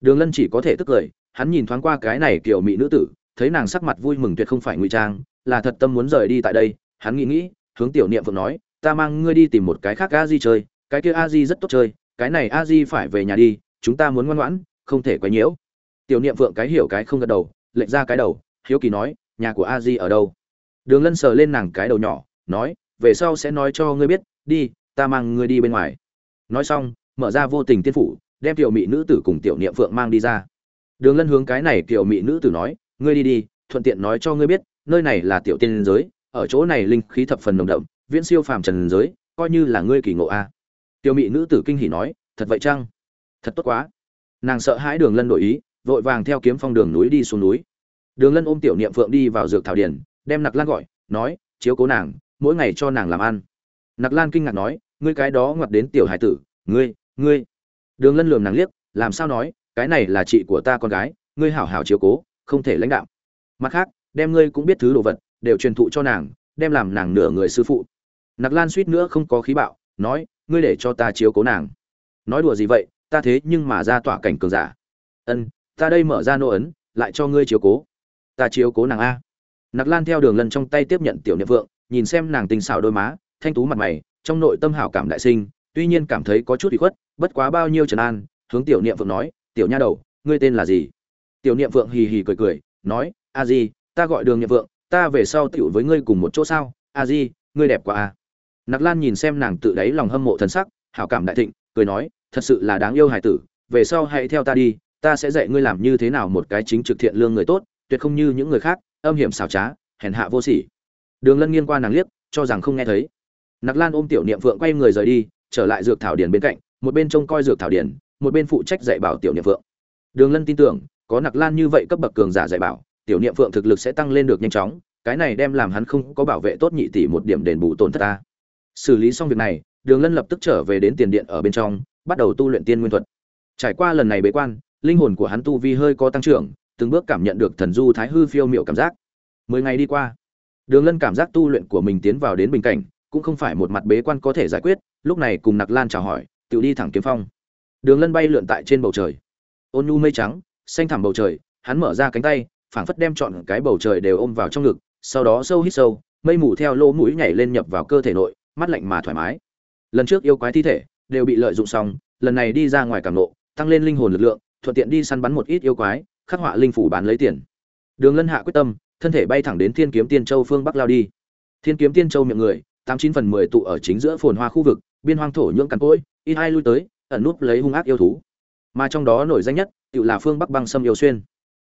Đường lân chỉ có thể tức cười, hắn nhìn thoáng qua cái này kiểu mỹ nữ tử, thấy nàng sắc mặt vui mừng tuyệt không phải ngụy trang, là thật tâm muốn rời đi tại đây, hắn nghĩ nghĩ, hướng tiểu niệm phượng nói ta mang ngươi đi tìm một cái khác a di chơi, cái kia a di rất tốt chơi, cái này a di phải về nhà đi, chúng ta muốn ngoan ngoãn, không thể quấy nhiễu. Tiểu niệm phượng cái hiểu cái không gật đầu, lệch ra cái đầu, hiếu kỳ nói, nhà của a di ở đâu? Đường lân sờ lên nàng cái đầu nhỏ, nói, về sau sẽ nói cho ngươi biết, đi, ta mang ngươi đi bên ngoài. Nói xong, mở ra vô tình tiên phủ, đem tiểu mỹ nữ tử cùng tiểu niệm phượng mang đi ra. Đường lân hướng cái này tiểu mỹ nữ tử nói, ngươi đi đi, thuận tiện nói cho ngươi biết, nơi này là tiểu tiên giới, ở chỗ này linh khí thập phần nồng đậm viễn siêu phàm trần giới, coi như là ngươi kỳ ngộ a Tiêu mỹ nữ tử kinh hỉ nói, thật vậy chăng? Thật tốt quá. Nàng sợ hãi đường lân đổi ý, vội vàng theo kiếm phong đường núi đi xuống núi. Đường lân ôm tiểu niệm phượng đi vào dược thảo điển đem nặc lan gọi, nói, chiếu cố nàng, mỗi ngày cho nàng làm ăn. Nặc lan kinh ngạc nói, ngươi cái đó ngoặt đến tiểu hải tử, ngươi ngươi. Đường lân lườm nàng liếc, làm sao nói, cái này là chị của ta con gái, ngươi hảo hảo chiếu cố, không thể lãnh đạo. Mặt khác, đem ngươi cũng biết thứ đồ vật, đều truyền thụ cho nàng, đem làm nàng nửa người sư phụ nặc lan suýt nữa không có khí bạo, nói, ngươi để cho ta chiếu cố nàng. Nói đùa gì vậy, ta thế nhưng mà ra tỏa cảnh cường giả. Ân, ta đây mở ra nô ấn, lại cho ngươi chiếu cố. Ta chiếu cố nàng a. Nặc lan theo đường lần trong tay tiếp nhận tiểu niệm vượng, nhìn xem nàng tình xảo đôi má, thanh tú mặt mày, trong nội tâm hảo cảm đại sinh, tuy nhiên cảm thấy có chút bị khuất, bất quá bao nhiêu trần an, hướng tiểu niệm vượng nói, tiểu nha đầu, ngươi tên là gì? Tiểu niệm vượng hì hì cười cười, nói, a di, ta gọi đường niệm vượng, ta về sau tiểu với ngươi cùng một chỗ sao? A di, ngươi đẹp quá a nặc lan nhìn xem nàng tự đáy lòng hâm mộ thần sắc, hảo cảm đại thịnh, cười nói, thật sự là đáng yêu hài tử, về sau hãy theo ta đi, ta sẽ dạy ngươi làm như thế nào một cái chính trực thiện lương người tốt, tuyệt không như những người khác, âm hiểm xảo trá, hèn hạ vô sỉ. Đường lân nghiêng qua nàng liếc, cho rằng không nghe thấy. Nặc lan ôm tiểu niệm phượng quay người rời đi, trở lại dược thảo điển bên cạnh, một bên trông coi dược thảo điển một bên phụ trách dạy bảo tiểu niệm phượng. Đường lân tin tưởng, có nặc lan như vậy cấp bậc cường giả dạy bảo, tiểu niệm phượng thực lực sẽ tăng lên được nhanh chóng, cái này đem làm hắn không có bảo vệ tốt nhị tỷ một điểm đền bù tổn thất ta xử lý xong việc này, đường lân lập tức trở về đến tiền điện ở bên trong, bắt đầu tu luyện tiên nguyên thuật. Trải qua lần này bế quan, linh hồn của hắn tu vi hơi có tăng trưởng, từng bước cảm nhận được thần du thái hư phiêu miệu cảm giác. Mười ngày đi qua, đường lân cảm giác tu luyện của mình tiến vào đến bình cảnh, cũng không phải một mặt bế quan có thể giải quyết, lúc này cùng nặc lan chào hỏi tự đi thẳng kiếm phong. Đường lân bay lượn tại trên bầu trời. Ôn nhu mây trắng, xanh thẳm bầu trời, hắn mở ra cánh tay, phảng phất đem chọn cái bầu trời đều ôm vào trong ngực, sau đó sâu hít sâu, mây mù theo lỗ mũi nhảy lên nhập vào cơ thể nội mắt lạnh mà thoải mái. Lần trước yêu quái thi thể đều bị lợi dụng xong, lần này đi ra ngoài cảm nộ, tăng lên linh hồn lực lượng, thuận tiện đi săn bắn một ít yêu quái, khắc họa linh phủ bán lấy tiền. Đường lân hạ quyết tâm, thân thể bay thẳng đến thiên kiếm tiên châu phương bắc lao đi. Thiên kiếm tiên châu miệng người, tám chín phần mười tụ ở chính giữa phồn hoa khu vực, biên hoang thổ nhưỡng cằn cỗi, ít hai lui tới, ẩn núp lấy hung ác yêu thú. Mà trong đó nổi danh nhất tự là phương bắc băng sâm yêu xuyên.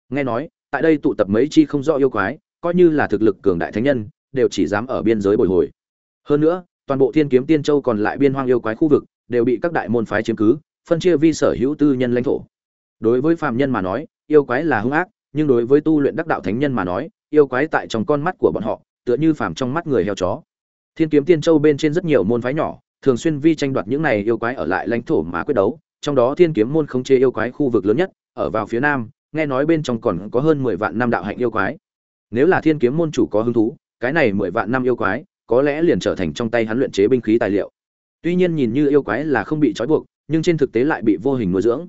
Nghe nói, tại đây tụ tập mấy chi không rõ yêu quái, coi như là thực lực cường đại thánh nhân, đều chỉ dám ở biên giới bồi hồi. Hơn nữa toàn bộ thiên kiếm tiên châu còn lại biên hoang yêu quái khu vực đều bị các đại môn phái chiếm cứ, phân chia vi sở hữu tư nhân lãnh thổ. Đối với phàm nhân mà nói, yêu quái là hung ác, nhưng đối với tu luyện đắc đạo thánh nhân mà nói, yêu quái tại trong con mắt của bọn họ, tựa như phàm trong mắt người heo chó. Thiên kiếm tiên châu bên trên rất nhiều môn phái nhỏ, thường xuyên vi tranh đoạt những này yêu quái ở lại lãnh thổ mà quyết đấu, trong đó thiên kiếm môn không chê yêu quái khu vực lớn nhất, ở vào phía nam, nghe nói bên trong còn có hơn mười vạn năm đạo hạnh yêu quái. Nếu là thiên kiếm môn chủ có hứng thú, cái này mười vạn năm yêu quái có lẽ liền trở thành trong tay hắn luyện chế binh khí tài liệu. Tuy nhiên nhìn như yêu quái là không bị trói buộc, nhưng trên thực tế lại bị vô hình nuôi dưỡng.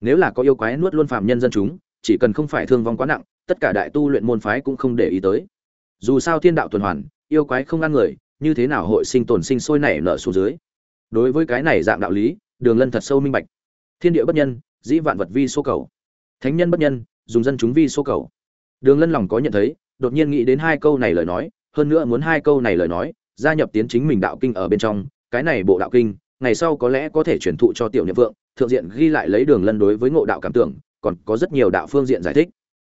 Nếu là có yêu quái nuốt luôn phạm nhân dân chúng, chỉ cần không phải thương vong quá nặng, tất cả đại tu luyện môn phái cũng không để ý tới. Dù sao thiên đạo tuần hoàn, yêu quái không ăn người, như thế nào hội sinh tồn sinh sôi nảy nở xuống dưới? Đối với cái này dạng đạo lý, đường lân thật sâu minh bạch. Thiên địa bất nhân, dĩ vạn vật vi số cầu. Thánh nhân bất nhân, dùng dân chúng vi số cầu. Đường lân lòng có nhận thấy, đột nhiên nghĩ đến hai câu này lời nói hơn nữa muốn hai câu này lời nói, gia nhập tiến chính mình đạo kinh ở bên trong, cái này bộ đạo kinh, ngày sau có lẽ có thể truyền thụ cho tiểu niệm vượng, thượng diện ghi lại lấy đường lân đối với ngộ đạo cảm tưởng, còn có rất nhiều đạo phương diện giải thích.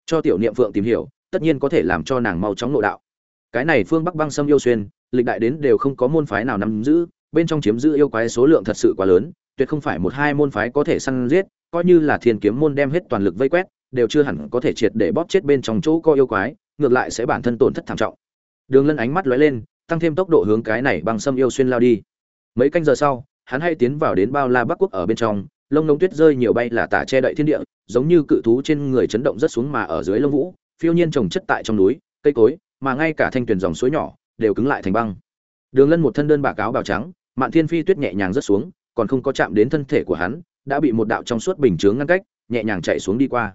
Cho tiểu niệm vượng tìm hiểu, tất nhiên có thể làm cho nàng mau chóng ngộ đạo. Cái này phương bắc băng sâm yêu xuyên, lịch đại đến đều không có môn phái nào nắm giữ, bên trong chiếm giữ yêu quái số lượng thật sự quá lớn, tuyệt không phải một hai môn phái có thể săn giết, coi như là thiên kiếm môn đem hết toàn lực vây quét, đều chưa hẳn có thể triệt để bóp chết bên trong chỗ có yêu quái, ngược lại sẽ bản thân tổn thất thảm trọng đường lân ánh mắt lóe lên, tăng thêm tốc độ hướng cái này băng sâm yêu xuyên lao đi. Mấy canh giờ sau, hắn hay tiến vào đến bao la bắc quốc ở bên trong, lông lông tuyết rơi nhiều bay là tả che đậy thiên địa, giống như cự thú trên người chấn động rất xuống mà ở dưới lông vũ, phiêu nhiên trồng chất tại trong núi, cây cối, mà ngay cả thanh tuyển dòng suối nhỏ đều cứng lại thành băng. Đường lân một thân đơn bạc áo bào trắng, mạn thiên phi tuyết nhẹ nhàng rất xuống, còn không có chạm đến thân thể của hắn, đã bị một đạo trong suốt bình chướng ngăn cách, nhẹ nhàng chạy xuống đi qua.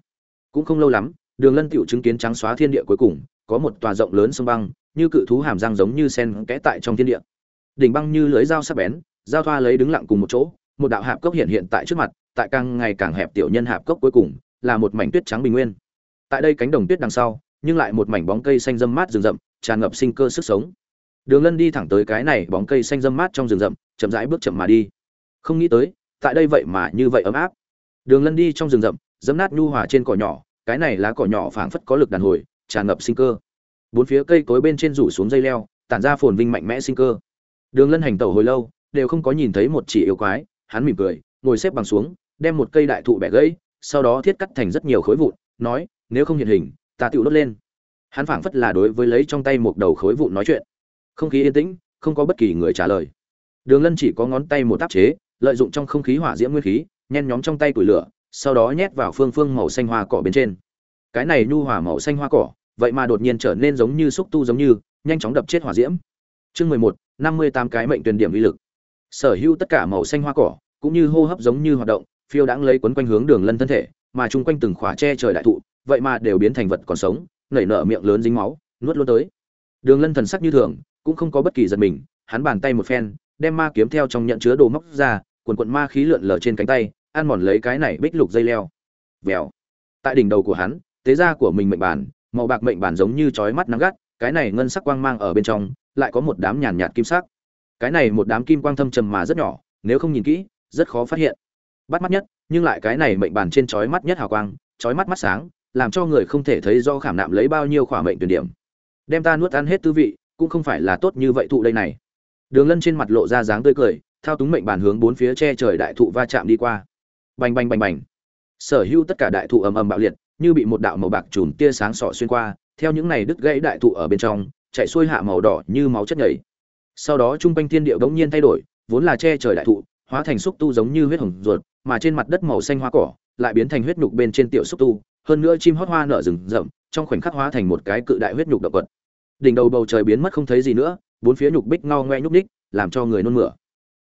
Cũng không lâu lắm, đường lân tiểu chứng kiến trắng xóa thiên địa cuối cùng có một tòa rộng lớn sông băng, như cự thú hàm răng giống như sen kẽ tại trong thiên địa. Đỉnh băng như lưới dao sắc bén, giao thoa lấy đứng lặng cùng một chỗ, một đạo hạp cốc hiện hiện tại trước mặt, tại càng ngày càng hẹp tiểu nhân hạp cốc cuối cùng, là một mảnh tuyết trắng bình nguyên. Tại đây cánh đồng tuyết đằng sau, nhưng lại một mảnh bóng cây xanh râm mát rừng rậm, tràn ngập sinh cơ sức sống. Đường lân đi thẳng tới cái này bóng cây xanh râm mát trong rừng rậm, chậm rãi bước chậm mà đi. Không nghĩ tới, tại đây vậy mà như vậy ấm áp. Đường lân đi trong rừng rậm dẫm nát nhu hòa trên cỏ nhỏ, cái này lá cỏ nhỏ phảng phất có lực đàn hồi tràn ngập sinh cơ. Bốn phía cây cối bên trên rủ xuống dây leo, tản ra phồn vinh mạnh mẽ sinh cơ. Đường lân hành tẩu hồi lâu, đều không có nhìn thấy một chỉ yêu quái, hắn mỉm cười, ngồi xếp bằng xuống, đem một cây đại thụ bẻ gãy, sau đó thiết cắt thành rất nhiều khối vụn, nói, nếu không hiện hình, ta tựu đốt lên. Hắn phảng phất là đối với lấy trong tay một đầu khối vụn nói chuyện. Không khí yên tĩnh, không có bất kỳ người trả lời. Đường lân chỉ có ngón tay một tác chế, lợi dụng trong không khí hỏa diễm nguyên khí, nhen nhóm trong tay củi lửa, sau đó nhét vào phương phương màu xanh hoa cỏ bên trên. Cái này nhu hòa màu xanh hoa cỏ vậy mà đột nhiên trở nên giống như xúc tu giống như, nhanh chóng đập chết hỏa diễm. Chương mười một, năm mươi tám cái mệnh tuyển điểm uy lực. Sở hữu tất cả màu xanh hoa cỏ, cũng như hô hấp giống như hoạt động, phiêu đãng lấy quấn quanh hướng đường lân thân thể, mà chung quanh từng khóa che trời đại thụ, vậy mà đều biến thành vật còn sống, nảy nở miệng lớn dính máu, nuốt luôn tới. Đường lân thần sắc như thường, cũng không có bất kỳ giật mình, hắn bàn tay một phen, đem ma kiếm theo trong nhận chứa đồ móc ra quần quận ma khí lượn lờ trên cánh tay, ăn mòn lấy cái này bích lục dây leo. Vèo. Tại đỉnh đầu của hắn, tế gia của mình mệnh bản màu bạc mệnh bản giống như chói mắt nắng gắt, cái này ngân sắc quang mang ở bên trong, lại có một đám nhàn nhạt kim sắc. Cái này một đám kim quang thâm trầm mà rất nhỏ, nếu không nhìn kỹ, rất khó phát hiện. Bắt mắt nhất, nhưng lại cái này mệnh bản trên chói mắt nhất hào quang, chói mắt mắt sáng, làm cho người không thể thấy do khảm nạm lấy bao nhiêu khỏa mệnh tuyển điểm. Đem ta nuốt ăn hết tư vị, cũng không phải là tốt như vậy thụ đây này. Đường lân trên mặt lộ ra dáng tươi cười, thao túng mệnh bản hướng bốn phía che trời đại thụ va chạm đi qua. Bành bành bành bành. Sở hữu tất cả đại thụ ầm ầm bạo liệt như bị một đạo màu bạc chùm tia sáng sọ xuyên qua theo những này đứt gãy đại thụ ở bên trong chạy xuôi hạ màu đỏ như máu chất nhảy sau đó trung quanh thiên địa bỗng nhiên thay đổi vốn là che trời đại thụ hóa thành xúc tu giống như huyết hồng ruột mà trên mặt đất màu xanh hoa cỏ lại biến thành huyết nhục bên trên tiểu xúc tu hơn nữa chim hót hoa nở rừng rậm trong khoảnh khắc hóa thành một cái cự đại huyết nhục động vật. Đỉnh đầu bầu trời biến mất không thấy gì nữa bốn phía nhục bích ngao ngoe nhúc nhích, làm cho người nôn mửa.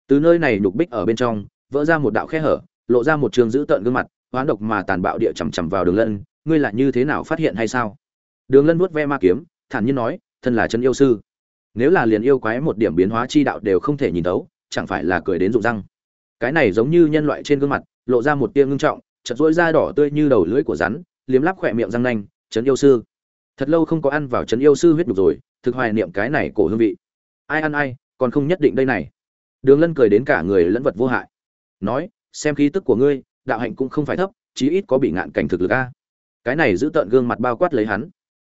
Từ nơi này nhục bích ở bên trong vỡ ra một đạo khe hở lộ ra một trường dữ tợn gương mặt hoán độc mà tàn bạo địa chằm chằm vào đường lân ngươi là như thế nào phát hiện hay sao? Đường lân vuốt ve ma kiếm, thản nhiên nói, thân là chân yêu sư, nếu là liền yêu quái một điểm biến hóa chi đạo đều không thể nhìn thấu, chẳng phải là cười đến rụng răng? Cái này giống như nhân loại trên gương mặt, lộ ra một tia ngưng trọng chật rỗi da đỏ tươi như đầu lưỡi của rắn, liếm lắp khỏe miệng răng nanh trấn yêu sư, thật lâu không có ăn vào trấn yêu sư huyết đục rồi, thực hoài niệm cái này cổ hương vị. Ai ăn ai, còn không nhất định đây này. Đường lân cười đến cả người lẫn vật vô hại, nói, xem khí tức của ngươi, đạo hạnh cũng không phải thấp, chí ít có bị ngạn cảnh thực lực a cái này giữ tợn gương mặt bao quát lấy hắn.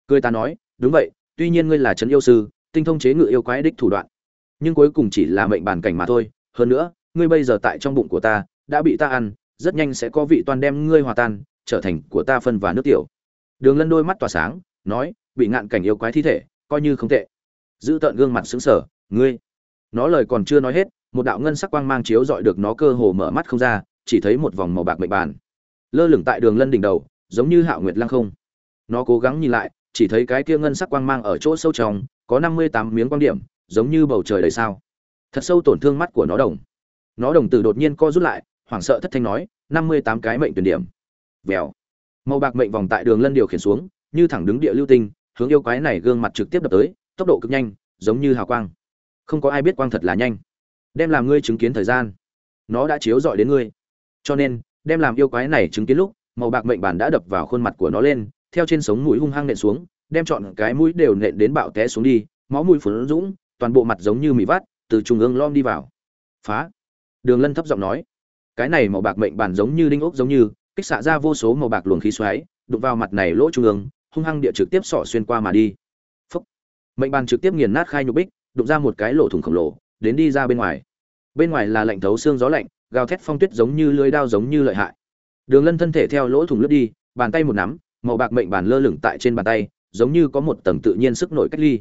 Cười ta nói, đúng vậy, tuy nhiên ngươi là trấn yêu sư, tinh thông chế ngự yêu quái đích thủ đoạn, nhưng cuối cùng chỉ là mệnh bản cảnh mà thôi. Hơn nữa, ngươi bây giờ tại trong bụng của ta, đã bị ta ăn, rất nhanh sẽ có vị toàn đem ngươi hòa tan, trở thành của ta phân và nước tiểu. Đường lân đôi mắt tỏa sáng, nói, bị ngạn cảnh yêu quái thi thể, coi như không tệ. Giữ tợn gương mặt xứng sở ngươi? Nó lời còn chưa nói hết, một đạo ngân sắc quang mang chiếu dọi được nó cơ hồ mở mắt không ra, chỉ thấy một vòng màu bạc mệnh bàn lơ lửng tại đường lân đỉnh đầu giống như hạo nguyệt lăng không. Nó cố gắng nhìn lại, chỉ thấy cái kia ngân sắc quang mang ở chỗ sâu trong, có năm mươi tám miếng quang điểm, giống như bầu trời đầy sao. Thật sâu tổn thương mắt của nó đồng. Nó đồng tử đột nhiên co rút lại, hoảng sợ thất thanh nói, năm mươi tám cái mệnh tuyển điểm. Vèo. Màu bạc mệnh vòng tại đường lân điều khiển xuống, như thẳng đứng địa lưu tinh, hướng yêu quái này gương mặt trực tiếp đập tới, tốc độ cực nhanh, giống như hào quang. Không có ai biết quang thật là nhanh. Đem làm ngươi chứng kiến thời gian. Nó đã chiếu dọi đến ngươi. Cho nên, đem làm yêu quái này chứng kiến lúc màu bạc mệnh bản đã đập vào khuôn mặt của nó lên, theo trên sống mũi hung hăng nện xuống, đem chọn cái mũi đều nện đến bạo té xuống đi, máu mũi phun dũng, toàn bộ mặt giống như mì vát từ trung ương lom đi vào. Phá. Đường lân thấp giọng nói, cái này màu bạc mệnh bản giống như đinh ốc giống như, kích xạ ra vô số màu bạc luồng khí xoáy, đụng vào mặt này lỗ trung ương, hung hăng địa trực tiếp xỏ xuyên qua mà đi. Phúc. mệnh bàn trực tiếp nghiền nát khai nhục bích, đụng ra một cái lỗ thủng khổng lồ, đến đi ra bên ngoài. Bên ngoài là lạnh thấu xương gió lạnh, gào thét phong tuyết giống như lưới đao giống như lợi hại đường lân thân thể theo lỗ thủng lướt đi, bàn tay một nắm, màu bạc mệnh bàn lơ lửng tại trên bàn tay, giống như có một tầng tự nhiên sức nổi cách ly.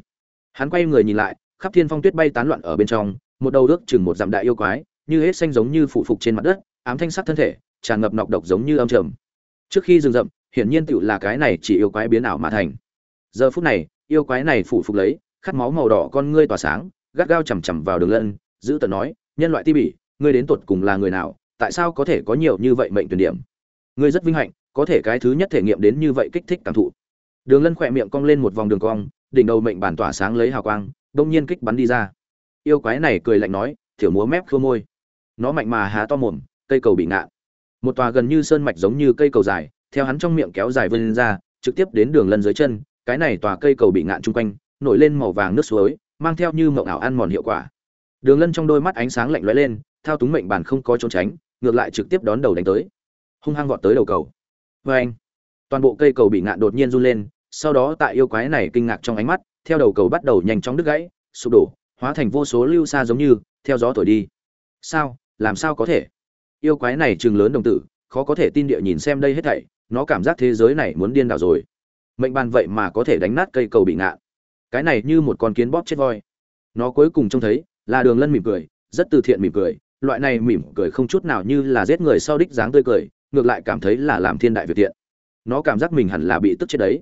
Hắn quay người nhìn lại, khắp thiên phong tuyết bay tán loạn ở bên trong, một đầu rước chừng một dặm đại yêu quái, như hết xanh giống như phụ phục trên mặt đất, ám thanh sắc thân thể, tràn ngập nọc độc giống như âm trầm. Trước khi dừng rậm, hiển nhiên tựu là cái này chỉ yêu quái biến ảo mà thành. Giờ phút này, yêu quái này phụ phục lấy, khát máu màu đỏ con ngươi tỏa sáng, gắt gao chằm chằm vào đường lân, giữ tận nói, nhân loại ti bỉ, ngươi đến tột cùng là người nào, tại sao có thể có nhiều như vậy mệnh tuyển điểm? Ngươi rất vinh hạnh, có thể cái thứ nhất thể nghiệm đến như vậy kích thích cảm thụ. Đường lân khỏe miệng cong lên một vòng đường cong, đỉnh đầu mệnh bản tỏa sáng lấy hào quang, đông nhiên kích bắn đi ra. Yêu quái này cười lạnh nói thiểu múa mép khô môi. Nó mạnh mà há to mồm, cây cầu bị ngạn một tòa gần như sơn mạch giống như cây cầu dài, theo hắn trong miệng kéo dài vươn ra, trực tiếp đến đường lân dưới chân, cái này tòa cây cầu bị ngạn chung quanh, nổi lên màu vàng nước suối, mang theo như mộng ảo ăn mòn hiệu quả. Đường lân trong đôi mắt ánh sáng lạnh lóe lên, thao túng mệnh bản không có trốn tránh, ngược lại trực tiếp đón đầu đánh tới hung hăng vọt tới đầu cầu. Vê anh, toàn bộ cây cầu bị ngạn đột nhiên run lên, sau đó tại yêu quái này kinh ngạc trong ánh mắt, theo đầu cầu bắt đầu nhanh chóng đứt gãy, sụp đổ, hóa thành vô số lưu xa giống như, theo gió thổi đi. Sao? Làm sao có thể? Yêu quái này chừng lớn đồng tử, khó có thể tin địa nhìn xem đây hết thảy, nó cảm giác thế giới này muốn điên đảo rồi. Mệnh bàn vậy mà có thể đánh nát cây cầu bị ngạn. Cái này như một con kiến bóp chết voi. Nó cuối cùng trông thấy, là đường lân mỉm cười, rất từ thiện mỉm cười, loại này mỉm cười không chút nào như là giết người sau đích dáng tươi cười ngược lại cảm thấy là làm thiên đại việt thiện. Nó cảm giác mình hẳn là bị tức chết đấy.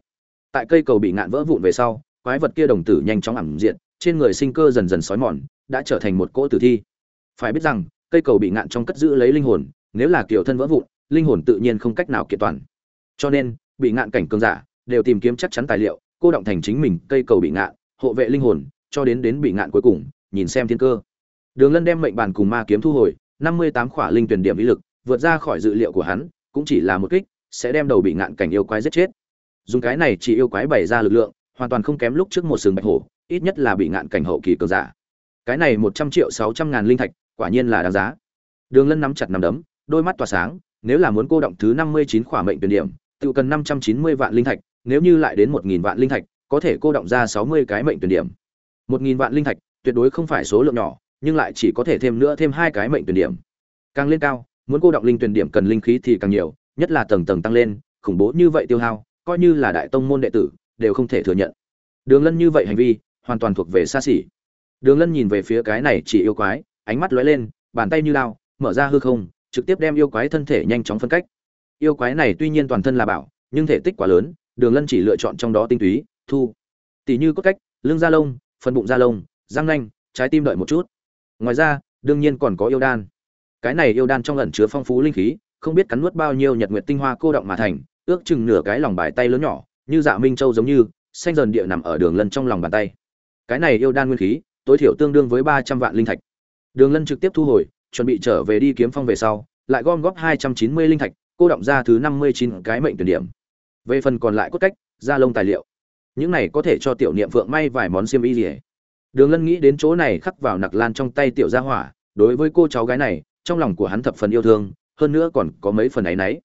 Tại cây cầu bị ngạn vỡ vụn về sau, quái vật kia đồng tử nhanh chóng ẩm diện trên người sinh cơ dần dần sói mòn, đã trở thành một cỗ tử thi. Phải biết rằng, cây cầu bị ngạn trong cất giữ lấy linh hồn, nếu là kiểu thân vỡ vụn, linh hồn tự nhiên không cách nào kiện toàn. Cho nên, bị ngạn cảnh cường giả đều tìm kiếm chắc chắn tài liệu, cô động thành chính mình cây cầu bị ngạn, hộ vệ linh hồn, cho đến đến bị ngạn cuối cùng, nhìn xem thiên cơ. Đường lân đem mệnh bàn cùng ma kiếm thu hồi, năm mươi tám khỏa linh tuyển điểm ý lực vượt ra khỏi dự liệu của hắn, cũng chỉ là một kích, sẽ đem đầu bị ngạn cảnh yêu quái giết chết. Dùng cái này chỉ yêu quái bày ra lực lượng, hoàn toàn không kém lúc trước một sừng bạch hổ, ít nhất là bị ngạn cảnh hậu kỳ cường giả. Cái này một trăm triệu sáu trăm ngàn linh thạch, quả nhiên là đáng giá. Đường lân nắm chặt nắm đấm, đôi mắt tỏa sáng, nếu là muốn cô động thứ năm mươi chín khỏa mệnh tuyển điểm, tự cần năm trăm chín mươi vạn linh thạch, nếu như lại đến một nghìn vạn linh thạch, có thể cô động ra sáu mươi cái mệnh tuyển điểm. Một nghìn vạn linh thạch, tuyệt đối không phải số lượng nhỏ, nhưng lại chỉ có thể thêm nữa thêm hai cái mệnh tuyển điểm. Càng lên cao muốn cô động linh tuyển điểm cần linh khí thì càng nhiều, nhất là tầng tầng tăng lên, khủng bố như vậy tiêu hao, coi như là đại tông môn đệ tử, đều không thể thừa nhận. Đường lân như vậy hành vi, hoàn toàn thuộc về xa xỉ. Đường lân nhìn về phía cái này chỉ yêu quái, ánh mắt lóe lên, bàn tay như lao, mở ra hư không, trực tiếp đem yêu quái thân thể nhanh chóng phân cách. Yêu quái này tuy nhiên toàn thân là bảo, nhưng thể tích quá lớn, đường lân chỉ lựa chọn trong đó tinh túy, thu. Tỷ như cốt cách, lưng da lông, phần bụng da lông, răng nanh, trái tim đợi một chút. Ngoài ra, đương nhiên còn có yêu đan cái này yêu đan trong ẩn chứa phong phú linh khí, không biết cắn nuốt bao nhiêu nhật nguyệt tinh hoa cô động mà thành, ước chừng nửa cái lòng bài tay lớn nhỏ, như dạ minh châu giống như, xanh dần địa nằm ở đường lân trong lòng bàn tay. Cái này yêu đan nguyên khí, tối thiểu tương đương với ba trăm vạn linh thạch. Đường lân trực tiếp thu hồi, chuẩn bị trở về đi kiếm phong về sau, lại gom góp hai trăm chín mươi linh thạch, cô động ra thứ năm mươi chín cái mệnh tuyển điểm. Về phần còn lại cốt cách, da lông tài liệu. Những này có thể cho tiểu niệm vượng may vài món xiêm y gì đường lân nghĩ đến chỗ này khắc vào nặc lan trong tay tiểu gia hỏa, đối với cô cháu gái này trong lòng của hắn thập phần yêu thương, hơn nữa còn có mấy phần ấy nấy.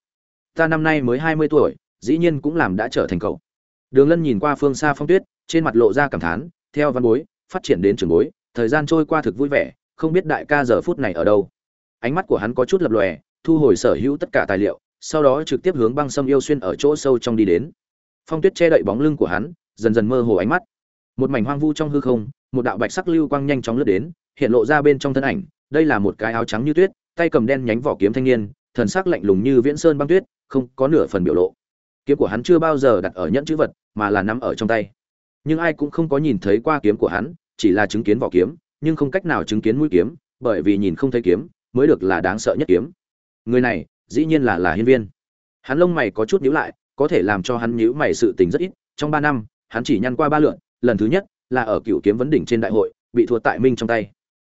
ta năm nay mới hai mươi tuổi, dĩ nhiên cũng làm đã trở thành cậu. Đường lân nhìn qua phương xa phong tuyết, trên mặt lộ ra cảm thán, theo văn bối, phát triển đến trường bối, thời gian trôi qua thực vui vẻ, không biết đại ca giờ phút này ở đâu. Ánh mắt của hắn có chút lập lòe, thu hồi sở hữu tất cả tài liệu, sau đó trực tiếp hướng băng sâm yêu xuyên ở chỗ sâu trong đi đến. Phong tuyết che đậy bóng lưng của hắn, dần dần mơ hồ ánh mắt. Một mảnh hoang vu trong hư không, một đạo bạch sắc lưu quang nhanh chóng lướt đến, hiện lộ ra bên trong thân ảnh đây là một cái áo trắng như tuyết, tay cầm đen nhánh vỏ kiếm thanh niên, thần sắc lạnh lùng như viễn sơn băng tuyết, không có nửa phần biểu lộ. Kiếm của hắn chưa bao giờ đặt ở nhẫn chữ vật, mà là nắm ở trong tay. Nhưng ai cũng không có nhìn thấy qua kiếm của hắn, chỉ là chứng kiến vỏ kiếm, nhưng không cách nào chứng kiến mũi kiếm, bởi vì nhìn không thấy kiếm, mới được là đáng sợ nhất kiếm. Người này, dĩ nhiên là là hiên viên. Hắn lông mày có chút nhíu lại, có thể làm cho hắn nhíu mày sự tình rất ít. Trong ba năm, hắn chỉ nhăn qua ba lượn lần thứ nhất là ở cựu kiếm vấn đỉnh trên đại hội, bị thua tại minh trong tay.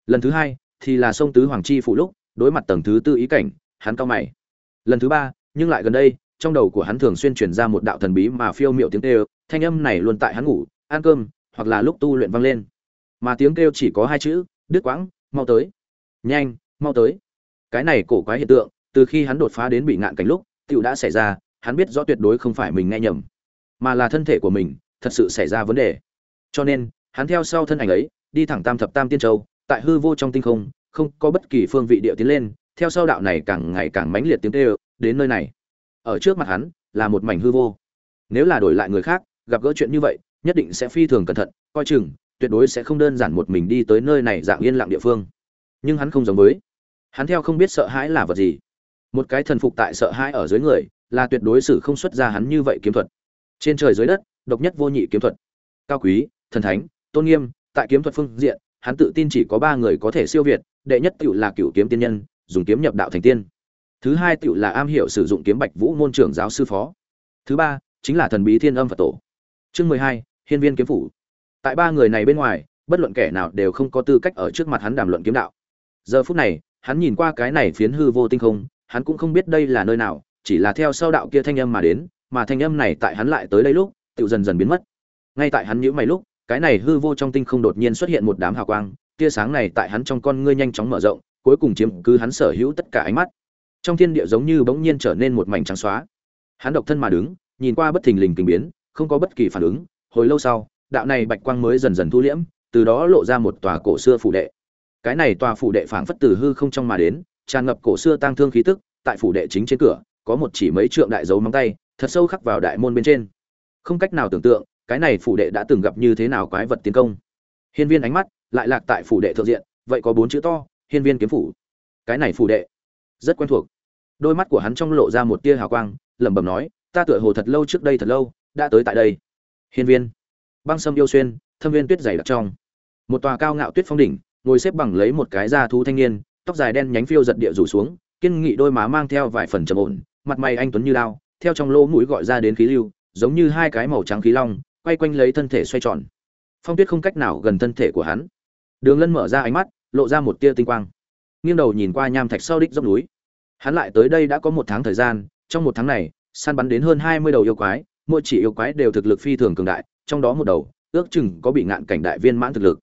Lần thứ hai thì là sông tứ hoàng chi phụ lúc, đối mặt tầng thứ tư ý cảnh, hắn cao mày. Lần thứ ba, nhưng lại gần đây, trong đầu của hắn thường xuyên truyền ra một đạo thần bí mà phiêu miệu tiếng kêu, thanh âm này luôn tại hắn ngủ, ăn cơm, hoặc là lúc tu luyện vang lên. Mà tiếng kêu chỉ có hai chữ, đứt quãng, mau tới. Nhanh, mau tới. Cái này cổ quái hiện tượng, từ khi hắn đột phá đến bị ngạn cảnh lúc tựu đã xảy ra, hắn biết rõ tuyệt đối không phải mình nghe nhầm, mà là thân thể của mình, thật sự xảy ra vấn đề. Cho nên, hắn theo sau thân ảnh ấy, đi thẳng tam thập tam tiên châu tại hư vô trong tinh không không có bất kỳ phương vị địa tiến lên, theo sau đạo này càng ngày càng mãnh liệt tiếng kêu, đến nơi này. Ở trước mặt hắn, là một mảnh hư vô. Nếu là đổi lại người khác, gặp gỡ chuyện như vậy, nhất định sẽ phi thường cẩn thận, coi chừng, tuyệt đối sẽ không đơn giản một mình đi tới nơi này dạng yên lặng địa phương. Nhưng hắn không giống với. Hắn theo không biết sợ hãi là vật gì. Một cái thần phục tại sợ hãi ở dưới người, là tuyệt đối xử không xuất ra hắn như vậy kiếm thuật. Trên trời dưới đất, độc nhất vô nhị kiếm thuật. Cao quý, thần thánh, tôn nghiêm, tại kiếm thuật phương diện hắn tự tin chỉ có ba người có thể siêu việt, đệ nhất tiểu là cửu kiếm tiên nhân, dùng kiếm nhập đạo thành tiên. Thứ hai tiểu là am hiểu sử dụng kiếm bạch vũ môn trưởng giáo sư phó. Thứ ba, chính là thần bí thiên âm phật tổ. Chương mười hai, hiên viên kiếm phủ. Tại ba người này bên ngoài, bất luận kẻ nào đều không có tư cách ở trước mặt hắn đàm luận kiếm đạo. Giờ phút này, hắn nhìn qua cái này phiến hư vô tinh không, hắn cũng không biết đây là nơi nào, chỉ là theo sau đạo kia thanh âm mà đến, mà thanh âm này tại hắn lại tới đây lúc, tiểu dần dần biến mất. Ngay tại hắn nhíu mày lúc cái này hư vô trong tinh không đột nhiên xuất hiện một đám hào quang, tia sáng này tại hắn trong con ngươi nhanh chóng mở rộng, cuối cùng chiếm cứ hắn sở hữu tất cả ánh mắt. Trong thiên địa giống như bỗng nhiên trở nên một mảnh trắng xóa. Hắn độc thân mà đứng, nhìn qua bất thình lình kinh biến, không có bất kỳ phản ứng, hồi lâu sau, đạo này bạch quang mới dần dần thu liễm, từ đó lộ ra một tòa cổ xưa phủ đệ. Cái này tòa phủ đệ phảng phất từ hư không trong mà đến, tràn ngập cổ xưa tang thương khí tức, tại phủ đệ chính trên cửa, có một chỉ mấy trượng đại dấu móng tay, thật sâu khắc vào đại môn bên trên. Không cách nào tưởng tượng cái này phủ đệ đã từng gặp như thế nào quái vật tiến công? Hiên viên ánh mắt lại lạc tại phủ đệ thượng diện, vậy có bốn chữ to, hiên viên kiếm phủ. Cái này phủ đệ rất quen thuộc. Đôi mắt của hắn trong lộ ra một tia hào quang, lẩm bẩm nói, ta tựa hồ thật lâu trước đây thật lâu đã tới tại đây. Hiên viên. Băng sâm yêu xuyên, thâm viên tuyết dày đặc trong. Một tòa cao ngạo tuyết phong đỉnh, ngồi xếp bằng lấy một cái da thú thanh niên, tóc dài đen nhánh phiêu giật địa rủ xuống, kiên nghị đôi má mang theo vài phần trầm ổn, mặt mày anh tuấn như lao, theo trong lỗ mũi gọi ra đến khí lưu, giống như hai cái màu trắng khí long quay quanh lấy thân thể xoay tròn. Phong tuyết không cách nào gần thân thể của hắn. Đường lân mở ra ánh mắt, lộ ra một tia tinh quang. Nghiêng đầu nhìn qua nham thạch sau đích dốc núi. Hắn lại tới đây đã có một tháng thời gian, trong một tháng này, săn bắn đến hơn hai mươi đầu yêu quái, mỗi chỉ yêu quái đều thực lực phi thường cường đại, trong đó một đầu, ước chừng có bị ngạn cảnh đại viên mãn thực lực.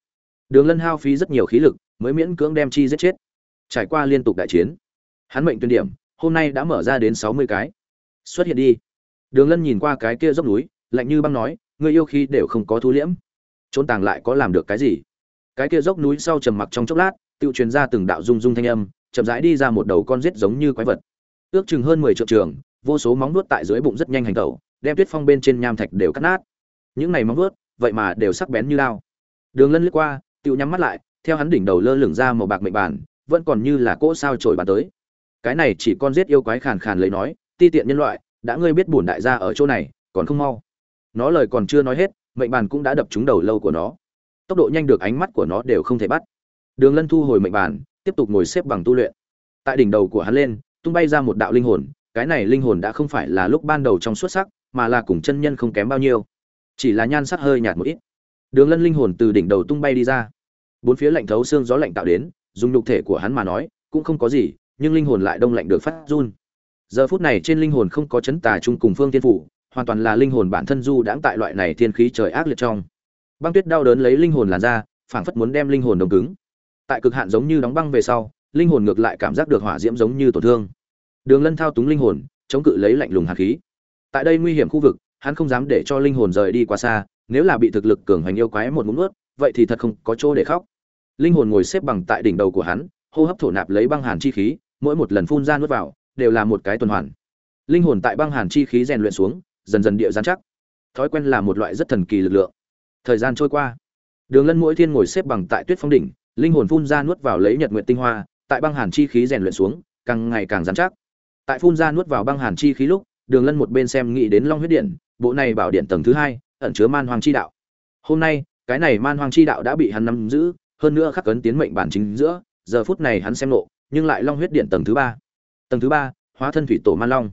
Đường lân hao phí rất nhiều khí lực, mới miễn cưỡng đem chi giết chết. Trải qua liên tục đại chiến, hắn mệnh tuyên điểm, hôm nay đã mở ra đến sáu mươi cái. Xuất hiện đi. Đường lân nhìn qua cái kia dốc núi, lạnh như băng nói người yêu khí đều không có thu liễm. Trốn tàng lại có làm được cái gì? Cái kia dốc núi sau trầm mặc trong chốc lát, tự truyền ra từng đạo rung rung thanh âm, chậm rãi đi ra một đầu con rết giống như quái vật. Ước chừng hơn mười triệu trường, vô số móng nuốt tại dưới bụng rất nhanh hành tẩu, đem tuyết phong bên trên nham thạch đều cắt nát. Những này móng nuốt vậy mà đều sắc bén như lao. Đường lân lướt qua, tự nhắm mắt lại, theo hắn đỉnh đầu lơ lửng ra màu bạc mệnh bản, vẫn còn như là cỗ sao trổi bàn tới. Cái này chỉ con giết yêu quái khàn khàn lấy nói, ti tiện nhân loại, đã ngươi biết bổn đại gia ở chỗ này, còn không mau nó lời còn chưa nói hết, mệnh bàn cũng đã đập trúng đầu lâu của nó. Tốc độ nhanh được ánh mắt của nó đều không thể bắt. Đường lân thu hồi mệnh bàn, tiếp tục ngồi xếp bằng tu luyện. Tại đỉnh đầu của hắn lên, tung bay ra một đạo linh hồn, cái này linh hồn đã không phải là lúc ban đầu trong xuất sắc, mà là cùng chân nhân không kém bao nhiêu. Chỉ là nhan sắc hơi nhạt một ít. Đường lân linh hồn từ đỉnh đầu tung bay đi ra. Bốn phía lạnh thấu xương gió lạnh tạo đến, dùng nhục thể của hắn mà nói, cũng không có gì, nhưng linh hồn lại đông lạnh được phát run. Giờ phút này trên linh hồn không có chấn tà chung cùng phương tiên phủ hoàn toàn là linh hồn bản thân du đãng tại loại này thiên khí trời ác liệt trong. Băng tuyết đau đớn lấy linh hồn làn ra, phảng phất muốn đem linh hồn đông cứng. Tại cực hạn giống như đóng băng về sau, linh hồn ngược lại cảm giác được hỏa diễm giống như tổn thương. Đường lân thao túng linh hồn, chống cự lấy lạnh lùng hạt khí. Tại đây nguy hiểm khu vực, hắn không dám để cho linh hồn rời đi quá xa, nếu là bị thực lực cường hành yêu quái một ngụm nuốt, vậy thì thật không có chỗ để khóc. Linh hồn ngồi xếp bằng tại đỉnh đầu của hắn, hô hấp thổ nạp lấy băng hàn chi khí, mỗi một lần phun ra nuốt vào, đều là một cái tuần hoàn. Linh hồn tại băng hàn chi khí rèn luyện xuống dần dần địa gián chắc. Thói quen là một loại rất thần kỳ lực lượng. Thời gian trôi qua, đường lân mỗi thiên ngồi xếp bằng tại tuyết phong đỉnh, linh hồn phun ra nuốt vào lấy nhật nguyện tinh hoa, tại băng hàn chi khí rèn luyện xuống, càng ngày càng gián chắc. Tại phun ra nuốt vào băng hàn chi khí lúc, đường lân một bên xem nghĩ đến long huyết điện, bộ này bảo điện tầng thứ hai, ẩn chứa man hoàng chi đạo. Hôm nay, cái này man hoàng chi đạo đã bị hắn nắm giữ, hơn nữa khắc cấn tiến mệnh bản chính giữa, giờ phút này hắn xem nộ, nhưng lại long huyết điện tầng thứ ba. Tầng thứ ba, hóa thân thủy tổ man long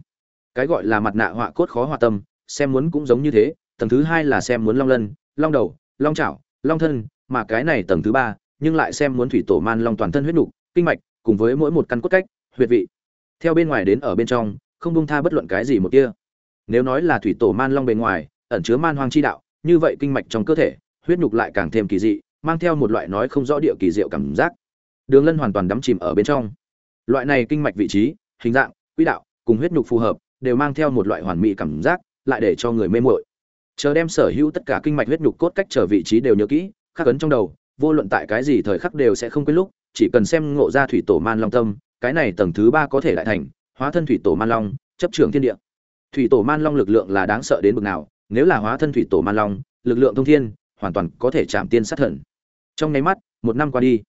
cái gọi là mặt nạ họa cốt khó hòa tâm, xem muốn cũng giống như thế, tầng thứ hai là xem muốn long lân, long đầu, long chảo, long thân, mà cái này tầng thứ ba, nhưng lại xem muốn thủy tổ man long toàn thân huyết nục, kinh mạch, cùng với mỗi một căn cốt cách, huyệt vị. Theo bên ngoài đến ở bên trong, không bung tha bất luận cái gì một kia. Nếu nói là thủy tổ man long bề ngoài, ẩn chứa man hoang chi đạo, như vậy kinh mạch trong cơ thể, huyết nhục lại càng thêm kỳ dị, mang theo một loại nói không rõ địa kỳ diệu cảm giác. Đường lân hoàn toàn đắm chìm ở bên trong. Loại này kinh mạch vị trí, hình dạng, quỹ đạo, cùng huyết nhục phù hợp đều mang theo một loại hoàn mỹ cảm giác, lại để cho người mê muội. chờ đem sở hữu tất cả kinh mạch huyết nhục cốt cách trở vị trí đều nhớ kỹ, khắc ấn trong đầu, vô luận tại cái gì thời khắc đều sẽ không quên lúc, chỉ cần xem ngộ ra thủy tổ man long tâm, cái này tầng thứ ba có thể lại thành, hóa thân thủy tổ man long, chấp trưởng thiên địa thủy tổ man long lực lượng là đáng sợ đến mức nào, nếu là hóa thân thủy tổ man long, lực lượng thông thiên, hoàn toàn có thể chạm tiên sát thần trong nháy mắt, một năm qua đi,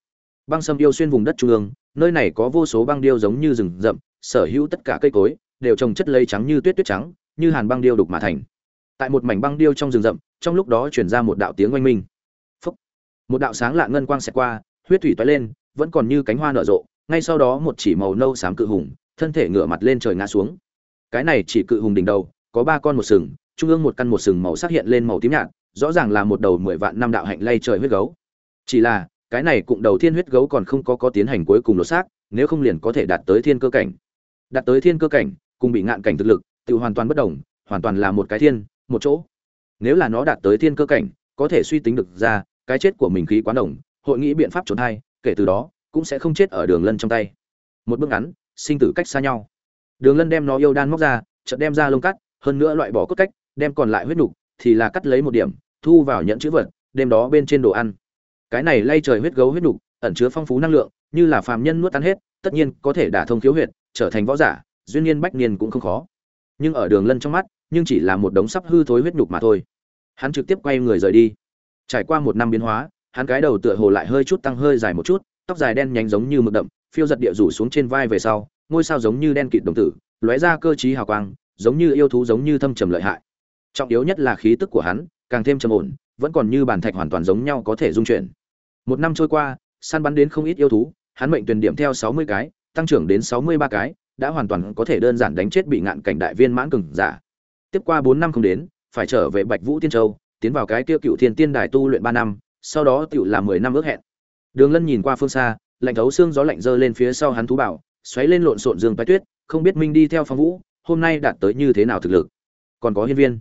băng sâm yêu xuyên vùng đất trung ương, nơi này có vô số băng điêu giống như rừng rậm, sở hữu tất cả cây cối đều trồng chất lây trắng như tuyết tuyết trắng, như hàn băng điêu đục mà thành. Tại một mảnh băng điêu trong rừng rậm, trong lúc đó chuyển ra một đạo tiếng oanh minh. Phúc. một đạo sáng lạ ngân quang xẹt qua, huyết thủy toái lên, vẫn còn như cánh hoa nở rộ, ngay sau đó một chỉ màu nâu xám cự hùng, thân thể ngửa mặt lên trời ngã xuống. Cái này chỉ cự hùng đỉnh đầu, có ba con một sừng, trung ương một căn một sừng màu sắc hiện lên màu tím nhạt, rõ ràng là một đầu mười vạn năm đạo hạnh lay trời huyết gấu. Chỉ là, cái này cụm đầu thiên huyết gấu còn không có có tiến hành cuối cùng lột xác, nếu không liền có thể đạt tới thiên cơ cảnh. Đạt tới thiên cơ cảnh cùng bị ngạn cảnh thực lực, tự hoàn toàn bất đồng, hoàn toàn là một cái thiên, một chỗ. Nếu là nó đạt tới thiên cơ cảnh, có thể suy tính được ra, cái chết của mình khí quá đồng hội nghĩ biện pháp trốn thai, kể từ đó, cũng sẽ không chết ở đường lân trong tay. Một bước ngắn, sinh tử cách xa nhau. Đường lân đem nó yêu đan móc ra, chợt đem ra lông cắt, hơn nữa loại bỏ cốt cách, đem còn lại huyết nục, thì là cắt lấy một điểm, thu vào nhận chữ vật đêm đó bên trên đồ ăn. Cái này lay trời huyết gấu huyết nục, ẩn chứa phong phú năng lượng, như là phàm nhân nuốt tan hết, tất nhiên có thể đả thông thiếu huyệt, trở thành võ giả duyên niên bách niên cũng không khó. Nhưng ở đường lân trong mắt, nhưng chỉ là một đống sắp hư thối huyết nhục mà thôi. Hắn trực tiếp quay người rời đi. Trải qua một năm biến hóa, hắn cái đầu tựa hồ lại hơi chút tăng hơi dài một chút, tóc dài đen nhánh giống như mực đậm, phiêu giật địa rủ xuống trên vai về sau, ngôi sao giống như đen kịt đồng tử, lóe ra cơ trí hào quang, giống như yêu thú giống như thâm trầm lợi hại. Trọng yếu nhất là khí tức của hắn, càng thêm trầm ổn, vẫn còn như bản thạch hoàn toàn giống nhau có thể dung chuyển. Một năm trôi qua, săn bắn đến không ít yêu thú, hắn mệnh tuyển điểm theo sáu mươi cái, tăng trưởng đến sáu mươi ba cái đã hoàn toàn có thể đơn giản đánh chết bị ngạn cảnh đại viên mãn cường giả. Tiếp qua bốn năm không đến, phải trở về bạch vũ tiên châu, tiến vào cái tiêu cựu thiên tiên đài tu luyện ba năm, sau đó tiểu là mười năm ước hẹn. Đường lân nhìn qua phương xa, lạnh thấu xương gió lạnh dơ lên phía sau hắn thú bảo, xoáy lên lộn xộn dương bay tuyết, không biết minh đi theo phong vũ, hôm nay đạt tới như thế nào thực lực. Còn có hiên viên.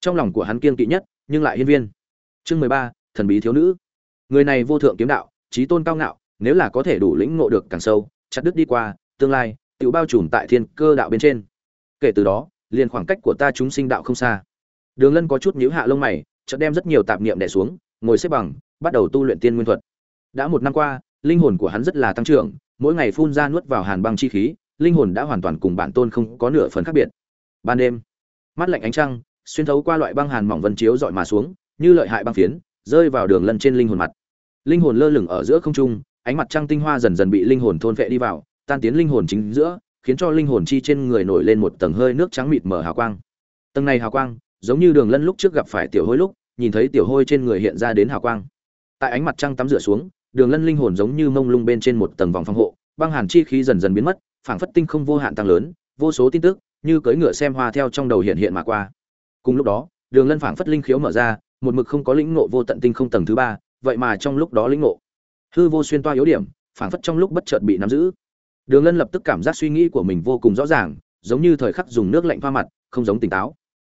Trong lòng của hắn kiên kỵ nhất, nhưng lại hiên viên. Chương mười ba, thần bí thiếu nữ. Người này vô thượng kiếm đạo trí tôn cao ngạo, nếu là có thể đủ lĩnh ngộ được càng sâu, chặt đứt đi qua, tương lai tự bao trùm tại thiên cơ đạo bên trên. Kể từ đó, liền khoảng cách của ta chúng sinh đạo không xa. Đường lân có chút nhíu hạ lông mày, chợt đem rất nhiều tạp niệm đè xuống, ngồi xếp bằng, bắt đầu tu luyện tiên nguyên thuật. Đã một năm qua, linh hồn của hắn rất là tăng trưởng, mỗi ngày phun ra nuốt vào hàn băng chi khí, linh hồn đã hoàn toàn cùng bản tôn không có nửa phần khác biệt. Ban đêm, mắt lạnh ánh trăng, xuyên thấu qua loại băng hàn mỏng vân chiếu dọi mà xuống, như lợi hại băng phiến, rơi vào đường lân trên linh hồn mặt. Linh hồn lơ lửng ở giữa không trung, ánh mặt trăng tinh hoa dần dần bị linh hồn thôn vệ đi vào tan tiến linh hồn chính giữa, khiến cho linh hồn chi trên người nổi lên một tầng hơi nước trắng mịt mở hào quang. Tầng này hào quang, giống như đường lân lúc trước gặp phải tiểu hôi lúc, nhìn thấy tiểu hôi trên người hiện ra đến hào quang. Tại ánh mặt trăng tắm rửa xuống, đường lân linh hồn giống như mông lung bên trên một tầng vòng phòng hộ, băng hàn chi khí dần dần biến mất, phảng phất tinh không vô hạn tăng lớn, vô số tin tức, như cưỡi ngựa xem hoa theo trong đầu hiện hiện mà qua. Cùng lúc đó, đường lân phảng phất linh khiếu mở ra, một mực không có lĩnh ngộ vô tận tinh không tầng thứ ba, vậy mà trong lúc đó lĩnh ngộ. Hư vô xuyên toa yếu điểm, phảng phất trong lúc bất chợt bị nắm giữ đường lân lập tức cảm giác suy nghĩ của mình vô cùng rõ ràng, giống như thời khắc dùng nước lạnh pha mặt, không giống tỉnh táo.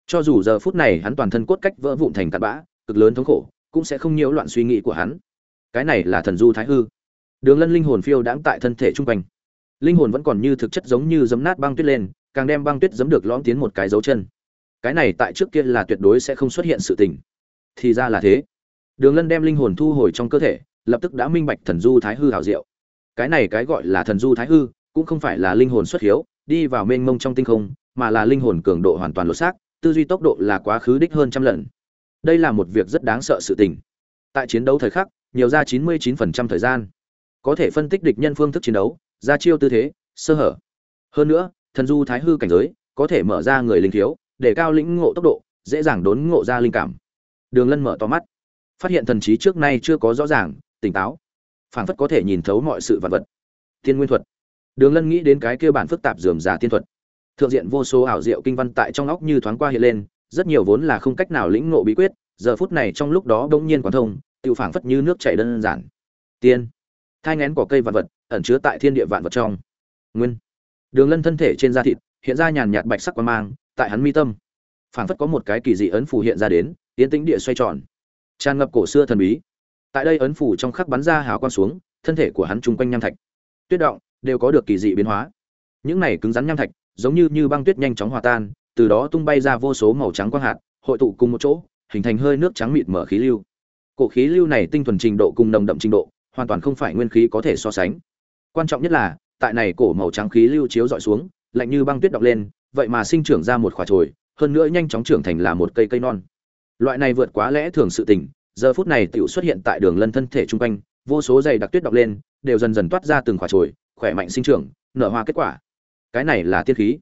Cho dù giờ phút này hắn toàn thân cốt cách vỡ vụn thành cặn bã, cực lớn thống khổ, cũng sẽ không nhiễu loạn suy nghĩ của hắn. Cái này là thần du thái hư. Đường lân linh hồn phiêu đãng tại thân thể trung quanh. Linh hồn vẫn còn như thực chất giống như giấm nát băng tuyết lên, càng đem băng tuyết giấm được lõm tiến một cái dấu chân. Cái này tại trước kia là tuyệt đối sẽ không xuất hiện sự tình. Thì ra là thế. Đường lân đem linh hồn thu hồi trong cơ thể, lập tức đã minh bạch thần du thái hư hảo diệu cái này cái gọi là thần du thái hư, cũng không phải là linh hồn xuất hiếu, đi vào mênh mông trong tinh không, mà là linh hồn cường độ hoàn toàn lột xác, tư duy tốc độ là quá khứ đích hơn trăm lần. Đây là một việc rất đáng sợ sự tình. Tại chiến đấu thời khắc, nhiều ra 99% thời gian. Có thể phân tích địch nhân phương thức chiến đấu, ra chiêu tư thế, sơ hở. Hơn nữa, thần du thái hư cảnh giới, có thể mở ra người linh thiếu, để cao lĩnh ngộ tốc độ, dễ dàng đốn ngộ ra linh cảm. Đường lân mở to mắt. Phát hiện thần trí trước nay chưa có rõ ràng, tỉnh táo phảng phất có thể nhìn thấu mọi sự vật vật. Tiên nguyên thuật. Đường lân nghĩ đến cái kia bản phức tạp dườm già tiên thuật. Thượng diện vô số ảo diệu kinh văn tại trong óc như thoáng qua hiện lên, rất nhiều vốn là không cách nào lĩnh ngộ bí quyết, giờ phút này trong lúc đó bỗng nhiên quán thông tự phảng phất như nước chảy đơn giản. Tiên. Thai ngén cỏ cây vạn vật, ẩn chứa tại thiên địa vạn vật trong. Nguyên. Đường lân thân thể trên da thịt, hiện ra nhàn nhạt bạch sắc quang mang, tại hắn mi tâm. Phảng phất có một cái kỳ dị ấn phù hiện ra đến tiến tĩnh địa xoay tròn. Tràn ngập cổ xưa thần bí tại đây ấn phủ trong khắc bắn ra hào quang xuống, thân thể của hắn chung quanh nham thạch. Tuyết động, đều có được kỳ dị biến hóa. Những này cứng rắn nham thạch, giống như như băng tuyết nhanh chóng hòa tan, từ đó tung bay ra vô số màu trắng quang hạt, hội tụ cùng một chỗ, hình thành hơi nước trắng mịt mở khí lưu. Cổ khí lưu này tinh thuần trình độ cùng nồng đậm trình độ, hoàn toàn không phải nguyên khí có thể so sánh. Quan trọng nhất là, tại này cổ màu trắng khí lưu chiếu dọi xuống, lạnh như băng tuyết đọc lên, vậy mà sinh trưởng ra một khỏa trồi hơn nữa nhanh chóng trưởng thành là một cây cây non. Loại này vượt quá lẽ thường sự tình giờ phút này tiểu xuất hiện tại đường lân thân thể trung quanh, vô số dày đặc tuyết đọc lên, đều dần dần toát ra từng khỏa trồi khỏe mạnh sinh trưởng, nở hoa kết quả. Cái này là tiên khí.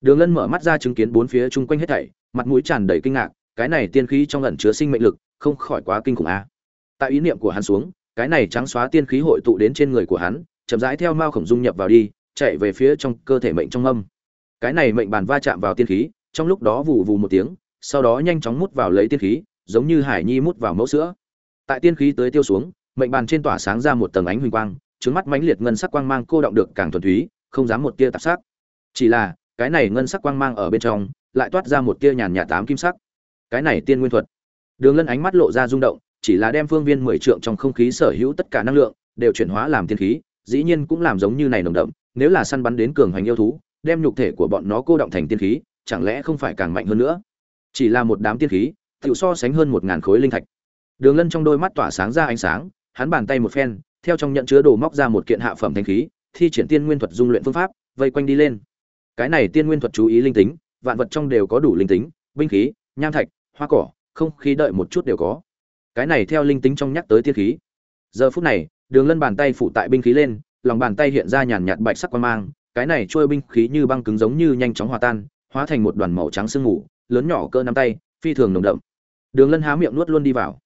Đường lân mở mắt ra chứng kiến bốn phía chung quanh hết thảy, mặt mũi tràn đầy kinh ngạc, cái này tiên khí trong ẩn chứa sinh mệnh lực, không khỏi quá kinh khủng a. Tại ý niệm của hắn xuống, cái này trắng xóa tiên khí hội tụ đến trên người của hắn, chậm rãi theo mao khổng dung nhập vào đi, chạy về phía trong cơ thể mệnh trong âm. Cái này mệnh bàn va chạm vào tiên khí, trong lúc đó vù vù một tiếng, sau đó nhanh chóng mút vào lấy tiên khí giống như hải nhi mút vào mẫu sữa. Tại tiên khí tới tiêu xuống, mệnh bàn trên tỏa sáng ra một tầng ánh huỳnh quang trứng mắt mãnh liệt ngân sắc quang mang cô động được càng thuần túy, không dám một tia tạp sắc. Chỉ là, cái này ngân sắc quang mang ở bên trong, lại toát ra một tia nhàn nhạt tám kim sắc. Cái này tiên nguyên thuật. Đường lân ánh mắt lộ ra rung động, chỉ là đem phương viên mười trượng trong không khí sở hữu tất cả năng lượng, đều chuyển hóa làm tiên khí, dĩ nhiên cũng làm giống như này nồng đậm, nếu là săn bắn đến cường hành yêu thú, đem nhục thể của bọn nó cô động thành tiên khí, chẳng lẽ không phải càng mạnh hơn nữa? Chỉ là một đám tiên khí tiểu so sánh hơn một ngàn khối linh thạch. Đường lân trong đôi mắt tỏa sáng ra ánh sáng, hắn bàn tay một phen, theo trong nhận chứa đồ móc ra một kiện hạ phẩm thanh khí, thi triển tiên nguyên thuật dung luyện phương pháp, vây quanh đi lên. Cái này tiên nguyên thuật chú ý linh tính, vạn vật trong đều có đủ linh tính, binh khí, nham thạch, hoa cỏ, không khí đợi một chút đều có. Cái này theo linh tính trong nhắc tới tiên khí. Giờ phút này, đường lân bàn tay phụ tại binh khí lên, lòng bàn tay hiện ra nhàn nhạt bạch sắc quan mang, cái này trôi binh khí như băng cứng giống như nhanh chóng hòa tan, hóa thành một đoàn màu trắng sương mù, lớn nhỏ cỡ nắm tay, phi thường nồng đậm đường lân há miệng nuốt luôn đi vào.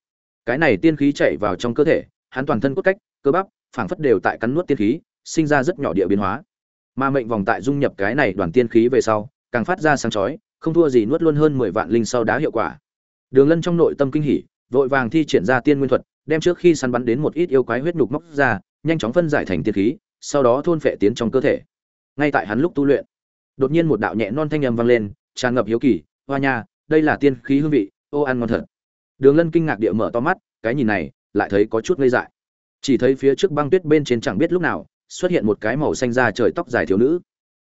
Cái này tiên khí chạy vào trong cơ thể, hắn toàn thân cốt cách, cơ bắp, phảng phất đều tại cắn nuốt tiên khí, sinh ra rất nhỏ địa biến hóa. Mà mệnh vòng tại dung nhập cái này đoàn tiên khí về sau, càng phát ra sáng chói, không thua gì nuốt luôn hơn mười vạn linh sau đá hiệu quả. Đường lân trong nội tâm kinh hỉ, vội vàng thi triển ra tiên nguyên thuật, đem trước khi săn bắn đến một ít yêu quái huyết nhục móc ra, nhanh chóng phân giải thành tiên khí, sau đó thôn phệ tiến trong cơ thể. Ngay tại hắn lúc tu luyện, đột nhiên một đạo nhẹ non thanh âm vang lên, tràn ngập hiếu kỳ, hoa nha, đây là tiên khí hương vị ô ăn ngon thật. Đường lân kinh ngạc địa mở to mắt, cái nhìn này, lại thấy có chút ngây dại. Chỉ thấy phía trước băng tuyết bên trên chẳng biết lúc nào, xuất hiện một cái màu xanh da trời tóc dài thiếu nữ.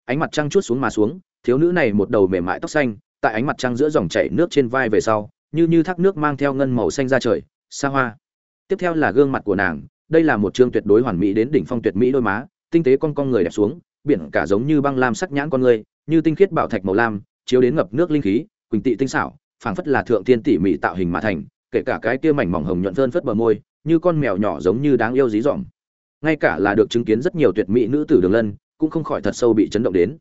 Ánh mặt trăng chút xuống mà xuống, thiếu nữ này một đầu mềm mại tóc xanh, tại ánh mặt trăng giữa dòng chảy nước trên vai về sau, như như thác nước mang theo ngân màu xanh da trời, xa hoa. Tiếp theo là gương mặt của nàng, đây là một chương tuyệt đối hoàn mỹ đến đỉnh phong tuyệt mỹ đôi má, tinh tế con con người đẹp xuống, biển cả giống như băng lam sắc nhãn con người, như tinh khiết bảo thạch màu lam, chiếu đến ngập nước linh khí, quỳnh tị tinh xảo phảng phất là thượng thiên tỉ mỉ tạo hình mà thành, kể cả cái kia mảnh mỏng hồng nhuận phơn phất bờ môi, như con mèo nhỏ giống như đáng yêu dí dỏm. Ngay cả là được chứng kiến rất nhiều tuyệt mỹ nữ tử đường lân, cũng không khỏi thật sâu bị chấn động đến.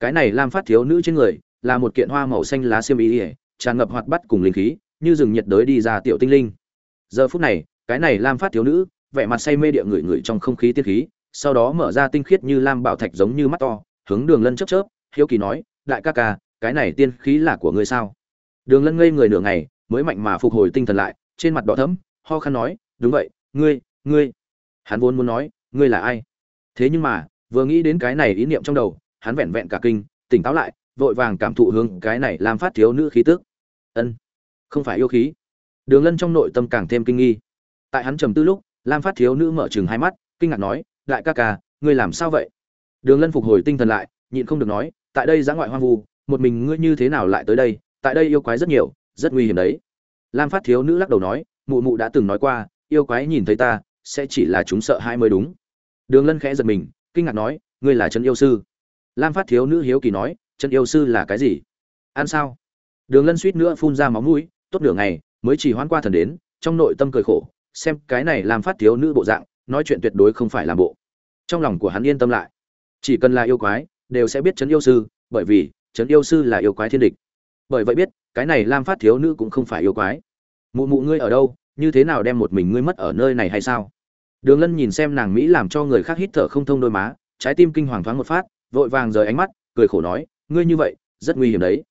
Cái này lam phát thiếu nữ trên người, là một kiện hoa màu xanh lá xiêm y, tràn ngập hoạt bát cùng linh khí, như rừng nhiệt đới đi ra tiểu tinh linh. Giờ phút này, cái này lam phát thiếu nữ, vẻ mặt say mê địa người người trong không khí tiết khí, sau đó mở ra tinh khiết như lam bảo thạch giống như mắt to, hướng đường lân chớp chớp, hiếu kỳ nói, đại ca ca, cái này tiên khí là của ngươi sao? Đường lân ngây người nửa ngày, mới mạnh mà phục hồi tinh thần lại, trên mặt đỏ thẫm, ho khan nói, đúng vậy, ngươi ngươi. Hắn vốn muốn nói, ngươi là ai? Thế nhưng mà, vừa nghĩ đến cái này ý niệm trong đầu, hắn vẹn vẹn cả kinh, tỉnh táo lại, vội vàng cảm thụ hướng cái này làm phát thiếu nữ khí tức. Ân, không phải yêu khí. Đường lân trong nội tâm càng thêm kinh nghi. Tại hắn trầm tư lúc, lam phát thiếu nữ mở chừng hai mắt, kinh ngạc nói lại ca ca, ngươi làm sao vậy? Đường lân phục hồi tinh thần lại, nhịn không được nói, tại đây giã ngoại hoang vu, một mình ngươi như thế nào lại tới đây? Tại đây yêu quái rất nhiều, rất nguy hiểm đấy. Lam phát thiếu nữ lắc đầu nói, mụ mụ đã từng nói qua, yêu quái nhìn thấy ta, sẽ chỉ là chúng sợ hãi mới đúng. Đường lân khẽ giật mình, kinh ngạc nói, ngươi là chân yêu sư. Lam phát thiếu nữ hiếu kỳ nói chân yêu sư là cái gì? Ăn sao? Đường lân suýt nữa phun ra máu mũi, tốt nửa ngày, mới chỉ hoãn qua thần đến, trong nội tâm cười khổ, xem cái này làm phát thiếu nữ bộ dạng, nói chuyện tuyệt đối không phải làm bộ. Trong lòng của hắn yên tâm lại. Chỉ cần là yêu quái, đều sẽ biết chấn yêu sư, bởi vì chấn yêu sư là yêu quái thiên địch bởi vậy biết, cái này lam phát thiếu nữ cũng không phải yêu quái. Mụ mụ ngươi ở đâu, như thế nào đem một mình ngươi mất ở nơi này hay sao? Đường lân nhìn xem nàng mỹ làm cho người khác hít thở không thông đôi má, trái tim kinh hoàng thoáng một phát, vội vàng rời ánh mắt, cười khổ nói, ngươi như vậy, rất nguy hiểm đấy.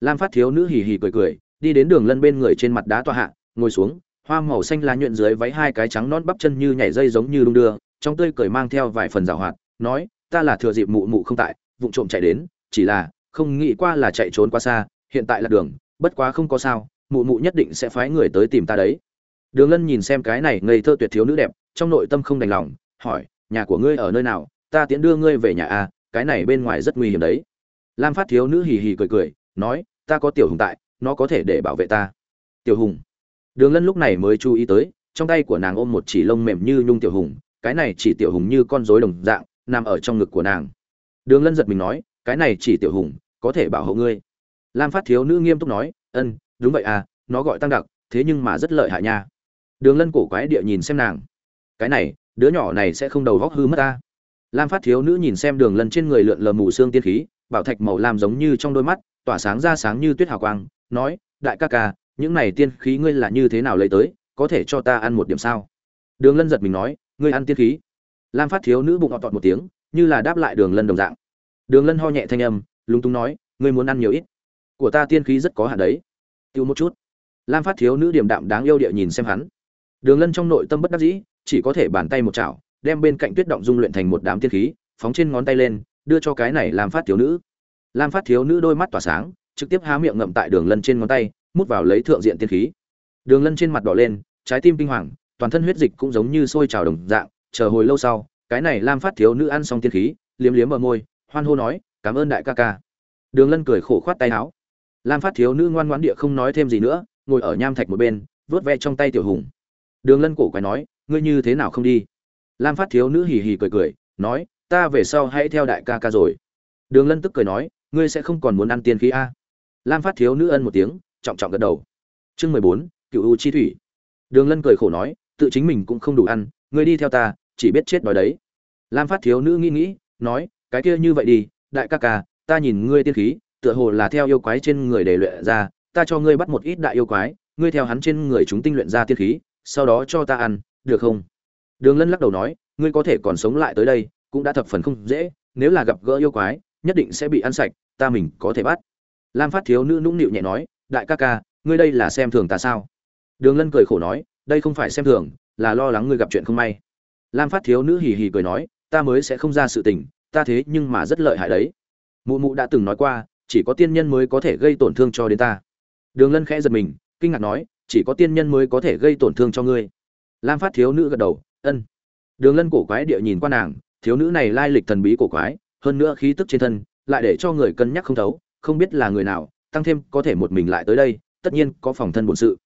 Lam phát thiếu nữ hì hì cười cười, đi đến đường lân bên người trên mặt đá tọa hạ, ngồi xuống, hoa màu xanh lá nhuận dưới váy hai cái trắng non bắp chân như nhảy dây giống như đung đưa, trong tươi cười mang theo vài phần rào hoạt, nói, ta là thừa dịp mụ mụ không tại, vụng trộm chạy đến, chỉ là không nghĩ qua là chạy trốn quá xa hiện tại là đường bất quá không có sao mụ mụ nhất định sẽ phái người tới tìm ta đấy. Đường lân nhìn xem cái này ngây thơ tuyệt thiếu nữ đẹp trong nội tâm không đành lòng hỏi nhà của ngươi ở nơi nào? Ta tiễn đưa ngươi về nhà à, cái này bên ngoài rất nguy hiểm đấy. Lam phát thiếu nữ hì hì cười cười nói ta có tiểu hùng tại nó có thể để bảo vệ ta. Tiểu hùng? Đường lân lúc này mới chú ý tới trong tay của nàng ôm một chỉ lông mềm như nhung tiểu hùng cái này chỉ tiểu hùng như con rối đồng dạng nằm ở trong ngực của nàng. Đường lân giật mình nói cái này chỉ tiểu hùng có thể bảo hộ ngươi lam phát thiếu nữ nghiêm túc nói, ân, đúng vậy à nó gọi tăng đặc, thế nhưng mà rất lợi hại nha. Đường lân cổ quái địa nhìn xem nàng. Cái này, đứa nhỏ này sẽ không đầu góc hư mất ta. Lam phát thiếu nữ nhìn xem đường lân trên người lượn lờ mù xương tiên khí, bảo thạch màu lam giống như trong đôi mắt, tỏa sáng ra sáng như tuyết hào quang, nói, đại ca ca, những này tiên khí ngươi là như thế nào lấy tới, có thể cho ta ăn một điểm sao? Đường lân giật mình nói, ngươi ăn tiên khí? Lam phát thiếu nữ bụng họ tọt một tiếng, như là đáp lại đường lân đồng dạng. Đường lân ho nhẹ thanh âm, lúng túng nói, ngươi muốn ăn nhiều ít của ta tiên khí rất có hạn đấy. Tiêu một chút. Lam phát thiếu nữ điểm đạm đáng yêu địa nhìn xem hắn. Đường lân trong nội tâm bất đắc dĩ, chỉ có thể bàn tay một chảo, đem bên cạnh tuyết động dung luyện thành một đám tiên khí, phóng trên ngón tay lên, đưa cho cái này lam phát thiếu nữ. Lam phát thiếu nữ đôi mắt tỏa sáng, trực tiếp há miệng ngậm tại đường lân trên ngón tay, mút vào lấy thượng diện tiên khí. Đường lân trên mặt đỏ lên, trái tim kinh hoàng, toàn thân huyết dịch cũng giống như sôi trào đồng dạng, chờ hồi lâu sau, cái này lam phát thiếu nữ ăn xong tiên khí, liếm liếm ở môi, hoan hô nói, cảm ơn đại ca ca. Đường lân cười khổ khoát tay áo lam phát thiếu nữ ngoan ngoãn địa không nói thêm gì nữa, ngồi ở nham thạch một bên, vớt ve trong tay tiểu hùng. Đường lân cổ quái nói, ngươi như thế nào không đi? Lam phát thiếu nữ hì hì cười cười, nói, ta về sau hãy theo đại ca ca rồi. Đường lân tức cười nói, ngươi sẽ không còn muốn ăn tiên khí a? Lam phát thiếu nữ ân một tiếng, trọng trọng gật đầu. Chương mười bốn, cựu u chi thủy. Đường lân cười khổ nói, tự chính mình cũng không đủ ăn, ngươi đi theo ta, chỉ biết chết đói đấy. Lam phát thiếu nữ nghĩ nghĩ, nói, cái kia như vậy đi, đại ca ca, ta nhìn ngươi tiên khí tựa hồ là theo yêu quái trên người để luyện ra, ta cho ngươi bắt một ít đại yêu quái, ngươi theo hắn trên người chúng tinh luyện ra tiên khí, sau đó cho ta ăn, được không? Đường lân lắc đầu nói, ngươi có thể còn sống lại tới đây, cũng đã thập phần không dễ, nếu là gặp gỡ yêu quái, nhất định sẽ bị ăn sạch, ta mình có thể bắt. Lam phát thiếu nữ nũng nịu nhẹ nói, đại ca ca, ngươi đây là xem thường ta sao? Đường lân cười khổ nói, đây không phải xem thường, là lo lắng ngươi gặp chuyện không may. Lam phát thiếu nữ hì hì cười nói, ta mới sẽ không ra sự tình, ta thế nhưng mà rất lợi hại đấy. Mụ mụ đã từng nói qua chỉ có tiên nhân mới có thể gây tổn thương cho đến ta. Đường lân khẽ giật mình, kinh ngạc nói, chỉ có tiên nhân mới có thể gây tổn thương cho ngươi. Lam phát thiếu nữ gật đầu, ân. Đường lân cổ quái địa nhìn qua nàng, thiếu nữ này lai lịch thần bí cổ quái, hơn nữa khí tức trên thân, lại để cho người cân nhắc không thấu, không biết là người nào, tăng thêm có thể một mình lại tới đây, tất nhiên có phòng thân bổn sự.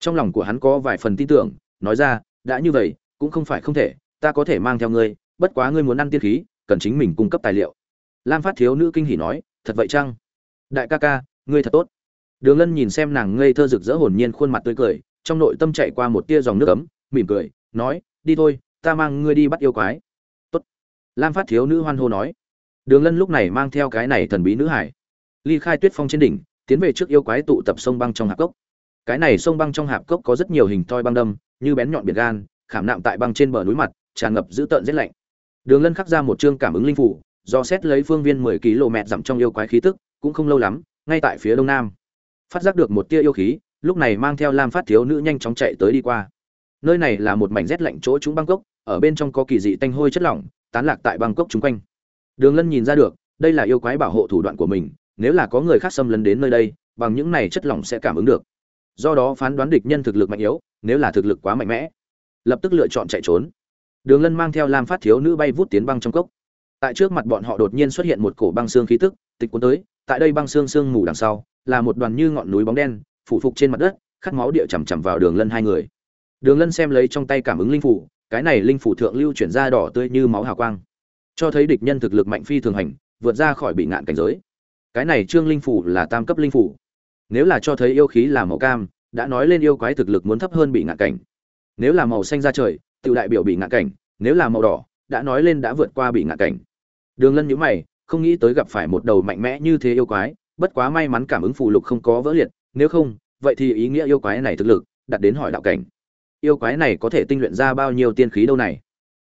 Trong lòng của hắn có vài phần tin tưởng, nói ra, đã như vậy, cũng không phải không thể, ta có thể mang theo ngươi, bất quá ngươi muốn ăn tiên khí, cần chính mình cung cấp tài liệu. Lam phát thiếu nữ kinh hỉ nói, thật vậy chăng? Đại ca ca, ngươi thật tốt. Đường lân nhìn xem nàng ngây thơ rực rỡ hồn nhiên khuôn mặt tươi cười, trong nội tâm chạy qua một tia dòng nước ấm, mỉm cười, nói, đi thôi, ta mang ngươi đi bắt yêu quái. Tốt. Lam phát thiếu nữ hoan hô nói. Đường lân lúc này mang theo cái này thần bí nữ hải, ly khai tuyết phong trên đỉnh, tiến về trước yêu quái tụ tập sông băng trong hạp cốc. Cái này sông băng trong hạp cốc có rất nhiều hình toi băng đâm, như bén nhọn biệt gan, khảm nạm tại băng trên bờ núi mặt, tràn ngập dữ tợn rét lạnh. Đường lân khắc ra một chương cảm ứng linh phủ, do xét lấy phương viên mười km dặm trong yêu quái khí tức cũng không lâu lắm, ngay tại phía đông nam. Phát giác được một tia yêu khí, lúc này mang theo lam phát thiếu nữ nhanh chóng chạy tới đi qua. Nơi này là một mảnh rét lạnh chỗ chúng bangkok, ở bên trong có kỳ dị tanh hôi chất lỏng, tán lạc tại bangkok chung quanh. Đường lân nhìn ra được, đây là yêu quái bảo hộ thủ đoạn của mình, nếu là có người khác xâm lấn đến nơi đây, bằng những này chất lỏng sẽ cảm ứng được. Do đó phán đoán địch nhân thực lực mạnh yếu, nếu là thực lực quá mạnh mẽ, lập tức lựa chọn chạy trốn. Đường lân mang theo lam phát thiếu nữ bay vút tiến băng trong cốc. Tại trước mặt bọn họ đột nhiên xuất hiện một cổ băng xương khí tức tịch cuốn tới, tại đây băng xương xương mù đằng sau, là một đoàn như ngọn núi bóng đen, phủ phục trên mặt đất, khát máu địa chằm chằm vào đường lân hai người. Đường lân xem lấy trong tay cảm ứng linh phủ, cái này linh phủ thượng lưu chuyển ra đỏ tươi như máu hào quang. Cho thấy địch nhân thực lực mạnh phi thường hành, vượt ra khỏi bị ngạn cảnh giới. Cái này trương linh phủ là tam cấp linh phủ. Nếu là cho thấy yêu khí là màu cam, đã nói lên yêu quái thực lực muốn thấp hơn bị ngạn cảnh. Nếu là màu xanh ra trời, tự đại biểu bị ngạn cảnh, nếu là màu đỏ, đã nói lên đã vượt qua bị ngạn cảnh. Đường lân nhíu mày không nghĩ tới gặp phải một đầu mạnh mẽ như thế yêu quái, bất quá may mắn cảm ứng phù lục không có vỡ liệt, nếu không, vậy thì ý nghĩa yêu quái này thực lực đặt đến hỏi đạo cảnh. Yêu quái này có thể tinh luyện ra bao nhiêu tiên khí đâu này?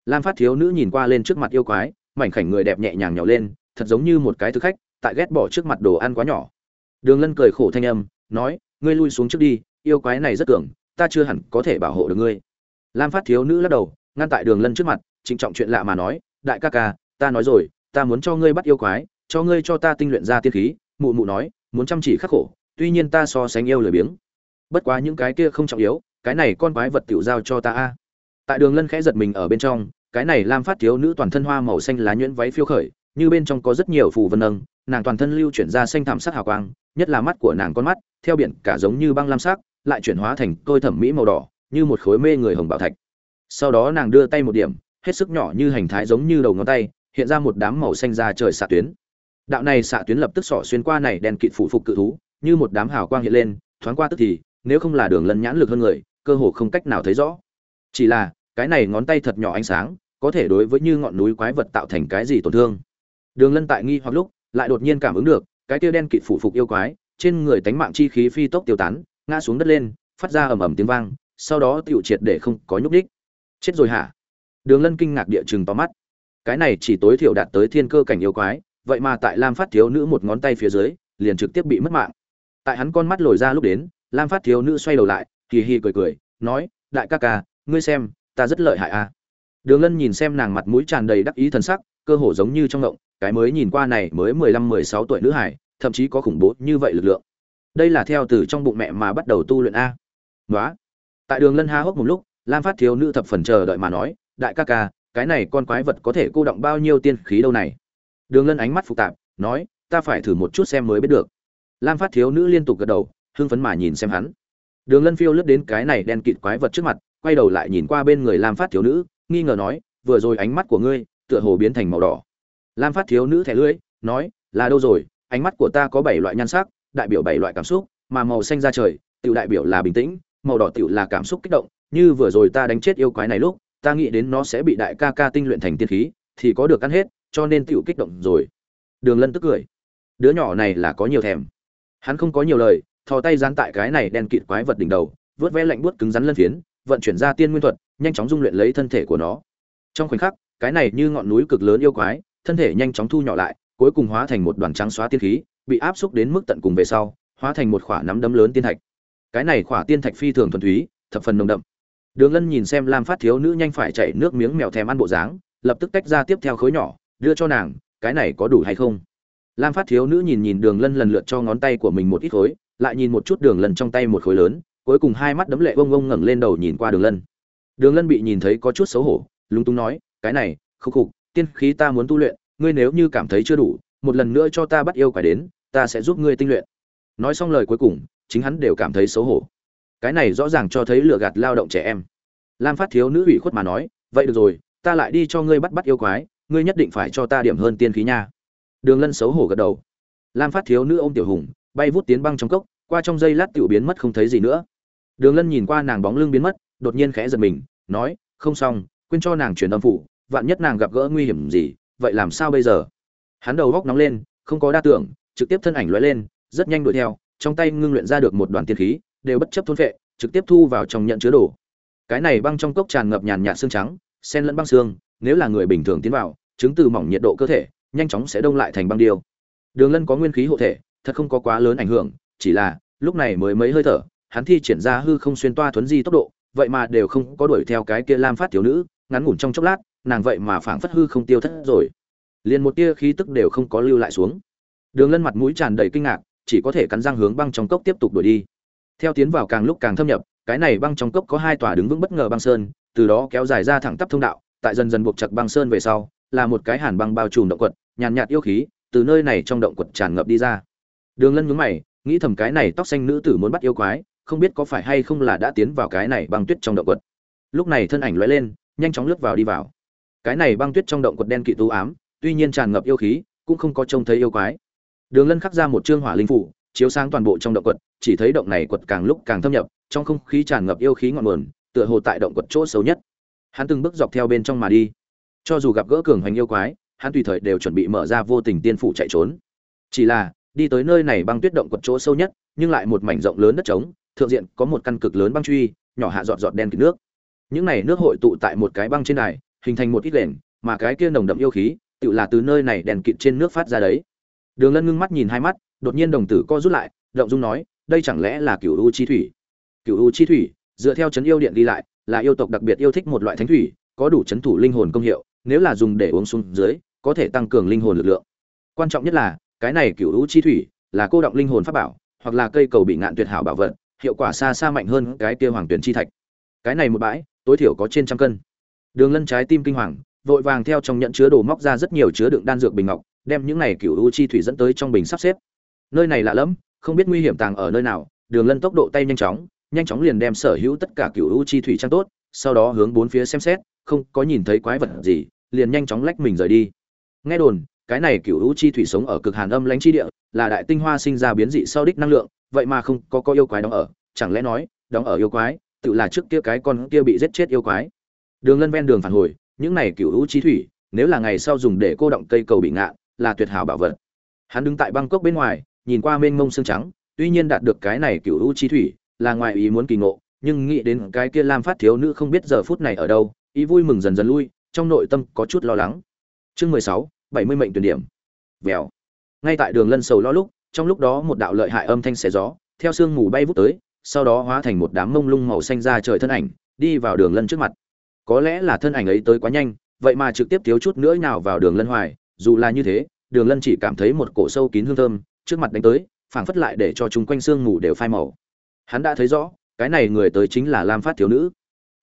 Lam phát thiếu nữ nhìn qua lên trước mặt yêu quái, mảnh khảnh người đẹp nhẹ nhàng nhỏ lên, thật giống như một cái thực khách, tại ghét bỏ trước mặt đồ ăn quá nhỏ. Đường lân cười khổ thanh âm, nói, ngươi lui xuống trước đi, yêu quái này rất cường, ta chưa hẳn có thể bảo hộ được ngươi. Lam phát thiếu nữ lắc đầu, ngăn tại đường lân trước mặt, trịnh trọng chuyện lạ mà nói, đại ca ca, ta nói rồi ta muốn cho ngươi bắt yêu quái, cho ngươi cho ta tinh luyện ra tiên khí. Mụ mụ nói, muốn chăm chỉ khắc khổ, tuy nhiên ta so sánh yêu lười biếng. Bất quá những cái kia không trọng yếu, cái này con quái vật tiểu giao cho ta a. Tại đường lân khẽ giật mình ở bên trong, cái này lam phát thiếu nữ toàn thân hoa màu xanh lá nhuyễn váy phiêu khởi, như bên trong có rất nhiều phù vân nâng, nàng toàn thân lưu chuyển ra xanh thảm sắc hào quang, nhất là mắt của nàng con mắt, theo biển cả giống như băng lam sắc, lại chuyển hóa thành tôi thẩm mỹ màu đỏ, như một khối mê người hồng bảo thạch. Sau đó nàng đưa tay một điểm, hết sức nhỏ như hành thái giống như đầu ngón tay hiện ra một đám màu xanh ra trời xạ tuyến. Đạo này xạ tuyến lập tức xỏ xuyên qua này đèn kịt phủ phục cự thú, như một đám hào quang hiện lên, thoáng qua tức thì, nếu không là đường lân nhãn lực hơn người, cơ hồ không cách nào thấy rõ. Chỉ là, cái này ngón tay thật nhỏ ánh sáng, có thể đối với như ngọn núi quái vật tạo thành cái gì tổn thương. Đường lân tại nghi hoặc lúc, lại đột nhiên cảm ứng được, cái tiêu đen kịt phủ phục yêu quái, trên người tánh mạng chi khí phi tốc tiêu tán, ngã xuống đất lên, phát ra ầm ầm tiếng vang, sau đó tiểu triệt để không có nhúc đích chết rồi hả? Đường lân kinh ngạc địa chừng to mắt cái này chỉ tối thiểu đạt tới thiên cơ cảnh yêu quái, vậy mà tại lam phát thiếu nữ một ngón tay phía dưới, liền trực tiếp bị mất mạng. Tại hắn con mắt lồi ra lúc đến, lam phát thiếu nữ xoay đầu lại kỳ hi cười cười, nói, đại ca ca, ngươi xem, ta rất lợi hại à đường lân nhìn xem nàng mặt mũi tràn đầy đắc ý thần sắc, cơ hồ giống như trong ngộng, cái mới nhìn qua này mới mười lăm, mười sáu tuổi nữ hải thậm chí có khủng bố như vậy lực lượng. Đây là theo từ trong bụng mẹ mà bắt đầu tu luyện a. Nói tại đường lân ha hốc một lúc, lam phát thiếu nữ thập phần chờ đợi mà nói, đại ca ca cái này con quái vật có thể cô động bao nhiêu tiên khí đâu này? Đường lân ánh mắt phức tạp, nói, ta phải thử một chút xem mới biết được. Lam phát thiếu nữ liên tục gật đầu, hưng phấn mà nhìn xem hắn. Đường lân phiêu lướt đến cái này đen kịt quái vật trước mặt, quay đầu lại nhìn qua bên người lam phát thiếu nữ, nghi ngờ nói, vừa rồi ánh mắt của ngươi, tựa hồ biến thành màu đỏ. Lam phát thiếu nữ thẻ lưỡi, nói, là đâu rồi, ánh mắt của ta có bảy loại nhan sắc, đại biểu bảy loại cảm xúc, mà màu xanh ra trời tự đại biểu là bình tĩnh, màu đỏ tự là cảm xúc kích động, như vừa rồi ta đánh chết yêu quái này lúc ta nghĩ đến nó sẽ bị đại ca ca tinh luyện thành tiên khí, thì có được ăn hết, cho nên tựu kích động rồi. Đường lân tức cười. Đứa nhỏ này là có nhiều thèm. Hắn không có nhiều lời, thò tay dán tại cái này đen kịt quái vật đỉnh đầu, vớt vẽ lạnh buốt cứng rắn lân phiến, vận chuyển ra tiên nguyên thuật, nhanh chóng dung luyện lấy thân thể của nó. Trong khoảnh khắc, cái này như ngọn núi cực lớn yêu quái, thân thể nhanh chóng thu nhỏ lại, cuối cùng hóa thành một đoàn trắng xóa tiên khí, bị áp xúc đến mức tận cùng về sau, hóa thành một khỏa nắm đấm lớn tiên thạch. Cái này khỏa tiên thạch phi thường thuần túy, thập phần nồng đậm đường lân nhìn xem lam phát thiếu nữ nhanh phải chảy nước miếng mèo thèm ăn bộ dáng, lập tức tách ra tiếp theo khối nhỏ, đưa cho nàng, cái này có đủ hay không? Lam phát thiếu nữ nhìn nhìn đường lân lần lượt cho ngón tay của mình một ít khối, lại nhìn một chút đường lân trong tay một khối lớn, cuối cùng hai mắt đấm lệ bông bông ngẩng lên đầu nhìn qua đường lân. Đường lân bị nhìn thấy có chút xấu hổ, lúng túng nói, cái này khúc khục, tiên khí ta muốn tu luyện, ngươi nếu như cảm thấy chưa đủ, một lần nữa cho ta bắt yêu quái đến, ta sẽ giúp ngươi tinh luyện. Nói xong lời cuối cùng, chính hắn đều cảm thấy xấu hổ cái này rõ ràng cho thấy lừa gạt lao động trẻ em. Lam phát thiếu nữ ủy khuất mà nói vậy được rồi ta lại đi cho ngươi bắt bắt yêu quái ngươi nhất định phải cho ta điểm hơn tiên khí nha. Đường lân xấu hổ gật đầu. Lam phát thiếu nữ ô m tiểu hùng bay vút tiến băng trong cốc qua trong giây lát tiểu biến mất không thấy gì nữa. Đường lân nhìn qua nàng bóng lưng biến mất đột nhiên khẽ giật mình nói không xong quên cho nàng truyền âm phụ, vạn nhất nàng gặp gỡ nguy hiểm gì vậy làm sao bây giờ? Hắn đầu góc nóng lên không có đa tưởng trực tiếp thân ảnh lóe lên rất nhanh đuổi theo trong tay ngưng luyện ra được một đoàn tiên khí đều bất chấp thôn vệ trực tiếp thu vào trong nhận chứa đồ. Cái này băng trong cốc tràn ngập nhàn nhạt xương trắng sen lẫn băng xương, nếu là người bình thường tiến vào, chứng từ mỏng nhiệt độ cơ thể, nhanh chóng sẽ đông lại thành băng điêu. Đường lân có nguyên khí hộ thể, thật không có quá lớn ảnh hưởng, chỉ là, lúc này mới mấy hơi thở, hắn thi triển ra hư không xuyên toa thuấn di tốc độ, vậy mà đều không có đuổi theo cái kia lam phát thiếu nữ, ngắn ngủn trong chốc lát, nàng vậy mà phảng phất hư không tiêu thất rồi. Liền một tia khí tức đều không có lưu lại xuống. Đường lân mặt mũi tràn đầy kinh ngạc, chỉ có thể cắn răng hướng băng trong cốc tiếp tục đuổi đi theo tiến vào càng lúc càng thâm nhập, cái này băng trong cốc có hai tòa đứng vững bất ngờ băng sơn, từ đó kéo dài ra thẳng tắp thông đạo, tại dần dần buộc chặt băng sơn về sau, là một cái hàn băng bao trùm động quật, nhàn nhạt yêu khí, từ nơi này trong động quật tràn ngập đi ra. Đường lân nhướng mày, nghĩ thầm cái này tóc xanh nữ tử muốn bắt yêu quái, không biết có phải hay không là đã tiến vào cái này băng tuyết trong động quật. Lúc này thân ảnh lóe lên, nhanh chóng lướt vào đi vào. Cái này băng tuyết trong động quật đen kỵ tú ám, tuy nhiên tràn ngập yêu khí, cũng không có trông thấy yêu quái. Đường lân khắc ra một trương hỏa linh phủ chiếu sáng toàn bộ trong động quật chỉ thấy động này quật càng lúc càng thâm nhập trong không khí tràn ngập yêu khí ngọn nguồn tựa hồ tại động quật chỗ xấu nhất. Hắn từng bước dọc theo bên trong mà đi. Cho dù gặp gỡ cường hành yêu quái hắn tùy thời đều chuẩn bị mở ra vô tình tiên phủ chạy trốn. Chỉ là đi tới nơi này băng tuyết động quật chỗ sâu nhất nhưng lại một mảnh rộng lớn đất trống thượng diện có một căn cực lớn băng truy nhỏ hạ giọt giọt đen kịt nước. Những này nước hội tụ tại một cái băng trên này, hình thành một ít lệnh, mà cái kia nồng đậm yêu khí tự là từ nơi này đèn kịt trên nước phát ra đấy. Đường lân ngưng mắt nhìn hai mắt đột nhiên đồng tử co rút lại, động dung nói, đây chẳng lẽ là cựu u chi thủy? Cựu u chi thủy, dựa theo chấn yêu điện đi lại, là yêu tộc đặc biệt yêu thích một loại thánh thủy, có đủ chấn thủ linh hồn công hiệu, nếu là dùng để uống xuống dưới, có thể tăng cường linh hồn lực lượng. Quan trọng nhất là, cái này cựu u chi thủy là cô động linh hồn pháp bảo, hoặc là cây cầu bị ngạn tuyệt hảo bảo vật, hiệu quả xa xa mạnh hơn cái kia hoàng tuyển chi thạch. Cái này một bãi, tối thiểu có trên trăm cân. Đường lân trái tim kinh hoàng, vội vàng theo trong nhận chứa đồ móc ra rất nhiều chứa đựng đan dược bình ngọc, đem những này cựu u chi thủy dẫn tới trong bình sắp xếp nơi này lạ lẫm, không biết nguy hiểm tàng ở nơi nào, đường lân tốc độ tay nhanh chóng nhanh chóng liền đem sở hữu tất cả cựu u chi thủy trang tốt, sau đó hướng bốn phía xem xét, không có nhìn thấy quái vật gì, liền nhanh chóng lách mình rời đi. Nghe đồn, cái này cựu u chi thủy sống ở cực hàn âm lãnh chi địa, là đại tinh hoa sinh ra biến dị sau đích năng lượng, vậy mà không có có yêu quái đóng ở, chẳng lẽ nói, đóng ở yêu quái, tự là trước kia cái con kia bị giết chết yêu quái. Đường lân ven đường phản hồi, những này cựu u chi thủy, nếu là ngày sau dùng để cô động cây cầu bị ngạn là tuyệt hảo bảo vật. Hắn đứng tại bangkok bên ngoài nhìn qua mênh mông xương trắng, tuy nhiên đạt được cái này cựu u chi thủy là ngoài ý muốn kỳ ngộ, nhưng nghĩ đến cái kia lam phát thiếu nữ không biết giờ phút này ở đâu, ý vui mừng dần dần lui, trong nội tâm có chút lo lắng. Chương mười sáu, bảy mươi mệnh tuyển điểm. Vèo. Ngay tại đường lân sầu lo lúc, trong lúc đó một đạo lợi hại âm thanh xé gió, theo sương mù bay vút tới, sau đó hóa thành một đám mông lung màu xanh ra trời thân ảnh, đi vào đường lân trước mặt. Có lẽ là thân ảnh ấy tới quá nhanh, vậy mà trực tiếp thiếu chút nữa nào vào đường lân hoài, dù là như thế, đường lân chỉ cảm thấy một cổ sâu kín hương thơm trước mặt đánh tới phảng phất lại để cho chúng quanh sương mù đều phai màu. Hắn đã thấy rõ cái này người tới chính là lam phát thiếu nữ.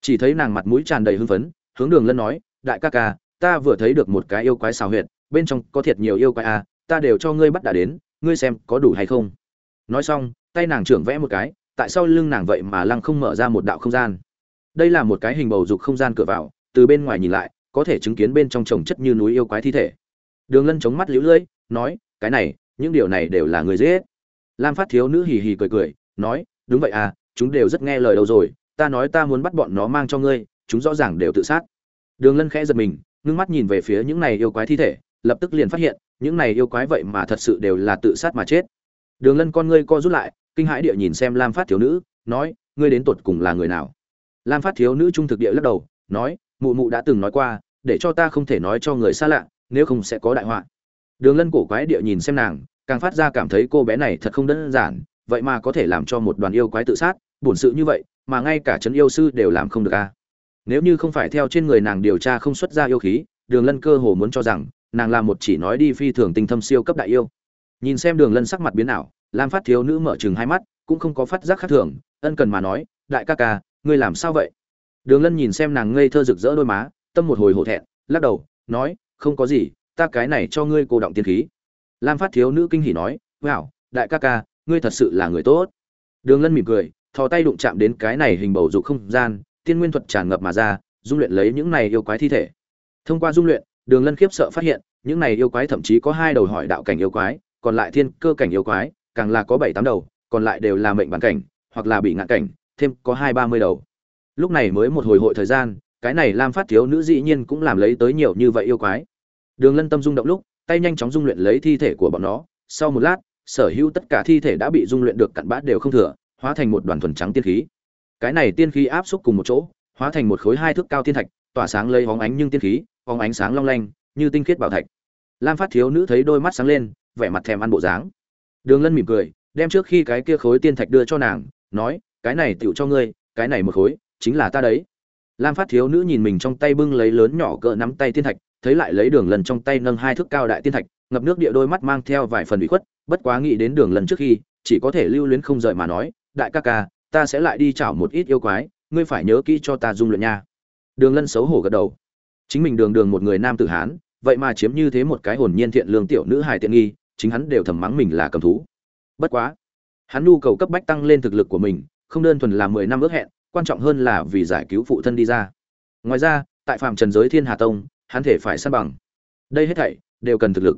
Chỉ thấy nàng mặt mũi tràn đầy hưng phấn hướng đường lân nói đại ca ca ta vừa thấy được một cái yêu quái xào huyệt bên trong có thiệt nhiều yêu quái à, ta đều cho ngươi bắt đã đến ngươi xem có đủ hay không? Nói xong tay nàng trưởng vẽ một cái tại sao lưng nàng vậy mà lăng không mở ra một đạo không gian. Đây là một cái hình bầu dục không gian cửa vào từ bên ngoài nhìn lại có thể chứng kiến bên trong trồng chất như núi yêu quái thi thể. Đường lân chống mắt lũ lưỡi nói cái này những điều này đều là người dễ lam phát thiếu nữ hì hì cười cười, nói, đúng vậy à chúng đều rất nghe lời đâu rồi, ta nói ta muốn bắt bọn nó mang cho ngươi, chúng rõ ràng đều tự sát. Đường lân khẽ giật mình, ngưng mắt nhìn về phía những này yêu quái thi thể, lập tức liền phát hiện, những này yêu quái vậy mà thật sự đều là tự sát mà chết. Đường lân con ngươi co rút lại, kinh hãi địa nhìn xem lam phát thiếu nữ, nói, ngươi đến tột cùng là người nào? Lam phát thiếu nữ trung thực địa lắc đầu, nói, mụ mụ đã từng nói qua, để cho ta không thể nói cho người xa lạ, nếu không sẽ có đại họa đường lân cổ quái địa nhìn xem nàng, càng phát ra cảm thấy cô bé này thật không đơn giản, vậy mà có thể làm cho một đoàn yêu quái tự sát bổn sự như vậy, mà ngay cả trấn yêu sư đều làm không được a nếu như không phải theo trên người nàng điều tra không xuất ra yêu khí, đường lân cơ hồ muốn cho rằng, nàng là một chỉ nói đi phi thường tinh thâm siêu cấp đại yêu. Nhìn xem đường lân sắc mặt biến ảo, lam phát thiếu nữ mở chừng hai mắt, cũng không có phát giác khác thường, ân cần mà nói, đại ca ca, ngươi làm sao vậy? Đường lân nhìn xem nàng ngây thơ rực rỡ đôi má, tâm một hồi hổ thẹn, lắc đầu, nói, không có gì ta cái này cho ngươi cô động tiên khí. Lam phát thiếu nữ kinh hỉ nói, wow, đại ca ca, ngươi thật sự là người tốt. Đường lân mỉm cười, thò tay đụng chạm đến cái này hình bầu dục không gian, tiên nguyên thuật tràn ngập mà ra, dung luyện lấy những này yêu quái thi thể. Thông qua dung luyện, đường lân khiếp sợ phát hiện, những này yêu quái thậm chí có hai đầu hỏi đạo cảnh yêu quái, còn lại thiên cơ cảnh yêu quái, càng là có bảy tám đầu, còn lại đều là mệnh bản cảnh, hoặc là bị ngạn cảnh, thêm có hai ba mươi đầu. Lúc này mới một hồi hội thời gian, cái này lam phát thiếu nữ dĩ nhiên cũng làm lấy tới nhiều như vậy yêu quái đường lân tâm rung động lúc, tay nhanh chóng dung luyện lấy thi thể của bọn nó. Sau một lát, sở hữu tất cả thi thể đã bị dung luyện được cặn bã đều không thừa, hóa thành một đoàn thuần trắng tiên khí. Cái này tiên khí áp xúc cùng một chỗ, hóa thành một khối hai thước cao tiên thạch, tỏa sáng lấy hóng ánh nhưng tiên khí, hóng ánh sáng long lanh, như tinh khiết bảo thạch. Lam phát thiếu nữ thấy đôi mắt sáng lên, vẻ mặt thèm ăn bộ dáng. Đường lân mỉm cười, đem trước khi cái kia khối tiên thạch đưa cho nàng, nói, cái này tựu cho ngươi, cái này một khối, chính là ta đấy. Lam phát thiếu nữ nhìn mình trong tay bưng lấy lớn nhỏ cỡ nắm tay tiên thạch thấy lại lấy đường lần trong tay nâng hai thước cao đại tiên thạch, ngập nước địa đôi mắt mang theo vài phần bị khuất, bất quá nghĩ đến đường lần trước khi, chỉ có thể lưu luyến không rời mà nói, đại ca ca, ta sẽ lại đi chảo một ít yêu quái, ngươi phải nhớ kỹ cho ta dung luyện nha. Đường lân xấu hổ gật đầu. Chính mình đường đường một người nam tử hán, vậy mà chiếm như thế một cái hồn nhiên thiện lương tiểu nữ hài tiện nghi, chính hắn đều thầm mắng mình là cầm thú. Bất quá, hắn nhu cầu cấp bách tăng lên thực lực của mình, không đơn thuần là mười năm ước hẹn, quan trọng hơn là vì giải cứu phụ thân đi ra. Ngoài ra, tại phạm trần giới thiên hà tông hắn thể phải san bằng. Đây hết thảy đều cần thực lực.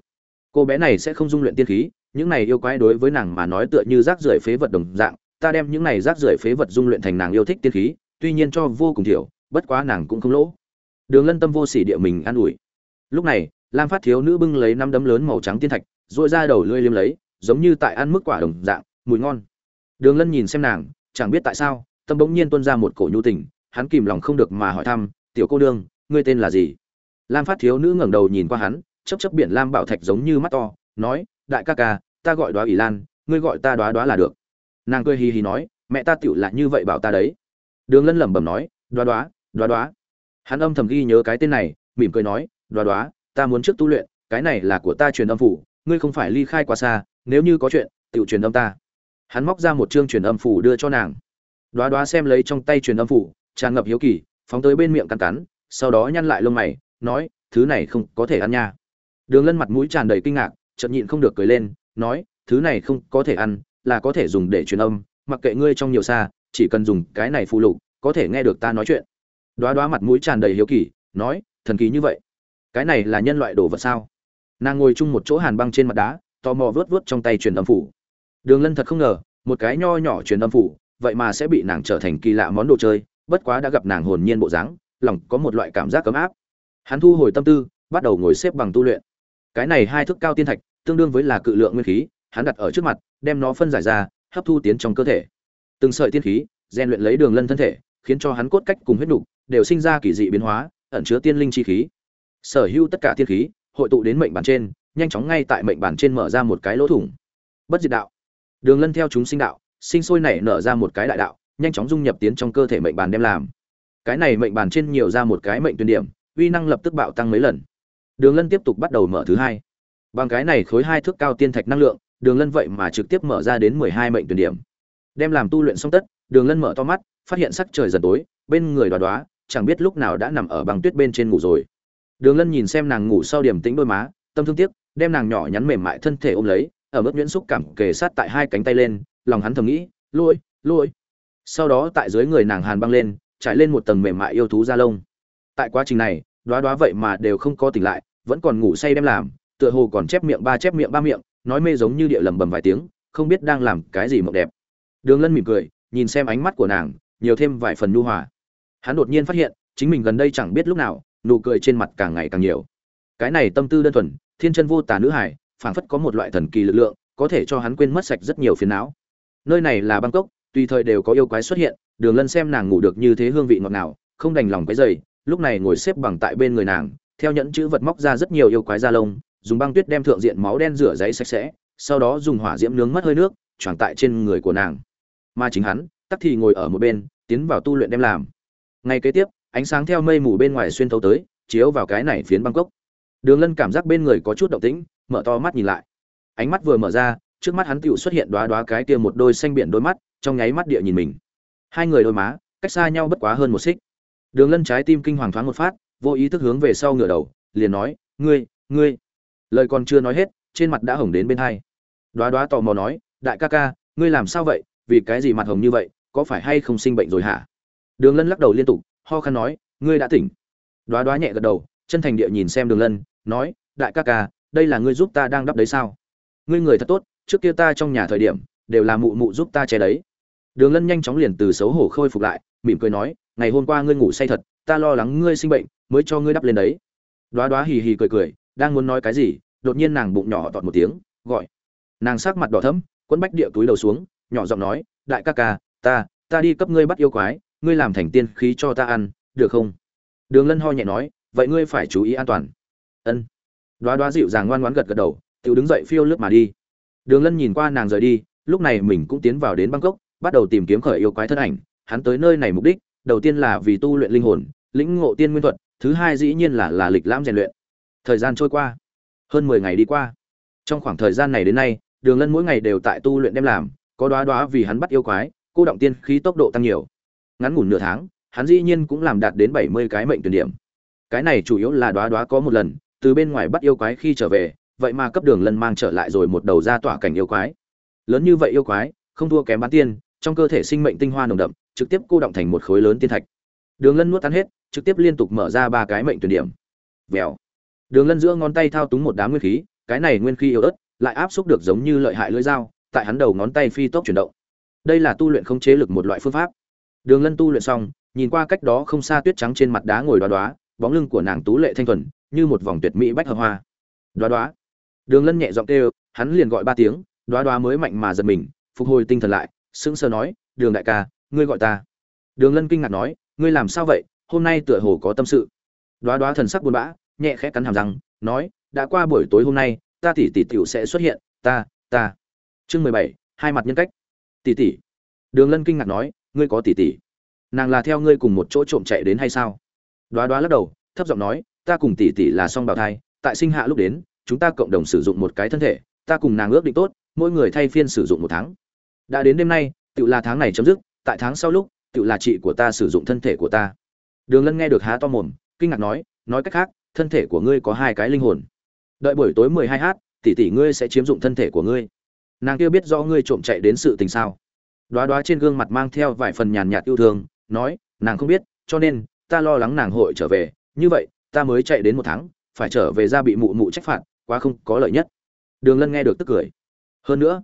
Cô bé này sẽ không dung luyện tiên khí, những này yêu quái đối với nàng mà nói tựa như rác rưởi phế vật đồng dạng, ta đem những này rác rưởi phế vật dung luyện thành nàng yêu thích tiên khí, tuy nhiên cho vô cùng thiểu, bất quá nàng cũng không lỗ. Đường lân tâm vô sỉ địa mình an ủi. Lúc này, lam phát thiếu nữ bưng lấy năm đấm lớn màu trắng tiên thạch, rũa ra đầu lưỡi liếm lấy, giống như tại ăn mức quả đồng dạng, mùi ngon. Đường lân nhìn xem nàng, chẳng biết tại sao, tâm bỗng nhiên tuôn ra một cổ nhu tình, hắn kìm lòng không được mà hỏi thăm, tiểu cô đương ngươi tên là gì? Lam phát thiếu nữ ngẩng đầu nhìn qua hắn chấp chấp biển lam bảo thạch giống như mắt to, nói, đại ca ca, ta gọi đoá ỷ lan, ngươi gọi ta đoá đoá là được. Nàng cười hì hì nói, mẹ ta tựu là như vậy bảo ta đấy. Đường lân lẩm bẩm nói, đoá đoá đoá đoá. Hắn âm thầm ghi nhớ cái tên này, mỉm cười nói, đoá đoá, ta muốn trước tu luyện, cái này là của ta truyền âm phủ, ngươi không phải ly khai quá xa, nếu như có chuyện, tựu truyền âm ta. Hắn móc ra một chương truyền âm phủ đưa cho nàng. Đoá đoá xem lấy trong tay truyền âm phủ, tràn ngập hiếu kỳ, phóng tới bên miệng cắn cắn, sau đó nhăn lại lông mày nói, thứ này không có thể ăn nha. Đường lân mặt mũi tràn đầy kinh ngạc, chợt nhịn không được cười lên, nói, thứ này không có thể ăn, là có thể dùng để truyền âm, mặc kệ ngươi trong nhiều xa, chỉ cần dùng cái này phụ lục, có thể nghe được ta nói chuyện. Đoá đoá mặt mũi tràn đầy hiếu kỳ, nói, thần kỳ như vậy, cái này là nhân loại đồ vật sao? Nàng ngồi chung một chỗ hàn băng trên mặt đá, tò mò vớt vớt trong tay truyền âm phủ. Đường lân thật không ngờ, một cái nho nhỏ truyền âm phủ, vậy mà sẽ bị nàng trở thành kỳ lạ món đồ chơi, bất quá đã gặp nàng hồn nhiên bộ dáng, lòng có một loại cảm giác cấm áp hắn thu hồi tâm tư, bắt đầu ngồi xếp bằng tu luyện. Cái này hai thước cao tiên thạch, tương đương với là cự lượng nguyên khí, hắn đặt ở trước mặt, đem nó phân giải ra, hấp thu tiến trong cơ thể. Từng sợi tiên khí, rèn luyện lấy đường lân thân thể, khiến cho hắn cốt cách cùng huyết nục đều sinh ra kỳ dị biến hóa, ẩn chứa tiên linh chi khí. Sở hữu tất cả tiên khí, hội tụ đến mệnh bản trên, nhanh chóng ngay tại mệnh bản trên mở ra một cái lỗ thủng. Bất diệt đạo. Đường lân theo chúng sinh đạo, sinh sôi nảy nở ra một cái đại đạo, nhanh chóng dung nhập tiến trong cơ thể mệnh bản đem làm. Cái này mệnh bản trên nhiều ra một cái mệnh tuyên điểm uy năng lập tức bạo tăng mấy lần. Đường lân tiếp tục bắt đầu mở thứ hai. Bằng cái này khối hai thước cao tiên thạch năng lượng, đường lân vậy mà trực tiếp mở ra đến mười hai mệnh tuyển điểm. Đem làm tu luyện xong tất, đường lân mở to mắt, phát hiện sắc trời dần tối, bên người đoá đoá chẳng biết lúc nào đã nằm ở bằng tuyết bên trên ngủ rồi. Đường lân nhìn xem nàng ngủ sau điểm tĩnh đôi má, tâm thương tiếc, đem nàng nhỏ nhắn mềm mại thân thể ôm lấy, ở mức nhuyễn xúc cảm kề sát tại hai cánh tay lên, lòng hắn thầm nghĩ, lôi lôi. Sau đó tại dưới người nàng hàn băng lên, trải lên một tầng mềm mại yêu thú da lông. Tại quá trình này đoá đoá vậy mà đều không có tỉnh lại, vẫn còn ngủ say đem làm, tựa hồ còn chép miệng ba chép miệng ba miệng, nói mê giống như địa lầm bầm vài tiếng, không biết đang làm cái gì mộng đẹp. Đường lân mỉm cười, nhìn xem ánh mắt của nàng, nhiều thêm vài phần nhu hòa. Hắn đột nhiên phát hiện, chính mình gần đây chẳng biết lúc nào, nụ cười trên mặt càng ngày càng nhiều. Cái này tâm tư đơn thuần, thiên chân vô tà nữ hải phảng phất có một loại thần kỳ lực lượng, có thể cho hắn quên mất sạch rất nhiều phiền não. Nơi này là bangkok, tùy thời đều có yêu quái xuất hiện, đường lân xem nàng ngủ được như thế hương vị ngọt ngào, không đành lòng cái dày lúc này ngồi xếp bằng tại bên người nàng, theo nhẫn chữ vật móc ra rất nhiều yêu quái da lông, dùng băng tuyết đem thượng diện máu đen rửa giấy sạch sẽ, sau đó dùng hỏa diễm nướng mất hơi nước tròn tại trên người của nàng. Mà chính hắn, tắc thì ngồi ở một bên, tiến vào tu luyện đem làm. Ngay kế tiếp, ánh sáng theo mây mù bên ngoài xuyên thấu tới, chiếu vào cái này phiến bangkok đường lân cảm giác bên người có chút động tĩnh, mở to mắt nhìn lại. Ánh mắt vừa mở ra, trước mắt hắn tựu xuất hiện đoá đoá cái kia một đôi xanh biển đôi mắt, trong nháy mắt địa nhìn mình. Hai người đôi má, cách xa nhau bất quá hơn một xích đường lân trái tim kinh hoàng thoáng một phát, vô ý thức hướng về sau ngửa đầu, liền nói, ngươi ngươi. Lời còn chưa nói hết, trên mặt đã hồng đến bên hai. Đoá đoá tò mò nói, đại ca ca, ngươi làm sao vậy? Vì cái gì mặt hồng như vậy? Có phải hay không sinh bệnh rồi hả? Đường lân lắc đầu liên tục, ho khan nói, ngươi đã tỉnh. Đoá đoá nhẹ gật đầu, chân thành địa nhìn xem đường lân, nói, đại ca ca, đây là ngươi giúp ta đang đắp đấy sao? Ngươi người thật tốt, trước kia ta trong nhà thời điểm, đều là mụ mụ giúp ta che đấy. Đường lân nhanh chóng liền từ xấu hổ khôi phục lại mỉm cười nói, ngày hôm qua ngươi ngủ say thật, ta lo lắng ngươi sinh bệnh, mới cho ngươi đắp lên đấy. Đoá đoá hì hì cười cười, đang muốn nói cái gì, đột nhiên nàng bụng nhỏ tọt một tiếng, gọi. Nàng sắc mặt đỏ thẫm, quấn bách địa túi đầu xuống, nhỏ giọng nói, đại ca ca, ta ta đi cấp ngươi bắt yêu quái, ngươi làm thành tiên khí cho ta ăn, được không? Đường lân ho nhẹ nói, vậy ngươi phải chú ý an toàn. Ân. Đoá đoá dịu dàng ngoan ngoãn gật gật đầu tự đứng dậy phiêu lướt mà đi. Đường lân nhìn qua nàng rời đi, lúc này mình cũng tiến vào đến bangkok, bắt đầu tìm kiếm khởi yêu quái thân ảnh hắn tới nơi này mục đích, đầu tiên là vì tu luyện linh hồn, lĩnh ngộ tiên nguyên thuật, thứ hai dĩ nhiên là là lịch lãm rèn luyện. Thời gian trôi qua, hơn mười ngày đi qua. Trong khoảng thời gian này đến nay, đường lân mỗi ngày đều tại tu luyện đem làm, có đóa đóa vì hắn bắt yêu quái, cô động tiên khí tốc độ tăng nhiều. Ngắn ngủn nửa tháng, hắn dĩ nhiên cũng làm đạt đến bảy mươi cái mệnh tuyển điểm. Cái này chủ yếu là đóa đóa có một lần, từ bên ngoài bắt yêu quái khi trở về, vậy mà cấp đường lân mang trở lại rồi một đầu ra tỏa cảnh yêu quái. Lớn như vậy yêu quái, không thua kém bán tiên, trong cơ thể sinh mệnh tinh hoa nồng đậm trực tiếp cô động thành một khối lớn tiên thạch. Đường lân nuốt tan hết, trực tiếp liên tục mở ra ba cái mệnh tuyển điểm. Vèo. Đường lân giữa ngón tay thao túng một đám nguyên khí, cái này nguyên khí yếu ớt, lại áp xúc được giống như lợi hại lưỡi dao, tại hắn đầu ngón tay phi tốc chuyển động. Đây là tu luyện không chế lực một loại phương pháp. Đường lân tu luyện xong, nhìn qua cách đó không xa tuyết trắng trên mặt đá ngồi đoá đoá bóng lưng của nàng tú lệ thanh thuần, như một vòng tuyệt mỹ bách hợp hoa. Đoá đoá đường lân nhẹ giọng kêu, hắn liền gọi ba tiếng đoá đoá mới mạnh mà giật mình, phục hồi tinh thần lại, sững sờ nói, đường đại ca ngươi gọi ta. Đường lân kinh ngạc nói, ngươi làm sao vậy? Hôm nay tựa hồ có tâm sự. Đoá đoá thần sắc buồn bã, nhẹ khẽ cắn hàm răng, nói, đã qua buổi tối hôm nay, ta tỷ tỷ tiểu sẽ xuất hiện, ta ta. Chương mười bảy, hai mặt nhân cách. Tỷ tỷ. Đường lân kinh ngạc nói, ngươi có tỷ tỷ. Nàng là theo ngươi cùng một chỗ trộm chạy đến hay sao? Đoá đoá lắc đầu, thấp giọng nói, ta cùng tỷ tỷ là song bào thai, tại sinh hạ lúc đến, chúng ta cộng đồng sử dụng một cái thân thể, ta cùng nàng ước định tốt, mỗi người thay phiên sử dụng một tháng. Đã đến đêm nay tự là tháng này chấm dứt tại tháng sau lúc, tự là chị của ta sử dụng thân thể của ta. Đường lân nghe được há to mồm, kinh ngạc nói nói cách khác, thân thể của ngươi có hai cái linh hồn. Đợi buổi tối mười hai h tỷ tỷ ngươi sẽ chiếm dụng thân thể của ngươi. Nàng kia biết rõ ngươi trộm chạy đến sự tình sao. Đoá đoá trên gương mặt mang theo vài phần nhàn nhạt yêu thương, nói, nàng không biết, cho nên, ta lo lắng nàng hội trở về. Như vậy, ta mới chạy đến một tháng, phải trở về ra bị mụ mụ trách phạt, quá không có lợi nhất. Đường lân nghe được tức cười. Hơn nữa,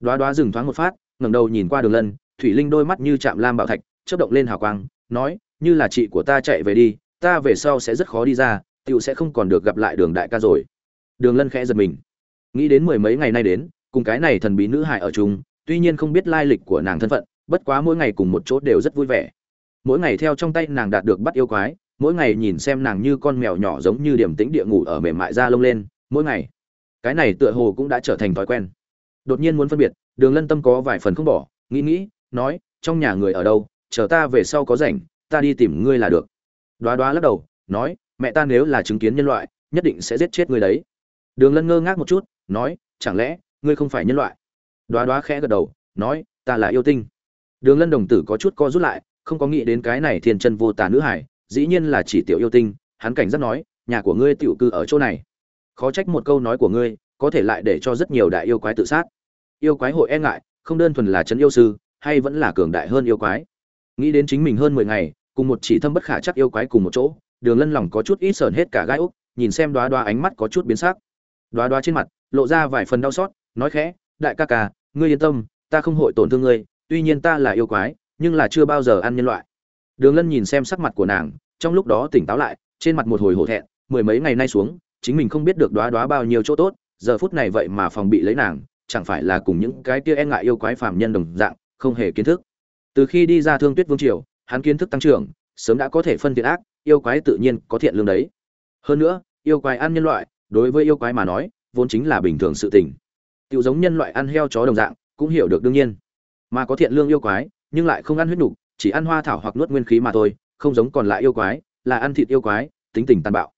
đoá đoá dừng thoáng một phát, ngẩng đầu nhìn qua đường lân thủy linh đôi mắt như chạm lam bảo thạch, chớp động lên hào quang, nói, như là chị của ta chạy về đi, ta về sau sẽ rất khó đi ra tựu sẽ không còn được gặp lại đường đại ca rồi. Đường lân khẽ giật mình. Nghĩ đến mười mấy ngày nay đến, cùng cái này thần bí nữ hại ở chung, tuy nhiên không biết lai lịch của nàng thân phận, bất quá mỗi ngày cùng một chỗ đều rất vui vẻ. Mỗi ngày theo trong tay nàng đạt được bắt yêu quái, mỗi ngày nhìn xem nàng như con mèo nhỏ giống như điểm tĩnh địa ngủ ở mềm mại da lông lên, mỗi ngày. Cái này tựa hồ cũng đã trở thành thói quen. Đột nhiên muốn phân biệt, đường lân tâm có vài phần không bỏ, nghĩ nghĩ nói, trong nhà người ở đâu, chờ ta về sau có rảnh, ta đi tìm ngươi là được. Đoá đoá lắc đầu, nói, mẹ ta nếu là chứng kiến nhân loại, nhất định sẽ giết chết ngươi đấy. Đường lân ngơ ngác một chút, nói, chẳng lẽ ngươi không phải nhân loại? Đoá đoá khẽ gật đầu, nói, ta là yêu tinh. Đường lân đồng tử có chút co rút lại, không có nghĩ đến cái này thiên chân vô tà nữ hải dĩ nhiên là chỉ tiểu yêu tinh, hắn cảnh giác nói, nhà của ngươi tiểu cư ở chỗ này. Khó trách một câu nói của ngươi, có thể lại để cho rất nhiều đại yêu quái tự sát. Yêu quái hội e ngại, không đơn thuần là chấn yêu sư hay vẫn là cường đại hơn yêu quái? Nghĩ đến chính mình hơn mười ngày, cùng một chỉ thâm bất khả chắc yêu quái cùng một chỗ, đường lân lòng có chút ít sờn hết cả gai úc, nhìn xem đoá đoá ánh mắt có chút biến sắc. Đoá đoá trên mặt, lộ ra vài phần đau xót, nói khẽ, đại ca ca, ngươi yên tâm, ta không hội tổn thương ngươi, tuy nhiên ta là yêu quái, nhưng là chưa bao giờ ăn nhân loại. Đường lân nhìn xem sắc mặt của nàng, trong lúc đó tỉnh táo lại, trên mặt một hồi hổ thẹn, mười mấy ngày nay xuống, chính mình không biết được đoá đoá bao nhiêu chỗ tốt, giờ phút này vậy mà phòng bị lấy nàng, chẳng phải là cùng những cái kia e ngại yêu quái phàm nhân đồng dạng không hề kiến thức từ khi đi ra thương tuyết vương triều hắn kiến thức tăng trưởng sớm đã có thể phân thiện ác yêu quái tự nhiên có thiện lương đấy hơn nữa yêu quái ăn nhân loại đối với yêu quái mà nói vốn chính là bình thường sự tình Tiêu giống nhân loại ăn heo chó đồng dạng, cũng hiểu được đương nhiên. Mà có thiện lương yêu quái, nhưng lại không ăn huyết nục, chỉ ăn hoa thảo hoặc nuốt nguyên khí mà thôi, không giống còn lại yêu quái, là ăn thịt yêu quái, tính tình tàn bạo.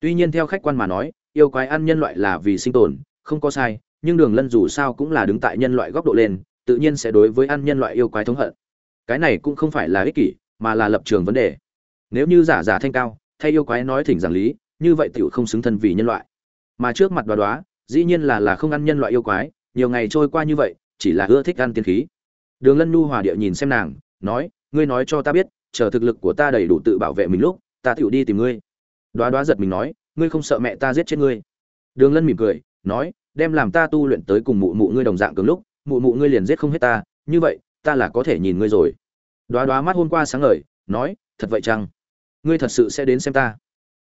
Tuy nhiên theo khách quan mà nói, yêu quái ăn nhân loại là vì sinh tồn, không có sai, nhưng Đường Lân dù sao cũng là đứng tại nhân loại góc độ lên, tự nhiên sẽ đối với ăn nhân loại yêu quái thống hận. Cái này cũng không phải là ích kỷ, mà là lập trường vấn đề. Nếu như giả giả thanh cao, thay yêu quái nói thỉnh giảng lý, như vậy tiểu không xứng thân vì nhân loại. Mà trước mặt đoá đoá, dĩ nhiên là là không ăn nhân loại yêu quái nhiều ngày trôi qua như vậy chỉ là ưa thích ăn tiên khí đường lân nhu hòa địa nhìn xem nàng nói ngươi nói cho ta biết chờ thực lực của ta đầy đủ tự bảo vệ mình lúc ta tựu đi tìm ngươi đoá đoá giật mình nói ngươi không sợ mẹ ta giết chết ngươi đường lân mỉm cười nói đem làm ta tu luyện tới cùng mụ mụ ngươi đồng dạng cường lúc mụ mụ ngươi liền giết không hết ta, như vậy, ta là có thể nhìn ngươi rồi. Đoá đoá mắt hôm qua sáng ngời, nói, thật vậy chăng? Ngươi thật sự sẽ đến xem ta?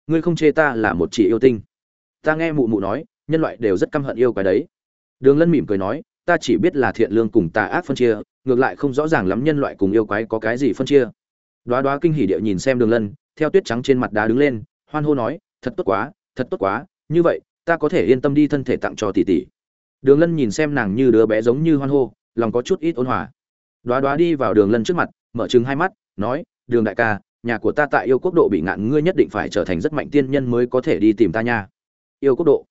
Ngươi không chê ta là một chị yêu tinh. Ta nghe mụ mụ nói, nhân loại đều rất căm hận yêu cái đấy. Đường lân mỉm cười nói, ta chỉ biết là thiện lương cùng tà ác phân chia, ngược lại không rõ ràng lắm nhân loại cùng yêu quái có cái gì phân chia. Đoá đoá kinh hỉ địa nhìn xem đường lân, theo tuyết trắng trên mặt đá đứng lên, hoan hô nói, thật tốt quá, thật tốt quá, như vậy, ta có thể yên tâm đi thân thể tặng cho tỷ tỷ đường lân nhìn xem nàng như đứa bé giống như hoan hô, lòng có chút ít ôn hòa. Đoá đoá đi vào đường lân trước mặt, mở chừng hai mắt, nói, đường đại ca, nhà của ta tại yêu quốc độ bị ngạn, ngươi nhất định phải trở thành rất mạnh tiên nhân mới có thể đi tìm ta nha. Yêu quốc độ?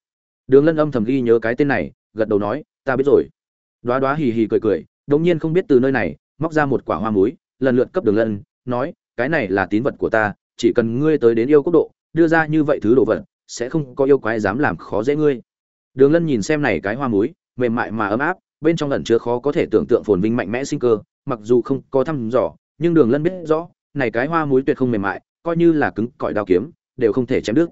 Đường lân âm thầm ghi nhớ cái tên này, gật đầu nói, ta biết rồi. Đoá đoá hì hì cười cười, đống nhiên không biết từ nơi này, móc ra một quả hoa muối, lần lượt cấp đường lân, nói, cái này là tín vật của ta, chỉ cần ngươi tới đến yêu quốc độ, đưa ra như vậy thứ đồ vật, sẽ không có yêu quái dám làm khó dễ ngươi đường lân nhìn xem này cái hoa muối, mềm mại mà ấm áp, bên trong ẩn chứa khó có thể tưởng tượng phồn vinh mạnh mẽ sinh cơ, mặc dù không có thăm dò, nhưng đường lân biết rõ, này cái hoa muối tuyệt không mềm mại, coi như là cứng cỏi đao kiếm, đều không thể chém đứt.